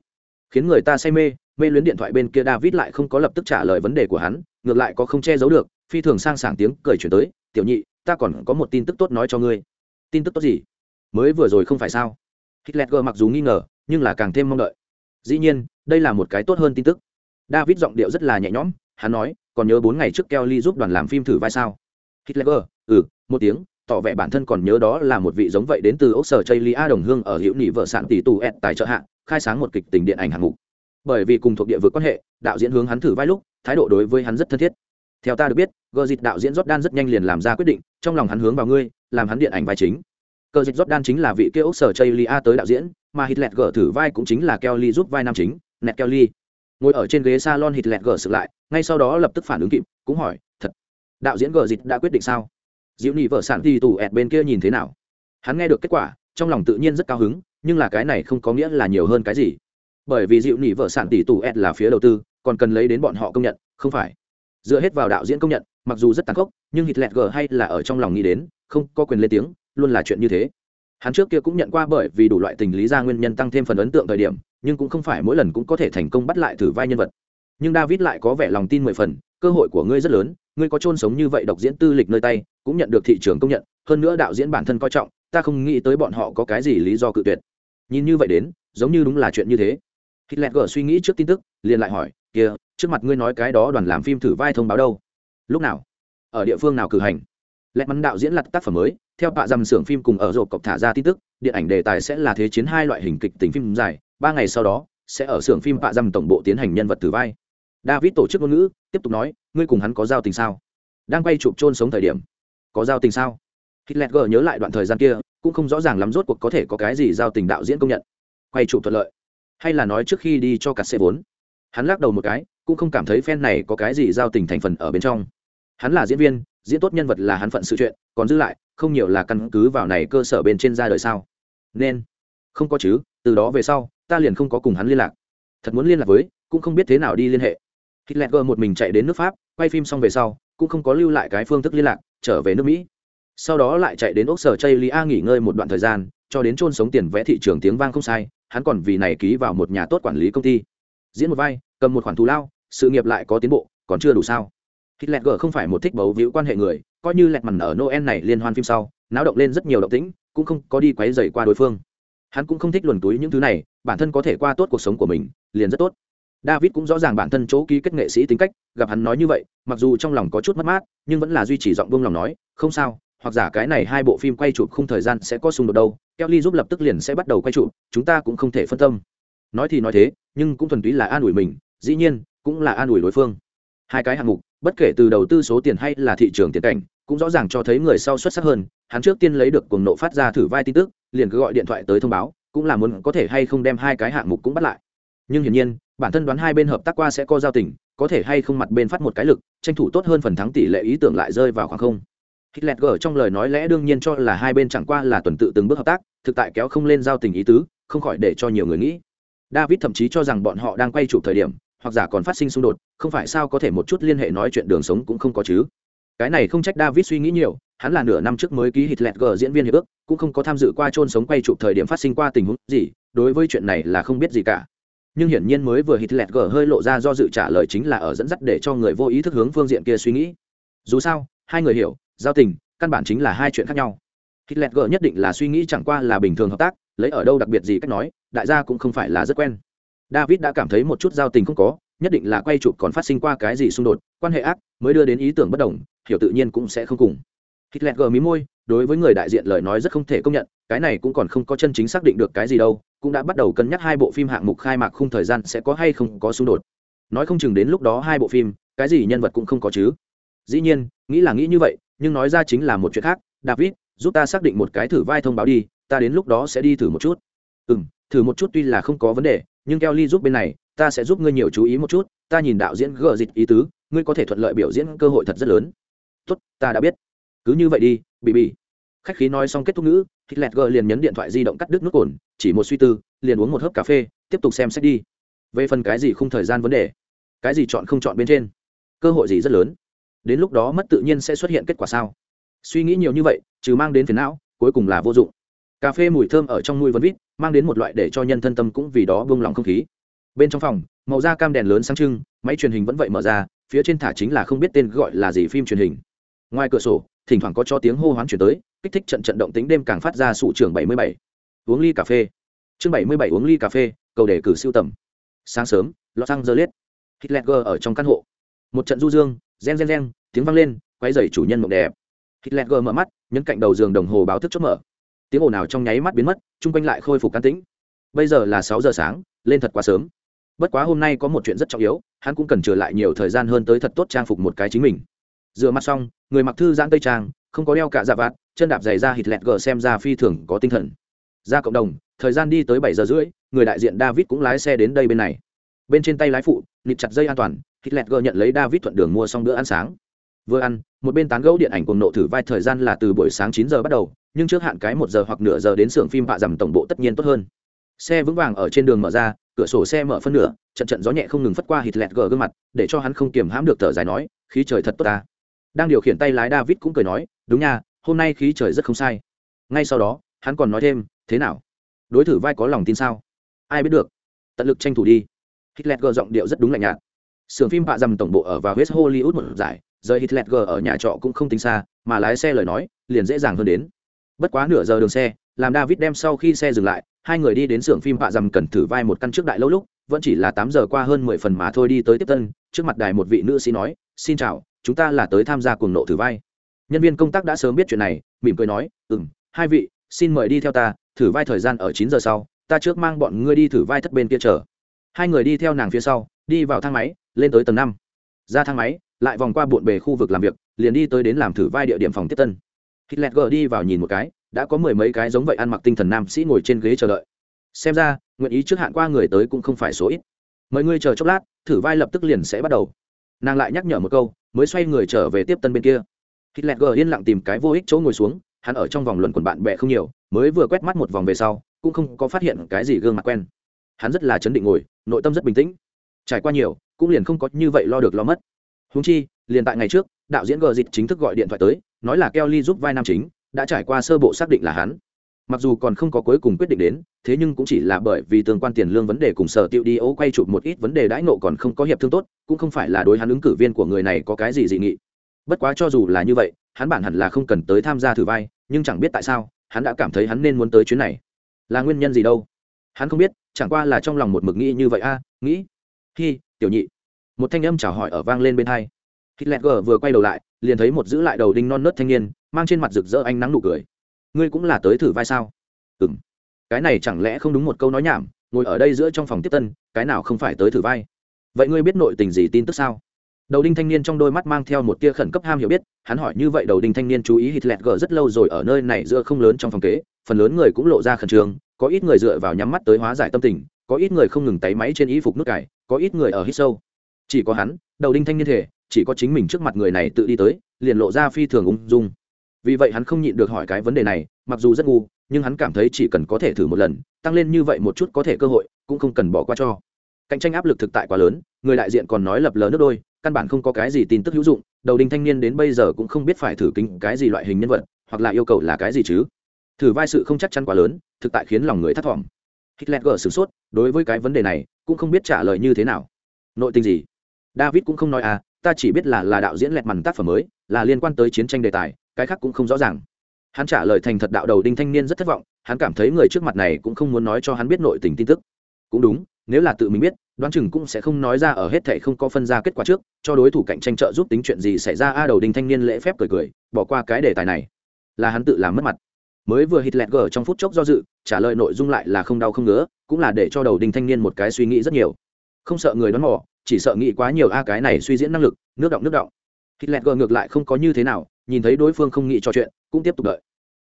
A: Khiến người ta say mê mê luyến điện thoại bên kia david lại không có lập tức trả lời vấn đề của hắn, ngược lại có không che giấu được phi thường sang sảng tiếng cười chuyển tới, tiểu nhị, ta còn có một tin tức tốt nói cho ngươi. Tin tức tốt gì? Mới vừa rồi không phải sao? Hitler mặc dù nghi ngờ, nhưng là càng thêm mong đợi. Dĩ nhiên, đây là một cái tốt hơn tin tức. David giọng điệu rất là nhẹ nhõm, hắn nói, còn nhớ bốn ngày trước kelly giúp đoàn làm phim thử vai sao? Hitler ừ một tiếng, tỏ vẻ bản thân còn nhớ đó là một vị giống vậy đến từ ốc sở chây lia đồng hương ở hữu nghị vợ sản tỷ tù ed tài trợ hạ, khai sáng một kịch tình điện ảnh hạng mục. Bởi vì cùng thuộc địa vực quan hệ, đạo diễn hướng hắn thử vai lúc, thái độ đối với hắn rất thân thiết theo ta được biết gờ dịch đạo diễn jordan rất nhanh liền làm ra quyết định, trong lòng hắn hướng vào ngươi, làm hắn điện ảnh vai chính. Cờ dịch jordan chính là vị kia ốc sở chây lia tới đạo diễn, mà hitler gờ thử vai cũng chính là kelly giúp vai nam chính nẹt kelly. Ngồi ở trên ghế salon lẹt gờ sực lại, ngay sau đó lập tức phản ứng kịp, cũng hỏi, thật, đạo diễn gờ dịch đã quyết định sao? Diệu nhị vợ sản thì tù ẹt bên kia nhìn thế nào? Hắn nghe được kết quả, trong lòng tự nhiên rất cao hứng, nhưng là cái này không có nghĩa là nhiều hơn cái gì. Bởi vì dịu nỉ vợ sản tỷ tù ed là phía đầu tư, còn cần lấy đến bọn họ công nhận, không phải dựa hết vào đạo diễn công nhận, mặc dù rất tàn khốc, nhưng hitler g hay là ở trong lòng nghĩ đến, không có quyền lên tiếng, luôn là chuyện như thế. Hắn trước kia cũng nhận qua bởi vì đủ loại tình lý ra nguyên nhân tăng thêm phần ấn tượng thời điểm, nhưng cũng không phải mỗi lần cũng có thể thành công bắt lại thử vai nhân vật. Nhưng david lại có vẻ lòng tin mười phần, cơ hội của ngươi rất lớn, ngươi có chôn sống như vậy độc diễn tư lịch nơi tay, cũng nhận được thị trường công nhận, hơn nữa đạo diễn bản thân coi trọng, ta không nghĩ tới bọn họ có cái gì lý do cự tuyệt. Nhìn như vậy đến, giống như đúng là chuyện như thế. Hitler g suy nghĩ trước tin tức, liền lại hỏi kia, trước mặt ngươi nói cái đó đoàn làm phim thử vai thông báo đâu. Lúc nào? Ở địa phương nào cử hành? Lẽ mắn đạo diễn lặt tác phẩm mới, theo bạ dầm xưởng phim cùng ở rộp cọc thả ra tin tức, điện ảnh đề tài sẽ là thế chiến hai loại hình kịch tính phim dài, ba ngày sau đó, sẽ ở xưởng phim bạ dầm tổng bộ tiến hành nhân vật thử vai. David tổ chức ngôn ngữ, tiếp tục nói, ngươi cùng hắn có giao tình sao? Đang quay chụp trôn sống thời điểm, có giao tình sao? Hitler gờ nhớ lại đoạn thời gian kia, cũng không rõ ràng lắm rốt cuộc có thể có cái gì giao tình đạo diễn công nhận. Quay chụp thuận lợi. Hay là nói trước khi đi cho cả xe vốn hắn lắc đầu một cái, cũng không cảm thấy fan này có cái gì giao tình thành phần ở bên trong. Hắn là diễn viên, diễn tốt nhân vật là hắn phận sự chuyện, còn giữ lại, không nhiều là căn cứ vào này cơ sở bên trên ra đời sao. Nên, không có chứ, từ đó về sau, ta liền không có cùng hắn liên lạc. Thật muốn liên lạc với, cũng không biết thế nào đi liên hệ. Hitler một mình chạy đến nước pháp, quay phim xong về sau, cũng không có lưu lại cái phương thức liên lạc, trở về nước mỹ. Sau đó lại chạy đến ốc sở chây lia nghỉ ngơi một đoạn thời gian, cho đến chôn sống tiền vẽ thị trường tiếng vang không sai, hắn còn vì này ký vào một nhà tốt quản lý công ty diễn một vai cầm một khoản thù lao sự nghiệp lại có tiến bộ còn chưa đủ sao Hitler G không phải một thích bấu víu quan hệ người, coi như lẹt mằn ở Noel này liên hoan phim sau, náo động lên rất nhiều động tĩnh, cũng không có đi quấy rầy qua đối phương. Hắn cũng không thích luồn túi những thứ này, bản thân có thể qua tốt cuộc sống của mình, liền rất tốt. David cũng rõ ràng bản thân chỗ ký kết nghệ sĩ tính cách, gặp hắn nói như vậy, mặc dù trong lòng có chút mất mát, nhưng vẫn là duy trì giọng buông lòng nói, không sao, hoặc giả cái này hai bộ phim quay chụp không thời gian sẽ có xung đột đâu, Kelly giúp lập tức liền sẽ bắt đầu quay chụp, chúng ta cũng không thể phân tâm. Nói thì nói thế, nhưng cũng thuần túy là an ủi mình, dĩ nhiên, cũng là an ủi đối phương. Hai cái hạng mục, bất kể từ đầu tư số tiền hay là thị trường tiền cảnh cũng rõ ràng cho thấy người sau xuất sắc hơn. Hắn trước tiên lấy được cuồng nộ phát ra thử vai tin tức liền cứ gọi điện thoại tới thông báo cũng là muốn có thể hay không đem hai cái hạng mục cũng bắt lại. Nhưng hiển nhiên bản thân đoán hai bên hợp tác qua sẽ có giao tình có thể hay không mặt bên phát một cái lực tranh thủ tốt hơn phần thắng tỷ lệ ý tưởng lại rơi vào khoảng không. Hitler gở trong lời nói lẽ đương nhiên cho là hai bên chẳng qua là tuần tự từng bước hợp tác thực tại kéo không lên giao tình ý tứ không khỏi để cho nhiều người nghĩ david thậm chí cho rằng bọn họ đang quay chụp thời điểm, hoặc giả còn phát sinh xung đột, không phải sao có thể một chút liên hệ nói chuyện đường sống cũng không có chứ. Cái này không trách david suy nghĩ nhiều, hắn là nửa năm trước mới ký hit lẹt g diễn viên hiệp ước, cũng không có tham dự qua chôn sống quay chụp thời điểm phát sinh qua tình huống gì, đối với chuyện này là không biết gì cả. Nhưng hiển nhiên mới vừa hit lẹt g hơi lộ ra do dự trả lời chính là ở dẫn dắt để cho người vô ý thức hướng phương diện kia suy nghĩ. Dù sao, hai người hiểu, giao tình, căn bản chính là hai chuyện khác nhau. Hitler lẹt g nhất định là suy nghĩ chẳng qua là bình thường hợp tác, lấy ở đâu đặc biệt gì cách nói đại gia cũng không phải là rất quen. David đã cảm thấy một chút giao tình không có, nhất định là quay chụp còn phát sinh qua cái gì xung đột, quan hệ ác mới đưa đến ý tưởng bất đồng, hiểu tự nhiên cũng sẽ không cùng. Hitler gờ mí môi, đối với người đại diện lời nói rất không thể công nhận, cái này cũng còn không có chân chính xác định được cái gì đâu, cũng đã bắt đầu cân nhắc hai bộ phim hạng mục khai mạc khung thời gian sẽ có hay không có xung đột. Nói không chừng đến lúc đó hai bộ phim, cái gì nhân vật cũng không có chứ. Dĩ nhiên, nghĩ là nghĩ như vậy, nhưng nói ra chính là một chuyện khác. David, giúp ta xác định một cái thử vai thông báo đi, ta đến lúc đó sẽ đi thử một chút. Ừ m thử một chút tuy là không có vấn đề, nhưng kelly giúp bên này, ta sẽ giúp ngươi nhiều chú ý một chút, ta nhìn đạo diễn gờ dịch ý tứ, ngươi có thể thuận lợi biểu diễn cơ hội thật rất lớn. Tốt, ta đã biết. Cứ như vậy đi, bị bị. Khách khí nói xong kết thúc ngữ hitler gờ liền nhấn điện thoại di động cắt đứt nước cồn, chỉ một suy tư, liền uống một hớp cà phê, tiếp tục xem sách đi. Về phần cái gì không thời gian vấn đề, cái gì chọn không chọn bên trên, cơ hội gì rất lớn. Đến lúc đó mất tự nhiên sẽ xuất hiện kết quả sao? Suy nghĩ nhiều như vậy, trừ mang đến phiền não, cuối cùng là vô dụng. Cà phê mùi thơm ở trong mùi vân vít mang đến một loại để cho nhân thân tâm cũng vì đó buông lỏng không khí. Bên trong phòng, màu da cam đèn lớn sáng trưng, máy truyền hình vẫn vậy mở ra, phía trên thả chính là không biết tên gọi là gì phim truyền hình. Ngoài cửa sổ, thỉnh thoảng có cho tiếng hô hoán chuyển tới, kích thích trận trận động tính đêm càng phát ra sụ trường bảy mươi bảy. Uống ly cà phê. Chương bảy mươi bảy uống ly cà phê, cầu đề cử siêu tầm. Sáng sớm, los angeles. Hitler ở trong căn hộ. Một trận du dương gen gen gen tiếng vang lên quay dày chủ nhân mộng đẹp. Hitler mở mắt, nhấn cạnh đầu giường đồng hồ báo thức chốt mở tiếng ồn nào trong nháy mắt biến mất, chung quanh lại khôi phục can tĩnh. Bây giờ là sáu giờ sáng, lên thật quá sớm. Bất quá hôm nay có một chuyện rất trọng yếu, hắn cũng cần trở lại nhiều thời gian hơn tới thật tốt trang phục một cái chính mình. Rửa mặt xong, người mặc thư giãn tây trang, không có đeo cả dạ vạt, chân đạp giày ra hít lẹt gờ xem ra phi thường có tinh thần. Ra cộng đồng, thời gian đi tới bảy giờ rưỡi, người đại diện david cũng lái xe đến đây bên này. Bên trên tay lái phụ, nịt chặt dây an toàn hít lẹt gờ nhận lấy david thuận đường mua xong bữa ăn sáng. Vừa ăn, một bên tán gẫu điện ảnh cùng nộ thử vai thời gian là từ buổi sáng chín giờ bắt đầu nhưng trước hạn cái một giờ hoặc nửa giờ đến xưởng phim bạ dầm tổng bộ tất nhiên tốt hơn. Xe vững vàng ở trên đường mở ra, cửa sổ xe mở phân nửa, trận trận gió nhẹ không ngừng phất qua hít lẹt gờ gương mặt, để cho hắn không kiềm hãm được thở dài nói, khí trời thật tốt ta. Đang điều khiển tay lái david cũng cười nói, đúng nha, hôm nay khí trời rất không sai. Ngay sau đó, hắn còn nói thêm, thế nào? Đối thử vai có lòng tin sao? Ai biết được. Tận lực tranh thủ đi. Hitler gờ giọng điệu rất đúng lạnh nhạt. Sưởng phim bạ dầm tổng bộ ở vào west hollywood một giải rời hitler gờ ở nhà trọ cũng không tính xa, mà lái xe lời nói, liền dễ dàng hơn đến bất quá nửa giờ đường xe, làm david đem sau khi xe dừng lại, hai người đi đến xưởng phim họa dầm cần thử vai một căn trước đại lâu lúc, vẫn chỉ là tám giờ qua hơn mười phần mà thôi đi tới tiếp tân, trước mặt đài một vị nữ sĩ nói, xin chào, chúng ta là tới tham gia cuồng nộ thử vai. Nhân viên công tác đã sớm biết chuyện này, mỉm cười nói ừ m hai vị, xin mời đi theo ta, thử vai thời gian ở chín giờ sau, ta trước mang bọn ngươi đi thử vai thất bên kia chờ. Hai người đi theo nàng phía sau, đi vào thang máy, lên tới tầng năm. Ra thang máy, lại vòng qua bộn bề khu vực làm việc, liền đi tới đến làm thử vai địa điểm phòng tiếp tân hitler g đi vào nhìn một cái, đã có mười mấy cái giống vậy ăn mặc tinh thần nam sĩ ngồi trên ghế chờ đợi. Xem ra, nguyện ý trước hạn qua người tới cũng không phải số ít. Mời ngươi chờ chốc lát, thử vai lập tức liền sẽ bắt đầu. Nàng lại nhắc nhở một câu, mới xoay người trở về tiếp tân bên kia. Hitler g yên lặng tìm cái vô ích chỗ ngồi xuống, hắn ở trong vòng luận quần bạn bè không nhiều, mới vừa quét mắt một vòng về sau, cũng không có phát hiện cái gì gương mặt quen. Hắn rất là chấn định ngồi, nội tâm rất bình tĩnh. Trải qua nhiều, cũng liền không có như vậy lo được lo mất. Húng chi, liền tại ngày trước, đạo diễn gờ dịch chính thức gọi điện thoại tới nói là kelly giúp vai nam chính, đã trải qua sơ bộ xác định là hắn. Mặc dù còn không có cuối cùng quyết định đến, thế nhưng cũng chỉ là bởi vì tương quan tiền lương vấn đề cùng sở tiêu đi ố quay chụp một ít vấn đề đãi nộ còn không có hiệp thương tốt, cũng không phải là đối hắn ứng cử viên của người này có cái gì dị nghị. Bất quá cho dù là như vậy, hắn bản hẳn là không cần tới tham gia thử vai, nhưng chẳng biết tại sao, hắn đã cảm thấy hắn nên muốn tới chuyến này. Là nguyên nhân gì đâu? Hắn không biết, chẳng qua là trong lòng một mực nghĩ như vậy a, nghĩ. Hi, tiểu nhị. Một thanh âm chào hỏi ở vang lên bên hai. Hitler vừa quay đầu lại liền thấy một giữ lại đầu đinh non nớt thanh niên, mang trên mặt rực rỡ ánh nắng nụ cười. Ngươi cũng là tới thử vai sao? Ừng cái này chẳng lẽ không đúng một câu nói nhảm, ngồi ở đây giữa trong phòng tiếp tân, cái nào không phải tới thử vai? Vậy ngươi biết nội tình gì tin tức sao? Đầu đinh thanh niên trong đôi mắt mang theo một tia khẩn cấp ham hiểu biết, hắn hỏi như vậy đầu đinh thanh niên chú ý hít lẹt gờ rất lâu rồi ở nơi này giữa không lớn trong phòng kế, phần lớn người cũng lộ ra khẩn trương, có ít người dựa vào nhắm mắt tới hóa giải tâm tình, có ít người không ngừng tay máy trên y phục nước cải, có ít người ở hít sâu. Chỉ có hắn, đầu đinh thanh niên thể chỉ có chính mình trước mặt người này tự đi tới, liền lộ ra phi thường ung dung. Vì vậy hắn không nhịn được hỏi cái vấn đề này, mặc dù rất ngu, nhưng hắn cảm thấy chỉ cần có thể thử một lần, tăng lên như vậy một chút có thể cơ hội, cũng không cần bỏ qua cho. Cạnh tranh áp lực thực tại quá lớn, người đại diện còn nói lập lờ nước đôi, căn bản không có cái gì tin tức hữu dụng, đầu đinh thanh niên đến bây giờ cũng không biết phải thử kính cái gì loại hình nhân vật, hoặc là yêu cầu là cái gì chứ. Thử vai sự không chắc chắn quá lớn, thực tại khiến lòng người thất vọng. Hitler gờ sửng sốt, đối với cái vấn đề này, cũng không biết trả lời như thế nào. Nội tình gì? David cũng không nói à ta chỉ biết là là đạo diễn lẹt mằn tác phẩm mới, là liên quan tới chiến tranh đề tài, cái khác cũng không rõ ràng. Hắn trả lời thành thật đạo đầu đinh thanh niên rất thất vọng, hắn cảm thấy người trước mặt này cũng không muốn nói cho hắn biết nội tình tin tức. Cũng đúng, nếu là tự mình biết, đoán chừng cũng sẽ không nói ra ở hết thệ không có phân ra kết quả trước, cho đối thủ cạnh tranh trợ giúp tính chuyện gì xảy ra, a đầu đinh thanh niên lễ phép cười cười, bỏ qua cái đề tài này. Là hắn tự làm mất mặt. Mới vừa hít lẹt gở trong phút chốc do dự, trả lời nội dung lại là không đau không ngứa, cũng là để cho đầu đinh thanh niên một cái suy nghĩ rất nhiều không sợ người đón mò, chỉ sợ nghĩ quá nhiều, a, cái này suy diễn năng lực, nước động nước động. Hít lẹt gờ ngược lại không có như thế nào, nhìn thấy đối phương không nghĩ trò chuyện, cũng tiếp tục đợi.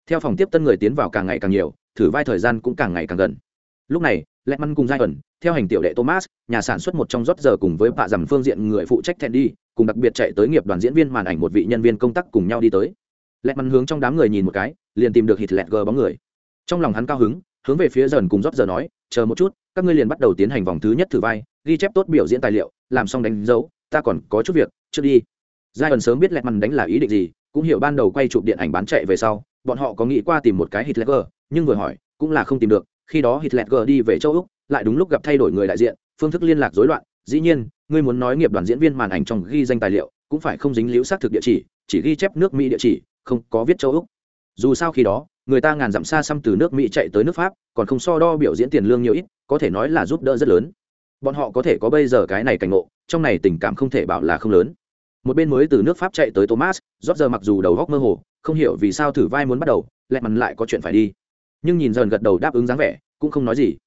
A: Theo phòng tiếp tân người tiến vào càng ngày càng nhiều, thử vai thời gian cũng càng ngày càng gần. Lúc này lẹt măn cùng giai ẩn, theo hành tiểu đệ thomas, nhà sản xuất một trong rót giờ cùng với bạ dằm phương diện người phụ trách thẹn đi cùng đặc biệt chạy tới nghiệp đoàn diễn viên màn ảnh một vị nhân viên công tác cùng nhau đi tới. Lẹt măn hướng trong đám người nhìn một cái, liền tìm được hít lẹt gờ bóng người. Trong lòng hắn cao hứng, hướng về phía dần cùng rót giờ nói, chờ một chút, các ngươi liền bắt đầu tiến hành vòng thứ nhất thử vai ghi chép tốt biểu diễn tài liệu, làm xong đánh dấu, ta còn có chút việc, trước đi. Giai ẩn sớm biết lẹt mằn đánh là ý định gì, cũng hiểu ban đầu quay chụp điện ảnh bán chạy về sau, bọn họ có nghĩ qua tìm một cái hitler nhưng vừa hỏi, cũng là không tìm được. Khi đó hitler đi về châu úc, lại đúng lúc gặp thay đổi người đại diện, phương thức liên lạc rối loạn. Dĩ nhiên, ngươi muốn nói nghiệp đoàn diễn viên màn ảnh trong ghi danh tài liệu, cũng phải không dính liễu xác thực địa chỉ chỉ ghi chép nước mỹ địa chỉ, không có viết châu úc. Dù sao khi đó, người ta ngàn dặm xa xăm từ nước mỹ chạy tới nước pháp, còn không so đo biểu diễn tiền lương nhiều ít, có thể nói là giúp đỡ rất lớn bọn họ có thể có bây giờ cái này cảnh ngộ, trong này tình cảm không thể bảo là không lớn. Một bên mới từ nước pháp chạy tới thomas rót giờ mặc dù đầu góc mơ hồ, không hiểu vì sao thử vai muốn bắt đầu, lẹ mằn lại có chuyện phải đi. Nhưng nhìn dần gật đầu đáp ứng dáng vẻ, cũng không nói gì.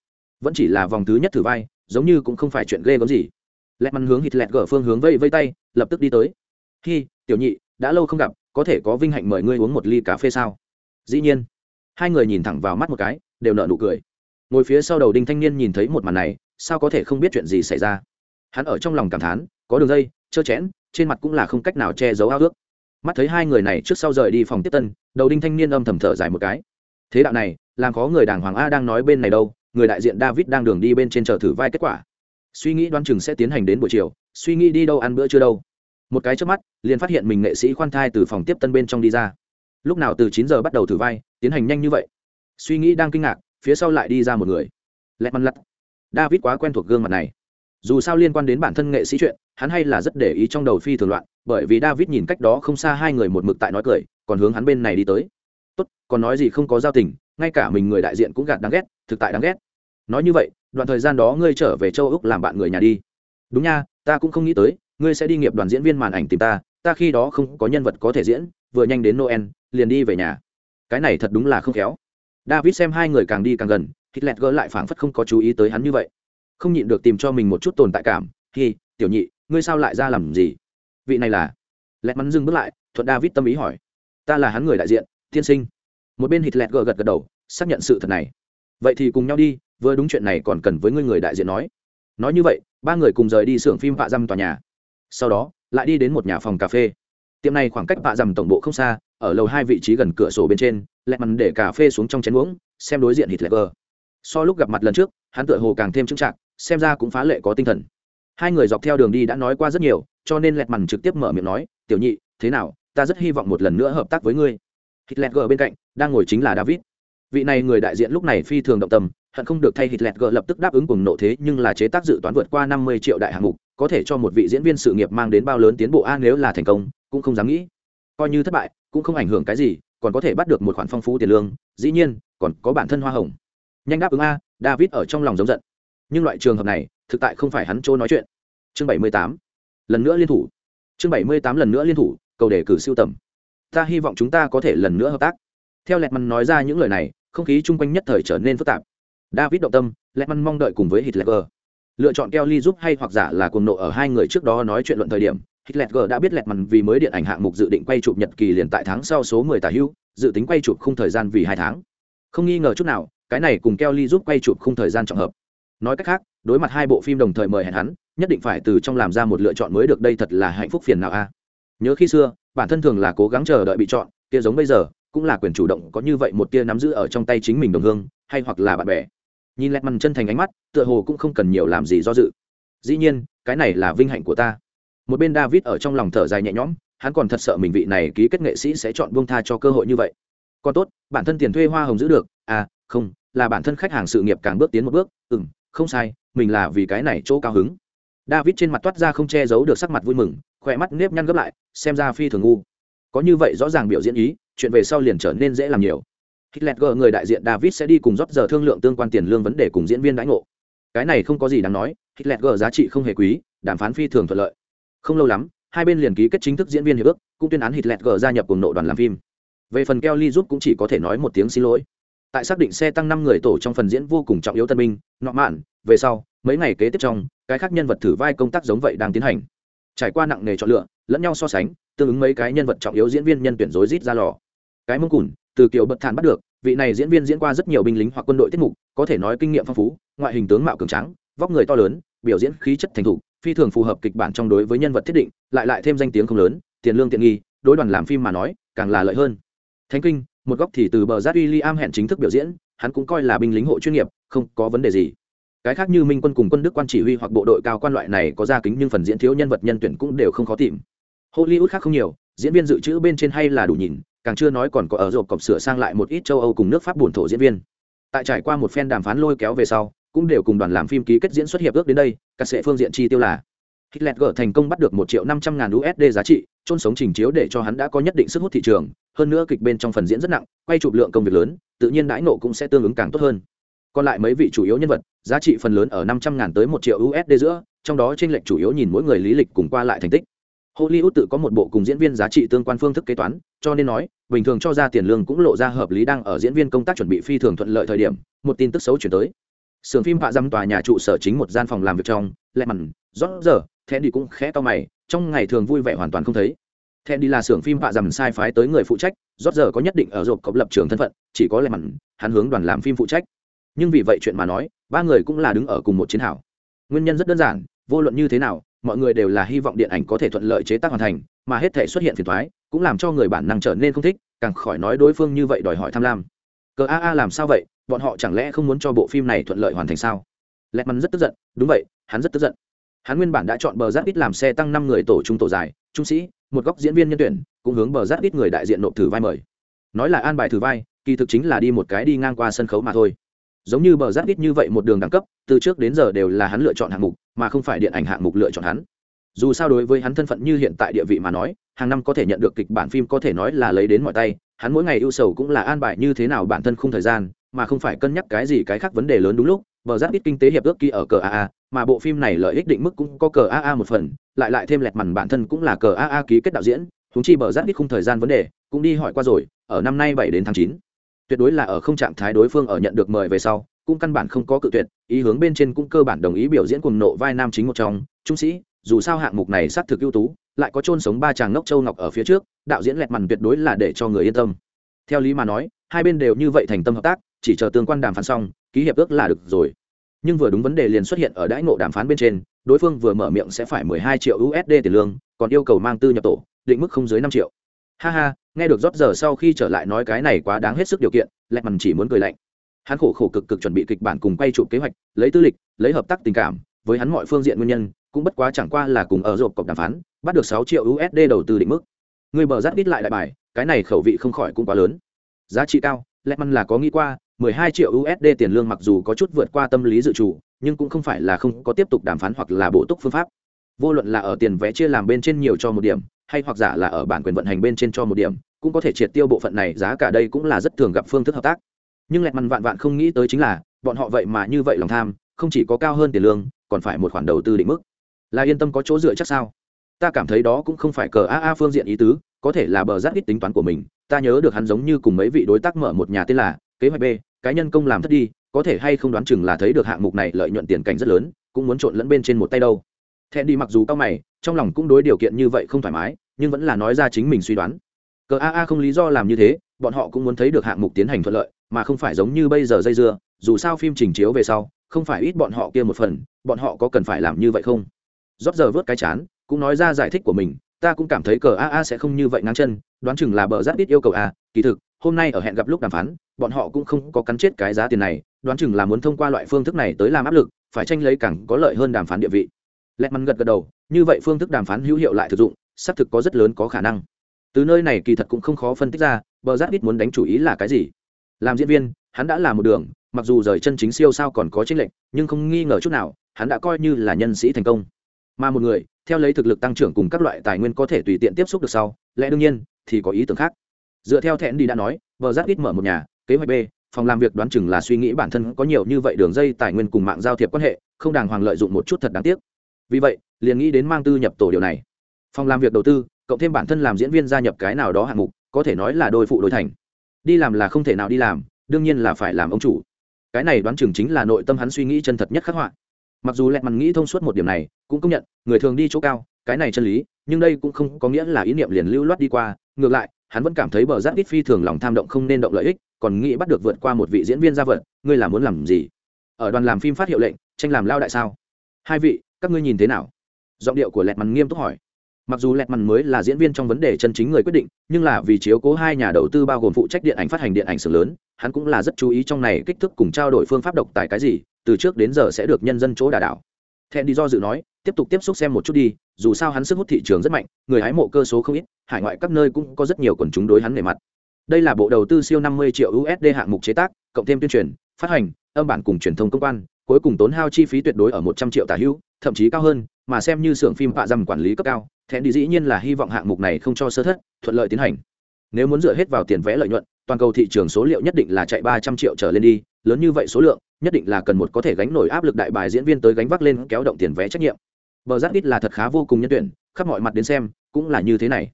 A: Vẫn chỉ là vòng thứ nhất thử vai, giống như cũng không phải chuyện ghê gớm gì. Lẹ mằn hướng hít lẹt gở phương hướng vây vây tay, lập tức đi tới. Khi tiểu nhị, đã lâu không gặp, có thể có vinh hạnh mời ngươi uống một ly cà phê sao? Dĩ nhiên. Hai người nhìn thẳng vào mắt một cái, đều nợ nụ cười. Ngồi phía sau đầu đinh thanh niên nhìn thấy một màn này sao có thể không biết chuyện gì xảy ra? Hắn ở trong lòng cảm thán, có đường dây trơ chẽn, trên mặt cũng là không cách nào che giấu ao ước. Mắt thấy hai người này trước sau rời đi phòng tiếp tân, đầu đinh thanh niên âm thầm thở dài một cái. Thế đạo này, làm có người đàng hoàng a đang nói bên này đâu, người đại diện david đang đường đi bên trên chờ thử vai kết quả. Suy nghĩ đoan chừng sẽ tiến hành đến buổi chiều, suy nghĩ đi đâu ăn bữa chưa đâu. Một cái trước mắt, liền phát hiện mình nghệ sĩ khoan thai từ phòng tiếp tân bên trong đi ra. Lúc nào từ chín giờ bắt đầu thử vai, tiến hành nhanh như vậy. Suy nghĩ đang kinh ngạc, phía sau lại đi ra một người. Lẹt mặt lặt david quá quen thuộc gương mặt này. Dù sao liên quan đến bản thân nghệ sĩ chuyện, hắn hay là rất để ý trong đầu phi thường loạn, bởi vì david nhìn cách đó không xa hai người một mực tại nói cười, còn hướng hắn bên này đi tới. Tốt, còn nói gì không có giao tình, ngay cả mình người đại diện cũng gạt đáng ghét, thực tại đáng ghét. Nói như vậy, đoạn thời gian đó ngươi trở về châu úc làm bạn người nhà đi. Đúng nha, ta cũng không nghĩ tới, ngươi sẽ đi nghiệp đoàn diễn viên màn ảnh tìm ta ta khi đó không có nhân vật có thể diễn, vừa nhanh đến noel, liền đi về nhà. Cái này thật đúng là không khéo. David xem hai người càng đi càng gần hitler gỡ lại phảng phất không có chú ý tới hắn như vậy. Không nhịn được tìm cho mình một chút tồn tại cảm. Hi, tiểu nhị, ngươi sao lại ra làm gì? Vị này là? Lẹt mắn dừng bước lại, thuận david tâm ý hỏi. Ta là hắn người đại diện, tiên sinh. Một bên hitler gỡ gật gật đầu, xác nhận sự thật này. Vậy thì cùng nhau đi, vừa đúng chuyện này còn cần với ngươi người đại diện nói. Nói như vậy, ba người cùng rời đi xưởng phim vạ dăm tòa nhà. Sau đó, lại đi đến một nhà phòng cà phê. Tiệm này khoảng cách vạ dằm tổng bộ không xa, ở lầu hai vị trí gần cửa sổ bên trên lẹ mằn để cà phê xuống trong chén uống, xem đối diện hitler so lúc gặp mặt lần trước, hắn tựa hồ càng thêm trưng trạng xem ra cũng phá lệ có tinh thần. Hai người dọc theo đường đi đã nói qua rất nhiều, cho nên lẹt mằn trực tiếp mở miệng nói, tiểu nhị, thế nào? Ta rất hy vọng một lần nữa hợp tác với ngươi. Hitler bên cạnh, đang ngồi chính là david. Vị này người đại diện lúc này phi thường động tâm, hận không được thay hitler lập tức đáp ứng cùng nộ thế, nhưng là chế tác dự toán vượt qua năm mươi triệu đại hạng mục, có thể cho một vị diễn viên sự nghiệp mang đến bao lớn tiến bộ a, nếu là thành công, cũng không dám nghĩ. Coi như thất bại, cũng không ảnh hưởng cái gì, còn có thể bắt được một khoản phong phú tiền lương, dĩ nhiên, còn có bản thân hoa hồng nhanh đáp ứng a, david ở trong lòng giống giận. Nhưng loại trường hợp này, thực tại không phải hắn chỗ nói chuyện. Chương bảy mươi tám. Lần nữa liên thủ. Chương bảy mươi tám lần nữa liên thủ, cầu đề cử siêu tầm. Ta hy vọng chúng ta có thể lần nữa hợp tác. Theo lẹt măn nói ra những lời này, không khí chung quanh nhất thời trở nên phức tạp. David động tâm lẹt măn mong đợi cùng với hitler. Lựa chọn kelly giúp hay hoặc giả là cuồng nộ ở hai người trước đó nói chuyện luận thời điểm, hitler đã biết lẹt măn vì mới điện ảnh hạng mục dự định quay chụp nhật kỳ liền tại tháng sau số 10 tả hưu dự tính quay chụp khung thời gian vì hai tháng. Không nghi ngờ chút nào cái này cùng kelly giúp quay chụp khung thời gian trọng hợp. Nói cách khác, đối mặt hai bộ phim đồng thời mời hẹn hắn, nhất định phải từ trong làm ra một lựa chọn mới được, đây thật là hạnh phúc phiền nào a. Nhớ khi xưa, bản thân thường là cố gắng chờ đợi bị chọn, kia giống bây giờ, cũng là quyền chủ động có như vậy một tia nắm giữ ở trong tay chính mình đồng hương, hay hoặc là bạn bè. Nhìn lẹt mằn chân thành ánh mắt, tựa hồ cũng không cần nhiều làm gì do dự. Dĩ nhiên, cái này là vinh hạnh của ta. Một bên david ở trong lòng thở dài nhẹ nhõm, hắn còn thật sợ mình vị này ký kết nghệ sĩ sẽ chọn buông tha cho cơ hội như vậy. Còn tốt, bản thân tiền thuê hoa hồng giữ được. À không là bản thân khách hàng sự nghiệp càng bước tiến một bước. Ừ m không sai, mình là vì cái này chỗ cao hứng. David trên mặt toát ra không che giấu được sắc mặt vui mừng, khỏe mắt nếp nhăn gấp lại, xem ra phi thường ngu. Có như vậy rõ ràng biểu diễn ý, chuyện về sau liền trở nên dễ làm nhiều. Hitler người đại diện david sẽ đi cùng rót giờ thương lượng tương quan tiền lương vấn đề cùng diễn viên đãi ngộ. Cái này không có gì đáng nói, hitler giá trị không hề quý, đàm phán phi thường thuận lợi. Không lâu lắm, hai bên liền ký kết chính thức diễn viên hiệp ước, cũng tuyên án hitler gia nhập cùng nội đoàn làm phim. Về phần kelly giúp cũng chỉ có thể nói một tiếng xin lỗi tại xác định xe tăng năm người tổ trong phần diễn vô cùng trọng yếu tân binh, nọ mạn, về sau, mấy ngày kế tiếp trong, cái khác nhân vật thử vai công tác giống vậy đang tiến hành. Trải qua nặng nghề chọn lựa, lẫn nhau so sánh, tương ứng mấy cái nhân vật trọng yếu diễn viên nhân tuyển rối rít ra lò. Cái mông cùn, từ kiểu bật thản bắt được, vị này diễn viên diễn qua rất nhiều binh lính hoặc quân đội tiết mục, có thể nói kinh nghiệm phong phú, ngoại hình tướng mạo cường trắng vóc người to lớn, biểu diễn khí chất thành thục, phi thường phù hợp kịch bản trong đối với nhân vật thiết định, lại lại thêm danh tiếng không lớn, tiền lương tiện nghi, đối đoàn làm phim mà nói, càng là lợi hơn. Thánh kinh một góc thì từ bờ giáp William hẹn chính thức biểu diễn, hắn cũng coi là binh lính hộ chuyên nghiệp, không có vấn đề gì. Cái khác như minh quân cùng quân đức quan chỉ huy hoặc bộ đội cao quan loại này có gia kính nhưng phần diễn thiếu nhân vật nhân tuyển cũng đều không khó tìm. Hollywood khác không nhiều, diễn viên dự trữ bên trên hay là đủ nhìn, càng chưa nói còn có ở rộp cọc sửa sang lại một ít châu âu cùng nước pháp buồn thổ diễn viên. Tại trải qua một phen đàm phán lôi kéo về sau, cũng đều cùng đoàn làm phim ký kết diễn xuất hiệp ước đến đây, các sẽ phương diện chi tiêu là Hitler gỡ thành công bắt được một triệu năm trăm ngàn USD giá trị, chôn sống trình chiếu để cho hắn đã có nhất định sức hút thị trường, hơn nữa kịch bên trong phần diễn rất nặng, quay chụp lượng công việc lớn, tự nhiên đãi nộ cũng sẽ tương ứng càng tốt hơn. Còn lại mấy vị chủ yếu nhân vật, giá trị phần lớn ở năm trăm ngàn tới một triệu USD giữa, trong đó trên lệch chủ yếu nhìn mỗi người lý lịch cùng qua lại thành tích. Hollywood tự có một bộ cùng diễn viên giá trị tương quan phương thức kế toán, cho nên nói, bình thường cho ra tiền lương cũng lộ ra hợp lý đang ở diễn viên công tác chuẩn bị phi thường thuận lợi thời điểm, một tin tức xấu chuyển tới. Sưởng phim Vạ Dăm tòa nhà trụ sở chính một gian phòng làm việc trong, lẹ mặn, rót giờ, thẹn đi cũng khẽ to mày, trong ngày thường vui vẻ hoàn toàn không thấy. Thẹn đi là xưởng phim bạ dầm sai phái tới người phụ trách rót giờ có nhất định ở rộp cộng lập trường thân phận, chỉ có lẽ mặn hắn hướng đoàn làm phim phụ trách. Nhưng vì vậy chuyện mà nói, ba người cũng là đứng ở cùng một chiến hào. Nguyên nhân rất đơn giản, vô luận như thế nào, mọi người đều là hy vọng điện ảnh có thể thuận lợi chế tác hoàn thành, mà hết thể xuất hiện phiền thoái cũng làm cho người bản năng trở nên không thích, càng khỏi nói đối phương như vậy đòi hỏi tham lam. Cờ a a làm sao vậy? Bọn họ chẳng lẽ không muốn cho bộ phim này thuận lợi hoàn thành sao? Lẹt mắn rất tức giận, đúng vậy, hắn rất tức giận hắn nguyên bản đã chọn bờ giáp ít làm xe tăng năm người tổ trung tổ dài, trung sĩ, một góc diễn viên nhân tuyển, cũng hướng bờ giáp ít người đại diện nộp thử vai mời. Nói là an bài thử vai, kỳ thực chính là đi một cái đi ngang qua sân khấu mà thôi. Giống như bờ giáp ít như vậy một đường đẳng cấp, từ trước đến giờ đều là hắn lựa chọn hạng mục, mà không phải điện ảnh hạng mục lựa chọn hắn. Dù sao đối với hắn thân phận như hiện tại địa vị mà nói, hàng năm có thể nhận được kịch bản phim có thể nói là lấy đến mọi tay, hắn mỗi ngày ưu sầu cũng là an bài như thế nào bản thân không thời gian, mà không phải cân nhắc cái gì cái khác vấn đề lớn đúng lúc, bờ giáp ít kinh tế hiệp ước kỳ ở cờ aa mà bộ phim này lợi ích định mức cũng có cờ aa một phần, lại lại thêm lẹt mằn bản thân cũng là cờ aa ký kết đạo diễn, huống chi bờ giáp ít không thời gian vấn đề, cũng đi hỏi qua rồi, ở năm nay bảy đến tháng chín. Tuyệt đối là ở không trạng thái đối phương ở nhận được mời về sau, cũng căn bản không có cự tuyệt, ý hướng bên trên cũng cơ bản đồng ý biểu diễn cùng nộ vai nam chính một trong, trung sĩ, dù sao hạng mục này xác thực ưu tú, lại có chôn sống ba chàng ngốc châu ngọc ở phía trước, đạo diễn lẹt mằn tuyệt đối là để cho người yên tâm. Theo lý mà nói, hai bên đều như vậy thành tâm hợp tác, chỉ chờ tương quan đàm phán xong, ký hiệp ước là được rồi nhưng vừa đúng vấn đề liền xuất hiện ở đãi ngộ đàm phán bên trên, đối phương vừa mở miệng sẽ phải mười hai triệu usd tiền lương, còn yêu cầu mang tư nhập tổ, định mức không dưới năm triệu. Ha ha, nghe được rót giờ sau khi trở lại nói cái này quá đáng hết sức điều kiện lẹt mằn chỉ muốn cười lạnh. Hắn khổ khổ cực cực chuẩn bị kịch bản cùng quay chụp kế hoạch, lấy tư lịch, lấy hợp tác tình cảm, với hắn mọi phương diện nguyên nhân, cũng bất quá chẳng qua là cùng ở rộp cọc đàm phán, bắt được sáu triệu usd đầu tư định mức. Người bờ rát ít lại đại bài, cái này khẩu vị không khỏi cũng quá lớn. Giá trị cao lẹt mằn là có nghĩ qua 12 triệu USD tiền lương mặc dù có chút vượt qua tâm lý dự chủ nhưng cũng không phải là không có tiếp tục đàm phán hoặc là bổ túc phương pháp. Vô luận là ở tiền vé chia làm bên trên nhiều cho một điểm, hay hoặc giả là ở bản quyền vận hành bên trên cho một điểm, cũng có thể triệt tiêu bộ phận này giá cả đây cũng là rất thường gặp phương thức hợp tác. Nhưng lẹt mằn vạn vạn không nghĩ tới chính là, bọn họ vậy mà như vậy lòng tham, không chỉ có cao hơn tiền lương, còn phải một khoản đầu tư định mức. Là yên tâm có chỗ dựa chắc sao? Ta cảm thấy đó cũng không phải cờ AA phương diện ý tứ, có thể là bờ rác ít tính toán của mình. Ta nhớ được hắn giống như cùng mấy vị đối tác mở một nhà tên là kế hoạch B, cái nhân công làm thất đi, có thể hay không đoán chừng là thấy được hạng mục này lợi nhuận tiền cảnh rất lớn, cũng muốn trộn lẫn bên trên một tay đâu. Thẹn đi mặc dù cao mày, trong lòng cũng đối điều kiện như vậy không thoải mái, nhưng vẫn là nói ra chính mình suy đoán. Cờ aa không lý do làm như thế, bọn họ cũng muốn thấy được hạng mục tiến hành thuận lợi, mà không phải giống như bây giờ dây dưa, dù sao phim trình chiếu về sau, không phải ít bọn họ kia một phần, bọn họ có cần phải làm như vậy không? Rót giờ vớt cái chán, cũng nói ra giải thích của mình, ta cũng cảm thấy cờ aa sẽ không như vậy ngang chân, đoán chừng là bờ giáp ít yêu cầu a, kỳ thực hôm nay ở hẹn gặp lúc đàm phán, bọn họ cũng không có cắn chết cái giá tiền này, đoán chừng là muốn thông qua loại phương thức này tới làm áp lực, phải tranh lấy càng có lợi hơn đàm phán địa vị. Lẹt mắn gật gật đầu, như vậy phương thức đàm phán hữu hiệu lại thực dụng, xác thực có rất lớn có khả năng. Từ nơi này kỳ thật cũng không khó phân tích ra, bờ giáp ít muốn đánh chủ ý là cái gì. Làm diễn viên, hắn đã là một đường, mặc dù rời chân chính siêu sao còn có tranh lệch, nhưng không nghi ngờ chút nào, hắn đã coi như là nhân sĩ thành công. Mà một người, theo lấy thực lực tăng trưởng cùng các loại tài nguyên có thể tùy tiện tiếp xúc được sau, lẽ đương nhiên, thì có ý tưởng khác dựa theo thẹn đi đã nói vợ giáp ít mở một nhà, kế hoạch b, phòng làm việc đoán chừng là suy nghĩ bản thân có nhiều như vậy đường dây tài nguyên cùng mạng giao thiệp quan hệ, không đàng hoàng lợi dụng một chút thật đáng tiếc. Vì vậy, liền nghĩ đến mang tư nhập tổ điều này. Phòng làm việc đầu tư, cộng thêm bản thân làm diễn viên gia nhập cái nào đó hạng mục, có thể nói là đôi phụ đôi thành. Đi làm là không thể nào đi làm, đương nhiên là phải làm ông chủ. Cái này đoán chừng chính là nội tâm hắn suy nghĩ chân thật nhất khắc họa. Mặc dù lẹt mặt nghĩ thông suốt một điểm này, cũng công nhận, người thường đi chỗ cao cái này chân lý, nhưng đây cũng không có nghĩa là ý niệm liền lưu loát đi qua, ngược lại, hắn vẫn cảm thấy bờ giáp ít phi thường lòng tham động không nên động lợi ích, còn nghĩ bắt được vượt qua một vị diễn viên gia vật, ngươi là muốn làm gì? Ở đoàn làm phim phát hiệu lệnh, tranh làm lao đại sao? Hai vị, các ngươi nhìn thế nào? Giọng điệu của lẹt mằn nghiêm túc hỏi. Mặc dù lẹt mằn mới là diễn viên trong vấn đề chân chính người quyết định, nhưng là vì chiếu cố hai nhà đầu tư bao gồm phụ trách điện ảnh phát hành điện ảnh xưởng lớn, hắn cũng là rất chú ý trong này kích thước cùng trao đổi phương pháp độc tài cái gì, từ trước đến giờ sẽ được nhân dân chỗ đà đảo thẹn đi do dự nói, tiếp tục tiếp xúc xem một chút đi, dù sao hắn sức hút thị trường rất mạnh, người hái mộ cơ số không ít, hải ngoại các nơi cũng có rất nhiều quần chúng đối hắn nề mặt. Đây là bộ đầu tư siêu 50 triệu usd hạng mục chế tác, cộng thêm tuyên truyền, phát hành, âm bản cùng truyền thông công quan, cuối cùng tốn hao chi phí tuyệt đối ở 100 triệu tả hữu, thậm chí cao hơn, mà xem như xưởng phim vạ dầm quản lý cấp cao, thẹn đi dĩ nhiên là hy vọng hạng mục này không cho sơ thất, thuận lợi tiến hành. Nếu muốn dựa hết vào tiền vẽ lợi nhuận toàn cầu thị trường số liệu nhất định là chạy 300 triệu trở lên đi, lớn như vậy số lượng, nhất định là cần một có thể gánh nổi áp lực đại bài diễn viên tới gánh vác lên kéo động tiền vé trách nhiệm. Bờ giáp ít là thật khá vô cùng nhân tuyển, khắp mọi mặt đến xem, cũng là như thế này.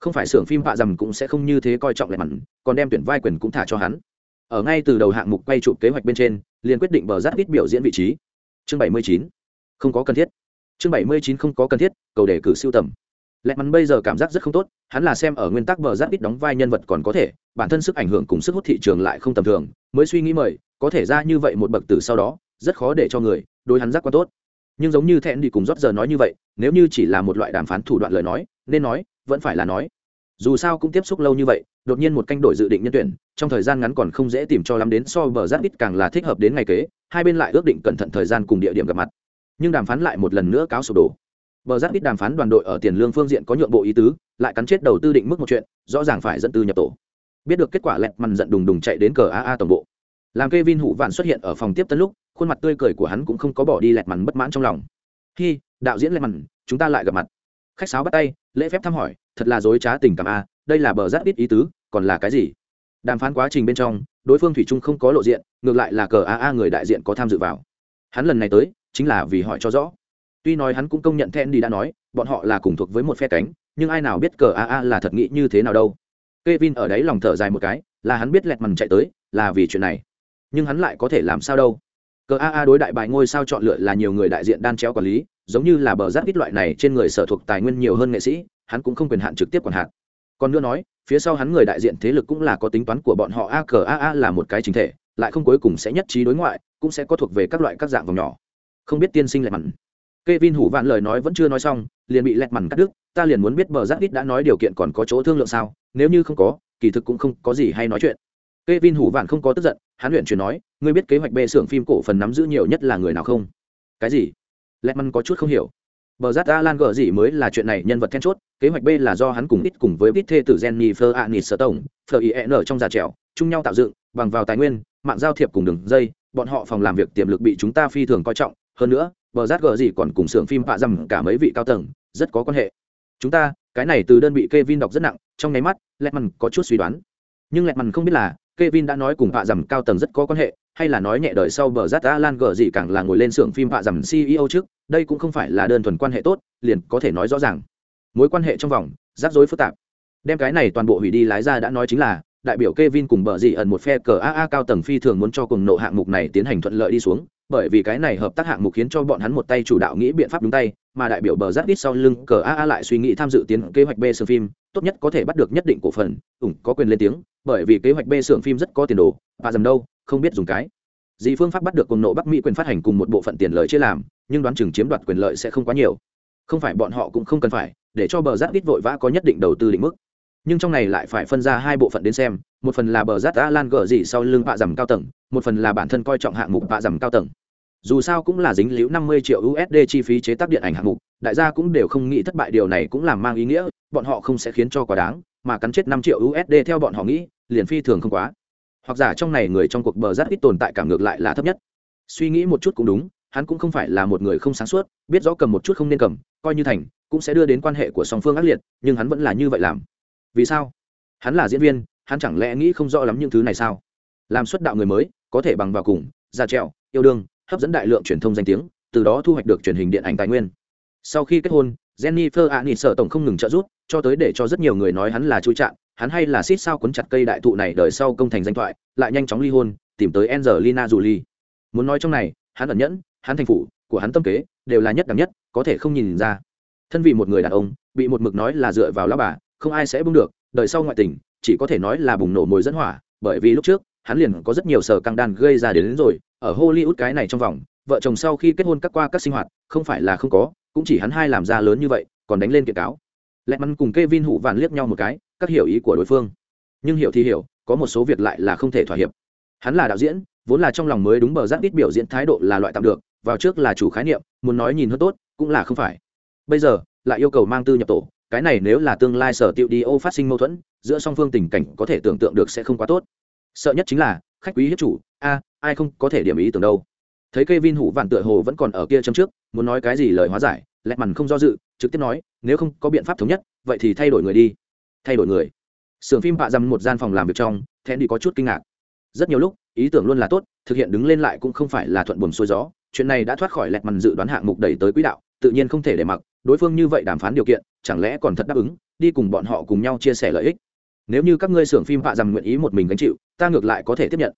A: Không phải xưởng phim vạ dầm cũng sẽ không như thế coi trọng lại mặn còn đem tuyển vai quyền cũng thả cho hắn. Ở ngay từ đầu hạng mục quay chụp kế hoạch bên trên, liền quyết định bờ giáp ít biểu diễn vị trí. Chương 79. không có cần thiết. Chương 79 không có cần thiết, cầu đề cử siêu tầm lẹ mắn bây giờ cảm giác rất không tốt, hắn là xem ở nguyên tắc bờ giáp ít đóng vai nhân vật còn có thể, bản thân sức ảnh hưởng cùng sức hút thị trường lại không tầm thường, mới suy nghĩ mời, có thể ra như vậy một bậc từ sau đó, rất khó để cho người đối hắn giác quá tốt. Nhưng giống như thẹn đi cùng rót giờ nói như vậy, nếu như chỉ là một loại đàm phán thủ đoạn lời nói, nên nói, vẫn phải là nói. Dù sao cũng tiếp xúc lâu như vậy, đột nhiên một canh đổi dự định nhân tuyển, trong thời gian ngắn còn không dễ tìm cho lắm đến so bờ giáp ít càng là thích hợp đến ngày kế, hai bên lại ước định cẩn thận thời gian cùng địa điểm gặp mặt. Nhưng đàm phán lại một lần nữa cáo sụp đổ bờ giáp ít đàm phán đoàn đội ở tiền lương phương diện có nhượng bộ ý tứ lại cắn chết đầu tư định mức một chuyện rõ ràng phải dẫn tư nhập tổ. Biết được kết quả lẹt mằn giận đùng đùng chạy đến cờ aa tổng bộ. Làm Kevin hụ vạn xuất hiện ở phòng tiếp tân lúc khuôn mặt tươi cười của hắn cũng không có bỏ đi lẹt mằn bất mãn trong lòng. "Hi, đạo diễn lẹt mằn chúng ta lại gặp mặt. Khách sáo bắt tay lễ phép thăm hỏi thật là dối trá tình cảm a đây là bờ giáp ít ý tứ còn là cái gì? Đàm phán quá trình bên trong đối phương thủy chung không có lộ diện ngược lại là cờ aa người đại diện có tham dự vào. Hắn lần này tới chính là vì hỏi cho rõ tuy nói hắn cũng công nhận then đi đã nói, bọn họ là cùng thuộc với một phe cánh, nhưng ai nào biết cờ a a là thật nghĩ như thế nào đâu. Kevin ở đấy lòng thở dài một cái, là hắn biết lẹt mằn chạy tới, là vì chuyện này. Nhưng hắn lại có thể làm sao đâu? Cờ a a đối đại bài ngôi sao chọn lựa là nhiều người đại diện đan chéo quản lý, giống như là bờ rác ít loại này trên người sở thuộc tài nguyên nhiều hơn nghệ sĩ, hắn cũng không quyền hạn trực tiếp quản hạn còn nữa nói, phía sau hắn người đại diện thế lực cũng là có tính toán của bọn họ a cờ a a là một cái chính thể, lại không cuối cùng sẽ nhất trí đối ngoại, cũng sẽ có thuộc về các loại các dạng vòng nhỏ. Không biết tiên sinh lẹt mặn Kevin hủ vạn lời nói vẫn chưa nói xong liền bị lẹt mặn cắt đứt ta liền muốn biết bờ giác ít đã nói điều kiện còn có chỗ thương lượng sao nếu như không có kỳ thực cũng không có gì hay nói chuyện. Kevin hủ vạn không có tức giận hắn luyện chuyển nói ngươi biết kế hoạch bê xưởng phim cổ phần nắm giữ nhiều nhất là người nào không? Cái gì? Lẹt mặn có chút không hiểu. Bờ giác Alan gở gì mới là chuyện này nhân vật then chốt, kế hoạch B là do hắn cùng ít cùng với ít thê tử Jennifer Aniston, FIN trong già trẻo, chung nhau tạo dựng, bằng vào tài nguyên, mạng giao thiệp cùng đường dây, bọn họ phòng làm việc tiềm lực bị chúng ta phi thường coi trọng, hơn nữa, bờ rát gờ gì còn cùng xưởng phim bạ rằm cả mấy vị cao tầng, rất có quan hệ. Chúng ta, cái này từ đơn bị Kevin đọc rất nặng, trong nháy mắt, lẹt mằn có chút suy đoán. Nhưng lẹt mằn không biết là, Kevin đã nói cùng bạ rằm cao tầng rất có quan hệ, hay là nói nhẹ đời sau bờ rát Alan gờ gì càng là ngồi lên xưởng phim bạ rằm CEO trước, đây cũng không phải là đơn thuần quan hệ tốt liền có thể nói rõ ràng mối quan hệ trong vòng rắc rối phức tạp đem cái này toàn bộ hủy đi lái ra đã nói chính là đại biểu Kevin cùng bờ gì ẩn một phe cờ AA cao tầng phi thường muốn cho cùng nộ hạng mục này tiến hành thuận lợi đi xuống, bởi vì cái này hợp tác hạng mục khiến cho bọn hắn một tay chủ đạo nghĩ biện pháp đúng tay, mà đại biểu bờ rát ít sau lưng cờ a a lại suy nghĩ tham dự tiến kế hoạch B sưởng phim, tốt nhất có thể bắt được nhất định cổ phần, ủng có quyền lên tiếng, bởi vì kế hoạch B sưởng phim rất có tiền đồ, và dầm đâu, không biết dùng cái gì phương pháp bắt được cùng nộ bắc mỹ quyền phát hành cùng một bộ phận tiền lợi chia làm nhưng đoán chừng chiếm đoạt quyền lợi sẽ không quá nhiều. Không phải bọn họ cũng không cần phải để cho bờ rát ít vội vã có nhất định đầu tư định mức nhưng trong này lại phải phân ra hai bộ phận đến xem, một phần là bờ rát đã lan gờ gì sau lưng bạ dầm cao tầng, một phần là bản thân coi trọng hạng mục bạ dầm cao tầng. Dù sao cũng là dính liễu năm mươi triệu usd chi phí chế tác điện ảnh hạng mục, đại gia cũng đều không nghĩ thất bại, điều này cũng làm mang ý nghĩa, bọn họ không sẽ khiến cho quá đáng, mà cắn chết năm triệu usd theo bọn họ nghĩ, liền phi thường không quá. Hoặc giả trong này người trong cuộc bờ rát ít tồn tại cảm ngược lại là thấp nhất. Suy nghĩ một chút cũng đúng, hắn cũng không phải là một người không sáng suốt, biết rõ cầm một chút không nên cầm, coi như thành, cũng sẽ đưa đến quan hệ của song phương ác liệt, nhưng hắn vẫn là như vậy làm vì sao? Hắn là diễn viên, hắn chẳng lẽ nghĩ không rõ lắm những thứ này sao? Làm xuất đạo người mới, có thể bằng vào cùng ra trẹo yêu đương, hấp dẫn đại lượng truyền thông danh tiếng, từ đó thu hoạch được truyền hình điện ảnh tài nguyên. Sau khi kết hôn, jennifer a sợ tổng không ngừng trợ giúp, cho tới để cho rất nhiều người nói hắn là chui trạng hắn hay là xít sao cuốn chặt cây đại thụ này đời sau công thành danh thoại, lại nhanh chóng ly hôn, tìm tới angelina jolie. Muốn nói trong này, hắn ẩn nhẫn, hắn thành phủ của hắn tâm kế, đều là nhất đẳng nhất, có thể không nhìn ra. Thân vì một người đàn ông, bị một mực nói là dựa vào lão bà không ai sẽ bung được đời sau ngoại tình chỉ có thể nói là bùng nổ mồi dẫn hỏa bởi vì lúc trước hắn liền có rất nhiều sở căng đan gây ra đến, đến rồi ở hollywood cái này trong vòng vợ chồng sau khi kết hôn các qua các sinh hoạt không phải là không có cũng chỉ hắn hai làm ra lớn như vậy còn đánh lên kiện cáo. Lẹ mắn cùng k e vin hụ vạn liếc nhau một cái các hiểu ý của đối phương. Nhưng hiểu thì hiểu có một số việc lại là không thể thỏa hiệp. Hắn là đạo diễn vốn là trong lòng mới đúng bờ giác ít biểu diễn thái độ là loại tạm được vào trước là chủ khái niệm muốn nói nhìn hơn tốt cũng là không phải. Bây giờ lại yêu cầu mang tư nhập tổ cái này nếu là tương lai sở tiệu đi ô phát sinh mâu thuẫn, giữa song phương tình cảnh có thể tưởng tượng được sẽ không quá tốt. Sợ nhất chính là, khách quý hiếp chủ, a, ai không có thể điểm ý tưởng đâu. Thấy cây vin hủ vạn tựa hồ vẫn còn ở kia châm trước, muốn nói cái gì lời hóa giải lẹ mằn không do dự, trực tiếp nói, nếu không có biện pháp thống nhất, vậy thì thay đổi người đi. Thay đổi người. Sưởng phim bạ dằm một gian phòng làm việc trong, thẹn đi có chút kinh ngạc. Rất nhiều lúc, ý tưởng luôn là tốt, thực hiện đứng lên lại cũng không phải là thuận buồm xuôi gió, chuyện này đã thoát khỏi lẹt mằn dự đoán hạng mục đẩy tới quỹ đạo, tự nhiên không thể để mặc đối phương như vậy đàm phán điều kiện, chẳng lẽ còn thật đáp ứng, đi cùng bọn họ cùng nhau chia sẻ lợi ích? Nếu như các ngươi xưởng phim họa rằng nguyện ý một mình gánh chịu, ta ngược lại có thể tiếp nhận.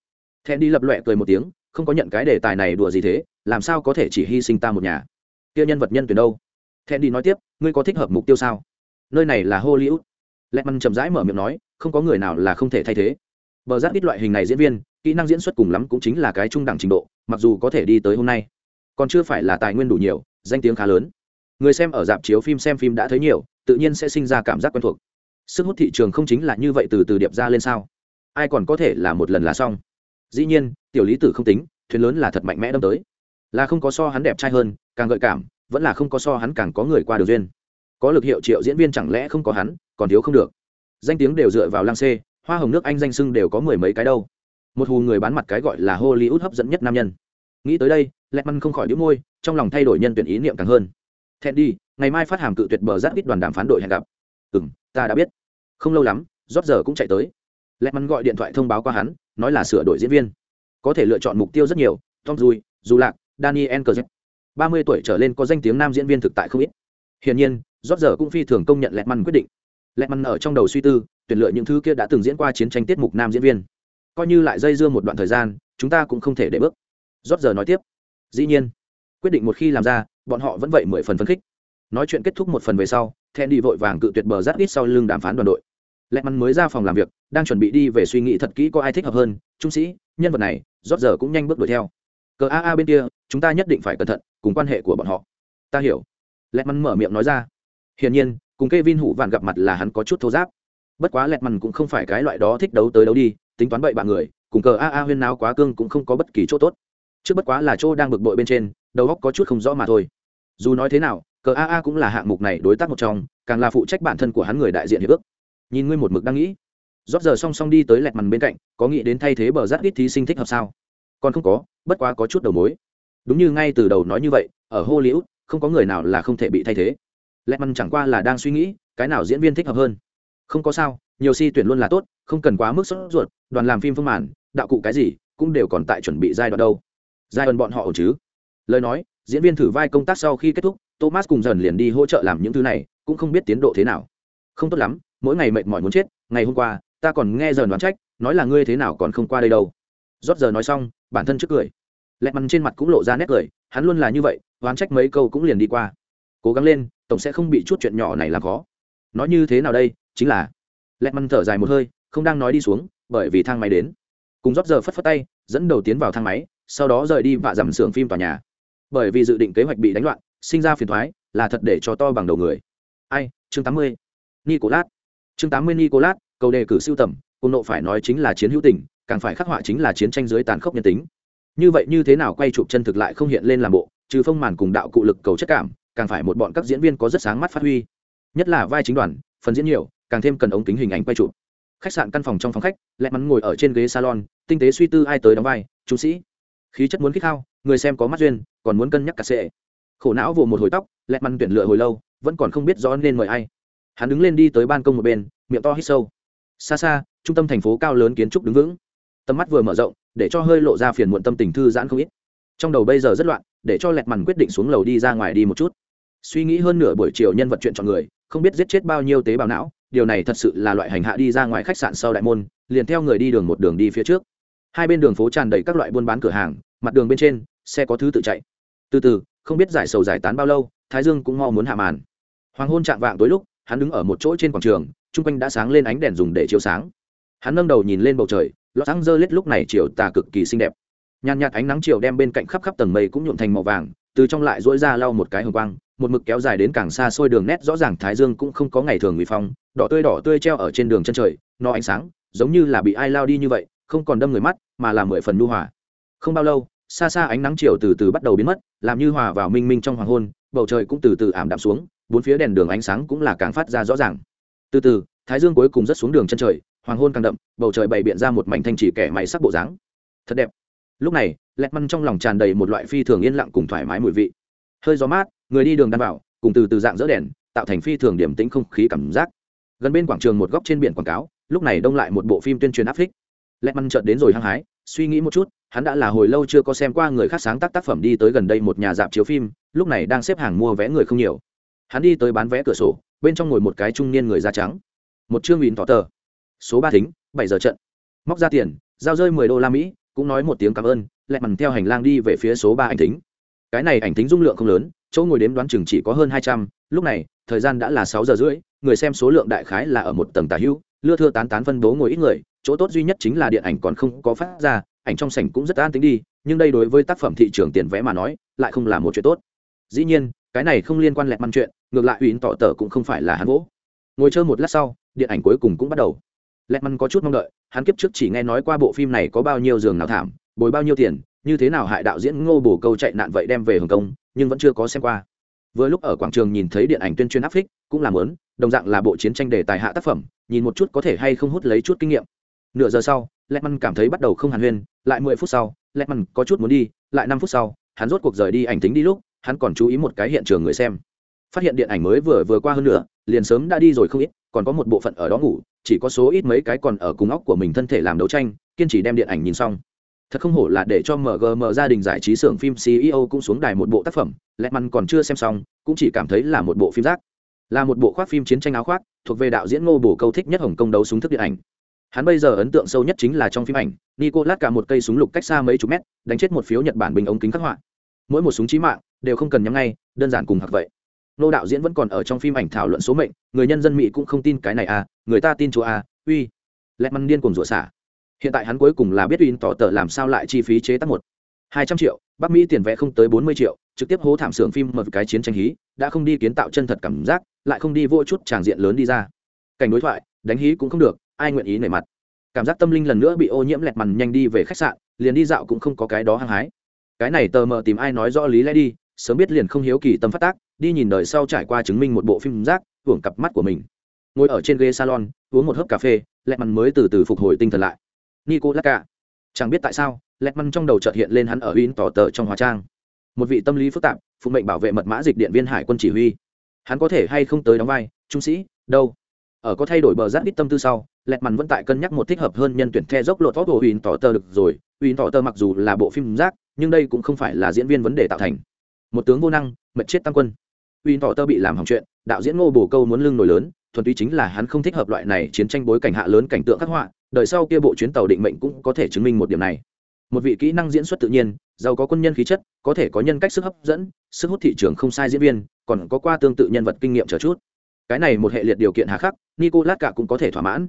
A: Thẹn đi lập lọe cười một tiếng, không có nhận cái đề tài này đùa gì thế, làm sao có thể chỉ hy sinh ta một nhà? Kia nhân vật nhân tuyển đâu? Thẹn đi nói tiếp, ngươi có thích hợp mục tiêu sao? Nơi này là hollywood. Lẹt măn chậm rãi mở miệng nói, không có người nào là không thể thay thế. Bờ giáp ít loại hình này diễn viên, kỹ năng diễn xuất cùng lắm cũng chính là cái trung đẳng trình độ, mặc dù có thể đi tới hôm nay, còn chưa phải là tài nguyên đủ nhiều, danh tiếng khá lớn người xem ở dạp chiếu phim xem phim đã thấy nhiều, tự nhiên sẽ sinh ra cảm giác quen thuộc. Sức hút thị trường không chính là như vậy từ từ điệp ra lên sao? Ai còn có thể là một lần là xong? Dĩ nhiên, tiểu lý tử không tính, thuyền lớn là thật mạnh mẽ đâm tới. Là không có so hắn đẹp trai hơn, càng gợi cảm, vẫn là không có so hắn càng có người qua đường duyên. Có lực hiệu triệu diễn viên chẳng lẽ không có hắn, còn thiếu không được. Danh tiếng đều dựa vào lang xê, hoa hồng nước anh danh sưng đều có mười mấy cái đâu. Một hù người bán mặt cái gọi là hollywood hấp dẫn nhất nam nhân. Nghĩ tới đây lẹt măn không khỏi đĩu môi, trong lòng thay đổi nhân tuyển ý niệm càng hơn thẹn đi, ngày mai phát hàm cự tuyệt bờ giáp ít đoàn đàm phán đội hẹn gặp. Ừ m ta đã biết. Không lâu lắm rót giờ cũng chạy tới. Lẹt mắn gọi điện thoại thông báo qua hắn, nói là sửa đổi diễn viên. Có thể lựa chọn mục tiêu rất nhiều, tom dui, dù lạc, daniel cờ ba mươi tuổi trở lên có danh tiếng nam diễn viên thực tại không ít. Hiển nhiên rót giờ cũng phi thường công nhận lẹt mắn quyết định. Lẹt mắn ở trong đầu suy tư, tuyển lựa những thứ kia đã từng diễn qua chiến tranh tiết mục nam diễn viên. Coi như lại dây dưa một đoạn thời gian, chúng ta cũng không thể để bước. Rót giờ nói tiếp. Dĩ nhiên, quyết định một khi làm ra bọn họ vẫn vậy mười phần phấn khích. Nói chuyện kết thúc một phần về sau then đi vội vàng cự tuyệt bờ rát ít sau lưng đàm phán đoàn đội. Lẹ mắn mới ra phòng làm việc, đang chuẩn bị đi về suy nghĩ thật kỹ có ai thích hợp hơn. Trung sĩ, nhân vật này rót giờ cũng nhanh bước đuổi theo. Cờ a a bên kia, chúng ta nhất định phải cẩn thận, cùng quan hệ của bọn họ. Ta hiểu. Lẹ mắn mở miệng nói ra. Hiển nhiên, cùng k e vin hủ vạn gặp mặt là hắn có chút thô giáp. Bất quá lẹ mắn cũng không phải cái loại đó thích đấu tới đấu đi, tính toán bậy bạn người, cùng cờ a a huyên náo quá cương cũng không có bất kỳ chỗ tốt. Trước bất quá là chỗ đang bực bội bên trên, đầu óc có chút không rõ mà thôi dù nói thế nào, cờ a a cũng là hạng mục này đối tác một trong, càng là phụ trách bản thân của hắn người đại diện hiệp ước. Nhìn ngươi một mực đang nghĩ, rót giờ song song đi tới lẹt mằn bên cạnh, có nghĩ đến thay thế bờ rát ít thí sinh thích hợp sao? Còn không có, bất quá có chút đầu mối. Đúng như ngay từ đầu nói như vậy, ở hollywood, không có người nào là không thể bị thay thế. Lẹt mằn chẳng qua là đang suy nghĩ, cái nào diễn viên thích hợp hơn? Không có sao, nhiều si tuyển luôn là tốt, không cần quá mức sốt ruột, đoàn làm phim phương màn, đạo cụ cái gì, cũng đều còn tại chuẩn bị giai đoạn đâu. Giai đoạn bọn họ ổn chứ? Lời nói diễn viên thử vai công tác sau khi kết thúc, thomas cùng dần liền đi hỗ trợ làm những thứ này, cũng không biết tiến độ thế nào. Không tốt lắm, mỗi ngày mệt mỏi muốn chết, ngày hôm qua, ta còn nghe dần đoán trách, nói là ngươi thế nào còn không qua đây đâu. Rót giờ nói xong, bản thân trước cười. Lẹt mằn trên mặt cũng lộ ra nét cười, hắn luôn là như vậy, đoán trách mấy câu cũng liền đi qua. Cố gắng lên, tổng sẽ không bị chút chuyện nhỏ này làm khó. Nói như thế nào đây, chính là lẹt mằn thở dài một hơi, không đang nói đi xuống, bởi vì thang máy đến. Cùng rót giờ phất phất tay, dẫn đầu tiến vào thang máy, sau đó rời đi và giảm xưởng phim tòa nhà bởi vì dự định kế hoạch bị đánh loạn, sinh ra phiền thoái, là thật để cho to bằng đầu người. Ai, chương tám mươi. Nicolas. Chương tám mươi nicolas, cầu đề cử siêu tầm, cùng nộ phải nói chính là chiến hữu tình, càng phải khắc họa chính là chiến tranh dưới tàn khốc nhân tính. Như vậy như thế nào quay chụp chân thực lại không hiện lên làm bộ, trừ phong màn cùng đạo cụ lực cầu chất cảm, càng phải một bọn các diễn viên có rất sáng mắt phát huy. Nhất là vai chính đoàn, phần diễn nhiều, càng thêm cần ống kính hình ảnh quay chụp. Khách sạn căn phòng trong phòng khách, lẹ mắn ngồi ở trên ghế salon, tinh tế suy tư ai tới đóng vai, chú sĩ. Khí chất muốn khích khao người xem có mắt duyên, còn muốn cân nhắc cả sệ. Khổ não vồ một hồi tóc lẹt măn tuyển lựa hồi lâu, vẫn còn không biết rõ nên mời ai. Hắn đứng lên đi tới ban công một bên, miệng to hít sâu. Xa xa, trung tâm thành phố cao lớn kiến trúc đứng vững. Tầm mắt vừa mở rộng, để cho hơi lộ ra phiền muộn tâm tình thư giãn không ít. Trong đầu bây giờ rất loạn, để cho lẹt mằn quyết định xuống lầu đi ra ngoài đi một chút. Suy nghĩ hơn nửa buổi chiều nhân vật chuyện chọn người, không biết giết chết bao nhiêu tế bào não, điều này thật sự là loại hành hạ đi ra ngoài khách sạn sau đại môn, liền theo người đi đường một đường đi phía trước. Hai bên đường phố tràn đầy các loại buôn bán cửa hàng, mặt đường bên trên xe có thứ tự chạy. Từ từ, không biết giải sầu giải tán bao lâu, thái dương cũng mau muốn hạ màn. Hoàng hôn chạm vạng tối lúc, hắn đứng ở một chỗ trên quảng trường, chung quanh đã sáng lên ánh đèn dùng để chiếu sáng. Hắn nâng đầu nhìn lên bầu trời lọt sáng dơ lết lúc này chiều tà cực kỳ xinh đẹp. Nhàn nhạt ánh nắng chiều đem bên cạnh khắp khắp tầng mây cũng nhuộm thành màu vàng, từ trong lại dỗi ra lau một cái hồng quang, một mực kéo dài đến càng xa xôi đường nét rõ ràng thái dương cũng không có ngày thường nguy phong, đỏ tươi đỏ tươi treo ở trên đường chân trời, no ánh sáng, giống như là bị ai lao đi như vậy, không còn đâm người mắt, mà là mười phần nu hòa. Không bao lâu xa xa ánh nắng chiều từ từ bắt đầu biến mất, làm như hòa vào minh minh trong hoàng hôn, bầu trời cũng từ từ ảm đạm xuống, bốn phía đèn đường ánh sáng cũng là càng phát ra rõ ràng. Từ từ, thái dương cuối cùng rất xuống đường chân trời, hoàng hôn càng đậm, bầu trời bày biện ra một mảnh thanh chỉ kẻ máy sắc bộ dáng. Thật đẹp. Lúc này, lẹt măn trong lòng tràn đầy một loại phi thường yên lặng cùng thoải mái mùi vị. Hơi gió mát, người đi đường đan bảo, cùng từ từ dạng dỡ đèn, tạo thành phi thường điểm tĩnh không khí cảm giác. Gần bên quảng trường một góc trên biển quảng cáo, lúc này đông lại một bộ phim tuyên truyền áp thích lẹt măn chợt đến rồi hăng hái, suy nghĩ một chút hắn đã là hồi lâu chưa có xem qua người khác sáng tác tác phẩm đi tới gần đây một nhà dạp chiếu phim, lúc này đang xếp hàng mua vé người không nhiều. Hắn đi tới bán vé cửa sổ, bên trong ngồi một cái trung niên người da trắng. Một chương ủy tỏ tờ. Số ba thính, bảy giờ trận. Móc ra tiền, giao rơi mười đô la mỹ, cũng nói một tiếng cảm ơn, lẹ mằn theo hành lang đi về phía số ba ảnh thính. Cái này ảnh thính dung lượng không lớn, chỗ ngồi đếm đoán chừng chỉ có hơn hai trăm, lúc này, thời gian đã là sáu giờ rưỡi, người xem số lượng đại khái là ở một tầng tà hữu, lưa thưa tán tán phân bố ngồi ít người, chỗ tốt duy nhất chính là điện ảnh còn không có phát ra ảnh trong sảnh cũng rất an tính đi, nhưng đây đối với tác phẩm thị trường tiền vẽ mà nói, lại không là một chuyện tốt. Dĩ nhiên, cái này không liên quan lẹt măn chuyện, ngược lại ủy tỏ tờ cũng không phải là hắn vỗ. Ngồi chơi một lát sau, điện ảnh cuối cùng cũng bắt đầu. Lẹt măn có chút mong đợi, hắn kiếp trước chỉ nghe nói qua bộ phim này có bao nhiêu giường nào thảm, bồi bao nhiêu tiền, như thế nào hại đạo diễn ngô bổ câu chạy nạn vậy đem về hồng kông, nhưng vẫn chưa có xem qua. Vừa lúc ở quảng trường nhìn thấy điện ảnh tuyên truyền áp phích cũng làm lớn đồng dạng là bộ chiến tranh đề tài hạ tác phẩm, nhìn một chút có thể hay không hút lấy chút kinh nghiệm nửa giờ sau lẹt măn cảm thấy bắt đầu không hàn huyên, lại mười phút sau lẹt măn có chút muốn đi, lại năm phút sau, hắn rốt cuộc rời đi ảnh tính đi lúc, hắn còn chú ý một cái hiện trường người xem. Phát hiện điện ảnh mới vừa vừa qua hơn nữa liền sớm đã đi rồi không ít, còn có một bộ phận ở đó ngủ, chỉ có số ít mấy cái còn ở cùng óc của mình thân thể làm đấu tranh, kiên trì đem điện ảnh nhìn xong. Thật không hổ là để cho mgm gia đình giải trí xưởng phim ceo cũng xuống đài một bộ tác phẩm lẹ măn còn chưa xem xong, cũng chỉ cảm thấy là một bộ phim rác. Là một bộ khoác phim chiến tranh áo khoác, thuộc về đạo diễn ngô bổ câu thích nhất hồng công đấu súng thức điện ảnh hắn bây giờ ấn tượng sâu nhất chính là trong phim ảnh, nicolas cả một cây súng lục cách xa mấy chục mét, đánh chết một phiếu nhật bản bình ống kính khắc họa. Mỗi một súng chí mạng, đều không cần nhắm ngay, đơn giản cùng hặc vậy. Nô đạo diễn vẫn còn ở trong phim ảnh thảo luận số mệnh, người nhân dân mỹ cũng không tin cái này à người ta tin chúa à uy. Lẹt măn điên cùng rủa xả. Hiện tại hắn cuối cùng là biết uy tỏ tờ làm sao lại chi phí chế tác một. Hai trăm triệu, bắc mỹ tiền vẽ không tới bốn mươi triệu, trực tiếp hố thảm xưởng phim một cái chiến tranh hí, đã không đi kiến tạo chân thật cảm giác, lại không đi vô chút tràng diện lớn đi ra. Cảnh đối thoại, đánh hí cũng không được ai nguyện ý nể mặt. Cảm giác tâm linh lần nữa bị ô nhiễm lẹt mằn nhanh đi về khách sạn, liền đi dạo cũng không có cái đó hăng hái. Cái này tờ mờ tìm ai nói rõ lý lẽ đi, sớm biết liền không hiếu kỳ tâm phát tác, đi nhìn đời sau trải qua chứng minh một bộ phim rác, hưởng cặp mắt của mình. Ngồi ở trên ghế salon, uống một hớp cà phê, lẹt mằn mới từ từ phục hồi tinh thần lại. Nico lacca chẳng biết tại sao, lẹt mằn trong đầu chợt hiện lên hắn ở in tỏ tờ trong hóa trang. Một vị tâm lý phức tạp, phụ mệnh bảo vệ mật mã dịch điện viên hải quân chỉ huy. Hắn có thể hay không tới đóng vai, trung sĩ, đâu? Ở có thay đổi bờ rát ít tâm tư sau, lẹt mằn vẫn tại cân nhắc một thích hợp hơn nhân tuyển the dốc lột vóc của huỳnh tỏ tơ được rồi. Huỳnh tỏ tơ mặc dù là bộ phim rác, nhưng đây cũng không phải là diễn viên vấn đề tạo thành. Một tướng vô năng, mật chết tăng quân. Huỳnh tỏ tơ bị làm hỏng chuyện, đạo diễn ngô bổ câu muốn lưng nổi lớn, thuần túy chính là hắn không thích hợp loại này chiến tranh bối cảnh hạ lớn cảnh tượng khắc họa đời sau kia bộ chuyến tàu định mệnh cũng có thể chứng minh một điểm này. Một vị kỹ năng diễn xuất tự nhiên, giàu có quân nhân khí chất, có thể có nhân cách sức hấp dẫn, sức hút thị trường không sai diễn viên, còn có qua tương tự nhân vật kinh nghiệm chờ chút cái này một hệ liệt điều kiện hà khắc nicolas cả cũng có thể thỏa mãn.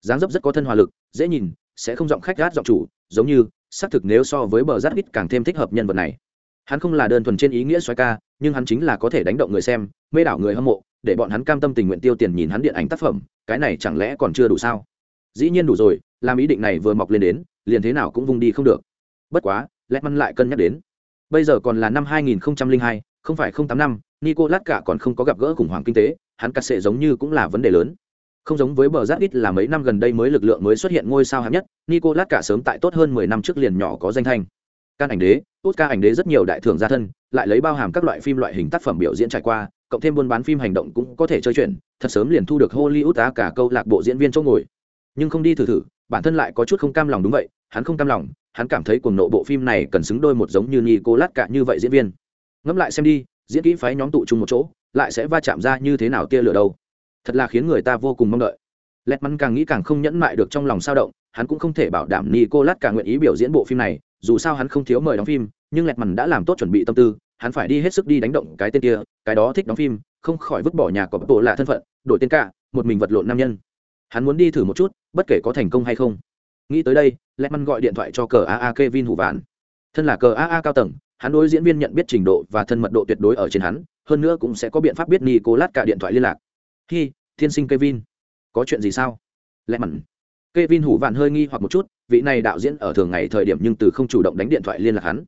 A: Dáng dấp rất có thân hòa lực dễ nhìn sẽ không giọng khách gát giọng chủ giống như xác thực nếu so với bờ rát ít càng thêm thích hợp nhân vật này. Hắn không là đơn thuần trên ý nghĩa xoay ca nhưng hắn chính là có thể đánh động người xem mê đảo người hâm mộ để bọn hắn cam tâm tình nguyện tiêu tiền nhìn hắn điện ảnh tác phẩm cái này chẳng lẽ còn chưa đủ sao? Dĩ nhiên đủ rồi làm ý định này vừa mọc lên đến liền thế nào cũng vung đi không được. Bất quá lẽ măn lại cân nhắc đến. Bây giờ còn là năm 2002, không phải 08 năm nicolas cả còn không có gặp gỡ khủng hoảng kinh tế hắn cắt sệ giống như cũng là vấn đề lớn. Không giống với bờ rát ít là mấy năm gần đây mới lực lượng mới xuất hiện ngôi sao hạng nhất, nicolas cả sớm tại tốt hơn mười năm trước liền nhỏ có danh thanh. Can ảnh đế tốt ca ảnh đế rất nhiều đại thưởng gia thân, lại lấy bao hàm các loại phim loại hình tác phẩm biểu diễn trải qua, cộng thêm buôn bán phim hành động cũng có thể chơi chuyện, thật sớm liền thu được hollywood á cả câu lạc bộ diễn viên chỗ ngồi. Nhưng không đi thử thử, bản thân lại có chút không cam lòng đúng vậy, hắn không cam lòng, hắn cảm thấy cuồng nộ bộ phim này cần xứng đôi một giống như nicolas cả như vậy diễn viên. Ngẫm lại xem đi, diễn kỹ phái nhóm tụ chung một chỗ lại sẽ va chạm ra như thế nào tia lửa đâu? Thật là khiến người ta vô cùng mong đợi. Lẹt mắn càng nghĩ càng không nhẫn mại được trong lòng sao động, hắn cũng không thể bảo đảm nicolas càng nguyện ý biểu diễn bộ phim này, dù sao hắn không thiếu mời đóng phim, nhưng lẹt mắn đã làm tốt chuẩn bị tâm tư, hắn phải đi hết sức đi đánh động cái tên kia, cái đó thích đóng phim, không khỏi vứt bỏ nhà có bộ lạ thân phận, đổi tên cả, một mình vật lộn nam nhân. Hắn muốn đi thử một chút, bất kể có thành công hay không. Nghĩ tới đây, lẹt mắn gọi điện thoại cho cờ aa kevin hủ vạn. Thân là cờ aa cao tầng, hắn đối diễn viên nhận biết trình độ và thân mật độ tuyệt đối ở trên hắn hơn nữa cũng sẽ có biện pháp biết nicolas cả điện thoại liên lạc. Hi thiên sinh kevin. Có chuyện gì sao? Lẽ mặn. Kevin hủ vạn hơi nghi hoặc một chút vị này đạo diễn ở thường ngày thời điểm nhưng từ không chủ động đánh điện thoại liên lạc hắn.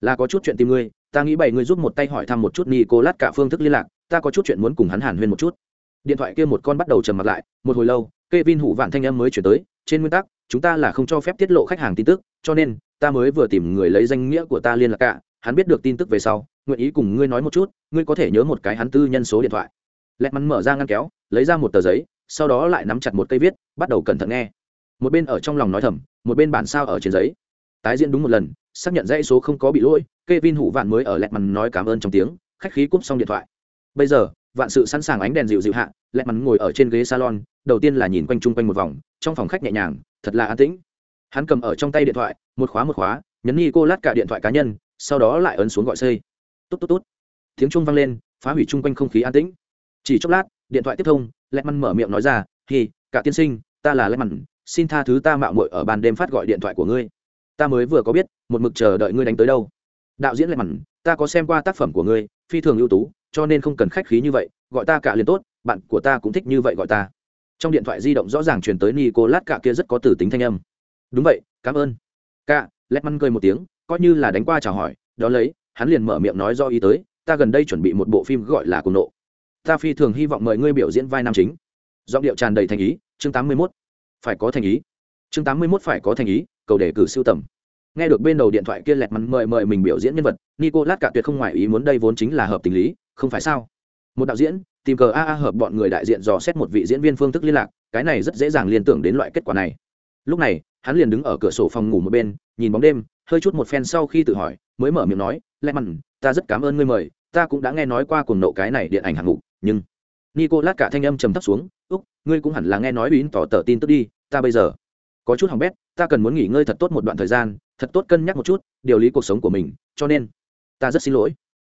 A: Là có chút chuyện tìm ngươi ta nghĩ bảy người giúp một tay hỏi thăm một chút nicolas cả phương thức liên lạc ta có chút chuyện muốn cùng hắn hàn huyên một chút. Điện thoại kia một con bắt đầu trầm mặt lại một hồi lâu Kevin hủ vạn thanh âm mới chuyển tới, trên nguyên tắc, chúng ta là không cho phép tiết lộ khách hàng tin tức, cho nên, ta mới vừa tìm người lấy danh nghĩa của ta liên lạc cả, hắn biết được tin tức về sau, nguyện ý cùng ngươi nói một chút, ngươi có thể nhớ một cái hắn tư nhân số điện thoại. Lẹt mắn mở ra ngăn kéo, lấy ra một tờ giấy, sau đó lại nắm chặt một cây viết, bắt đầu cẩn thận nghe. Một bên ở trong lòng nói thầm, một bên bản sao ở trên giấy. Tái diễn đúng một lần, xác nhận dãy số không có bị lỗi, Kevin hủ vạn mới ở lẹt mắn nói cảm ơn trong tiếng, khách khí cúp xong điện thoại. Bây giờ, vạn sự sẵn sàng ánh đèn dịu dịu hạ, lẹt mắn ngồi ở trên ghế salon, đầu tiên là nhìn quanh chung quanh một vòng trong phòng khách nhẹ nhàng thật là an tĩnh hắn cầm ở trong tay điện thoại một khóa một khóa nhấn nghi cô lát cả điện thoại cá nhân sau đó lại ấn xuống gọi xây tốt tốt tốt tiếng trung vang lên phá hủy chung quanh không khí an tĩnh. Chỉ chốc lát điện thoại tiếp thông lẹt măn mở miệng nói ra thì, cả tiên sinh ta là lẹt măn xin tha thứ ta mạo muội ở ban đêm phát gọi điện thoại của ngươi. Ta mới vừa có biết một mực chờ đợi ngươi đánh tới đâu. Đạo diễn lẹt măn ta có xem qua tác phẩm của ngươi phi thường ưu tú cho nên không cần khách khí như vậy gọi ta cả liền tốt bạn của ta cũng thích như vậy gọi ta. Trong điện thoại di động rõ ràng truyền tới nicolas cả kia rất có tử tính thanh âm. Đúng vậy cảm ơn. Cả lẹt măn cười một tiếng coi như là đánh qua chào hỏi đó lấy hắn liền mở miệng nói do ý tới, ta gần đây chuẩn bị một bộ phim gọi là cùng nộ. Ta phi thường hy vọng mời ngươi biểu diễn vai nam chính. Giọng điệu tràn đầy thành ý, chương tám mươi 81. phải có thành ý. Chương tám mươi 81 phải có thành ý, cầu đề cử siêu tầm. Nghe được bên đầu điện thoại kia lẹt mắn mời mời mình biểu diễn nhân vật, nicolas cả tuyệt không ngoài ý muốn đây vốn chính là hợp tình lý, không phải sao? Một đạo diễn, tìm cờ a a hợp bọn người đại diện dò xét một vị diễn viên phương thức liên lạc, cái này rất dễ dàng liên tưởng đến loại kết quả này. Lúc này, hắn liền đứng ở cửa sổ phòng ngủ một bên, nhìn bóng đêm, hơi chút một phen sau khi tự hỏi, mới mở miệng nói lẹ mặn, ta rất cảm ơn ngươi mời, ta cũng đã nghe nói qua cuồng nộ cái này điện ảnh hạng mục, nhưng nico lát cả thanh âm trầm thấp xuống, úc, ngươi cũng hẳn là nghe nói bín tỏ tờ tin tức đi, ta bây giờ có chút hỏng bét, ta cần muốn nghỉ ngơi thật tốt một đoạn thời gian, thật tốt cân nhắc một chút, điều lý cuộc sống của mình, cho nên ta rất xin lỗi.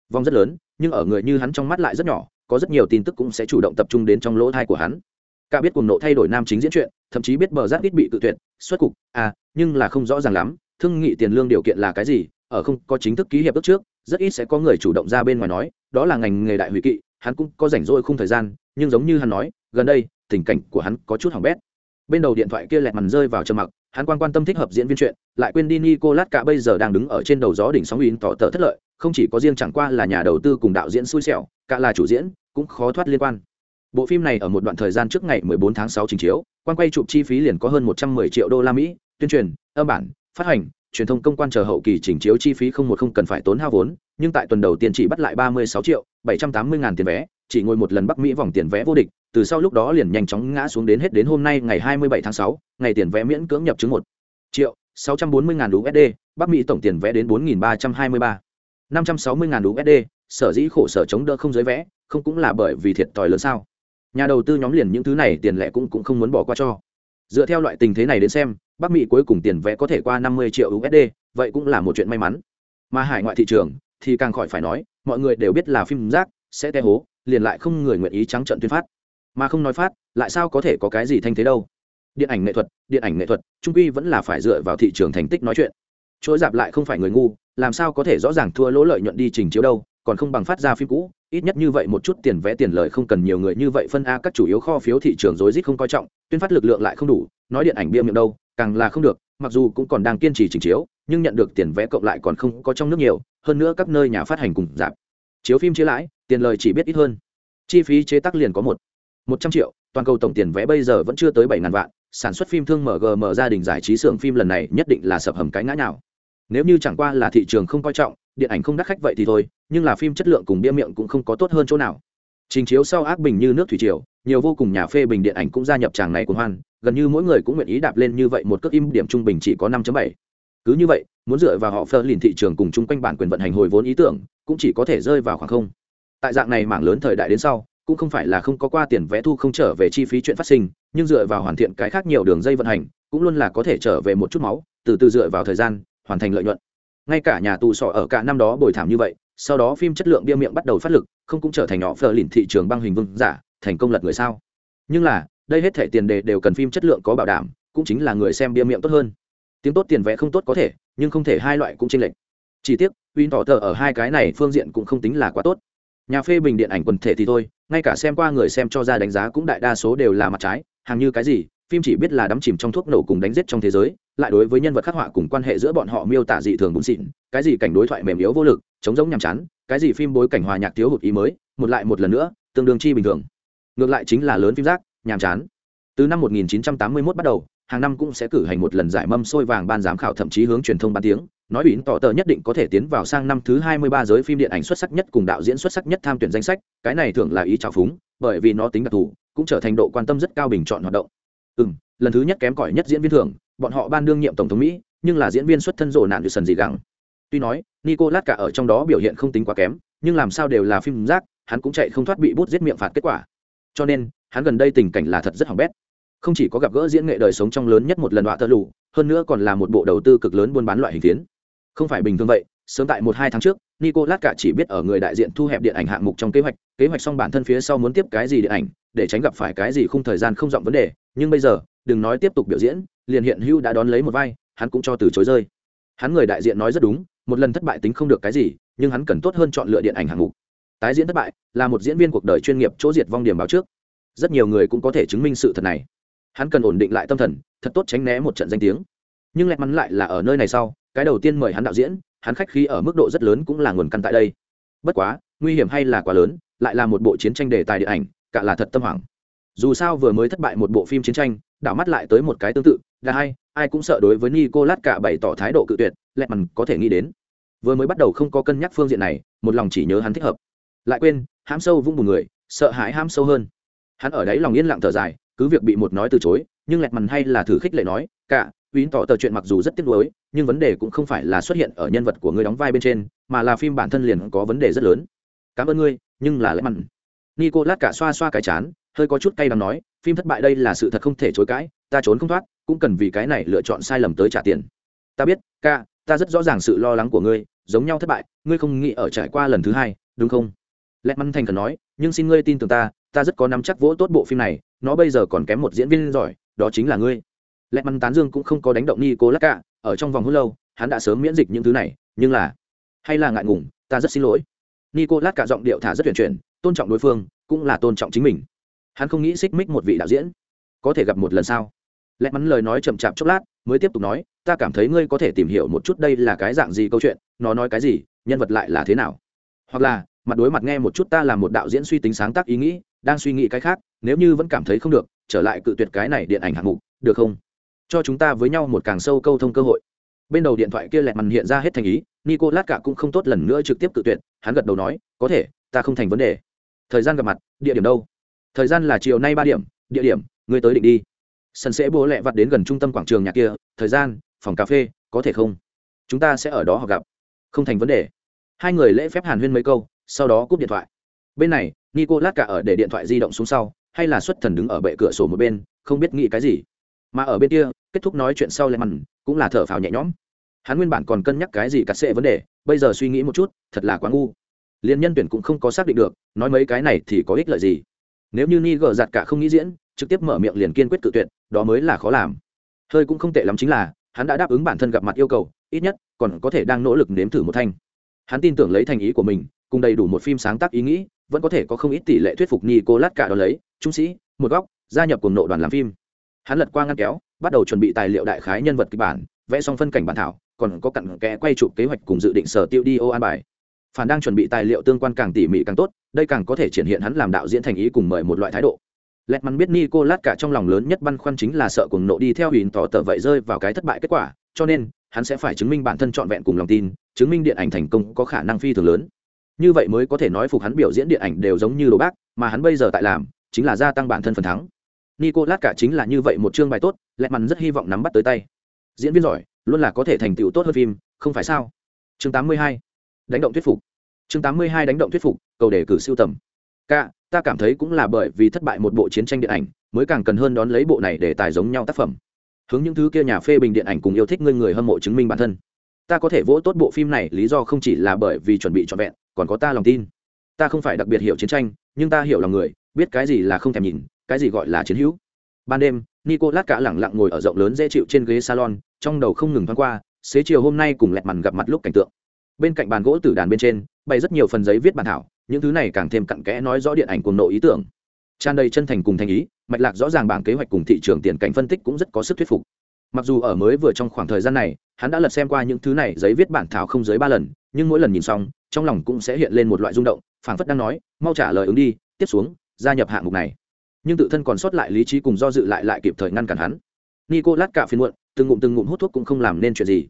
A: Vong rất lớn, nhưng ở người như hắn trong mắt lại rất nhỏ, có rất nhiều tin tức cũng sẽ chủ động tập trung đến trong lỗ thai của hắn. Cả biết cuồng nộ thay đổi nam chính diễn chuyện, thậm chí biết bờ giác ít bị tự tuyệt xuất cục à nhưng là không rõ ràng lắm, thương nghị tiền lương điều kiện là cái gì ở không có chính thức ký hiệp ước trước, rất ít sẽ có người chủ động ra bên ngoài nói, đó là ngành nghề đại hủy kỵ, hắn cũng có rảnh rỗi không thời gian, nhưng giống như hắn nói, gần đây, tình cảnh của hắn có chút hỏng bét. Bên đầu điện thoại kia lẹt mằn rơi vào trầm mặc, hắn quan quan tâm thích hợp diễn viên chuyện, lại quên đi nicolas cả bây giờ đang đứng ở trên đầu gió đỉnh sóng in tỏ tờ thất lợi, không chỉ có riêng chẳng qua là nhà đầu tư cùng đạo diễn xui xẻo, cả là chủ diễn, cũng khó thoát liên quan. Bộ phim này ở một đoạn thời gian trước ngày 14 tháng 6 trình chiếu, quan quay chụp chi phí liền có hơn 110 triệu đô la mỹ, tuyên truyền, âm bản, phát hành truyền thông công quan chờ hậu kỳ chỉnh chiếu chi phí không một không cần phải tốn hao vốn nhưng tại tuần đầu tiên chỉ bắt lại 36 triệu 780 ngàn tiền vé chỉ ngồi một lần bắc mỹ vòng tiền vé vô địch từ sau lúc đó liền nhanh chóng ngã xuống đến hết đến hôm nay ngày 27 tháng 6, ngày tiền vé miễn cưỡng nhập chứng một triệu 640 ngàn USD, Bắc Mỹ tổng tiền vé đến 4.323. 560 ngàn USD, sở dĩ khổ sở chống đỡ không giới vẽ, không cũng là bởi vì thiệt thòi lớn sao? Nhà đầu tư nhóm liền những thứ này tiền lệ cũng cũng không muốn bỏ qua cho. Dựa theo loại tình thế này đến xem, Bắc Mỹ cuối cùng tiền vé có thể qua 50 triệu USD, vậy cũng là một chuyện may mắn. Mà hải ngoại thị trường thì càng khỏi phải nói, mọi người đều biết là phim rác, sẽ té hố, liền lại không người nguyện ý trắng trợn tuyên phát. Mà không nói phát lại sao có thể có cái gì thanh thế đâu? Điện ảnh nghệ thuật điện ảnh nghệ thuật trung quy vẫn là phải dựa vào thị trường thành tích nói chuyện. Chỗ dạp lại không phải người ngu làm sao có thể rõ ràng thua lỗ lợi nhuận đi trình chiếu đâu còn không bằng phát ra phim cũ ít nhất như vậy một chút tiền vẽ tiền lời không cần nhiều người như vậy phân a các chủ yếu kho phiếu thị trường rối rít không coi trọng tuyên phát lực lượng lại không đủ nói điện ảnh bia miệng đâu, càng là không được, mặc dù cũng còn đang kiên trì trình chiếu, nhưng nhận được tiền vẽ cộng lại còn không có trong nước nhiều, hơn nữa các nơi nhà phát hành cùng giảm. Chiếu phim chia lãi, tiền lời chỉ biết ít hơn. Chi phí chế tác liền có một. Một trăm triệu, toàn cầu tổng tiền vé bây giờ vẫn chưa tới bảy ngàn vạn, sản xuất phim thương mgm gia đình giải trí xưởng phim lần này nhất định là sập hầm cái ngã nào nếu như chẳng qua là thị trường không coi trọng, điện ảnh không đắt khách vậy thì thôi, nhưng là phim chất lượng cùng bia miệng cũng không có tốt hơn chỗ nào trình chiếu sau ác bình như nước thủy triều, nhiều vô cùng nhà phê bình điện ảnh cũng gia nhập tràng này của hoan, gần như mỗi người cũng nguyện ý đạp lên như vậy một cước im điểm trung bình chỉ có 5.7. cứ như vậy, muốn dựa vào họ phơ lìn thị trường cùng chung quanh bản quyền vận hành hồi vốn ý tưởng, cũng chỉ có thể rơi vào khoảng không tại dạng này mảng lớn thời đại đến sau, cũng không phải là không có qua tiền vé thu không trở về chi phí chuyện phát sinh, nhưng dựa vào hoàn thiện cái khác nhiều đường dây vận hành, cũng luôn là có thể trở về một chút máu, từ từ dựa vào thời gian, hoàn thành lợi nhuận ngay cả nhà tù sọ ở cả năm đó bồi thảm như vậy sau đó phim chất lượng bia miệng bắt đầu phát lực, không cũng trở thành nhỏ phờ lìn thị trường băng hình vương giả, thành công lật người sao? Nhưng là, đây hết thể tiền đề đều cần phim chất lượng có bảo đảm, cũng chính là người xem bia miệng tốt hơn. Tiếng tốt tiền vẽ không tốt có thể, nhưng không thể hai loại cũng chênh lệch. Chỉ tiếc win tỏ tờ ở hai cái này phương diện cũng không tính là quá tốt. Nhà phê bình điện ảnh quần thể thì thôi, ngay cả xem qua người xem cho ra đánh giá cũng đại đa số đều là mặt trái, hàng như cái gì, phim chỉ biết là đắm chìm trong thuốc nổ cùng đánh giết trong thế giới lại đối với nhân vật khắc họa cùng quan hệ giữa bọn họ miêu tả dị thường bún xịn, cái gì cảnh đối thoại mềm yếu vô lực, chống giống nhàm chán, cái gì phim bối cảnh hòa nhạc thiếu hụt ý mới, một lại một lần nữa, tương đương chi bình thường. Ngược lại chính là lớn phim rác, nhàm chán. Từ năm 1981 bắt đầu, hàng năm cũng sẽ cử hành một lần giải mâm xôi vàng ban giám khảo thậm chí hướng truyền thông ban tiếng, nói ủy tỏ tờ nhất định có thể tiến vào sang năm thứ 23 giới phim điện ảnh xuất sắc nhất cùng đạo diễn xuất sắc nhất tham tuyển danh sách, cái này thường là ý trào phúng, bởi vì nó tính đặc thù, cũng trở thành độ quan tâm rất cao bình chọn hoạt động. Ừ lần thứ nhất kém cỏi nhất diễn viên thường bọn họ ban đương nhiệm tổng thống mỹ nhưng là diễn viên xuất thân rộ nạn như sần gì gắng tuy nói nicolas cả ở trong đó biểu hiện không tính quá kém nhưng làm sao đều là phim rác hắn cũng chạy không thoát bị bút giết miệng phạt kết quả. Cho nên hắn gần đây tình cảnh là thật rất hỏng bét. Không chỉ có gặp gỡ diễn nghệ đời sống trong lớn nhất một lần đọa tơ lụ, hơn nữa còn là một bộ đầu tư cực lớn buôn bán loại hình tiến không phải bình thường vậy sớm tại một hai tháng trước nicolas cả chỉ biết ở người đại diện thu hẹp điện ảnh hạng mục trong kế hoạch kế hoạch xong bản thân phía sau muốn tiếp cái gì điện ảnh để tránh gặp phải cái gì không thời gian không rộng vấn đề nhưng bây giờ đừng nói tiếp tục biểu diễn liền hiện hữu đã đón lấy một vai, hắn cũng cho từ chối rơi. Hắn người đại diện nói rất đúng, một lần thất bại tính không được cái gì, nhưng hắn cần tốt hơn chọn lựa điện ảnh hạng mục. Tái diễn thất bại là một diễn viên cuộc đời chuyên nghiệp chỗ diệt vong điểm báo trước. Rất nhiều người cũng có thể chứng minh sự thật này. Hắn cần ổn định lại tâm thần, thật tốt tránh né một trận danh tiếng. Nhưng lẹt mắn lại là ở nơi này sau, cái đầu tiên mời hắn đạo diễn, hắn khách khí ở mức độ rất lớn cũng là nguồn căn tại đây. Bất quá, nguy hiểm hay là quá lớn, lại là một bộ chiến tranh đề tài điện ảnh, cả là thật tâm hoảng. Dù sao vừa mới thất bại một bộ phim chiến tranh, đảo mắt lại tới một cái tương tự là hay, ai cũng sợ đối với nicolas cả bày tỏ thái độ cự tuyệt lẹt mằn có thể nghĩ đến. Vừa mới bắt đầu không có cân nhắc phương diện này một lòng chỉ nhớ hắn thích hợp. Lại quên hãm sâu vung một người sợ hãi hãm sâu hơn. Hắn ở đấy lòng yên lặng thở dài cứ việc bị một nói từ chối nhưng lẹt mằn hay là thử khích lệ nói cả uýn tỏ tờ chuyện mặc dù rất tiếc nuối nhưng vấn đề cũng không phải là xuất hiện ở nhân vật của người đóng vai bên trên mà là phim bản thân liền có vấn đề rất lớn. Cảm ơn ngươi nhưng là lẹt mằn nico lát cả xoa xoa cái chán hơi có chút cay đắng nói phim thất bại đây là sự thật không thể chối cãi ta trốn không thoát cũng cần vì cái này lựa chọn sai lầm tới trả tiền. Ta biết, ca, ta rất rõ ràng sự lo lắng của ngươi, giống nhau thất bại, ngươi không nghĩ ở trải qua lần thứ hai, đúng không? Lẽ mắn thành cần nói, nhưng xin ngươi tin tưởng ta ta rất có nắm chắc vỗ tốt bộ phim này, nó bây giờ còn kém một diễn viên giỏi, đó chính là ngươi. Lẽ mắn tán dương cũng không có đánh động ni cô lắc cả ở trong vòng hút lâu, hắn đã sớm miễn dịch những thứ này, nhưng là, hay là ngại ngùng, ta rất xin lỗi. Nico lát cả giọng điệu thả rất tuyển chuyển, tôn trọng đối phương, cũng là tôn trọng chính mình. Hắn không nghĩ xích mích một vị đạo diễn có thể gặp một lần sau lẽ mắn lời nói chậm chạp chốc lát, mới tiếp tục nói, ta cảm thấy ngươi có thể tìm hiểu một chút đây là cái dạng gì câu chuyện, nó nói cái gì, nhân vật lại là thế nào? Hoặc là, mặt đối mặt nghe một chút ta là một đạo diễn suy tính sáng tác ý nghĩ, đang suy nghĩ cái khác, nếu như vẫn cảm thấy không được, trở lại cự tuyệt cái này điện ảnh hạng mục, được không? Cho chúng ta với nhau một càng sâu câu thông cơ hội. Bên đầu điện thoại kia lẹt mằn hiện ra hết thành ý nico lát cả cũng không tốt lần nữa trực tiếp cự tuyệt, hắn gật đầu nói, có thể, ta không thành vấn đề. Thời gian gặp mặt, địa điểm đâu? Thời gian là chiều nay ba điểm, địa điểm, ngươi tới định đi sân sẽ bố lẹ vặt đến gần trung tâm quảng trường nhà kia, thời gian, phòng cà phê, có thể không? Chúng ta sẽ ở đó họ gặp. Không thành vấn đề. Hai người lễ phép hàn huyên mấy câu, sau đó cúp điện thoại. Bên này nico lát cả ở để điện thoại di động xuống sau, hay là xuất thần đứng ở bệ cửa sổ một bên, không biết nghĩ cái gì. Mà ở bên kia, kết thúc nói chuyện sau lẹ mặn cũng là thở phào nhẹ nhõm. Hắn nguyên bản còn cân nhắc cái gì cắt xệ vấn đề, bây giờ suy nghĩ một chút, thật là quá ngu. Liên nhân tuyển cũng không có xác định được, nói mấy cái này thì có ích lợi gì. Nếu như ni gờ giặt cả không nghĩ diễn trực tiếp mở miệng liền kiên quyết cự tuyệt, đó mới là khó làm. Hơi cũng không tệ lắm chính là, hắn đã đáp ứng bản thân gặp mặt yêu cầu, ít nhất còn có thể đang nỗ lực nếm thử một thanh. Hắn tin tưởng lấy thành ý của mình, cùng đầy đủ một phim sáng tác ý nghĩ, vẫn có thể có không ít tỷ lệ thuyết phục nicolas cả đó lấy, trung sĩ, một góc, gia nhập cùng nội đoàn làm phim. Hắn lật qua ngăn kéo, bắt đầu chuẩn bị tài liệu đại khái nhân vật kịch bản, vẽ xong phân cảnh bản thảo, còn có cặn kẽ quay chụp kế hoạch cùng dự định sở tiêu đi ô an bài. Phản đang chuẩn bị tài liệu tương quan càng tỉ mỉ càng tốt, đây càng có thể triển hiện hắn làm đạo diễn thành ý cùng mời một loại thái độ lẹt mắn biết nico lát cả trong lòng lớn nhất băn khoăn chính là sợ cùng nộ đi theo huỳnh tỏ tờ vậy rơi vào cái thất bại kết quả, cho nên, hắn sẽ phải chứng minh bản thân trọn vẹn cùng lòng tin, chứng minh điện ảnh thành công có khả năng phi thường lớn như vậy mới có thể nói phục hắn biểu diễn điện ảnh đều giống như đồ bác, mà hắn bây giờ tại làm, chính là gia tăng bản thân phần thắng nico lát cả chính là như vậy một chương bài tốt, lẹt mắn rất hy vọng nắm bắt tới tay diễn viên giỏi, luôn là có thể thành tựu tốt hơn phim, không phải sao chương 82. đánh động thuyết phục chương 82 đánh động thuyết phục, cầu đề cử siêu tầm Cả ta cảm thấy cũng là bởi vì thất bại một bộ chiến tranh điện ảnh, mới càng cần hơn đón lấy bộ này để tài giống nhau tác phẩm. Hướng những thứ kia nhà phê bình điện ảnh cùng yêu thích ngươi người hâm mộ chứng minh bản thân. Ta có thể vỗ tốt bộ phim này, lý do không chỉ là bởi vì chuẩn bị trọn vẹn, còn có ta lòng tin. Ta không phải đặc biệt hiểu chiến tranh, nhưng ta hiểu lòng người, biết cái gì là không thèm nhìn, cái gì gọi là chiến hữu. Ban đêm nico lát cả lẳng lặng ngồi ở rộng lớn dễ chịu trên ghế salon, trong đầu không ngừng thoáng qua, xế chiều hôm nay cùng lẹt mằn gặp mặt lúc cảnh tượng bên cạnh bàn gỗ tử đàn bên trên, bày rất nhiều phần giấy viết bản thảo, những thứ này càng thêm cặn kẽ nói rõ điện ảnh cùng nội ý tưởng. Tràn đầy chân thành cùng thành ý, mạch lạc rõ ràng bảng kế hoạch cùng thị trường tiền cảnh phân tích cũng rất có sức thuyết phục. Mặc dù ở mới vừa trong khoảng thời gian này, hắn đã lật xem qua những thứ này giấy viết bản thảo không dưới ba lần, nhưng mỗi lần nhìn xong, trong lòng cũng sẽ hiện lên một loại rung động, phảng phất đang nói, mau trả lời ứng đi, tiếp xuống, gia nhập hạng mục này. Nhưng tự thân còn sót lại lý trí cùng do dự lại lại kịp thời ngăn cản hắn. Nico lát cả phiên muộn, từng ngụm từng ngụm hút thuốc cũng không làm nên chuyện gì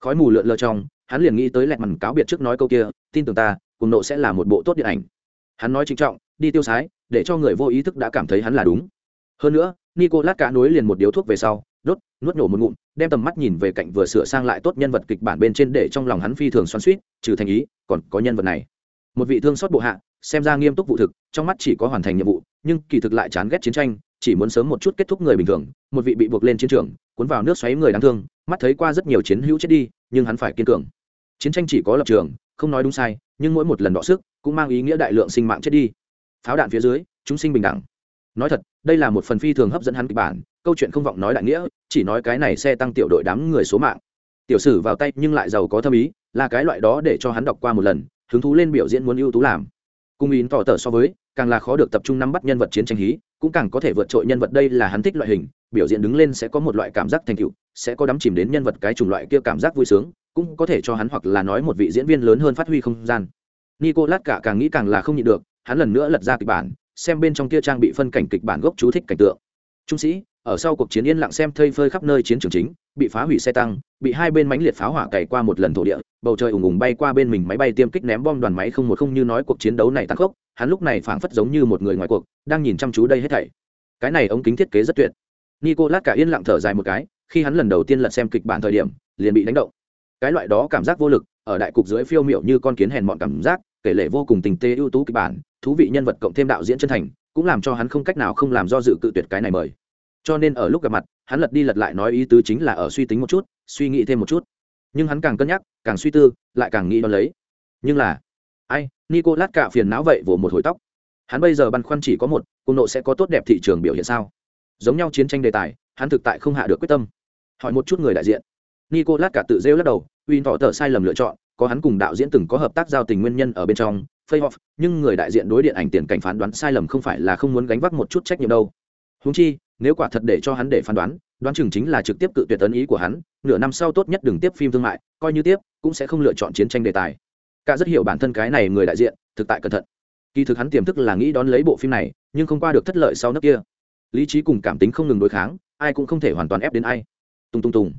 A: khói mù lượn lờ trong, hắn liền nghĩ tới lẹt mằn cáo biệt trước nói câu kia, tin tưởng ta, cùng nộ sẽ là một bộ tốt điện ảnh. Hắn nói trinh trọng, đi tiêu sái, để cho người vô ý thức đã cảm thấy hắn là đúng. Hơn nữa nico lát cá nối liền một điếu thuốc về sau, đốt, nuốt nổ một ngụm, đem tầm mắt nhìn về cạnh vừa sửa sang lại tốt nhân vật kịch bản bên trên để trong lòng hắn phi thường xoắn suýt trừ thành ý, còn có nhân vật này. Một vị thương xót bộ hạ, xem ra nghiêm túc vụ thực, trong mắt chỉ có hoàn thành nhiệm vụ, nhưng kỳ thực lại chán ghét chiến tranh, chỉ muốn sớm một chút kết thúc người bình thường, một vị bị buộc lên chiến trường, cuốn vào nước xoáy người đáng thương mắt thấy qua rất nhiều chiến hữu chết đi, nhưng hắn phải kiên cường. Chiến tranh chỉ có lập trường, không nói đúng sai, nhưng mỗi một lần đọ sức cũng mang ý nghĩa đại lượng sinh mạng chết đi. Pháo đạn phía dưới, chúng sinh bình đẳng. Nói thật, đây là một phần phi thường hấp dẫn hắn kịch bản, câu chuyện không vọng nói đại nghĩa, chỉ nói cái này xe tăng tiểu đội đám người số mạng. Tiểu sử vào tay nhưng lại giàu có thâm ý, là cái loại đó để cho hắn đọc qua một lần, hứng thú lên biểu diễn muốn ưu tú làm. Cung ý tỏ tờ so với càng là khó được tập trung nắm bắt nhân vật chiến tranh hí, cũng càng có thể vượt trội nhân vật đây là hắn thích loại hình, biểu diễn đứng lên sẽ có một loại cảm giác thành tựu, sẽ có đắm chìm đến nhân vật cái chủng loại kia cảm giác vui sướng, cũng có thể cho hắn hoặc là nói một vị diễn viên lớn hơn phát huy không gian. Nico lát cả càng nghĩ càng là không nhịn được, hắn lần nữa lật ra kịch bản, xem bên trong kia trang bị phân cảnh kịch bản gốc chú thích cảnh tượng. Trung sĩ, ở sau cuộc chiến yên lặng xem thây phơi khắp nơi chiến trường chính, bị phá hủy xe tăng, bị hai bên mánh liệt pháo hỏa cày qua một lần thổ địa, bầu trời ùng ùng bay qua bên mình máy bay tiêm kích ném bom đoàn máy không một không như nói cuộc chiến đấu này tăng khốc hắn lúc này phảng phất giống như một người ngoài cuộc, đang nhìn chăm chú đây hết thảy. Cái này ống kính thiết kế rất tuyệt. Nicolas cả yên lặng thở dài một cái, khi hắn lần đầu tiên lật xem kịch bản thời điểm, liền bị đánh động. Cái loại đó cảm giác vô lực, ở đại cục dưới phiêu miệu như con kiến hèn mọn cảm giác, kể lệ vô cùng tình tê ưu tú kịch bản, thú vị nhân vật cộng thêm đạo diễn chân thành, cũng làm cho hắn không cách nào không làm do dự cự tuyệt cái này mời. Cho nên ở lúc gặp mặt, hắn lật đi lật lại nói ý tứ chính là ở suy tính một chút, suy nghĩ thêm một chút. Nhưng hắn càng cân nhắc, càng suy tư, lại càng nghĩ đón lấy. Nhưng là ai nico lát cả phiền não vậy vỗ một hồi tóc hắn bây giờ băn khoăn chỉ có một cung nộ sẽ có tốt đẹp thị trường biểu hiện sao giống nhau chiến tranh đề tài hắn thực tại không hạ được quyết tâm hỏi một chút người đại diện nico lát cả tự rêu lắc đầu uy tỏ tờ sai lầm lựa chọn có hắn cùng đạo diễn từng có hợp tác giao tình nguyên nhân ở bên trong Fayoff, nhưng người đại diện đối điện ảnh tiền cảnh phán đoán sai lầm không phải là không muốn gánh vác một chút trách nhiệm đâu. Huống chi, nếu quả thật để cho hắn để phán đoán, đoán chừng chính là trực tiếp cự tuyệt tấn ý của hắn, nửa năm sau tốt nhất đừng tiếp phim thương mại, coi như tiếp, cũng sẽ không lựa chọn chiến tranh đề tài. Cả rất hiểu bản thân cái này người đại diện, thực tại cẩn thận. Kỳ thực hắn tiềm thức là nghĩ đón lấy bộ phim này, nhưng không qua được thất lợi sau nước kia. Lý trí cùng cảm tính không ngừng đối kháng, ai cũng không thể hoàn toàn ép đến ai. Tung tung tung.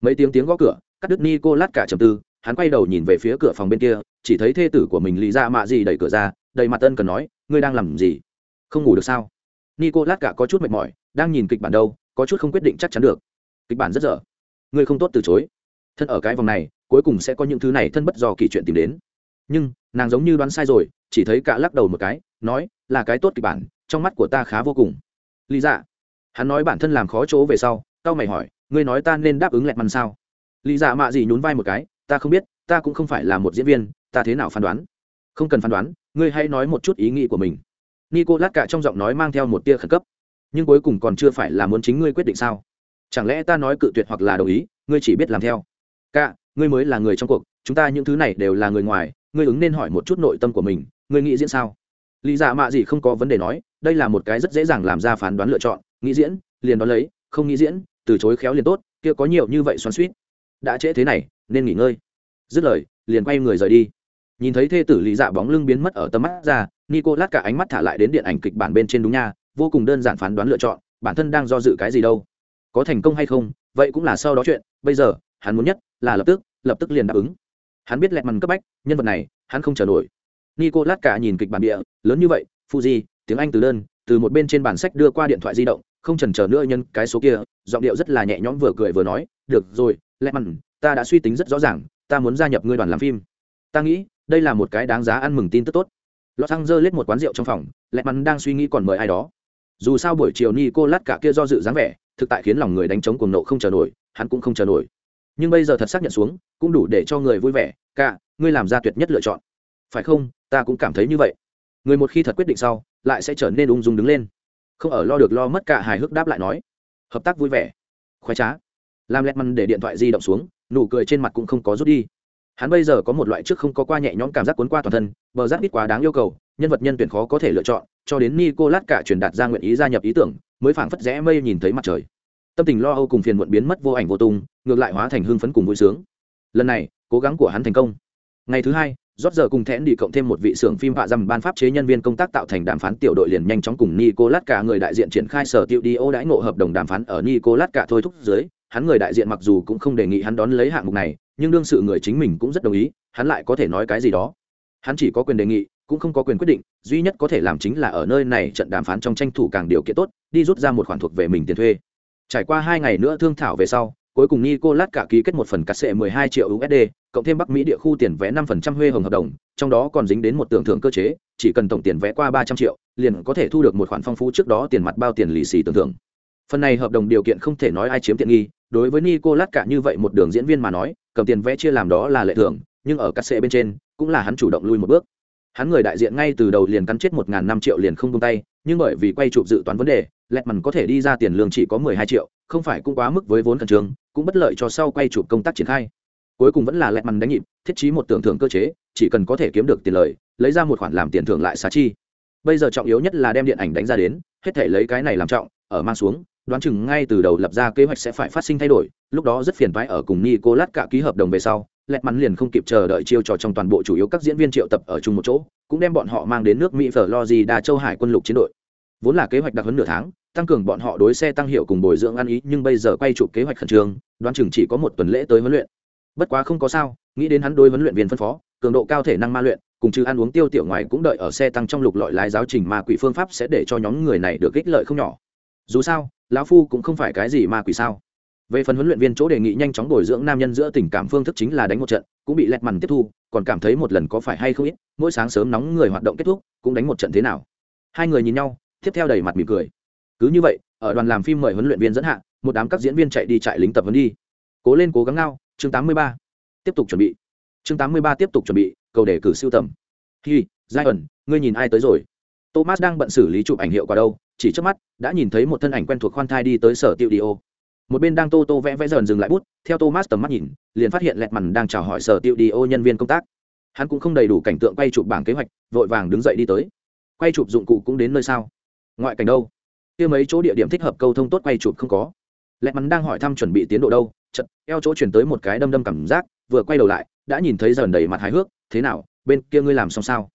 A: Mấy tiếng tiếng gõ cửa, cắt đứt Nicolas cả trầm tư, hắn quay đầu nhìn về phía cửa phòng bên kia chỉ thấy thê tử của mình lý ra mạ gì đẩy cửa ra đầy mặt ân cần nói ngươi đang làm gì không ngủ được sao nico lát cả có chút mệt mỏi đang nhìn kịch bản đâu có chút không quyết định chắc chắn được kịch bản rất dở ngươi không tốt từ chối thân ở cái vòng này cuối cùng sẽ có những thứ này thân bất do kỳ chuyện tìm đến nhưng nàng giống như đoán sai rồi, chỉ thấy cả lắc đầu một cái, nói, là cái tốt kịch bản, trong mắt của ta khá vô cùng. Lý dạ hắn nói bản thân làm khó chỗ về sau tao mày hỏi, ngươi nói ta nên đáp ứng lẹt mằn sao? Lý dạ mạ gì nhún vai một cái, ta không biết, ta cũng không phải là một diễn viên, ta thế nào phán đoán? Không cần phán đoán, ngươi hãy nói một chút ý nghĩ của mình. Nico lát cả trong giọng nói mang theo một tia khẩn cấp, nhưng cuối cùng còn chưa phải là muốn chính ngươi quyết định sao? Chẳng lẽ ta nói cự tuyệt hoặc là đồng ý, ngươi chỉ biết làm theo? Cả, ngươi mới là người trong cuộc, chúng ta những thứ này đều là người ngoài ngươi ứng nên hỏi một chút nội tâm của mình, ngươi nghĩ diễn sao? Lý giả dạ mạ gì không có vấn đề nói, đây là một cái rất dễ dàng làm ra phán đoán lựa chọn, nghĩ diễn, liền đón lấy, không nghĩ diễn, từ chối khéo liền tốt, kia có nhiều như vậy xoắn suýt đã trễ thế này, nên nghỉ ngơi. Dứt lời, liền quay người rời đi. Nhìn thấy thê tử lý dạ bóng lưng biến mất ở tầm mắt ra nico lát cả ánh mắt thả lại đến điện ảnh kịch bản bên trên đúng nha, vô cùng đơn giản phán đoán lựa chọn, bản thân đang do dự cái gì đâu. Có thành công hay không, vậy cũng là sau đó chuyện, bây giờ, hắn muốn nhất là lập tức lập tức liền đáp ứng hắn biết lẹt mằn cấp bách, nhân vật này, hắn không chờ nổi. Nico lát cả nhìn kịch bản địa, lớn như vậy, fuji, tiếng anh từ đơn, từ một bên trên bản sách đưa qua điện thoại di động, không chần chờ nữa nhân cái số kia, giọng điệu rất là nhẹ nhõm vừa cười vừa nói, được rồi, lẹt mằn ta đã suy tính rất rõ ràng, ta muốn gia nhập ngươi đoàn làm phim. Ta nghĩ, đây là một cái đáng giá ăn mừng tin tức tốt. Lọt xăng dơ lết một quán rượu trong phòng, lẹt mắn đang suy nghĩ còn mời ai đó. Dù sao buổi chiều ni cô lát cả kia do dự dáng vẻ, thực tại khiến lòng người đánh trống cuồng nộ không chờ nổi, hắn cũng không chờ nổi nhưng bây giờ thật xác nhận xuống, cũng đủ để cho người vui vẻ, cả, ngươi làm ra tuyệt nhất lựa chọn. Phải không? Ta cũng cảm thấy như vậy. Người một khi thật quyết định sau, lại sẽ trở nên ung dung đứng lên. Không ở lo được lo mất cả hài hước đáp lại nói, hợp tác vui vẻ. Khoái trá. Làm lẹt măn để điện thoại di động xuống, nụ cười trên mặt cũng không có rút đi. Hắn bây giờ có một loại trước không có qua nhẹ nhõm cảm giác cuốn qua toàn thân, bờ rác ít quá đáng yêu cầu, nhân vật nhân tuyển khó có thể lựa chọn, cho đến nicolas cả truyền đạt ra nguyện ý gia nhập ý tưởng, mới phảng phất rẽ mây nhìn thấy mặt trời. Tâm tình lo âu cùng phiền muộn biến mất vô ảnh vô tung ngược lại hóa thành hưng phấn cùng vui sướng. Lần này, cố gắng của hắn thành công. Ngày thứ hai rót giờ cùng thẽn đi cộng thêm một vị xưởng phim vạ dằm ban pháp chế nhân viên công tác tạo thành đàm phán tiểu đội liền nhanh chóng cùng nicolas cả người đại diện triển khai sở tiêu đi ô đãi ngộ hợp đồng đàm phán ở nicolas cả thôi thúc dưới, hắn người đại diện mặc dù cũng không đề nghị hắn đón lấy hạng mục này, nhưng đương sự người chính mình cũng rất đồng ý, hắn lại có thể nói cái gì đó. Hắn chỉ có quyền đề nghị, cũng không có quyền quyết định, duy nhất có thể làm chính là ở nơi này trận đàm phán trong tranh thủ càng điều kiện tốt, đi rút ra một khoản thuộc về mình tiền thuê. Trải qua hai ngày nữa thương thảo về sau cuối cùng nicolas cả ký kết một phần cắt sệ 12 triệu usd cộng thêm bắc mỹ địa khu tiền vé 5% huê hồng hợp đồng, trong đó còn dính đến một tưởng thưởng cơ chế, chỉ cần tổng tiền vé qua 300 triệu, liền có thể thu được một khoản phong phú trước đó tiền mặt bao tiền lì xì tưởng thưởng. Phần này hợp đồng điều kiện không thể nói ai chiếm tiện nghi, đối với nicolas cả như vậy một đường diễn viên mà nói, cầm tiền vé chia làm đó là lệ thưởng, nhưng ở cắt xệ bên trên, cũng là hắn chủ động lui một bước. Hắn người đại diện ngay từ đầu liền cắn chết một ngàn năm triệu liền không buông tay, nhưng bởi vì quay chụp dự toán vấn đề lẹt mằn có thể đi ra tiền lương chỉ có mười hai triệu không phải cũng quá mức với vốn khẩn trương, cũng bất lợi cho sau quay chụp công tác triển khai. Cuối cùng vẫn là lẹt mằn đánh nhịp, thiết trí một tưởng thưởng cơ chế, chỉ cần có thể kiếm được tiền lời, lấy ra một khoản làm tiền thưởng lại xá chi. Bây giờ trọng yếu nhất là đem điện ảnh đánh ra đến, hết thể lấy cái này làm trọng, ở mang xuống, đoán chừng ngay từ đầu lập ra kế hoạch sẽ phải phát sinh thay đổi, lúc đó rất phiền toái ở cùng nicolas cả ký hợp đồng về sau, lẹt mắn liền không kịp chờ đợi chiêu trò trong toàn bộ chủ yếu các diễn viên triệu tập ở chung một chỗ, cũng đem bọn họ mang đến nước mỹ florida, châu hải quân lục chiến đội. Vốn là kế hoạch đặc huấn nửa tháng tăng cường bọn họ đối xe tăng hiệu cùng bồi dưỡng ăn ý, nhưng bây giờ quay chụp kế hoạch khẩn trương, đoán chừng chỉ có một tuần lễ tới huấn luyện. Bất quá không có sao, nghĩ đến hắn đối huấn luyện viên phân phó, cường độ cao thể năng ma luyện, cùng chứ ăn uống tiêu tiểu ngoài cũng đợi ở xe tăng trong lục lọi lái giáo trình ma quỷ phương pháp sẽ để cho nhóm người này được ích lợi không nhỏ. Dù sao, lão phu cũng không phải cái gì ma quỷ sao. Về phần huấn luyện viên chỗ đề nghị nhanh chóng bồi dưỡng nam nhân giữa tình cảm phương thức chính là đánh một trận, cũng bị lẹt mằn tiếp thu, còn cảm thấy một lần có phải hay không ít, mỗi sáng sớm nóng người hoạt động kết thúc, cũng đánh một trận thế nào. Hai người nhìn nhau, tiếp theo đầy mặt mỉm cười cứ như vậy, ở đoàn làm phim mời huấn luyện viên dẫn hạ, một đám các diễn viên chạy đi chạy lính tập huấn đi. Cố lên cố gắng ngao, chương 83. tiếp tục chuẩn bị. Chương 83 tiếp tục chuẩn bị, cầu đề cử siêu tầm. Hi giai ẩn ngươi nhìn ai tới rồi? Thomas đang bận xử lý chụp ảnh hiệu quả đâu, chỉ trước mắt, đã nhìn thấy một thân ảnh quen thuộc khoan thai đi tới sở tiệu đi ô. Một bên đang tô tô vẽ vẽ dần dừng lại bút, theo thomas tầm mắt nhìn, liền phát hiện lẹt mằn đang chào hỏi sở tiệu đi ô nhân viên công tác. Hắn cũng không đầy đủ cảnh tượng quay chụp bảng kế hoạch, vội vàng đứng dậy đi tới. Quay chụp dụng cụ cũng đến nơi sao? Ngoại cảnh đâu? Kia mấy chỗ địa điểm thích hợp câu thông tốt quay chụp không có. Lẹt mắn đang hỏi thăm chuẩn bị tiến độ đâu chật eo chỗ chuyển tới một cái đâm đâm cảm giác, vừa quay đầu lại, đã nhìn thấy dần đầy mặt hài hước, thế nào, bên kia ngươi làm xong sao?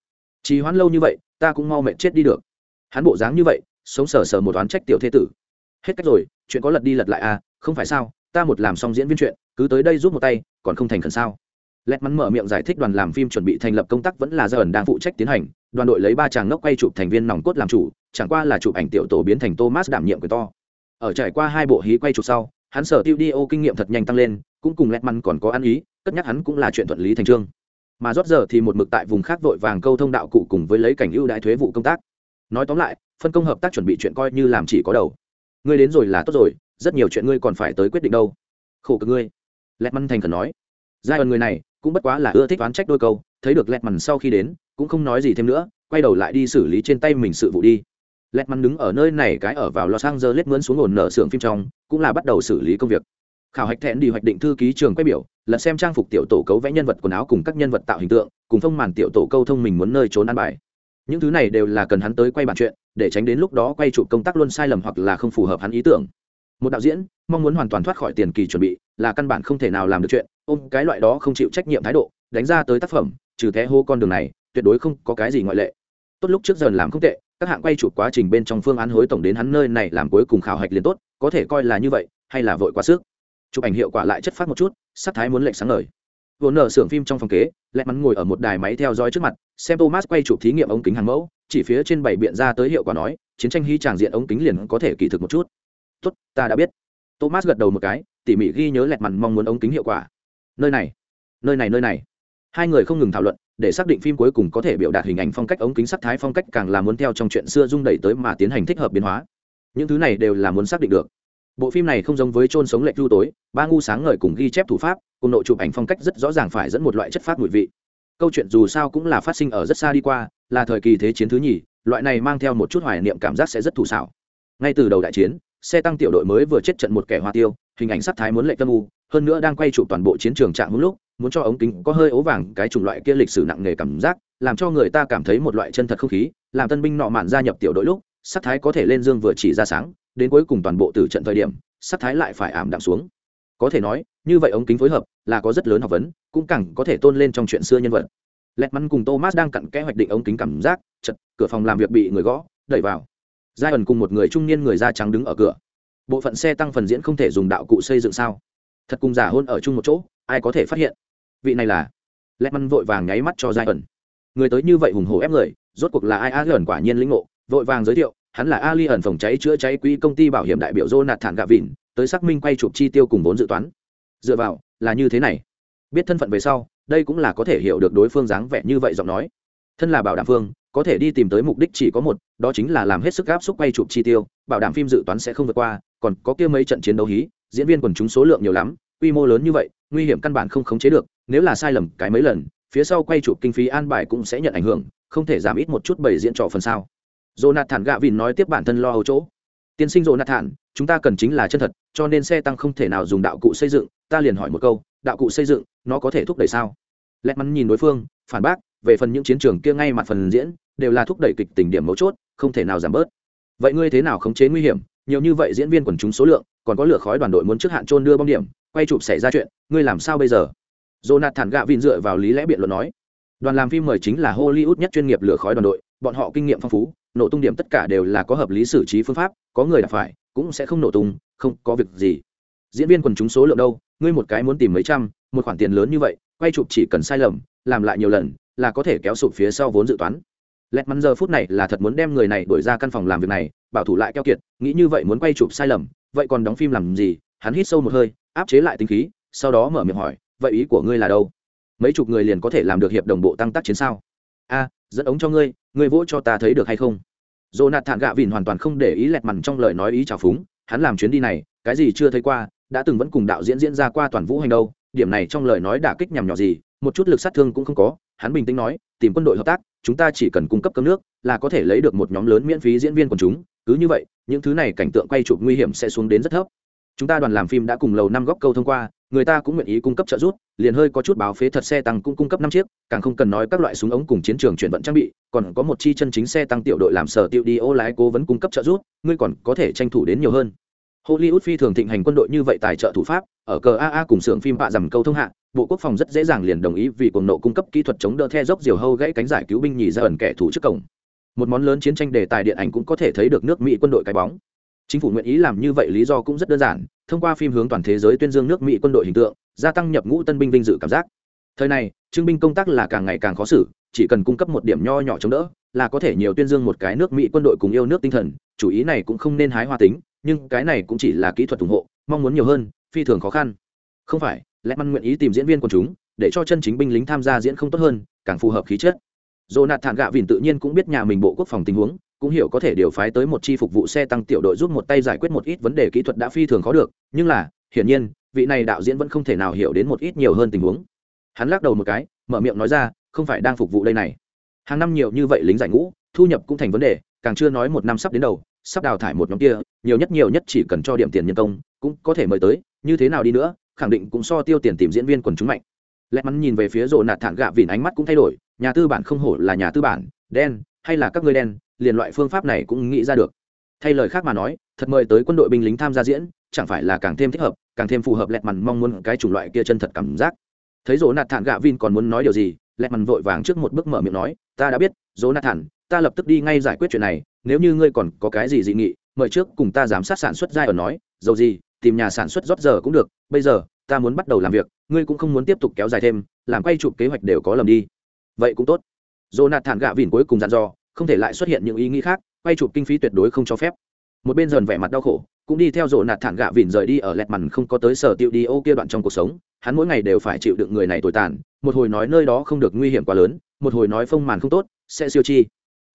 A: Trì hoãn lâu như vậy, ta cũng mau mệt chết đi được. Hắn bộ dáng như vậy, sống sờ sờ một oán trách tiểu thế tử. Hết cách rồi, chuyện có lật đi lật lại à không phải sao, ta một làm xong diễn viên chuyện, cứ tới đây giúp một tay, còn không thành khẩn sao? Lẹt mắn mở miệng giải thích đoàn làm phim chuẩn bị thành lập công tác vẫn là dần đang phụ trách tiến hành đoàn đội lấy ba chàng ngốc quay chụp thành viên nòng cốt làm chủ, chẳng qua là chụp ảnh tiểu tổ biến thành thomas đảm nhiệm quyền to. Ở trải qua hai bộ hí quay chụp sau, hắn sở tiêu đi ô kinh nghiệm thật nhanh tăng lên, cũng cùng lẹt măn còn có ăn ý, cất nhắc hắn cũng là chuyện thuận lý thành trương. Mà rót giờ thì một mực tại vùng khác vội vàng câu thông đạo cụ cùng với lấy cảnh ưu đại thuế vụ công tác. Nói tóm lại, phân công hợp tác chuẩn bị chuyện coi như làm chỉ có đầu. Ngươi đến rồi là tốt rồi, rất nhiều chuyện ngươi còn phải tới quyết định đâu. Khổ cực ngươi. Lẹt măn thành khẩn nói. Giai ẩn người này, cũng bất quá là ưa thích oán trách đôi câu thấy được lẹt mằn sau khi đến, cũng không nói gì thêm nữa, quay đầu lại đi xử lý trên tay mình sự vụ đi. Lẹt mằn đứng ở nơi này cái ở vào los angeles mướn xuống ổn nở xưởng phim trong, cũng là bắt đầu xử lý công việc. Khảo hạch thẹn đi hoạch định thư ký trường quay biểu, lật xem trang phục tiểu tổ cấu vẽ nhân vật quần áo cùng các nhân vật tạo hình tượng, cùng phong màn tiểu tổ câu thông mình muốn nơi trốn ăn bài. Những thứ này đều là cần hắn tới quay bản chuyện, để tránh đến lúc đó quay chụp công tác luôn sai lầm hoặc là không phù hợp hắn ý tưởng. Một đạo diễn, mong muốn hoàn toàn thoát khỏi tiền kỳ chuẩn bị, là căn bản không thể nào làm được chuyện, ôm cái loại đó không chịu trách nhiệm thái độ đánh ra tới tác phẩm, trừ thế hô con đường này, tuyệt đối không có cái gì ngoại lệ. Tốt lúc trước giờ làm không tệ, các hạng quay chụp quá trình bên trong phương án hối tổng đến hắn nơi này làm cuối cùng khảo hạch liền tốt, có thể coi là như vậy, hay là vội quá sức. Chụp ảnh hiệu quả lại chất phát một chút, sắc thái muốn lệnh sáng ngời. Vốn nở xưởng phim trong phòng kế, lẹ mắn ngồi ở một đài máy theo dõi trước mặt, xem thomas quay chụp thí nghiệm ống kính hàng mẫu, chỉ phía trên bảy biện ra tới hiệu quả nói, chiến tranh hy tràng diện ống kính liền có thể kỳ thực một chút. Tốt, ta đã biết. Thomas gật đầu một cái, tỉ mỉ ghi nhớ lẹt mặn mong muốn ống kính hiệu quả. Nơi này nơi này nơi này hai người không ngừng thảo luận, để xác định phim cuối cùng có thể biểu đạt hình ảnh phong cách ống kính sắc thái phong cách càng là muốn theo trong chuyện xưa dung đẩy tới mà tiến hành thích hợp biến hóa. Những thứ này đều là muốn xác định được. Bộ phim này không giống với trôn sống lệch lưu tối, ba ngu sáng ngời cùng ghi chép thủ pháp, cùng nội chụp ảnh phong cách rất rõ ràng phải dẫn một loại chất phát mùi vị. Câu chuyện dù sao cũng là phát sinh ở rất xa đi qua, là thời kỳ thế chiến thứ nhì, loại này mang theo một chút hoài niệm cảm giác sẽ rất thủ xảo. Ngay từ đầu đại chiến, xe tăng tiểu đội mới vừa chết trận một kẻ hoa tiêu, hình ảnh sắc thái muốn lệ tâm u, hơn nữa đang quay chụp toàn bộ chiến trường trạng một lúc muốn cho ống kính có hơi ố vàng cái chủng loại kia lịch sử nặng nề cảm giác, làm cho người ta cảm thấy một loại chân thật không khí, làm tân binh nọ mạn gia nhập tiểu đội lúc, sắc thái có thể lên dương vừa chỉ ra sáng, đến cuối cùng toàn bộ từ trận thời điểm, sắc thái lại phải ảm đạm xuống. Có thể nói, như vậy ống kính phối hợp là có rất lớn học vấn, cũng càng có thể tôn lên trong chuyện xưa nhân vật. Lẹt mắn cùng thomas đang cặn kẽ hoạch định ống kính cảm giác, chật, cửa phòng làm việc bị người gõ, đẩy vào. Giai ẩn cùng một người trung niên người da trắng đứng ở cửa. Bộ phận xe tăng phần diễn không thể dùng đạo cụ xây dựng sao? Thật cùng giả hôn ở chung một chỗ, ai có thể phát hiện? Vị này là lẹt măn vội vàng nháy mắt cho giai ẩn. Người tới như vậy hùng hổ ép người, rốt cuộc là ai? A ẩn quả nhiên lĩnh ngộ, vội vàng giới thiệu, hắn là ali ẩn phòng cháy chữa cháy quỹ công ty bảo hiểm đại biểu jonathan thản gạ vịn, tới xác minh quay chụp chi tiêu cùng vốn dự toán. Dựa vào, là như thế này. Biết thân phận về sau, đây cũng là có thể hiểu được đối phương dáng vẻ như vậy giọng nói. Thân là bảo đảm phương, có thể đi tìm tới mục đích chỉ có một, đó chính là làm hết sức gáp xúc quay chụp chi tiêu, bảo đảm phim dự toán sẽ không vượt qua, còn có kia mấy trận chiến đấu hí, diễn viên quần chúng số lượng nhiều lắm, quy mô lớn như vậy, nguy hiểm căn bản không khống chế được nếu là sai lầm cái mấy lần, phía sau quay chụp kinh phí an bài cũng sẽ nhận ảnh hưởng, không thể giảm ít một chút bảy diễn trò phần sao jonathan gạ vìn nói tiếp bản thân lo âu chỗ. Tiên sinh jonathan, chúng ta cần chính là chân thật, cho nên xe tăng không thể nào dùng đạo cụ xây dựng. Ta liền hỏi một câu, đạo cụ xây dựng, nó có thể thúc đẩy sao? Lẽ mắn nhìn đối phương, phản bác, về phần những chiến trường kia ngay mặt phần diễn, đều là thúc đẩy kịch tình điểm mấu chốt, không thể nào giảm bớt. Vậy ngươi thế nào khống chế nguy hiểm? Nhiều như vậy diễn viên quần chúng số lượng, còn có lửa khói đoàn đội muốn trước hạn trôn đưa bom điểm, quay chụp xảy ra chuyện, ngươi làm sao bây giờ? Jonathan gạ vin dựa vào lý lẽ biện luận nói, đoàn làm phim mời chính là hollywood nhất chuyên nghiệp lửa khói đoàn đội, bọn họ kinh nghiệm phong phú, nổ tung điểm tất cả đều là có hợp lý xử trí phương pháp, có người đã phải, cũng sẽ không nổ tung, không có việc gì. Diễn viên quần chúng số lượng đâu? Ngươi một cái muốn tìm mấy trăm, một khoản tiền lớn như vậy, quay chụp chỉ cần sai lầm, làm lại nhiều lần, là có thể kéo sụp phía sau vốn dự toán. Lẹt mắn giờ phút này là thật muốn đem người này đuổi ra căn phòng làm việc này, bảo thủ lại keo kiệt, nghĩ như vậy muốn quay chụp sai lầm, vậy còn đóng phim làm gì? Hắn hít sâu một hơi, áp chế lại tính khí, sau đó mở miệng hỏi vậy ý của ngươi là đâu? Mấy chục người liền có thể làm được hiệp đồng bộ tăng tác chiến sao? A, dẫn ống cho ngươi ngươi vỗ cho ta thấy được hay không? Dồ thản gạ vìn hoàn toàn không để ý lẹt mằn trong lời nói ý trào phúng, hắn làm chuyến đi này, cái gì chưa thấy qua, đã từng vẫn cùng đạo diễn diễn ra qua toàn vũ hành đâu, điểm này trong lời nói đả kích nhằm nhỏ gì, một chút lực sát thương cũng không có, hắn bình tĩnh nói, tìm quân đội hợp tác, chúng ta chỉ cần cung cấp cơm nước, là có thể lấy được một nhóm lớn miễn phí diễn viên của chúng, cứ như vậy, những thứ này cảnh tượng quay chụp nguy hiểm sẽ xuống đến rất thấp. Chúng ta đoàn làm phim đã cùng lầu năm góc câu thông qua người ta cũng nguyện ý cung cấp trợ giúp, liền hơi có chút báo phế thật xe tăng cũng cung cấp năm chiếc, càng không cần nói các loại súng ống cùng chiến trường chuyển vận trang bị, còn có một chi chân chính xe tăng tiểu đội làm sở tiêu đi ô lái cố vấn cung cấp trợ giúp, ngươi còn có thể tranh thủ đến nhiều hơn. Hollywood phi thường thịnh hành quân đội như vậy tài trợ thủ pháp, ở cờ aa cùng xưởng phim bạ rằm câu thông hạ, bộ quốc phòng rất dễ dàng liền đồng ý vì cuồng nộ cung cấp kỹ thuật chống đỡ the dốc diều hâu gãy cánh giải cứu binh nhì ra ẩn kẻ thù trước cổng. Một món lớn chiến tranh đề tài điện ảnh cũng có thể thấy được nước mỹ quân đội cái bóng chính phủ nguyện ý làm như vậy lý do cũng rất đơn giản, thông qua phim hướng toàn thế giới tuyên dương nước mỹ quân đội hình tượng, gia tăng nhập ngũ tân binh vinh dự cảm giác. Thời này trưng binh công tác là càng ngày càng khó xử, chỉ cần cung cấp một điểm nho nhỏ chống đỡ, là có thể nhiều tuyên dương một cái nước mỹ quân đội cùng yêu nước tinh thần, chủ ý này cũng không nên hái hoa tính, nhưng cái này cũng chỉ là kỹ thuật ủng hộ, mong muốn nhiều hơn, phi thường khó khăn. Không phải lẽ măn nguyện ý tìm diễn viên của chúng, để cho chân chính binh lính tham gia diễn không tốt hơn, càng phù hợp khí chất. Dồ nạt thản gạ vìn tự nhiên cũng biết nhà mình bộ quốc phòng tình huống cũng hiểu có thể điều phái tới một chi phục vụ xe tăng tiểu đội giúp một tay giải quyết một ít vấn đề kỹ thuật đã phi thường khó được, nhưng là, hiển nhiên, vị này đạo diễn vẫn không thể nào hiểu đến một ít nhiều hơn tình huống. Hắn lắc đầu một cái, mở miệng nói ra, không phải đang phục vụ đây này. Hàng năm nhiều như vậy lính giải ngũ, thu nhập cũng thành vấn đề, càng chưa nói một năm sắp đến đầu, sắp đào thải một nhóm kia, nhiều nhất nhiều nhất chỉ cần cho điểm tiền nhân công, cũng có thể mời tới, như thế nào đi nữa, khẳng định cũng so tiêu tiền tìm diễn viên quần chúng mạnh. Lẹt mắn nhìn về phía rộ nạt thản gạ vìn ánh mắt cũng thay đổi, nhà tư bản không hổ là nhà tư bản, đen, hay là các ngươi đen liền loại phương pháp này cũng nghĩ ra được. Thay lời khác mà nói, thật mời tới quân đội binh lính tham gia diễn, chẳng phải là càng thêm thích hợp, càng thêm phù hợp lẹt mằn mong muốn cái chủng loại kia chân thật cảm giác. Thấy dỗ nạt thản gạ vin còn muốn nói điều gì, lẹt mằn vội vàng trước một bước mở miệng nói, ta đã biết, dỗ nạt thản, ta lập tức đi ngay giải quyết chuyện này, nếu như ngươi còn có cái gì dị nghị, mời trước cùng ta giám sát sản xuất giai ở nói, dầu gì, tìm nhà sản xuất rót giờ cũng được, bây giờ, ta muốn bắt đầu làm việc, ngươi cũng không muốn tiếp tục kéo dài thêm, làm quay chụp kế hoạch đều có lầm đi. Vậy cũng tốt. Dỗ nạt thản gạ vin cuối cùng dặn dò không thể lại xuất hiện những ý nghĩ khác quay chụp kinh phí tuyệt đối không cho phép. Một bên dần vẻ mặt đau khổ cũng đi theo dồ nạt thản gạ vìn rời đi ở lẹt mằn không có tới sở tiệu đi ô kia đoạn trong cuộc sống hắn mỗi ngày đều phải chịu đựng người này tồi tàn một hồi nói nơi đó không được nguy hiểm quá lớn một hồi nói phông màn không tốt sẽ siêu chi.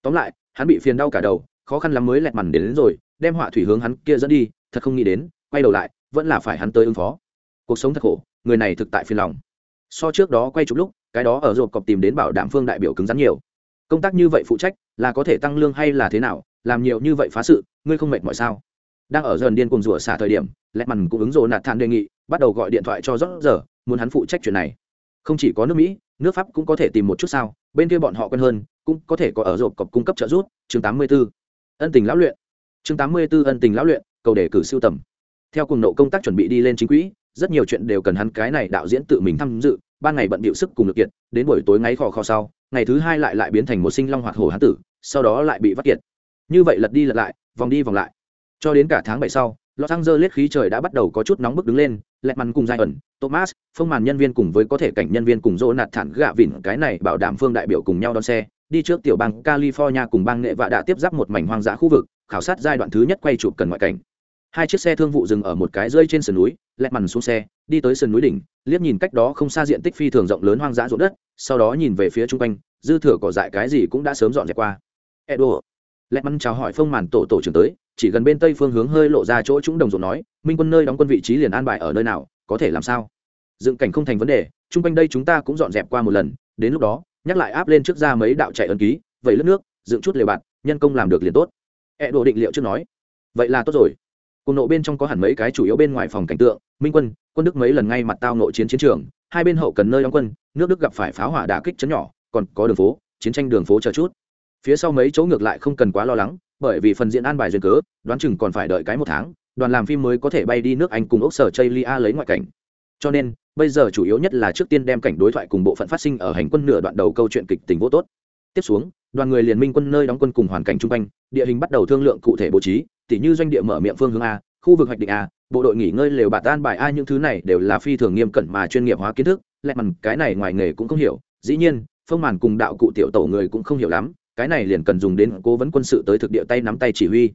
A: Tóm lại hắn bị phiền đau cả đầu khó khăn lắm mới lẹt mằn đến, đến rồi đem họa thủy hướng hắn kia dẫn đi thật không nghĩ đến quay đầu lại vẫn là phải hắn tới ứng phó. Cuộc sống thật khổ người này thực tại phiền lòng. So trước đó quay chụp lúc cái đó ở rộp cọp tìm đến bảo đảm phương đại biểu cứng rắn nhiều công tác như vậy phụ trách, là có thể tăng lương hay là thế nào? Làm nhiều như vậy phá sự, ngươi không mệt mọi sao? Đang ở dần điên cùng rủa xả thời điểm lẹ mằn cũng ứng rộ nạt than đề nghị, bắt đầu gọi điện thoại cho rót giờ muốn hắn phụ trách chuyện này. Không chỉ có nước mỹ, nước pháp cũng có thể tìm một chút sao? Bên kia bọn họ quen hơn, cũng có thể có ở rộp cọc cung cấp trợ giúp. Chương 84. ân tình lão luyện. Chương 84 ân tình lão luyện, cầu đề cử siêu tầm. Theo cùng nộ công tác chuẩn bị đi lên chính quỹ, rất nhiều chuyện đều cần hắn cái này đạo diễn tự mình tham dự. Ban ngày bận bịu sức cùng lực kiện đến buổi tối ngáy khò khò sau ngày thứ hai lại lại biến thành một sinh long hoạt hổ hán tử, sau đó lại bị vắt kiệt. Như vậy lật đi lật lại, vòng đi vòng lại. Cho đến cả tháng bảy sau, los angeles khí trời đã bắt đầu có chút nóng bức đứng lên, lẹt mằn cùng giai ẩn thomas, phong màn nhân viên cùng với có thể cảnh nhân viên cùng dỗ nạt thản gạ vỉn cái này bảo đảm phương đại biểu cùng nhau đón xe, đi trước tiểu bang california cùng bang nghệ vạ đã tiếp giáp một mảnh hoang dã khu vực, khảo sát giai đoạn thứ nhất quay chụp cần ngoại cảnh. Hai chiếc xe thương vụ dừng ở một cái rơi trên sườn núi, lẹt mằn xuống xe đi tới sườn núi đỉnh, liếc nhìn cách đó không xa diện tích phi thường rộng lớn hoang dã ruộng đất, sau đó nhìn về phía chung quanh, dư thừa cỏ dại cái gì cũng đã sớm dọn dẹp qua. Edo, lẹt mắn chào hỏi phong màn tổ tổ trưởng tới, chỉ gần bên tây phương hướng hơi lộ ra chỗ chúng đồng ruộng nói, minh quân nơi đóng quân vị trí liền an bài ở nơi nào, có thể làm sao? Dựng cảnh không thành vấn đề, chung quanh đây chúng ta cũng dọn dẹp qua một lần, đến lúc đó, nhắc lại áp lên trước ra mấy đạo chạy ấn ký vậy lướt nước, dựng chút lều bạt, nhân công làm được liền tốt. Edo định liệu trước nói, vậy là tốt rồi. Cùng nộ bên trong có hẳn mấy cái chủ yếu bên ngoài phòng cảnh tượng, minh quân quân đức mấy lần ngay mặt tao nội chiến chiến trường, hai bên hậu cần nơi đóng quân, nước đức gặp phải pháo hỏa đả kích chấn nhỏ, còn có đường phố, chiến tranh đường phố chờ chút. Phía sau mấy chỗ ngược lại không cần quá lo lắng, bởi vì phần diễn an bài duyên cớ, đoán chừng còn phải đợi cái một tháng, đoàn làm phim mới có thể bay đi nước anh cùng ốc sở chây lia lấy ngoại cảnh. Cho nên, bây giờ chủ yếu nhất là trước tiên đem cảnh đối thoại cùng bộ phận phát sinh ở hành quân nửa đoạn đầu câu chuyện kịch tình vô tốt. Tiếp xuống, đoàn người liền minh quân nơi đóng quân cùng hoàn cảnh chung quanh, địa hình bắt đầu thương lượng cụ thể bố trí, tỉ như doanh địa mở miệng phương hướng a, khu vực hoạch định a bộ đội nghỉ ngơi lều bạt tan bài ai, những thứ này đều là phi thường nghiêm cẩn mà chuyên nghiệp hóa kiến thức lẹ mằn cái này ngoài nghề cũng không hiểu, dĩ nhiên, phong màn cùng đạo cụ tiểu tổ người cũng không hiểu lắm, cái này liền cần dùng đến cố vấn quân sự tới thực địa tay nắm tay chỉ huy.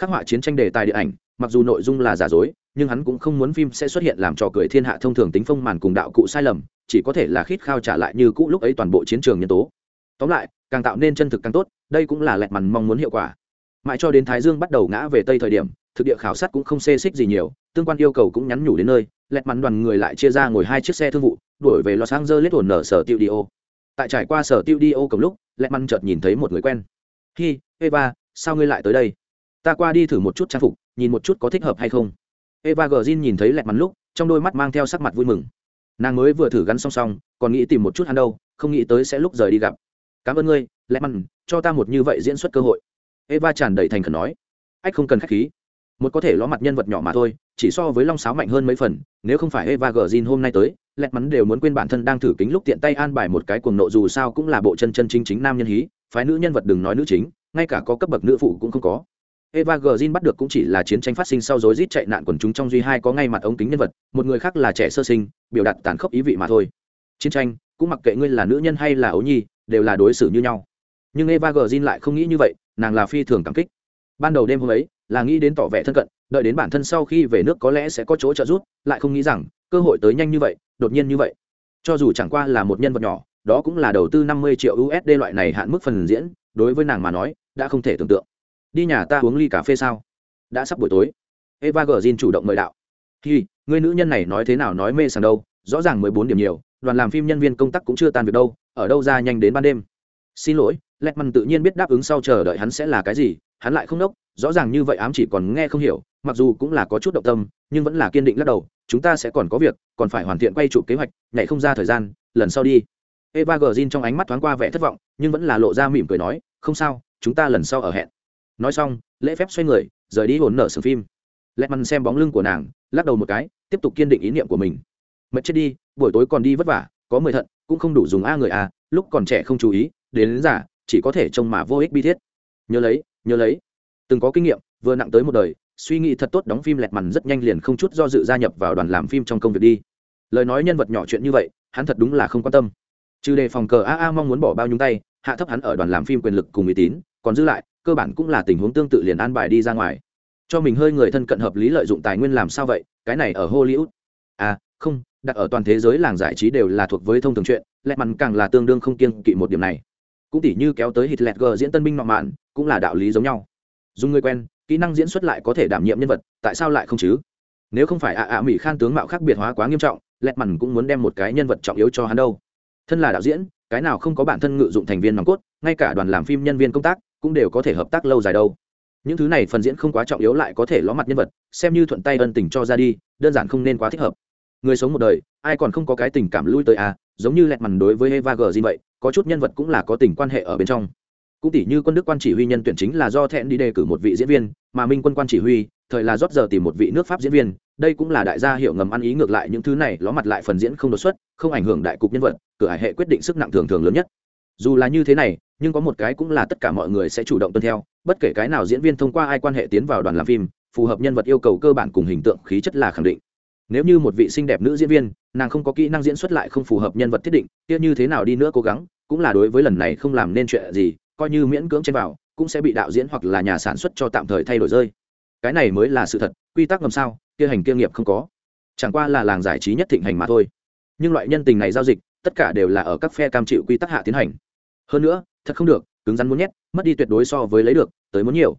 A: Khắc họa chiến tranh đề tài điện ảnh, mặc dù nội dung là giả dối, nhưng hắn cũng không muốn phim sẽ xuất hiện làm trò cười thiên hạ thông thường tính phong màn cùng đạo cụ sai lầm, chỉ có thể là khít khao trả lại như cũ lúc ấy toàn bộ chiến trường nhân tố. Tóm lại, càng tạo nên chân thực càng tốt, đây cũng là lẹt mằn mong muốn hiệu quả. Mãi cho đến thái dương bắt đầu ngã về tây thời điểm thực địa khảo sát cũng không xê xích gì nhiều, tương quan yêu cầu cũng nhắn nhủ đến nơi, lẹt mắn đoàn người lại chia ra ngồi hai chiếc xe thương vụ, đuổi về los angeles ổn nở sở tiêu đi ô. Tại trải qua sở tiêu đi ô cầm lúc, lẹt mắn chợt nhìn thấy một người quen. Hi, eva, sao ngươi lại tới đây? Ta qua đi thử một chút trang phục, nhìn một chút có thích hợp hay không. Eva gờ nhìn thấy lẹt mắn lúc, trong đôi mắt mang theo sắc mặt vui mừng. Nàng mới vừa thử gắn song song, còn nghĩ tìm một chút hắn đâu, không nghĩ tới sẽ lúc rời đi gặp. Cảm ơn ngươi, lẹt mặn cho ta một như vậy diễn xuất cơ hội. Eva tràn đầy thành khẩn nói. Ách, không cần k h á c h khí một có thể ló mặt nhân vật nhỏ mà thôi, chỉ so với long sáo mạnh hơn mấy phần, nếu không phải eva gờ hôm nay tới, lẹt mắn đều muốn quên bản thân đang thử kính lúc tiện tay an bài một cái cuồng nộ dù sao cũng là bộ chân chân chính chính nam nhân hí, phái nữ nhân vật đừng nói nữ chính, ngay cả có cấp bậc nữ phụ cũng không có. Eva gờ bắt được cũng chỉ là chiến tranh phát sinh sau rối rít chạy nạn quần chúng trong duy hai có ngay mặt ống kính nhân vật, một người khác là trẻ sơ sinh, biểu đạt tàn khốc ý vị mà thôi. Chiến tranh, cũng mặc kệ ngươi là nữ nhân hay là ấu nhi, đều là đối xử như nhau. Nhưng eva gờ lại không nghĩ như vậy, nàng là phi thường cảm kích. Ban đầu đêm hôm ấy là nghĩ đến tỏ vẻ thân cận, đợi đến bản thân sau khi về nước có lẽ sẽ có chỗ trợ giúp, lại không nghĩ rằng, cơ hội tới nhanh như vậy, đột nhiên như vậy. Cho dù chẳng qua là một nhân vật nhỏ, đó cũng là đầu tư năm mươi triệu usd loại này hạn mức phần diễn, đối với nàng mà nói, đã không thể tưởng tượng. Đi nhà ta uống ly cà phê sao? Đã sắp buổi tối. Eva gờ chủ động mời đạo. Thì người nữ nhân này nói thế nào nói mê sảng đâu, rõ ràng mười bốn điểm nhiều, đoàn làm phim nhân viên công tác cũng chưa tan việc đâu, ở đâu ra nhanh đến ban đêm? Xin lỗi lẹt mằn tự nhiên biết đáp ứng sau chờ đợi hắn sẽ là cái gì, hắn lại không đốc rõ ràng như vậy ám chỉ còn nghe không hiểu mặc dù cũng là có chút động tâm nhưng vẫn là kiên định lắc đầu chúng ta sẽ còn có việc còn phải hoàn thiện quay chụp kế hoạch nhảy không ra thời gian lần sau đi. Eva gờ trong ánh mắt thoáng qua vẻ thất vọng nhưng vẫn là lộ ra mỉm cười nói không sao chúng ta lần sau ở hẹn. Nói xong lễ phép xoay người rời đi hồn nở sừng phim. Lẹt mằn xem bóng lưng của nàng lắc đầu một cái tiếp tục kiên định ý niệm của mình. Mệt chết đi buổi tối còn đi vất vả có mười thận cũng không đủ dùng a người a lúc còn trẻ không chú ý đến, đến giả chỉ có thể trông mà vô ích bi thiết. Nhớ lấy nhớ lấy từng có kinh nghiệm, vừa nặng tới một đời, suy nghĩ thật tốt đóng phim lẹt mằn rất nhanh liền không chút do dự gia nhập vào đoàn làm phim trong công việc đi. Lời nói nhân vật nhỏ chuyện như vậy, hắn thật đúng là không quan tâm. Trừ đề phòng cờ a a mong muốn bỏ bao nhúng tay, hạ thấp hắn ở đoàn làm phim quyền lực cùng uy tín, còn giữ lại, cơ bản cũng là tình huống tương tự liền an bài đi ra ngoài. Cho mình hơi người thân cận hợp lý lợi dụng tài nguyên làm sao vậy, cái này ở hollywood. À không, đặt ở toàn thế giới làng giải trí đều là thuộc với thông thường chuyện, lẹt mằn càng là tương đương không kiêng kỵ một điểm này. Cũng tỉ như kéo tới hitler diễn tân binh nọ mạn, cũng là đạo lý giống nhau dùng người quen, kỹ năng diễn xuất lại có thể đảm nhiệm nhân vật, tại sao lại không chứ? Nếu không phải ạ ạ, mỹ khan tướng mạo khác biệt hóa quá nghiêm trọng lẹt mằn cũng muốn đem một cái nhân vật trọng yếu cho hắn đâu. Thân là đạo diễn, cái nào không có bản thân ngự dụng thành viên nòng cốt, ngay cả đoàn làm phim nhân viên công tác cũng đều có thể hợp tác lâu dài đâu. Những thứ này phần diễn không quá trọng yếu lại có thể ló mặt nhân vật, xem như thuận tay ân tình cho ra đi, đơn giản không nên quá thích hợp. Người sống một đời, ai còn không có cái tình cảm lui tới à? Giống như lẹt mằn đối với eva g gì vậy, có chút nhân vật cũng là có tình quan hệ ở bên trong cũng tỷ như quân đức quan chỉ huy nhân tuyển chính là do thẹn đi đề cử một vị diễn viên, mà minh quân quan chỉ huy, thời là rót giờ tìm một vị nước pháp diễn viên. Đây cũng là đại gia hiệu ngầm ăn ý ngược lại những thứ này, ló mặt lại phần diễn không đột xuất, không ảnh hưởng đại cục nhân vật, cửa hải hệ quyết định sức nặng thường thường lớn nhất. Dù là như thế này, nhưng có một cái cũng là tất cả mọi người sẽ chủ động tuân theo, bất kể cái nào diễn viên thông qua ai quan hệ tiến vào đoàn làm phim, phù hợp nhân vật yêu cầu cơ bản cùng hình tượng, khí chất là khẳng định. Nếu như một vị xinh đẹp nữ diễn viên, nàng không có kỹ năng diễn xuất lại không phù hợp nhân vật thiết định, kia như thế nào đi nữa cố gắng, cũng là đối với lần này không làm nên chuyện gì coi như miễn cưỡng trên vào cũng sẽ bị đạo diễn hoặc là nhà sản xuất cho tạm thời thay đổi rơi. Cái này mới là sự thật quy tắc làm sao kia hành kia nghiệp không có. Chẳng qua là làng giải trí nhất thịnh hành mà thôi. Nhưng loại nhân tình này giao dịch tất cả đều là ở các phe cam chịu quy tắc hạ tiến hành. Hơn nữa thật không được cứng rắn muốn nhét mất đi tuyệt đối so với lấy được tới muốn nhiều.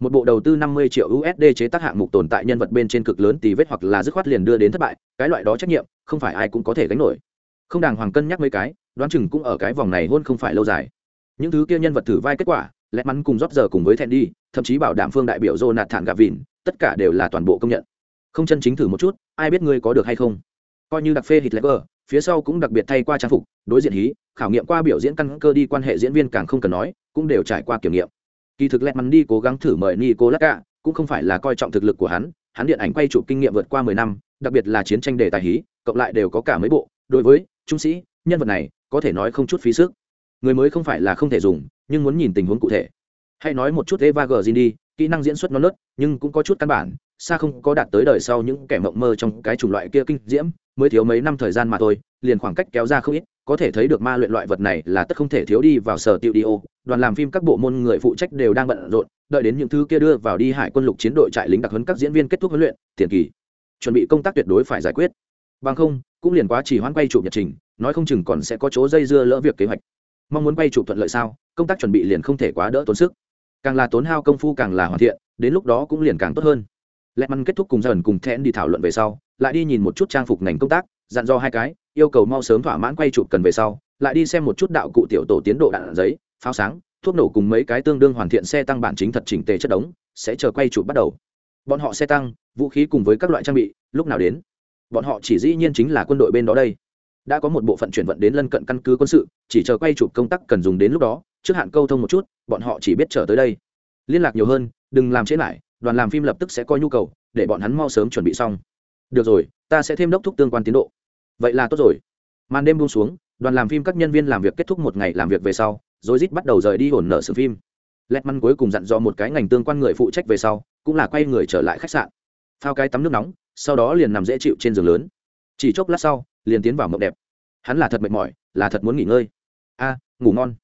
A: Một bộ đầu tư 50 triệu USD chế tác hạng mục tồn tại nhân vật bên trên cực lớn tì vết hoặc là dứt khoát liền đưa đến thất bại, cái loại đó trách nhiệm, không phải ai cũng có thể gánh nổi. Không đàng hoàng cân nhắc mấy cái, đoán chừng cũng ở cái vòng này hôn không phải lâu dài. Những thứ kia nhân vật thử vai kết quả, lẽ mắn cùng rót giờ cùng với Thẹn đi, thậm chí bảo đảm phương đại biểu Jonathan Gavin, tất cả đều là toàn bộ công nhận. Không chân chính thử một chút, ai biết ngươi có được hay không. Coi như đặc phê Hitler, phía sau cũng đặc biệt thay qua trang phục, đối diện hí, khảo nghiệm qua biểu diễn căn cơ đi quan hệ diễn viên càng không cần nói, cũng đều trải qua kiểm nghiệm kỳ thực lẹt mắn đi cố gắng thử mời nico lắc cũng không phải là coi trọng thực lực của hắn hắn điện ảnh quay chụp kinh nghiệm vượt qua mười năm đặc biệt là chiến tranh đề tài hí cộng lại đều có cả mấy bộ đối với trung sĩ nhân vật này có thể nói không chút phí sức người mới không phải là không thể dùng, nhưng muốn nhìn tình huống cụ thể. Hãy nói một chút eva gờ đi kỹ năng diễn xuất non nớt, nhưng cũng có chút căn bản, xa không có đạt tới đời sau những kẻ mộng mơ trong cái chủng loại kia kinh diễm, mới thiếu mấy năm thời gian mà thôi, liền khoảng cách kéo ra không ít, có thể thấy được ma luyện loại vật này là tất không thể thiếu đi vào sở tiệu đi ô. Đoàn làm phim các bộ môn người phụ trách đều đang bận rộn, đợi đến những thứ kia đưa vào đi hải quân lục chiến đội trại lính đặc huấn các diễn viên kết thúc huấn luyện, tiền kỳ. Chuẩn bị công tác tuyệt đối phải giải quyết. Bằng không, cũng liền quá chỉ hoãn quay chụp nhật trình, nói không chừng còn sẽ có chỗ dây dưa lỡ việc kế hoạch mong muốn quay chụp thuận lợi sao? Công tác chuẩn bị liền không thể quá đỡ tốn sức. Càng là tốn hao công phu càng là hoàn thiện, đến lúc đó cũng liền càng tốt hơn. Lẹ măn kết thúc cùng dần cùng thẹn đi thảo luận về sau, lại đi nhìn một chút trang phục ngành công tác, dặn dò hai cái, yêu cầu mau sớm thỏa mãn quay chụp cần về sau, lại đi xem một chút đạo cụ tiểu tổ tiến độ đạn giấy, pháo sáng, thuốc nổ cùng mấy cái tương đương hoàn thiện xe tăng bản chính thật chỉnh tề chất đống, sẽ chờ quay chụp bắt đầu. Bọn họ xe tăng, vũ khí cùng với các loại trang bị, lúc nào đến? Bọn họ chỉ dĩ nhiên chính là quân đội bên đó đây đã có một bộ phận chuyển vận đến lân cận căn cứ quân sự, chỉ chờ quay chụp công tác cần dùng đến lúc đó, trước hạn câu thông một chút, bọn họ chỉ biết chờ tới đây. Liên lạc nhiều hơn, đừng làm chế lại, đoàn làm phim lập tức sẽ coi nhu cầu, để bọn hắn mau sớm chuẩn bị xong. Được rồi, ta sẽ thêm đốc thúc tương quan tiến độ. Vậy là tốt rồi. Màn đêm buông xuống, đoàn làm phim các nhân viên làm việc kết thúc một ngày làm việc về sau, rồi rít bắt đầu rời đi hồn nợ sự phim. Lẹt măn cuối cùng dặn dò một cái ngành tương quan người phụ trách về sau, cũng là quay người trở lại khách sạn. Phao cái tắm nước nóng, sau đó liền nằm dễ chịu trên giường lớn. Chỉ chốc lát sau liền tiến vào mộng đẹp. Hắn là thật mệt mỏi, là thật muốn nghỉ ngơi. A, ngủ ngon.